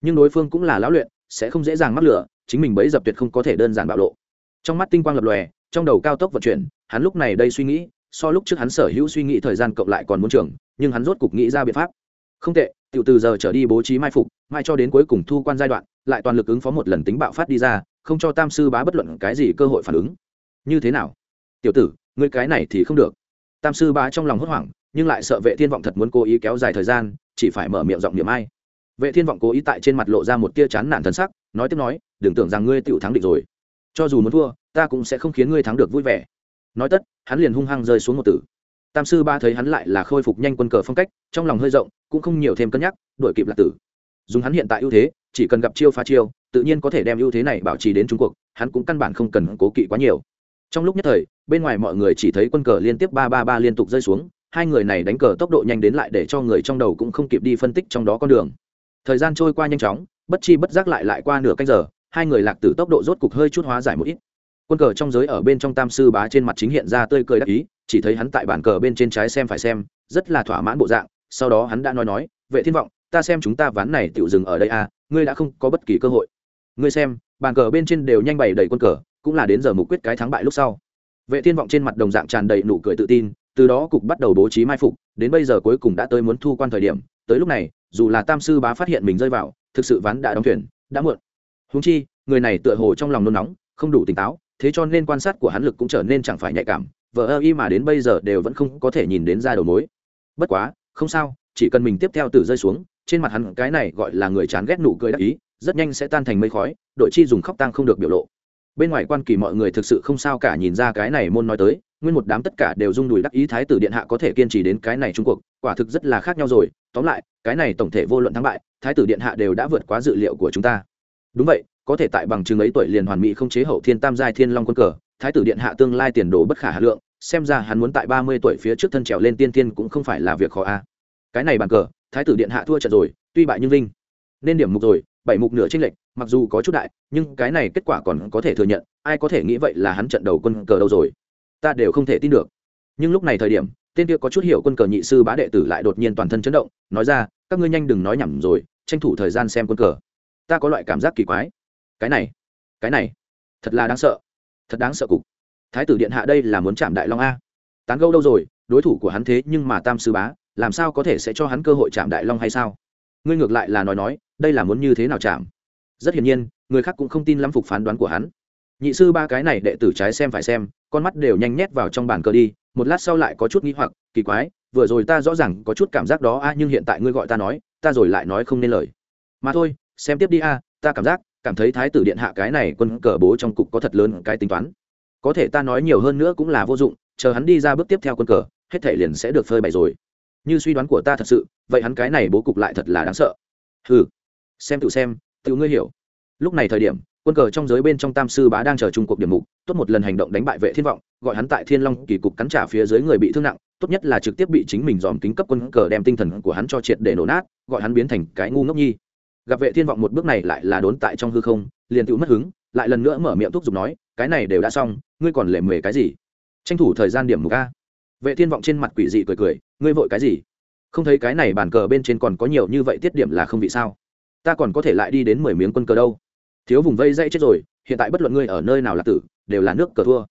Nhưng đối phương cũng là lão luyện, sẽ không dễ dàng mắc lửa, chính mình bấy dập tuyệt không có thể đơn giản bạo lộ. Trong mắt tinh quang lập lòe, trong đầu cao tốc vận chuyển, hắn lúc này đây suy nghĩ, so lúc trước hắn sở hữu suy nghĩ thời gian cộng lại còn muốn trưởng nhưng hắn rốt cục nghĩ ra biện pháp. Không tệ, tiểu từ giờ trở đi bố trí mai phục, mai cho đến cuối cùng thu quan giai đoạn lại toàn lực ứng phó một lần tính bạo phát đi ra, không cho tam sư bá bất luận cái gì cơ hội phản ứng. Như thế nào? Tiểu tử, ngươi cái này thì không được. Tam sư bá trong lòng hốt hoảng, nhưng lại sợ vệ thiên vọng thật muốn cố ý kéo dài thời gian, chỉ phải mở miệng giọng niệm ai. Vệ thiên vọng cố ý tại trên mặt lộ ra một tia chán nản thần sắc, nói tiếp nói, đừng tưởng rằng ngươi tựu thắng định rồi. Cho dù muốn thua, ta cũng sẽ không khiến ngươi thắng được vui vẻ. Nói tất, hắn liền hung hăng rơi xuống một tử. Tam sư ba thấy hắn lại là khôi phục nhanh quân cờ phong cách, trong lòng hơi rộng, cũng không nhiều thêm cân nhắc đổi kịp lạc tử. Dùng hắn hiện tại ưu thế chỉ cần gặp chiêu phá chiêu, tự nhiên có thể đem ưu thế này bảo trì đến trung cuộc, hắn cũng căn bản không cần cố kỵ quá nhiều. Trong lúc nhất thời, bên ngoài mọi người chỉ thấy quân cờ liên tiếp ba ba ba liên tục rơi xuống, hai người này đánh cờ tốc độ nhanh đến lại để cho người trong đầu cũng không kịp đi phân tích trong đó con đường. Thời gian trôi qua nhanh chóng, bất chi bất giác lại lại qua nửa canh giờ, hai người lạc tử tốc độ rốt cục hơi chút hóa giải một ít. Quân cờ trong giới ở bên trong tam sư bá trên mặt chính hiện ra tươi cười đắc ý, chỉ thấy hắn tại bàn cờ bên trên trái xem phải xem, rất là thỏa mãn bộ dạng, sau đó hắn đã nói nói, vệ thiên vọng, ta xem chúng ta ván này tiểu dừng ở đây à ngươi đã không có bất kỳ cơ hội. Ngươi xem, bàn cờ bên trên đều nhanh bày đầy quân cờ, cũng là đến giờ mục quyết cái thắng bại lúc sau. Vệ thiên vọng trên mặt đồng dạng tràn đầy nụ cười tự tin, từ đó cục bắt đầu bố trí mai phục, đến bây giờ cuối cùng đã tới muốn thu quan thời điểm, tới lúc này, dù là tam sư bá phát hiện mình rơi vào, thực sự ván đã đóng thuyền, đã muộn. Húng chi, người này tựa hồ trong lòng nôn nóng, không đủ tỉnh táo, thế cho nên quan sát của hắn lực cũng trở nên chẳng phải nhạy cảm vợ ơ y mà đến bây giờ đều vẫn không có thể nhìn đến ra đầu mối. Bất quá, không sao, chỉ cần mình tiếp theo từ rơi xuống trên mặt hắn cái này gọi là người chán ghét nụ cười đắc ý, rất nhanh sẽ tan thành mây khói, đội chi dùng khóc tăng không được biểu lộ. Bên ngoài quan kỳ mọi người thực sự không sao cả nhìn ra cái này môn nói tới, nguyên một đám tất cả đều rung đùi đắc ý thái tử điện hạ có thể kiên trì đến cái này trung cuộc, quả thực rất là khác nhau rồi. Tóm lại, cái này tổng thể vô luận thắng bại, thái tử điện hạ đều đã vượt quá dự liệu của chúng ta. Đúng vậy, có thể tại bằng chứng ấy tuổi liền hoàn mỹ không chế hậu thiên tam giai thiên long quân cờ, thái tử điện hạ tương lai tiền đồ bất khả hà lượng, xem ra hắn muốn tại ba mươi tuổi phía trước thân trèo lên tiên tiên cũng không phải là việc khó a. Cái này bàn cờ thái tử điện hạ thua trận rồi, tuy bại nhưng vinh. Nên điểm mục rồi, bảy mục nửa tranh lệch, mặc dù có chút đại, nhưng cái này kết quả còn có thể thừa nhận, ai có thể nghĩ vậy là hắn trận đầu quân cờ đâu rồi. Ta đều không thể tin được. Nhưng lúc này thời điểm, tên kia có chút hiểu quân cờ nhị sư bá đệ tử lại đột nhiên toàn thân chấn động, nói ra, các ngươi nhanh đừng nói nhầm rồi, tranh thủ thời gian xem quân cờ. Ta có loại cảm giác kỳ quái. Cái này cái này, thật là đáng sợ, thật đáng sợ cục. Thái tử điện hạ đây là muốn chạm đại long a. Tán gâu đâu rồi, đối thủ của hắn thế nhưng mà tam sư bá làm sao có thể sẽ cho hắn cơ hội chạm đại long hay sao? Ngươi ngược lại là nói nói, đây là muốn như thế nào chạm? Rất hiển nhiên, người khác cũng không tin lắm phục phán đoán của hắn. Nhị sư ba cái này đệ tử trái xem phải xem, con mắt đều nhanh nhét vào trong bàn cờ đi, một lát sau lại có chút nghĩ hoặc, kỳ quái, vừa rồi ta rõ ràng có chút cảm giác đó a, nhưng hiện tại ngươi gọi ta nói, ta rồi lại nói không nên lời. Mà thôi, xem tiếp đi a, ta cảm giác, cảm thấy thái tử điện hạ cái này quân cờ bố trong cục có thật lớn cái tính toán. Có thể ta nói nhiều hơn nữa cũng là vô dụng, chờ hắn đi ra bước tiếp theo quân cờ, hết thể liền sẽ được phơi bày rồi như suy đoán của ta thật sự, vậy hắn cái này bố cục lại thật là đáng sợ. Ừ xem tự xem, tự ngươi hiểu. Lúc này thời điểm, quân cờ trong giới bên trong tam sư bá đang chờ trung cuộc điểm mục, tốt một lần hành động đánh bại vệ thiên vọng, gọi hắn tại thiên long kỳ cục cắn trả phía dưới người bị thương nặng, tốt nhất là trực tiếp bị chính mình dòm kính cấp quân cờ đem tinh thần của hắn cho triệt để nổ nát, gọi hắn biến thành cái ngu ngốc nhi. Gặp vệ thiên vọng một bước này lại là đốn tại trong hư không, liền tự mất hứng, lại lần nữa mở miệng thúc giục nói, cái này đều đã xong, ngươi còn lệ mề cái gì? Tranh thủ thời gian điểm mục a. Vệ thiên vọng trên mặt quỷ dị cười cười ngươi vội cái gì? Không thấy cái này bàn cờ bên trên còn có nhiều như vậy tiết điểm là không bị sao. Ta còn có thể lại đi đến mười miếng quân cờ đâu. Thiếu vùng vây dây chết rồi, hiện tại bất luận ngươi ở nơi nào là tử, đều là nước cờ thua.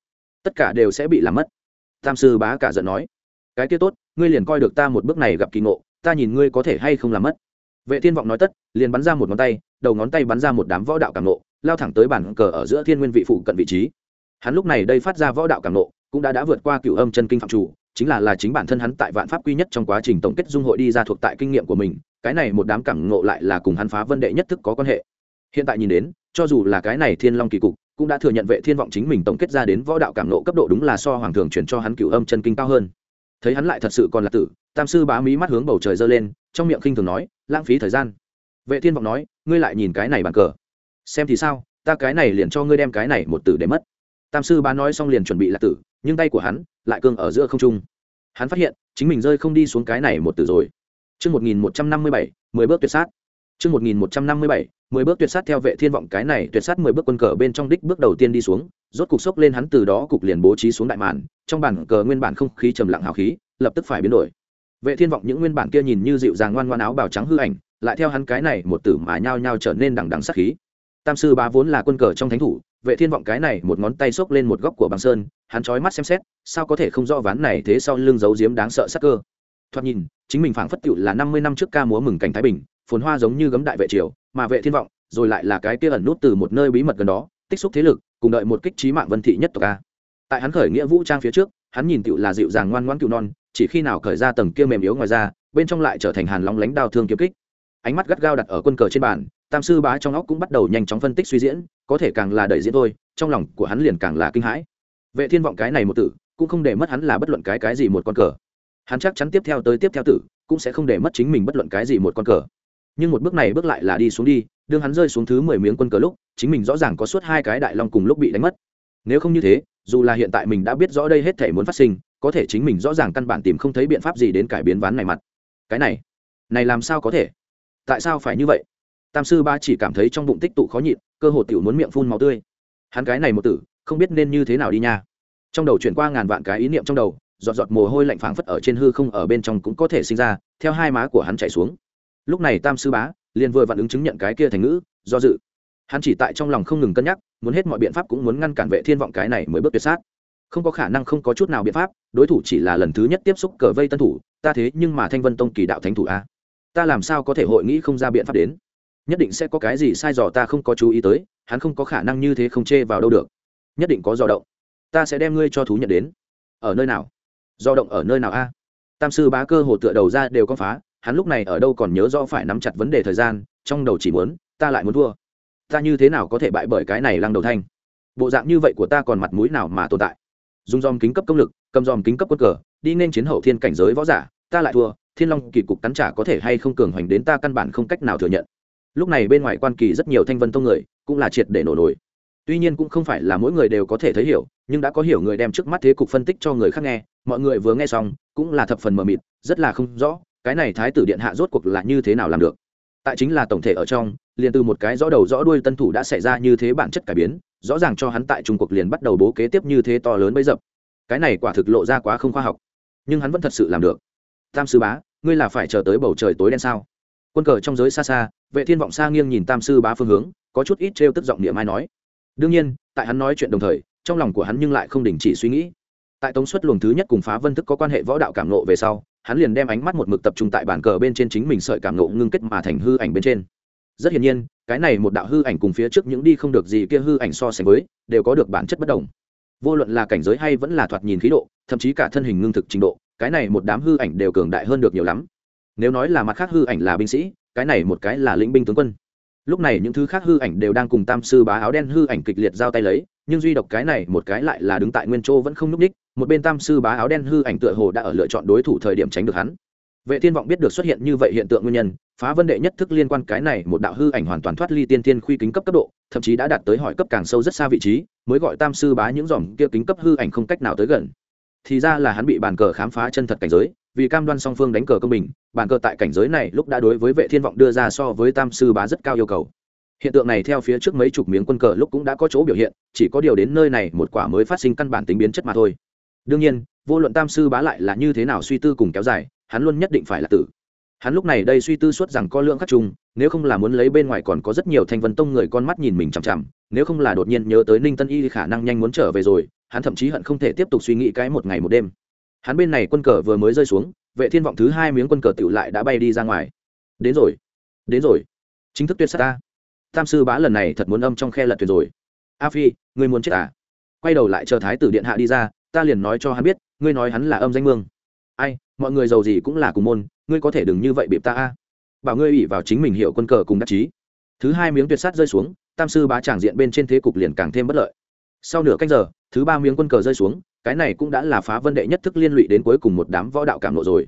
Tất cả đều sẽ bị làm mất. Tam sư bá cả giận nói. Cái kia tốt, ngươi liền coi được ta một bước này gặp kỳ ngộ, ta nhìn ngươi có thể hay không làm mất. Vệ thiên vọng nói tất, liền bắn ra một ngón tay, đầu ngón tay bắn ra một đám võ đạo cảm nộ lao thẳng tới bản cờ ở giữa thiên nguyên vị phụ cận vị trí. Hắn lúc này đây phát ra võ đạo cảm nộ cũng đã đã vượt qua cựu âm chân kinh phạm chủ chính là là chính bản thân hắn tại vạn pháp quy nhất trong quá trình tổng kết dung hội đi ra thuộc tại kinh nghiệm của mình, cái này một đám cảm ngộ lại là cùng hắn phá vân đệ nhất thức có quan hệ. Hiện tại nhìn đến, cho dù là cái này thiên long kỳ cục, cũng đã thừa nhận vệ thiên vọng chính mình tổng kết ra đến võ đạo cảm nộ cấp độ đúng là so hoàng thường chuyển cho hắn cửu âm chân kinh cao hơn. Thấy hắn lại thật sự còn là tử, tam sư bá mí mắt hướng bầu trời giơ lên, trong miệng khinh thường nói, lãng phí thời gian. Vệ thiên vọng nói, ngươi lại nhìn cái này bàn cờ. Xem thì sao, ta cái này liền cho ngươi đem cái này một tử để mất. Tam sư bá nói xong liền chuẩn bị là tử nhưng tay của hắn lại cương ở giữa không trung hắn phát hiện chính mình rơi không đi xuống cái này một tử rồi Trước 1157, 10 bước tuyệt sát. Trước 1157, 10 bước tuyệt sát theo vệ thiên vọng cái này tuyệt sát 10 bước quân cờ bên trong đích bước đầu tiên đi xuống, rốt cục sốc lên hắn từ đó cục liền bố trí xuống đại màn, trong bản cờ nguyên bản không khí trầm lặng hào khí, lập tức phải biến đổi. Vệ thiên vọng những nguyên bản kia nhìn như dịu dàng ngoan ngoãn áo bào trắng hư ảnh, lại theo hắn cái này một tử mà nhao nhao trở nên đằng đằng sát khí. Tam sư bá vốn là quân cờ trong thánh thủ, vệ thiên vọng cái này một ngón tay xốc lên một góc của băng sơn, hắn chói mắt xem xét, sao có thể không rõ ván này thế sau lưng giấu giếm đáng sợ sắc cơ. Thoạt nhìn, chính mình phảng phất tựu là 50 năm trước ca múa mừng cảnh thái bình, phồn hoa giống như gấm đại vệ triều, mà vệ thiên vọng, rồi lại là cái kia ẩn nút từ một nơi bí mật gần đó, tích xúc thế lực, cùng đợi một kích trí mạng vân thị nhất tộc a. Tại hắn khởi nghĩa vũ trang phía trước, hắn nhìn tựu là dịu dàng ngoan ngoãn cựu non, chỉ khi nào cởi ra tầng kia mềm yếu ngoài ra, bên trong lại trở thành hàn long lánh đao thương kiếm kích. Ánh mắt gắt gao đặt ở quân cờ trên bàn, tam sư bá trong óc cũng bắt đầu nhanh chóng phân tích suy diễn, có thể càng là đẩy diễn thôi, trong lòng của hắn liền càng là kinh hãi. Vệ Thiên vọng cái này một tử, cũng không để mất hắn là bất luận cái cái gì một con cờ. Hắn chắc chắn tiếp theo tới tiếp theo tử, cũng sẽ không để mất chính mình bất luận cái gì một con cờ. Nhưng một bước này bước lại là đi xuống đi đương hắn rơi xuống thứ mười miếng quân cờ lúc chính mình rõ ràng có suốt hai cái đại long cùng lúc bị đánh mất. Nếu không như thế dù là hiện tại mình đã biết rõ đây hết thể muốn phát sinh có thể chính mình rõ ràng căn bản tìm không thấy biện pháp gì đến cải biến ván này mặt. Cái này này làm sao có thể? Tại sao phải như vậy? Tam sư ba chỉ cảm thấy trong bụng tích tụ khó nhịn cơ hồ tiểu muốn miệng phun máu tươi. Hắn cái này một tử không biết nên như thế nào đi nha. Trong đầu chuyển qua ngàn vạn cái ý niệm trong đầu, giọt giọt mồ hôi lạnh phảng phất ở trên hư không ở bên trong cũng có thể sinh ra, theo hai má của hắn chạy xuống. Lúc này tam sư bá liền vừa vặn ứng chứng nhận cái kia thành ngữ, do dự. Hắn chỉ tại trong lòng không ngừng cân nhắc, muốn hết mọi biện pháp cũng muốn ngăn cản vệ thiên vọng cái này mới bước tuyệt sát. Không có khả năng không có chút nào biện pháp, đối thủ chỉ là lần thứ nhất tiếp xúc cờ vây tân thủ, ta thế nhưng mà thanh vân tông kỳ đạo thánh thủ a. Ta làm sao có thể hội nghĩ không ra biện pháp đến? Nhất định sẽ có cái gì sai dò ta không có chú ý tới, hắn không có khả năng như thế không chê vào đâu được nhất định có dò động. Ta sẽ đem ngươi cho thú nhận đến. Ở nơi nào? Do động ở nơi nào a? Tam sư bá cơ hồ tựa đầu ra đều có phá, hắn lúc này ở đâu còn nhớ rõ phải nắm chặt vấn đề thời gian, trong đầu chỉ muốn, ta lại muốn thua. Ta như thế nào có thể bại bởi cái này lăng đầu thanh? Bộ dạng như vậy của ta còn mặt mũi nào mà tồn tại? Dùng dòm kính cấp công lực, cầm dòm kính cấp quân cờ, đi nên chiến hậu thiên cảnh giới võ giả, ta lại thua, thiên long kỳ cục cắn trả có thể hay không cường hoành đến ta căn bản không cách nào thừa nhận. Lúc này bên ngoài quan kỳ rất nhiều thanh vân tông người, cũng là triệt để nổ nổi tuy nhiên cũng không phải là mỗi người đều có thể thấy hiểu, nhưng đã có hiểu người đem trước mắt thế cục phân tích cho người khác nghe, mọi người vừa nghe xong, cũng là thập phần mờ mịt, rất là không rõ, cái này thái tử điện hạ rốt cuộc là như thế nào làm được. Tại chính là tổng thể ở trong, liền từ một cái rõ đầu rõ đuôi tân thủ đã xảy ra như thế bản chất cải biến, rõ ràng cho hắn tại trung quốc liền bắt đầu bố kế tiếp như thế to lớn bấy dập. Cái này quả thực lộ ra quá không khoa học. Nhưng hắn vẫn thật sự làm được. Tam sư bá, ngươi là phải chờ tới bầu trời tối đen sao? Quân cờ trong giới xa xa, vệ thiên vọng xa nghiêng nhìn tam sư bá phương hướng, có chút ít trêu tức giọng niệm ai nói đương nhiên, tại hắn nói chuyện đồng thời, trong lòng của hắn nhưng lại không đình chỉ suy nghĩ. Tại tống suất luồng thứ nhất cùng phá vân thức có quan hệ võ đạo cảm nộ về sau, hắn liền đem ánh mắt một mực tập trung tại bàn cờ bên trên chính mình sợi cảm nộ ngưng kết mà thành hư ảnh bên trên. Rất hiển nhiên, cái này một đạo hư ảnh cùng phía trước những đi không được gì kia hư ảnh so sánh với, đều có được bản chất bất đồng. Vô luận là cảnh giới hay vẫn là thoạt nhìn khí độ, thậm chí cả thân hình ngưng thực trình độ, cái này một đám hư ảnh đều cường đại hơn được nhiều lắm. Nếu nói là mặt khác hư ảnh là binh sĩ, cái này một cái là lĩnh binh tướng quân lúc này những thứ khác hư ảnh đều đang cùng tam sư bá áo đen hư ảnh kịch liệt giao tay lấy, nhưng duy độc cái này một cái lại là đứng tại nguyên châu vẫn không n ú c ních một bên tam sư bá áo đen hư ảnh tựa hồ đã ở lựa chọn đối thủ thời điểm tránh được hắn. Vệ thiên vọng biết được xuất hiện như vậy hiện tượng nguyên nhân, phá vấn đệ nhất thức liên quan cái này một đạo hư ảnh hoàn toàn thoát ly tiên thiên khuy kính cấp cấp độ, thậm chí đã đạt tới hỏi cấp càng sâu rất xa vị trí, mới gọi tam sư bá những dòm kia kính cấp hư ảnh không cách nào tới gần. Thì ra là hắn bị bàn cờ khám phá chân thật cảnh giới, vì cam đoan song phương đánh cờ công bình bàn cờ tại cảnh giới này lúc đã đối với vệ thiên vọng đưa ra so với tam sư bá rất cao yêu cầu. Hiện tượng này theo phía trước mấy chục miếng quân cờ lúc cũng đã có chỗ biểu hiện, chỉ có điều đến nơi này một quả mới phát sinh căn bản tính biến chất mà thôi. Đương nhiên, vô luận tam sư bá lại là như thế nào suy tư cùng kéo dài, hắn luôn nhất định phải là tử. Hắn lúc này đây suy tư suốt rằng có lượng khắc trùng, nếu không là muốn lấy bên ngoài còn có rất nhiều thanh vân tông người con mắt nhìn mình chằm chằm, nếu không là đột nhiên nhớ tới ninh tân y khả năng nhanh muốn trở về rồi, hắn thậm chí hận không thể tiếp tục suy nghĩ cái một ngày một đêm. Hắn bên này quân cờ vừa mới rơi xuống vệ thiên vọng thứ hai miếng quân cờ tiểu lại đã bay đi ra ngoài. Đến rồi đến rồi. Chính thức tuyệt sát ta. Tam sư bá lần này thật muốn âm trong khe lật thuyền rồi. A phi, ngươi muốn chết à? Quay đầu lại chờ thái tử điện hạ đi ra, ta liền nói cho hắn biết, ngươi nói hắn là âm danh mương. Ai, mọi người giàu gì cũng là cùng môn, ngươi có thể đừng như vậy bịp ta a. Bảo ngươi ủy vào chính mình hiểu quân cờ cùng đắc chí. Thứ hai miếng tuyệt sát rơi xuống, tam sư bá tràng diện bên trên thế cục liền càng thêm bất lợi. Sau nửa canh giờ, thứ ba miếng quân cờ rơi xuống cái này cũng đã là phá vân đệ nhất thức liên lụy đến cuối cùng một đám võ đạo cảm nộ rồi.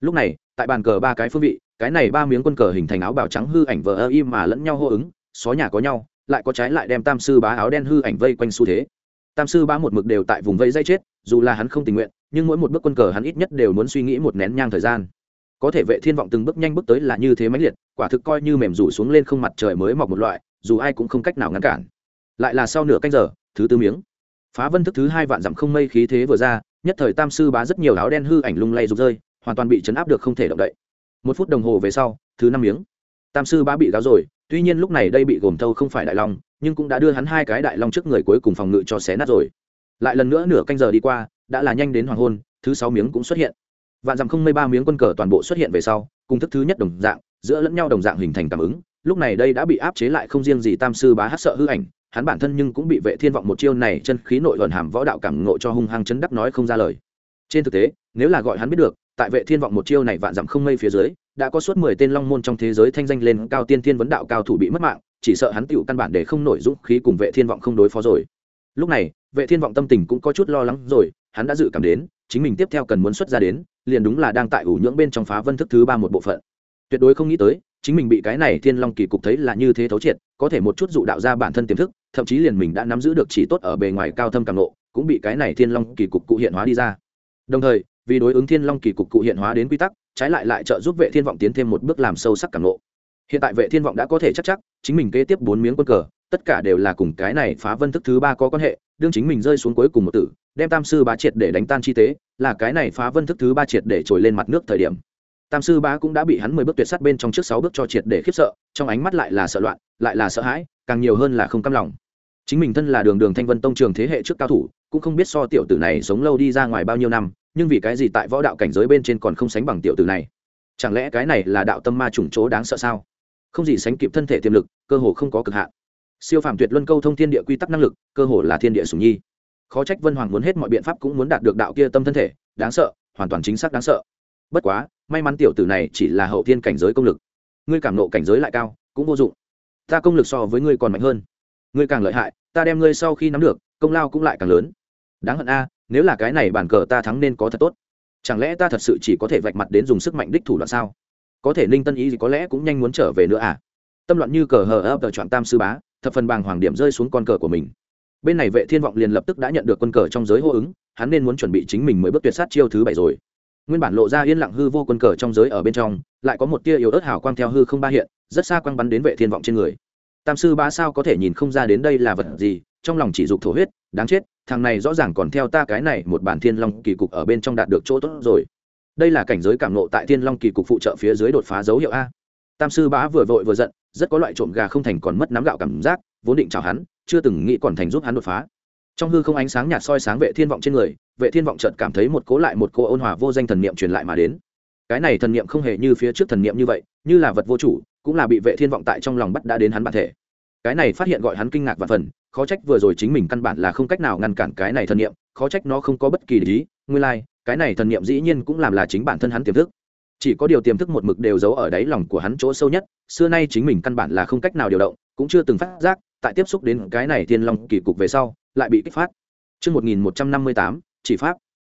Lúc này, tại bàn cờ ba cái phương vị, cái này ba miếng quân cờ hình thành áo bào trắng hư ảnh vờ ơ im mà lẫn nhau hô ứng, xó nhà có nhau, lại có trái lại đem tam sư bá áo đen hư ảnh vây quanh xu thế. Tam sư bá một mực đều tại vùng vây dây chết, dù là hắn không tình nguyện, nhưng mỗi một bước quân cờ hắn ít nhất đều muốn suy nghĩ một nén nhang thời gian. Có thể vệ thiên vọng từng bước nhanh bước tới là như thế mãnh liệt, quả thực coi như mềm rủ xuống lên không mặt trời mới mọc một loại, dù ai cũng không cách nào ngăn cản. Lại là sau nửa canh giờ, thứ tư miếng phá vân thức thứ hai vạn dặm không mây khí thế vừa ra, nhất thời tam sư bá rất nhiều áo đen hư ảnh lung lay rục rơi, hoàn toàn bị chấn áp được không thể động đậy. Một phút đồng hồ về sau, thứ năm miếng. Tam sư bá bị gáo rồi, tuy nhiên lúc này đây bị gồm thâu không phải đại long, nhưng cũng đã đưa hắn hai cái đại long trước người cuối cùng phòng ngự cho xé nát rồi. Lại lần nữa nửa canh giờ đi qua, đã là nhanh đến hoàng hôn, thứ sáu miếng cũng xuất hiện. Vạn dặm không mây ba miếng quân cờ toàn bộ xuất hiện về sau, cùng thức thứ nhất đồng dạng, giữa lẫn nhau đồng dạng hình thành cảm ứng, lúc này đây đã bị áp chế lại không riêng gì tam sư bá hát sợ hư ảnh hắn bản thân nhưng cũng bị vệ thiên vọng một chiêu này chân khí nội luận hàm võ đạo cảm ngộ cho hung hăng chấn đắc nói không ra lời. Trên thực tế, nếu là gọi hắn biết được, tại vệ thiên vọng một chiêu này vạn dặm không mây phía dưới, đã có suốt mười tên long môn trong thế giới thanh danh lên cao tiên thiên vấn đạo cao thủ bị mất mạng, chỉ sợ hắn tiểu căn bản để không nổi dũng khí cùng vệ thiên vọng không đối phó rồi. Lúc này, vệ thiên vọng tâm tình cũng có chút lo lắng rồi, hắn đã dự cảm đến, chính mình tiếp theo cần muốn xuất ra đến, liền đúng là đang tại ủ nhưỡng bên trong phá vân thức thứ ba một bộ phận. Tuyệt đối không nghĩ tới chính mình bị cái này thiên long kỳ cục thấy là như thế thấu triệt, có thể một chút dụ đạo ra bản thân tiềm thức, thậm chí liền mình đã nắm giữ được chỉ tốt ở bề ngoài cao thâm càng nộ cũng bị cái này thiên long kỳ cục cụ hiện hóa đi ra. Đồng thời, vì đối ứng thiên long kỳ cục cụ hiện hóa đến quy tắc, trái lại lại trợ giúp vệ thiên vọng tiến thêm một bước làm sâu sắc càng nộ hiện tại vệ thiên vọng đã có thể chắc chắc, chính mình kế tiếp bốn miếng quân cờ, tất cả đều là cùng cái này phá vân thức thứ ba có quan hệ, đương chính mình rơi xuống cuối cùng một tử, đem tam sư bá triệt để đánh tan chi tế, là cái này phá vân thức thứ ba triệt để trồi lên mặt nước thời điểm tam sư bá cũng đã bị hắn mười bước tuyệt sát bên trong trước sáu bước cho triệt để khiếp sợ, trong ánh mắt lại là sợ loạn, lại là sợ hãi, càng nhiều hơn là không cam lòng. Chính mình thân là đường đường thanh vân tông trường thế hệ trước cao thủ, cũng không biết so tiểu tử này sống lâu đi ra ngoài bao nhiêu năm, nhưng vì cái gì tại võ đạo cảnh giới bên trên còn không sánh bằng tiểu tử này? Chẳng lẽ cái này là đạo tâm ma trùng chỗ đáng sợ sao? Không gì sánh kịp thân thể tiềm lực, cơ hồ không có cực hạn. Siêu phạm tuyệt luân câu thông thiên địa quy tắc năng lực, cơ hồ là thiên địa sùng nhi. Khó trách vân hoàng muốn hết mọi biện pháp cũng muốn đạt được đạo kia tâm thân thể, đáng sợ, hoàn toàn chính xác đáng sợ. Bất quá may mắn tiểu tử này chỉ là hậu thiên cảnh giới công lực. Ngươi cảm nộ cảnh giới lại cao, cũng vô dụng. Ta công lực so với ngươi còn mạnh hơn. Ngươi càng lợi hại, ta đem ngươi sau khi nắm được, công lao cũng lại càng lớn. Đáng hận a, nếu là cái này bàn cờ ta thắng nên có thật tốt. Chẳng lẽ ta thật sự chỉ có thể vạch mặt đến dùng sức mạnh đích thủ đoạn sao? Có thể ninh tân ý gì có lẽ cũng nhanh muốn trở về nữa à? Tâm loạn như cờ hờ ấp ở chọn tam sư bá, thập phần bàng hoàng điểm rơi xuống con cờ của mình. Bên này vệ thiên vọng liền lập tức đã nhận được quân cờ trong giới hô ứng, hắn nên muốn chuẩn bị chính mình mới bước tuyệt sát chiêu thứ bảy rồi nguyên bản lộ ra yên lặng hư vô quân cờ trong giới ở bên trong, lại có một tia yếu ớt hào quang theo hư không ba hiện, rất xa quang bắn đến vệ thiên vọng trên người. Tam sư ba sao có thể nhìn không ra đến đây là vật gì, trong lòng chỉ dục thổ huyết, đáng chết, thằng này rõ ràng còn theo ta cái này một bản thiên long kỳ cục ở bên trong đạt được chỗ tốt rồi. Đây là cảnh giới cảm nộ tại thiên long kỳ cục phụ trợ phía dưới đột phá dấu hiệu a. Tam sư bá vừa vội vừa giận, rất có loại trộm gà không thành còn mất nắm gạo cảm giác, vốn định chào hắn, chưa từng nghĩ còn thành giúp hắn đột phá. Trong hư không ánh sáng nhạt soi sáng vệ thiên vọng trên người vệ thiên vọng chợt cảm thấy một cố lại một cô ôn hòa vô danh thần niệm truyền lại mà đến. Cái này thần niệm không hề như phía trước thần niệm như vậy như là vật vô chủ cũng là bị vệ thiên vọng tại trong lòng bắt đã đến hắn bản thể. Cái này phát hiện gọi hắn kinh ngạc và phần khó trách vừa rồi chính mình căn bản là không cách nào ngăn cản cái này thần niệm khó trách nó không có bất kỳ lý nguyên lai like, cái này thần niệm dĩ nhiên cũng làm là chính bản thân hắn tiềm thức. Chỉ có điều tiềm thức một mực đều giấu ở đáy lòng của hắn chỗ sâu nhất xưa nay chính mình căn bản là không cách nào điều động cũng chưa từng phát giác tại tiếp xúc đến cái này thiên long kỳ cục về sau lại bị kích phát. Trước 1158, chỉ pháp.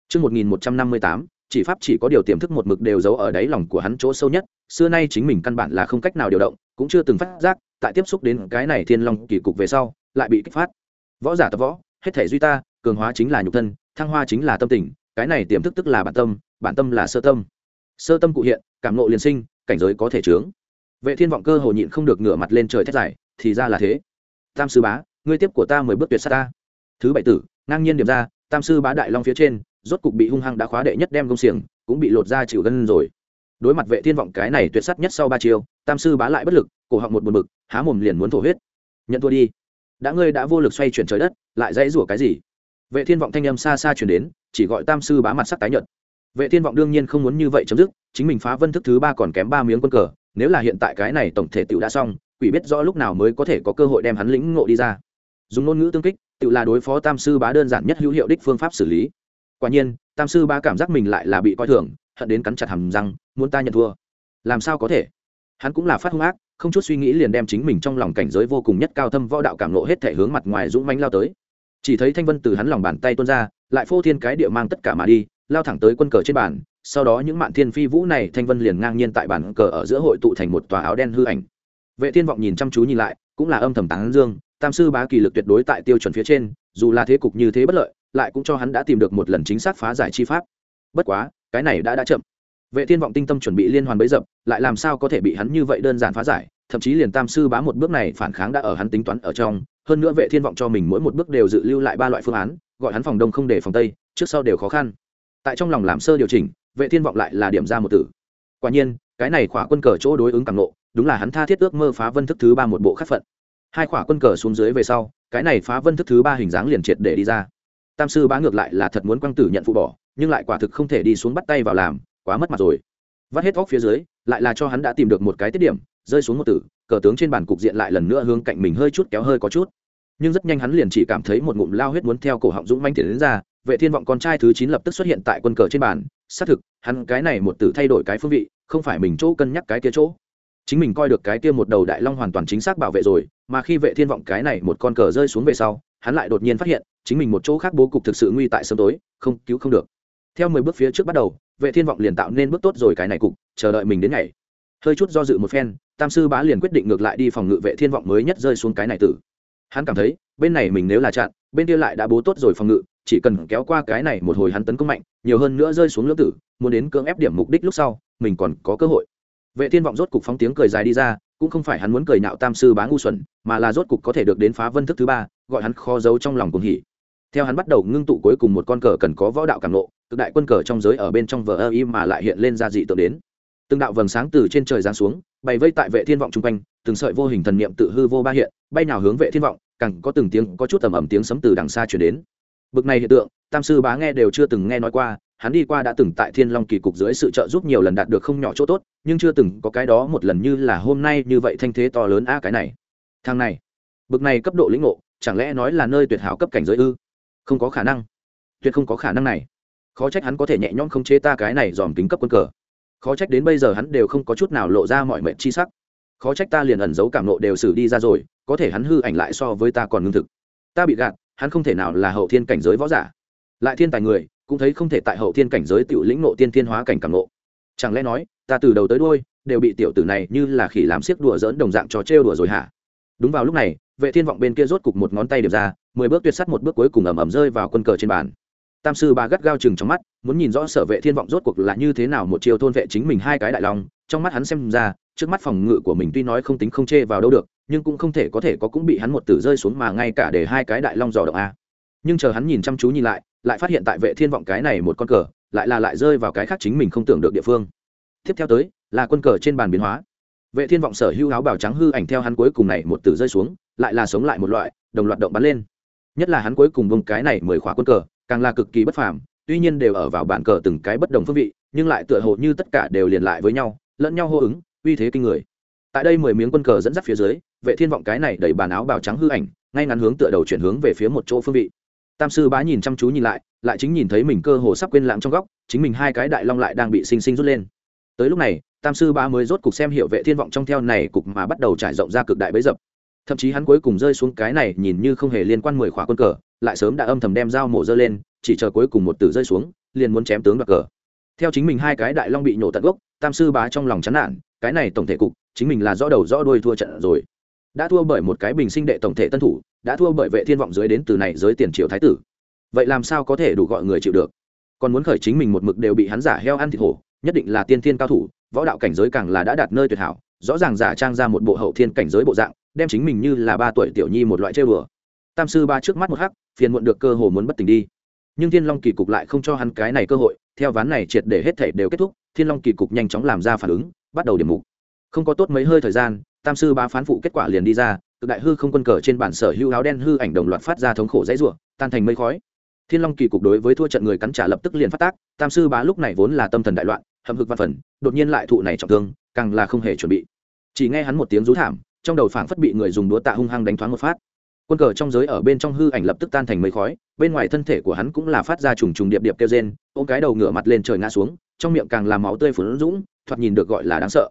trương một nghìn một trăm năm mươi tám chỉ pháp chỉ có điều tiềm thức một mực đều giấu ở đáy lòng của hắn chỗ sâu nhất, xưa nay chính mình căn bản là không cách nào điều động, cũng chưa từng phát giác, tại tiếp xúc đến cái này thiên long kỳ cục về sau, lại bị kích phát. Võ giả tập võ, hết thể duy ta, cường hóa chính là nhục thân, thăng hoa chính là tâm tình, cái này tiềm thức tức là bản tâm, bản tâm là sơ tâm. Sơ tâm cụ hiện, cảm ngộ liền sinh, cảnh giới có thể chướng. Vệ Thiên vọng cơ hồ nhịn không được ngửa mặt lên trời thét giải, thì ra là thế. Tam sư bá, ngươi tiếp của ta mười bước tuyệt sát ta. Thứ bảy tử, ngang nhiên điểm ra, tam sư bá đại long phía trên, rốt cục bị hung hăng đã khóa đệ nhất đem công xiềng cũng bị lột ra chịu gân rồi. Đối mặt vệ thiên vọng cái này tuyệt sắc nhất sau ba chiêu tam sư bá lại bất lực cổ họng một buồn bực há mồm liền muốn thổ huyết. Nhận thua đi. Đã ngươi đã vô lực xoay chuyển trời đất lại dãy rủa cái gì? Vệ thiên vọng thanh âm xa xa chuyển đến chỉ gọi tam sư bá mặt sắc tái nhợt. Vệ thiên vọng đương nhiên không muốn như vậy chấm dứt chính mình phá vân thức thứ ba còn kém ba miếng quân cờ nếu là hiện tại cái này tổng thể tiểu đã xong quỷ biết rõ lúc nào mới có thể có cơ hội đem hắn lĩnh ngộ đi ra. Dùng ngôn ngữ tương kích tự là đối phó tam sư bá đơn giản nhất hữu hiệu đích phương pháp xử lý. Quả nhiên, tam sư bá cảm giác mình lại là bị coi thường, hận đến cắn chặt hầm răng, muốn ta nhận thua. Làm sao có thể? Hắn cũng là phát hung ác, không chút suy nghĩ liền đem chính mình trong lòng cảnh giới vô cùng nhất cao thâm võ đạo cảm nộ hết thể hướng mặt ngoài dũng mánh lao tới. Chỉ thấy thanh vân từ hắn lòng bàn tay tuôn ra, lại phô thiên cái địa mang tất cả mà đi, lao thẳng tới quân cờ trên bàn, sau đó những mạn thiên phi vũ này thanh vân liền ngang nhiên tại bàn cờ ở giữa hội tụ thành một tòa áo đen hư ảnh. Vệ thiên vọng nhìn chăm chú nhìn lại, cũng là âm thầm tán dương tam sư bá kỳ lực tuyệt đối tại tiêu chuẩn phía trên, dù là thế cục như thế bất lợi, lại cũng cho hắn đã tìm được một lần chính xác phá giải chi pháp. Bất quá, cái này đã đã chậm. Vệ thiên vọng tinh tâm chuẩn bị liên hoàn bấy dập, lại làm sao có thể bị hắn như vậy đơn giản phá giải, thậm chí liền tam sư bá một bước này phản kháng đã ở hắn tính toán ở trong. Hơn nữa vệ thiên vọng cho mình mỗi một bước đều dự lưu lại ba loại phương án, gọi hắn phòng đông không để phòng tây, trước sau đều khó khăn. Tại trong lòng làm sơ điều chỉnh, vệ thiên vọng lại là điểm ra một tử. Quả nhiên, cái này khỏa quân cờ chỗ đối ứng càng nộ đúng là hắn tha thiết ước mơ phá vân thức thứ ba một bộ khắc phận hai khỏa quân cờ xuống dưới về sau, cái này phá vân thức thứ ba hình dáng liền triệt để đi ra. Tam sư bá ngược lại là thật muốn quang tử nhận phụ bỏ, nhưng lại quả thực không thể đi xuống bắt tay vào làm, quá mất mặt rồi. Vắt hết góc phía dưới, lại là cho hắn đã tìm được một cái tiết điểm, rơi xuống một tử, cờ tướng trên bàn cục diện lại lần nữa hướng cạnh mình hơi chút kéo hơi có chút. Nhưng rất nhanh hắn liền chỉ cảm thấy một ngụm lao huyết muốn theo cổ họng dũng manh thể đến ra, vệ thiên vọng con trai thứ chín lập tức xuất hiện tại quân cờ trên bàn, xác thực, hắn cái này một tử thay đổi cái phương vị, không phải mình chỗ cân nhắc cái kia chỗ chính mình coi được cái kia một đầu đại long hoàn toàn chính xác bảo vệ rồi, mà khi vệ thiên vọng cái này một con cờ rơi xuống về sau, hắn lại đột nhiên phát hiện, chính mình một chỗ khác bố cục thực sự nguy tại sớm tối, không, cứu không được. Theo mười bước phía trước bắt đầu, vệ thiên vọng liền tạo nên bước tốt rồi cái này cục, chờ đợi mình đến ngày. Hơi chút do dự một phen, tam sư bá liền quyết định ngược lại đi phòng ngự vệ thiên vọng mới nhất rơi xuống cái này tử. Hắn cảm thấy, bên này mình nếu là chặn, bên kia lại đã bố tốt rồi phòng ngự, chỉ cần kéo qua cái này một hồi hắn tấn công mạnh, nhiều hơn nữa rơi xuống lưỡng tử, muốn đến cưỡng ép điểm mục đích lúc sau, mình còn có cơ hội vệ thiên vọng rốt cục phóng tiếng cười dài đi ra, cũng không phải hắn muốn cười nhạo tam sư bá ngu xuẩn, mà là rốt cục có thể được đến phá vân thức thứ ba, gọi hắn kho giấu trong lòng cuồng hỉ. Theo hắn bắt đầu ngưng tụ cuối cùng một con cờ cần có võ đạo cảm nộ cực đại quân cờ trong giới ở bên trong vờ ơ mà lại hiện lên ra dị tượng đến. Từng đạo vầng sáng từ trên trời giáng xuống bày vây tại vệ thiên vọng chung quanh, từng sợi vô hình thần niệm tự hư vô ba hiện, bay nào hướng vệ thiên vọng, càng có từng tiếng, có chút tầm ẩm tiếng sấm từ đằng xa chuyển đến. Bực này hiện tượng, tam sư bá nghe đều chưa từng nghe nói qua hắn đi qua đã từng tại thiên long kỳ cục dưới sự trợ giúp nhiều lần đạt được không nhỏ chỗ tốt, nhưng chưa từng có cái đó một lần như là hôm nay như vậy thanh thế to lớn a cái này. Thằng này, bực này cấp độ lĩnh ngộ, chẳng lẽ nói là nơi tuyệt hảo cấp cảnh giới ư? Không có khả năng. Tuyệt không có khả năng này. Khó trách hắn có thể nhẹ nhõm không chế ta cái này dòm kính cấp quân cờ. Khó trách đến bây giờ hắn đều không có chút nào lộ ra mọi mệnh chi sắc. Khó trách ta liền ẩn giấu cảm nộ đều xử đi ra rồi, có thể hắn hư ảnh lại so với ta còn ngưng thực. Ta bị gạt, hắn không thể nào là hậu thiên cảnh giới võ giả. Lại thiên tài người cũng thấy không thể tại hậu thiên cảnh giới tiểu lĩnh nộ tiên thiên hóa cảnh cảm nộ chẳng lẽ nói, ta từ đầu tới đuôi, đều bị tiểu tử này như là khỉ làm xiếc đùa dỡn đồng dạng trò trêu đùa rồi hả? Đúng vào lúc này, vệ thiên vọng bên kia rốt cục một ngón tay điệp ra, mười bước tuyệt sắt một bước cuối cùng ẩm ẩm rơi vào quân cờ trên bàn. Tam sư ba gắt gao chừng trong mắt, muốn nhìn rõ sở vệ thiên vọng rốt cuộc là như thế nào một chiều thôn vệ chính mình hai cái đại lòng trong mắt hắn xem ra, trước mắt phòng ngự của mình tuy nói không tính không chê vào đâu được, nhưng cũng không thể có thể có cũng bị hắn một tử rơi xuống mà ngay cả để hai cái đại long dò động a. Nhưng chờ hắn nhìn chăm chú nhìn lại lại phát hiện tại vệ thiên vọng cái này một con cờ, lại là lại rơi vào cái khác chính mình không tưởng được địa phương. Tiếp theo tới, là quân cờ trên bàn biến hóa. Vệ thiên vọng sở hữu áo bào trắng hư ảnh theo hắn cuối cùng này một tử rơi xuống, lại là sống lại một loại, đồng loạt động bắn lên. Nhất là hắn cuối cùng vùng cái này mười khóa quân cờ, càng là cực kỳ bất phàm, tuy nhiên đều ở vào bản cờ từng cái bất đồng phương vị, nhưng lại tựa hồ như tất cả đều liền lại với nhau, lẫn nhau hô ứng, uy thế kinh người. Tại đây mười miếng quân cờ dẫn dắt phía dưới, vệ thiên vọng cái này đẩy bàn áo bào trắng hư ảnh, ngay ngắn hướng tựa đầu chuyển hướng về phía một chỗ phương vị tam sư bá nhìn chăm chú nhìn lại lại chính nhìn thấy mình cơ hồ sắp quên lãng trong góc, chính mình hai cái đại long lại đang bị sinh sinh rút lên. Tới lúc này, tam sư bá mới rốt cục xem hiệu vệ thiên vọng trong theo này cục mà bắt đầu trải rộng ra cực đại bấy dập. Thậm chí hắn cuối cùng rơi xuống cái này nhìn như không hề liên quan mười khỏa quân cờ, lại sớm đã âm thầm đem dao mổ dơ lên, chỉ chờ cuối cùng một tử rơi xuống, liền muốn chém tướng đoạt cờ. Theo chính mình hai cái đại long bị nhổ tận gốc, tam sư bá trong lòng chán nản, cái này tổng thể cục, chính mình là rõ đầu rõ đuôi thua trận rồi. Đã thua bởi một cái bình sinh đệ tổng thể tân thủ đã thua bởi vệ thiên vọng dưới đến từ này giới tiền triều thái tử. Vậy làm sao có thể đủ gọi người chịu được? Còn muốn khởi chính mình một mực đều bị hắn giả heo ăn thịt hổ, nhất định là tiên thiên cao thủ, võ đạo cảnh giới càng là đã đạt nơi tuyệt hảo, rõ ràng giả trang ra một bộ hậu thiên cảnh giới bộ dạng, đem chính mình như là ba tuổi tiểu nhi một loại chơi bừa tam sư ba trước mắt một hắc, phiền muộn được cơ hồ muốn bất tỉnh đi. Nhưng thiên long kỳ cục lại không cho hắn cái này cơ hội, theo ván này triệt để hết thể đều kết thúc, thiên long kỳ cục nhanh chóng làm ra phản ứng, bắt đầu điểm mục. Không có tốt mấy hơi thời gian, tam sư ba phán phụ kết quả liền đi ra cực đại hư không quân cờ trên bản sở hữu áo đen hư ảnh đồng loạt phát ra thống khổ dãy rủa, tan thành mây khói. Thiên long kỳ cục đối với thua trận người cắn trả lập tức liền phát tác tam sư bá lúc này vốn là tâm thần đại loạn hậm hực văn phần đột nhiên lại thụ này trọng thương càng là không hề chuẩn bị. Chỉ nghe hắn một tiếng rú thảm trong đầu phảng phất bị người dùng đũa tạ hung hăng đánh thoáng một phát. Quân cờ trong giới ở bên trong hư ảnh lập tức tan thành mây khói bên ngoài thân thể của hắn cũng là phát ra trùng trùng điệp điệp kêu rên ôm cái đầu ngửa mặt lên trời ngã xuống trong miệng càng làm máu tươi phun dũng thoạt nhìn được gọi là đáng sợ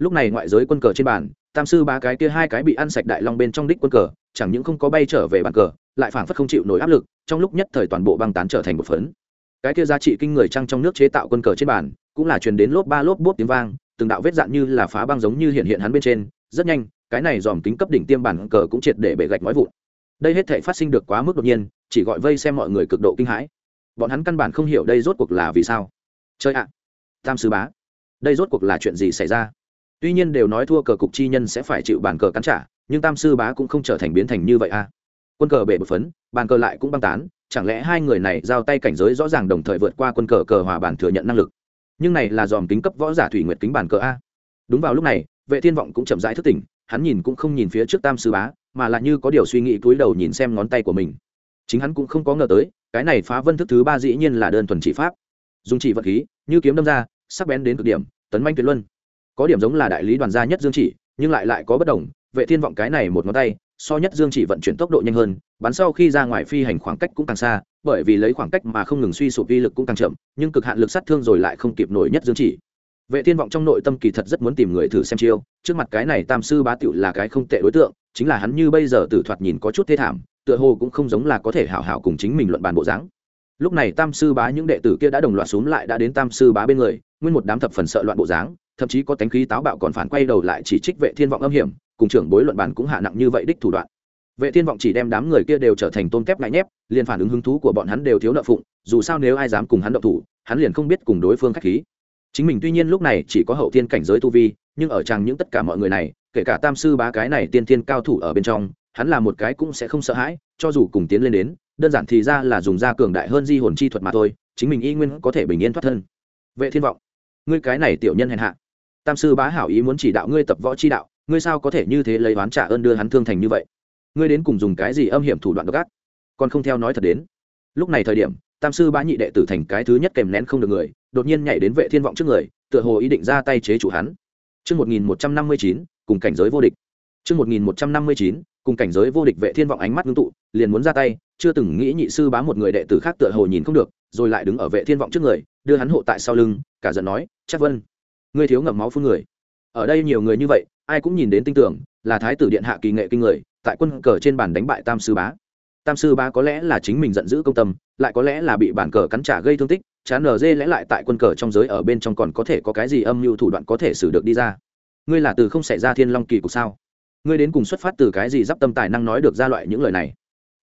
lúc này ngoại giới quân cờ trên bàn, tam sư ba cái kia hai cái bị ăn sạch đại long bên trong đích quân cờ, chẳng những không có bay trở về bàn cờ, lại phảng phất không chịu nổi áp lực, trong lúc nhất thời toàn bộ băng tán trở thành một phấn. Cái kia giá trị kinh người trăng trong nước chế tạo quân cờ trên bàn, cũng là truyền đến lốp ba lốp bốp tiếng vang, từng đạo vết dạn như là phá băng giống như hiện hiện hắn bên trên, rất nhanh, cái này dòm kính cấp đỉnh tiêm bản cờ cũng triệt để bể gạch nói vụn. Đây hết thể phát sinh được quá mức đột nhiên, chỉ gọi vây xem mọi người cực độ kinh hãi. Bọn hắn căn bản không hiểu đây rốt cuộc là vì sao. Chơi ạ, tam sư bá, đây rốt cuộc là chuyện gì xảy ra? Tuy nhiên đều nói thua cờ cục chi nhân sẽ phải chịu bàn cờ cắn trả, nhưng tam sư bá cũng không trở thành biến thành như vậy a quân cờ bể bột phấn, bàn cờ lại cũng băng tán, chẳng lẽ hai người này giao tay cảnh giới rõ ràng đồng thời vượt qua quân cờ cờ hòa bản thừa nhận năng lực? Nhưng này là dòm kính cấp võ giả thủy nguyệt kính bàn cờ a. Đúng vào lúc này, vệ thiên vọng cũng chậm rãi thức tỉnh, hắn nhìn cũng không nhìn phía trước tam sư bá, mà là như có điều suy nghĩ cúi đầu nhìn xem ngón tay của mình. Chính hắn cũng không có ngờ tới, cái này phá vân thức thứ ba dĩ nhiên là đơn thuần chỉ pháp. Dùng chỉ vật khí, như kiếm đâm ra, sắc bén đến cực điểm, tấn manh tuyệt luân có điểm giống là đại lý đoàn gia nhất dương chỉ, nhưng lại lại có bất đồng, vệ thiên vọng cái này một ngón tay, so nhất dương chỉ vận chuyển tốc độ nhanh hơn, bắn sau khi ra ngoài phi hành khoảng cách cũng càng xa, bởi vì lấy khoảng cách mà không ngừng suy sụp vi lực cũng càng chậm, nhưng cực hạn lực sát thương rồi lại không kịp nổi nhất dương chỉ. Vệ thiên vọng trong nội tâm kỳ thật rất muốn tìm người thử xem chiêu, trước mặt cái này tam sư bá tiệu là cái không tệ đối tượng, chính là hắn như bây giờ tử thoạt nhìn có chút thê thảm, tựa hồ cũng không giống là có thể hảo hảo cùng chính mình luận bàn bộ dáng. Lúc này tam sư bá những đệ tử kia đã đồng loạt xuống lại đã đến tam sư bá bên người, nguyên một đám thập phần sợ loạn bộ dáng thậm chí có tánh khí táo bạo còn phản quay đầu lại chỉ trích vệ thiên vọng âm hiểm, cùng trưởng bối luận bàn cũng hạ nặng như vậy đích thủ đoạn. Vệ thiên vọng chỉ đem đám người kia đều trở thành tôm kép ngại nhép, liền phản ứng hứng thú của bọn hắn đều thiếu nợ phụng, dù sao nếu ai dám cùng hắn động thủ, hắn liền không biết cùng đối phương khách khí. Chính mình tuy nhiên lúc này chỉ có hậu thiên cảnh giới tu vi, nhưng ở chàng những tất cả mọi người này, kể cả tam sư bá cái này tiên thiên cao thủ ở bên trong, hắn là một cái cũng sẽ không sợ hãi, cho dù cùng tiến lên đến, đơn giản thì ra là dùng da cường đại hơn di hồn chi thuật mà thôi, chính mình y nguyên có thể bình yên thoát thân. Vệ thiên vọng, ngươi cái này tiểu nhân hèn hạ tam sư bá hảo ý muốn chỉ đạo ngươi tập võ chi đạo ngươi sao có thể như thế lấy oán trả ơn đưa hắn thương thành như vậy? Ngươi đến cùng dùng cái gì âm hiểm thủ đoạn độc ác? Còn không theo nói thật đến. Lúc này thời điểm tam sư bá nhị đệ tử thành cái thứ nhất kèm nén không được người đột nhiên nhảy đến vệ thiên vọng trước người tựa hồ ý định ra tay chế chủ hắn. Trước 1159, cùng cảnh giới vô địch. Trước 1159, cùng cảnh giới vô địch vệ thiên vọng ánh mắt ngưng tụ, liền muốn ra tay, chưa từng nghĩ nhị sư bá một người đệ tử khác tựa hồ nhìn không được, rồi lại đứng ở vệ thiên vọng trước người, đưa hắn hộ tại sau lưng, cả giận nói, chắc vân, ngươi thiếu ngậm máu phun người. Ở đây nhiều người như vậy, ai cũng nhìn đến tin tưởng, là thái tử điện hạ kỳ nghệ kinh người, tại quân cờ trên bàn đánh bại tam sư bá. Tam sư bá có lẽ là chính mình giận dữ công tâm, lại có lẽ là bị bản cờ cắn trả gây thương tích, chán nở dê lẽ lại tại quân cờ trong giới ở bên trong còn có thể có cái gì âm mưu thủ đoạn có thể xử được đi ra ngươi là từ không xảy ra thiên long kỳ cục sao ngươi đến cùng xuất phát từ cái gì d i p tâm tài năng nói được ra loại những lời này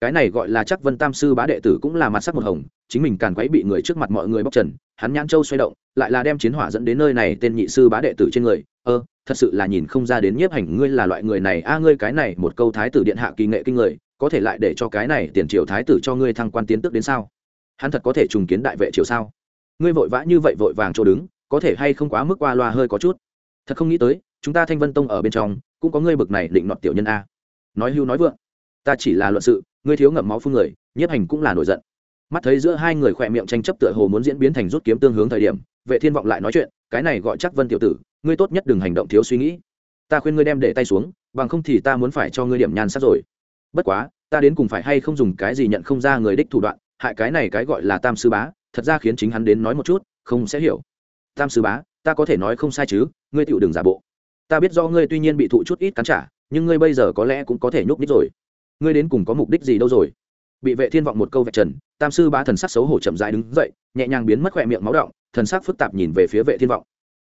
cái này gọi là chắc vân tam sư bá đệ tử cũng là mặt sắc một hồng, chính mình càn quấy bị người trước mặt mọi người bóc trần, hắn nhãn châu xoay động, lại là đem chiến hỏa dẫn đến nơi này tên nhị sư bá đệ tử trên người. Ơ, thật sự là nhìn không ra đến nhiếp hành ngươi là loại người này, a, ngươi cái này một câu thái tử điện hạ kỳ nghệ kinh người, có thể lại để cho cái này tiền triều thái tử cho ngươi thăng quan tiến tức đến sao? Hắn thật có thể trùng kiến đại vệ triều sao? Ngươi vội vã như vậy vội vàng chỗ đứng, có thể hay không quá mức qua loa hơi có chút? Thật không nghĩ tới, chúng ta thanh vân tông ở bên trong, cũng có ngươi bực này định nọt tiểu nhân a. Nói hưu nói vượng, ta chỉ là luận sự ngươi thiếu ngậm máu phương người, nhiếp hành cũng là nổi giận. Mắt thấy giữa hai người khỏe miệng tranh chấp tựa hồ muốn diễn biến thành rút kiếm tương hướng thời điểm, vệ thiên vọng lại nói chuyện, cái này gọi chắc vân tiểu tử, ngươi tốt nhất đừng hành động thiếu suy nghĩ. Ta khuyên ngươi đem để tay xuống, bằng không thì ta muốn phải cho ngươi điểm nhan sắc rồi. Bất quá, ta đến cùng phải hay không dùng cái gì nhận không ra người đích thủ đoạn, hại cái này cái gọi là tam sư bá, thật ra khiến chính hắn đến nói một chút, không sẽ hiểu. Tam sư bá, ta có thể nói không sai chứ, ngươi tựu đừng giả bộ. Ta biết do ngươi tuy nhiên bị thụ chút ít cắn trả, nhưng ngươi bây giờ có lẽ cũng có thể nhúc nhích rồi ngươi đến cùng có mục đích gì đâu rồi? Bị vệ thiên vọng một câu vạch trần, tam sư bá thần sắc xấu hổ chậm rãi đứng dậy, nhẹ nhàng biến mất khỏe miệng máu động thần sắc phức tạp nhìn về phía vệ thiên vọng.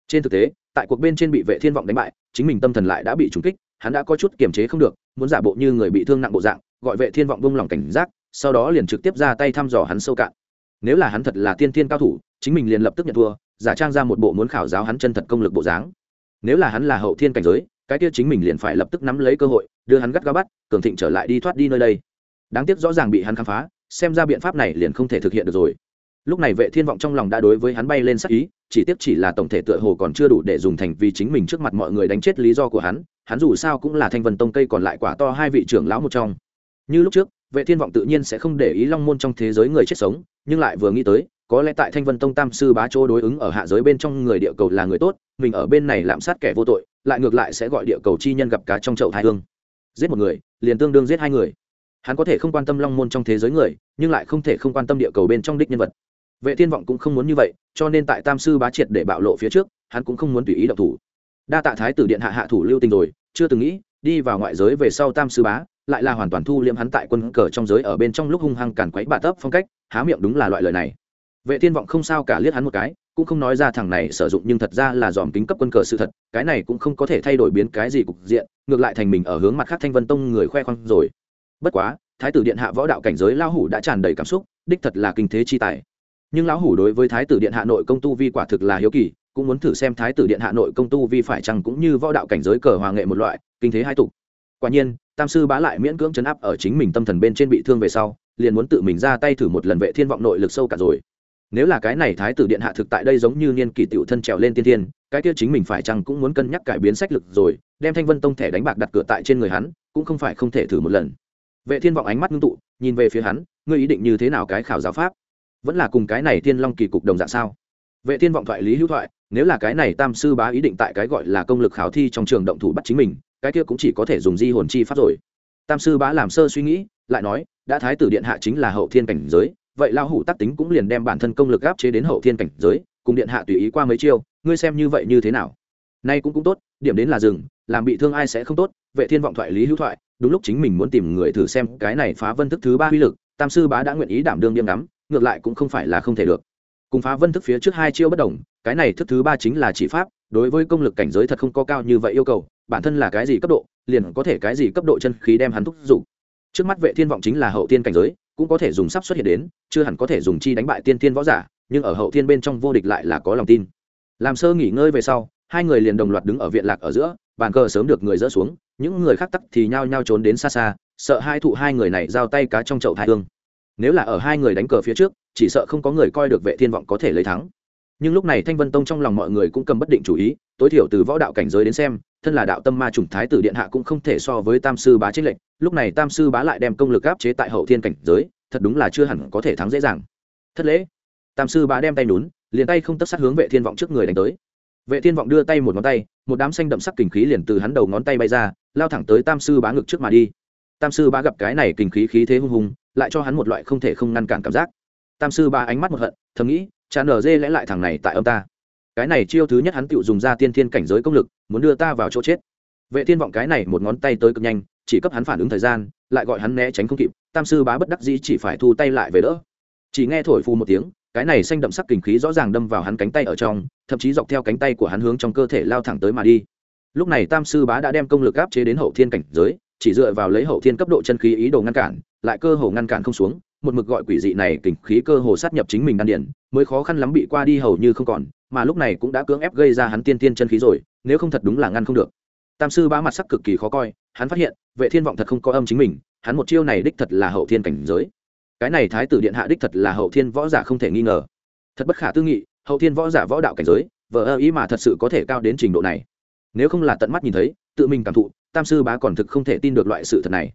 Trên thực tế, tại cuộc bên trên bị vệ thiên vọng đánh bại, chính mình tâm thần lại đã bị trúng kích, hắn đã có chút kiềm chế không được, muốn giả bộ như người bị thương nặng bộ dạng, gọi vệ thiên vọng buông lòng cảnh giác, sau đó liền trực tiếp ra tay thăm dò hắn sâu cạn. Nếu là hắn thật là tiên thiên cao thủ, chính mình liền lập tức nhận thua, giả trang ra một bộ muốn khảo giáo hắn chân thật công lực bộ dáng. Nếu là hắn là hậu thiên cảnh giới, cái kia chính mình liền phải lập tức nắm lấy cơ hội đưa hắn gắt gao bắt, cường thịnh trở lại đi thoát đi nơi đây. Đáng tiếc rõ ràng bị hắn khám phá, xem ra biện pháp này liền không thể thực hiện được rồi. Lúc này vệ thiên vọng trong lòng đã đối với hắn bay lên sắc ý, chỉ tiếc chỉ là tổng thể tựa hồ còn chưa đủ để dùng thành vì chính mình trước mặt mọi người đánh chết lý do của hắn hắn dù sao cũng là thanh vân tông cây còn lại quả to hai vị trưởng lão một trong. Như lúc trước, vệ thiên vọng tự nhiên sẽ không để ý long môn trong thế giới người chết sống, nhưng lại vừa nghĩ tới, có lẽ tại thanh vân tông tam sư bá chỗ đối ứng ở hạ giới bên trong người địa cầu là người tốt, mình ở bên này lạm sát kẻ vô tội, lại ngược lại sẽ gọi địa cầu chi nhân gặp cá trong chậu thai hương giết một người, liền tương đương giết hai người. Hắn có thể không quan tâm long môn trong thế giới người, nhưng lại không thể không quan tâm địa cầu bên trong đích nhân vật. Vệ thiên vọng cũng không muốn như vậy, cho nên tại tam sư bá triệt để bạo lộ phía trước, hắn cũng không muốn tùy ý động thủ. Đa tạ thái tử điện hạ hạ thủ lưu tình rồi, chưa từng nghĩ, đi vào ngoại giới về sau tam sư bá, lại là hoàn toàn thu liễm hắn tại quân cờ trong giới ở bên trong lúc hung hăng càn quấy bà tấp phong cách, há miệng đúng là loại lời này. Vệ thiên vọng không sao cả liếc hắn một cái cũng không nói ra thằng này sử dụng nhưng thật ra là dòm kính cấp quân cờ sự thật, cái này cũng không có thể thay đổi biến cái gì cục diện, ngược lại thành mình ở hướng mặt khác thanh vân tông người khoe khoang rồi. Bất quá, thái tử điện hạ võ đạo cảnh giới lao hủ đã tràn đầy cảm xúc, đích thật là kinh thế chi tài. Nhưng lão hủ đối với thái tử điện hạ nội công tu vi quả thực là hiếu kỳ, cũng muốn thử xem thái tử điện hạ nội công tu vi phải chăng cũng như võ đạo cảnh giới cờ hòa nghệ một loại, kinh thế hai tục. Quả nhiên, tam sư bá lại miễn cưỡng chấn áp ở chính mình tâm thần bên trên bị thương về sau, liền muốn tự mình ra tay thử một lần vệ thiên vọng nội lực sâu cả rồi nếu là cái này thái tử điện hạ thực tại đây giống như niên kỷ tiểu thân trèo lên tiên thiên, cái kia chính mình phải chăng cũng muốn cân nhắc cải biến sách lực rồi, đem thanh vân tông thẻ đánh bạc đặt cửa tại trên người hắn, cũng không phải không thể thử một lần. Vệ thiên vọng ánh mắt ngưng tụ, nhìn về phía hắn, ngươi ý định như thế nào cái khảo giáo pháp? Vẫn là cùng cái này thiên long kỳ cục đồng dạng sao? Vệ thiên vọng thoại lý hữu thoại, nếu là cái này tam sư bá ý định tại cái gọi là công lực khảo thi trong trường động thủ bắt chính mình, cái kia cũng chỉ có thể dùng di hồn chi pháp rồi. Tam sư bá làm sơ suy nghĩ, lại nói, đã thái tử điện hạ chính là hậu thiên cảnh giới vậy lao hủ tác tính cũng liền đem bản thân công lực áp chế đến hậu thiên cảnh giới, cùng điện hạ tùy ý qua mấy chiêu, ngươi xem như vậy như thế nào? Nay cũng cũng tốt, điểm đến là dừng, làm bị thương ai sẽ không tốt, vệ thiên vọng thoại lý hữu thoại, đúng lúc chính mình muốn tìm người thử xem cái này phá vân thức thứ ba uy lực, tam sư bá đã nguyện ý đảm đương điểm ngắm, ngược lại cũng không phải là không thể được. Cùng phá vân thức phía trước hai chiêu bất đồng, cái này thức thứ ba chính là chỉ pháp, đối với công lực cảnh giới thật không có cao như vậy yêu cầu, bản thân là cái gì cấp độ, liền có thể cái gì cấp độ chân khí đem hắn thúc giục. Trước mắt vệ thiên vọng chính là hậu tiên cảnh giới cũng có thể dùng sắp xuất hiện đến, chưa hẳn có thể dùng chi đánh bại tiên tiên võ giả, nhưng ở hậu tiên bên trong vô địch lại là có lòng tin. Làm sơ nghỉ ngơi về sau, hai người liền đồng loạt đứng ở viện lạc ở giữa, bàn cờ sớm được người dỡ xuống, những người khác tắc thì nhao nhao trốn đến xa xa, sợ hai thụ hai người này giao tay cá trong chậu thai hương. Nếu là ở hai người đánh cờ phía trước, chỉ sợ không có người coi được vệ thiên vọng có thể lấy thắng. Nhưng lúc này thanh vân tông trong lòng mọi người cũng cầm bất định chủ ý, tối thiểu từ võ đạo cảnh giới đến xem thân là đạo tâm ma chủng thái tử điện hạ cũng không thể so với tam sư bá trích lệnh, lúc này tam sư bá lại đem công lực áp chế tại hậu thiên cảnh giới, thật đúng là chưa hẳn có thể thắng dễ dàng. Thất lễ. Tam sư bá đem tay nhún, liền tay không tất sát hướng vệ thiên vọng trước người đánh tới. Vệ thiên vọng đưa tay một ngón tay, một đám xanh đậm sắc kình khí liền từ hắn đầu ngón tay bay ra, lao thẳng tới tam sư bá ngực trước mà đi. Tam sư bá gặp cái này kình khí khí thế hung hùng, lại cho hắn một loại không thể không ngăn cản cảm giác. Tam sư bá ánh mắt một hận, thầm nghĩ cha nở dê lẽ lại thằng này tại ông ta cái này chiêu thứ nhất hắn tự dùng ra tiên thiên cảnh giới công lực, muốn đưa ta vào chỗ chết. Vệ thiên vọng cái này một ngón tay tới cực nhanh, chỉ cấp hắn phản ứng thời gian, lại gọi hắn né tránh không kịp, tam sư bá bất đắc dĩ chỉ phải thu tay lại về đỡ. Chỉ nghe thổi phù một tiếng, cái này xanh đậm sắc kình khí rõ ràng đâm vào hắn cánh tay ở trong, thậm chí dọc theo cánh tay của hắn hướng trong cơ thể lao thẳng tới mà đi. Lúc này tam sư bá đã đem công lực áp chế đến hậu thiên cảnh giới, chỉ dựa vào lấy hậu thiên cấp độ chân khí ý đồ ngăn cản, lại cơ hồ ngăn cản không xuống một mực gọi quỷ dị này kình khí cơ hồ sát nhập chính mình đan điển, mới khó khăn lắm bị qua đi hầu như không còn, mà lúc này cũng đã cưỡng ép gây ra hắn tiên tiên chân khí rồi, nếu không thật đúng là ngăn không được. Tam sư bá mặt sắc cực kỳ khó coi, hắn phát hiện, vệ thiên vọng thật không có âm chính mình, hắn một chiêu này đích thật là hậu thiên cảnh giới. Cái này thái tử điện hạ đích thật là hậu thiên võ giả không thể nghi ngờ. Thật bất khả tư nghị, hậu thiên võ giả võ đạo cảnh giới vợ ơ ý mà thật sự có thể cao đến trình độ này. Nếu không là tận mắt nhìn thấy, tự mình cảm thụ, tam sư bá còn thực không thể tin được loại sự thật này.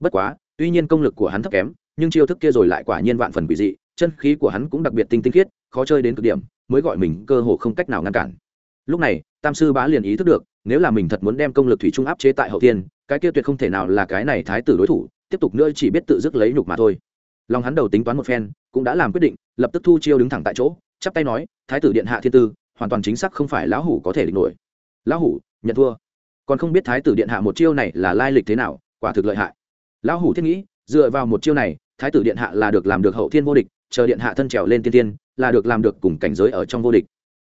Bất quá, tuy nhiên công lực của hắn thấp kém nhưng chiêu thức kia rồi lại quả nhiên vạn phần quỷ dị, chân khí của hắn cũng đặc biệt tinh tinh khiết, khó chơi đến cực điểm, mới gọi mình cơ hồ không cách nào ngăn cản. Lúc này, tam sư bá liền ý thức được, nếu là mình thật muốn đem công lực thủy trung áp chế tại hậu tiên cái kia tuyệt không thể nào là cái này thái tử đối thủ, tiếp tục nữa chỉ biết tự dứt lấy nhục mà thôi. Lòng hắn đầu tính toán một phen, cũng đã làm quyết định, lập tức thu chiêu đứng thẳng tại chỗ, chắp tay nói, thái tử điện hạ thiên tư, hoàn toàn chính xác không phải lão hủ có thể địch nổi. Lão hủ, nhận thua. Còn không biết thái tử điện hạ một chiêu này là lai lịch thế nào, quả thực lợi hại. Lão hủ thiết nghĩ, dựa vào một chiêu này thái tử điện hạ là được làm được hậu thiên vô địch, chờ điện hạ thân trèo lên tiên tiên, là được làm được cùng cảnh giới ở trong vô địch.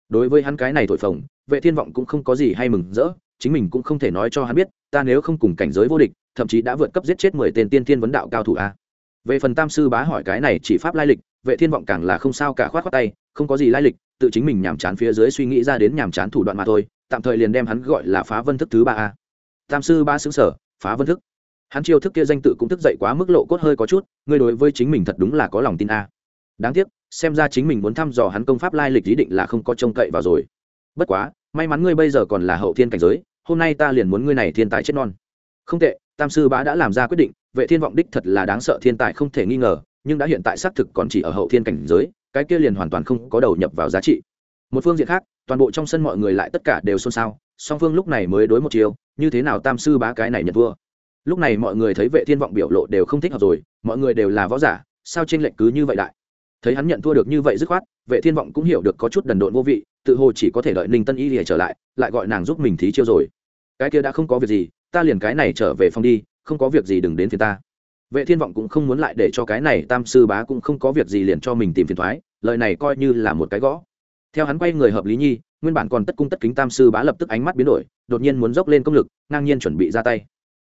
Đối với hắn cái này thổi phồng, vệ thiên vọng cũng không có gì hay mừng rỡ, chính mình cũng không thể nói cho hắn biết, ta nếu không cùng cảnh giới vô địch, thậm chí đã vượt cấp giết chết mười tên tiên tiên vấn đạo cao thủ a. Về phần tam sư bá hỏi cái này chỉ pháp lai lịch, vệ thiên vọng càng là không sao cả khoát khoát tay, không có gì lai lịch, tự chính mình nhàm chán phía dưới suy nghĩ ra đến nhàm chán thủ đoạn mà thôi, tạm thời liền đem hắn gọi là phá vân thức thứ ba a. Tam sư ba xứng sở, phá vân thức hắn chiêu thức kia danh tự cũng thức dậy quá mức lộ cốt hơi có chút, ngươi đối với chính mình thật đúng là có lòng tin a. Đáng tiếc, xem ra chính mình muốn thăm dò hắn công pháp lai lịch ý định là không có trông cậy vào rồi. Bất quá, may mắn ngươi bây giờ còn là hậu thiên cảnh giới, hôm nay ta liền muốn ngươi này thiên tài chết non. Không tệ, tam sư bá đã làm ra quyết định, vệ thiên vọng đích thật là đáng sợ thiên tài không thể nghi ngờ, nhưng đã hiện tại xác thực còn chỉ ở hậu thiên cảnh giới, cái kia liền hoàn toàn không có đầu nhập vào giá trị. Một phương diện khác, toàn bộ trong sân mọi người lại tất cả đều xôn xao, song phương lúc này mới đối một chiều, như thế nào tam sư bá cái này nhận vua lúc này mọi người thấy vệ thiên vọng biểu lộ đều không thích hợp rồi, mọi người đều là võ giả, sao tranh lệch cứ như vậy đại? Thấy hắn nhận thua được như vậy dứt khoát, vệ thiên vọng cũng hiểu được có chút đần độn vô vị, tự hồ chỉ có thể đợi ninh tân y để trở lại lại gọi nàng giúp mình thí chiêu rồi. Cái kia đã không có việc gì, ta liền cái này trở về phòng đi, không có việc gì đừng đến phía ta. Vệ thiên vọng cũng không muốn lại để cho cái này tam sư bá cũng không có việc gì liền cho mình tìm phiền thoái, lời này coi như là một cái gõ. Theo hắn quay người hợp lý nhi, nguyên bản còn tất cung tất kính tam sư bá lập tức ánh mắt biến đổi, đột nhiên muốn dốc lên công lực, ngang nhiên chuẩn bị ra tay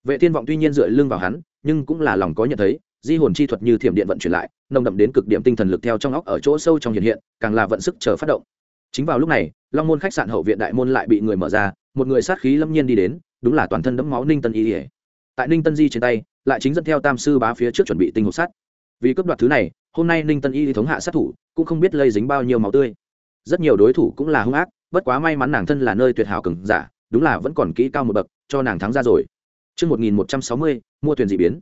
vệ thiên vọng tuy nhiên dựa lưng vào hắn, nhưng cũng là lòng có nhận thấy, di hồn chi thuật như thiểm điện vận chuyển lại, nồng đậm đến cực điểm tinh thần lực theo trong óc ở chỗ sâu trong hiện hiện, càng là vận sức chờ phát động. Chính vào lúc này, long môn khách sạn hậu viện đại môn lại bị người mở ra, một người sát khí lâm nhiên đi đến, đúng là toàn thân đẫm máu ninh tân y ỉa tại ninh tân di trên tay, lại chính dẫn theo tam sư bá phía trước chuẩn bị tinh hộp sắt vì cướp đoạt thứ này, hôm nay ninh tân y thống hạ sát thủ, cũng không biết lây dính bao nhiêu máu tươi. Rất nhiều đối thủ cũng là hung ác, bất quá may mắn nàng thân là nơi tuyệt hảo cường giả, đúng là vẫn còn kỹ cao một bậc, cho nàng thắng ra rồi. Trước 1160, mua thuyền dị biến.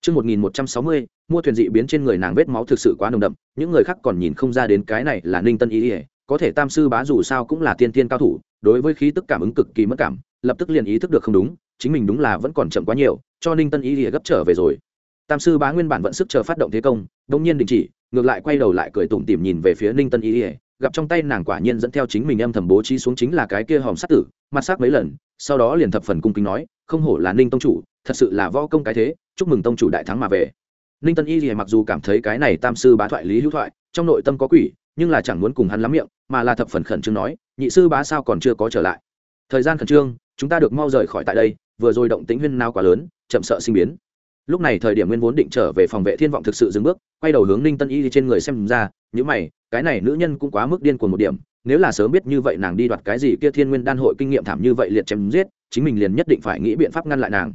Trước 1160, mua thuyền dị biến trên người nàng vết máu thực sự quá nồng đậm, những người khác còn nhìn không ra đến cái này là Ninh Tân Y, có thể Tam sư bá dù sao cũng là tiên tiên cao thủ, đối với khí tức cảm ứng cực kỳ mất cảm, lập tức liền ý thức được không đúng, chính mình đúng là vẫn còn chậm quá nhiều, cho Ninh Tân Y gấp trở về rồi. Tam sư bá nguyên bản vẫn sức chờ phát động thế công, đột nhiên đình chỉ, ngược lại quay đầu lại cười tủm tỉm nhìn về phía Ninh Tân Y, gặp trong tay nàng quả nhiên dẫn theo chính mình âm thầm bố trí xuống chính là cái kia hòm sát tử, mặt sắc mấy lần, sau đó liền thập phần cung kính nói, không hổ là Ninh tông chủ, thật sự là võ công cái thế chúc mừng tông chủ đại thắng mà về. Ninh tân y thì mặc dù cảm thấy cái này tam sư bá thoại lý hữu thoại trong nội tâm có quỷ nhưng là chẳng muốn cùng hắn lắm miệng mà là thập phần khẩn trương nói nhị sư bá sao còn chưa có trở lại? Thời gian khẩn trương chúng ta được mau rời khỏi tại đây vừa rồi động tĩnh huyên nao quá lớn chậm sợ sinh biến. Lúc này thời điểm nguyên vốn định trở về phòng vệ thiên vọng thực sự dừng bước quay đầu hướng ninh tân y trên người xem ra những mày cái này nữ nhân cũng quá mức điên cuồng một điểm nếu là sớm biết như vậy nàng đi đoạt cái gì kia thiên nguyên đan hội kinh nghiệm thảm như vậy liệt chém giết, chính mình liền nhất định phải nghĩ biện pháp ngăn lại nàng.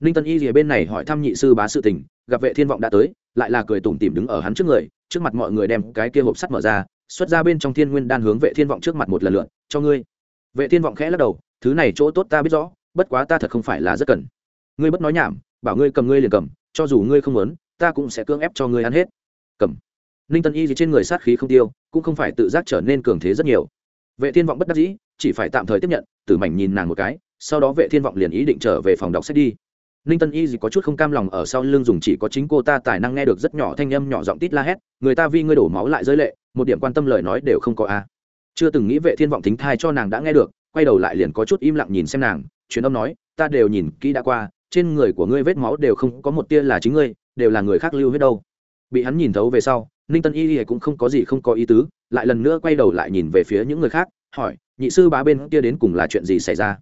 Ninh tân y rìa bên này hỏi thăm nhị sư bá sự tình, gặp vệ thiên vọng đã tới, lại là cười tủm tỉm đứng ở hắn trước người, trước mặt mọi người đem cái kia hộp sắt mở ra, xuất ra bên trong thiên nguyên đan hướng vệ thiên vọng trước mặt một lần lượn cho ngươi. Vệ thiên vọng khẽ lắc đầu, thứ này chỗ tốt ta biết rõ, bất quá ta thật không phải là rất cần. Ngươi bất nói nhảm, bảo ngươi cầm ngươi liền cầm, cho dù ngươi không muốn, ta cũng sẽ cưỡng ép cho ngươi ăn hết. Cầm ninh tân y gì trên người sát khí không tiêu, cũng không phải tự giác trở nên cường thế rất nhiều. Vệ thiên vọng bất đắc dĩ, chỉ phải tạm thời tiếp nhận, tử mảnh nhìn nàng một cái, sau đó vệ thiên vọng liền ý định trở về phòng đọc sách đi. Ninh tân y gì có chút không cam lòng ở sau lưng dùng chỉ có chính cô ta tài năng nghe được rất nhỏ thanh âm nhỏ giọng tít la hét, người ta vi ngươi đổ máu lại rơi lệ, một điểm quan tâm lời nói đều không có a. À. Chưa từng nghĩ vệ thiên vọng thính thai cho nàng đã nghe được, quay đầu lại liền có chút im lặng nhìn xem nàng, truyền âm nói, ta đều nhìn kỹ đã qua, trên người của ngươi vết máu đều không có một tia là chính ngươi, đều là người khác lưu huyết đâu. Bị hắn nhìn thấu về sau ninh tân y cũng không có gì không có ý tứ, lại lần nữa quay đầu lại nhìn về phía những người khác, hỏi, nhị sư bá bên kia đến cùng là chuyện gì xảy ra?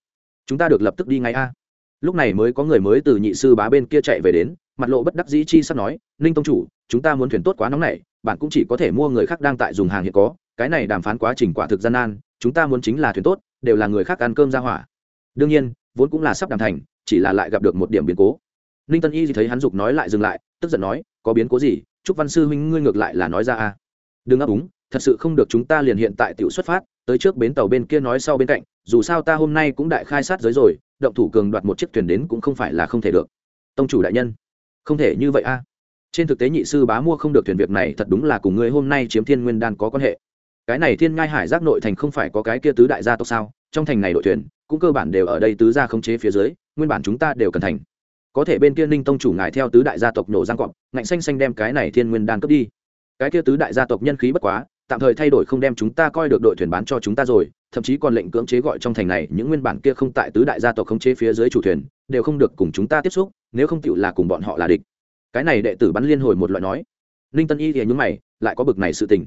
Chúng ta được lập tức đi ngay a. Lúc này mới có người mới từ nhị sư bá bên kia chạy về đến, mặt lộ bất đắc dĩ chi sắp nói, ninh tông chủ, chúng ta muốn thuyền tốt quá nóng này, bạn cũng chỉ có thể mua người khác đang tại dùng hàng hiện có, cái này đàm phán quá trình quả thực gian nan, chúng ta muốn chính là thuyền tốt, đều là người khác ăn cơm ra hỏa. Đương nhiên, vốn cũng là sắp đàm thành, chỉ là lại gặp được một điểm biến cố. Ninh tân y thì thấy hắn dục nói lại dừng lại, tức giận nói, có biến cố gì? Chúc văn sư huynh ngươi ngược lại là nói ra a. Đừng ấp úng, thật sự không được chúng ta liền hiện tại tiểu xuất phát, tới trước bến tàu bên kia nói sau bên cạnh, dù sao ta hôm nay cũng đại khai sát giới rồi, động thủ cường đoạt một chiếc thuyền đến cũng không phải là không thể được. Tông chủ đại nhân. Không thể như vậy a. Trên thực tế nhị sư bá mua không được thuyền việc này thật đúng là cùng ngươi hôm nay chiếm thiên nguyên đan có quan hệ. Cái này thiên ngai hải giác nội thành không phải có cái kia tứ đại gia tộc sao? Trong thành này đội thuyền, cũng cơ bản đều ở đây tứ gia khống chế phía dưới, nguyên bản chúng ta đều cần thành có thể bên kia ninh tông chủ ngài theo tứ đại gia tộc nổ giang cọp, ngạnh xanh xanh đem cái này thiên nguyên đan cướp đi. Cái kia tứ đại gia tộc nhân khí bất quá, tạm thời thay đổi không đem chúng ta coi được đội thuyền bán cho chúng ta rồi, thậm chí còn lệnh cưỡng chế gọi trong thành này những nguyên bản kia không tại tứ đại gia tộc không chế phía dưới chủ thuyền, đều không được cùng chúng ta tiếp xúc, nếu không tựu là cùng bọn họ là địch. Cái này đệ tử bắn liên hồi một loại nói. Ninh tân y thì những mày, lại có bực này sự tình.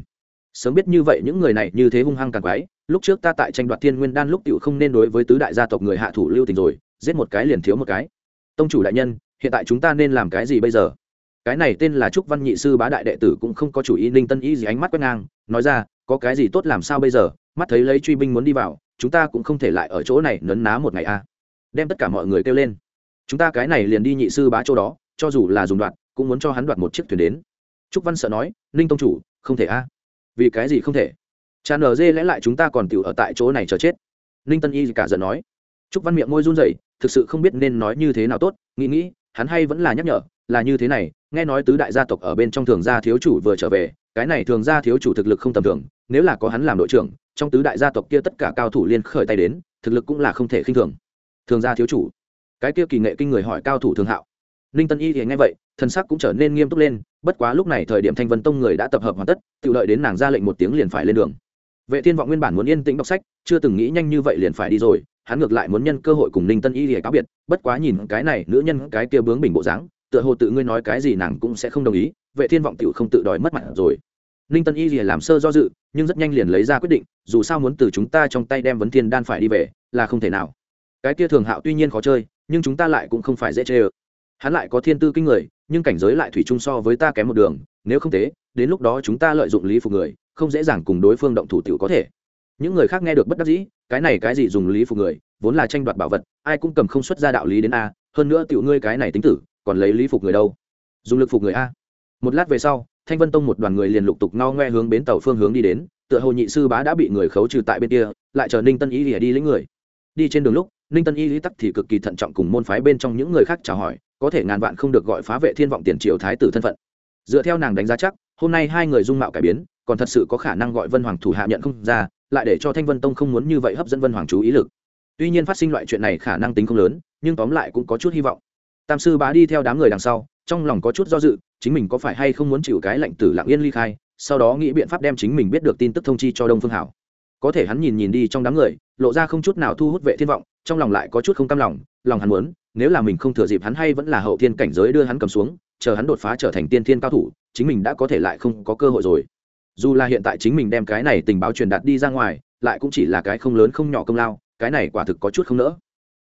Sớm biết như vậy những người này như thế hung hăng càng quái, lúc trước ta tại tranh đoạt thiên nguyên đan lúc tựu không nên đối với tứ đại gia tộc người hạ thủ lưu tình rồi, giết một cái liền thiếu một cái tông chủ đại nhân, hiện tại chúng ta nên làm cái gì bây giờ? Cái này tên là trúc văn nhị sư bá đại đệ tử cũng không có chủ ý, ninh tân y gì ánh mắt quét ngang, nói ra, có cái gì tốt làm sao bây giờ? Mắt thấy lấy truy binh muốn đi vào, chúng ta cũng không thể lại ở chỗ này nấn ná một ngày a. Đem tất cả mọi người kêu lên. Chúng ta cái này liền đi nhị sư bá chỗ đó, cho dù là dùng đoạt cũng muốn cho hắn đoạt một chiếc thuyền đến. Trúc văn sợ nói, ninh tông chủ, không thể a. Vì cái gì không thể? Cha nở dê lẽ lại chúng ta còn tiểu ở tại chỗ này chờ chết. Ninh tân y cả giận nói. Trúc văn miệng môi run rẩy thực sự không biết nên nói như thế nào tốt, nghĩ nghĩ, hắn hay vẫn là nhắc nhở, là như thế này, nghe nói tứ đại gia tộc ở bên trong thường gia thiếu chủ vừa trở về, cái này thường gia thiếu chủ thực lực không tầm thường, nếu là có hắn làm đội trưởng, trong tứ đại gia tộc kia tất cả cao thủ liên khởi tay đến, thực lực cũng là không thể khinh thường. Thường gia thiếu chủ, cái kia kỳ nghệ kinh người hỏi cao thủ thường hạo. Ninh tân y thì nghe vậy thân sắc cũng trở nên nghiêm túc lên, bất quá lúc này thời điểm thanh vân tông người đã tập hợp hoàn tất tự lợi đến nàng ra lệnh một tiếng liền phải lên đường. Vệ thiên vọng nguyên bản muốn yên tĩnh đọc sách, chưa từng nghĩ nhanh như vậy liền phải đi rồi hắn ngược lại muốn nhân cơ hội cùng ninh tân y để cáo biệt, bất quá nhìn cái này nữ nhân cái kia bướng bình bộ dáng, tựa hồ tự ngươi nói cái gì nàng cũng sẽ không đồng ý, vệ thiên vọng tiểu không tự đòi mất mặt rồi. Ninh tân y lìa làm sơ do dự, nhưng rất nhanh liền lấy ra quyết định, dù sao muốn từ chúng ta trong tay đem vấn thiên đan phải đi về, là không thể nào. Cái kia thường hạo tuy nhiên khó chơi, nhưng chúng ta lại cũng không phải dễ chơi ơ hắn lại có thiên tư kinh người, nhưng cảnh giới lại thủy chung so với ta kém một đường, nếu không thế, đến lúc đó chúng ta lợi dụng lý phục người, không dễ dàng cùng đối phương động thủ tiểu có thể. Những người khác nghe được bất đắc dĩ cái này cái gì dùng lý phục người, vốn là tranh đoạt bảo vật, ai cũng cầm không xuất ra đạo lý đến a, hơn nữa tiểu ngươi cái này tính tử, còn lấy lý phục người đâu? Dùng lực phục người a. Một lát về sau, thanh vân tông một đoàn người liền lục tục ngao ngoe hướng bến tàu phương hướng đi đến, tựa hồ nhị sư bá đã bị người khấu trừ tại bên kia, lại chờ ninh tân ý lìa đi lấy người. Đi trên đường lúc, ninh tân y lý tắc thì cực kỳ thận trọng cùng môn phái bên trong những người khác chào hỏi, có thể ngàn vạn không được gọi phá vệ thiên vọng tiền triều thái tử thân phận. Dựa theo nàng đánh giá chắc, hôm nay hai người dung mạo cải biến, còn thật sự có khả năng gọi vân hoàng thủ hạ nhận không ra lại để cho thanh vân tông không muốn như vậy hấp dẫn vân hoàng chú ý lực. Tuy nhiên phát sinh loại chuyện này khả năng tính không lớn, nhưng tóm lại cũng có chút hy vọng. Tam sư bá đi theo đám người đằng sau, trong lòng có chút do dự, chính mình có phải hay không muốn chịu cái lệnh tử lặng yên ly khai, sau đó nghĩ biện pháp đem chính mình biết được tin tức thông chi cho đông phương hảo. Có thể hắn nhìn nhìn đi trong đám người, lộ ra không chút nào thu hút vệ thiên vọng, trong lòng lại có chút không cam lòng lòng hắn muốn, nếu là mình không thừa dịp hắn hay vẫn là hậu thiên cảnh giới đưa hắn cầm xuống, chờ hắn đột phá trở thành tiên thiên cao thủ, chính mình đã có thể lại không có cơ hội rồi dù là hiện tại chính mình đem cái này tình báo truyền đạt đi ra ngoài, lại cũng chỉ là cái không lớn không nhỏ công lao, cái này quả thực có chút không nỡ.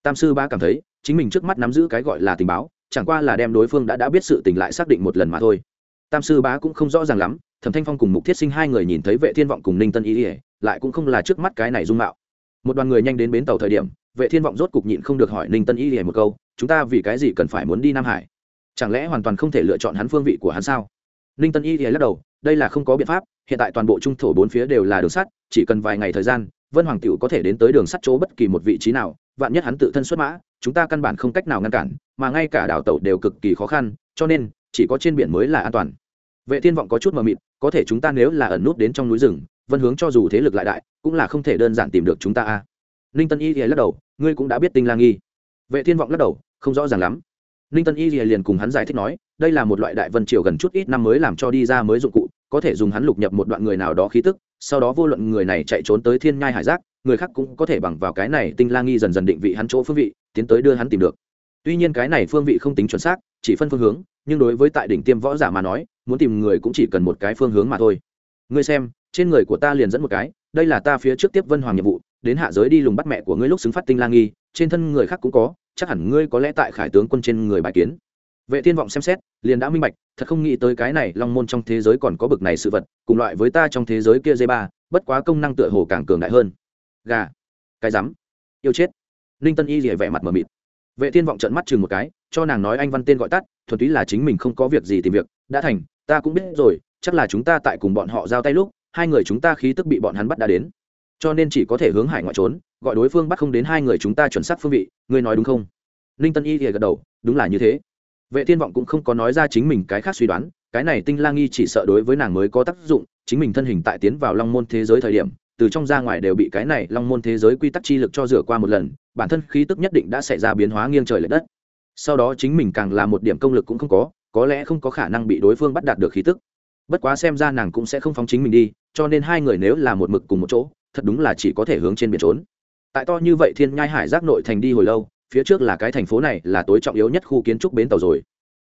Tam sư ba cảm thấy, chính mình trước mắt nắm giữ cái gọi là tình báo, chẳng qua là đem đối phương đã đã biết sự tình lại xác định một lần mà thôi. Tam sư bá cũng không rõ ràng lắm, thẩm thanh phong cùng mục thiết sinh hai người nhìn thấy vệ thiên vọng cùng ninh tân ý ỉa lại cũng không là trước mắt cái này dung mạo. Một đoàn người nhanh đến bến tàu thời điểm, vệ thiên vọng rốt cục nhịn không được hỏi ninh tân ý ỉa một câu, chúng ta vì cái gì cần phải muốn đi nam hải? Chẳng lẽ hoàn toàn không thể lựa chọn hắn phương vị của hắn sao? Ninh tân Y ỉa lắc đầu, đây là không có biện pháp hiện tại toàn bộ trung thổ bốn phía đều là đường sắt, chỉ cần vài ngày thời gian, vân hoàng tiểu có thể đến tới đường sắt chỗ bất kỳ một vị trí nào, vạn nhất hắn tự thân xuất mã, chúng ta căn bản không cách nào ngăn cản, mà ngay cả đảo tàu đều cực kỳ khó khăn, cho nên, chỉ có trên biển mới là an toàn. Vệ thiên vọng có chút mờ mịt, có thể chúng ta nếu là ẩn nút đến trong núi rừng, vân hướng cho dù thế lực lại đại, cũng là không thể đơn giản tìm được chúng ta a. À. ninh tân y thì lắc đầu, ngươi cũng đã biết tinh lang nghi. Vệ thiên vọng lắc đầu, không rõ ràng lắm. Ninh tân y liền cùng hắn giải thích nói, đây là một loại đại vân triều gần chút ít năm mới làm cho đi ra mới dụng cụ có thể dùng hắn lục nhập một đoạn người nào đó khí tức, sau đó vô luận người này chạy trốn tới thiên nhai hải giác, người khác cũng có thể bằng vào cái này tinh la nghi dần dần định vị hắn chỗ phương vị, tiến tới đưa hắn tìm được. Tuy nhiên cái này phương vị không tính chuẩn xác, chỉ phân phương hướng, nhưng đối với tại đỉnh tiêm võ giả mà nói, muốn tìm người cũng chỉ cần một cái phương hướng mà thôi. Ngươi xem, trên người của ta liền dẫn một cái, đây là ta phía trước tiếp vân hoàng nhiệm vụ, đến hạ giới đi lùng bắt mẹ của ngươi lúc xứng phát tinh la nghi, trên thân người khác cũng có, chắc hẳn ngươi có lẽ tại khải tướng quân trên người bài kiến vệ thiên vọng xem xét, liền đã minh bạch, thật không nghĩ tới cái này long môn trong thế giới còn có bực này sự vật, cùng loại với ta trong thế giới kia dây ba bất quá công năng tựa hồ càng cường đại hơn. Gà, cái rắm, yêu chết. Ninh tân y rỉa vẻ mặt mờ mịt. Vệ thiên vọng trợn mắt chừng một cái, cho nàng nói anh văn tên gọi tắt, thuần túy là chính mình không có việc gì tìm việc, đã thành, ta cũng biết rồi, chắc là chúng ta tại cùng bọn họ giao tay lúc, hai người chúng ta khí tức bị bọn hắn bắt đã đến. Cho nên chỉ có thể hướng hải ngoại trốn, gọi đối phương bắt không đến hai người chúng ta chuẩn xác phương vị, ngươi nói đúng không? Ninh tân y thì gật đầu, đúng là như thế vệ thiên vọng cũng không có nói ra chính mình cái khác suy đoán, cái này tinh la nghi chỉ sợ đối với nàng mới có tác dụng, chính mình thân hình tại tiến vào long môn thế giới thời điểm, từ trong ra ngoài đều bị cái này long môn thế giới quy tắc chi lực cho rửa qua một lần, bản thân khí tức nhất định đã xảy ra biến hóa nghiêng trời l ệ đất. Sau đó chính mình càng là một điểm công lực cũng không có có lẽ không có khả năng bị đối phương bắt đạt được khí tức. Bất quá xem ra nàng cũng sẽ không phóng chính mình đi, cho nên hai người nếu là một mực cùng một chỗ, thật đúng là chỉ có thể hướng trên biển trốn. Tại to như vậy thiên nhai hải giác nội thành đi hồi lâu phía trước là cái thành phố này là tối trọng yếu nhất khu kiến trúc bến tàu rồi.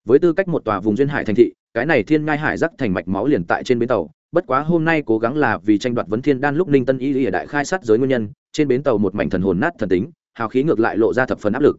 Với tư cách một tòa vùng duyên hải thành thị, cái này thiên ngai hải giác thành mạch máu liền tại trên bến tàu. Bất quá hôm nay cố gắng là vì tranh đoạt vấn thiên đan lúc ninh tân y ở đại khai sát giới nguyên nhân, trên bến tàu một mảnh thần hồn nát thần tính, hào khí ngược lại lộ ra thập phần áp lực.